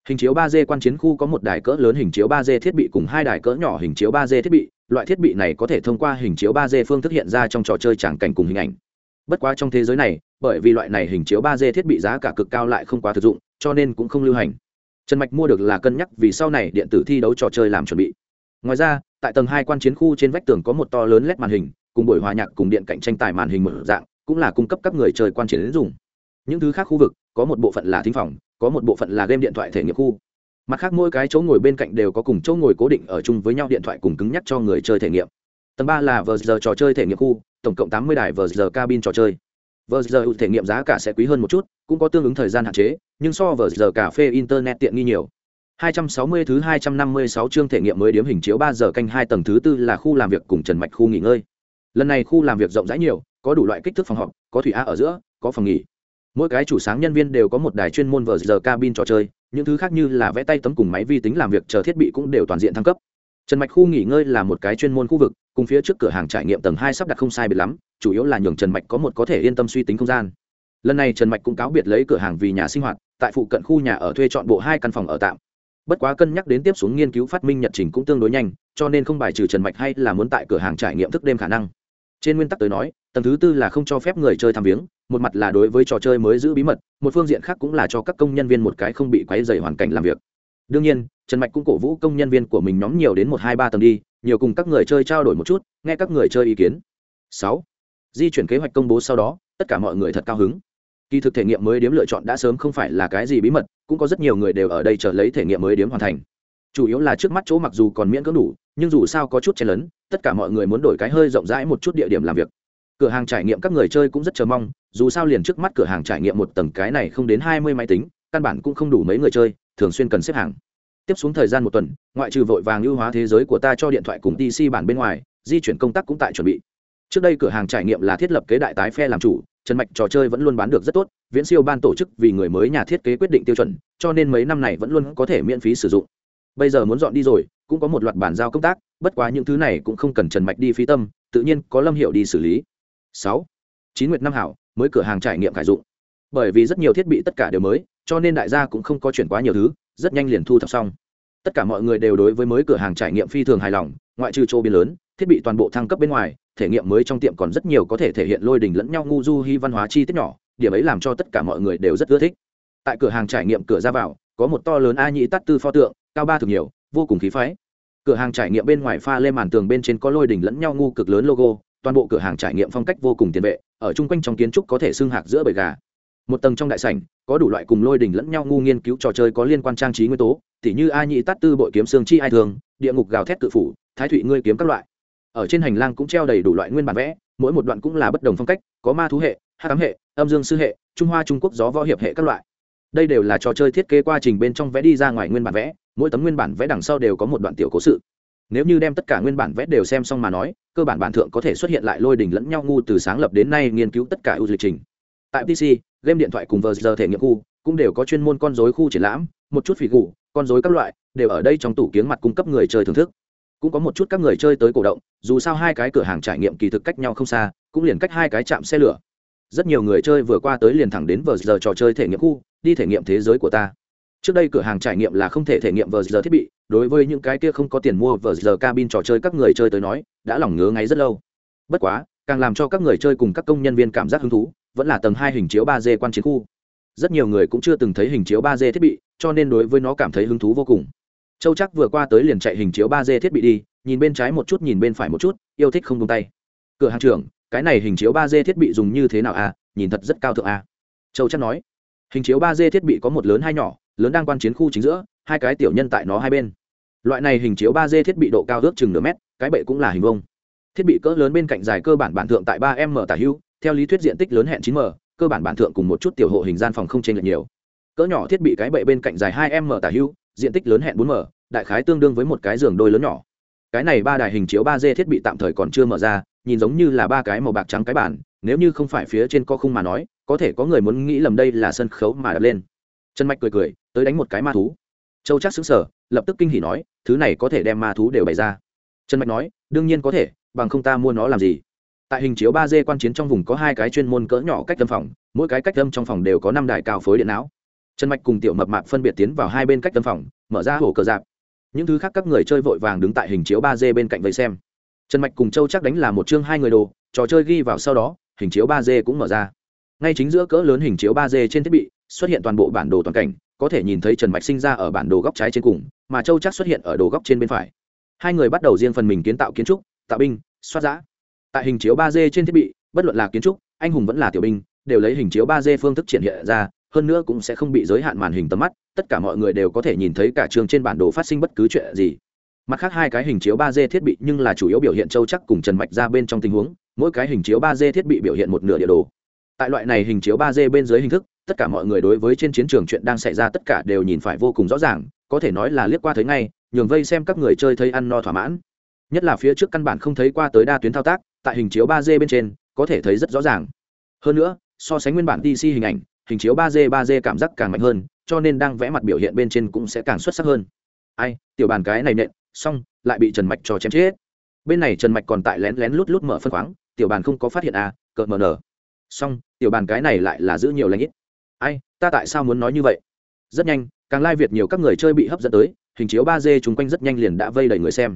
Hình chiếu ba d quan chiến khu có một đài cỡ lớn hình chiếu ba d thiết bị cùng hai đài cỡ nhỏ hình chiếu ba d thiết bị. Loại thiết bị này có thể thông qua hình chiếu ba d phương thức hiện ra trong trò chơi tràng cảnh cùng hình ảnh. Bất quá trong thế giới này, bởi vì loại này hình chiếu ba d thiết bị giá cả cực cao lại không quá thực dụng, cho nên cũng không lưu hành. Trần mạch mua được là cân nhắc vì sau này điện tử thi đấu trò chơi làm chuẩn bị. Ngoài ra, tại tầng hai quan chiến khu trên vách tường có một to lớn led màn hình cùng buổi hòa nhạc cùng điện cạnh tranh tài màn hình mở dạng, cũng là cung cấp các người chơi quan triển đến dùng. Những thứ khác khu vực, có một bộ phận là thính phòng, có một bộ phận là game điện thoại thể nghiệm khu. Mặt khác mỗi cái chỗ ngồi bên cạnh đều có cùng chỗ ngồi cố định ở chung với nhau điện thoại cùng cứng nhắc cho người chơi thể nghiệm. Tầng ba là vờ giờ trò chơi thể nghiệm khu, tổng cộng tám mươi đài vờ giờ cabin trò chơi. Vờ giờ thể nghiệm giá cả sẽ quý hơn một chút, cũng có tương ứng thời gian hạn chế, nhưng so vờ giờ cà phê internet tiện nghi nhiều. 260 thứ 256 chương thể nghiệm mới điếm hình chiếu 3 giờ canh 2 tầng thứ tư là khu làm việc cùng Trần Mạch khu nghỉ ngơi. Lần này khu làm việc rộng rãi nhiều, có đủ loại kích thước phòng họp, có thủy a ở giữa, có phòng nghỉ. Mỗi cái chủ sáng nhân viên đều có một đài chuyên môn vở giờ cabin trò chơi, những thứ khác như là vẽ tay tấm cùng máy vi tính làm việc chờ thiết bị cũng đều toàn diện thăng cấp. Trần Mạch khu nghỉ ngơi là một cái chuyên môn khu vực, cùng phía trước cửa hàng trải nghiệm tầng hai sắp đặt không sai biệt lắm, chủ yếu là nhường Trần Mạch có một có thể yên tâm suy tính không gian. Lần này Trần Mạch cũng cáo biệt lấy cửa hàng vì nhà sinh hoạt, tại phụ cận khu nhà ở thuê chọn bộ hai căn phòng ở tạm, bất quá cân nhắc đến tiếp xuống nghiên cứu phát minh nhật trình cũng tương đối nhanh cho nên không bài trừ trần mạch hay là muốn tại cửa hàng trải nghiệm thức đêm khả năng trên nguyên tắc tới nói, tầng thứ tư là không cho phép người chơi tham viếng, một mặt là đối với trò chơi mới giữ bí mật, một phương diện khác cũng là cho các công nhân viên một cái không bị quáy dày hoàn cảnh làm việc. Đương nhiên, trần mạch cũng cổ vũ công nhân viên của mình nhóm nhiều đến một hai ba tầng đi, nhiều cùng các người chơi trao đổi một chút, nghe các người chơi ý kiến. Sáu, di chuyển kế hoạch công bố sau đó, tất cả mọi người thật cao hứng. Kỳ thực thể nghiệm mới điếm lựa chọn đã sớm không phải là cái gì bí mật, cũng có rất nhiều người đều ở đây chờ lấy thể nghiệm mới điếm hoàn thành chủ yếu là trước mắt chỗ mặc dù còn miễn cưỡng đủ, nhưng dù sao có chút chen lấn, tất cả mọi người muốn đổi cái hơi rộng rãi một chút địa điểm làm việc. Cửa hàng trải nghiệm các người chơi cũng rất chờ mong, dù sao liền trước mắt cửa hàng trải nghiệm một tầng cái này không đến hai mươi máy tính, căn bản cũng không đủ mấy người chơi, thường xuyên cần xếp hàng. Tiếp xuống thời gian một tuần, ngoại trừ vội vàng ưu hóa thế giới của ta cho điện thoại cùng dc bản bên ngoài, di chuyển công tác cũng tại chuẩn bị. Trước đây cửa hàng trải nghiệm là thiết lập kế đại tái phe làm chủ, trần mạch trò chơi vẫn luôn bán được rất tốt, viễn siêu ban tổ chức vì người mới nhà thiết kế quyết định tiêu chuẩn, cho nên mấy năm này vẫn luôn có thể miễn phí sử dụng bây giờ muốn dọn đi rồi, cũng có một loạt bản giao công tác, bất quá những thứ này cũng không cần trần mạch đi phí tâm, tự nhiên có lâm hiệu đi xử lý. Sáu, chín nguyệt năm hảo, mới cửa hàng trải nghiệm khải dụng. Bởi vì rất nhiều thiết bị tất cả đều mới, cho nên đại gia cũng không có chuyển quá nhiều thứ, rất nhanh liền thu thập xong. Tất cả mọi người đều đối với mới cửa hàng trải nghiệm phi thường hài lòng, ngoại trừ chỗ biên lớn, thiết bị toàn bộ thăng cấp bên ngoài, thể nghiệm mới trong tiệm còn rất nhiều có thể thể hiện lôi đình lẫn nhau ngu du hy văn hóa chi tiết nhỏ, điểm ấy làm cho tất cả mọi người đều rất ưa thích. Tại cửa hàng trải nghiệm cửa ra vào, có một to lớn a nhĩ tắt tư pho tượng cao ba thực nhiều, vô cùng khí phái. Cửa hàng trải nghiệm bên ngoài pha lên màn tường bên trên có lôi đỉnh lẫn nhau ngu cực lớn logo, toàn bộ cửa hàng trải nghiệm phong cách vô cùng tiền vệ, ở chung quanh trong kiến trúc có thể xưng hạc giữa bầy gà. Một tầng trong đại sảnh, có đủ loại cùng lôi đỉnh lẫn nhau ngu nghiên cứu trò chơi có liên quan trang trí nguyên tố, tỉ như a nhị tát tư bội kiếm xương chi ai thường, địa ngục gào thét cự phủ, thái thụy ngươi kiếm các loại. Ở trên hành lang cũng treo đầy đủ loại nguyên bản vẽ, mỗi một đoạn cũng là bất đồng phong cách, có ma thú hệ, hát cám hệ, âm dương sư hệ, trung hoa trung quốc gió võ hiệp hệ các loại đây đều là trò chơi thiết kế quá trình bên trong vẽ đi ra ngoài nguyên bản vẽ, mỗi tấm nguyên bản vẽ đằng sau đều có một đoạn tiểu cố sự. Nếu như đem tất cả nguyên bản vẽ đều xem xong mà nói, cơ bản bản thượng có thể xuất hiện lại lôi đình lẫn nhau ngu từ sáng lập đến nay nghiên cứu tất cả ưu lịch trình. Tại pc game điện thoại cùng vờ giờ thể nghiệm khu cũng đều có chuyên môn con dối khu triển lãm, một chút phỉ gù, con dối các loại đều ở đây trong tủ kiếng mặt cung cấp người chơi thưởng thức. Cũng có một chút các người chơi tới cổ động, dù sao hai cái cửa hàng trải nghiệm kỳ thực cách nhau không xa, cũng liền cách hai cái chạm xe lửa. Rất nhiều người chơi vừa qua tới liền thẳng đến vờ giờ trò chơi thể nghiệm khu đi thể nghiệm thế giới của ta. Trước đây cửa hàng trải nghiệm là không thể thể nghiệm vờ giờ thiết bị, đối với những cái kia không có tiền mua vờ giờ cabin trò chơi các người chơi tới nói, đã lỏng ngứa ngáy rất lâu. Bất quá, càng làm cho các người chơi cùng các công nhân viên cảm giác hứng thú, vẫn là tầng hai hình chiếu ba d quan chiến khu. Rất nhiều người cũng chưa từng thấy hình chiếu ba d thiết bị, cho nên đối với nó cảm thấy hứng thú vô cùng. Châu chắc vừa qua tới liền chạy hình chiếu ba d thiết bị đi, nhìn bên trái một chút nhìn bên phải một chút, yêu thích không tung tay. Cửa hàng trưởng, cái này hình chiếu ba d thiết bị dùng như thế nào à? Nhìn thật rất cao thượng à? Châu chắc nói hình chiếu ba d thiết bị có một lớn hai nhỏ, lớn đang quan chiến khu chính giữa, hai cái tiểu nhân tại nó hai bên. Loại này hình chiếu ba d thiết bị độ cao ước chừng nửa mét, cái bệ cũng là hình vông thiết bị cỡ lớn bên cạnh dài cơ bản bản thượng tại ba m tả hưu theo lý thuyết diện tích lớn hẹn chín m, cơ bản bản thượng cùng một chút tiểu hộ hình gian phòng không chênh lệch nhiều. Cỡ nhỏ thiết bị cái bệ bên cạnh dài hai m tả hưu diện tích lớn hẹn bốn m, đại khái tương đương với một cái giường đôi lớn nhỏ. Cái này ba đài hình chiếu ba d thiết bị tạm thời còn chưa mở ra nhìn giống như là ba cái màu bạc trắng cái bản, nếu như không phải phía trên co khung mà nói, có thể có người muốn nghĩ lầm đây là sân khấu mà đập lên. Trần mạch cười cười, tới đánh một cái ma thú. Châu chắc xứng sở lập tức kinh hỉ nói, thứ này có thể đem ma thú đều bày ra. Trần mạch nói, đương nhiên có thể, bằng không ta mua nó làm gì? Tại hình chiếu ba d quan chiến trong vùng có hai cái chuyên môn cỡ nhỏ cách tâm phòng, mỗi cái cách tâm trong phòng đều có năm đài cao phối điện não. Trần mạch cùng tiểu mập mạp phân biệt tiến vào hai bên cách tâm phòng, mở ra hồ cờ dạp những thứ khác các người chơi vội vàng đứng tại hình chiếu ba d bên cạnh vây xem trần mạch cùng châu chắc đánh là một chương hai người đồ, trò chơi ghi vào sau đó, hình chiếu ba d cũng mở ra. Ngay chính giữa cỡ lớn hình chiếu ba d trên thiết bị, xuất hiện toàn bộ bản đồ toàn cảnh, có thể nhìn thấy trần mạch sinh ra ở bản đồ góc trái trên cùng, mà châu chắc xuất hiện ở đồ góc trên bên phải. Hai người bắt đầu riêng phần mình kiến tạo kiến trúc, tạo binh xoát giã. Tại hình chiếu ba d trên thiết bị, bất luận là kiến trúc, anh hùng vẫn là tiểu binh, đều lấy hình chiếu ba d phương thức triển hiện ra, hơn nữa cũng sẽ không bị giới hạn màn hình tầm mắt, tất cả mọi người đều có thể nhìn thấy cả trường trên bản đồ phát sinh bất cứ chuyện gì mặt khác hai cái hình chiếu ba d thiết bị nhưng là chủ yếu biểu hiện châu chắc cùng trần mạch ra bên trong tình huống, mỗi cái hình chiếu ba d thiết bị biểu hiện một nửa địa đồ. Tại loại này hình chiếu ba d bên dưới hình thức, tất cả mọi người đối với trên chiến trường chuyện đang xảy ra tất cả đều nhìn phải vô cùng rõ ràng, có thể nói là liếc qua thấy ngay, nhường vây xem các người chơi thấy ăn no thỏa mãn. Nhất là phía trước căn bản không thấy qua tới đa tuyến thao tác, tại hình chiếu ba d bên trên, có thể thấy rất rõ ràng. Hơn nữa, so sánh nguyên bản dc hình ảnh, hình chiếu ba d ba d cảm giác càng mạnh hơn, cho nên đang vẽ mặt biểu hiện bên trên cũng sẽ càng xuất sắc hơn. Ai, tiểu bàn cái này nện xong, lại bị trần mạch cho chém chết. Bên này trần mạch còn tại lén lén lút lút mở phân khoáng, tiểu bàn không có phát hiện à cợt mờ nở. Xong, tiểu bàn cái này lại là giữ nhiều lãnh ít. Ai, ta tại sao muốn nói như vậy? Rất nhanh, càng lai việt nhiều các người chơi bị hấp dẫn tới, hình chiếu ba d chung quanh rất nhanh liền đã vây đầy người xem.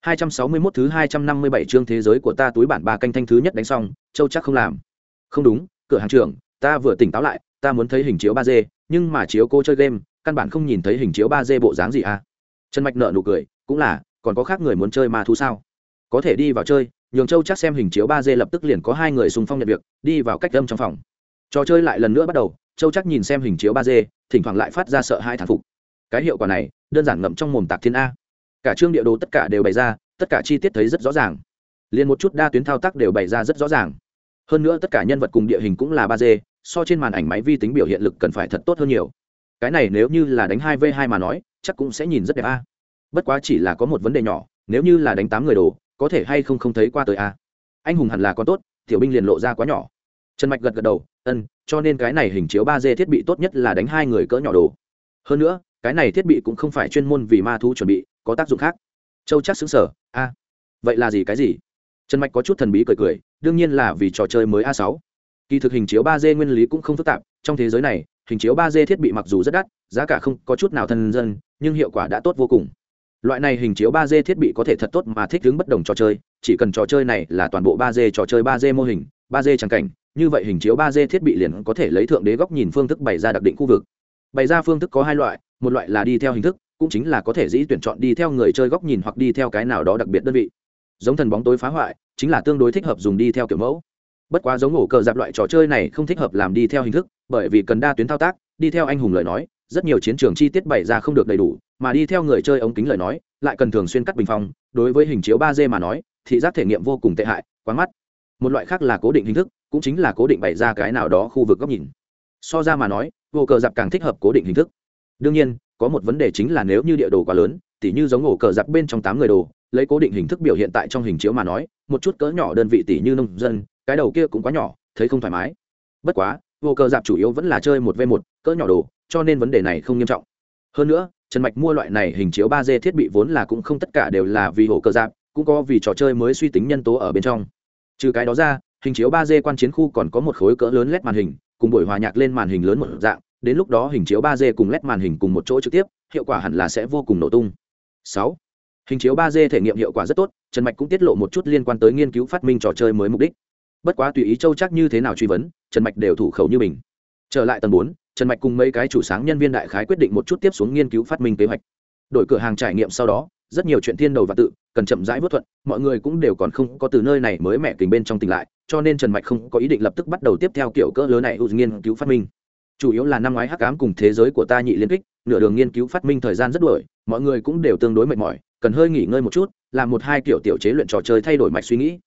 261 thứ 257 chương thế giới của ta túi bản ba canh thanh thứ nhất đánh xong, châu chắc không làm. Không đúng, cửa hàng trưởng, ta vừa tỉnh táo lại, ta muốn thấy hình chiếu ba d, nhưng mà chiếu cô chơi game, căn bản không nhìn thấy hình chiếu ba d bộ dáng gì à. Trần mạch nợ nụ cười cũng là, còn có khác người muốn chơi ma thú sao? Có thể đi vào chơi, nhường châu chắc xem hình chiếu ba d lập tức liền có hai người xung phong nhận việc, đi vào cách âm trong phòng. Trò chơi lại lần nữa bắt đầu, châu chắc nhìn xem hình chiếu ba d, thỉnh thoảng lại phát ra sợ hai thản phục. Cái hiệu quả này, đơn giản ngậm trong mồm tạc thiên a. Cả chương địa đồ tất cả đều bày ra, tất cả chi tiết thấy rất rõ ràng. Liền một chút đa tuyến thao tác đều bày ra rất rõ ràng. Hơn nữa tất cả nhân vật cùng địa hình cũng là ba d, so trên màn ảnh máy vi tính biểu hiện lực cần phải thật tốt hơn nhiều. Cái này nếu như là đánh hai v hai mà nói, chắc cũng sẽ nhìn rất đẹp a bất quá chỉ là có một vấn đề nhỏ, nếu như là đánh tám người đồ, có thể hay không không thấy qua tới a? Anh hùng hẳn là con tốt, tiểu binh liền lộ ra quá nhỏ. Trần mạch gật gật đầu ân cho nên cái này hình chiếu ba d thiết bị tốt nhất là đánh hai người cỡ nhỏ đồ. Hơn nữa, cái này thiết bị cũng không phải chuyên môn vì ma thu chuẩn bị, có tác dụng khác. Châu chắc xứng sở a, vậy là gì cái gì? Trần mạch có chút thần bí cười cười, đương nhiên là vì trò chơi mới a sáu. Kỳ thực hình chiếu ba d nguyên lý cũng không phức tạp, trong thế giới này, hình chiếu ba d thiết bị mặc dù rất đắt, giá cả không có chút nào thân dân, nhưng hiệu quả đã tốt vô cùng loại này hình chiếu ba d thiết bị có thể thật tốt mà thích ứng bất đồng trò chơi, chỉ cần trò chơi này là toàn bộ ba d trò chơi ba d mô hình, ba d tràng cảnh, như vậy hình chiếu ba d thiết bị liền có thể lấy thượng đế góc nhìn phương thức bày ra đặc định khu vực. Bày ra phương thức có hai loại, một loại là đi theo hình thức, cũng chính là có thể dĩ tuyển chọn đi theo người chơi góc nhìn hoặc đi theo cái nào đó đặc biệt đơn vị. Giống thần bóng tối phá hoại, chính là tương đối thích hợp dùng đi theo kiểu mẫu. Bất quá giống ổ cờ dạp loại trò chơi này không thích hợp làm đi theo hình thức, bởi vì cần đa tuyến thao tác, đi theo anh hùng lời nói rất nhiều chiến trường chi tiết bày ra không được đầy đủ, mà đi theo người chơi ống kính lời nói, lại cần thường xuyên cắt bình phong, đối với hình chiếu ba d mà nói, thị giác thể nghiệm vô cùng tệ hại, quá mắt. Một loại khác là cố định hình thức, cũng chính là cố định bày ra cái nào đó khu vực góc nhìn. So ra mà nói ổ cờ dạp càng thích hợp cố định hình thức. Đương nhiên, có một vấn đề chính là nếu như địa đồ quá lớn, tỉ như giống ổ cờ dạp bên trong tám người đồ, lấy cố định hình thức biểu hiện tại trong hình chiếu mà nói, một chút cỡ nhỏ đơn vị tỉ như nông dân, cái đầu kia cũng quá nhỏ, thấy không thoải mái. Bất quá ổ cờ dạp chủ yếu vẫn là chơi một v một cỡ nhỏ đồ cho nên vấn đề này không nghiêm trọng. Hơn nữa trần mạch mua loại này hình chiếu ba d thiết bị vốn là cũng không tất cả đều là vì ổ cơ giáp, cũng có vì trò chơi mới suy tính nhân tố ở bên trong. Trừ cái đó ra hình chiếu ba d quan chiến khu còn có một khối cỡ lớn led màn hình cùng buổi hòa nhạc lên màn hình lớn một dạng đến lúc đó hình chiếu ba d cùng led màn hình cùng một chỗ trực tiếp hiệu quả hẳn là sẽ vô cùng nổ tung. Sáu hình chiếu ba d thể nghiệm hiệu quả rất tốt trần mạch cũng tiết lộ một chút liên quan tới nghiên cứu phát minh trò chơi mới mục đích. Bất quá tùy ý châu chắc như thế nào truy vấn trần mạch đều thủ khẩu như mình. Trở lại tầng bốn trần mạch cùng mấy cái chủ sáng nhân viên đại khái quyết định một chút tiếp xuống nghiên cứu phát minh kế hoạch. Đổi cửa hàng trải nghiệm sau đó, rất nhiều chuyện thiên đầu và tự, cần chậm rãi vớt thuận, mọi người cũng đều còn không có từ nơi này mới mẹ kình bên trong tỉnh lại, cho nên trần mạch không có ý định lập tức bắt đầu tiếp theo kiểu cỡ lớn này ưu nghiên cứu phát minh. Chủ yếu là năm ngoái hắc ám cùng thế giới của ta nhị liên kích, nửa đường nghiên cứu phát minh thời gian rất đuổi, mọi người cũng đều tương đối mệt mỏi, cần hơi nghỉ ngơi một chút, làm một hai kiểu tiểu chế luyện trò chơi thay đổi mạch suy nghĩ.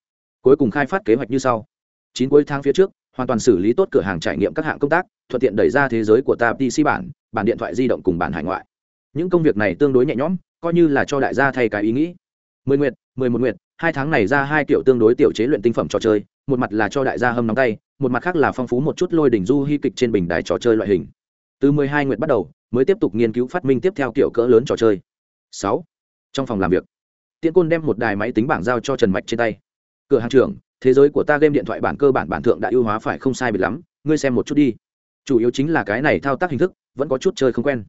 Cuối cùng khai phát kế hoạch như sau. Chín cuối tháng phía trước hoàn toàn xử lý tốt cửa hàng trải nghiệm các hạng công tác, thuận tiện đẩy ra thế giới của ta pc bản bản điện thoại di động cùng bản hải ngoại. Những công việc này tương đối nhẹ nhõm, coi như là cho đại gia thay cái ý nghĩ. Mười nguyệt, mười một nguyệt, hai tháng này ra hai kiểu tương đối tiểu chế luyện tinh phẩm trò chơi, một mặt là cho đại gia hâm nóng tay, một mặt khác là phong phú một chút lôi đỉnh du hy kịch trên bình đài trò chơi loại hình. Từ mười hai nguyệt bắt đầu, mới tiếp tục nghiên cứu phát minh tiếp theo kiểu cỡ lớn trò chơi. Sáu, trong phòng làm việc. Tiễn côn đem một đài máy tính bảng giao cho trần mạch trên tay. Cửa hàng trưởng thế giới của ta game điện thoại bản cơ bản bản thượng đã ưu hóa phải không sai biệt lắm, ngươi xem một chút đi. Chủ yếu chính là cái này thao tác hình thức, vẫn có chút chơi không quen.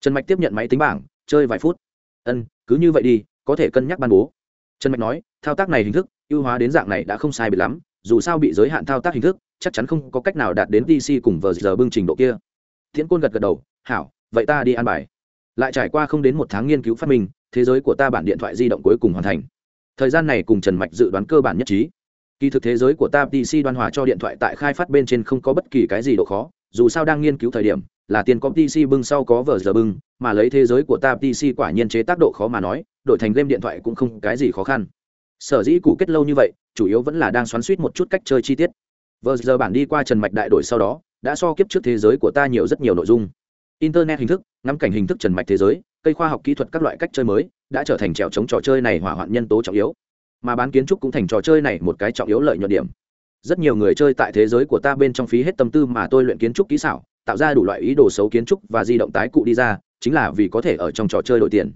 Trần mạch tiếp nhận máy tính bảng, chơi vài phút. Ân, cứ như vậy đi, có thể cân nhắc ban bố. Trần mạch nói, thao tác này hình thức, ưu hóa đến dạng này đã không sai biệt lắm, dù sao bị giới hạn thao tác hình thức, chắc chắn không có cách nào đạt đến dc cùng vờ giờ bưng trình độ kia. Thiễn côn gật gật đầu, hảo, vậy ta đi ăn bài. Lại trải qua không đến một tháng nghiên cứu phát minh, thế giới của ta bản điện thoại di động cuối cùng hoàn thành. Thời gian này cùng trần mạch dự đoán cơ bản nhất trí kỳ thực thế giới của ta pc đoan hòa cho điện thoại tại khai phát bên trên không có bất kỳ cái gì độ khó, dù sao đang nghiên cứu thời điểm, là tiền có pc bưng sau có vờ giờ bưng, mà lấy thế giới của ta pc quả nhiên chế tác độ khó mà nói, đổi thành game điện thoại cũng không cái gì khó khăn. Sở dĩ cụ kết lâu như vậy, chủ yếu vẫn là đang xoắn suýt một chút cách chơi chi tiết. Vờ giờ bản đi qua trần mạch đại đội sau đó, đã so kiếp trước thế giới của ta nhiều rất nhiều nội dung. Internet hình thức, ngắm cảnh hình thức trần mạch thế giới, cây khoa học kỹ thuật các loại cách chơi mới, đã trở thành trèo chống trò chơi này hỏa hoạn nhân tố trọng yếu mà bán kiến trúc cũng thành trò chơi này một cái trọng yếu lợi nhuận điểm. Rất nhiều người chơi tại thế giới của ta bên trong phí hết tâm tư mà tôi luyện kiến trúc kỹ xảo, tạo ra đủ loại ý đồ xấu kiến trúc và di động tái cụ đi ra, chính là vì có thể ở trong trò chơi đổi tiền.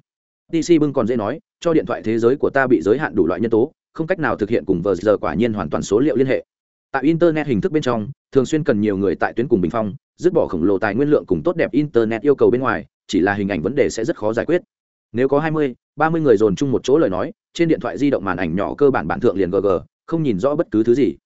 Dc bưng còn dễ nói, cho điện thoại thế giới của ta bị giới hạn đủ loại nhân tố, không cách nào thực hiện cùng vờ giờ quả nhiên hoàn toàn số liệu liên hệ. Tại internet hình thức bên trong, thường xuyên cần nhiều người tại tuyến cùng bình phong, dứt bỏ khổng lồ tài nguyên lượng cùng tốt đẹp internet yêu cầu bên ngoài, chỉ là hình ảnh vấn đề sẽ rất khó giải quyết nếu có hai mươi, ba mươi người dồn chung một chỗ lời nói, trên điện thoại di động màn ảnh nhỏ cơ bản bản thượng liền gg không nhìn rõ bất cứ thứ gì.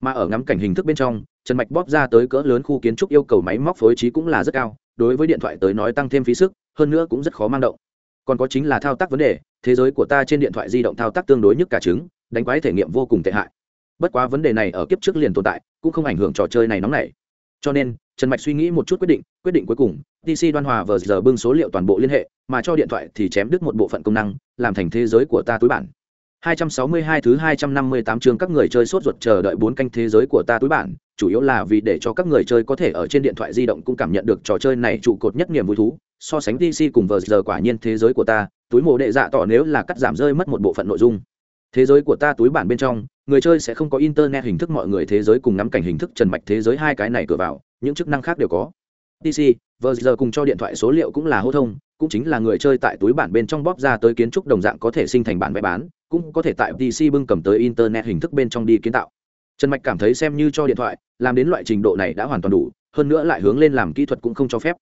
Mà ở ngắm cảnh hình thức bên trong, trần mạch bóp ra tới cỡ lớn khu kiến trúc yêu cầu máy móc phối trí cũng là rất cao, đối với điện thoại tới nói tăng thêm phí sức, hơn nữa cũng rất khó mang động. Còn có chính là thao tác vấn đề, thế giới của ta trên điện thoại di động thao tác tương đối nhất cả trứng, đánh quái thể nghiệm vô cùng tệ hại. Bất quá vấn đề này ở kiếp trước liền tồn tại, cũng không ảnh hưởng trò chơi này nóng nảy. Cho nên trần mạch suy nghĩ một chút quyết định quyết định cuối cùng TC đoan hòa vờ giờ bưng số liệu toàn bộ liên hệ mà cho điện thoại thì chém đứt một bộ phận công năng làm thành thế giới của ta túi bản 262 thứ 258 chương các người chơi sốt ruột chờ đợi bốn canh thế giới của ta túi bản, chủ yếu là vì để cho các người chơi có thể ở trên điện thoại di động cũng cảm nhận được trò chơi này trụ cột nhất niềm vui thú. So sánh DC cùng vờ giờ quả nhiên thế giới của ta, túi mồ đệ dạ tỏ nếu là cắt giảm rơi mất một bộ phận nội dung. Thế giới của ta túi bản bên trong, người chơi sẽ không có internet hình thức mọi người thế giới cùng ngắm cảnh hình thức trần mạch thế giới hai cái này cửa vào, những chức năng khác đều có. DC, vờ giờ cùng cho điện thoại số liệu cũng là hô thông, cũng chính là người chơi tại túi bản bên trong bóp ra tới kiến trúc đồng dạng có thể sinh thành bản vẽ bán cũng có thể tại pc bưng cầm tới internet hình thức bên trong đi kiến tạo. Trần mạch cảm thấy xem như cho điện thoại làm đến loại trình độ này đã hoàn toàn đủ hơn nữa lại hướng lên làm kỹ thuật cũng không cho phép.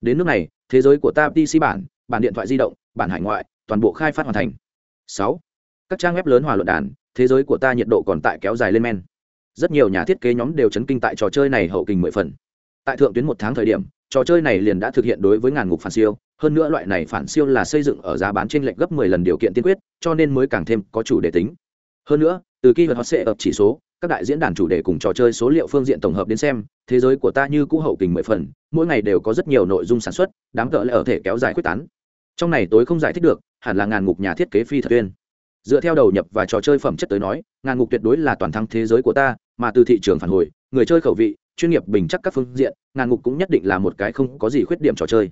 Đến nước này thế giới của ta pc bản bản điện thoại di động bản hải ngoại toàn bộ khai phát hoàn thành. Sáu các trang web lớn hòa luận đàn, thế giới của ta nhiệt độ còn tại kéo dài lên men. Rất nhiều nhà thiết kế nhóm đều chấn kinh tại trò chơi này hậu kình mười phần. Tại thượng tuyến một tháng thời điểm, trò chơi này liền đã thực hiện đối với ngàn ngục phản siêu, hơn nữa loại này phản siêu là xây dựng ở giá bán trên lệch gấp 10 lần điều kiện tiên quyết, cho nên mới càng thêm có chủ đề tính. Hơn nữa, từ khi vật hot sẽ ập chỉ số, các đại diễn đàn chủ đề cùng trò chơi số liệu phương diện tổng hợp đến xem, thế giới của ta như cũ hậu kình mười phần, mỗi ngày đều có rất nhiều nội dung sản xuất, đám cỡ lại ở thể kéo dài quyết tán. Trong này tối không giải thích được, hẳn là ngàn ngục nhà thiết kế phi thật tuyên dựa theo đầu nhập và trò chơi phẩm chất tới nói, ngàn ngục tuyệt đối là toàn thắng thế giới của ta, mà từ thị trường phản hồi, người chơi khẩu vị, chuyên nghiệp bình chắc các phương diện, ngàn ngục cũng nhất định là một cái không có gì khuyết điểm trò chơi.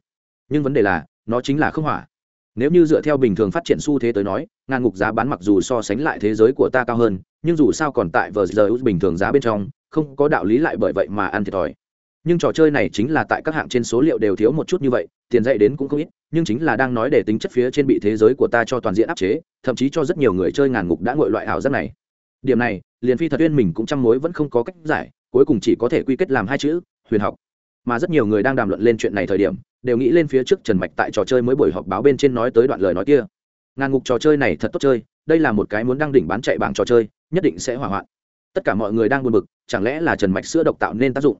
Nhưng vấn đề là, nó chính là không hỏa. Nếu như dựa theo bình thường phát triển xu thế tới nói, ngàn ngục giá bán mặc dù so sánh lại thế giới của ta cao hơn, nhưng dù sao còn tại vờ giờ bình thường giá bên trong, không có đạo lý lại bởi vậy mà ăn thiệt thòi nhưng trò chơi này chính là tại các hạng trên số liệu đều thiếu một chút như vậy, tiền dạy đến cũng không ít, nhưng chính là đang nói để tính chất phía trên bị thế giới của ta cho toàn diện áp chế, thậm chí cho rất nhiều người chơi ngàn ngục đã ngội loại ảo giác này. Điểm này, liền phi thật uyên mình cũng chăm mối vẫn không có cách giải, cuối cùng chỉ có thể quy kết làm hai chữ, huyền học. Mà rất nhiều người đang đàm luận lên chuyện này thời điểm, đều nghĩ lên phía trước trần mạch tại trò chơi mới buổi họp báo bên trên nói tới đoạn lời nói kia. Ngàn ngục trò chơi này thật tốt chơi, đây là một cái muốn đăng đỉnh bán chạy bảng trò chơi, nhất định sẽ hỏa hoạn. Tất cả mọi người đang buồn bực, chẳng lẽ là trần mạch sữa độc tạo nên tác dụng?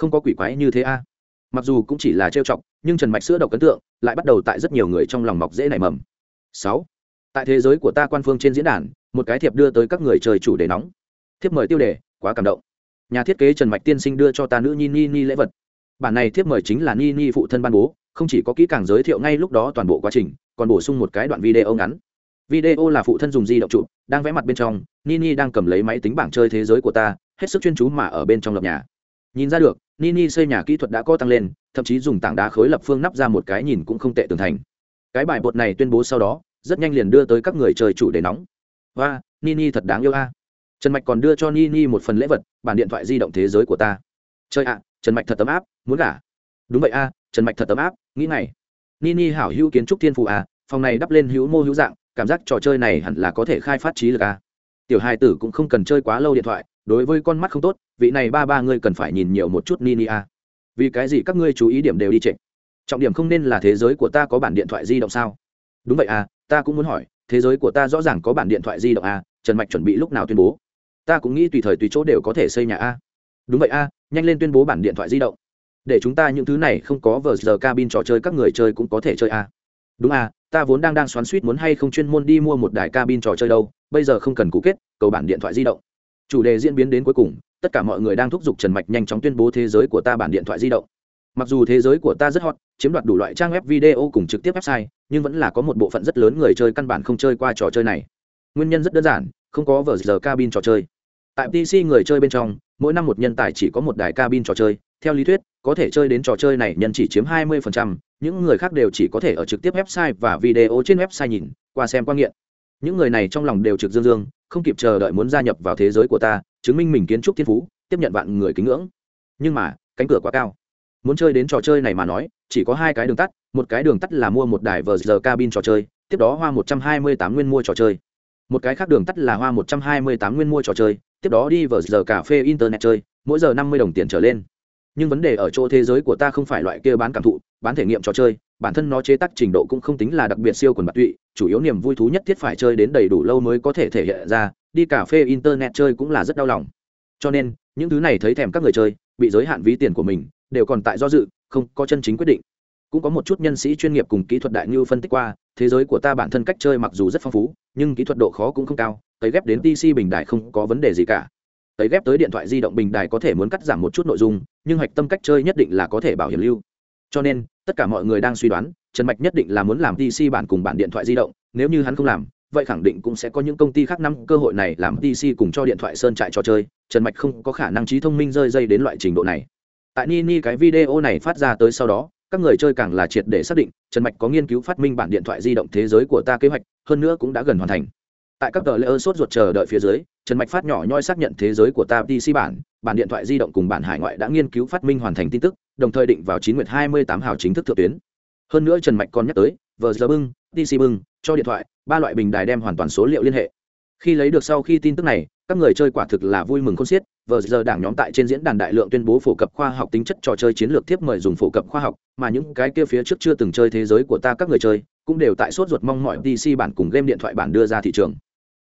Không có quỷ quái như thế a. À? mặc dù cũng chỉ là trêu chọc, nhưng trần mạch sữa độc ấn tượng lại bắt đầu tại rất nhiều người trong lòng mọc dễ nảy mầm. Sáu, tại thế giới của ta quan phương trên diễn đàn, một cái thiệp đưa tới các người chơi chủ đề nóng. Thiếp mời tiêu đề, quá cảm động. Nhà thiết kế trần mạch tiên sinh đưa cho ta nữ nhi ni ni lễ vật. Bản này thiếp mời chính là ni ni phụ thân ban bố, không chỉ có kỹ càng giới thiệu ngay lúc đó toàn bộ quá trình, còn bổ sung một cái đoạn video ngắn. Video là phụ thân dùng di động chụp, đang vẽ mặt bên trong nini đang cầm lấy máy tính bảng chơi thế giới của ta, hết sức chuyên chú mà ở bên trong lập nhà. Nhìn ra được nini xây nhà kỹ thuật đã có tăng lên, thậm chí dùng tảng đá khối lập phương nắp ra một cái nhìn cũng không tệ tường thành. Cái bài bột này tuyên bố sau đó, rất nhanh liền đưa tới các người chơi chủ đề nóng. Và nini thật đáng yêu a. Trần mạch còn đưa cho nini một phần lễ vật, bản điện thoại di động thế giới của ta. Chơi ạ, trần mạch thật tấm áp, muốn gả. Đúng vậy a, trần mạch thật tấm áp, nghĩ này. nini hảo hữu kiến trúc thiên phù a, phòng này đắp lên hữu mô hữu dạng, cảm giác trò chơi này hẳn là có thể khai phát trí lực a. Tiểu hai tử cũng không cần chơi quá lâu điện thoại đối với con mắt không tốt, vị này ba ba ngươi cần phải nhìn nhiều một chút nini a. Vì cái gì các ngươi chú ý điểm đều đi trệ? Trọng điểm không nên là thế giới của ta có bản điện thoại di động sao? Đúng vậy à ta cũng muốn hỏi, thế giới của ta rõ ràng có bản điện thoại di động à trần mạch chuẩn bị lúc nào tuyên bố? Ta cũng nghĩ tùy thời tùy chỗ đều có thể xây nhà a. Đúng vậy a nhanh lên tuyên bố bản điện thoại di động. Để chúng ta những thứ này không có vờ giờ cabin trò chơi các người chơi cũng có thể chơi a. Đúng a ta vốn đang đang xoắn suýt muốn hay không chuyên môn đi mua một đài cabin trò chơi đâu, bây giờ không cần cũ kết, cầu bản điện thoại di động chủ đề diễn biến đến cuối cùng tất cả mọi người đang thúc giục trần mạch nhanh chóng tuyên bố thế giới của ta bản điện thoại di động. Mặc dù thế giới của ta rất hot chiếm đoạt đủ loại trang web video cùng trực tiếp website nhưng vẫn là có một bộ phận rất lớn người chơi căn bản không chơi qua trò chơi này. Nguyên nhân rất đơn giản không có vờ giờ cabin trò chơi. Tại pc người chơi bên trong mỗi năm một nhân tài chỉ có một đài cabin trò chơi. Theo lý thuyết có thể chơi đến trò chơi này nhân chỉ chiếm 20%, những người khác đều chỉ có thể ở trực tiếp website và video trên website nhìn qua xem quan nghiện những người này trong lòng đều trực dương dương, không kịp chờ đợi muốn gia nhập vào thế giới của ta, chứng minh mình kiến trúc thiên phú, tiếp nhận vạn người kính ngưỡng. Nhưng mà, cánh cửa quá cao. Muốn chơi đến trò chơi này mà nói, chỉ có hai cái đường tắt, một cái đường tắt là mua một đài vờ giờ cabin trò chơi, tiếp đó hoa một trăm hai mươi tám nguyên mua trò chơi. Một cái khác đường tắt là hoa một trăm hai mươi tám nguyên mua trò chơi, tiếp đó đi vờ giờ cà phê internet chơi, mỗi giờ năm mươi đồng tiền trở lên. Nhưng vấn đề ở chỗ thế giới của ta không phải loại kia bán cảm thụ, bán thể nghiệm trò chơi bản thân nó chế tác trình độ cũng không tính là đặc biệt siêu quần bạc tụy, chủ yếu niềm vui thú nhất thiết phải chơi đến đầy đủ lâu mới có thể thể hiện ra, đi cà phê, internet chơi cũng là rất đau lòng. Cho nên, những thứ này thấy thèm các người chơi, bị giới hạn ví tiền của mình, đều còn tại do dự, không có chân chính quyết định. Cũng có một chút nhân sĩ chuyên nghiệp cùng kỹ thuật đại như phân tích qua, thế giới của ta bản thân cách chơi mặc dù rất phong phú, nhưng kỹ thuật độ khó cũng không cao tấy ghép đến pc bình đại không có vấn đề gì cả. Tấy ghép tới điện thoại di động bình đài có thể muốn cắt giảm một chút nội dung, nhưng hạch tâm cách chơi nhất định là có thể bảo hiểm lưu cho nên, tất cả mọi người đang suy đoán, trần mạch nhất định là muốn làm pc bản cùng bản điện thoại di động, nếu như hắn không làm, vậy khẳng định cũng sẽ có những công ty khác năm cơ hội này làm pc cùng cho điện thoại sơn trại trò chơi. Trần mạch không có khả năng trí thông minh rơi dây đến loại trình độ này. Tại nini cái video này phát ra tới sau đó, các người chơi càng là triệt để xác định, trần mạch có nghiên cứu phát minh bản điện thoại di động thế giới của ta kế hoạch, hơn nữa cũng đã gần hoàn thành. Tại các tờ lễ ơn sốt ruột chờ đợi phía dưới, trần mạch phát nhỏ nhoi xác nhận thế giới của ta pc bản bản điện thoại di động cùng bản hải ngoại đã nghiên cứu phát minh hoàn thành tin tức, đồng thời định vào chín nguyệt hai mươi tám hào chính thức thượng tuyến. Hơn nữa trần mạch còn nhắc tới, vờ giờ bưng tc bưng, cho điện thoại, ba loại bình đài đem hoàn toàn số liệu liên hệ. Khi lấy được sau khi tin tức này, các người chơi quả thực là vui mừng khôn xiết, vờ giờ đảng nhóm tại trên diễn đàn đại lượng tuyên bố phổ cập khoa học tính chất trò chơi chiến lược tiếp mời dùng phổ cập khoa học, mà những cái kia phía trước chưa từng chơi thế giới của ta các người chơi, cũng đều tại sốt ruột mong mọi pc bản cùng game điện thoại bản đưa ra thị trường.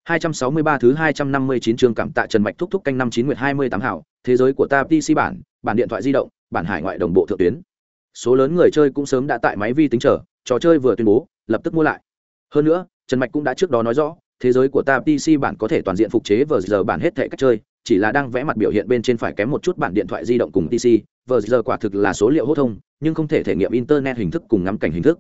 263 thứ 259 chương cảm tạ Trần Mạch thúc thúc canh năm 9 nguyệt 28 hảo, thế giới của ta PC bản, bản điện thoại di động, bản hải ngoại đồng bộ thượng tuyến. Số lớn người chơi cũng sớm đã tại máy vi tính chờ, trò chơi vừa tuyên bố, lập tức mua lại. Hơn nữa, Trần Mạch cũng đã trước đó nói rõ, thế giới của ta PC bản có thể toàn diện phục chế vừa giờ bản hết thảy cách chơi, chỉ là đang vẽ mặt biểu hiện bên trên phải kém một chút bản điện thoại di động cùng PC, vừa giờ quả thực là số liệu hô thông, nhưng không thể thể nghiệm internet hình thức cùng ngắm cảnh hình thức.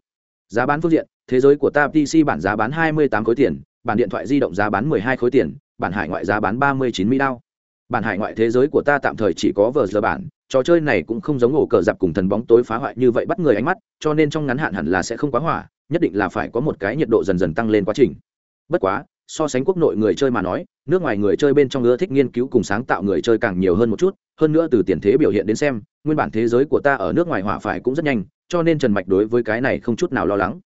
Giá bán phương diện, thế giới của ta PC bản giá bán 28 khối tiền, bản điện thoại di động giá bán 12 khối tiền, bản hải ngoại giá bán 39 mỹ đao. Bản hải ngoại thế giới của ta tạm thời chỉ có vở giờ bản, trò chơi này cũng không giống ổ cờ dạp cùng thần bóng tối phá hoại như vậy bắt người ánh mắt, cho nên trong ngắn hạn hẳn là sẽ không quá hỏa, nhất định là phải có một cái nhiệt độ dần dần tăng lên quá trình. Bất quá, so sánh quốc nội người chơi mà nói, nước ngoài người chơi bên trong ưa thích nghiên cứu cùng sáng tạo người chơi càng nhiều hơn một chút, hơn nữa từ tiền thế biểu hiện đến xem, nguyên bản thế giới của ta ở nước ngoài hỏa phải cũng rất nhanh, cho nên Trần Mạch đối với cái này không chút nào lo lắng.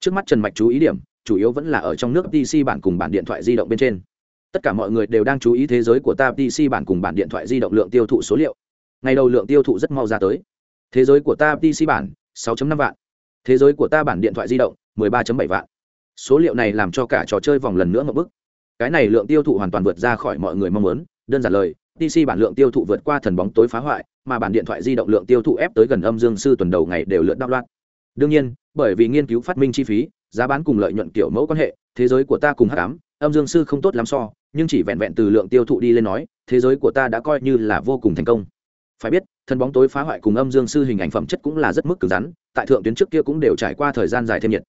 Trước mắt Trần Mạch chú ý điểm, chủ yếu vẫn là ở trong nước PC bản cùng bản điện thoại di động bên trên. Tất cả mọi người đều đang chú ý thế giới của ta PC bản cùng bản điện thoại di động lượng tiêu thụ số liệu. Ngày đầu lượng tiêu thụ rất mau ra tới. Thế giới của ta PC bản 6.5 vạn. Thế giới của ta bản điện thoại di động 13.7 vạn. Số liệu này làm cho cả trò chơi vòng lần nữa một bước. Cái này lượng tiêu thụ hoàn toàn vượt ra khỏi mọi người mong muốn, đơn giản lời, PC bản lượng tiêu thụ vượt qua thần bóng tối phá hoại, mà bản điện thoại di động lượng tiêu thụ ép tới gần âm dương sư tuần đầu ngày đều lượt đau loạn. Đương nhiên, bởi vì nghiên cứu phát minh chi phí, giá bán cùng lợi nhuận kiểu mẫu quan hệ, thế giới của ta cùng hắc ám, âm dương sư không tốt lắm so, nhưng chỉ vẹn vẹn từ lượng tiêu thụ đi lên nói, thế giới của ta đã coi như là vô cùng thành công. Phải biết thân bóng tối phá hoại cùng âm dương sư hình ảnh phẩm chất cũng là rất mức cứng rắn, tại thượng tuyến trước kia cũng đều trải qua thời gian dài thêm nhiệt.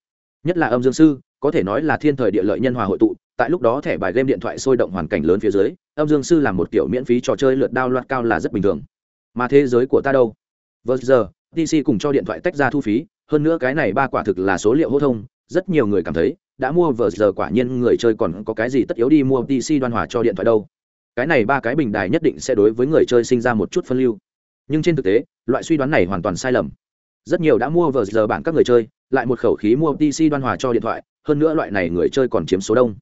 Nhất là âm dương sư, có thể nói là thiên thời địa lợi nhân hòa hội tụ, tại lúc đó thẻ bài game điện thoại sôi động hoàn cảnh lớn phía dưới, âm dương sư là một kiểu miễn phí trò chơi lượt đao loạt cao là rất bình thường. Mà thế giới của ta đâu? Vừa giờ dc cùng cho điện thoại tách ra thu phí, hơn nữa cái này ba quả thực là số liệu hô thông rất nhiều người cảm thấy, đã mua vờ giờ quả nhiên người chơi còn có cái gì tất yếu đi mua pc đoan hòa cho điện thoại đâu. Cái này ba cái bình đài nhất định sẽ đối với người chơi sinh ra một chút phân lưu. Nhưng trên thực tế, loại suy đoán này hoàn toàn sai lầm. Rất nhiều đã mua vờ giờ bản các người chơi, lại một khẩu khí mua pc đoan hòa cho điện thoại, hơn nữa loại này người chơi còn chiếm số đông.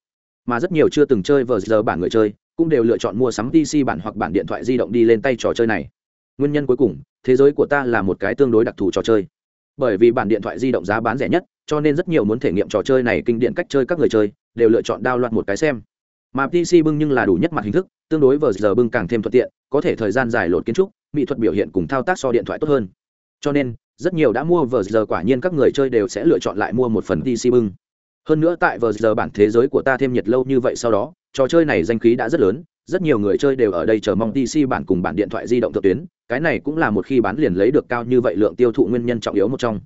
Mà rất nhiều chưa từng chơi vờ giờ bản người chơi, cũng đều lựa chọn mua sắm pc bản hoặc bản điện thoại di động đi lên tay trò chơi này. Nguyên nhân cuối cùng, thế giới của ta là một cái tương đối đặc thù trò chơi. Bởi vì bản điện thoại di động giá bán rẻ nhất cho nên rất nhiều muốn thể nghiệm trò chơi này kinh điển cách chơi các người chơi, đều lựa chọn đao loạt một cái xem. Mà pc bưng nhưng là đủ nhất mặt hình thức, tương đối vờ giờ bưng càng thêm thuận tiện, có thể thời gian dài lột kiến trúc, mỹ thuật biểu hiện cùng thao tác so điện thoại tốt hơn. Cho nên, rất nhiều đã mua vờ giờ quả nhiên các người chơi đều sẽ lựa chọn lại mua một phần pc bưng. Hơn nữa tại vờ giờ bản thế giới của ta thêm nhiệt lâu như vậy sau đó, trò chơi này danh khí đã rất lớn, rất nhiều người chơi đều ở đây chờ mong pc bản cùng bản điện thoại di động thượng tuyến, cái này cũng là một khi bán liền lấy được cao như vậy lượng tiêu thụ nguyên nhân trọng yếu một trong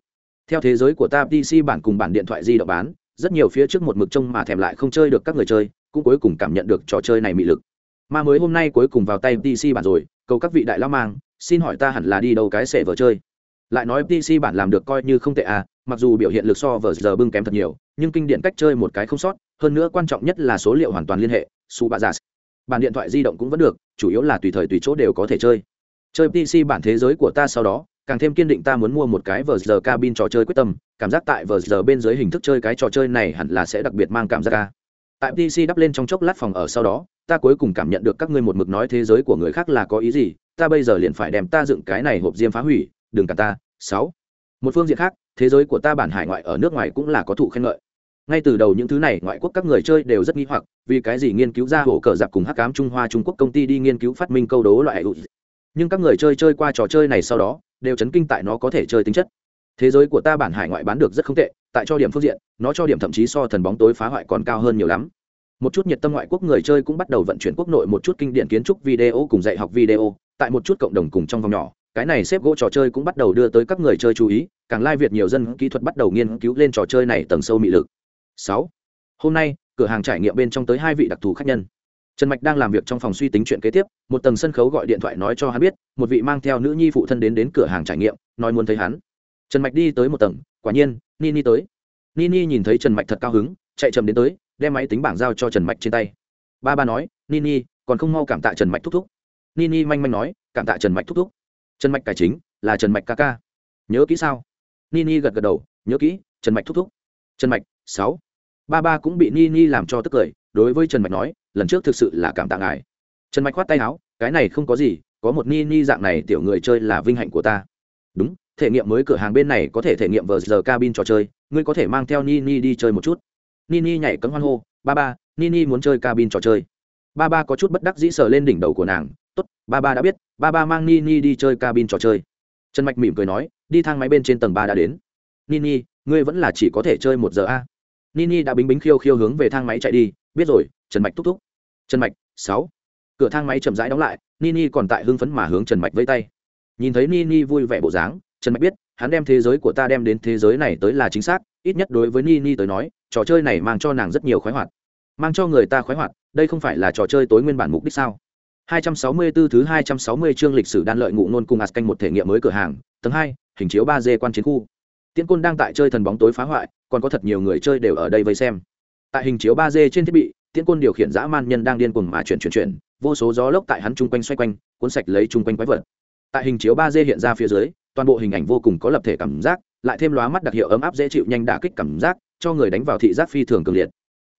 theo thế giới của ta pc bản cùng bản điện thoại di động bán, rất nhiều phía trước một mực trông mà thèm lại không chơi được các người chơi, cũng cuối cùng cảm nhận được trò chơi này mị lực. Mà mới hôm nay cuối cùng vào tay pc bản rồi, cầu các vị đại lao mang, xin hỏi ta hẳn là đi đâu cái sẽ vở chơi? Lại nói pc bản làm được coi như không tệ à mặc dù biểu hiện lực so vở giờ bưng kém thật nhiều, nhưng kinh điển cách chơi một cái không sót, hơn nữa quan trọng nhất là số liệu hoàn toàn liên hệ, su bạ dạ. giả bản điện thoại di động cũng vẫn được, chủ yếu là tùy thời tùy chỗ đều có thể chơi. Chơi pc bản thế giới của ta sau đó càng thêm kiên định ta muốn mua một cái vờ giờ cabin trò chơi quyết tâm, cảm giác tại vờ giờ bên dưới hình thức chơi cái trò chơi này hẳn là sẽ đặc biệt mang cảm giác ca. Tại pc đắp lên trong chốc lát phòng ở sau đó, ta cuối cùng cảm nhận được các ngươi một mực nói thế giới của người khác là có ý gì, ta bây giờ liền phải đem ta dựng cái này hộp diêm phá hủy, đừng cả ta. Sáu. Một phương diện khác, thế giới của ta bản hải ngoại ở nước ngoài cũng là có thụ khen ngợi. Ngay từ đầu những thứ này, ngoại quốc các người chơi đều rất nghi hoặc, vì cái gì nghiên cứu ra hổ cờ giặc cùng hắc cám trung hoa trung quốc công ty đi nghiên cứu phát minh câu đố loại nhưng các người chơi chơi qua trò chơi này sau đó đều chấn kinh tại nó có thể chơi tính chất. Thế giới của ta bản hải ngoại bán được rất không tệ, tại cho điểm phương diện, nó cho điểm thậm chí so thần bóng tối phá hoại còn cao hơn nhiều lắm. Một chút nhiệt tâm ngoại quốc người chơi cũng bắt đầu vận chuyển quốc nội một chút kinh điển kiến trúc video cùng dạy học video, tại một chút cộng đồng cùng trong vòng nhỏ, cái này xếp gỗ trò chơi cũng bắt đầu đưa tới các người chơi chú ý, càng lai việt nhiều dân kỹ thuật bắt đầu nghiên cứu lên trò chơi này tầng sâu mị lực. Sáu, hôm nay, cửa hàng trải nghiệm bên trong tới hai vị đặc thù khách nhân trần mạch đang làm việc trong phòng suy tính chuyện kế tiếp một tầng sân khấu gọi điện thoại nói cho hắn biết một vị mang theo nữ nhi phụ thân đến đến cửa hàng trải nghiệm nói muốn thấy hắn trần mạch đi tới một tầng quả nhiên nini tới nini nhìn thấy trần mạch thật cao hứng chạy chậm đến tới đem máy tính bảng giao cho trần mạch trên tay ba ba nói nini còn không mau cảm tạ trần mạch thúc thúc nini manh manh nói cảm tạ trần mạch thúc thúc trần mạch cải chính là trần mạch ca ca nhớ kỹ sao nini gật gật đầu nhớ kỹ trần mạch thúc thúc trần mạch sáu ba ba cũng bị nini làm cho tức cười đối với trần mạch nói lần trước thực sự là cảm tạ ngài. Trần mạch khoát tay áo cái này không có gì có một Ni Ni dạng này tiểu người chơi là vinh hạnh của ta. Đúng thể nghiệm mới cửa hàng bên này có thể thể nghiệm vờ giờ cabin trò chơi ngươi có thể mang theo Ni Ni đi chơi một chút. Ni Ni nhảy cấm hoan hô ba ba Ni Ni muốn chơi cabin trò chơi. Ba ba có chút bất đắc dĩ sờ lên đỉnh đầu của nàng tốt ba ba đã biết ba ba mang Ni Ni đi chơi cabin trò chơi. Trần mạch mỉm cười nói đi thang máy bên trên tầng ba đã đến. Ni Ni, ngươi vẫn là chỉ có thể chơi một giờ a. Ni Ni đã bính bính khiêu khiêu hướng về thang máy chạy đi biết rồi trần mạch thúc thúc. Trần mạch sáu. Cửa thang máy chậm rãi đóng lại nini còn tại hưng phấn mà hướng trần mạch vây tay. Nhìn thấy nini vui vẻ bộ dáng trần mạch biết hắn đem thế giới của ta đem đến thế giới này tới là chính xác ít nhất đối với nini tới nói trò chơi này mang cho nàng rất nhiều khoái hoạt. Mang cho người ta khoái hoạt đây không phải là trò chơi tối nguyên bản mục đích sao? 264 thứ 260 chương lịch sử đan lợi ngụ nôn cùng ạt canh một thể nghiệm mới cửa hàng tầng 2, hình chiếu 3D quan chiến khu. Tiễn côn đang tại chơi thần bóng tối phá hoại còn có thật nhiều người chơi đều ở đây vây xem tại hình chiếu ba d trên thiết bị, tiễn côn điều khiển dã man nhân đang điên cuồng mà chuyển chuyển chuyển, vô số gió lốc tại hắn chung quanh xoay quanh, cuốn sạch lấy chung quanh quái vật. Tại hình chiếu ba d hiện ra phía dưới, toàn bộ hình ảnh vô cùng có lập thể cảm giác, lại thêm lóa mắt đặc hiệu ấm áp dễ chịu nhanh đả kích cảm giác, cho người đánh vào thị giác phi thường cường liệt.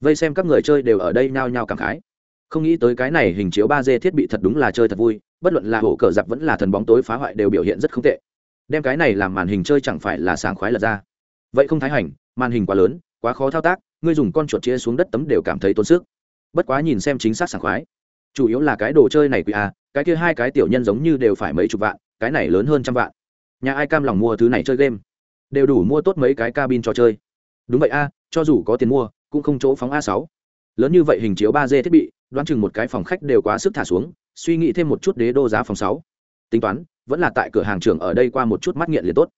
Vây xem các người chơi đều ở đây nhao nhao cảm khái. Không nghĩ tới cái này hình chiếu ba d thiết bị thật đúng là chơi thật vui, bất luận là hổ cờ giặc vẫn là thần bóng tối phá hoại đều biểu hiện rất không tệ. Đem cái này làm màn hình chơi chẳng phải là sảng khoái lật ra. Vậy không thái hành, màn hình quá lớn, quá khó thao tác ngươi dùng con chuột chia xuống đất tấm đều cảm thấy tốn sức. Bất quá nhìn xem chính xác sảng khoái. Chủ yếu là cái đồ chơi này quỷ a à, cái kia hai cái tiểu nhân giống như đều phải mấy chục vạn, cái này lớn hơn trăm vạn. Nhà ai cam lòng mua thứ này chơi game? Đều đủ mua tốt mấy cái cabin trò chơi. Đúng vậy a, cho dù có tiền mua, cũng không chỗ phóng a sáu. Lớn như vậy hình chiếu ba d thiết bị, đoán chừng một cái phòng khách đều quá sức thả xuống, suy nghĩ thêm một chút đế đô giá phòng sáu. Tính toán, vẫn là tại cửa hàng trưởng ở đây qua một chút mắt nghiện liền tốt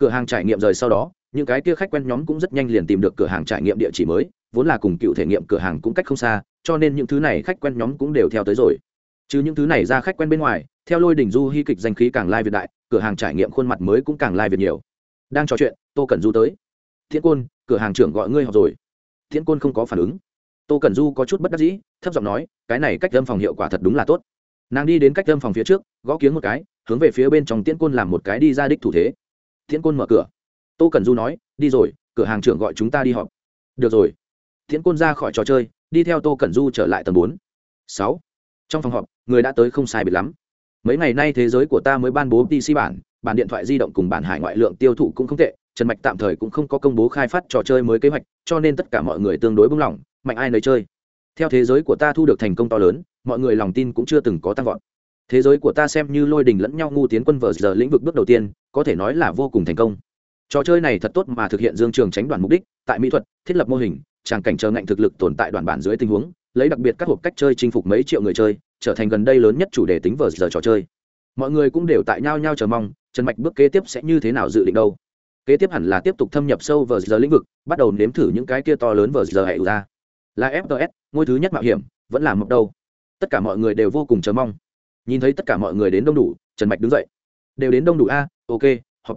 cửa hàng trải nghiệm rời sau đó, những cái kia khách quen nhóm cũng rất nhanh liền tìm được cửa hàng trải nghiệm địa chỉ mới, vốn là cùng cựu thể nghiệm cửa hàng cũng cách không xa, cho nên những thứ này khách quen nhóm cũng đều theo tới rồi. Chứ những thứ này ra khách quen bên ngoài, theo lôi đỉnh du hy kịch danh khí càng lai việt đại, cửa hàng trải nghiệm khuôn mặt mới cũng càng lai việt nhiều. Đang trò chuyện, tô cần du tới. Thiên côn, cửa hàng trưởng gọi ngươi học rồi. Thiên côn không có phản ứng. Tô cần du có chút bất đắc dĩ, thấp giọng nói, cái này cách âm phòng hiệu quả thật đúng là tốt. Nàng đi đến cách âm phòng phía trước, gõ kiếng một cái, hướng về phía bên trong tiễn côn làm một cái đi ra đích thủ thế tiễn côn mở cửa. Tô cần du nói, đi rồi, cửa hàng trưởng gọi chúng ta đi họp. Được rồi. Tiễn côn ra khỏi trò chơi, đi theo tô cần du trở lại tầng bốn. Sáu. Trong phòng họp, người đã tới không sai biệt lắm. Mấy ngày nay thế giới của ta mới ban bố pc bản bản điện thoại di động cùng bản hải ngoại lượng tiêu thụ cũng không tệ, trần mạch tạm thời cũng không có công bố khai phát trò chơi mới kế hoạch, cho nên tất cả mọi người tương đối bung lỏng mạnh ai nơi chơi. Theo thế giới của ta thu được thành công to lớn, mọi người lòng tin cũng chưa từng có tăng vọt thế giới của ta xem như lôi đình lẫn nhau ngu tiến quân vờ giờ lĩnh vực bước đầu tiên, có thể nói là vô cùng thành công. Trò chơi này thật tốt mà thực hiện dương trường tránh đoàn mục đích, tại mỹ thuật, thiết lập mô hình, tràng cảnh chờ ngạnh thực lực tồn tại đoàn bản dưới tình huống, lấy đặc biệt các hộp cách chơi chinh phục mấy triệu người chơi, trở thành gần đây lớn nhất chủ đề tính vờ giờ trò chơi. Mọi người cũng đều tại nhau nhau chờ mong, trần mạch bước kế tiếp sẽ như thế nào dự định đâu. Kế tiếp hẳn là tiếp tục thâm nhập sâu vờ giờ lĩnh vực, bắt đầu nếm thử những cái kia to lớn vờ giờ hệ ra. Là fts ngôi thứ nhất mạo hiểm, vẫn là mộc đâu. Tất cả mọi người đều vô cùng chờ mong nhìn thấy tất cả mọi người đến đông đủ, trần mạch đứng dậy. Đều đến đông đủ a, ok, họp.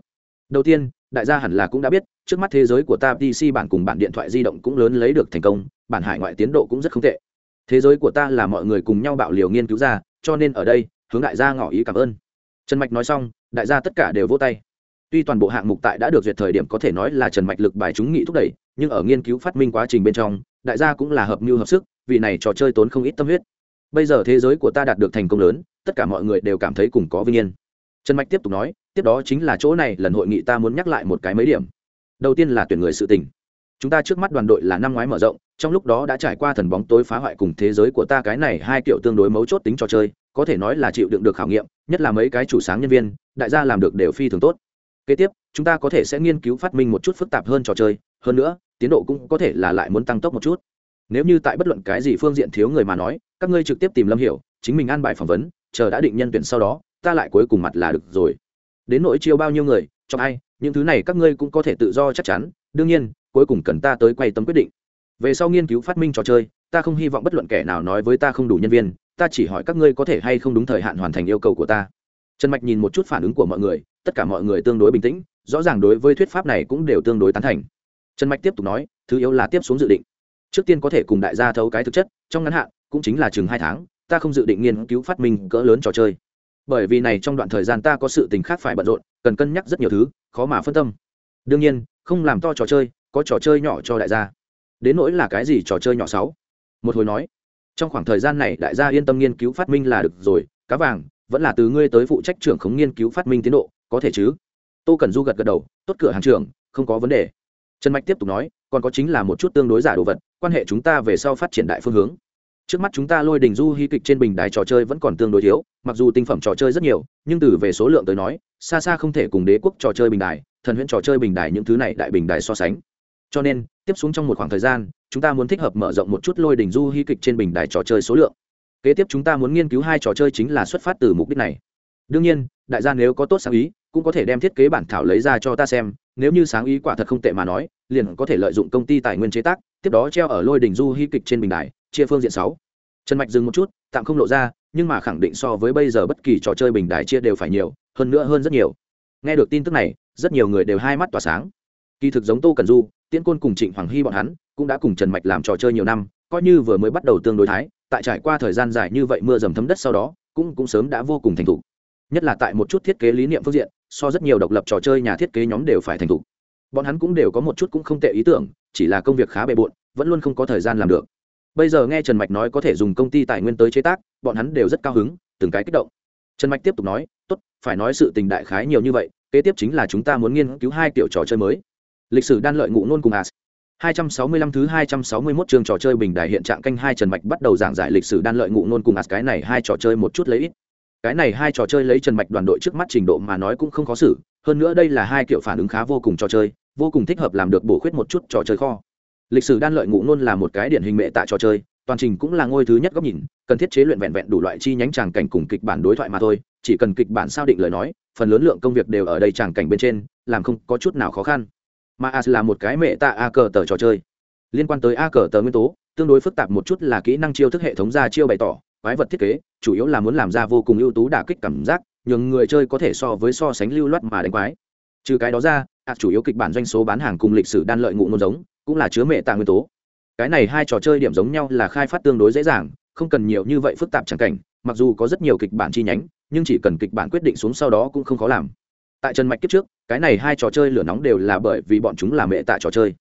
Đầu tiên, đại gia hẳn là cũng đã biết, trước mắt thế giới của ta pc bản cùng bản điện thoại di động cũng lớn lấy được thành công, bản hải ngoại tiến độ cũng rất không tệ. Thế giới của ta là mọi người cùng nhau bạo liều nghiên cứu ra, cho nên ở đây, hướng đại gia ngỏ ý cảm ơn. Trần mạch nói xong, đại gia tất cả đều vỗ tay. Tuy toàn bộ hạng mục tại đã được duyệt thời điểm có thể nói là trần mạch lực bài chúng nghị thúc đẩy, nhưng ở nghiên cứu phát minh quá trình bên trong, đại gia cũng là hợp mưu hợp sức, vì này trò chơi tốn không ít tâm huyết bây giờ thế giới của ta đạt được thành công lớn, tất cả mọi người đều cảm thấy cùng có vinh yên. Trần mạch tiếp tục nói, tiếp đó chính là chỗ này, lần hội nghị ta muốn nhắc lại một cái mấy điểm. Đầu tiên là tuyển người sự tình. Chúng ta trước mắt đoàn đội là năm ngoái mở rộng, trong lúc đó đã trải qua thần bóng tối phá hoại cùng thế giới của ta cái này hai kiểu tương đối mấu chốt tính trò chơi, có thể nói là chịu đựng được khảo nghiệm, nhất là mấy cái chủ sáng nhân viên, đại gia làm được đều phi thường tốt. Kế tiếp, chúng ta có thể sẽ nghiên cứu phát minh một chút phức tạp hơn trò chơi, hơn nữa, tiến độ cũng có thể là lại muốn tăng tốc một chút nếu như tại bất luận cái gì phương diện thiếu người mà nói, các ngươi trực tiếp tìm lâm hiểu, chính mình an bài phỏng vấn, chờ đã định nhân tuyển sau đó, ta lại cuối cùng mặt là được rồi. Đến nỗi chiêu bao nhiêu người cho ai, những thứ này các ngươi cũng có thể tự do chắc chắn, đương nhiên, cuối cùng cần ta tới quay tâm quyết định. Về sau nghiên cứu phát minh trò chơi, ta không hy vọng bất luận kẻ nào nói với ta không đủ nhân viên, ta chỉ hỏi các ngươi có thể hay không đúng thời hạn hoàn thành yêu cầu của ta. Trần mạch nhìn một chút phản ứng của mọi người, tất cả mọi người tương đối bình tĩnh, rõ ràng đối với thuyết pháp này cũng đều tương đối tán thành. Trần mạch tiếp tục nói, thứ yếu là tiếp xuống dự định trước tiên có thể cùng đại gia thấu cái thực chất, trong ngắn hạn, cũng chính là chừng hai tháng, ta không dự định nghiên cứu phát minh cỡ lớn trò chơi. Bởi vì này trong đoạn thời gian ta có sự tình khác phải bận rộn, cần cân nhắc rất nhiều thứ, khó mà phân tâm. Đương nhiên, không làm to trò chơi, có trò chơi nhỏ cho đại gia. Đến nỗi là cái gì trò chơi nhỏ sáu? Một hồi nói. Trong khoảng thời gian này, đại gia yên tâm nghiên cứu phát minh là được rồi, cá vàng, vẫn là từ ngươi tới phụ trách trưởng khống nghiên cứu phát minh tiến độ, có thể chứ? Tô cần du gật gật đầu, tốt cửa hàng trưởng, không có vấn đề trần mạch tiếp tục nói, còn có chính là một chút tương đối giả đồ vật, quan hệ chúng ta về sau phát triển đại phương hướng. Trước mắt chúng ta lôi đình du hy kịch trên bình đài trò chơi vẫn còn tương đối thiếu, mặc dù tinh phẩm trò chơi rất nhiều, nhưng từ về số lượng tới nói, xa xa không thể cùng đế quốc trò chơi bình đài, thần huyễn trò chơi bình đài những thứ này đại bình đài so sánh. Cho nên, tiếp xuống trong một khoảng thời gian, chúng ta muốn thích hợp mở rộng một chút lôi đình du hy kịch trên bình đài trò chơi số lượng. Kế tiếp chúng ta muốn nghiên cứu hai trò chơi chính là xuất phát từ mục đích này. Đương nhiên, đại gia nếu có tốt sáng ý, cũng có thể đem thiết kế bản thảo lấy ra cho ta xem nếu như sáng ý quả thật không tệ mà nói, liền có thể lợi dụng công ty tài nguyên chế tác, tiếp đó treo ở lôi đình du hy kịch trên bình đài, chia phương diện sáu. Trần mạch dừng một chút, tạm không lộ ra, nhưng mà khẳng định so với bây giờ bất kỳ trò chơi bình đài chia đều phải nhiều, hơn nữa hơn rất nhiều. Nghe được tin tức này, rất nhiều người đều hai mắt tỏa sáng. Kỳ thực giống tô cần du, tiễn côn cùng trịnh hoàng hy bọn hắn cũng đã cùng trần mạch làm trò chơi nhiều năm, coi như vừa mới bắt đầu tương đối thái, tại trải qua thời gian dài như vậy mưa dầm thấm đất sau đó, cũng cũng sớm đã vô cùng thành thục. Nhất là tại một chút thiết kế lý niệm phương diện so rất nhiều độc lập trò chơi nhà thiết kế nhóm đều phải thành thục. Bọn hắn cũng đều có một chút cũng không tệ ý tưởng, chỉ là công việc khá bề bộn, vẫn luôn không có thời gian làm được. Bây giờ nghe trần mạch nói có thể dùng công ty tài nguyên tới chế tác, bọn hắn đều rất cao hứng, từng cái kích động. Trần mạch tiếp tục nói, tốt, phải nói sự tình đại khái nhiều như vậy, kế tiếp chính là chúng ta muốn nghiên cứu hai kiểu trò chơi mới. Lịch sử đan lợi ngụ nôn cùng as. 265 thứ 261 chương trò chơi bình đại hiện trạng canh hai Trần Mạch bắt đầu giảng giải lịch sử đan lợi ngụ nôn cùng as, cái này hai trò chơi một chút lấy ít. Cái này hai trò chơi lấy Trần Mạch đoàn đội trước mắt trình độ mà nói cũng không khó xử, hơn nữa đây là hai kiểu phản ứng khá vô cùng trò chơi, vô cùng thích hợp làm được bổ khuyết một chút trò chơi kho. Lịch sử đan lợi ngụ nôn là một cái điển hình mệ tạ trò chơi toàn trình cũng là ngôi thứ nhất góc nhìn cần thiết chế luyện vẹn vẹn đủ loại chi nhánh tràng cảnh cùng kịch bản đối thoại mà thôi chỉ cần kịch bản sao định lời nói phần lớn lượng công việc đều ở đây tràng cảnh bên trên làm không có chút nào khó khăn. Mà as là một cái mệ tạ a cờ tờ trò chơi. Liên quan tới a cờ tờ nguyên tố tương đối phức tạp một chút là kỹ năng chiêu thức hệ thống ra chiêu bày tỏ quái vật thiết kế, chủ yếu là muốn làm ra vô cùng ưu tú đả kích cảm giác, nhường người chơi có thể so với so sánh lưu loát mà đánh quái. Trừ cái đó ra ạt chủ yếu kịch bản doanh số bán hàng cùng lịch sử đan lợi ngụ ngôn giống, cũng là chứa mệ tạ nguyên tố. Cái này hai trò chơi điểm giống nhau là khai phát tương đối dễ dàng, không cần nhiều như vậy phức tạp chẳng cảnh, mặc dù có rất nhiều kịch bản chi nhánh, nhưng chỉ cần kịch bản quyết định xuống sau đó cũng không khó làm. Tại trần mạch kiếp trước, cái này hai trò chơi lửa nóng đều là bởi vì bọn chúng là mệ tạ trò chơi.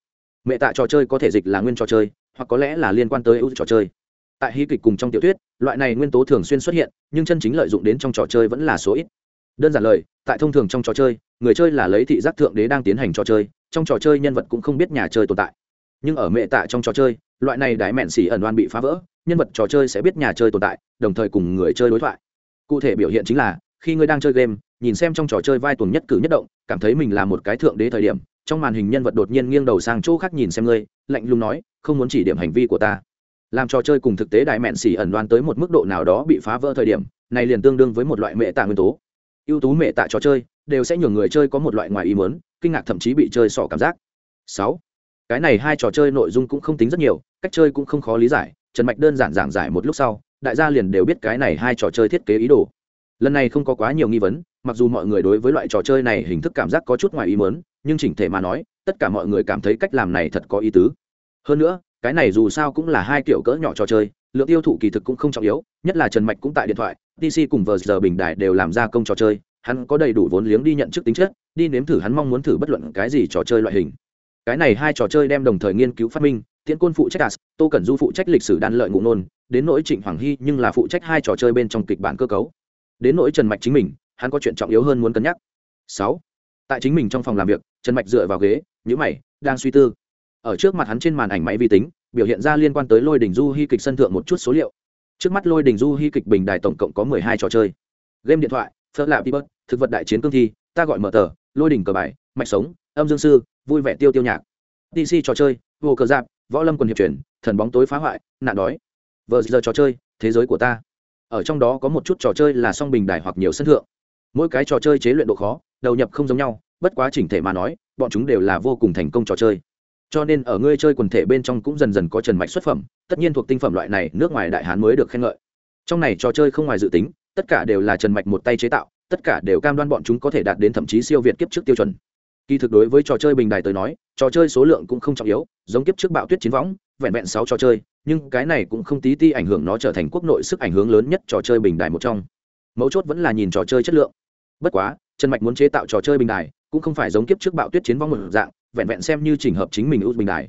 Mệ tạ trò chơi có thể dịch là nguyên trò chơi, hoặc có lẽ là liên quan tới ưu trò chơi tại hy kịch cùng trong tiểu thuyết, loại này nguyên tố thường xuyên xuất hiện, nhưng chân chính lợi dụng đến trong trò chơi vẫn là số ít. Đơn giản lời, tại thông thường trong trò chơi, người chơi là lấy thị giác thượng đế đang tiến hành trò chơi, trong trò chơi nhân vật cũng không biết nhà chơi tồn tại. Nhưng ở mệ tạ trong trò chơi, loại này đái mẹn xỉ ẩn oan bị phá vỡ, nhân vật trò chơi sẽ biết nhà chơi tồn tại, đồng thời cùng người chơi đối thoại. Cụ thể biểu hiện chính là, khi ngươi đang chơi game, nhìn xem trong trò chơi vai tuần nhất cử nhất động, cảm thấy mình là một cái thượng đế thời điểm, trong màn hình nhân vật đột nhiên nghiêng đầu sang chỗ khác nhìn xem ngươi, lạnh lùng nói, không muốn chỉ điểm hành vi của ta làm trò chơi cùng thực tế đại mẹn xỉ ẩn đoán tới một mức độ nào đó bị phá vỡ thời điểm, này liền tương đương với một loại mệ tạ nguyên tố. Ưu tú mệ tạ trò chơi đều sẽ nhường người chơi có một loại ngoài ý muốn, kinh ngạc thậm chí bị chơi sỏ cảm giác. Sáu, cái này hai trò chơi nội dung cũng không tính rất nhiều, cách chơi cũng không khó lý giải, trần mạch đơn giản giảng giải một lúc sau, đại gia liền đều biết cái này hai trò chơi thiết kế ý đồ. Lần này không có quá nhiều nghi vấn, mặc dù mọi người đối với loại trò chơi này hình thức cảm giác có chút ngoài ý mớn nhưng chỉnh thể mà nói, tất cả mọi người cảm thấy cách làm này thật có ý tứ. Hơn nữa cái này dù sao cũng là hai kiểu cỡ nhỏ trò chơi, lượng tiêu thụ kỳ thực cũng không trọng yếu, nhất là trần mạch cũng tại điện thoại tc cùng vờ giờ bình đại đều làm ra công trò chơi, hắn có đầy đủ vốn liếng đi nhận chức tính chất, đi nếm thử hắn mong muốn thử bất luận cái gì trò chơi loại hình. Cái này hai trò chơi đem đồng thời nghiên cứu phát minh, tiễn côn phụ trách as tô cẩn du phụ trách lịch sử đan lợi ngụ nôn, đến nỗi trịnh hoàng hy nhưng là phụ trách hai trò chơi bên trong kịch bản cơ cấu. Đến nỗi trần mạch chính mình, hắn có chuyện trọng yếu hơn muốn cân nhắc. Sáu. Tại chính mình trong phòng làm việc, trần mạch dựa vào ghế nhữ mày, đang suy tư ở trước mặt hắn trên màn ảnh máy vi tính, biểu hiện ra liên quan tới lôi đình du hy kịch sân thượng một chút số liệu. Trước mắt lôi đình du hy kịch bình đài tổng cộng có mười hai trò chơi. Game điện thoại, phớt lạp tibet thực vật đại chiến cương thi, ta gọi mở tờ, lôi đình cờ bài, mạch sống, âm dương sư, vui vẻ tiêu tiêu nhạc. Dc trò chơi, vô cờ giáp, võ lâm quần hiệp truyền thần bóng tối phá hoại, nạn đói. Vờ giờ trò chơi, thế giới của ta. Ở trong đó có một chút trò chơi là song bình đài hoặc nhiều sân thượng. Mỗi cái trò chơi chế luyện độ khó, đầu nhập không giống nhau, bất quá chỉnh thể mà nói, bọn chúng đều là vô cùng thành công trò chơi cho nên ở ngươi chơi quần thể bên trong cũng dần dần có trần mạch xuất phẩm, tất nhiên thuộc tinh phẩm loại này nước ngoài đại hán mới được khen ngợi. Trong này trò chơi không ngoài dự tính, tất cả đều là trần mạch một tay chế tạo, tất cả đều cam đoan bọn chúng có thể đạt đến thậm chí siêu việt kiếp trước tiêu chuẩn. Kỳ thực đối với trò chơi bình đài tới nói, trò chơi số lượng cũng không trọng yếu, giống kiếp trước bạo tuyết chiến võng, vẹn vẹn sáu trò chơi, nhưng cái này cũng không tí ti ảnh hưởng nó trở thành quốc nội sức ảnh hưởng lớn nhất trò chơi bình đài một trong. Mấu chốt vẫn là nhìn trò chơi chất lượng. Bất quá, trần mạch muốn chế tạo trò chơi bình đài, cũng không phải giống kiếp trước bạo tuyết chiến võng một dạng vẹn vẹn xem như chỉnh hợp chính mình ưu bình đài.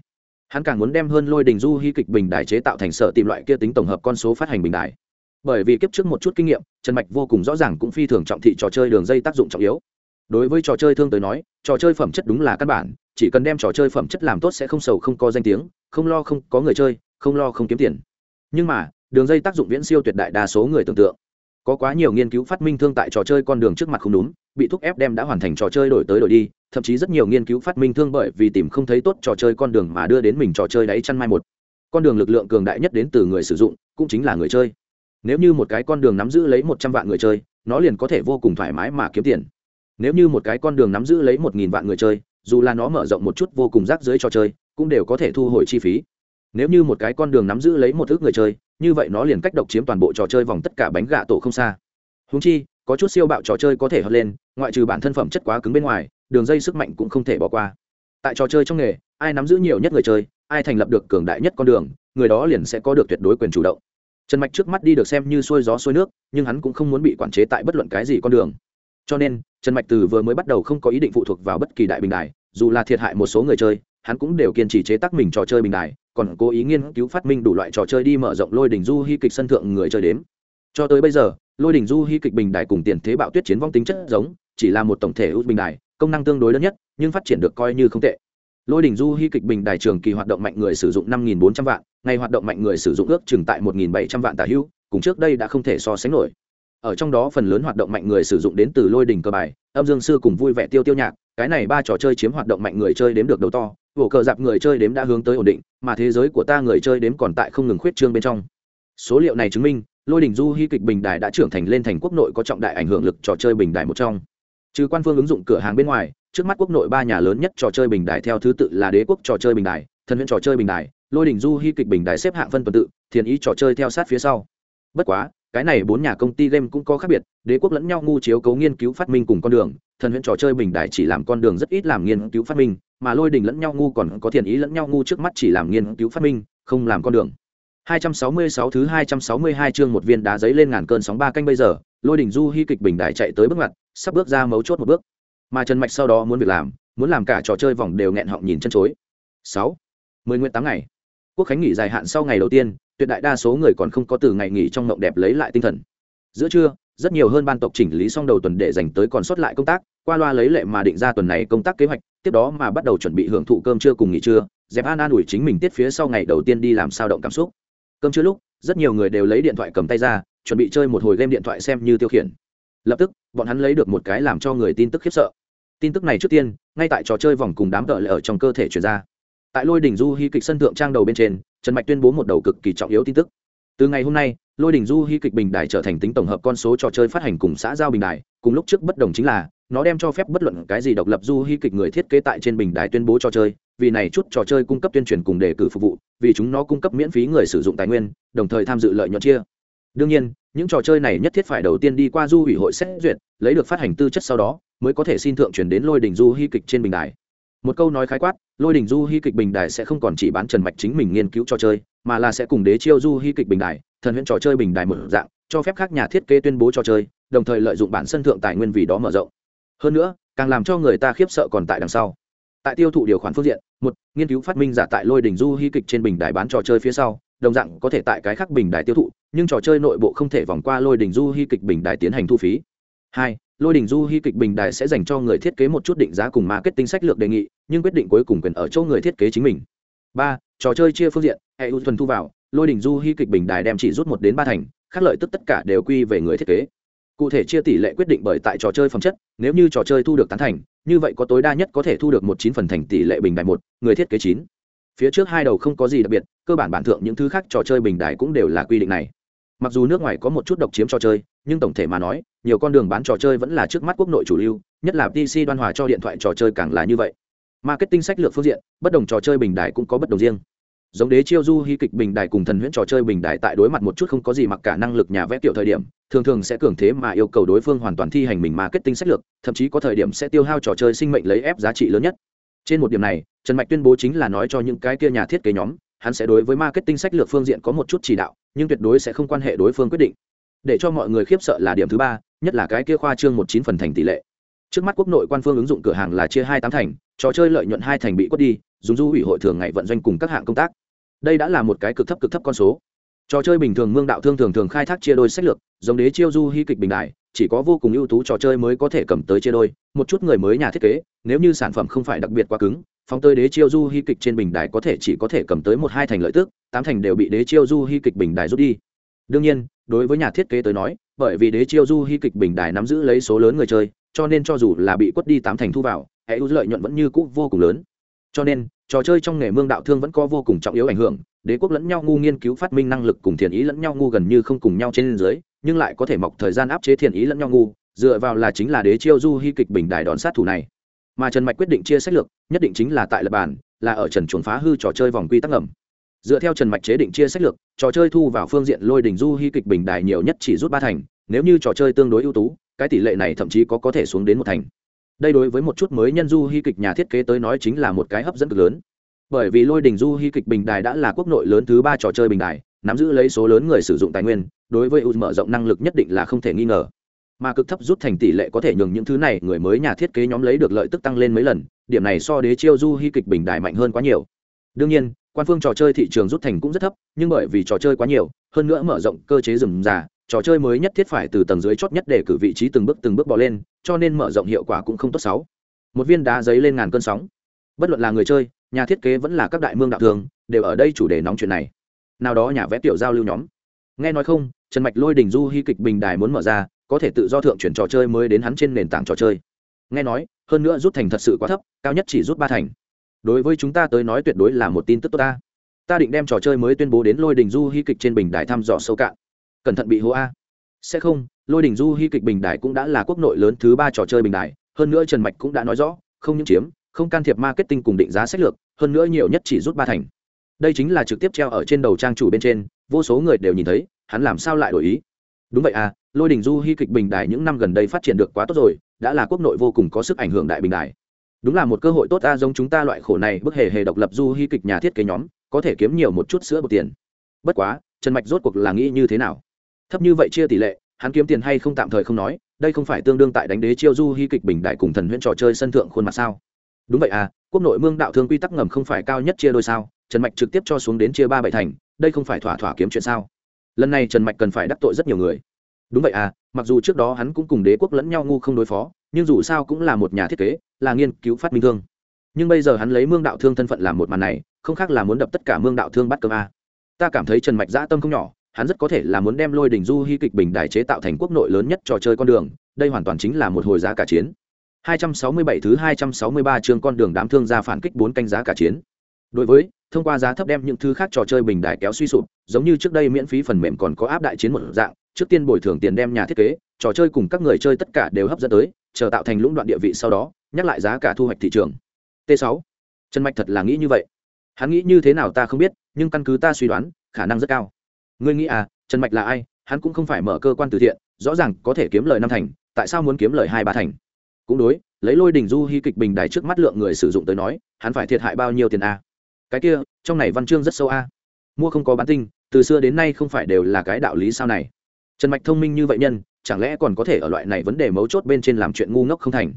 Hắn càng muốn đem hơn lôi đình du hy kịch bình đài chế tạo thành sở tìm loại kia tính tổng hợp con số phát hành bình đài. Bởi vì kiếp trước một chút kinh nghiệm, trần mạch vô cùng rõ ràng cũng phi thường trọng thị trò chơi đường dây tác dụng trọng yếu. Đối với trò chơi thương tới nói, trò chơi phẩm chất đúng là căn bản, chỉ cần đem trò chơi phẩm chất làm tốt sẽ không sầu không có danh tiếng, không lo không có người chơi, không lo không kiếm tiền. Nhưng mà, đường dây tác dụng viễn siêu tuyệt đại đa số người tưởng tượng. Có quá nhiều nghiên cứu phát minh thương tại trò chơi con đường trước mặt không đúng bị thúc ép đem đã hoàn thành trò chơi đổi tới đổi đi, thậm chí rất nhiều nghiên cứu phát minh thương bởi vì tìm không thấy tốt trò chơi con đường mà đưa đến mình trò chơi đáy chăn mai một. Con đường lực lượng cường đại nhất đến từ người sử dụng, cũng chính là người chơi. Nếu như một cái con đường nắm giữ lấy một trăm vạn người chơi, nó liền có thể vô cùng thoải mái mà kiếm tiền. Nếu như một cái con đường nắm giữ lấy một nghìn vạn người chơi, dù là nó mở rộng một chút vô cùng rác dưới trò chơi, cũng đều có thể thu hồi chi phí. Nếu như một cái con đường nắm giữ lấy một ước người chơi, như vậy nó liền cách độc chiếm toàn bộ trò chơi vòng tất cả bánh gà tổ không xa. Húng chi có chút siêu bạo trò chơi có thể hợp lên, ngoại trừ bản thân phẩm chất quá cứng bên ngoài, đường dây sức mạnh cũng không thể bỏ qua. Tại trò chơi trong nghề, ai nắm giữ nhiều nhất người chơi, ai thành lập được cường đại nhất con đường, người đó liền sẽ có được tuyệt đối quyền chủ động. Trần mạch trước mắt đi được xem như xuôi gió xuôi nước, nhưng hắn cũng không muốn bị quản chế tại bất luận cái gì con đường. Cho nên, trần mạch từ vừa mới bắt đầu không có ý định phụ thuộc vào bất kỳ đại bình đài, dù là thiệt hại một số người chơi, hắn cũng đều kiên trì chế tác mình trò chơi bình đài, còn cố ý nghiên cứu phát minh đủ loại trò chơi đi mở rộng lôi đỉnh du hy kịch sân thượng người chơi đếm. Cho tới bây giờ lôi đỉnh du hy kịch bình đài cùng tiền thế bạo tuyết chiến vong tính chất giống, chỉ là một tổng thể ưu bình đài, công năng tương đối lớn nhất, nhưng phát triển được coi như không tệ. Lôi đỉnh du hy kịch bình đài trường kỳ hoạt động mạnh người sử dụng năm bốn trăm vạn, ngày hoạt động mạnh người sử dụng ước chừng tại một bảy trăm vạn tả hưu cùng trước đây đã không thể so sánh nổi. Ở trong đó phần lớn hoạt động mạnh người sử dụng đến từ lôi đỉnh cơ bài, âm dương sư cùng vui vẻ tiêu tiêu nhạc, cái này ba trò chơi chiếm hoạt động mạnh người chơi đếm được đầu to vỗ cờ dạp người chơi đếm đã hướng tới ổn định, mà thế giới của ta người chơi đếm còn tại không ngừng khuyết trương bên trong. Số liệu này chứng minh lôi đình du hy kịch bình đài đã trưởng thành lên thành quốc nội có trọng đại ảnh hưởng lực trò chơi bình đài một trong. Trừ quan phương ứng dụng cửa hàng bên ngoài, trước mắt quốc nội ba nhà lớn nhất trò chơi bình đài theo thứ tự là đế quốc trò chơi bình đài, thần huyện trò chơi bình đài, lôi đình du hy kịch bình đài xếp hạng phân tuần tự, thiền ý trò chơi theo sát phía sau. Bất quá, cái này bốn nhà công ty game cũng có khác biệt, đế quốc lẫn nhau ngu chiếu cấu nghiên cứu phát minh cùng con đường, thần huyện trò chơi bình đại chỉ làm con đường rất ít làm nghiên cứu phát minh, mà lôi đình lẫn nhau ngu còn có thiền ý lẫn nhau ngu trước mắt chỉ làm nghiên cứu phát minh, không làm con đường. 266 thứ 262 chương một viên đá giấy lên ngàn cơn sóng ba canh bây giờ, lôi đình du hy kịch bình đại chạy tới bước ngoặt, sắp bước ra mấu chốt một bước. Mà trần mạch sau đó muốn việc làm, muốn làm cả trò chơi vòng đều nghẹn họng nhìn chân chối. Sáu, mười nguyện tám ngày. Quốc khánh nghỉ dài hạn sau ngày đầu tiên, tuyệt đại đa số người còn không có từ ngày nghỉ trong mộng đẹp lấy lại tinh thần. Giữa trưa, rất nhiều hơn ban tộc chỉnh lý xong đầu tuần để dành tới còn sót lại công tác, qua loa lấy lệ mà định ra tuần này công tác kế hoạch, tiếp đó mà bắt đầu chuẩn bị hưởng thụ cơm trưa cùng nghỉ trưa, dẹp an an ủi chính mình tiết phía sau ngày đầu tiên đi làm sao động cảm xúc cơm chưa lúc, rất nhiều người đều lấy điện thoại cầm tay ra, chuẩn bị chơi một hồi game điện thoại xem như tiêu khiển. Lập tức, bọn hắn lấy được một cái làm cho người tin tức khiếp sợ. Tin tức này trước tiên, ngay tại trò chơi vòng cùng đám tợ ở trong cơ thể chuyển ra. Tại lôi đỉnh du hy kịch sân thượng trang đầu bên trên, trần mạch tuyên bố một đầu cực kỳ trọng yếu tin tức. Từ ngày hôm nay, lôi đỉnh du hy kịch bình đài trở thành tính tổng hợp con số trò chơi phát hành cùng xã giao bình đài, cùng lúc trước bất đồng chính là, nó đem cho phép bất luận cái gì độc lập du hy kịch người thiết kế tại trên bình đài tuyên bố trò chơi vì này chút trò chơi cung cấp tuyên truyền cùng đề cử phục vụ, vì chúng nó cung cấp miễn phí người sử dụng tài nguyên, đồng thời tham dự lợi nhuận chia. Đương nhiên, những trò chơi này nhất thiết phải đầu tiên đi qua du ủy hội xét duyệt, lấy được phát hành tư chất sau đó, mới có thể xin thượng chuyển đến lôi đỉnh du hy kịch trên bình đài. Một câu nói khái quát, lôi đỉnh du hy kịch bình đài sẽ không còn chỉ bán trần mạch chính mình nghiên cứu trò chơi, mà là sẽ cùng đế chiêu du hy kịch bình đài, thần huyễn trò chơi bình đài mở dạng, cho phép các nhà thiết kế tuyên bố trò chơi, đồng thời lợi dụng bản sân thượng tài nguyên vì đó mở rộng. Hơn nữa, càng làm cho người ta khiếp sợ còn tại đằng sau tại tiêu thụ điều khoản phương diện, một, nghiên cứu phát minh giả tại lôi đỉnh du hy kịch trên bình đài bán trò chơi phía sau, đồng dạng có thể tại cái khác bình đài tiêu thụ, nhưng trò chơi nội bộ không thể vòng qua lôi đỉnh du hy kịch bình đài tiến hành thu phí. Hai, lôi đỉnh du hy kịch bình đài sẽ dành cho người thiết kế một chút định giá cùng marketing sách lược đề nghị, nhưng quyết định cuối cùng quyền ở chỗ người thiết kế chính mình. Ba, trò chơi chia phương diện hệ ưu thuần thu vào, lôi đỉnh du hy kịch bình đài đem chỉ rút một đến ba thành, khác lợi tức tất cả đều quy về người thiết kế cụ thể chia tỷ lệ quyết định bởi tại trò chơi phẩm chất, nếu như trò chơi thu được tán thành, như vậy có tối đa nhất có thể thu được một chín phần thành tỷ lệ bình đài một, người thiết kế chín. Phía trước hai đầu không có gì đặc biệt, cơ bản bản thượng những thứ khác trò chơi bình đài cũng đều là quy định này. Mặc dù nước ngoài có một chút độc chiếm trò chơi, nhưng tổng thể mà nói, nhiều con đường bán trò chơi vẫn là trước mắt quốc nội chủ lưu, nhất là pc đoan hòa cho điện thoại trò chơi càng là như vậy. Marketing sách lược phương diện, bất đồng trò chơi bình đài cũng có bất đồng riêng giống đế chiêu du hy kịch bình đài cùng thần huyễn trò chơi bình đài tại đối mặt một chút không có gì mặc cả năng lực nhà vẽ tiểu thời điểm, thường thường sẽ cường thế mà yêu cầu đối phương hoàn toàn thi hành mình ma kết tinh sách lược, thậm chí có thời điểm sẽ tiêu hao trò chơi sinh mệnh lấy ép giá trị lớn nhất. Trên một điểm này, trần mạch tuyên bố chính là nói cho những cái kia nhà thiết kế nhóm, hắn sẽ đối với marketing sách lược phương diện có một chút chỉ đạo, nhưng tuyệt đối sẽ không quan hệ đối phương quyết định. Để cho mọi người khiếp sợ là điểm thứ ba, nhất là cái kia khoa trương một chín phần thành tỷ lệ. Trước mắt quốc nội quan phương ứng dụng cửa hàng là chia hai tám thành, trò chơi lợi nhuận hai thành bị quất đi, dùng du ủy hội thường ngày vận doanh cùng các hạng công tác đây đã là một cái cực thấp cực thấp con số. Trò chơi bình thường mương đạo thương thường thường khai thác chia đôi sách lược, giống đế chiêu du hy kịch bình đại, chỉ có vô cùng ưu tú trò chơi mới có thể cầm tới chia đôi, một chút người mới nhà thiết kế, nếu như sản phẩm không phải đặc biệt quá cứng, phóng tới đế chiêu du hy kịch trên bình đài có thể chỉ có thể cầm tới một hai thành lợi tức, tám thành đều bị đế chiêu du hy kịch bình đài rút đi. Đương nhiên, đối với nhà thiết kế tới nói, bởi vì đế chiêu du hy kịch bình đài nắm giữ lấy số lớn người chơi, cho nên cho dù là bị quất đi tám thành thu vào, hệ ưu lợi nhuận vẫn như cũ vô cùng lớn. Cho nên trò chơi trong nghề mương đạo thương vẫn có vô cùng trọng yếu ảnh hưởng, đế quốc lẫn nhau ngu nghiên cứu phát minh năng lực cùng thiền ý lẫn nhau ngu gần như không cùng nhau trên dưới, nhưng lại có thể mọc thời gian áp chế thiền ý lẫn nhau ngu, dựa vào là chính là đế chiêu du hy kịch bình đài đòn sát thủ này. Mà trần mạch quyết định chia sách lược, nhất định chính là tại lập bản là ở trần chuồn phá hư trò chơi vòng quy tắc ngầm. Dựa theo trần mạch chế định chia sách lược, trò chơi thu vào phương diện lôi đình du hy kịch bình đài nhiều nhất chỉ rút ba thành, nếu như trò chơi tương đối ưu tú, cái tỷ lệ này thậm chí có có thể xuống đến một thành đây đối với một chút mới nhân du hy kịch nhà thiết kế tới nói chính là một cái hấp dẫn cực lớn. Bởi vì lôi đình du hy kịch bình đài đã là quốc nội lớn thứ ba trò chơi bình đài, nắm giữ lấy số lớn người sử dụng tài nguyên, đối với ưu mở rộng năng lực nhất định là không thể nghi ngờ. Mà cực thấp rút thành tỷ lệ có thể nhường những thứ này người mới nhà thiết kế nhóm lấy được lợi tức tăng lên mấy lần, điểm này so đế chiêu du hy kịch bình đài mạnh hơn quá nhiều. Đương nhiên, quan phương trò chơi thị trường rút thành cũng rất thấp, nhưng bởi vì trò chơi quá nhiều, hơn nữa mở rộng cơ chế rừng già trò chơi mới nhất thiết phải từ tầng dưới chót nhất để cử vị trí từng bước từng bước bỏ lên, cho nên mở rộng hiệu quả cũng không tốt xấu. Một viên đá giấy lên ngàn cơn sóng. Bất luận là người chơi, nhà thiết kế vẫn là các đại mương đạo thường, đều ở đây chủ đề nóng chuyện này. Nào đó nhà vẽ tiểu giao lưu nhóm. Nghe nói không, trần mạch lôi đình du hy kịch bình đài muốn mở ra, có thể tự do thượng chuyển trò chơi mới đến hắn trên nền tảng trò chơi. Nghe nói, hơn nữa rút thành thật sự quá thấp, cao nhất chỉ rút ba thành. Đối với chúng ta tới nói tuyệt đối là một tin tức tốt ta. Ta định đem trò chơi mới tuyên bố đến lôi đình du hy kịch trên bình đài thăm dò sâu cạn cẩn thận bị hố a. Sẽ không, lôi đình du hy kịch bình đài cũng đã là quốc nội lớn thứ ba trò chơi bình đài, hơn nữa trần mạch cũng đã nói rõ, không những chiếm, không can thiệp marketing cùng định giá sách lược, hơn nữa nhiều nhất chỉ rút ba thành. Đây chính là trực tiếp treo ở trên đầu trang chủ bên trên, vô số người đều nhìn thấy, hắn làm sao lại đổi ý? Đúng vậy à lôi đình du hy kịch bình đài những năm gần đây phát triển được quá tốt rồi, đã là quốc nội vô cùng có sức ảnh hưởng đại bình đài. Đúng là một cơ hội tốt ta giống chúng ta loại khổ này bức hề hề độc lập du hy kịch nhà thiết kế nhóm, có thể kiếm nhiều một chút sữa bột tiền. Bất quá, trần mạch rốt cuộc là nghĩ như thế nào? Thấp như vậy chia tỷ lệ, hắn kiếm tiền hay không tạm thời không nói, đây không phải tương đương tại đánh đế chiêu du hy kịch bình đại cùng thần huyễn trò chơi sân thượng khuôn mặt sao? Đúng vậy à quốc nội mương đạo thương quy tắc ngầm không phải cao nhất chia đôi sao, trần mạch trực tiếp cho xuống đến chia ba bảy thành, đây không phải thỏa thỏa kiếm chuyện sao? Lần này trần mạch cần phải đắc tội rất nhiều người. Đúng vậy à mặc dù trước đó hắn cũng cùng đế quốc lẫn nhau ngu không đối phó, nhưng dù sao cũng là một nhà thiết kế, là nghiên cứu phát minh thương. Nhưng bây giờ hắn lấy mương đạo thương thân phận làm một màn này, không khác là muốn đập tất cả mương đạo thương bắt cơm a. Ta cảm thấy trần mạch dã tâm không nhỏ hắn rất có thể là muốn đem lôi đình du hy kịch bình đài chế tạo thành quốc nội lớn nhất trò chơi con đường, đây hoàn toàn chính là một hồi giá cả chiến. 267 thứ 263 chương con đường đám thương gia phản kích bốn canh giá cả chiến. Đối với, thông qua giá thấp đem những thứ khác trò chơi bình đài kéo suy sụp, giống như trước đây miễn phí phần mềm còn có áp đại chiến một dạng, trước tiên bồi thường tiền đem nhà thiết kế, trò chơi cùng các người chơi tất cả đều hấp dẫn tới, chờ tạo thành lũng đoạn địa vị sau đó, nhắc lại giá cả thu hoạch thị trường. T 6 trần mạch thật là nghĩ như vậy. Hắn nghĩ như thế nào ta không biết, nhưng căn cứ ta suy đoán, khả năng rất cao ngươi nghĩ à trần mạch là ai? Hắn cũng không phải mở cơ quan từ thiện, rõ ràng có thể kiếm lời năm thành, tại sao muốn kiếm lời hai ba thành? Cũng đối, lấy lôi đình du hy kịch bình đài trước mắt lượng người sử dụng tới nói, hắn phải thiệt hại bao nhiêu tiền a? Cái kia, trong này văn chương rất sâu a. Mua không có bán tinh, từ xưa đến nay không phải đều là cái đạo lý sao này? Trần mạch thông minh như vậy nhân, chẳng lẽ còn có thể ở loại này vấn đề mấu chốt bên trên làm chuyện ngu ngốc không thành?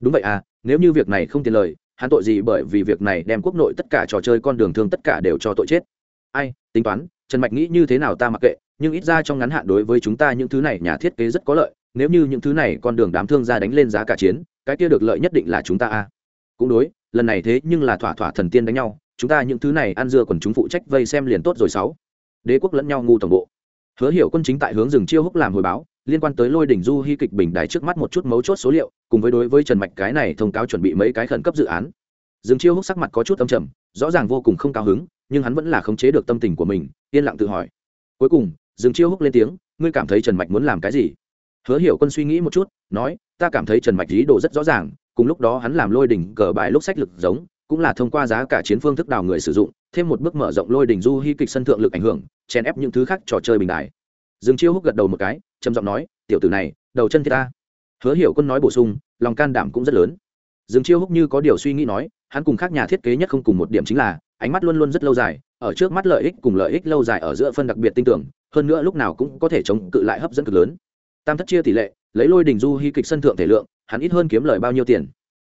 Đúng vậy à nếu như việc này không tiền lời, hắn tội gì bởi vì việc này đem quốc nội tất cả trò chơi con đường thương tất cả đều cho tội chết? Ai, tính toán, trần mạch nghĩ như thế nào ta mặc kệ, nhưng ít ra trong ngắn hạn đối với chúng ta những thứ này nhà thiết kế rất có lợi, nếu như những thứ này con đường đám thương gia đánh lên giá cả chiến, cái kia được lợi nhất định là chúng ta a. Cũng đối, lần này thế nhưng là thỏa thỏa thần tiên đánh nhau, chúng ta những thứ này ăn dưa còn chúng phụ trách vây xem liền tốt rồi sáu. Đế quốc lẫn nhau ngu tổng bộ. Hứa hiểu quân chính tại hướng rừng chiêu húc làm hồi báo, liên quan tới lôi đỉnh du hy kịch bình đài trước mắt một chút mấu chốt số liệu, cùng với đối với trần mạch cái này thông cáo chuẩn bị mấy cái khẩn cấp dự án. Dương chiêu húc sắc mặt có chút âm trầm, rõ ràng vô cùng không cao hứng, nhưng hắn vẫn là khống chế được tâm tình của mình, yên lặng tự hỏi. Cuối cùng, Dương chiêu húc lên tiếng, ngươi cảm thấy trần mạch muốn làm cái gì? Hứa hiểu quân suy nghĩ một chút, nói, ta cảm thấy trần mạch ý đồ rất rõ ràng, cùng lúc đó hắn làm lôi đỉnh cờ bài lúc sách lực giống, cũng là thông qua giá cả chiến phương thức đào người sử dụng, thêm một bước mở rộng lôi đỉnh du hy kịch sân thượng lực ảnh hưởng, chèn ép những thứ khác trò chơi bình đại dương chiêu húc gật đầu một cái, trầm giọng nói, tiểu tử này, đầu chân thì ta. Hứa hiểu quân nói bổ sung, lòng can đảm cũng rất lớn. Dương chiêu húc như có điều suy nghĩ nói hắn cùng khác nhà thiết kế nhất không cùng một điểm chính là, ánh mắt luôn luôn rất lâu dài, ở trước mắt lợi ích cùng lợi ích lâu dài ở giữa phân đặc biệt tin tưởng, hơn nữa lúc nào cũng có thể chống cự lại hấp dẫn cực lớn. Tam thất chia tỷ lệ, lấy lôi đình du hy kịch sân thượng thể lượng, hắn ít hơn kiếm lời bao nhiêu tiền?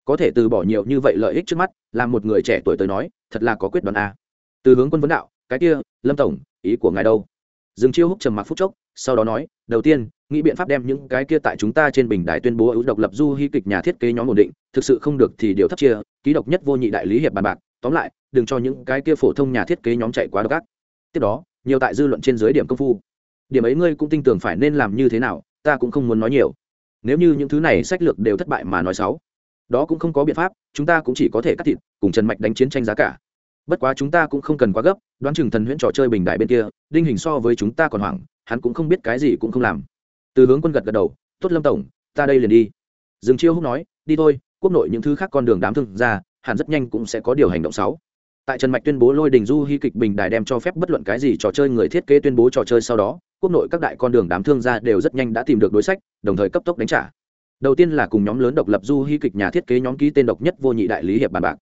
Có thể từ bỏ nhiều như vậy lợi ích trước mắt, làm một người trẻ tuổi tới nói, thật là có quyết đoán a. Từ hướng quân vấn đạo, cái kia, lâm tổng, ý của ngài đâu? Dừng chiêu húc trầm mặc phút chốc, sau đó nói, đầu tiên nghĩ biện pháp đem những cái kia tại chúng ta trên bình đài tuyên bố ưu độc lập du hy kịch nhà thiết kế nhóm ổn định, thực sự không được thì điều thấp chia, ký độc nhất vô nhị đại lý hiệp bàn bạc. Tóm lại, đừng cho những cái kia phổ thông nhà thiết kế nhóm chạy quá độc ác. Tiếp đó, nhiều tại dư luận trên dưới điểm công phu. Điểm ấy ngươi cũng tin tưởng phải nên làm như thế nào, ta cũng không muốn nói nhiều. Nếu như những thứ này sách lược đều thất bại mà nói xấu, đó cũng không có biện pháp, chúng ta cũng chỉ có thể cắt thịt, cùng trần mạch đánh chiến tranh giá cả. Bất quá chúng ta cũng không cần quá gấp, đoán chừng thần huyễn trò chơi bình đại bên kia, đinh hình so với chúng ta còn hoảng, hắn cũng không biết cái gì cũng không làm từ hướng quân gật gật đầu, tốt lâm tổng, ta đây liền đi. Dừng chiêu húc nói, đi thôi, quốc nội những thứ khác con đường đám thương ra, hẳn rất nhanh cũng sẽ có điều hành động sáu. Tại trần mạch tuyên bố lôi đình du hy kịch bình đài đem cho phép bất luận cái gì trò chơi người thiết kế tuyên bố trò chơi sau đó, quốc nội các đại con đường đám thương gia đều rất nhanh đã tìm được đối sách, đồng thời cấp tốc đánh trả. Đầu tiên là cùng nhóm lớn độc lập du hy kịch nhà thiết kế nhóm ký tên độc nhất vô nhị đại lý hiệp bàn bạc.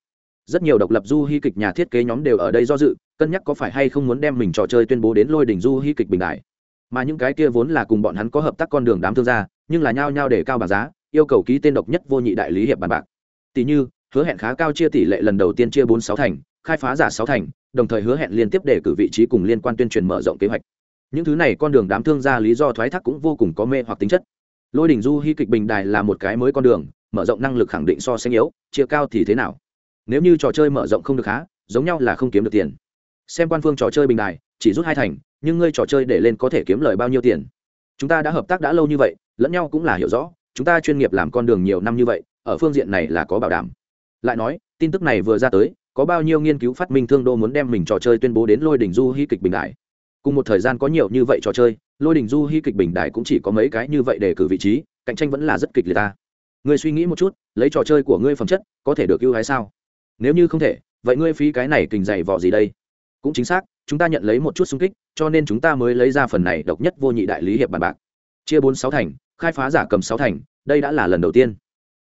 Rất nhiều độc lập du hy kịch nhà thiết kế nhóm đều ở đây do dự, cân nhắc có phải hay không muốn đem mình trò chơi tuyên bố đến lôi đình du hy kịch bình đại mà những cái kia vốn là cùng bọn hắn có hợp tác con đường đám thương gia, nhưng là nhao nhao để cao bảng giá, yêu cầu ký tên độc nhất vô nhị đại lý hiệp bàn bạc. Tỷ như, hứa hẹn khá cao chia tỷ lệ lần đầu tiên chia bốn sáu thành, khai phá giả sáu thành, đồng thời hứa hẹn liên tiếp để cử vị trí cùng liên quan tuyên truyền mở rộng kế hoạch. Những thứ này con đường đám thương gia lý do thoái thác cũng vô cùng có mê hoặc tính chất. Lôi đỉnh du hy kịch bình đài là một cái mới con đường, mở rộng năng lực khẳng định so sánh yếu, chia cao thì thế nào? Nếu như trò chơi mở rộng không được khá, giống nhau là không kiếm được tiền. Xem quan phương trò chơi bình đài chỉ rút hai thành, nhưng ngươi trò chơi để lên có thể kiếm lời bao nhiêu tiền? Chúng ta đã hợp tác đã lâu như vậy, lẫn nhau cũng là hiểu rõ, chúng ta chuyên nghiệp làm con đường nhiều năm như vậy, ở phương diện này là có bảo đảm. Lại nói, tin tức này vừa ra tới, có bao nhiêu nghiên cứu phát minh thương đô muốn đem mình trò chơi tuyên bố đến lôi đỉnh du hy kịch bình đại cùng một thời gian có nhiều như vậy trò chơi, lôi đỉnh du hy kịch bình đại cũng chỉ có mấy cái như vậy để cử vị trí, cạnh tranh vẫn là rất kịch liệt ta. Ngươi suy nghĩ một chút, lấy trò chơi của ngươi phẩm chất, có thể được ưu hay sao? Nếu như không thể, vậy ngươi phí cái này kình dày vỏ gì đây? Cũng chính xác, chúng ta nhận lấy một chút xung kích, cho nên chúng ta mới lấy ra phần này độc nhất vô nhị đại lý hiệp bàn bạc. Chia bốn sáu thành, khai phá giả cầm sáu thành, đây đã là lần đầu tiên.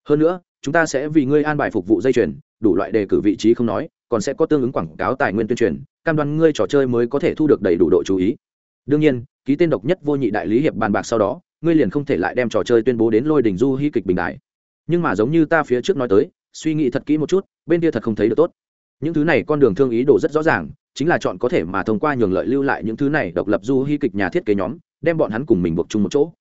Hơn nữa, chúng ta sẽ vì ngươi an bài phục vụ dây chuyền, đủ loại đề cử vị trí không nói, còn sẽ có tương ứng quảng cáo tài nguyên tuyên truyền, cam đoan ngươi trò chơi mới có thể thu được đầy đủ độ chú ý. Đương nhiên, ký tên độc nhất vô nhị đại lý hiệp bàn bạc sau đó, ngươi liền không thể lại đem trò chơi tuyên bố đến lôi đình du hy kịch bình đại. Nhưng mà giống như ta phía trước nói tới, suy nghĩ thật kỹ một chút, bên kia thật không thấy được tốt. Những thứ này con đường thương ý đồ rất rõ ràng chính là chọn có thể mà thông qua nhường lợi lưu lại những thứ này độc lập du hy kịch nhà thiết kế nhóm, đem bọn hắn cùng mình buộc chung một chỗ.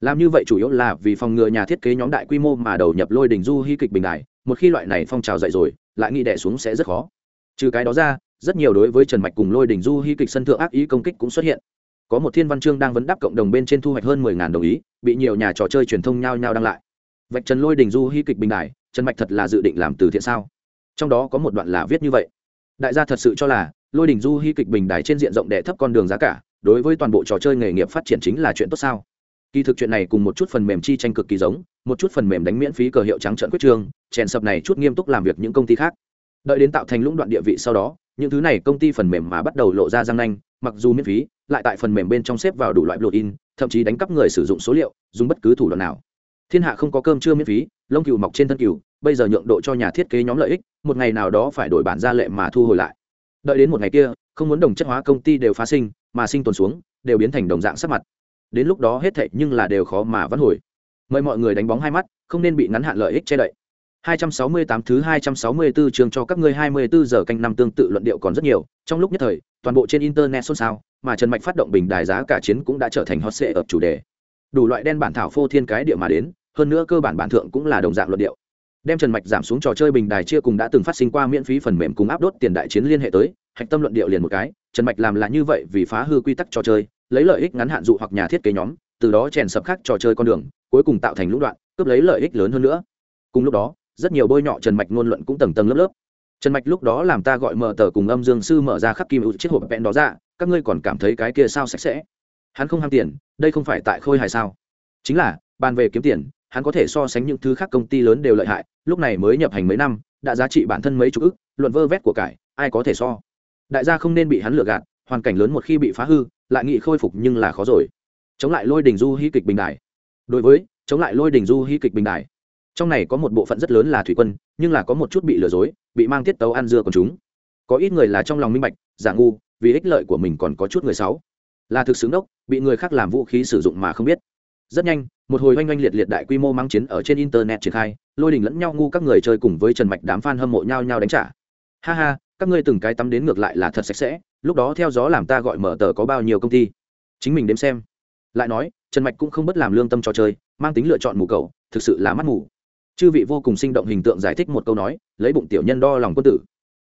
Làm như vậy chủ yếu là vì phòng ngừa nhà thiết kế nhóm đại quy mô mà đầu nhập lôi đình du hy kịch bình đại, một khi loại này phong trào dậy rồi, lại nghĩ đẻ xuống sẽ rất khó. Trừ cái đó ra, rất nhiều đối với trần mạch cùng lôi đình du hy kịch sân thượng ác ý công kích cũng xuất hiện. Có một thiên văn chương đang vấn đáp cộng đồng bên trên thu hoạch hơn mười ngàn đồng ý, bị nhiều nhà trò chơi truyền thông nhao nhao đăng lại. Vạch trần lôi đình du hy kịch bình đại, trần mạch thật là dự định làm từ thiện sao? Trong đó có một đoạn là viết như vậy. Đại gia thật sự cho là lôi đình du hy kịch bình đài trên diện rộng đệ thấp con đường giá cả, đối với toàn bộ trò chơi nghề nghiệp phát triển chính là chuyện tốt sao? Kỳ thực chuyện này cùng một chút phần mềm chi tranh cực kỳ giống, một chút phần mềm đánh miễn phí cờ hiệu trắng trận quyết trương chèn sập này chút nghiêm túc làm việc những công ty khác. Đợi đến tạo thành lũng đoạn địa vị sau đó, những thứ này công ty phần mềm mà bắt đầu lộ ra răng nanh, mặc dù miễn phí, lại tại phần mềm bên trong xếp vào đủ loại blue in thậm chí đánh cắp người sử dụng số liệu, dùng bất cứ thủ đoạn nào. Thiên hạ không có cơm chưa miễn phí, lông cừu mọc trên thân cừu, bây giờ nhượng độ cho nhà thiết kế nhóm lợi ích, một ngày nào đó phải đổi bản ra lệ mà thu hồi lại đợi đến một ngày kia không muốn đồng chất hóa công ty đều phá sinh mà sinh tồn xuống đều biến thành đồng dạng sắc mặt đến lúc đó hết thệ nhưng là đều khó mà vãn hồi mời mọi người đánh bóng hai mắt không nên bị ngắn hạn lợi ích che đậy 268 thứ 264 trường cho các ngươi 24 giờ canh năm tương tự luận điệu còn rất nhiều, trong lúc nhất thời, toàn bộ trên internet xôn xao, mà Trần Mạch phát động bình đài giá cả chiến cũng đã trở thành hot search chủ đề. Đủ loại đen bản thảo phô thiên cái địa mà đến, hơn nữa cơ bản bản thượng cũng là đồng dạng luận điệu. Đem Trần Mạch giảm xuống trò chơi bình đài chia cùng đã từng phát sinh qua miễn phí phần mềm cùng áp đốt tiền đại chiến liên hệ tới, hạch tâm luận điệu liền một cái, Trần Mạch làm là như vậy vì phá hư quy tắc trò chơi, lấy lợi ích ngắn hạn dụ hoặc nhà thiết kế nhóm, từ đó chèn sập khác trò chơi con đường, cuối cùng tạo thành lũng đoạn, cướp lấy lợi ích lớn hơn nữa. Cùng lúc đó, rất nhiều bôi nhọ trần mạch ngôn luận cũng tầng tầng lớp lớp. Trần mạch lúc đó làm ta gọi mở tờ cùng âm dương sư mở ra khắc kim ưu chiếc hộp vẹn đó ra các ngươi còn cảm thấy cái kia sao sạch sẽ? Hắn không ham tiền đây không phải tại khôi hài sao? Chính là bàn về kiếm tiền hắn có thể so sánh những thứ khác công ty lớn đều lợi hại, lúc này mới nhập hành mấy năm, đã giá trị bản thân mấy chục ức, luận vơ vét của cải, ai có thể so. Đại gia không nên bị hắn lừa gạt, hoàn cảnh lớn một khi bị phá hư, lại nghị khôi phục nhưng là khó rồi. Chống lại lôi đình du hí kịch bình đại. Đối với, chống lại lôi đình du hí kịch bình đại. Trong này có một bộ phận rất lớn là thủy quân, nhưng là có một chút bị lừa dối, bị mang tiết tấu ăn dưa còn chúng. Có ít người là trong lòng minh bạch, giả ngu, vì ích lợi của mình còn có chút người xấu. Là thực xứng đốc, bị người khác làm vũ khí sử dụng mà không biết rất nhanh, một hồi oanh oanh liệt liệt đại quy mô mang chiến ở trên internet triển khai, lôi đình lẫn nhau ngu các người chơi cùng với trần mạch đám f a n hâm mộ nhau nhau đánh trả. Ha ha, các ngươi từng cái tắm đến ngược lại là thật sạch sẽ, lúc đó theo gió làm ta gọi mở tờ có bao nhiêu công ty. Chính mình đếm xem. Lại nói, trần mạch cũng không bất làm lương tâm trò chơi, mang tính lựa chọn mù cầu, thực sự là mắt mù. Chư vị vô cùng sinh động hình tượng giải thích một câu nói, lấy bụng tiểu nhân đo lòng quân tử.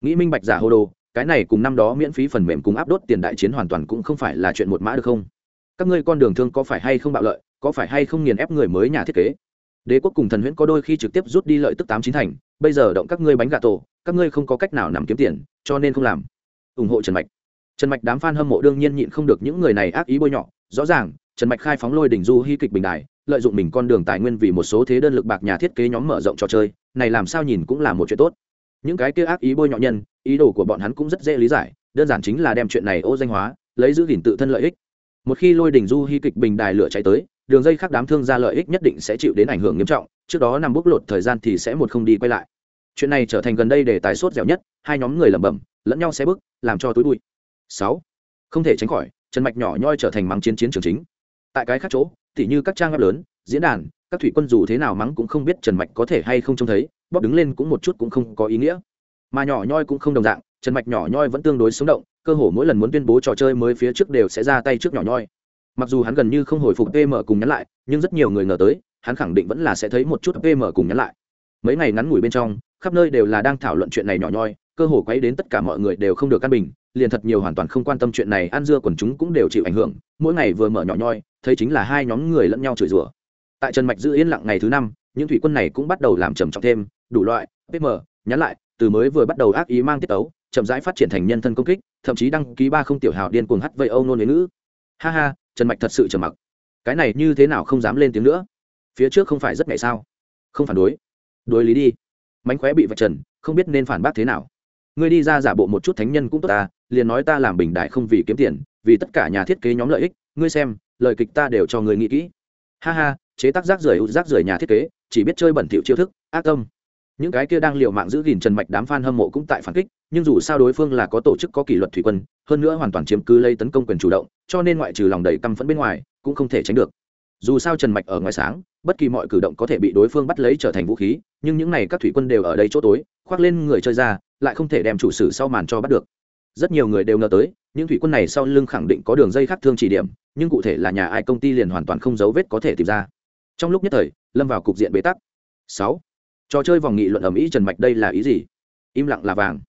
Nghĩ minh bạch giả hô đồ, cái này cùng năm đó miễn phí phần mềm cùng áp đốt tiền đại chiến hoàn toàn cũng không phải là chuyện một mã được không? Các ngươi con đường thương có phải hay không bạo lợi? Có phải hay không nghiền ép người mới nhà thiết kế? Đế quốc cùng thần huyễn có đôi khi trực tiếp rút đi lợi tức tám chín thành, bây giờ động các ngươi bánh gà tổ, các ngươi không có cách nào nằm kiếm tiền, cho nên không làm. Ủng hộ trần mạch. Trần mạch đám f a n hâm mộ đương nhiên nhịn không được những người này ác ý bôi nhọ. Rõ ràng, trần mạch khai phóng lôi đỉnh du hy kịch bình đài, lợi dụng mình con đường tài nguyên vì một số thế đơn lực bạc nhà thiết kế nhóm mở rộng trò chơi, này làm sao nhìn cũng là một chuyện tốt. Những cái kia ác ý bôi nhọ nhân, ý đồ của bọn hắn cũng rất dễ lý giải, đơn giản chính là đem chuyện này ô danh hóa, lấy giữ gìn tự thân lợi ích. Một khi lôi đỉnh du hy kịch bình đài lửa chạy tới đường dây khác đám thương gia lợi ích nhất định sẽ chịu đến ảnh hưởng nghiêm trọng, trước đó nằm bốc lột thời gian thì sẽ một không đi quay lại. Chuyện này trở thành gần đây để tài sốt dẻo nhất, hai nhóm người lẩm bẩm, lẫn nhau xe bước làm cho túi bụi. Sáu, không thể tránh khỏi, Trần mạch nhỏ nhoi trở thành mắng chiến chiến trường chính. Tại cái khác chỗ, tỉ như các trang web lớn, diễn đàn, các thủy quân dù thế nào mắng cũng không biết trần mạch có thể hay không trông thấy, bóp đứng lên cũng một chút cũng không có ý nghĩa. Mà nhỏ nhoi cũng không đồng dạng, trần mạch nhỏ nhoi vẫn tương đối sống động, cơ hồ mỗi lần muốn tuyên bố trò chơi mới phía trước đều sẽ ra tay trước nhỏ nhoi mặc dù hắn gần như không hồi phục pm cùng nhắn lại, nhưng rất nhiều người ngờ tới, hắn khẳng định vẫn là sẽ thấy một chút pm cùng nhắn lại. Mấy ngày ngắn ngủi bên trong, khắp nơi đều là đang thảo luận chuyện này nhỏ nhoi, cơ hồ quấy đến tất cả mọi người đều không được căn bình, liền thật nhiều hoàn toàn không quan tâm chuyện này, ăn dưa quần chúng cũng đều chịu ảnh hưởng, mỗi ngày vừa mở nhỏ nhoi, thấy chính là hai nhóm người lẫn nhau chửi rủa. Tại trần mạch giữ yên lặng ngày thứ năm, những thủy quân này cũng bắt đầu làm trầm trọng thêm, đủ loại pm nhắn lại, từ mới vừa bắt đầu ác ý mang tiết tấu, chậm rãi phát triển thành nhân thân công kích, thậm chí đăng ký ba không tiểu hào điên cuồng hắt vây âu nôn với ngữ. Ha ha trần mạch thật sự trầm mặc. Cái này như thế nào không dám lên tiếng nữa? Phía trước không phải rất ngày sao? Không phản đối. Đối lý đi. Mánh khóe bị vạch trần, không biết nên phản bác thế nào. Ngươi đi ra giả bộ một chút thánh nhân cũng tốt ta, liền nói ta làm bình đại không vì kiếm tiền, vì tất cả nhà thiết kế nhóm lợi ích, ngươi xem, lời kịch ta đều cho người nghĩ kỹ. Ha ha, chế tác rác rưởi rác rưởi nhà thiết kế, chỉ biết chơi bẩn thỉu chiêu thức, ác tâm những cái kia đang liều mạng giữ gìn trần mạch đám fan hâm mộ cũng tại phản kích, nhưng dù sao đối phương là có tổ chức, có kỷ luật thủy quân, hơn nữa hoàn toàn chiếm cứ lây tấn công quyền chủ động, cho nên ngoại trừ lòng đầy căm phẫn bên ngoài, cũng không thể tránh được. Dù sao trần mạch ở ngoài sáng, bất kỳ mọi cử động có thể bị đối phương bắt lấy trở thành vũ khí, nhưng những này các thủy quân đều ở đây chỗ tối, khoác lên người chơi ra, lại không thể đem chủ sử sau màn cho bắt được. Rất nhiều người đều ngờ tới, những thủy quân này sau lưng khẳng định có đường dây khác thương chỉ điểm, nhưng cụ thể là nhà ai công ty liền hoàn toàn không dấu vết có thể tìm ra. Trong lúc nhất thời, lâm vào cục diện bế tắc. Sáu trò chơi vòng nghị luận ầm ĩ trần mạch đây là ý gì? Im lặng là vàng.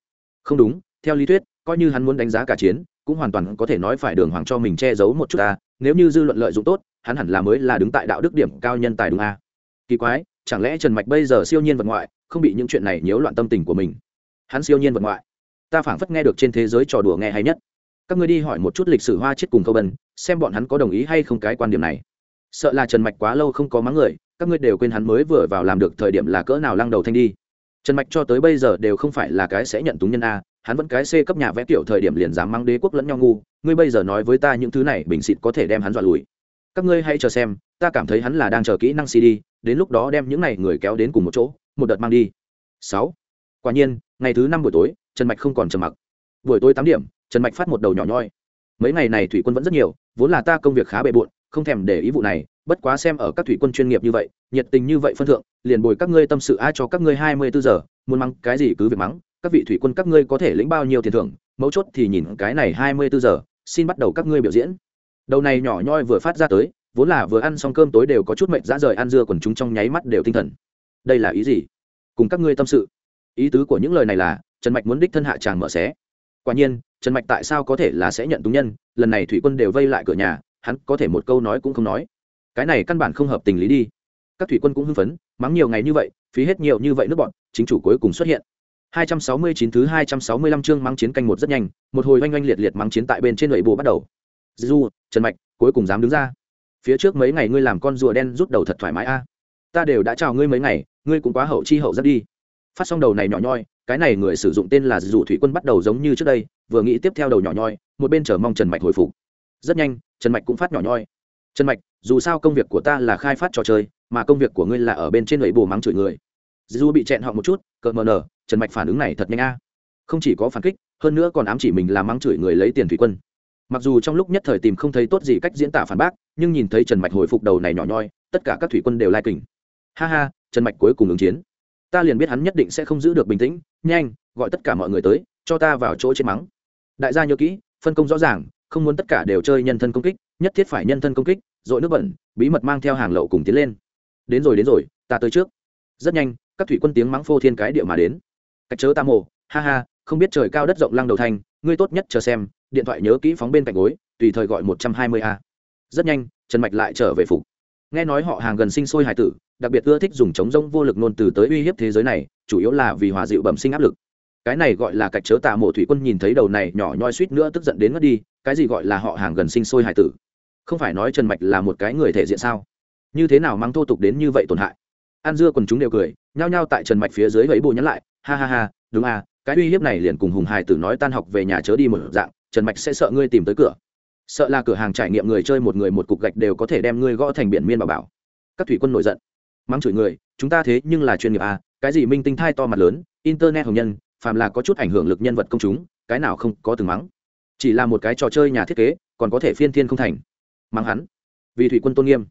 Không đúng, theo lý thuyết, coi như hắn muốn đánh giá cả chiến, cũng hoàn toàn có thể nói phải đường hoàng cho mình che giấu một chút ta. Nếu như dư luận lợi dụng tốt, hắn hẳn là mới là đứng tại đạo đức điểm cao nhân tài đúng a. Kỳ quái, chẳng lẽ trần mạch bây giờ siêu nhiên vật ngoại, không bị những chuyện này nhiễu loạn tâm tình của mình? Hắn siêu nhiên vật ngoại. Ta phảng phất nghe được trên thế giới trò đùa nghe hay nhất. Các ngươi đi hỏi một chút lịch sử hoa chết cùng câu bần xem bọn hắn có đồng ý hay không cái quan điểm này. Sợ là trần mạch quá lâu không có mắng người các ngươi đều quên hắn mới vừa vào làm được thời điểm là cỡ nào lăng đầu thanh đi. Trần mạch cho tới bây giờ đều không phải là cái sẽ nhận túng nhân a, hắn vẫn cái c cấp nhà vẽ tiểu thời điểm liền dám mang đế quốc lẫn nhau ngu, ngươi bây giờ nói với ta những thứ này, bình xịt có thể đem hắn dọa lùi. Các ngươi hãy chờ xem, ta cảm thấy hắn là đang chờ kỹ năng cd đến lúc đó đem những này người kéo đến cùng một chỗ, một đợt mang đi. Sáu. Quả nhiên, ngày thứ năm buổi tối, trần mạch không còn trầm mặc. Buổi tối tám điểm, trần mạch phát một đầu nhỏ nhoi. Mấy ngày này thủy quân vẫn rất nhiều, vốn là ta công việc khá bề bộn, không thèm để ý vụ này bất quá xem ở các thủy quân chuyên nghiệp như vậy, nhiệt tình như vậy phân thượng, liền bồi các ngươi tâm sự ai cho các ngươi hai mươi bốn giờ, muốn mắng cái gì cứ việc mắng, các vị thủy quân các ngươi có thể lĩnh bao nhiêu tiền thưởng, mấu chốt thì nhìn cái này hai mươi bốn giờ, xin bắt đầu các ngươi biểu diễn. Đầu này nhỏ nhoi vừa phát ra tới, vốn là vừa ăn xong cơm tối đều có chút mệnh dã rời ăn dưa còn chúng trong nháy mắt đều tinh thần. Đây là ý gì? Cùng các ngươi tâm sự. Ý tứ của những lời này là, trần mạch muốn đích thân hạ tràng mở xé. Quả nhiên, trần mạch tại sao có thể là sẽ nhận túng nhân, lần này thủy quân đều vây lại cửa nhà, hắn có thể một câu nói cũng không nói cái này căn bản không hợp tình lý đi. Các thủy quân cũng hưng phấn, mắng nhiều ngày như vậy, phí hết nhiều như vậy nước bọn, chính chủ cuối cùng xuất hiện. 269 thứ 265 chương mắng chiến canh một rất nhanh, một hồi oanh oanh liệt liệt mắng chiến tại bên trên nội bộ bắt đầu. Du trần mạch, cuối cùng dám đứng ra. Phía trước mấy ngày ngươi làm con rùa đen rút đầu thật thoải mái a. Ta đều đã chào ngươi mấy ngày, ngươi cũng quá hậu chi hậu rất đi. Phát xong đầu này nhỏ nhoi, cái này người sử dụng tên là dù thủy quân bắt đầu giống như trước đây, vừa nghĩ tiếp theo đầu nhỏ nhoi, một bên chờ mong trần mạch hồi phục. Rất nhanh, trần mạch cũng phát nhỏ nhoi trần mạch, dù sao công việc của ta là khai phát trò chơi, mà công việc của ngươi là ở bên trên lưỡi bồ mắng chửi người. Dù bị chẹn họ một chút cợt mờ nở, trần mạch phản ứng này thật nhanh a. Không chỉ có phản kích, hơn nữa còn ám chỉ mình là mắng chửi người lấy tiền thủy quân. Mặc dù trong lúc nhất thời tìm không thấy tốt gì cách diễn tả phản bác, nhưng nhìn thấy trần mạch hồi phục đầu này nhỏ nhoi, tất cả các thủy quân đều lai kình. Ha ha, trần mạch cuối cùng ứng chiến. Ta liền biết hắn nhất định sẽ không giữ được bình tĩnh, nhanh, gọi tất cả mọi người tới, cho ta vào chỗ trên mắng. Đại gia nhớ kỹ, phân công rõ ràng, không muốn tất cả đều chơi nhân thân công kích nhất thiết phải nhân thân công kích, dội nước bẩn, bí mật mang theo hàng lậu cùng tiến lên. Đến rồi đến rồi, ta tới trước. Rất nhanh, các thủy quân tiếng mắng phô thiên cái địa mà đến. Cách chớ ta mồ ha ha, không biết trời cao đất rộng lăng đầu thanh ngươi tốt nhất chờ xem, điện thoại nhớ kỹ phóng bên cạnh gối, tùy thời gọi một trăm hai mươi a. Rất nhanh, trần mạch lại trở về phục nghe nói họ hàng gần sinh sôi hải tử, đặc biệt ưa thích dùng chống rông vô lực nôn từ tới uy hiếp thế giới này, chủ yếu là vì hòa dịu bẩm sinh áp lực. Cái này gọi là cạch chớ tạ mộ thủy quân nhìn thấy đầu này nhỏ nhoi suýt nữa tức giận đến mất đi, cái gì gọi là họ hàng gần sinh sôi hải tử? Không phải nói trần mạch là một cái người thể diện sao? Như thế nào mang thô tục đến như vậy tổn hại? An dưa còn chúng đều cười, nhao nhao tại trần mạch phía dưới vẫy bồ nhắn lại, ha ha ha, đúng à cái uy hiếp này liền cùng hùng hải tử nói tan học về nhà chớ đi một dạng, trần mạch sẽ sợ ngươi tìm tới cửa. Sợ là cửa hàng trải nghiệm người chơi một người một cục gạch đều có thể đem ngươi gõ thành biển miên bảo bảo. Các thủy quân nổi giận. Mắng chửi người, chúng ta thế nhưng là chuyên nghiệp à cái gì minh tinh thai to mặt lớn, internet hồng nhân, phàm là có chút ảnh hưởng lực nhân vật công chúng, cái nào không có từng mắng. Chỉ là một cái trò chơi nhà thiết kế, còn có thể phiên thiên không thành mắng hắn. Vì thủy quân tôn nghiêm.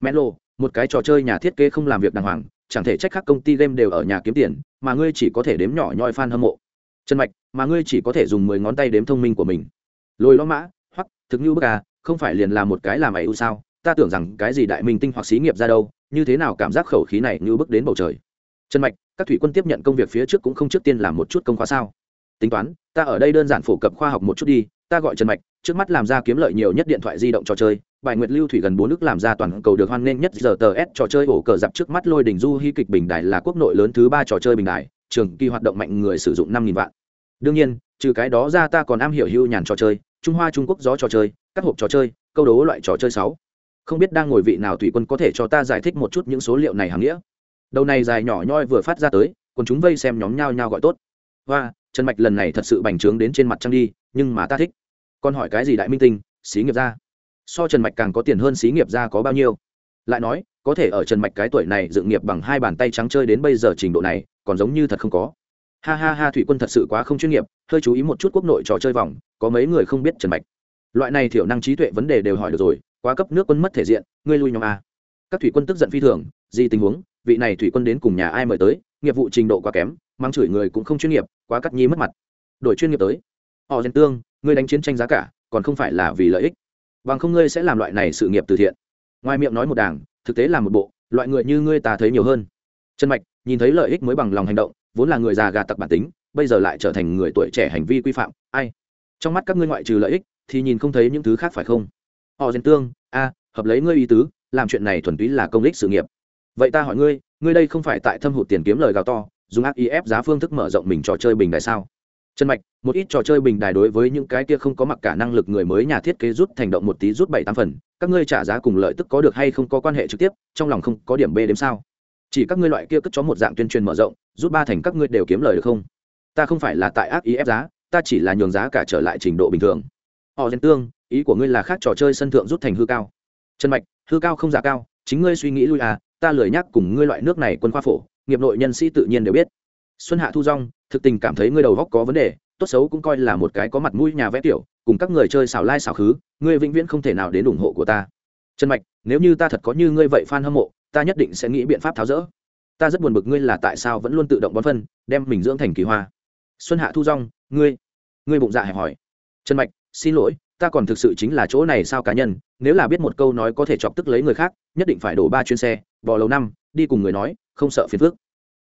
Melo một cái trò chơi nhà thiết kế không làm việc đàng hoàng, chẳng thể trách khác công ty game đều ở nhà kiếm tiền, mà ngươi chỉ có thể đếm nhỏ nhoi fan hâm mộ. Chân mạch, mà ngươi chỉ có thể dùng mười ngón tay đếm thông minh của mình. Lôi lo mã, hoặc thực như bức à không phải liền là một cái làm ẩy ưu sao? Ta tưởng rằng cái gì đại minh tinh hoặc xí nghiệp ra đâu, như thế nào cảm giác khẩu khí này như bước đến bầu trời? Trần mạch, các thủy quân tiếp nhận công việc phía trước cũng không trước tiên làm một chút công khóa sao? Tính toán, ta ở đây đơn giản phổ cập khoa học một chút đi ta gọi trần mạch, trước mắt làm ra kiếm lợi nhiều nhất điện thoại di động trò chơi, bài nguyệt lưu thủy gần bốn nước làm ra toàn cầu được hoan nghênh nhất giờ tờ s trò chơi ổ cờ dạp trước mắt lôi đỉnh du hy kịch bình đài là quốc nội lớn thứ ba trò chơi bình đài, trường kỳ hoạt động mạnh người sử dụng năm nghìn vạn. Đương nhiên, trừ cái đó ra ta còn am hiểu hưu nhàn trò chơi, trung hoa trung quốc gió trò chơi, các hộp trò chơi, câu đố loại trò chơi sáu. Không biết đang ngồi vị nào thủy quân có thể cho ta giải thích một chút những số liệu này hàng nghĩa? Đầu này dài nhỏ nhoi vừa phát ra tới, còn chúng vây xem nhóm nhau nhau gọi tốt. Và trần mạch lần này thật sự bành trướng đến trên mặt trăng đi, nhưng mà ta thích. Còn hỏi cái gì đại minh tinh, xí nghiệp ra. So trần mạch càng có tiền hơn xí nghiệp ra có bao nhiêu? Lại nói, có thể ở trần mạch cái tuổi này dựng nghiệp bằng hai bàn tay trắng chơi đến bây giờ trình độ này, còn giống như thật không có. Ha ha ha, thủy quân thật sự quá không chuyên nghiệp, hơi chú ý một chút quốc nội trò chơi vòng, có mấy người không biết trần mạch. Loại này thiểu năng trí tuệ vấn đề đều hỏi được rồi, quá cấp nước quân mất thể diện, ngươi lui nhóm a. Các thủy quân tức giận phi thường, gì tình huống, vị này thủy quân đến cùng nhà ai mời tới, nghiệp vụ trình độ quá kém mang chửi người cũng không chuyên nghiệp, quá cắt nhi mất mặt. Đổi chuyên nghiệp tới. Họ gen tương, ngươi đánh chiến tranh giá cả, còn không phải là vì lợi ích. Bằng không ngươi sẽ làm loại này sự nghiệp từ thiện. Ngoài miệng nói một đảng, thực tế là một bộ, loại người như ngươi ta thấy nhiều hơn. Trần mạch, nhìn thấy lợi ích mới bằng lòng hành động, vốn là người già gà tặc bản tính, bây giờ lại trở thành người tuổi trẻ hành vi quy phạm, ai? Trong mắt các ngươi ngoại trừ lợi ích, thì nhìn không thấy những thứ khác phải không? Họ gen tương, a, hợp lấy ngươi ý tứ, làm chuyện này thuần túy là công ích sự nghiệp. Vậy ta hỏi ngươi ngươi đây không phải tại thâm hụt tiền kiếm lời gào to dùng ác ý ép giá phương thức mở rộng mình trò chơi bình đại sao? Trần mạch, một ít trò chơi bình đài đối với những cái kia không có mặc cả năng lực người mới nhà thiết kế rút thành động một tí rút bảy tám phần, các ngươi trả giá cùng lợi tức có được hay không có quan hệ trực tiếp, trong lòng không có điểm b đếm sao? Chỉ các ngươi loại kia cất cho một dạng tuyên truyền mở rộng, rút ba thành các ngươi đều kiếm lời được không? Ta không phải là tại ác ý ép giá, ta chỉ là nhường giá cả trở lại trình độ bình thường. Họ dân tương, ý của ngươi là khác trò chơi sân thượng rút thành hư cao. Trần mạch, hư cao không giả cao, chính ngươi suy nghĩ lui à ta lười nhắc cùng ngươi loại nước này quân khoa phổ nghiệp nội nhân sĩ tự nhiên đều biết. Xuân hạ thu rong thực tình cảm thấy ngươi đầu góc có vấn đề, tốt xấu cũng coi là một cái có mặt mũi nhà vẽ tiểu, cùng các người chơi xảo lai xảo khứ, ngươi vĩnh viễn không thể nào đến ủng hộ của ta. Trần mạch, nếu như ta thật có như ngươi vậy f a n hâm mộ, ta nhất định sẽ nghĩ biện pháp tháo rỡ. Ta rất buồn bực ngươi là tại sao vẫn luôn tự động bón phân, đem mình dưỡng thành kỳ hoa. Xuân hạ thu rong ngươi ngươi bụng dạ hẹp hỏi. Trần mạch, xin lỗi ta còn thực sự chính là chỗ này sao cá nhân, nếu là biết một câu nói có thể chọc tức lấy người khác, nhất định phải đổ ba chuyến xe, bỏ lầu năm, đi cùng người nói, không sợ phiền phước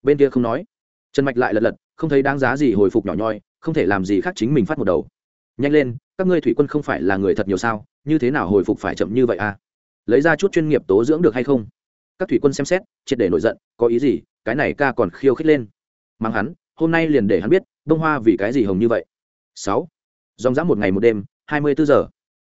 bên kia không nói. Trần mạch lại lật lật, không thấy đáng giá gì hồi phục nhỏ nhoi, không thể làm gì khác chính mình phát một đầu. Nhanh lên, các ngươi thủy quân không phải là người thật nhiều sao, như thế nào hồi phục phải chậm như vậy à? Lấy ra chút chuyên nghiệp tố dưỡng được hay không? Các thủy quân xem xét, triệt để nổi giận, có ý gì? Cái này ca còn khiêu khích lên. Mang hắn, hôm nay liền để hắn biết bông hoa vì cái gì hồng như vậy. Sáu. Dòng dã một ngày một đêm hai mươi bốn giờ.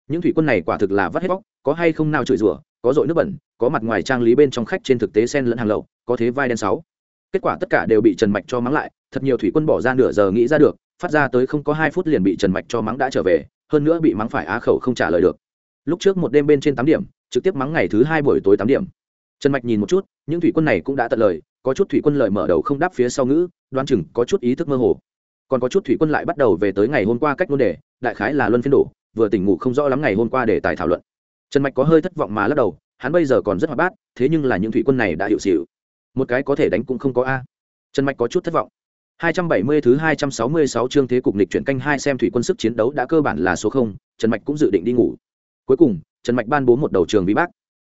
Những thủy quân này quả thực là vắt hết bóc, có hay không nào chửi rủa, có dội nước bẩn, có mặt ngoài trang lý bên trong khách trên thực tế sen lẫn hàng lậu, có thế vai đen sáu. Kết quả tất cả đều bị trần mạch cho mắng lại, thật nhiều thủy quân bỏ ra nửa giờ nghĩ ra được, phát ra tới không có hai phút liền bị trần mạch cho mắng đã trở về, hơn nữa bị mắng phải á khẩu không trả lời được. Lúc trước một đêm bên trên tám điểm, trực tiếp mắng ngày thứ hai buổi tối tám điểm. Trần mạch nhìn một chút, những thủy quân này cũng đã tận lời, có chút thủy quân lời mở đầu không đáp phía sau ngữ đoan chừng có chút ý thức mơ hồ còn có chút thủy quân lại bắt đầu về tới ngày hôm qua cách ngôn đề đại khái là luân phiên đổ vừa tỉnh ngủ không rõ lắm ngày hôm qua để tài thảo luận trần mạch có hơi thất vọng mà lắc đầu hắn bây giờ còn rất hoạt bát thế nhưng là những thủy quân này đã hiệu xịu một cái có thể đánh cũng không có a trần mạch có chút thất vọng 270 thứ 266 chương thế cục lịch chuyển canh hai xem thủy quân sức chiến đấu đã cơ bản là số 0, Trần Mạch cũng dự định đi ngủ. Cuối cùng, Trần Mạch ban bố một đầu trường vi bác.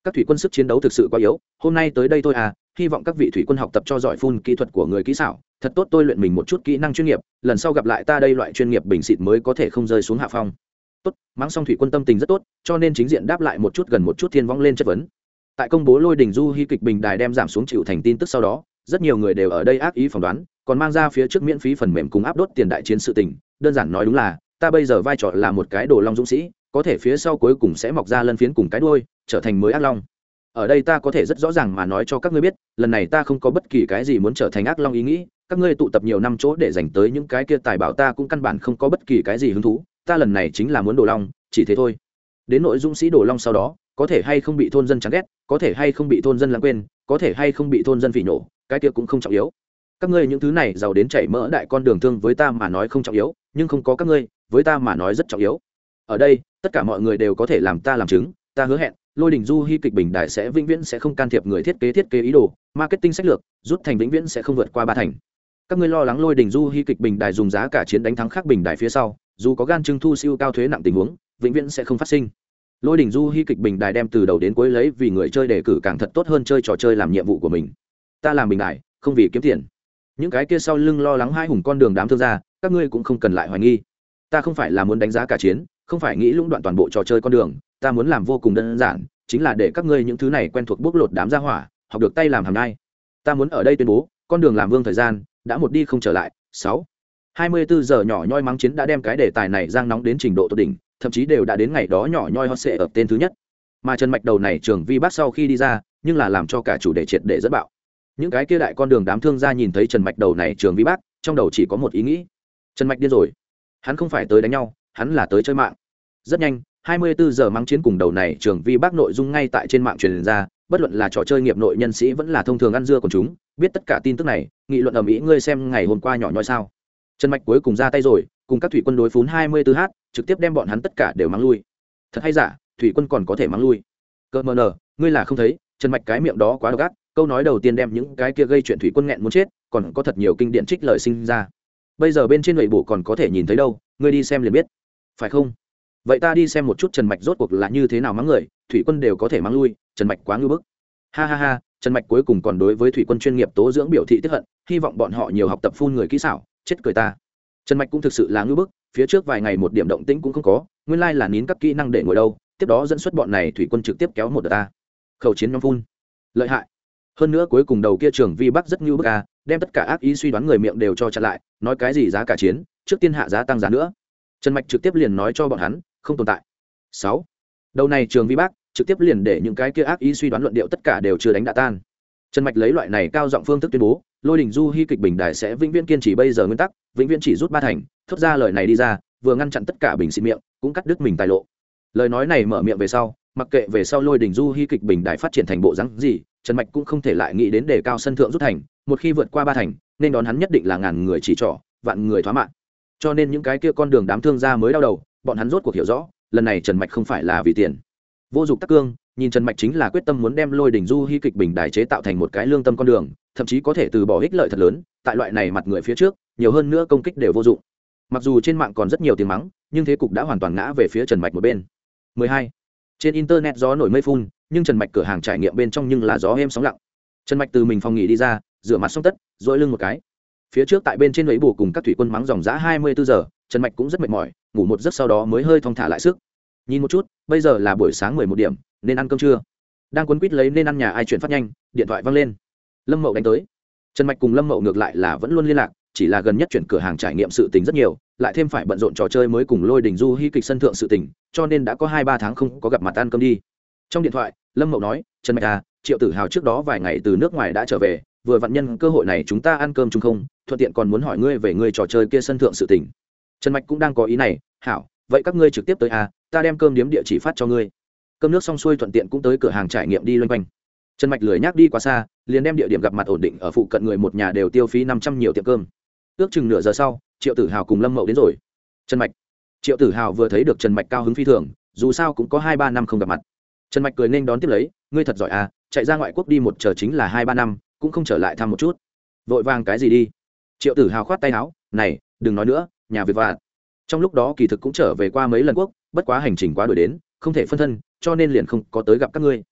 Các thủy quân sức chiến đấu thực sự quá yếu, hôm nay tới đây thôi à, hy vọng các vị thủy quân học tập cho giỏi phun kỹ thuật của người kỹ xảo, thật tốt tôi luyện mình một chút kỹ năng chuyên nghiệp, lần sau gặp lại ta đây loại chuyên nghiệp bình xịt mới có thể không rơi xuống hạ phong. Tốt, mắng xong thủy quân tâm tình rất tốt, cho nên chính diện đáp lại một chút gần một chút thiên vong lên chất vấn. Tại công bố lôi đỉnh du hy kịch bình đài đem giảm xuống chịu thành tin tức sau đó, rất nhiều người đều ở đây ác ý phỏng đoán, còn mang ra phía trước miễn phí phần mềm cùng áp đốt tiền đại chiến sự tình đơn giản nói đúng là ta bây giờ vai trò là một cái đồ long dũng sĩ có thể phía sau cuối cùng sẽ mọc ra lân phiến cùng cái đuôi trở thành mới ác long ở đây ta có thể rất rõ ràng mà nói cho các ngươi biết, lần này ta không có bất kỳ cái gì muốn trở thành ác long ý nghĩ, các ngươi tụ tập nhiều năm chỗ để dành tới những cái kia tài bảo ta cũng căn bản không có bất kỳ cái gì hứng thú, ta lần này chính là muốn đồ long, chỉ thế thôi. Đến nội dũng sĩ đồ long sau đó, có thể hay không bị thôn dân chán ghét, có thể hay không bị thôn dân lãng quên, có thể hay không bị thôn dân phỉ nổ, cái kia cũng không trọng yếu. Các ngươi những thứ này giàu đến chảy mỡ đại con đường thương với ta mà nói không trọng yếu, nhưng không có các ngươi, với ta mà nói rất trọng yếu. Ở đây, tất cả mọi người đều có thể làm ta làm chứng ta hứa hẹn lôi đình du hy kịch bình đại sẽ vĩnh viễn sẽ không can thiệp người thiết kế thiết kế ý đồ marketing sách lược rút thành vĩnh viễn sẽ không vượt qua ba thành. Các ngươi lo lắng lôi đình du hy kịch bình đại dùng giá cả chiến đánh thắng khác bình đại phía sau dù có gan trưng thu siêu cao thuế nặng tình huống vĩnh viễn sẽ không phát sinh. Lôi đình du hy kịch bình đại đem từ đầu đến cuối lấy vì người chơi đề cử càng thật tốt hơn chơi trò chơi làm nhiệm vụ của mình. Ta làm bình đại, không vì kiếm tiền. Những cái kia sau lưng lo lắng hai hùng con đường đám thương gia các ngươi cũng không cần lại hoài nghi. Ta không phải là muốn đánh giá cả chiến không phải nghĩ lũng đoạn toàn bộ trò chơi con đường ta muốn làm vô cùng đơn giản, chính là để các ngươi những thứ này quen thuộc bóc lột đám gia hỏa, học được tay làm hàng nay ta muốn ở đây tuyên bố, con đường làm vương thời gian, đã một đi không trở lại. Sáu. Hai mươi bốn giờ nhỏ nhoi mắng chiến đã đem cái đề tài này giang nóng đến trình độ tột đỉnh, thậm chí đều đã đến ngày đó nhỏ nhoi hot sệ ở tên thứ nhất. Mà trần mạch đầu này trường vi bác sau khi đi ra, nhưng là làm cho cả chủ đề triệt để rất bạo. Những cái kia đại con đường đám thương gia nhìn thấy trần mạch đầu này trường vi bác, trong đầu chỉ có một ý nghĩ. Trần mạch điên rồi. Hắn không phải tới đánh nhau, hắn là tới chơi mạng. Rất nhanh 24 giờ mắng chiến cùng đầu này trường vi bác nội dung ngay tại trên mạng truyền ra bất luận là trò chơi nghiệp nội nhân sĩ vẫn là thông thường ăn dưa của chúng biết tất cả tin tức này nghị luận ở mỹ ngươi xem ngày hôm qua nhỏ nhoi sao. Trần mạch cuối cùng ra tay rồi cùng các thủy quân đối phún 24 h trực tiếp đem bọn hắn tất cả đều mắng lui. Thật hay giả thủy quân còn có thể mắng lui? Cơ mờ nở, ngươi là không thấy trần mạch cái miệng đó quá độc ác câu nói đầu tiên đem những cái kia gây chuyện thủy quân nghẹn muốn chết còn có thật nhiều kinh điển trích lời sinh ra. Bây giờ bên trên lệ bộ còn có thể nhìn thấy đâu ngươi đi xem liền biết. Phải không? Vậy ta đi xem một chút trần mạch rốt cuộc là như thế nào mắng người, thủy quân đều có thể mắng lui, trần mạch quá ngưỡng bức. Ha ha ha, trần mạch cuối cùng còn đối với thủy quân chuyên nghiệp tố dưỡng biểu thị tiếp hận, hy vọng bọn họ nhiều học tập phun người kỹ xảo, chết cười ta. Trần mạch cũng thực sự là ngưỡng bức, phía trước vài ngày một điểm động tĩnh cũng không có, nguyên lai là nín các kỹ năng để ngồi đâu, tiếp đó dẫn xuất bọn này thủy quân trực tiếp kéo một đợt ta. Khẩu chiến nhóm phun. Lợi hại. Hơn nữa cuối cùng đầu kia trường vi bắc rất như bức a đem tất cả ác ý suy đoán người miệng đều cho chặn lại, nói cái gì giá cả chiến, trước tiên hạ giá tăng giá nữa. Trần mạch trực tiếp liền nói cho bọn hắn không tồn tại. Sáu. Đầu này trường vi bác trực tiếp liền để những cái kia ác ý suy đoán luận điệu tất cả đều chưa đánh đã tan. Trần mạch lấy loại này cao giọng phương thức tuyên bố, lôi đình du hy kịch bình đại sẽ vĩnh viễn kiên trì bây giờ nguyên tắc, vĩnh viễn chỉ rút ba thành, thốt ra lời này đi ra, vừa ngăn chặn tất cả bình xịt miệng, cũng cắt đứt mình tài lộ. Lời nói này mở miệng về sau, mặc kệ về sau lôi đình du hy kịch bình đại phát triển thành bộ rắn gì, trần mạch cũng không thể lại nghĩ đến đề cao sân thượng rút thành, một khi vượt qua ba thành, nên đón hắn nhất định là ngàn người chỉ trỏ, vạn người thoá mạng. Cho nên những cái kia con đường đám thương gia mới đau đầu bọn hắn rốt cuộc hiểu rõ, lần này trần mạch không phải là vì tiền. Vô dụng tắc cương, nhìn trần mạch chính là quyết tâm muốn đem lôi đỉnh du hy kịch bình đài chế tạo thành một cái lương tâm con đường, thậm chí có thể từ bỏ ích lợi thật lớn, tại loại này mặt người phía trước, nhiều hơn nữa công kích đều vô dụng. Mặc dù trên mạng còn rất nhiều tiếng mắng, nhưng thế cục đã hoàn toàn ngã về phía trần mạch một bên. 12. trên internet gió nổi mây phun, nhưng trần mạch cửa hàng trải nghiệm bên trong nhưng là gió êm sóng lặng. Trần mạch từ mình phòng nghỉ đi ra, rửa mặt xong tất dội lưng một cái. Phía trước tại bên trên lấy bù cùng các thủy quân mắng dòng giã hai mươi bốn giờ, trần mạch cũng rất mệt mỏi ngủ một giấc sau đó mới hơi thong thả lại sức. Nhìn một chút, bây giờ là buổi sáng mười một điểm, nên ăn cơm trưa. Đang quấn quýt lấy nên ăn nhà ai chuyển phát nhanh, điện thoại văng lên. Lâm mậu đánh tới. Trần mạch cùng lâm mậu ngược lại là vẫn luôn liên lạc, chỉ là gần nhất chuyển cửa hàng trải nghiệm sự tình rất nhiều, lại thêm phải bận rộn trò chơi mới cùng lôi đình du hy kịch sân thượng sự tình, cho nên đã có hai ba tháng không có gặp mặt ăn cơm đi. Trong điện thoại, lâm mậu nói, trần mạch à triệu tử hào trước đó vài ngày từ nước ngoài đã trở về, vừa vặn nhân cơ hội này chúng ta ăn cơm chung không, thuận tiện còn muốn hỏi ngươi về ngươi trò chơi kia sân thượng sự tình trần mạch cũng đang có ý này, hảo, vậy các ngươi trực tiếp tới à ta đem cơm điếm địa chỉ phát cho ngươi. Cơm nước xong xuôi thuận tiện cũng tới cửa hàng trải nghiệm đi loanh quanh. Trần mạch lười nhác đi quá xa, liền đem địa điểm gặp mặt ổn định ở phụ cận người một nhà đều tiêu phí năm trăm nhiều tiệm cơm. Ước chừng nửa giờ sau, triệu tử hào cùng lâm mậu đến rồi. Trần mạch. Triệu tử hào vừa thấy được trần mạch cao hứng phi thường, dù sao cũng có hai ba năm không gặp mặt. Trần mạch cười nên đón tiếp lấy, ngươi thật giỏi à chạy ra ngoại quốc đi một chờ chính là hai ba năm, cũng không trở lại thăm một chút. Vội vàng cái gì đi? Triệu tử hào khoát tay áo, này, đừng nói nữa nhà việc vạn. Trong lúc đó kỳ thực cũng trở về qua mấy lần quốc, bất quá hành trình quá đổi đến, không thể phân thân, cho nên liền không có tới gặp các ngươi.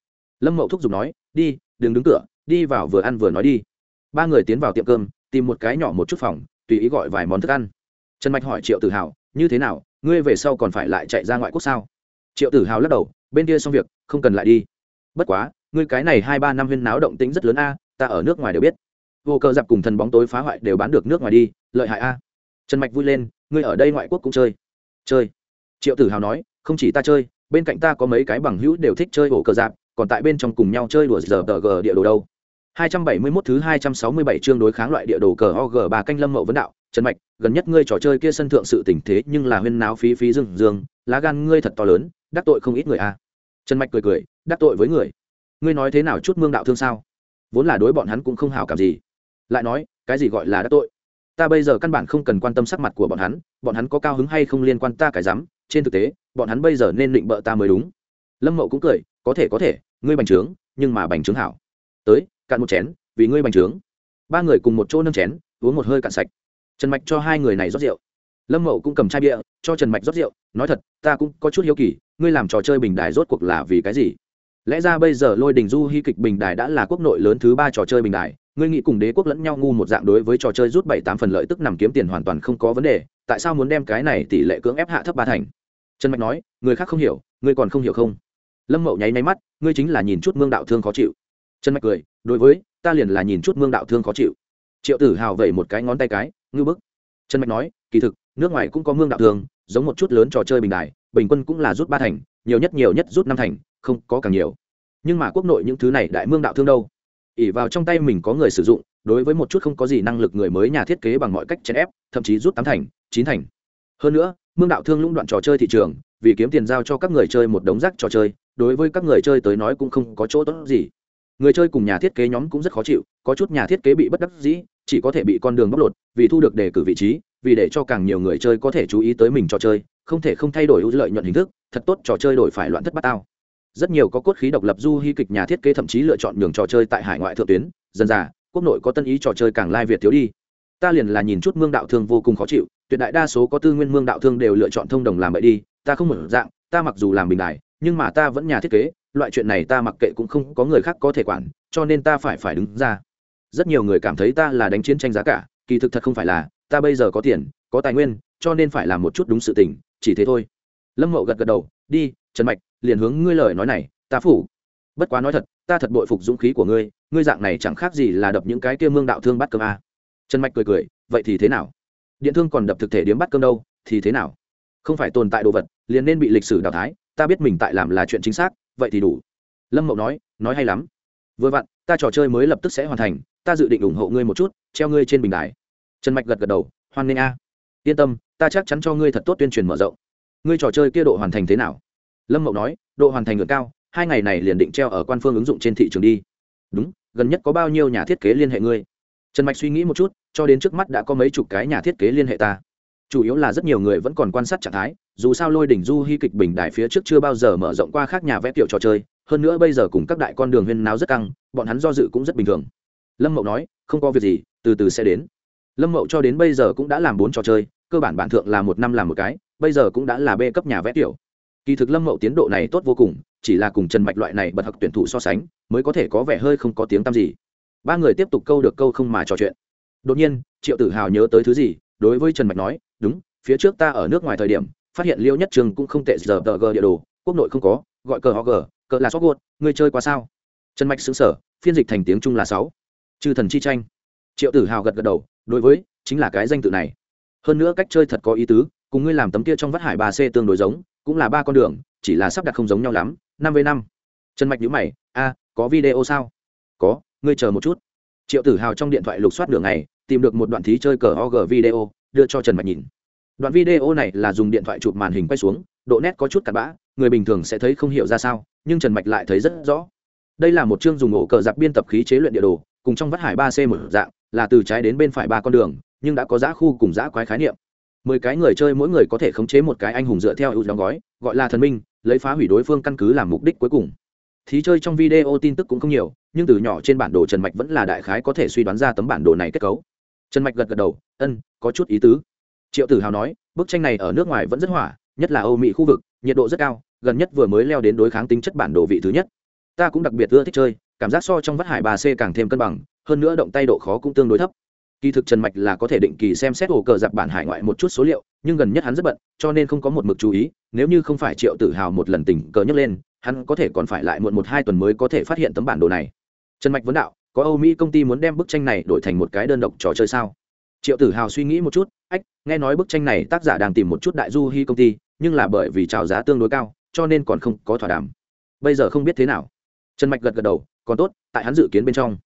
Lâm mậu thúc giục nói, đi, đừng đứng cửa đi vào vừa ăn vừa nói đi. Ba người tiến vào tiệm cơm, tìm một cái nhỏ một chút phòng, tùy ý gọi vài món thức ăn. Trần mạch hỏi triệu tử hào, như thế nào, ngươi về sau còn phải lại chạy ra ngoại quốc sao? Triệu tử hào lắc đầu, bên kia xong việc, không cần lại đi. Bất quá, ngươi cái này hai ba năm huyên náo động tính rất lớn a, ta ở nước ngoài đều biết. Vô cơ dạp cùng thần bóng tối phá hoại đều bán được nước ngoài đi, lợi hại a trần mạch vui lên ngươi ở đây ngoại quốc cũng chơi chơi triệu tử hào nói không chỉ ta chơi bên cạnh ta có mấy cái bằng hữu đều thích chơi ổ cờ dạp còn tại bên trong cùng nhau chơi đùa giờ tờ g địa đồ đâu 271 thứ 267 chương đối kháng loại địa đồ cờ OG bà canh lâm mậu vấn đạo, Trần Mạch, gần nhất ngươi trò chơi kia sân thượng sự tình thế nhưng là huyên náo phí phí rừng dương, lá gan ngươi thật to lớn, đắc tội không ít người a. À. Trần Mạch cười cười, đắc tội với người. Ngươi nói thế nào chút mương đạo thương sao? Vốn là đối bọn hắn cũng không hảo cảm gì. Lại nói, cái gì gọi là đắc tội? Ta bây giờ căn bản không cần quan tâm sắc mặt của bọn hắn, bọn hắn có cao hứng hay không liên quan ta cái dám, trên thực tế, bọn hắn bây giờ nên định bợ ta mới đúng. Lâm Mậu cũng cười, có thể có thể, ngươi bành trướng, nhưng mà bành trướng hảo. Tới, cạn một chén vì ngươi bành trướng ba người cùng một chỗ nâng chén uống một hơi cạn sạch trần mạch cho hai người này rót rượu lâm mậu cũng cầm chai bia cho trần mạch rót rượu nói thật ta cũng có chút hiếu kỳ ngươi làm trò chơi bình đài rốt cuộc là vì cái gì lẽ ra bây giờ lôi đình du hy kịch bình đài đã là quốc nội lớn thứ ba trò chơi bình đài ngươi nghĩ cùng đế quốc lẫn nhau ngu một dạng đối với trò chơi rút bảy tám phần lợi tức nằm kiếm tiền hoàn toàn không có vấn đề, tại sao muốn đem cái này tỷ lệ cưỡng ép hạ thấp ba thành? Trần mạch nói, người khác không hiểu, ngươi còn không hiểu không? Lâm mậu nháy máy mắt, ngươi chính là nhìn chút mương đạo thương khó chịu. Trần mạch cười, đối với, ta liền là nhìn chút mương đạo thương khó chịu. Triệu tử hào vẩy một cái ngón tay cái ngư bức. Trần mạch nói, kỳ thực, nước ngoài cũng có mương đạo thương, giống một chút lớn trò chơi bình đài, bình quân cũng là rút ba thành, nhiều nhất nhiều nhất rút năm thành, không có càng nhiều. Nhưng mà quốc nội những thứ này đại mương đạo thương đâu? Ỉ vào trong tay mình có người sử dụng, đối với một chút không có gì năng lực người mới nhà thiết kế bằng mọi cách chèn ép, thậm chí rút tám thành, chín thành. Hơn nữa, mương đạo thương lũng đoạn trò chơi thị trường, vì kiếm tiền giao cho các người chơi một đống rác trò chơi, đối với các người chơi tới nói cũng không có chỗ tốt gì. Người chơi cùng nhà thiết kế nhóm cũng rất khó chịu, có chút nhà thiết kế bị bất đắc dĩ, chỉ có thể bị con đường bóc lột, vì thu được đề cử vị trí, vì để cho càng nhiều người chơi có thể chú ý tới mình trò chơi, không thể không thay đổi lợi nhuận hình thức, thật tốt trò chơi đổi phải loạn thất bát tao rất nhiều có cốt khí độc lập du hy kịch nhà thiết kế thậm chí lựa chọn nhường trò chơi tại hải ngoại thượng tuyến, dần dà, quốc nội có tân ý trò chơi càng lai việt thiếu đi. Ta liền là nhìn chút mương đạo thương vô cùng khó chịu, tuyệt đại đa số có tư nguyên mương đạo thương đều lựa chọn thông đồng làm vậy đi, ta không mở dạng, ta mặc dù làm bình đại nhưng mà ta vẫn nhà thiết kế, loại chuyện này ta mặc kệ cũng không có người khác có thể quản, cho nên ta phải phải đứng ra. Rất nhiều người cảm thấy ta là đánh chiến tranh giá cả, kỳ thực thật không phải là, ta bây giờ có tiền, có tài nguyên, cho nên phải làm một chút đúng sự tình, chỉ thế thôi. Lâm mậu gật gật đầu, đi, trần mạch liền hướng ngươi lời nói này, ta phủ. Bất quá nói thật, ta thật bội phục dũng khí của ngươi ngươi dạng này chẳng khác gì là đập những cái kia mương đạo thương bắt cơm a. Trần mạch cười cười, vậy thì thế nào? Điện thương còn đập thực thể điếm bắt cơm đâu, thì thế nào? Không phải tồn tại đồ vật, liền nên bị lịch sử đào thái, ta biết mình tại làm là chuyện chính xác, vậy thì đủ. Lâm mậu nói nói hay lắm. Vừa vặn, ta trò chơi mới lập tức sẽ hoàn thành, ta dự định ủng hộ ngươi một chút, treo ngươi trên bình đài. Trần mạch gật gật đầu, hoan nghênh a. Yên tâm, ta chắc chắn cho ngươi thật tốt tuyên truyền mở rộng. Ngươi trò chơi kia độ hoàn thành thế nào? Lâm mậu nói, độ hoàn thành ngược cao, hai ngày này liền định treo ở quan phương ứng dụng trên thị trường đi. Đúng, gần nhất có bao nhiêu nhà thiết kế liên hệ ngươi? Trần mạch suy nghĩ một chút, cho đến trước mắt đã có mấy chục cái nhà thiết kế liên hệ ta. Chủ yếu là rất nhiều người vẫn còn quan sát trạng thái, dù sao lôi đỉnh du hy kịch bình đài phía trước chưa bao giờ mở rộng qua khác nhà vẽ kiểu trò chơi, hơn nữa bây giờ cùng các đại con đường huyên náo rất căng, bọn hắn do dự cũng rất bình thường. Lâm mậu nói, không có việc gì, từ từ sẽ đến. Lâm mậu cho đến bây giờ cũng đã làm bốn trò chơi, cơ bản bản thượng là một năm làm một cái, bây giờ cũng đã là b cấp nhà vẽ kiểu kỳ thực lâm mậu tiến độ này tốt vô cùng, chỉ là cùng trần mạch loại này bật học tuyển thủ so sánh, mới có thể có vẻ hơi không có tiếng tăm gì. Ba người tiếp tục câu được câu không mà trò chuyện. Đột nhiên, triệu tử hào nhớ tới thứ gì, đối với trần mạch nói, đúng, phía trước ta ở nước ngoài thời điểm, phát hiện liêu nhất trường cũng không tệ giờ tờ g địa đồ, quốc nội không có, gọi cờ họ g cờ là sóc gột người chơi qua sao? Trần mạch xứng sở phiên dịch thành tiếng trung là sáu. Chư thần chi tranh. Triệu tử hào gật gật đầu, đối với, chính là cái danh tự này. Hơn nữa cách chơi thật có ý tứ, cùng ngươi làm tấm kia trong vắt hải ba c tương đối giống cũng là ba con đường, chỉ là sắp đặt không giống nhau lắm, năm với năm. Trần mạch nhữ mày, a, có video sao? Có, ngươi chờ một chút. Triệu tử hào trong điện thoại lục soát đường này tìm được một đoạn thí chơi cờ og video, đưa cho trần mạch nhìn. Đoạn video này là dùng điện thoại chụp màn hình quay xuống, độ nét có chút cặn bã, người bình thường sẽ thấy không hiểu ra sao, nhưng trần mạch lại thấy rất rõ. Đây là một chương dùng ổ cờ giặc biên tập khí chế luyện địa đồ, cùng trong vắt hải ba c một dạng, là từ trái đến bên phải ba con đường, nhưng đã có giã khu cùng giã quái khái niệm mười cái người chơi mỗi người có thể khống chế một cái anh hùng dựa theo ưu đóng gói, gọi là thần minh, lấy phá hủy đối phương căn cứ làm mục đích cuối cùng. Thí chơi trong video tin tức cũng không nhiều, nhưng từ nhỏ trên bản đồ trần mạch vẫn là đại khái có thể suy đoán ra tấm bản đồ này kết cấu. Trần mạch gật gật đầu, ân, có chút ý tứ. Triệu tử hào nói, bức tranh này ở nước ngoài vẫn rất hỏa, nhất là âu mỹ khu vực, nhiệt độ rất cao, gần nhất vừa mới leo đến đối kháng tính chất bản đồ vị thứ nhất. Ta cũng đặc biệt ưa thích chơi, cảm giác so trong vắt hải bà c càng thêm cân bằng, hơn nữa động tay độ khó cũng tương đối thấp kỳ thực trần mạch là có thể định kỳ xem xét ổ cờ giặc bản hải ngoại một chút số liệu, nhưng gần nhất hắn rất bận, cho nên không có một mực chú ý, nếu như không phải triệu tự hào một lần tỉnh cờ nhấc lên, hắn có thể còn phải lại muộn một hai tuần mới có thể phát hiện tấm bản đồ này. Trần mạch vấn đạo, có âu mỹ công ty muốn đem bức tranh này đổi thành một cái đơn độc trò chơi sao? Triệu tử hào suy nghĩ một chút, ách, nghe nói bức tranh này tác giả đang tìm một chút đại du hy công ty, nhưng là bởi vì trào giá tương đối cao, cho nên còn không có thỏa đàm. Bây giờ không biết thế nào. Trần mạch gật gật đầu, còn tốt, tại hắn dự kiến bên trong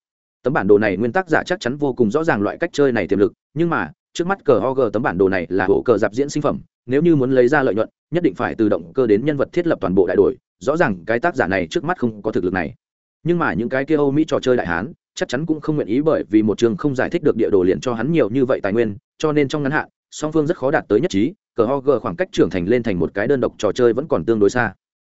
tấm bản đồ này nguyên tắc giả chắc chắn vô cùng rõ ràng loại cách chơi này tiềm lực, nhưng mà, trước mắt cờ og tấm bản đồ này là hộ cờ dạp diễn sinh phẩm, nếu như muốn lấy ra lợi nhuận, nhất định phải từ động cơ đến nhân vật thiết lập toàn bộ đại đội, rõ ràng cái tác giả này trước mắt không có thực lực này. Nhưng mà những cái kia âu mỹ trò chơi đại hán, chắc chắn cũng không nguyện ý bởi vì một trường không giải thích được địa đồ liền cho hắn nhiều như vậy tài nguyên, cho nên trong ngắn hạn, song phương rất khó đạt tới nhất trí, cờ ho g khoảng cách trưởng thành lên thành một cái đơn độc trò chơi vẫn còn tương đối xa.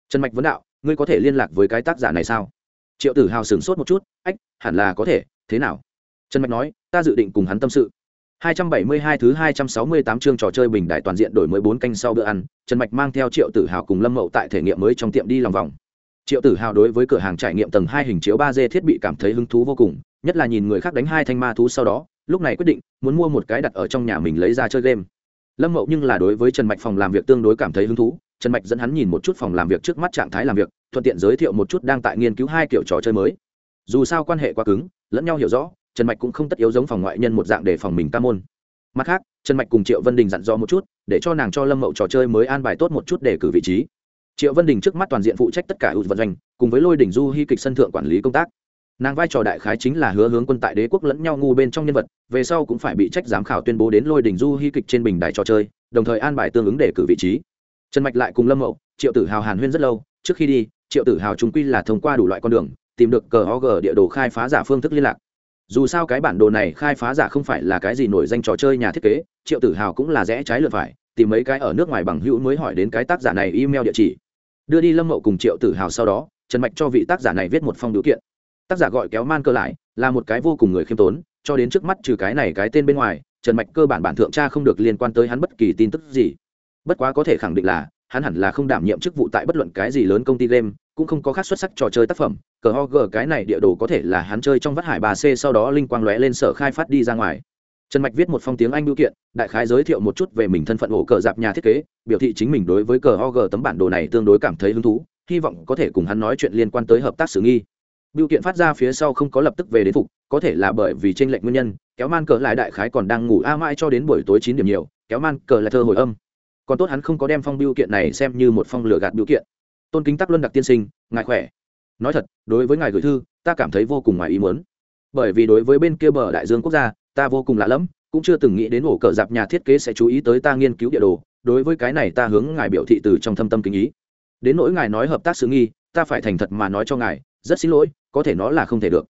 Trần mạch vấn đạo, ngươi có thể liên lạc với cái tác giả này sao? Triệu tử hào sửng sốt một chút ách hẳn là có thể thế nào trần mạch nói ta dự định cùng hắn tâm sự 272 thứ 268 chương trò chơi bình đại toàn diện đổi mới bốn canh sau bữa ăn, Trần Mạch mang theo Triệu Tử Hào cùng Lâm Mậu tại thể nghiệm mới trong tiệm đi lòng vòng. Triệu Tử Hào đối với cửa hàng trải nghiệm tầng 2 hình chiếu 3D thiết bị cảm thấy hứng thú vô cùng, nhất là nhìn người khác đánh hai thanh ma thú sau đó, lúc này quyết định muốn mua một cái đặt ở trong nhà mình lấy ra chơi game. Lâm Mậu nhưng là đối với Trần Mạch phòng làm việc tương đối cảm thấy hứng thú, Trần Mạch dẫn hắn nhìn một chút phòng làm việc trước mắt trạng thái làm việc, thuận tiện giới thiệu một chút đang tại nghiên cứu hai kiểu trò chơi mới. Dù sao quan hệ quá cứng, lẫn nhau hiểu rõ, trần mạch cũng không tất yếu giống phòng ngoại nhân một dạng để phòng mình ca môn. Mặt khác trần mạch cùng triệu vân đình dặn dò một chút để cho nàng cho lâm mậu trò chơi mới an bài tốt một chút để cử vị trí. Triệu vân đình trước mắt toàn diện phụ trách tất cả hữu vận doanh cùng với lôi Đình du hy kịch sân thượng quản lý công tác. Nàng vai trò đại khái chính là hứa hướng quân tại đế quốc lẫn nhau ngu bên trong nhân vật về sau cũng phải bị trách giám khảo tuyên bố đến lôi Đình du hy kịch trên bình đài trò chơi đồng thời an bài tương ứng để cử vị trí. Trần mạch lại cùng lâm mậu triệu tử hào hàn huyên rất lâu trước khi đi triệu tử hào chúng quy là thông qua đủ loại con đường tìm được cờ og địa đồ khai phá giả phương thức liên lạc. Dù sao cái bản đồ này khai phá giả không phải là cái gì nổi danh trò chơi nhà thiết kế, triệu tử hào cũng là rẽ trái lượt phải, tìm mấy cái ở nước ngoài bằng hữu mới hỏi đến cái tác giả này email địa chỉ. Đưa đi lâm mậu cùng triệu tử hào sau đó, trần mạch cho vị tác giả này viết một phong điều kiện. Tác giả gọi kéo man cơ lại, là một cái vô cùng người khiêm tốn, cho đến trước mắt trừ cái này cái tên bên ngoài, trần mạch cơ bản bản thượng tra không được liên quan tới hắn bất kỳ tin tức gì. Bất quá có thể khẳng định là, hắn hẳn là không đảm nhiệm chức vụ tại bất luận cái gì lớn công ty game cũng không có khác xuất sắc trò chơi tác phẩm, cờ ho g cái này địa đồ có thể là hắn chơi trong vắt hải bà c sau đó linh quang lóe lên sở khai phát đi ra ngoài. Trần mạch viết một phong tiếng anh biểu kiện, đại khái giới thiệu một chút về mình thân phận ổ cờ dạp nhà thiết kế, biểu thị chính mình đối với cờ ho g tấm bản đồ này tương đối cảm thấy hứng thú, hy vọng có thể cùng hắn nói chuyện liên quan tới hợp tác xử nghi. Biểu kiện phát ra phía sau không có lập tức về đến phục, có thể là bởi vì tranh lệch nguyên nhân, kéo man cờ lại đại khái còn đang ngủ a mãi cho đến buổi tối chín điểm nhiều, kéo man cờ lại thơ hồi âm. Còn tốt hắn không có đem phong biểu kiện này xem như một phong lửa gạt biểu kiện tôn kính tắc luân đặc tiên sinh, ngài khỏe. Nói thật, đối với ngài gửi thư, ta cảm thấy vô cùng ngoài ý muốn. Bởi vì đối với bên kia bờ đại dương quốc gia, ta vô cùng lạ lẫm, cũng chưa từng nghĩ đến ổ cờ dạp nhà thiết kế sẽ chú ý tới ta nghiên cứu địa đồ. Đối với cái này ta hướng ngài biểu thị từ trong thâm tâm kính ý. Đến nỗi ngài nói hợp tác sự nghi, ta phải thành thật mà nói cho ngài, rất xin lỗi, có thể nó là không thể được.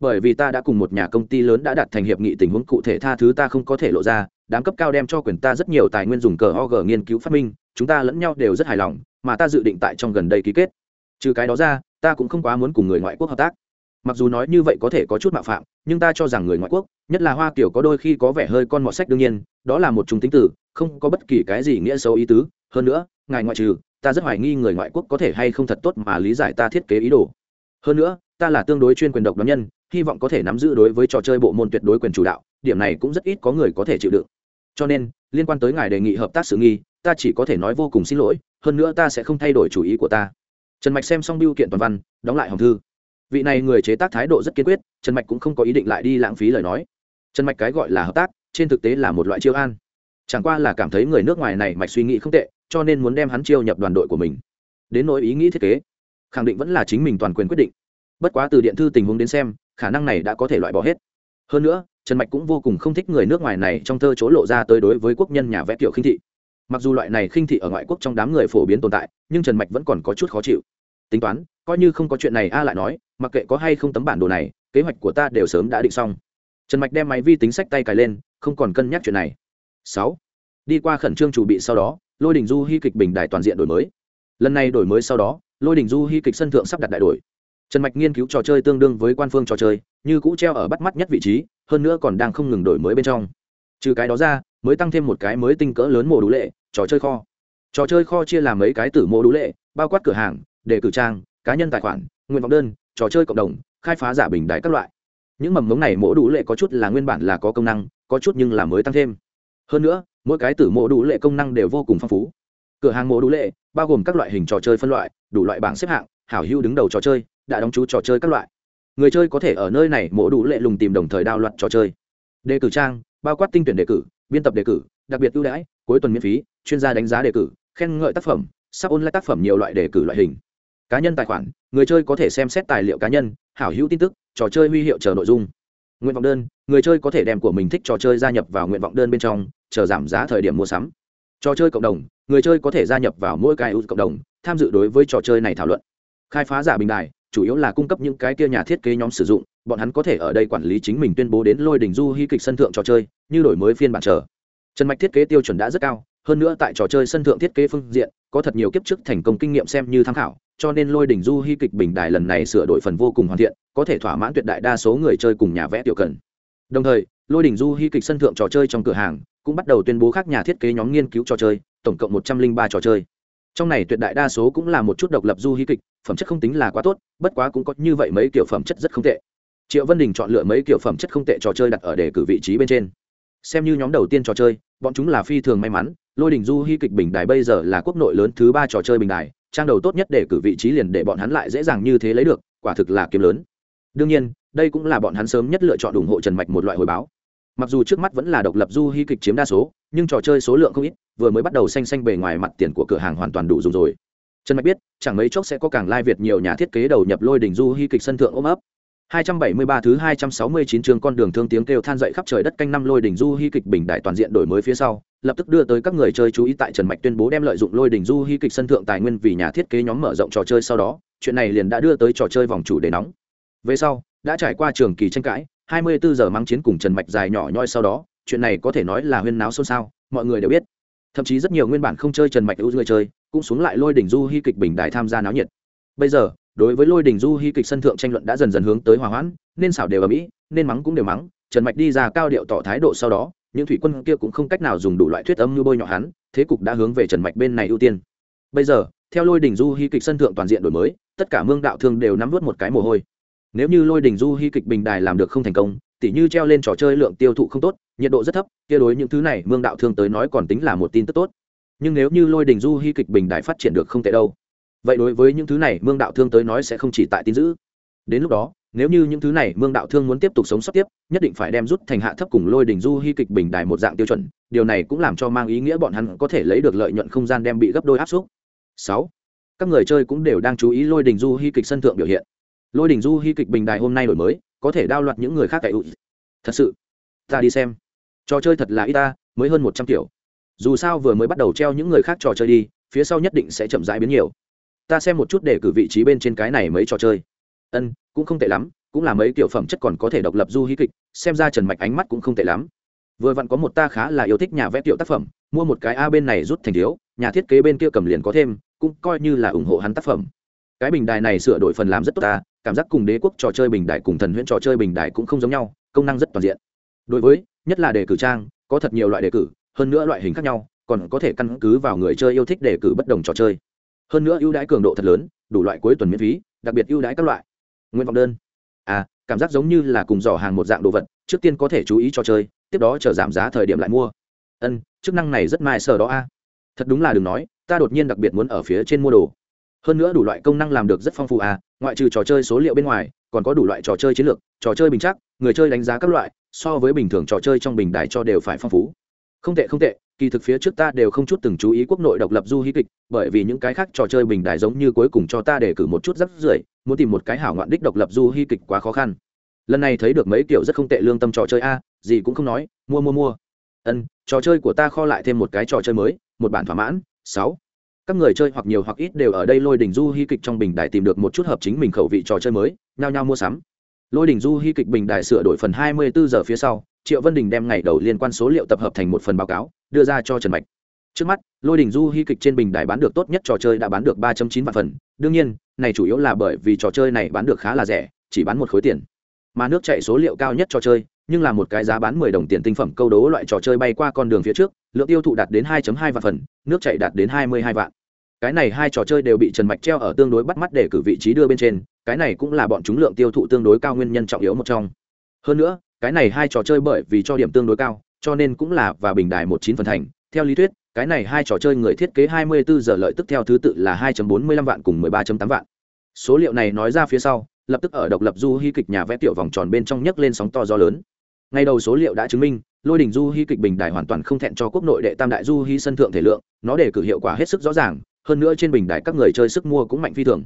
Bởi vì ta đã cùng một nhà công ty lớn đã đặt thành hiệp nghị tình huống cụ thể tha thứ ta không có thể lộ ra, đám cấp cao đem cho quyền ta rất nhiều tài nguyên dùng cờ og nghiên cứu phát minh chúng ta lẫn nhau đều rất hài lòng, mà ta dự định tại trong gần đây ký kết. Trừ cái đó ra, ta cũng không quá muốn cùng người ngoại quốc hợp tác. Mặc dù nói như vậy có thể có chút mạo phạm, nhưng ta cho rằng người ngoại quốc, nhất là hoa kiểu có đôi khi có vẻ hơi con mọt sách đương nhiên, đó là một chúng tính tử không có bất kỳ cái gì nghĩa xấu ý tứ. Hơn nữa, ngài ngoại trừ, ta rất hoài nghi người ngoại quốc có thể hay không thật tốt mà lý giải ta thiết kế ý đồ. Hơn nữa, ta là tương đối chuyên quyền độc đoán nhân, hy vọng có thể nắm giữ đối với trò chơi bộ môn tuyệt đối quyền chủ đạo, điểm này cũng rất ít có người có thể chịu đựng. Cho nên, liên quan tới ngài đề nghị hợp tác sự nghi ta chỉ có thể nói vô cùng xin lỗi, hơn nữa ta sẽ không thay đổi chủ ý của ta. Trần mạch xem xong biêu kiện toàn văn, đóng lại hòm thư. Vị này người chế tác thái độ rất kiên quyết, trần mạch cũng không có ý định lại đi lãng phí lời nói. Trần mạch cái gọi là hợp tác, trên thực tế là một loại chiêu an. Chẳng qua là cảm thấy người nước ngoài này mạch suy nghĩ không tệ, cho nên muốn đem hắn chiêu nhập đoàn đội của mình. Đến nỗi ý nghĩ thiết kế, khẳng định vẫn là chính mình toàn quyền quyết định. Bất quá từ điện thư tình huống đến xem, khả năng này đã có thể loại bỏ hết. Hơn nữa, trần mạch cũng vô cùng không thích người nước ngoài này trong thơ chỗ lộ ra tới đối với quốc nhân nhà vẽ kiểu khinh thị mặc dù loại này khinh thị ở ngoại quốc trong đám người phổ biến tồn tại, nhưng trần mạch vẫn còn có chút khó chịu. Tính toán, coi như không có chuyện này, a lại nói, mặc kệ có hay không tấm bản đồ này, kế hoạch của ta đều sớm đã định xong. Trần mạch đem máy vi tính sách tay cài lên, không còn cân nhắc chuyện này. Sáu. Đi qua khẩn trương chủ bị sau đó, lôi đình du hy kịch bình đài toàn diện đổi mới. Lần này đổi mới sau đó, lôi đình du hy kịch sân thượng sắp đặt đại đổi. Trần mạch nghiên cứu trò chơi tương đương với quan phương trò chơi, như cũ treo ở bắt mắt nhất vị trí, hơn nữa còn đang không ngừng đổi mới bên trong. Trừ cái đó ra mới tăng thêm một cái mới tinh cỡ lớn mổ đủ lệ, trò chơi kho. Trò chơi kho chia làm mấy cái tử mô đủ lệ, bao quát cửa hàng, đề cử trang, cá nhân tài khoản, nguyện vọng đơn, trò chơi cộng đồng, khai phá giả bình đại các loại. Những mầm mống này mổ đủ lệ có chút là nguyên bản là có công năng, có chút nhưng là mới tăng thêm. Hơn nữa, mỗi cái tử mộ đủ lệ công năng đều vô cùng phong phú. Cửa hàng mộ đủ lệ, bao gồm các loại hình trò chơi phân loại, đủ loại bảng xếp hạng, hảo hưu đứng đầu trò chơi, đã đóng chú trò chơi các loại. Người chơi có thể ở nơi này mộ đủ lệ lùng tìm đồng thời đao loạt trò chơi. Đề cử trang, bao quát tinh tuyển đề cử biên tập đề cử, đặc biệt ưu đãi, cuối tuần miễn phí, chuyên gia đánh giá đề cử, khen ngợi tác phẩm, sắp ôn lại tác phẩm nhiều loại đề cử loại hình. Cá nhân tài khoản, người chơi có thể xem xét tài liệu cá nhân, hảo hữu tin tức, trò chơi huy hiệu chờ nội dung. Nguyện vọng đơn, người chơi có thể đem của mình thích trò chơi gia nhập vào nguyện vọng đơn bên trong, chờ giảm giá thời điểm mua sắm. Trò chơi cộng đồng, người chơi có thể gia nhập vào mỗi cái ưu cộng đồng, tham dự đối với trò chơi này thảo luận. Khai phá giả bình đài chủ yếu là cung cấp những cái kia nhà thiết kế nhóm sử dụng, bọn hắn có thể ở đây quản lý chính mình tuyên bố đến lôi đỉnh du hy kịch sân thượng trò chơi, như đổi mới phiên bản chờ. Trần mạch thiết kế tiêu chuẩn đã rất cao, hơn nữa tại trò chơi sân thượng thiết kế phương diện, có thật nhiều kiếp trước thành công kinh nghiệm xem như tham khảo, cho nên lôi đỉnh du hy kịch bình đài lần này sửa đổi phần vô cùng hoàn thiện, có thể thỏa mãn tuyệt đại đa số người chơi cùng nhà vẽ tiểu cần. Đồng thời, lôi đỉnh du hy kịch sân thượng trò chơi trong cửa hàng cũng bắt đầu tuyên bố các nhà thiết kế nhóm nghiên cứu trò chơi, tổng cộng một trăm linh ba trò chơi trong này tuyệt đại đa số cũng là một chút độc lập du hí kịch, phẩm chất không tính là quá tốt, bất quá cũng có như vậy mấy kiểu phẩm chất rất không tệ. Triệu vân đình chọn lựa mấy kiểu phẩm chất không tệ trò chơi đặt ở đề cử vị trí bên trên. Xem như nhóm đầu tiên trò chơi, bọn chúng là phi thường may mắn, lôi đình du hy kịch bình đài bây giờ là quốc nội lớn thứ ba trò chơi bình đài, trang đầu tốt nhất để cử vị trí liền để bọn hắn lại dễ dàng như thế lấy được, quả thực là kiếm lớn. Đương nhiên, đây cũng là bọn hắn sớm nhất lựa chọn ủng hộ trần mạch một loại hồi báo mặc dù trước mắt vẫn là độc lập du hy kịch chiếm đa số nhưng trò chơi số lượng không ít vừa mới bắt đầu xanh xanh bề ngoài mặt tiền của cửa hàng hoàn toàn đủ dùng rồi trần mạch biết chẳng mấy chốc sẽ có càng lai việt nhiều nhà thiết kế đầu nhập lôi đình du hy kịch sân thượng ôm ấp 273 thứ 269 chương con đường thương tiếng kêu than dậy khắp trời đất canh năm lôi đỉnh du hy kịch bình đại toàn diện đổi mới phía sau, lập tức đưa tới các người chơi chú ý tại Trần Mạch tuyên bố đem lợi dụng lôi đỉnh du hy kịch sân thượng tài nguyên vì nhà thiết kế nhóm mở rộng trò chơi sau đó, chuyện này liền đã đưa tới trò chơi vòng chủ đề nóng. Về sau, đã trải qua trường kỳ tranh cãi, 24 giờ mang chiến cùng Trần Mạch dài nhỏ nhoi sau đó, chuyện này có thể nói là huyên náo xôn xao, mọi người đều biết. Thậm chí rất nhiều nguyên bản không chơi Trần Mạch ưu người chơi, cũng xuống lại lôi đỉnh du hy kịch bình đại tham gia náo nhiệt. Bây giờ, đối với lôi đỉnh du hy kịch sân thượng tranh luận đã dần dần hướng tới hòa hoãn nên xảo đều ở mỹ nên mắng cũng đều mắng trần mạch đi ra cao điệu tỏ thái độ sau đó những thủy quân kia cũng không cách nào dùng đủ loại thuyết âm như bôi nhọ hắn thế cục đã hướng về trần mạch bên này ưu tiên bây giờ theo lôi đỉnh du hy kịch sân thượng toàn diện đổi mới tất cả mương đạo thương đều nắm vớt một cái mồ hôi nếu như lôi đình du hy kịch bình đài làm được không thành công, tỉ như treo lên trò chơi lượng tiêu thụ không tốt, nhiệt độ rất thấp, kia đối những thứ này mương đạo thương tới nói còn tính là một tin tức tốt. Nhưng nếu như lôi đình du hy kịch bình đài phát triển được không tệ đâu, vậy đối với những thứ này mương đạo thương tới nói sẽ không chỉ tại tin giữ đến lúc đó, nếu như những thứ này mương đạo thương muốn tiếp tục sống sót tiếp, nhất định phải đem rút thành hạ thấp cùng lôi đỉnh du hy kịch bình đài một dạng tiêu chuẩn, điều này cũng làm cho mang ý nghĩa bọn hắn có thể lấy được lợi nhuận không gian đem bị gấp đôi áp suất. Sáu, các người chơi cũng đều đang chú ý lôi đỉnh du hy kịch sân thượng biểu hiện lôi đỉnh du hy kịch bình đài hôm nay đổi mới, có thể đao loạt những người khác tại ụt thật sự, ta đi xem. Trò chơi thật là ít ta, mới hơn một trăm kiểu. Dù sao vừa mới bắt đầu treo những người khác trò chơi đi, phía sau nhất định sẽ chậm rãi biến nhiều. Ta xem một chút để cử vị trí bên trên cái này mấy trò chơi. Ân, cũng không tệ lắm, cũng là mấy kiểu phẩm chất còn có thể độc lập du hí kịch, xem ra trần mạch ánh mắt cũng không tệ lắm. Vừa vặn có một ta khá là yêu thích nhà vẽ tiểu tác phẩm, mua một cái a bên này rút thành thiếu, nhà thiết kế bên kia cầm liền có thêm, cũng coi như là ủng hộ hắn tác phẩm. Cái bình đài này sửa đổi phần làm rất tốt ta cảm giác cùng đế quốc trò chơi bình đại cùng thần huyễn trò chơi bình đại cũng không giống nhau, công năng rất toàn diện. Đối với, nhất là đề cử trang, có thật nhiều loại đề cử, hơn nữa loại hình khác nhau, còn có thể căn cứ vào người chơi yêu thích đề cử bất đồng trò chơi. Hơn nữa ưu đãi cường độ thật lớn, đủ loại cuối tuần miễn phí, đặc biệt ưu đãi các loại. Nguyện vọng đơn. À cảm giác giống như là cùng giỏ hàng một dạng đồ vật, trước tiên có thể chú ý trò chơi, tiếp đó chờ giảm giá thời điểm lại mua. Ân, chức năng này rất mai sờ đó a. Thật đúng là đừng nói, ta đột nhiên đặc biệt muốn ở phía trên mua đồ hơn nữa đủ loại công năng làm được rất phong phú à ngoại trừ trò chơi số liệu bên ngoài, còn có đủ loại trò chơi chiến lược, trò chơi bình chắc, người chơi đánh giá các loại, so với bình thường trò chơi trong bình đài cho đều phải phong phú. Không tệ không tệ, kỳ thực phía trước ta đều không chút từng chú ý quốc nội độc lập du hí kịch, bởi vì những cái khác trò chơi bình đài giống như cuối cùng cho ta để cử một chút rắc rưởi, muốn tìm một cái hảo ngoạn đích độc lập du hí kịch quá khó khăn. Lần này thấy được mấy kiểu rất không tệ lương tâm trò chơi a, gì cũng không nói, mua mua mua. Ân, trò chơi của ta kho lại thêm một cái trò chơi mới, một bản thỏa mãn, sáu các người chơi hoặc nhiều hoặc ít đều ở đây lôi đỉnh du hy kịch trong bình đài tìm được một chút hợp chính mình khẩu vị trò chơi mới, nhao nhao mua sắm. Lôi đỉnh du hy kịch bình đài sửa đổi phần 24 giờ phía sau, triệu vân đình đem ngày đầu liên quan số liệu tập hợp thành một phần báo cáo, đưa ra cho trần mạch. Trước mắt, lôi đỉnh du hy kịch trên bình đài bán được tốt nhất trò chơi đã bán được 3.9 vạn phần, đương nhiên, này chủ yếu là bởi vì trò chơi này bán được khá là rẻ, chỉ bán một khối tiền. Mà nước chạy số liệu cao nhất trò chơi, nhưng là một cái giá bán 10 đồng tiền tinh phẩm câu đố loại trò chơi bay qua con đường phía trước, lượng tiêu thụ đạt đến 2.2 vạn phần, nước chạy đạt đến 22 vạn cái này hai trò chơi đều bị trần mạch treo ở tương đối bắt mắt để cử vị trí đưa bên trên, cái này cũng là bọn chúng lượng tiêu thụ tương đối cao nguyên nhân trọng yếu một trong. Hơn nữa, cái này hai trò chơi bởi vì cho điểm tương đối cao, cho nên cũng là và bình đài một chín phần thành. Theo lý thuyết, cái này hai trò chơi người thiết kế 24 giờ lợi tức theo thứ tự là 2.45 vạn cùng 13.8 vạn. Số liệu này nói ra phía sau, lập tức ở độc lập du hy kịch nhà vẽ tiểu vòng tròn bên trong nhấc lên sóng to gió lớn. Ngay đầu số liệu đã chứng minh, lôi đình du hy kịch bình đài hoàn toàn không thẹn cho quốc nội đệ tam đại du hy sân thượng thể lượng, nó để cử hiệu quả hết sức rõ ràng hơn nữa trên bình đài các người chơi sức mua cũng mạnh phi thường.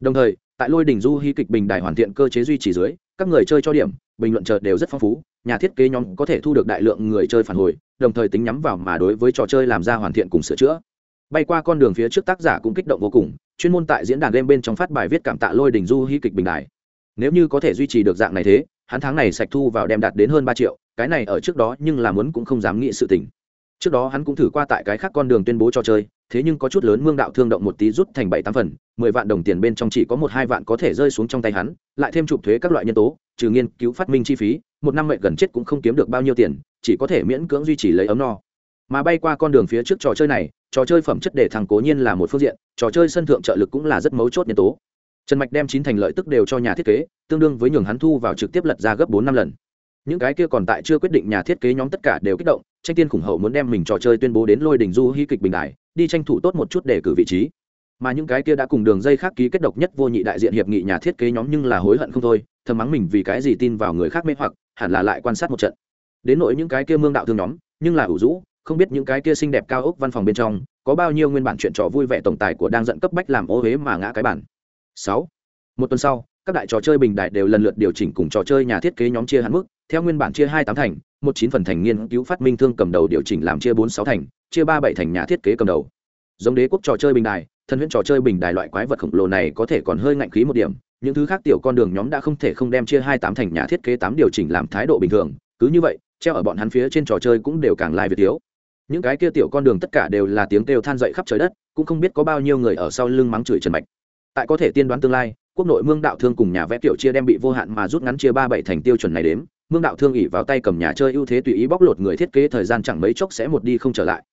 Đồng thời, tại lôi đỉnh du hy kịch bình đài hoàn thiện cơ chế duy trì dưới, các người chơi cho điểm, bình luận chờ đều rất phong phú, nhà thiết kế nhóm có thể thu được đại lượng người chơi phản hồi, đồng thời tính nhắm vào mà đối với trò chơi làm ra hoàn thiện cùng sửa chữa. Bay qua con đường phía trước tác giả cũng kích động vô cùng, chuyên môn tại diễn đàn game bên trong phát bài viết cảm tạ lôi đỉnh du hy kịch bình đài. Nếu như có thể duy trì được dạng này thế, hắn tháng này sạch thu vào đem đạt đến hơn ba triệu, cái này ở trước đó nhưng là muốn cũng không dám nghĩ sự tình trước đó hắn cũng thử qua tại cái khác con đường tuyên bố cho chơi, thế nhưng có chút lớn mương đạo thương động một tí rút thành bảy tám phần, mười vạn đồng tiền bên trong chỉ có một hai vạn có thể rơi xuống trong tay hắn, lại thêm chụp thuế các loại nhân tố, trừ nghiên cứu phát minh chi phí, một năm mẹ gần chết cũng không kiếm được bao nhiêu tiền, chỉ có thể miễn cưỡng duy trì lấy ấm no. Mà bay qua con đường phía trước trò chơi này, trò chơi phẩm chất để thằng cố nhiên là một phương diện, trò chơi sân thượng trợ lực cũng là rất mấu chốt nhân tố. Trần mạch đem chín thành lợi tức đều cho nhà thiết kế, tương đương với nhường hắn thu vào trực tiếp lật ra gấp bốn năm lần. Những cái kia còn tại chưa quyết định nhà thiết kế nhóm tất cả đều kích động tranh tiên khủng hậu muốn đem mình trò chơi tuyên bố đến lôi đình du hy kịch bình đại, đi tranh thủ tốt một chút để cử vị trí. Mà những cái kia đã cùng đường dây khác ký kết độc nhất vô nhị đại diện hiệp nghị nhà thiết kế nhóm nhưng là hối hận không thôi, thầm mắng mình vì cái gì tin vào người khác mê hoặc, hẳn là lại quan sát một trận. Đến nỗi những cái kia mương đạo thương nhóm, nhưng là ủ rũ, không biết những cái kia xinh đẹp cao ốc văn phòng bên trong, có bao nhiêu nguyên bản chuyện trò vui vẻ tổng tài của đang dẫn cấp bách làm ô huế mà ngã cái bản sáu. Một tuần sau, các đại trò chơi bình đại đều lần lượt điều chỉnh cùng trò chơi nhà thiết kế nhóm chia hạn mức, theo nguyên bản chia hai tám thành một chín phần thành nghiên cứu phát minh thương cầm đầu điều chỉnh làm chia bốn sáu thành, chia ba bảy thành nhà thiết kế cầm đầu. Giống đế quốc trò chơi bình đài thân huyễn trò chơi bình đài loại quái vật khổng lồ này có thể còn hơi ngạnh khí một điểm, những thứ khác tiểu con đường nhóm đã không thể không đem chia hai tám thành nhà thiết kế tám điều chỉnh làm thái độ bình thường, cứ như vậy, treo ở bọn hắn phía trên trò chơi cũng đều càng lai việt thiếu. Những cái kia tiểu con đường tất cả đều là tiếng kêu than dậy khắp trời đất, cũng không biết có bao nhiêu người ở sau lưng mắng chửi trần mạch tại có thể tiên đoán tương lai, quốc nội mương đạo thương cùng nhà vẽ tiểu chia đem bị vô hạn mà rút ngắn chia ba bảy thành tiêu chuẩn này đếm mương đạo thương ỉ vào tay cầm nhà chơi ưu thế tùy ý bóc lột người thiết kế thời gian chẳng mấy chốc sẽ một đi không trở lại.